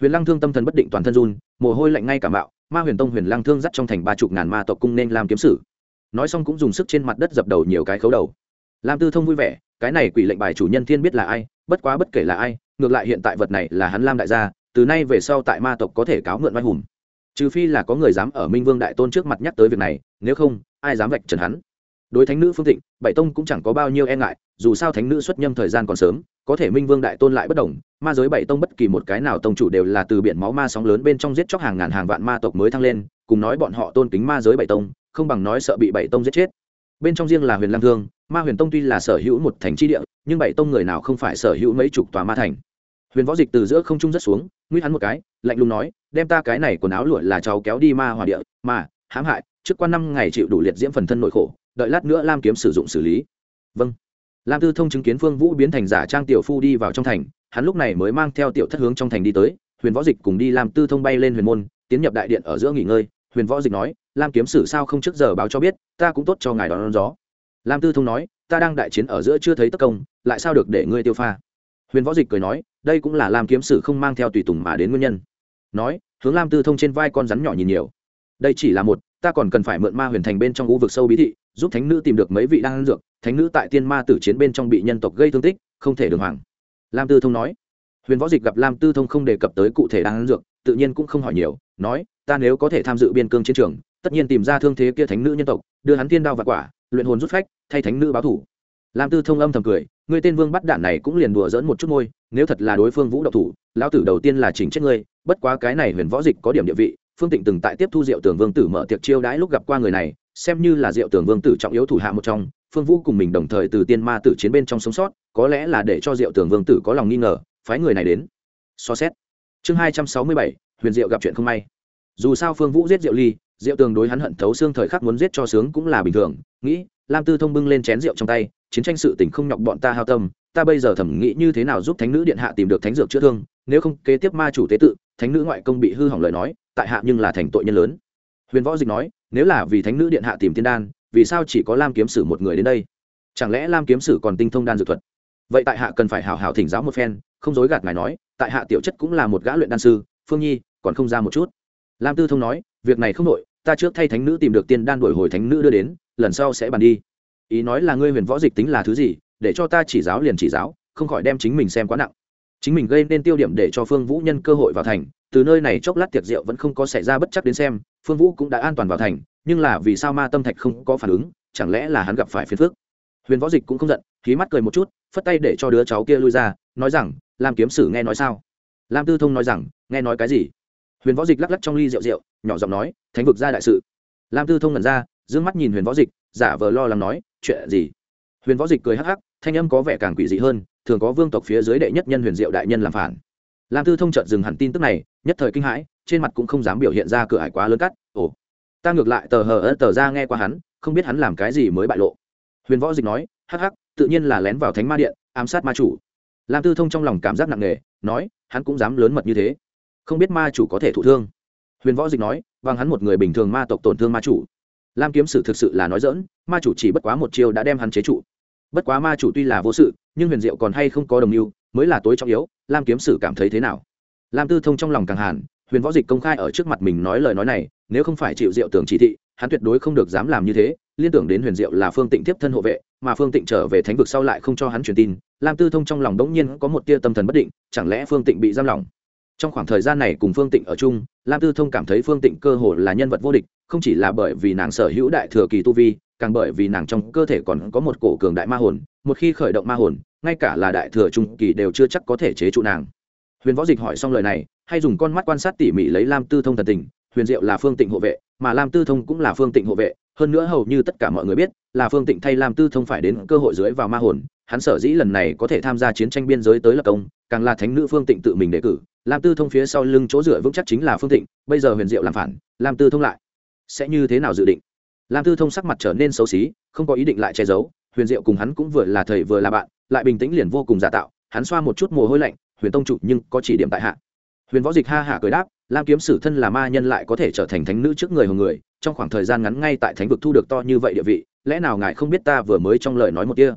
Huyền lăng thương tâm thần bất định toàn thân run mồ hôi lạnh ngay cả mạo, ma huyền tông huyền lăng thương dắt trong thành ba chục ngàn ma tộc cung nên làm kiếm sử. Nói xong cũng dùng sức trên mặt đất dập đầu nhiều cái khấu đầu. Lam tư thông vui vẻ cái này quỷ lệnh bài chủ nhân thiên biết là ai bất quá bất kể là ai ngược lại hiện tại vật này là hắn lam đại gia, từ nay về sau tại ma tộc có thể cáo mượn vai hùng. Trừ phi là có người dám ở minh vương đại tôn trước mặt nhắc tới việc này, nếu không, ai dám vạch trần hắn? Đối thánh nữ phương Thịnh, bảy tông cũng chẳng có bao nhiêu e ngại, dù sao thánh nữ xuất nhâm thời gian còn sớm, có thể minh vương đại tôn lại bất đồng, ma giới bảy tông bất kỳ một cái nào tông chủ đều là từ biển máu ma sóng lớn bên trong giết chóc hàng ngàn hàng vạn ma tộc mới thăng lên, cùng nói bọn họ tôn kính ma giới bảy tông, không bằng nói sợ bị bảy tông giết chết. Bên trong riêng là huyền lam thương ma huyền tông tuy là sở hữu một thành tri địa nhưng bảy tông người nào không phải sở hữu mấy chục tòa ma thành. Huyền võ dịch từ giữa không trung rất xuống nguy hắn một cái lạnh lùng nói đem ta cái này quần áo lụa là cháu kéo đi ma hòa địa mà hãm hại trước qua năm ngày chịu đủ liệt diễm phần thân nội khổ đợi lát nữa lam kiếm sử dụng xử lý. Vâng. Lam tư thông chứng kiến phương vũ biến thành giả trang tiểu phu đi vào trong thành hắn lúc này mới mang theo tiểu thất hướng trong thành đi tới huyền võ dịch cùng đi lam tư thông bay lên huyền môn tiến nhập đại điện ở giữa nghỉ ngơi. Huyền võ dịch nói lam kiếm sử sao không trước giờ báo cho biết ta cũng tốt cho ngài đón, đón gió lam tư thông nói, ta đang đại chiến ở giữa chưa thấy tất công, lại sao được để ngươi tiêu pha? Huyền võ dịch cười nói, đây cũng là lam kiếm sử không mang theo tùy tùng mà đến nguyên nhân. Nói, hướng lam tư thông trên vai con rắn nhỏ nhìn nhiều. Đây chỉ là một, ta còn cần phải mượn ma huyền thành bên trong u vực sâu bí thị, giúp thánh nữ tìm được mấy vị đang ăn dược, thánh nữ tại tiên ma tử chiến bên trong bị nhân tộc gây thương tích, không thể đường hoàng. Lam tư thông nói. Huyền võ dịch gặp lam tư thông không đề cập tới cụ thể đang ăn dược, tự nhiên cũng không hỏi nhiều, nói, ta nếu có thể tham dự biên cương chiến trường, tất nhiên tìm ra thương thế kia thánh nữ nhân tộc, đưa hắn tiên đao và quả luyện hồn rút phách, thay thánh nữ báo thủ. Lam tư thông âm thầm cười, ngươi tên vương bắt đạn này cũng liền đùa dỡn một chút môi nếu thật là đối phương vũ độc thủ, lão tử đầu tiên là chỉnh chết ngươi, bất quá cái này huyền võ dịch có điểm địa vị, phương tịnh từng tại tiếp thu diệu tưởng vương tử mở tiệc chiêu đãi lúc gặp qua người này, xem như là diệu tưởng vương tử trọng yếu thủ hạ một trong, phương vũ cùng mình đồng thời từ tiên ma tử chiến bên trong sống sót, có lẽ là để cho diệu tưởng vương tử có lòng nghi ngờ, phái người này đến. So xét. Chương hai trăm sáu mươi bảy, huyền diệu gặp chuyện không may. Dù sao phương vũ giết diệu ly diệu tường đối hắn hận thấu xương thời khắc muốn giết cho sướng cũng là bình thường, nghĩ, lam tư thông bưng lên chén rượu trong tay, chiến tranh sự tình không nhọc bọn ta hao tâm, ta bây giờ thẩm nghĩ như thế nào giúp thánh nữ điện hạ tìm được thánh dược chữa thương, nếu không kế tiếp ma chủ tế tự, thánh nữ ngoại công bị hư hỏng lời nói, tại hạ nhưng là thành tội nhân lớn. Huyền võ dịch nói, nếu là vì thánh nữ điện hạ tìm tiên đan, vì sao chỉ có lam kiếm sử một người đến đây? Chẳng lẽ lam kiếm sử còn tinh thông đan dược thuật? Vậy tại hạ cần phải hào hào thỉnh giáo một phen, không dối gạt ngài nói, tại hạ tiểu chất cũng là một gã luyện đan sư, phương nhi, còn không ra một chút? Lam tư thông nói, việc này không nội ta trước thay thánh nữ tìm được tiên đan đổi hồi thánh nữ đưa đến, lần sau sẽ bàn đi. Ý nói là ngươi huyền võ dịch tính là thứ gì, để cho ta chỉ giáo liền chỉ giáo, không khỏi đem chính mình xem quá nặng. Chính mình gây nên tiêu điểm để cho phương vũ nhân cơ hội vào thành, từ nơi này chốc lát tiệc rượu vẫn không có xảy ra bất chắc đến xem, phương vũ cũng đã an toàn vào thành, nhưng là vì sao ma tâm thạch không có phản ứng, chẳng lẽ là hắn gặp phải phiền phước huyền võ dịch cũng không giận khí mắt cười một chút, phất tay để cho đứa cháu kia lui ra, nói rằng, lam kiếm sử nghe nói sao? Lam tư thông nói rằng, nghe nói cái gì? Huyền võ dịch lắc lắc trong ly rượu rượu, nhỏ giọng nói, thánh vực ra đại sự. Lam tư thông ngẩn ra d ư ơ n g mắt nhìn huyền võ dịch, giả vờ lo lắng nói, chuyện gì? Huyền võ dịch cười hắc hắc, thanh âm có vẻ càng quỷ dị hơn, thường có vương tộc phía dưới đệ nhất nhân huyền diệu đại nhân làm phản. Lam tư thông chợt dừng hẳn tin tức này, nhất thời kinh hãi, trên mặt cũng không dám biểu hiện ra cửa hải quá lớn cắt, ồ, ta ngược lại tờ hờ ơ tờ ra nghe qua hắn, không biết hắn làm cái gì mới bại lộ. Huyền võ dịch nói, hắc hắc, tự nhiên là lén vào thánh ma điện, ám sát ma chủ. Lam tư thông trong lòng cảm giác nặng nề, nói, hắn cũng dám lớn mật như thế không biết ma chủ có thể thụ thương. Huyền võ dịch nói vàng hắn một người bình thường ma tộc tổn thương ma chủ. Lam kiếm sử thực sự là nói dỡn ma chủ chỉ bất quá một chiêu đã đem hắn chế trụ. Bất quá ma chủ tuy là vô sự, nhưng huyền diệu còn hay không có đồng mưu, mới là tối trọng yếu, lam kiếm sử cảm thấy thế nào? Lam tư thông trong lòng càng hàn, huyền võ dịch công khai ở trước mặt mình nói lời nói này, nếu không phải chịu diệu tưởng chỉ thị, hắn tuyệt đối không được dám làm như thế, liên tưởng đến huyền diệu là phương tịnh tiếp thân hộ vệ, mà phương tịnh trở về thánh vực sau lại không cho hắn truyền tin, lam tư thông trong lòng đống nhiên có một tia tâm thần bất định, chẳng lẽ phương tịnh bị giam lỏng? Trong khoảng thời gian này cùng phương tịnh ở chung, lam tư thông cảm thấy phương tịnh cơ hồ là nhân vật vô địch, không chỉ là bởi vì nàng sở hữu đại thừa kỳ tu vi, càng bởi vì nàng trong cơ thể còn có một cổ cường đại ma hồn, một khi khởi động ma hồn, ngay cả là đại thừa trung kỳ đều chưa chắc có thể chế trụ nàng. Huyền võ dịch hỏi xong lời này, hay dùng con mắt quan sát tỉ mỉ lấy lam tư thông thần tình, huyền diệu là phương tịnh hộ vệ, mà lam tư thông cũng là phương tịnh hộ vệ, hơn nữa hầu như tất cả mọi người biết, là phương tịnh thay lam tư thông phải đến cơ hội dưới vào ma hồn, hắn sở dĩ lần này có thể tham gia chiến tranh biên giới tới lập công, càng là thánh nữ phương tịnh tự mình đề cử lam tư thông phía sau lưng chỗ dựa vững chắc chính là phương tịnh bây giờ huyền diệu làm phản, lam tư thông lại sẽ như thế nào dự định? Lam tư thông sắc mặt trở nên xấu xí, không có ý định lại che giấu, huyền diệu cùng hắn cũng vừa là thầy vừa là bạn, lại bình tĩnh liền vô cùng giả tạo, hắn xoa một chút mồ hôi lạnh, huyền tông chủ, nhưng có chỉ điểm tại hạ. Huyền võ dịch ha hả cười đáp, lam kiếm sử thân là ma nhân lại có thể trở thành thánh nữ trước người hồng người, trong khoảng thời gian ngắn ngay tại thánh vực thu được to như vậy địa vị, lẽ nào ngài không biết ta vừa mới trong lời nói một kia?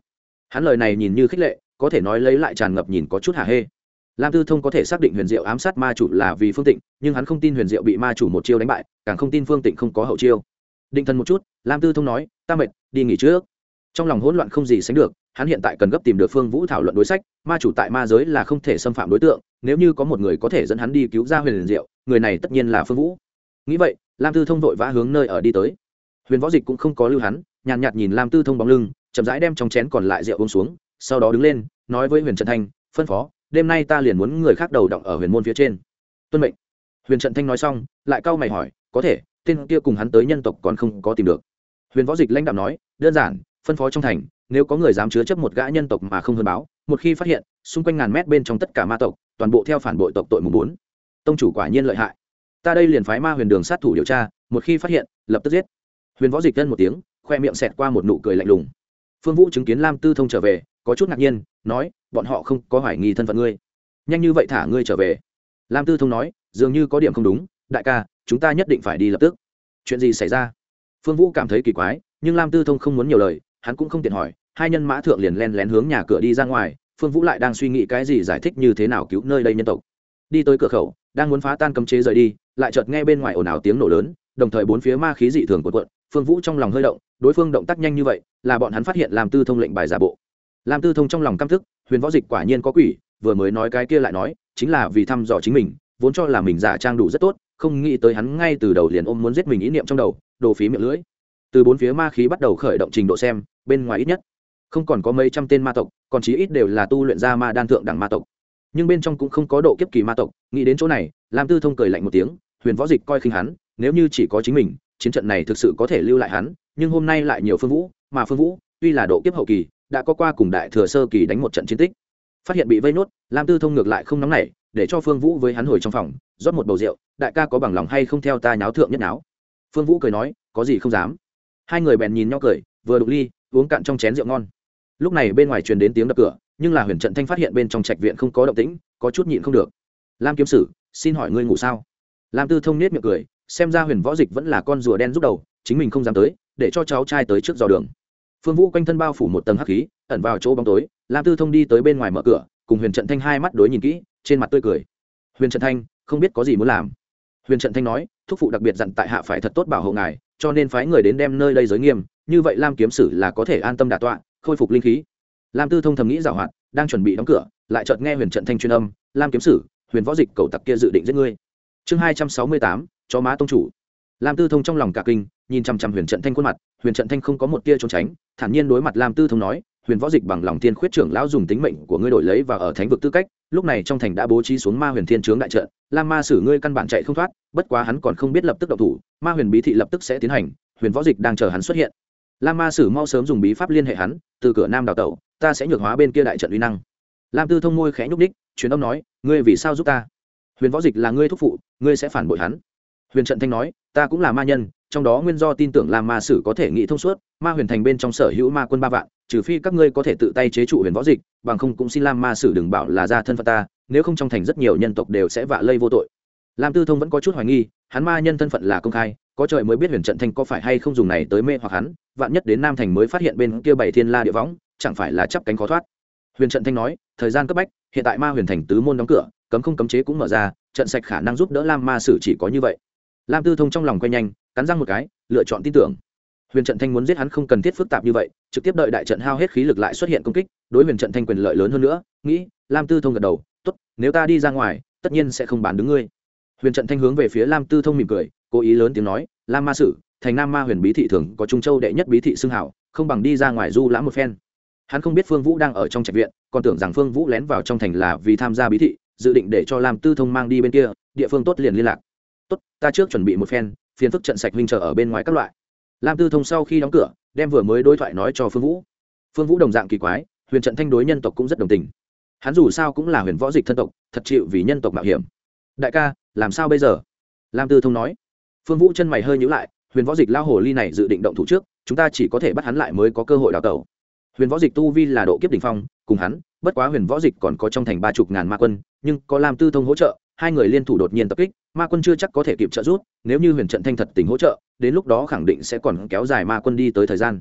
Hắn lời này nhìn như khích lệ, có thể nói lấy lại tràn ngập nhìn có chút hả hê lam tư thông có thể xác định huyền diệu ám sát ma chủ là vì phương tịnh, nhưng hắn không tin huyền diệu bị ma chủ một chiêu đánh bại, càng không tin phương tịnh không có hậu chiêu. Định thần một chút, lam tư thông nói, ta mệt, đi nghỉ trước. Trong lòng hỗn loạn không gì sánh được, hắn hiện tại cần gấp tìm được phương vũ thảo luận đối sách, ma chủ tại ma giới là không thể xâm phạm đối tượng, nếu như có một người có thể dẫn hắn đi cứu ra huyền diệu, người này tất nhiên là phương vũ. Nghĩ vậy, lam tư thông vội vã hướng nơi ở đi tới. Huyền võ dịch cũng không có lưu hắn, nhàn nhạt nhìn lam tư thông bóng lưng, chậm rãi đem trong chén còn lại rượu uống xuống, sau đó đứng lên, nói với huyền trần thanh, phân phó đêm nay ta liền muốn người khác đầu động ở huyền môn phía trên. Tuân mệnh. Huyền trận thanh nói xong, lại cau mày hỏi, có thể, tên kia cùng hắn tới nhân tộc còn không có tìm được. Huyền võ dịch lãnh đạo nói, đơn giản, phân phó trong thành, nếu có người dám chứa chấp một gã nhân tộc mà không hơn báo, một khi phát hiện, xung quanh ngàn mét bên trong tất cả ma tộc, toàn bộ theo phản bội tộc tội mùng bốn. Tông chủ quả nhiên lợi hại. Ta đây liền phái ma huyền đường sát thủ điều tra, một khi phát hiện, lập tức giết. Huyền võ dịch thân một tiếng, khoe miệng xẹt qua một nụ cười lạnh lùng. Phương vũ chứng kiến lam tư thông trở về, có chút ngạc nhiên, nói bọn họ không có hoài nghi thân phận ngươi. Nhanh như vậy thả ngươi trở về. Lam tư thông nói, dường như có điểm không đúng, đại ca, chúng ta nhất định phải đi lập tức. Chuyện gì xảy ra? Phương vũ cảm thấy kỳ quái, nhưng lam tư thông không muốn nhiều lời, hắn cũng không tiện hỏi, hai nhân mã thượng liền len lén hướng nhà cửa đi ra ngoài, phương vũ lại đang suy nghĩ cái gì giải thích như thế nào cứu nơi đây nhân tộc. Đi tới cửa khẩu, đang muốn phá tan cấm chế rời đi, lại chợt nghe bên ngoài ồn ào tiếng nổ lớn, đồng thời bốn phía ma khí dị thường cuộn cuộn, phương vũ trong lòng hơi động, đối phương động tác nhanh như vậy, là bọn hắn phát hiện làm tư thông lệnh bài giả bộ. Lam tư thông trong lòng căm thức, huyền võ dịch quả nhiên có quỷ, vừa mới nói cái kia lại nói, chính là vì thăm dò chính mình, vốn cho là mình giả trang đủ rất tốt, không nghĩ tới hắn ngay từ đầu liền ôm muốn giết mình ý niệm trong đầu, đồ phí miệng lưỡi. Từ bốn phía ma khí bắt đầu khởi động trình độ xem, bên ngoài ít nhất không còn có mấy trăm tên ma tộc, còn chí ít đều là tu luyện ra ma đan thượng đẳng ma tộc. Nhưng bên trong cũng không có độ kiếp kỳ ma tộc, nghĩ đến chỗ này, lam tư thông cười lạnh một tiếng, huyền võ dịch coi khinh hắn, nếu như chỉ có chính mình, chiến trận này thực sự có thể lưu lại hắn, nhưng hôm nay lại nhiều phương vũ, mà phương vũ tuy là độ kiếp hậu kỳ đã có qua cùng đại thừa sơ kỳ đánh một trận chiến tích. Phát hiện bị vây nốt, lam tư thông ngược lại không nóng nảy, để cho phương vũ với hắn hồi trong phòng, rót một bầu rượu, đại ca có bằng lòng hay không theo ta nháo thượng nhất náo phương vũ cười nói, có gì không dám. Hai người bèn nhìn nhau cười, vừa đục ly, uống cạn trong chén rượu ngon. Lúc này bên ngoài truyền đến tiếng đập cửa, nhưng là huyền trận thanh phát hiện bên trong trạch viện không có động tĩnh, có chút nhịn không được. Lam kiếm sử, xin hỏi ngươi ngủ sao? Lam tư thông nết miệng cười, xem ra huyền võ dịch vẫn là con rùa đen giúp đầu, chính mình không dám tới, để cho cháu trai tới trước dò đường phương vũ quanh thân bao phủ một tầng hắc khí, ẩn vào chỗ bóng tối, lam tư thông đi tới bên ngoài mở cửa, cùng huyền trận thanh hai mắt đối nhìn kỹ, trên mặt tươi cười. Huyền trận thanh, không biết có gì muốn làm. Huyền trận thanh nói, thúc phụ đặc biệt dặn tại hạ phải thật tốt bảo hộ ngài, cho nên phái người đến đem nơi đây giới nghiêm, như vậy lam kiếm sử là có thể an tâm đà tọa, khôi phục linh khí. Lam tư thông thầm nghĩ giảo hoạt, đang chuẩn bị đóng cửa, lại chợt nghe huyền trận thanh chuyên âm, lam kiếm sử, huyền võ dịch cầu tặc kia dự định giết ngươi. Chương hai trăm sáu mươi tám cho má tông chủ lam tư thông trong lòng cả kinh, nhìn chằm chằm huyền trận thanh khuôn mặt, huyền trận thanh không có một tia trốn tránh, thản nhiên đối mặt lam tư thông nói, huyền võ dịch bằng lòng tiên khuyết trưởng lão dùng tính mệnh của ngươi đổi lấy và ở thánh vực tư cách, lúc này trong thành đã bố trí xuống ma huyền thiên trướng đại trận, lam ma sử ngươi căn bản chạy không thoát, bất quá hắn còn không biết lập tức động thủ, ma huyền bí thị lập tức sẽ tiến hành, huyền võ dịch đang chờ hắn xuất hiện. Lam ma sử mau sớm dùng bí pháp liên hệ hắn, từ cửa nam đào tẩu, ta sẽ nhược hóa bên kia đại trận uy năng. Lam tư thông môi khẽ nhúc ních truyền âm nói, ngươi vì sao giúp ta? Huyền võ dịch là ngươi thúc phụ, ngươi sẽ phản bội hắn huyền trận thanh nói, ta cũng là ma nhân, trong đó nguyên do tin tưởng là ma sử có thể nghĩ thông suốt, ma huyền thành bên trong sở hữu ma quân ba vạn, trừ phi các ngươi có thể tự tay chế trụ huyền võ dịch, bằng không cũng xin lam ma sử đừng bảo là ra thân phận ta, nếu không trong thành rất nhiều nhân tộc đều sẽ vạ lây vô tội. Lam tư thông vẫn có chút hoài nghi, hắn ma nhân thân phận là công khai, có trời mới biết huyền trận thanh có phải hay không dùng này tới mê hoặc hắn, vạn nhất đến nam thành mới phát hiện bên kia bảy thiên la địa võng, chẳng phải là chắp cánh khó thoát. Huyền trận thanh nói, thời gian cấp bách, hiện tại ma huyền thành tứ môn đóng cửa, cấm không cấm chế cũng mở ra, trận sạch khả năng giúp đỡ lam ma sử chỉ có như vậy lam tư thông trong lòng quay nhanh, cắn răng một cái, lựa chọn tin tưởng. Huyền trận thanh muốn giết hắn không cần thiết phức tạp như vậy, trực tiếp đợi đại trận hao hết khí lực lại xuất hiện công kích, đối huyền trận thanh quyền lợi lớn hơn nữa, nghĩ, lam tư thông gật đầu, tốt, nếu ta đi ra ngoài, tất nhiên sẽ không bán đứng ngươi. Huyền trận thanh hướng về phía lam tư thông mỉm cười, cố ý lớn tiếng nói, lam ma sử, thành nam ma huyền bí thị thường có trung châu đệ nhất bí thị xưng hảo, không bằng đi ra ngoài du lãm một phen. Hắn không biết phương vũ đang ở trong trạch viện, còn tưởng rằng phương vũ lén vào trong thành là vì tham gia bí thị, dự định để cho lam tư thông mang đi bên kia, địa phương tốt liền liên lạc tốt, ta trước chuẩn bị một phen, phiền phức trận sạch huynh chờ ở bên ngoài các loại. Lam tư thông sau khi đóng cửa, đem vừa mới đối thoại nói cho phương vũ. Phương vũ đồng dạng kỳ quái, huyền trận thanh đối nhân tộc cũng rất đồng tình. Hắn dù sao cũng là huyền võ dịch thân tộc, thật chịu vì nhân tộc mạo hiểm. Đại ca, làm sao bây giờ? Lam tư thông nói. Phương vũ chân mày hơi nhữ lại, huyền võ dịch lao hồ ly này dự định động thủ trước, chúng ta chỉ có thể bắt hắn lại mới có cơ hội đào tẩu. Huyền võ dịch tu vi là độ kiếp đ ỉ n h phong, cùng hắn, bất quá huyền võ dịch còn có trong thành ba chục ngàn ma quân, nhưng có lam tư thông hỗ trợ hai người liên thủ đột nhiên tập kích, ma quân chưa chắc có thể kịp trợ giúp, nếu như huyền trận thanh thật tình hỗ trợ, đến lúc đó khẳng định sẽ còn kéo dài ma quân đi tới thời gian.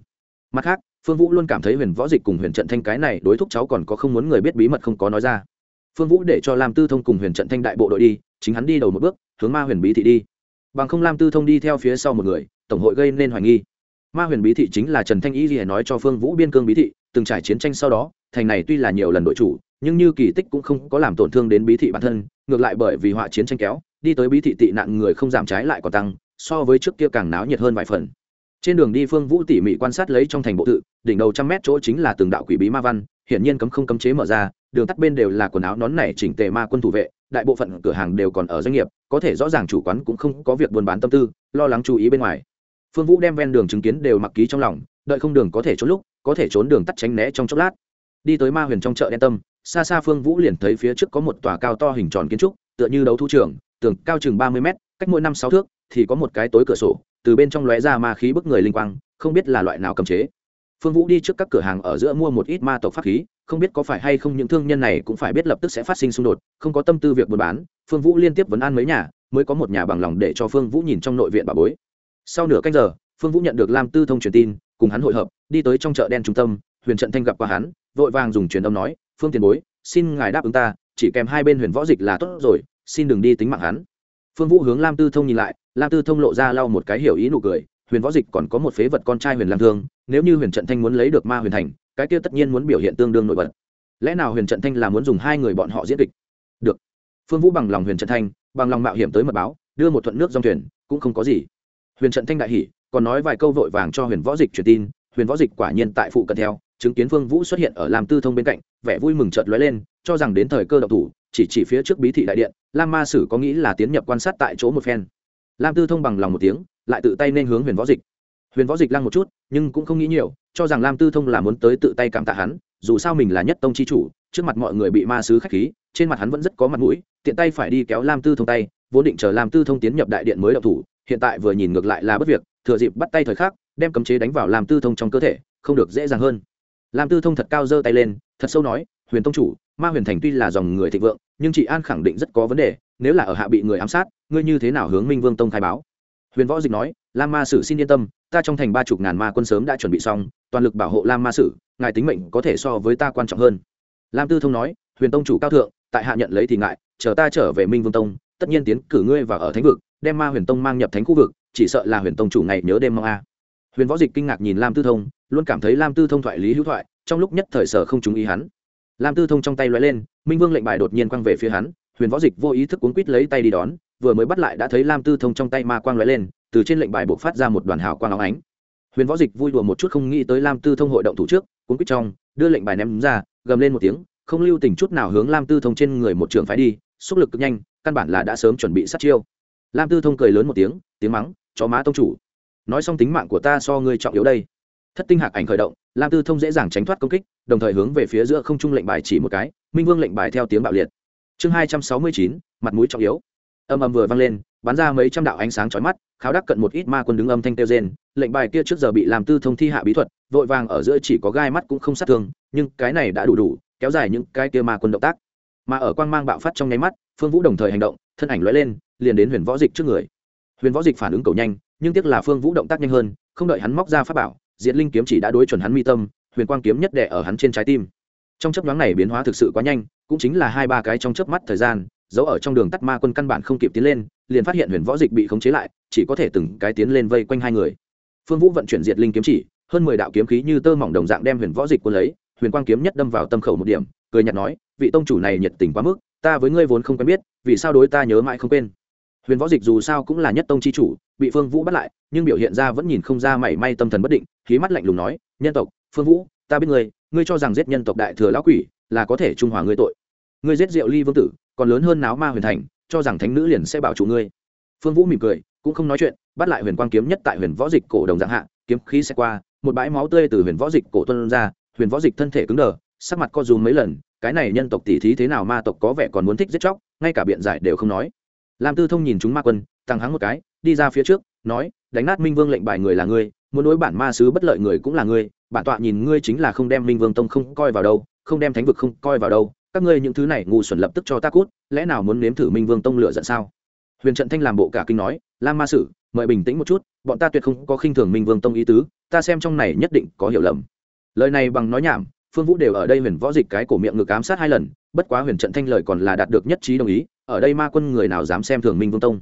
Mặt khác, phương vũ luôn cảm thấy huyền võ dịch cùng huyền trận thanh cái này đối thúc cháu còn có không muốn người biết bí mật không có nói ra. Phương vũ để cho lam tư thông cùng huyền trận thanh đại bộ đội đi, chính hắn đi đầu một bước, hướng ma huyền bí thị đi. Bằng không lam tư thông đi theo phía sau một người, tổng hội gây nên hoài nghi. Ma huyền bí thị chính là trần thanh y gì nói cho phương vũ biên cương bí thị, từng trải chiến tranh sau đó thành này tuy là nhiều lần đội chủ, nhưng như kỳ tích cũng không có làm tổn thương đến bí thị bản thân, ngược lại bởi vì họa chiến tranh kéo, đi tới bí thị tị nạn người không giảm trái lại còn tăng, so với trước kia càng náo nhiệt hơn vài phần. Trên đường đi phương vũ tỉ mỉ quan sát lấy trong thành bộ tự, đỉnh đầu trăm mét chỗ chính là từng đạo quỷ bí ma văn, hiển nhiên cấm không cấm chế mở ra, đường tắt bên đều là quần áo nón này chỉnh tề ma quân thủ vệ, đại bộ phận cửa hàng đều còn ở doanh nghiệp, có thể rõ ràng chủ quán cũng không có việc buôn bán tâm tư, lo lắng chú ý bên ngoài. Phương vũ đem ven đường chứng kiến đều mặc ký trong lòng, đợi không đường có thể trốn lúc, có thể trốn đường tắt tránh né trong chốc lát đi tới ma huyền trong chợ đen tâm, xa xa phương vũ liền thấy phía trước có một tòa cao to hình tròn kiến trúc, tựa như đấu thu trường, tường cao chừng ba mươi mét, cách mỗi năm sáu thước, thì có một cái tối cửa sổ, từ bên trong lóe ra ma khí bức người linh quang, không biết là loại nào cầm chế. Phương vũ đi trước các cửa hàng ở giữa mua một ít ma tộc pháp khí, không biết có phải hay không những thương nhân này cũng phải biết lập tức sẽ phát sinh xung đột, không có tâm tư việc buôn bán, phương vũ liên tiếp vấn an mấy nhà, mới có một nhà bằng lòng để cho phương vũ nhìn trong nội viện bà bối. Sau nửa canh giờ, phương vũ nhận được lam tư thông truyền tin, cùng hắn hội hợp, đi tới trong chợ đen trung tâm, huyền trận thanh gặp qua hắn vội vàng dùng truyền âm nói, phương tiền bối, xin ngài đáp ứng ta, chỉ kèm hai bên huyền võ dịch là tốt rồi, xin đừng đi tính mạng hắn. Phương vũ hướng lam tư thông nhìn lại, lam tư thông lộ ra lau một cái hiểu ý nụ cười, huyền võ dịch còn có một phế vật con trai huyền lam thương, nếu như huyền trận thanh muốn lấy được ma huyền thành, cái kia tất nhiên muốn biểu hiện tương đương nổi bật. Lẽ nào huyền trận thanh là muốn dùng hai người bọn họ diễn kịch? Được. Phương vũ bằng lòng huyền trận thanh, bằng lòng mạo hiểm tới mật báo, đưa một thuận nước dòng thuyền, cũng không có gì. Huyền trận thanh đại hỉ, còn nói vài câu vội vàng cho huyền võ dịch truyền tin, huyền võ dịch quả nhiên tại phụ cận theo chứng kiến phương vũ xuất hiện ở lam tư thông bên cạnh, vẻ vui mừng chợt lóe lên, cho rằng đến thời cơ động thủ, chỉ chỉ phía trước bí thị đại điện, lam ma sử có nghĩ là tiến nhập quan sát tại chỗ một phen. Lam tư thông bằng lòng một tiếng, lại tự tay nên hướng huyền võ dịch. Huyền võ dịch lăng một chút, nhưng cũng không nghĩ nhiều, cho rằng lam tư thông là muốn tới tự tay cảm tạ hắn, dù sao mình là nhất tông chi chủ, trước mặt mọi người bị ma sứ khách khí, trên mặt hắn vẫn rất có mặt mũi, tiện tay phải đi kéo lam tư thông tay, vốn định chờ lam tư thông tiến nhập đại điện mới động thủ, hiện tại vừa nhìn ngược lại là bất việc, thừa dịp bắt tay thời khắc, đem cấm chế đánh vào lam tư thông trong cơ thể, không được dễ dàng hơn lam tư thông thật cao giơ tay lên, thật sâu nói, huyền tông chủ, ma huyền thành tuy là dòng người thịnh vượng, nhưng chị an khẳng định rất có vấn đề, nếu là ở hạ bị người ám sát, ngươi như thế nào hướng minh vương tông khai báo? Huyền võ dịch nói, lam ma sử xin yên tâm, ta trong thành ba chục ngàn ma quân sớm đã chuẩn bị xong, toàn lực bảo hộ lam ma sử, ngài tính mệnh có thể so với ta quan trọng hơn. Lam tư thông nói, huyền tông chủ cao thượng, tại hạ nhận lấy thì ngại, chờ ta trở về minh vương tông, tất nhiên tiến cử ngươi vào ở thánh vực, đem ma huyền tông mang nhập thánh khu vực, chỉ sợ là huyền tông chủ ngày nhớ đêm mong a huyền võ dịch kinh ngạc nhìn lam tư thông, luôn cảm thấy lam tư thông thoại lý hữu thoại, trong lúc nhất thời sở không chú ý hắn. Lam tư thông trong tay lóe lên, minh vương lệnh bài đột nhiên quăng về phía hắn, huyền võ dịch vô ý thức cuốn quít lấy tay đi đón, vừa mới bắt lại đã thấy lam tư thông trong tay ma quang lóe lên, từ trên lệnh bài buộc phát ra một đoàn hào quang óng ánh. Huyền võ dịch vui đùa một chút không nghĩ tới lam tư thông hội động thủ trước cuốn quít trong, đưa lệnh bài ném ra, gầm lên một tiếng, không lưu tình chút nào hướng lam tư thông trên người một trường phái đi, xúc lực cực nhanh, căn bản là đã sớm chuẩn bị sát chiêu. Lam tư thông cười lớn một tiếng tiếng mắng, chó má tông chủ nói xong tính mạng của ta so ngươi trọng yếu đây. Thất tinh hạc ảnh khởi động, lam tư thông dễ dàng tránh thoát công kích, đồng thời hướng về phía giữa không trung lệnh bài chỉ một cái, minh vương lệnh bài theo tiếng bạo liệt. Chương hai trăm sáu mươi chín, mặt mũi trọng yếu. Âm âm vừa vang lên, bắn ra mấy trăm đạo ánh sáng chói mắt, kháo đắc cận một ít ma quân đứng âm thanh tiêu rên, lệnh bài kia trước giờ bị làm tư thông thi hạ bí thuật, vội vàng ở giữa chỉ có gai mắt cũng không sát thương, nhưng cái này đã đủ đủ, kéo dài những cái kia ma quân động tác. Mà ở quang mang bạo phát trong nháy mắt, phương vũ đồng thời hành động, thân ảnh lóe lên, liền đến huyền võ dịch trước người. Huyền võ dịch phản ứng cầu nhanh nhưng tiếc là phương vũ động tác nhanh hơn, không đợi hắn móc ra pháp bảo, diệt linh kiếm chỉ đã đối chuẩn hắn mi tâm, huyền quang kiếm nhất đẻ ở hắn trên trái tim. Trong chấp nhoáng này biến hóa thực sự quá nhanh, cũng chính là hai ba cái trong chớp mắt thời gian giấu ở trong đường tắt ma quân căn bản không kịp tiến lên, liền phát hiện huyền võ dịch bị khống chế lại, chỉ có thể từng cái tiến lên vây quanh hai người. Phương vũ vận chuyển diệt linh kiếm chỉ, hơn mười đạo kiếm khí như tơ mỏng đồng dạng đem huyền võ dịch quân lấy, huyền quang kiếm nhất đâm vào tâm khẩu một điểm, cười nhạt nói, vị tông chủ này nhiệt tình quá mức, ta với ngươi vốn không quen biết, vì sao đối ta nhớ mãi không quên? Huyền võ dịch dù sao cũng là nhất tông chi chủ, bị phương vũ bắt lại, nhưng biểu hiện ra vẫn nhìn không ra mảy may tâm thần bất định, khí mắt lạnh lùng nói, nhân tộc, phương vũ, ta biết ngươi ngươi cho rằng giết nhân tộc đại thừa lão quỷ là có thể trung hòa ngươi tội. Ngươi giết diệu ly vương tử, còn lớn hơn náo ma huyền thành, cho rằng thánh nữ liền sẽ bảo chủ ngươi. Phương vũ mỉm cười, cũng không nói chuyện, bắt lại huyền quang kiếm nhất tại huyền võ dịch cổ đồng dạng hạ, kiếm khí sẽ qua, một bãi máu tươi từ huyền võ dịch cổ tuân ra, huyền võ dịch thân thể cứng đờ, sắc mặt co dù mấy lần, cái này nhân tộc tỉ thí thế nào ma tộc có vẻ còn muốn thích giết chóc, ngay cả biện giải đều không nói lam tư thông nhìn chúng ma quân, tăng hắng một cái, đi ra phía trước, nói, đánh nát minh vương lệnh bài người là ngươi, muốn đối bản ma sứ bất lợi người cũng là ngươi, bản tọa nhìn ngươi chính là không đem minh vương tông không coi vào đâu, không đem thánh vực không coi vào đâu, các ngươi những thứ này ngu xuẩn lập tức cho ta cút, lẽ nào muốn nếm thử minh vương tông lựa giận sao? Huyền trận thanh làm bộ cả kinh nói, lam ma sử, mời bình tĩnh một chút, bọn ta tuyệt không có khinh thường minh vương tông ý tứ, ta xem trong này nhất định có hiểu lầm. Lời này bằng nói nhảm, phương vũ đều ở đây huyền võ dịch cái cổ miệng ngực ám sát hai lần, bất quá huyền trận thanh lời còn là đạt được nhất trí đồng ý ở đây ma quân người nào dám xem thường minh vương tông?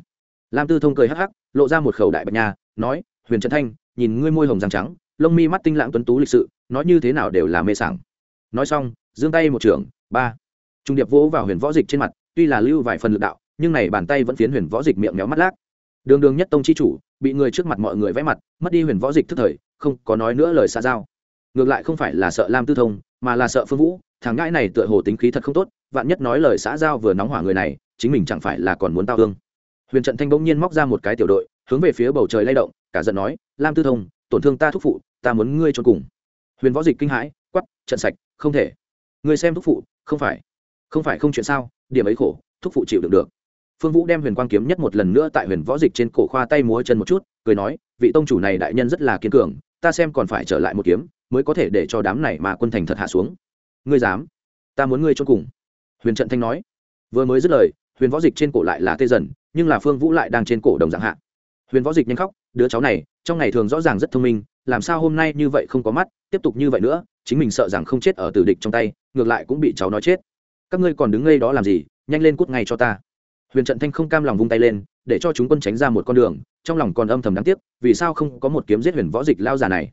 Lam tư thông cười hắc hắc, lộ ra một khẩu đại bạch nha, nói, huyền trần thanh, nhìn ngươi môi hồng răng trắng, lông mi mắt tinh lãng tuấn tú lịch sự, nói như thế nào đều là mê sảng. Nói xong, giương tay một trưởng ba. Trung điệp vỗ vào huyền võ dịch trên mặt, tuy là lưu vài phần lực đạo, nhưng này bàn tay vẫn phiến huyền võ dịch miệng méo mắt lác. Đường đường nhất tông chi chủ, bị người trước mặt mọi người vẽ mặt, mất đi huyền võ dịch thức thời, không có nói nữa lời xa giao. Ngược lại không phải là sợ lam tư thông, mà là sợ phương vũ, thằng ngãi này tựa hồ tính khí thật không tốt, vạn nhất nói lời xã giao vừa nóng hỏa người này chính mình chẳng phải là còn muốn tao hương huyền trận thanh bỗng nhiên móc ra một cái tiểu đội, hướng về phía bầu trời lay động, cả giận nói, lam tư thông, tổn thương ta thúc phụ, ta muốn ngươi cho cùng. Huyền võ dịch kinh hãi quắp trận sạch, không thể. Ngươi xem thúc phụ, không phải. Không phải không chuyện sao, điểm ấy khổ, thúc phụ chịu được được. Phương vũ đem huyền quang kiếm nhất một lần nữa tại huyền võ dịch trên cổ khoa tay múa chân một chút, cười nói, vị tông chủ này đại nhân rất là kiên cường, ta xem còn phải trở lại một kiếm, mới có thể để cho đám này mà quân thành thật hạ xuống. Ngươi dám? Ta muốn ngươi cho cùng. Huyền trận thanh nói. Vừa mới dứt lời huyền võ dịch trên cổ lại là tê dần, nhưng là phương vũ lại đang trên cổ đồng dạng hạ. Huyền võ dịch nhanh khóc, đứa cháu này, trong ngày thường rõ ràng rất thông minh, làm sao hôm nay như vậy không có mắt, tiếp tục như vậy nữa, chính mình sợ rằng không chết ở tử địch trong tay, ngược lại cũng bị cháu nói chết. Các ngươi còn đứng ngây đó làm gì, nhanh lên cút ngay cho ta. Huyền trận thanh không cam lòng vung tay lên, để cho chúng quân tránh ra một con đường, trong lòng còn âm thầm đáng tiếc, vì sao không có một kiếm giết huyền võ dịch lao già này.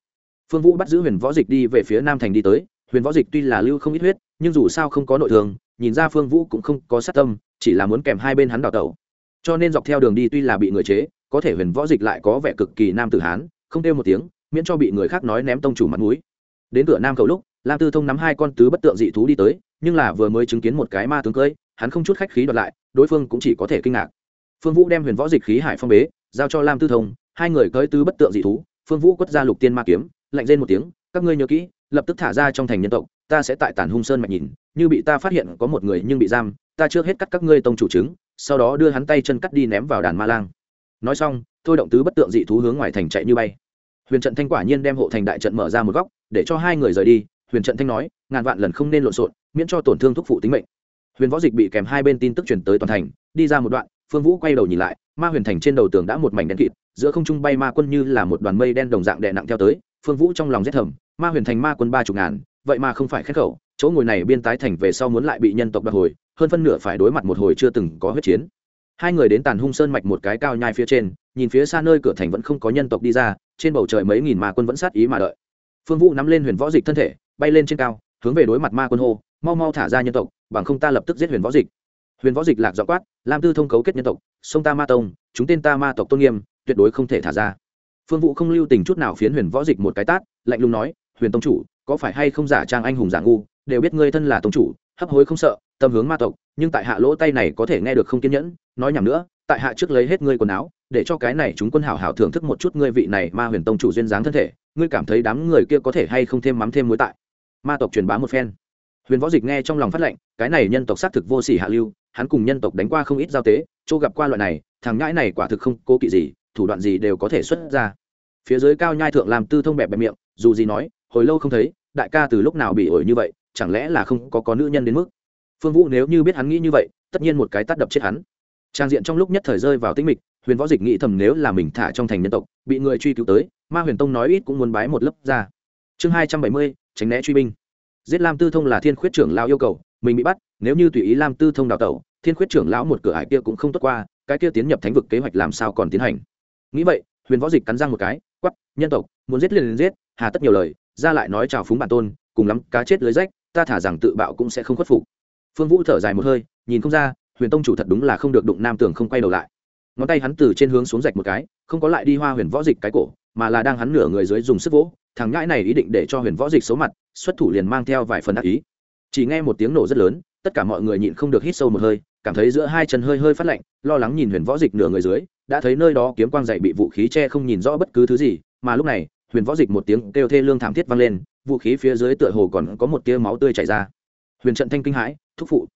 Phương vũ bắt giữ huyền võ dịch đi về phía nam thành đi tới, huyền võ dịch tuy là lưu không ít huyết, nhưng dù sao không có nội thương, nhìn ra phương vũ cũng không có sát tâm chỉ là muốn kèm hai bên hắn đào tẩu. Cho nên dọc theo đường đi tuy là bị người chế, có thể huyền võ dịch lại có vẻ cực kỳ nam tử hán, không kêu một tiếng, miễn cho bị người khác nói ném tông chủ mặt mũi. Đến cửa nam cầu lúc, lam tư thông nắm hai con tứ bất tượng dị thú đi tới, nhưng là vừa mới chứng kiến một cái ma tướng cưỡi hắn không chút khách khí đoạt lại, đối phương cũng chỉ có thể kinh ngạc. Phương vũ đem huyền võ dịch khí hải phong bế, giao cho lam tư thông, hai người cưỡi tứ bất tượng dị thú, phương vũ quất ra lục tiên ma kiếm, lạnh lên một tiếng, các ngươi nhớ kỹ, lập tức thả ra trong thành nhân tộc ta sẽ tại tản hung sơn mạch nhìn, như bị ta phát hiện có một người nhưng bị giam, ta trước hết cắt các ngươi tông chủ chứng sau đó đưa hắn tay chân cắt đi ném vào đàn ma lang. Nói xong, thôi động tứ bất tượng dị thú hướng ngoài thành chạy như bay. Huyền trận thanh quả nhiên đem hộ thành đại trận mở ra một góc, để cho hai người rời đi. Huyền trận thanh nói, ngàn vạn lần không nên lộn xộn, miễn cho tổn thương thúc phụ tính mệnh. Huyền võ dịch bị kèm hai bên tin tức chuyển tới toàn thành, đi ra một đoạn, phương vũ quay đầu nhìn lại, ma huyền thành trên đầu tường đã một mảnh đen kịt, giữa không trung bay ma quân như là một đoàn mây đen đồng dạng đè nặng theo tới. Phương vũ trong lòng rét thầm, ma huyền thành ma quân ba chục ngàn vậy mà không phải khét khẩu, chỗ ngồi này biên tái thành về sau muốn lại bị nhân tộc đoạt hồi, hơn phân nửa phải đối mặt một hồi chưa từng có huyết chiến. Hai người đến tàn hung sơn mạch một cái cao nhai phía trên, nhìn phía xa nơi cửa thành vẫn không có nhân tộc đi ra, trên bầu trời mấy nghìn ma quân vẫn sát ý mà đợi. Phương vũ nắm lên huyền võ dịch thân thể, bay lên trên cao, hướng về đối mặt ma quân hô, mau mau thả ra nhân tộc, bằng không ta lập tức giết huyền võ dịch. Huyền võ dịch lạc dọ quát, lam tư thông cấu kết nhân tộc, sông ta ma tông, chúng tên ta ma tộc tôn nghiêm, tuyệt đối không thể thả ra. Phương vũ không lưu tình chút nào phiến huyền võ dịch một cái tát, lạnh lùng nói, huyền tông chủ có phải hay không giả trang anh hùng giả ngu, đều biết ngươi thân là tông chủ, hấp hối không sợ, tâm hướng ma tộc, nhưng tại hạ lỗ tay này có thể nghe được không kiên nhẫn, nói nhầm nữa, tại hạ trước lấy hết ngươi quần áo, để cho cái này chúng quân hảo hảo thưởng thức một chút ngươi vị này ma huyền tông chủ duyên dáng thân thể, ngươi cảm thấy đám người kia có thể hay không thêm mắm thêm muối tại. Ma tộc truyền bá một phen. Huyền võ dịch nghe trong lòng phát lệnh, cái này nhân tộc xác thực vô sỉ hạ lưu, hắn cùng nhân tộc đánh qua không ít giao tế, chỗ gặp qua loại này, thằng nhãi này quả thực không cố kỵ gì, thủ đoạn gì đều có thể xuất ra. Phía dưới cao nhai thượng làm tư thông bẹp bẹp miệng, dù gì nói hồi lâu không thấy đại ca từ lúc nào bị ổi như vậy chẳng lẽ là không có có nữ nhân đến mức? Phương vũ nếu như biết hắn nghĩ như vậy tất nhiên một cái tắt đập chết hắn. Trang diện trong lúc nhất thời rơi vào tĩnh mịch huyền võ dịch nghĩ thầm nếu là mình thả trong thành nhân tộc bị người truy cứu tới ma huyền tông nói ít cũng muốn bái một lớp ra. Chương hai trăm bảy mươi tránh né truy binh. Giết lam tư thông là thiên khuyết trưởng lao yêu cầu mình bị bắt nếu như tùy ý lam tư thông đào tẩu thiên khuyết trưởng lão một cửa hải kia cũng không tốt qua cái kia tiến nhập thánh vực kế hoạch làm sao còn tiến hành? Nghĩ vậy huyền võ dịch cắn răng một cái quắp nhân tộc muốn giết liền, liền giết hà tất nhiều lời ra lại nói chào phúng bản tôn, cùng lắm, cá chết lưới rách, ta thả rằng tự bạo cũng sẽ không khuất phục. Phương vũ thở dài một hơi, nhìn không ra, huyền tông chủ thật đúng là không được đụng nam tường không quay đầu lại. Ngón tay hắn từ trên hướng xuống rạch một cái, không có lại đi hoa huyền võ dịch cái cổ, mà là đang hắn nửa người dưới dùng sức vỗ, thằng ngãi này ý định để cho huyền võ dịch xấu mặt, xuất thủ liền mang theo vài phần ác ý. Chỉ nghe một tiếng nổ rất lớn, tất cả mọi người nhịn không được hít sâu một hơi, cảm thấy giữa hai chân hơi hơi phát lạnh, lo lắng nhìn huyền võ dịch nửa người dưới, đã thấy nơi đó kiếm quang dậy bị vũ khí che không nhìn rõ bất cứ thứ gì, mà lúc này huyền võ dịch một tiếng kêu thê lương thảm thiết vang lên, vũ khí phía dưới tựa hồ còn có một tia máu tươi chảy ra. Huyền trận thanh kinh hãi, thúc phụ.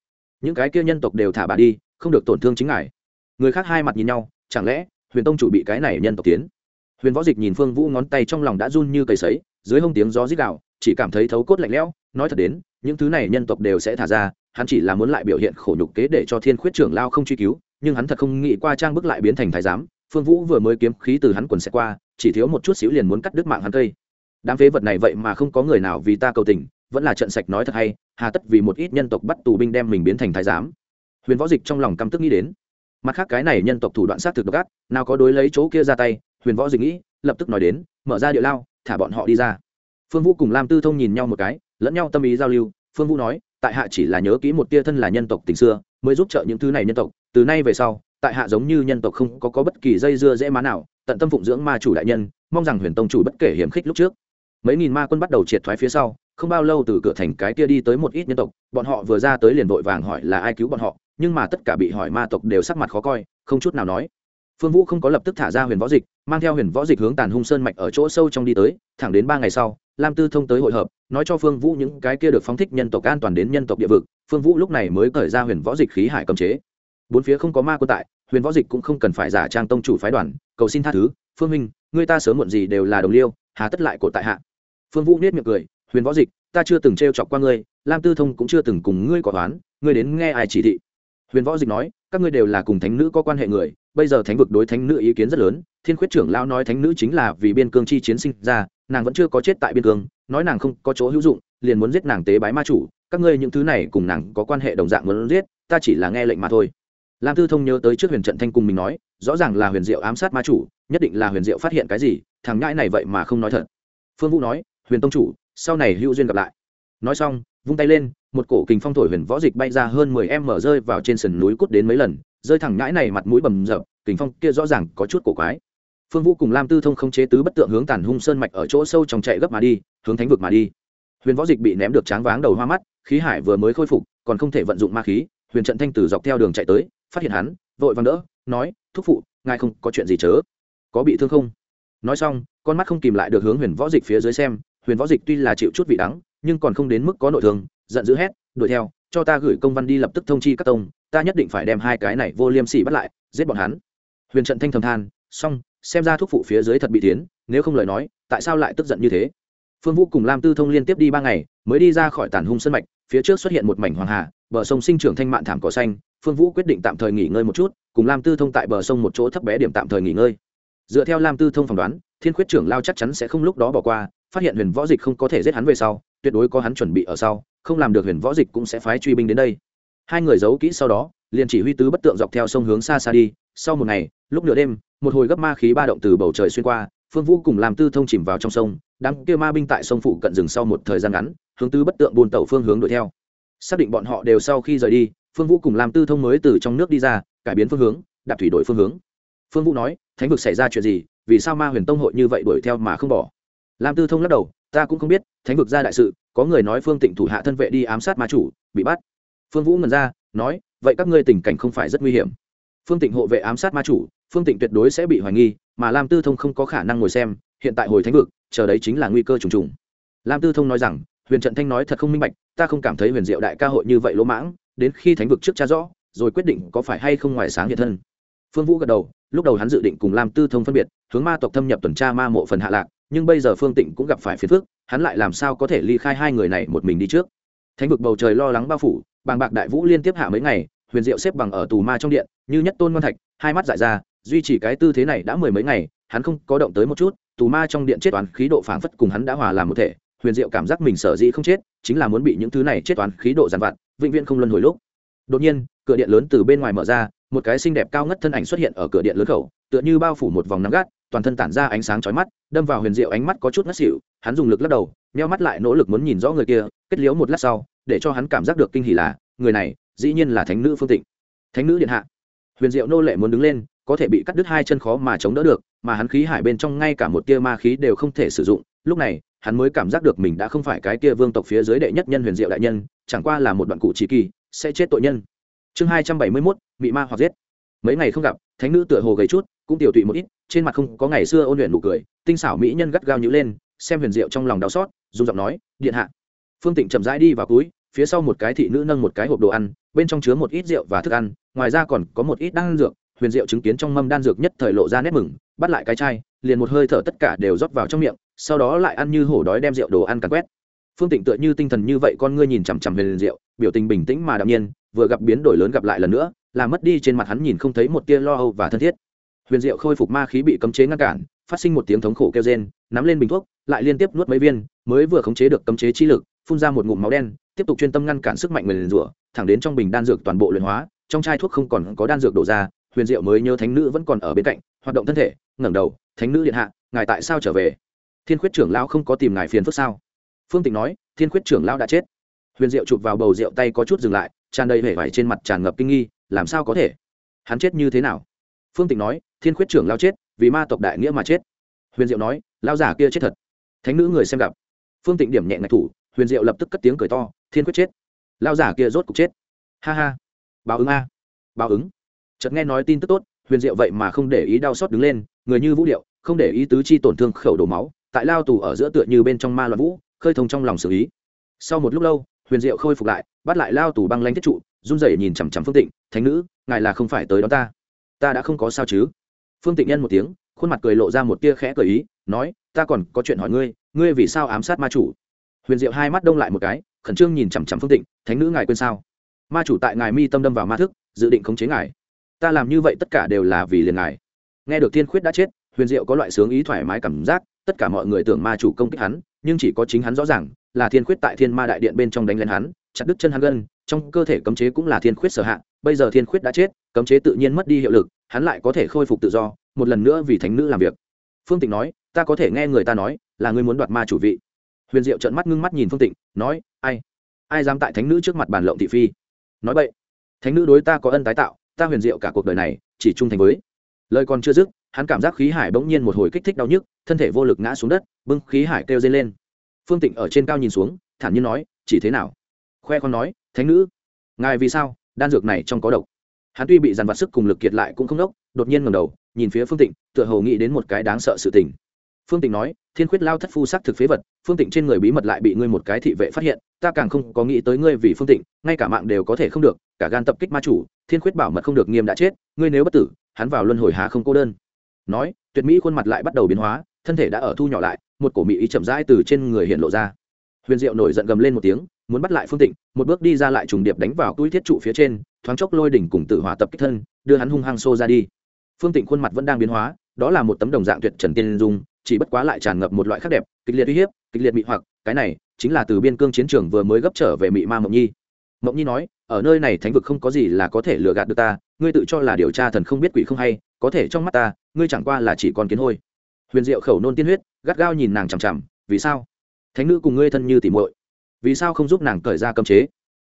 Những cái kia nhân tộc đều thả bà đi, không được tổn thương chính ngài. Người khác hai mặt nhìn nhau, chẳng lẽ huyền tông chủ bị cái này nhân tộc tiến? Huyền võ dịch nhìn phương vũ ngón tay trong lòng đã run như cầy sấy, dưới hông tiếng gió rít gạo chỉ cảm thấy thấu cốt lạnh lẽo, nói thật đến, những thứ này nhân tộc đều sẽ thả ra, hắn chỉ là muốn lại biểu hiện khổ nhục kế để cho thiên khuyết trưởng lao không truy cứu, nhưng hắn thật không nghĩ qua trang bức lại biến thành thái giám. Phương vũ vừa mới kiếm khí từ hắn quần xe qua chỉ thiếu một chút xíu liền muốn cắt đứt mạng hắn cây. Đám phế vật này vậy mà không có người nào vì ta cầu tình vẫn là trận sạch nói thật hay hà tất vì một ít nhân tộc bắt tù binh đem mình biến thành thái giám. Huyền võ dịch trong lòng căm tức nghĩ đến. Mặt khác cái này nhân tộc thủ đoạn sát thực độc ác nào có đối lấy chỗ kia ra tay huyền võ dịch nghĩ lập tức nói đến mở ra địa lao thả bọn họ đi ra. Phương vũ cùng lam tư thông nhìn nhau một cái lẫn nhau tâm ý giao lưu. Phương vũ nói tại hạ chỉ là nhớ kỹ một tia thân là nhân tộc tình xưa mới giúp trợ những thứ này nhân tộc từ nay về sau tại hạ giống như nhân tộc không có, có bất kỳ dây dưa dễ má nào tận tâm phụng dưỡng ma chủ đại nhân, mong rằng huyền tông chủ bất kể hiểm khích lúc trước. Mấy nghìn ma quân bắt đầu triệt thoái phía sau, không bao lâu từ cửa thành cái kia đi tới một ít nhân tộc, bọn họ vừa ra tới liền vội vàng hỏi là ai cứu bọn họ, nhưng mà tất cả bị hỏi ma tộc đều sắc mặt khó coi, không chút nào nói. Phương vũ không có lập tức thả ra huyền võ dịch, mang theo huyền võ dịch hướng tàn hung sơn mạch ở chỗ sâu trong đi tới, thẳng đến ba ngày sau, lam tư thông tới hội hợp, nói cho phương vũ những cái kia được phóng thích nhân tộc an toàn đến nhân tộc địa vực, phương vũ lúc này mới cởi ra huyền võ dịch khí hải cầm chế. Bốn phía không có ma quân tại huyền võ dịch cũng không cần phải giả trang tông chủ phái đoàn, cầu xin tha thứ, phương minh người ta sớm muộn gì đều là đồng liêu, hà tất lại cột tại hạ. Phương vũ nết miệng cười, huyền võ dịch, ta chưa từng t chọc qua ngươi, lam tư thông cũng chưa từng cùng ngươi có toán ngươi đến nghe ai chỉ thị? Huyền võ dịch nói, các ngươi đều là cùng thánh nữ có quan hệ người, bây giờ thánh vực đối thánh nữ ý kiến rất lớn, thiên khuyết trưởng lão nói thánh nữ chính là vì biên cương chi chiến sinh ra, nàng vẫn chưa có chết tại biên cương, nói nàng không có chỗ hữu dụng, liền muốn giết nàng tế bái ma chủ, các ngươi những thứ này cùng nàng có quan hệ đồng dạng muốn giết, ta chỉ là nghe lệnh mà thôi lam tư thông nhớ tới trước huyền trận thanh cùng mình nói, rõ ràng là huyền diệu ám sát ma chủ, nhất định là huyền diệu phát hiện cái gì, thằng ngãi này vậy mà không nói thật. Phương vũ nói, huyền tông chủ, sau này hữu duyên gặp lại. Nói xong, vung tay lên, một cổ kình phong thổi huyền võ dịch bay ra hơn mười em mở rơi vào trên sườn núi cút đến mấy lần, rơi thẳng ngãi này mặt mũi bầm rập kình phong kia rõ ràng có chút cổ quái. Phương vũ cùng lam tư thông không chế tứ bất tượng hướng tàn hung sơn mạch ở chỗ sâu trong chạy gấp mà đi, hướng thánh vực mà đi. Huyền võ dịch bị ném được tráng váng đầu hoa mắt, khí hải vừa mới khôi phục, còn không thể vận dụng ma khí huyền trận thanh tử dọc theo đường chạy tới, phát hiện hắn, vội vàng đỡ, nói, thúc phụ, ngài không có chuyện gì chớ. Có bị thương không? Nói xong, con mắt không kìm lại được hướng huyền võ dịch phía dưới xem, huyền võ dịch tuy là chịu chút vị đắng, nhưng còn không đến mức có nội thương, giận dữ hét, đuổi theo, cho ta gửi công văn đi lập tức thông chi các tông, ta nhất định phải đem hai cái này vô liêm sỉ bắt lại, giết bọn hắn. Huyền trận thanh thầm than, xong, xem ra thuốc phụ phía dưới thật bị tiến, nếu không lời nói, tại sao lại tức giận như thế? Phương vũ cùng lam tư thông liên tiếp đi ba ngày, mới đi ra khỏi tàn hung sân mạch, phía trước xuất hiện một mảnh hoàng hà bờ sông sinh trưởng thanh mạn thảm cỏ xanh, phương vũ quyết định tạm thời nghỉ ngơi một chút, cùng lam tư thông tại bờ sông một chỗ thấp bé điểm tạm thời nghỉ ngơi. Dựa theo lam tư thông phỏng đoán, thiên khuyết trưởng lao chắc chắn sẽ không lúc đó bỏ qua, phát hiện huyền võ dịch không có thể giết hắn về sau, tuyệt đối có hắn chuẩn bị ở sau, không làm được huyền võ dịch cũng sẽ phái truy binh đến đây. Hai người giấu kỹ sau đó, liền chỉ huy tứ bất tượng dọc theo sông hướng xa xa đi. Sau một ngày, lúc nửa đêm, một hồi gấp ma khí ba động từ bầu trời xuyên qua, phương vũ cùng làm tư thông chìm vào trong sông. Đám kia ma binh tại sông phụ cận rừng sau một thời gian ngắn, hướng tứ bất tượng buôn tàu phương hướng đuổi theo xác định bọn họ đều sau khi rời đi, phương vũ cùng làm tư thông mới từ trong nước đi ra, cải biến phương hướng, đạp thủy đổi phương hướng. Phương vũ nói, thánh vực xảy ra chuyện gì? Vì sao ma huyền tông hội như vậy đuổi theo mà không bỏ? Lam tư thông lắc đầu, ta cũng không biết, thánh vực ra đại sự, có người nói phương tịnh thủ hạ thân vệ đi ám sát ma chủ, bị bắt. Phương vũ ngần ra, nói, vậy các ngươi tình cảnh không phải rất nguy hiểm. Phương tịnh hộ vệ ám sát ma chủ, phương tịnh tuyệt đối sẽ bị hoài nghi, mà lam tư thông không có khả năng ngồi xem, hiện tại hồi thánh vực, chờ đấy chính là nguy cơ trùng trùng. Lam tư thông nói rằng huyền trận thanh nói thật không minh bạch, ta không cảm thấy huyền diệu đại ca hội như vậy lỗ mãng, đến khi thánh vực trước cha rõ, rồi quyết định có phải hay không ngoài sáng hiện thân. Phương vũ gật đầu, lúc đầu hắn dự định cùng lam tư thông phân biệt, hướng ma tộc thâm nhập tuần tra ma mộ phần hạ lạc, nhưng bây giờ phương tịnh cũng gặp phải phiền phức, hắn lại làm sao có thể ly khai hai người này một mình đi trước. Thánh vực bầu trời lo lắng bao phủ, bàng bạc đại vũ liên tiếp hạ mấy ngày, huyền diệu xếp bằng ở tù ma trong điện, như nhất tôn ngon thạch, hai mắt dại ra, duy trì cái tư thế này đã mười mấy ngày, hắn không có động tới một chút, tù ma trong điện chết toán khí độ phảng phất cùng hắn đã hòa làm một thể huyền diệu cảm giác mình sở dĩ không chết, chính là muốn bị những thứ này chết toán khí độ dằn vặt, vĩnh viễn không luân hồi lúc. Đột nhiên, cửa điện lớn từ bên ngoài mở ra, một cái xinh đẹp cao ngất thân ảnh xuất hiện ở cửa điện lớn khẩu, tựa như bao phủ một vòng nắng gắt, toàn thân tản ra ánh sáng chói mắt, đâm vào huyền diệu ánh mắt có chút ngất xỉu, hắn dùng lực lắc đầu neo mắt lại nỗ lực muốn nhìn rõ người kia, kết liếu một lát sau, để cho hắn cảm giác được kinh hỉ là, người này, dĩ nhiên là thánh nữ phương tịnh. Thánh nữ điện hạ. Huyền diệu nô lệ muốn đứng lên, có thể bị cắt đứt hai chân khó mà chống đỡ được, mà hắn khí hải bên trong ngay cả một tia ma khí đều không thể sử dụng, lúc này hắn mới cảm giác được mình đã không phải cái kia vương tộc phía dưới đệ nhất nhân huyền diệu đại nhân, chẳng qua là một đoạn cụ trí kỳ, sẽ chết tội nhân. Chương hai trăm bảy mươi mốt bị ma hoặc giết. Mấy ngày không gặp, thánh nữ tựa hồ gầy chút, cũng tiểu tụy một ít, trên mặt không có ngày xưa ôn luyện nụ cười, tinh xảo mỹ nhân gắt gao nhữ lên, xem huyền diệu trong lòng đau xót, dùng giọng nói, điện hạ. Phương tịnh chậm rãi đi vào túi, phía sau một cái thị nữ nâng một cái hộp đồ ăn, bên trong chứa một ít rượu và thức ăn, ngoài ra còn có một ít đan dược, huyền diệu chứng kiến trong mâm đan dược nhất thời lộ ra nét mừng, bắt lại cái chai, liền một hơi thở tất cả đều rót vào trong miệng sau đó lại ăn như hổ đói đem rượu đồ ăn càn quét. Phương tịnh tựa như tinh thần như vậy con ngươi nhìn chằm chằm huyền diệu, biểu tình bình tĩnh mà đạm nhiên, vừa gặp biến đổi lớn gặp lại lần nữa, là mất đi trên mặt hắn nhìn không thấy một tia lo âu và thân thiết. Huyền diệu khôi phục ma khí bị cấm chế ngăn cản, phát sinh một tiếng thống khổ kêu rên, nắm lên bình thuốc, lại liên tiếp nuốt mấy viên, mới vừa khống chế được cấm chế chi lực, phun ra một ngụm máu đen, tiếp tục chuyên tâm ngăn cản sức mạnh nguyền rủa thẳng đến trong bình đan dược toàn bộ luyện hóa, trong chai thuốc không còn có đan dược đổ ra, huyền diệu mới nhớ thánh nữ vẫn còn ở bên cạnh, hoạt động thân thể, ngẩng đầu, thánh nữ điện hạ, ngài tại sao trở về? Thiên khuyết trưởng lão không có tìm ngài phiền phức sao? Phương tịnh nói, thiên khuyết trưởng lão đã chết. Huyền diệu chụp vào bầu rượu tay có chút dừng lại, tràn đầy vẻ vải trên mặt tràn ngập kinh nghi, làm sao có thể? Hắn chết như thế nào? Phương tịnh nói, thiên khuyết trưởng lao chết, vì ma tộc đại nghĩa mà chết. Huyền diệu nói lao giả kia chết thật. Thánh nữ người xem gặp. Phương tịnh điểm nhẹ ngạch thủ, huyền diệu lập tức cất tiếng cười to, thiên quyết chết. Lao giả kia rốt cục chết. Ha ha. Báo ứng a. Báo ứng. Chợt nghe nói tin tức tốt, huyền diệu vậy mà không để ý đau xót đứng lên, người như vũ điệu, không để ý tứ chi tổn thương khẩu đổ máu tại lao tù ở giữa tựa như bên trong ma loạn vũ, khơi thông trong lòng xử ý. Sau một lúc lâu, huyền diệu khôi phục lại, bắt lại lao tù băng lanh thiết trụ, run rẩy nhìn chằm chằm phương tịnh, thánh nữ, ngài là không phải tới đó ta. Ta đã không có sao chứ? Phương tịnh nhân một tiếng, khuôn mặt cười lộ ra một tia khẽ cười ý, nói, ta còn có chuyện hỏi ngươi ngươi vì sao ám sát ma chủ? Huyền diệu hai mắt đông lại một cái, khẩn trương nhìn chằm chằm phương tịnh, thánh nữ ngài quên sao? Ma chủ tại ngài mi tâm đâm vào ma thức, dự định khống chế ngài. Ta làm như vậy tất cả đều là vì liền ngài. Nghe được thiên khuyết đã chết, huyền diệu có loại sướng ý thoải mái cảm giác tất cả mọi người tưởng ma chủ công kích hắn, nhưng chỉ có chính hắn rõ ràng là thiên khuyết tại thiên ma đại điện bên trong đánh lên hắn, chặt đứt chân hắn gân, trong cơ thể cấm chế cũng là thiên khuyết sở hạ, bây giờ thiên khuyết đã chết, cấm chế tự nhiên mất đi hiệu lực, hắn lại có thể khôi phục tự do, một lần nữa vì thánh nữ làm việc. Phương tịnh nói, ta có thể nghe người ta nói là ngươi muốn đoạt ma chủ vị. Huyền diệu trợn mắt ngưng mắt nhìn phương tịnh, nói, ai? Ai dám tại thánh nữ trước mặt bàn lộng thị phi? Nói vậy thánh nữ đối ta có ân tái tạo, ta huyền diệu cả cuộc đời này chỉ trung thành với. Lời còn chưa dứt hắn cảm giác khí hải bỗng nhiên một hồi kích thích đau nhức, thân thể vô lực ngã xuống đất, bưng khí hải kêu dây lên. Phương tịnh ở trên cao nhìn xuống, thản nhiên nói, chỉ thế nào? Khoe con nói, thánh nữ, ngài vì sao, đan dược này trong có độc? Hắn tuy bị dàn vặt sức cùng lực kiệt lại cũng không đốc, đột nhiên ngầm đầu, nhìn phía phương tịnh, tựa hồ nghĩ đến một cái đáng sợ sự tình. Phương tịnh nói, thiên khuyết lao thất phu sắc thực phế vật, phương tịnh trên người bí mật lại bị ngươi một cái thị vệ phát hiện, ta càng không có nghĩ tới ngươi vì phương tịnh, ngay cả mạng đều có thể không được, cả gan tập kích ma chủ, thiên khuyết bảo mật không được, nghiêm đã chết, ngươi nếu bất tử, hắn vào luân hồi hà không cô đơn nói, tuyệt mỹ khuôn mặt lại bắt đầu biến hóa, thân thể đã ở thu nhỏ lại, một cổ mỹ ý chậm rãi từ trên người hiện lộ ra. Huyền diệu nổi giận gầm lên một tiếng, muốn bắt lại phương tịnh, một bước đi ra lại trùng điệp đánh vào túi thiết trụ phía trên, thoáng chốc lôi đỉnh cùng tử hỏa tập kích thân, đưa hắn hung hăng xô ra đi. Phương tịnh khuôn mặt vẫn đang biến hóa, đó là một tấm đồng dạng tuyệt trần tiên dung, chỉ bất quá lại tràn ngập một loại khác đẹp, kịch liệt uy hiếp, kịch liệt mị hoặc, cái này chính là từ biên cương chiến trường vừa mới gấp trở về mị ma mộng nhi mộng nhi nói, ở nơi này thánh vực không có gì là có thể lừa gạt được ta, ngươi tự cho là điều tra thần không biết quỷ không hay, có thể trong mắt ta, ngươi chẳng qua là chỉ con kiến hôi. Huyền diệu khẩu nôn tiên huyết, gắt gao nhìn nàng chằm chằm, vì sao? Thánh nữ cùng ngươi thân như tỉ muội, vì sao không giúp nàng cởi ra cấm chế?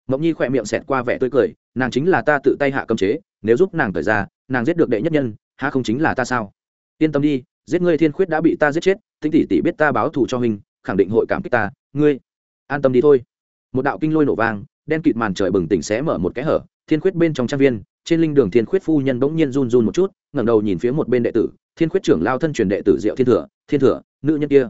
Mộng nhi khỏe miệng xẹt qua vẻ tươi cười, nàng chính là ta tự tay hạ cấm chế, nếu giúp nàng cởi ra, nàng giết được đệ nhất nhân, há không chính là ta sao? Yên tâm đi, giết ngươi thiên khuyết đã bị ta giết chết tinh tỷ tỷ biết ta báo thù cho hình khẳng định hội cảm kích ta, ngươi, an tâm đi thôi. Một đạo kinh lôi nổ vang đen kịt màn trời bừng tỉnh xé mở một cái hở, thiên khuyết bên trong trang viên, trên linh đường thiên khuyết phu nhân bỗng nhiên run run một chút, ngẩng đầu nhìn phía một bên đệ tử, thiên khuyết trưởng lao thân truyền đệ tử diệu thiên thừa thiên thừa, nữ nhân kia.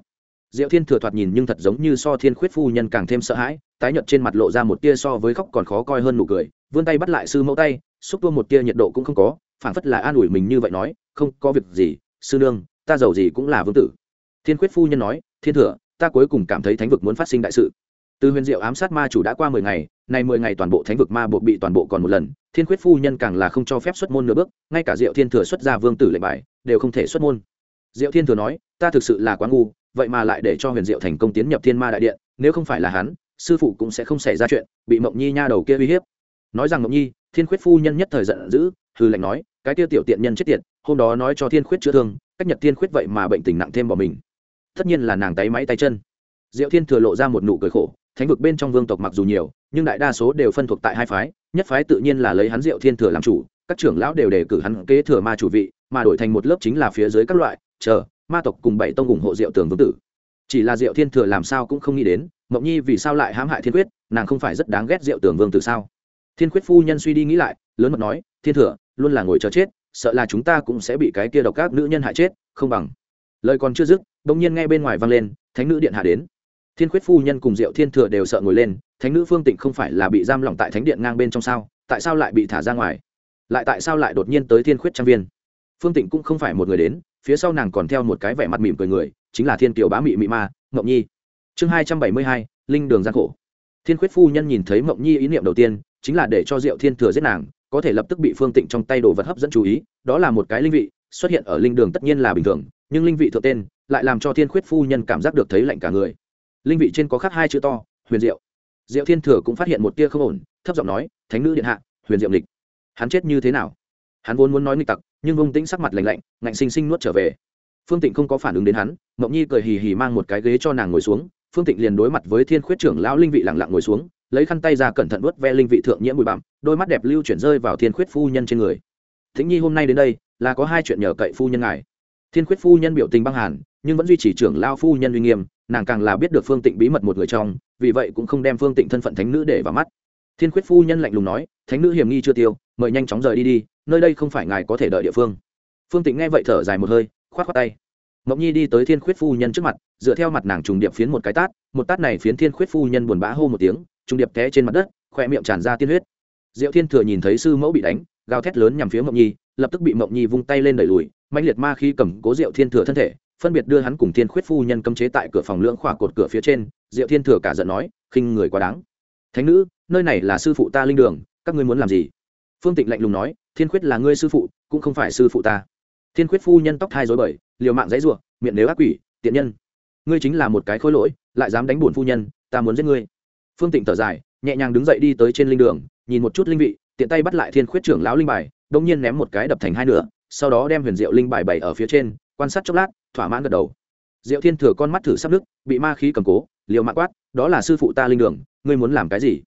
Diệu thiên thừa thoạt nhìn nhưng thật giống như so thiên khuyết phu nhân càng thêm sợ hãi, tái nhợt trên mặt lộ ra một tia so với khóc còn khó coi hơn nụ cười, vươn tay bắt lại sư mẫu tay, xúc tua một tia nhiệt độ cũng không có phản phất là an ủi mình như vậy nói, không có việc gì, sư nương, ta giàu gì cũng là vương tử. Thiên khuyết phu nhân nói, thiên thừa, ta cuối cùng cảm thấy thánh vực muốn phát sinh đại sự. Từ huyền diệu ám sát ma chủ đã qua mười ngày này mười ngày toàn bộ thánh vực ma buộc bị toàn bộ còn một lần, thiên khuyết phu nhân càng là không cho phép xuất môn nửa bước, ngay cả diệu thiên thừa xuất ra vương tử lệnh bài, đều không thể xuất môn. Diệu thiên thừa nói, ta thực sự là quá ngu, vậy mà lại để cho huyền diệu thành công tiến nhập thiên ma đại điện, nếu không phải là hắn, sư phụ cũng sẽ không xảy ra chuyện, bị mộng nhi nha đầu kia uy hiếp. Nói rằng mộng nhi, thiên khuyết phu nhân nhất thời giận dữ hư lệnh nói, cái tiêu tiểu tiện nhân chết tiệt, hôm đó nói cho thiên khuyết chữa thương, cách nhật thiên khuyết vậy mà bệnh tình nặng thêm bỏ mình. Tất nhiên là nàng tay máy tay chân. Diệu thiên thừa lộ ra một nụ cười khổ, thánh vực bên trong vương tộc mặc dù nhiều nhưng đại đa số đều phân thuộc tại hai phái, nhất phái tự nhiên là lấy hắn diệu thiên thừa làm chủ, các trưởng lão đều đề cử hắn kế thừa ma chủ vị, mà đổi thành một lớp chính là phía dưới các loại, chờ, ma tộc cùng bảy tông ủng hộ diệu tường vương tử. Chỉ là diệu thiên thừa làm sao cũng không nghĩ đến, mộng nhi vì sao lại hãm hại thiên quyết, nàng không phải rất đáng ghét diệu tường vương tử sao? Thiên quyết phu nhân suy đi nghĩ lại, lớn mật nói, thiên thừa, luôn là ngồi chờ chết, sợ là chúng ta cũng sẽ bị cái kia độc các nữ nhân hại chết, không bằng. Lời còn chưa dứt, bỗng nhiên nghe bên ngoài vang lên, thánh nữ điện hạ đến. Thiên Quyết phu nhân cùng diệu thiên thừa đều sợ ngồi lên thánh nữ phương tịnh không phải là bị giam lỏng tại thánh điện ngang bên trong sao? Tại sao lại bị thả ra ngoài? Lại tại sao lại đột nhiên tới thiên khuyết trang viên? Phương tịnh cũng không phải một người đến, phía sau nàng còn theo một cái vẻ mặt mỉm cười người, chính là thiên kiều bá mị mị ma ngộng nhi. Chương hai trăm bảy mươi hai, linh đường gian khổ. Thiên khuyết phu nhân nhìn thấy mộng nhi ý niệm đầu tiên, chính là để cho diệu thiên thừa giết nàng, có thể lập tức bị phương tịnh trong tay đồ vật hấp dẫn chú ý, đó là một cái linh vị, xuất hiện ở linh đường tất nhiên là bình thường, nhưng linh vị thượng tên, lại làm cho thiên khuyết phu nhân cảm giác được thấy lạnh cả người. Linh vị trên có khắc hai chữ to, huyền diệu diệu thiên thừa cũng phát hiện một tia không ổn, thấp giọng nói, thánh nữ điện hạ, huyền diệu lịch hắn chết như thế nào? Hắn vốn muốn nói nghịch tặc, nhưng vông tĩnh sắc mặt lạnh lạnh, ngạnh sinh sinh nuốt trở về. Phương tịnh không có phản ứng đến hắn, mộng nhi cười hì hì mang một cái ghế cho nàng ngồi xuống, phương tịnh liền đối mặt với thiên khuyết trưởng lão linh vị lẳng lặng ngồi xuống, lấy khăn tay ra cẩn thận vớt ve linh vị thượng nhiễm bụi bặm, đôi mắt đẹp lưu chuyển rơi vào thiên khuyết phu nhân trên người. Thính nhi hôm nay đến đây, là có hai chuyện nhờ cậy phu nhân ngài. Thiên khuyết phu nhân biểu tình băng hàn nhưng vẫn duy trì trưởng lao phu nhân uy nghiêm, nàng càng là biết được phương tịnh bí mật một người trong, vì vậy cũng không đem phương tịnh thân phận thánh nữ để vào mắt. Thiên khuyết phu nhân lạnh lùng nói, thánh nữ hiểm nghi chưa tiêu, mời nhanh chóng rời đi đi, nơi đây không phải ngài có thể đợi địa phương. Phương tịnh nghe vậy thở dài một hơi k h o á t k tay. Mộng nhi đi tới thiên khuyết phu nhân trước mặt, dựa theo mặt nàng trùng điệp phiến một cái tát, một tát này phiến thiên khuyết phu nhân buồn bã hô một tiếng, trùng điệp té trên mặt đất khoe miệng tràn ra tiên huyết. Diệu thiên thừa nhìn thấy sư mẫu bị đánh, gào thét lớn nhằm phía mộng nhi, lập tức bị mộng nhi vung tay lên đẩy lùi mạnh liệt ma khi cầm cố diệu thiên thừa thân thể phân biệt đưa hắn cùng thiên khuyết phu nhân cấm chế tại cửa phòng lưỡng khỏa cột cửa phía trên, diệu thiên thừa cả giận nói, khinh người quá đáng. Thánh nữ, nơi này là sư phụ ta linh đường, các ngươi muốn làm gì? Phương tịnh lạnh lùng nói, thiên khuyết là ngươi sư phụ, cũng không phải sư phụ ta. Thiên khuyết phu nhân tóc thai dối bời, liều mạng dãy ruộng miệng nếu ác quỷ, tiện nhân. Ngươi chính là một cái khối lỗi, lại dám đánh bổn phu nhân, ta muốn giết ngươi. Phương tịnh thở dài, nhẹ nhàng đứng dậy đi tới trên linh đường, nhìn một chút linh vị, tiện tay bắt lại thiên khuyết trưởng lão linh bài đông nhiên ném một cái đập thành hai nửa, sau đó đem huyền diệu linh bài bày ở phía trên, quan sát chốc lát thỏa mãn gật đầu. Diệu thiên thừa con mắt thử sắp nước bị ma khí cầm cố, liều mạng quát, đó là sư phụ ta linh đường, ngươi muốn làm cái gì?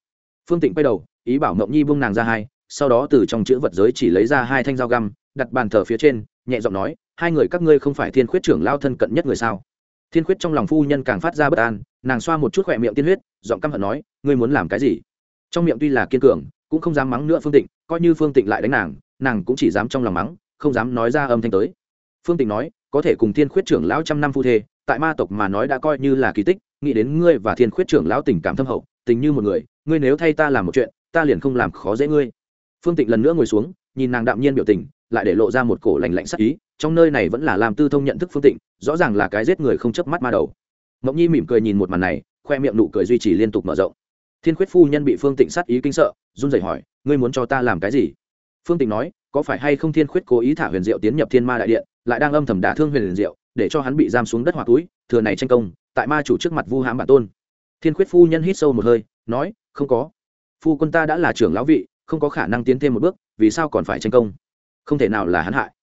Phương tịnh quay đầu, ý bảo Ngậm nhi buông nàng ra hai, sau đó từ trong chữ vật giới chỉ lấy ra hai thanh dao găm, đặt bàn thờ phía trên, nhẹ giọng nói, hai người các ngươi không phải thiên khuyết trưởng lao thân cận nhất người sao? Thiên khuyết trong lòng phu nhân càng phát ra bất an, nàng xoa một chút khỏe miệng tiên huyết, giọng căm hận nói, ngươi muốn làm cái gì? Trong miệng tuy là kiên cường, cũng không dám mắng nữa phương tịnh, coi như phương tịnh lại đánh nàng nàng cũng chỉ dám trong lòng mắng, không dám nói ra âm thanh tới. Phương tịnh nói có thể cùng thiên khuyết trưởng lão trăm năm phu thê, tại ma tộc mà nói đã coi như là kỳ tích, nghĩ đến ngươi và thiên khuyết trưởng lão tình cảm thâm hậu, tình như một người, ngươi nếu thay ta làm một chuyện, ta liền không làm khó dễ ngươi. Phương tịnh lần nữa ngồi xuống, nhìn nàng đạm nhiên biểu tình, lại để lộ ra một cổ lành lạnh sắc ý, trong nơi này vẫn là làm tư thông nhận thức phương tịnh, rõ ràng là cái giết người không chớp mắt ma đầu. Mộng nhi mỉm cười nhìn một màn này, khoe miệng nụ cười duy trì liên tục mở rộng. Thiên khuyết phu nhân bị phương tịnh sát ý kinh sợ, run rẩy hỏi, ngươi muốn cho ta làm cái gì? Phương tịnh nói, có phải hay không thiên khuyết cố ý thả huyền diệu tiến nhập thiên ma đại điện, lại đang âm thầm đả thương huyền diệu, để cho hắn bị giam xuống đất hoặc túi, thừa này tranh công, tại ma chủ trước mặt vu hãm bản tôn. Thiên khuyết phu nhân hít sâu một hơi, nói, không có. Phu quân ta đã là trưởng lão vị, không có khả năng tiến thêm một bước, vì sao còn phải tranh công? Không thể nào là hắn hại.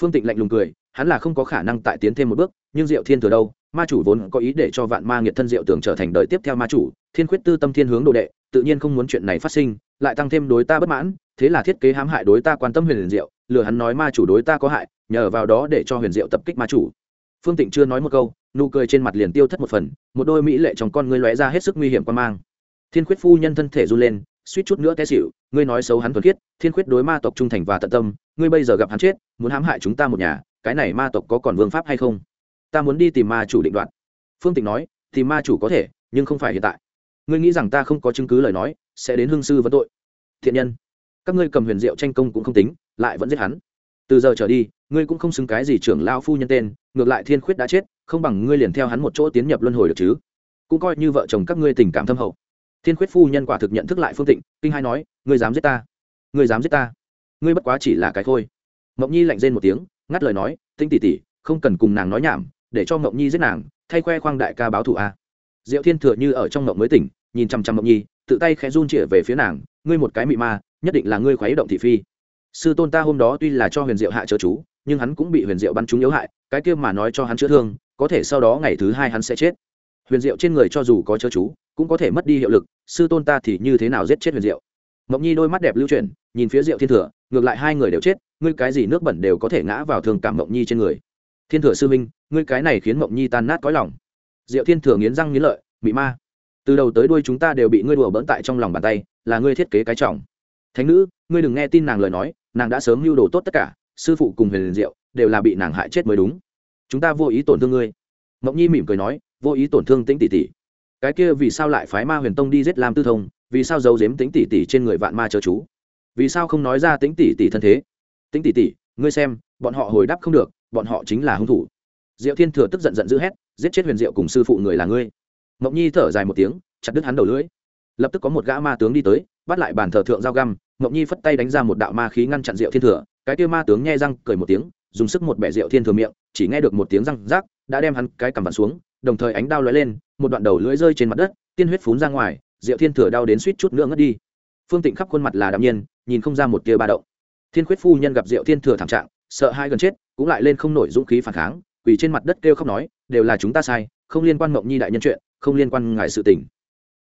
Phương tịnh lạnh lùng cười, hắn là không có khả năng tại tiến thêm một bước, nhưng diệu thiên thừa đâu? Ma chủ vốn có ý để cho vạn ma nghiệt thân diệu tưởng trở thành đời tiếp theo ma chủ, thiên khuyết tư tâm thiên hướng đồ đệ tự nhiên không muốn chuyện này phát sinh, lại tăng thêm đối ta bất mãn, thế là thiết kế hãm hại đối ta quan tâm huyền diệu, lừa hắn nói ma chủ đối ta có hại, nhờ vào đó để cho huyền diệu tập kích ma chủ. Phương tịnh chưa nói một câu, nụ cười trên mặt liền tiêu thất một phần, một đôi mỹ lệ trong con ngươi lóe ra hết sức nguy hiểm quan mang. Thiên khuyết phu nhân thân thể run lên, suýt chút nữa té xịu ngươi nói xấu hắn thuần khiết, thiên khuyết đối ma tộc trung thành và tận tâm, ngươi bây giờ gặp hắn chết, muốn hãm hại chúng ta một nhà, cái này ma tộc có còn vương pháp hay không? Ta muốn đi tìm ma chủ định đoạn. Phương tịnh nói, tìm ma chủ có thể, nhưng không phải hiện tại ngươi nghĩ rằng ta không có chứng cứ lời nói, sẽ đến hương sư vấn tội. Thiện nhân, các ngươi cầm huyền diệu tranh công cũng không tính, lại vẫn giết hắn. Từ giờ trở đi, ngươi cũng không xứng cái gì trưởng lao phu nhân tên, ngược lại thiên khuyết đã chết, không bằng ngươi liền theo hắn một chỗ tiến nhập luân hồi được chứ. Cũng coi như vợ chồng các ngươi tình cảm thâm hậu. Thiên khuyết phu nhân quả thực nhận thức lại phương tịnh, kinh hai nói, ngươi dám giết ta. Ngươi dám giết ta. Ngươi bất quá chỉ là cái thôi. Mộng nhi lạnh rên một tiếng, ngắt lời nói tinh tỉ tỉ không cần cùng nàng nói nhảm, để cho mộng nhi giết nàng, thay khoe khoang đại ca báo thù a diệu thiên thừa như ở trong mộng mới tỉnh, nhìn chăm chăm mộng nhi, tự tay khẽ run chĩa về phía nàng, ngươi một cái mị ma, nhất định là ngươi khuấy động thị phi. Sư tôn ta hôm đó tuy là cho huyền diệu hạ chớ chú, nhưng hắn cũng bị huyền diệu bắn trúng yếu hại, cái kia mà nói cho hắn chữa thương, có thể sau đó ngày thứ hai hắn sẽ chết. Huyền diệu trên người cho dù có chớ chú, cũng có thể mất đi hiệu lực, sư tôn ta thì như thế nào giết chết huyền diệu? Mộng nhi đôi mắt đẹp lưu chuyển, nhìn phía diệu thiên thừa, ngược lại hai người đều chết, ngươi cái gì nước bẩn đều có thể ngã vào thường cảm mộng nhi trên người. Thiên thừa sư minh, ngươi cái này khiến mộng nhi tan nát cõi lòng diệu thiên thừa nghiến răng nghiến lợi bị ma, từ đầu tới đuôi chúng ta đều bị ngươi đùa bỡn tại trong lòng bàn tay, là ngươi thiết kế cái trọng. Thánh nữ, ngươi đừng nghe tin nàng lời nói, nàng đã sớm lưu đồ tốt tất cả, sư phụ cùng huyền diệu đều là bị nàng hại chết mới đúng. Chúng ta vô ý tổn thương ngươi. Mộng nhi mỉm cười nói, vô ý tổn thương tĩnh tỷ tỷ. Cái kia vì sao lại phái ma huyền tông đi giết lam tư thông, vì sao giấu giếm tĩnh tỷ tỷ trên người vạn ma chớ chú? Vì sao không nói ra tĩnh tỷ tỷ thân thế? Tĩnh tỷ tỷ, ngươi xem, bọn họ hồi đáp không được, bọn họ chính là hung thủ. Diệu thiên thừa tức giận giận dữ hét giết chết huyền diệu cùng sư phụ người là ngươi. Mộng nhi thở dài một tiếng, chặt đứt hắn đầu lưỡi. Lập tức có một gã ma tướng đi tới, bắt lại bàn thờ thượng giao găm. Mộng nhi phất tay đánh ra một đạo ma khí ngăn chặn diệu thiên thừa. Cái kia ma tướng nghe răng cười một tiếng, dùng sức một bẻ rượu thiên thừa miệng, chỉ nghe được một tiếng răng rác, đã đem hắn cái cằm vặn xuống, đồng thời ánh đao lóe lên, một đoạn đầu lưỡi rơi trên mặt đất, tiên huyết phún ra ngoài rượu thiên thừa đau đến suýt chút nữa ngất đi. Phương tịnh khắp khuôn mặt là đạm nhiên, nhìn không ra một tia ba động. Thiên khuyết phu nhân gặp rượu thiên thừa thảm trạng, sợ hai gần chết, cũng lại lên không nổi dũng khí phản kháng, quỳ trên mặt đất kêu khóc nói đều là chúng ta sai, không liên quan mộng nhi đại nhân chuyện, không liên quan ngài sự tình.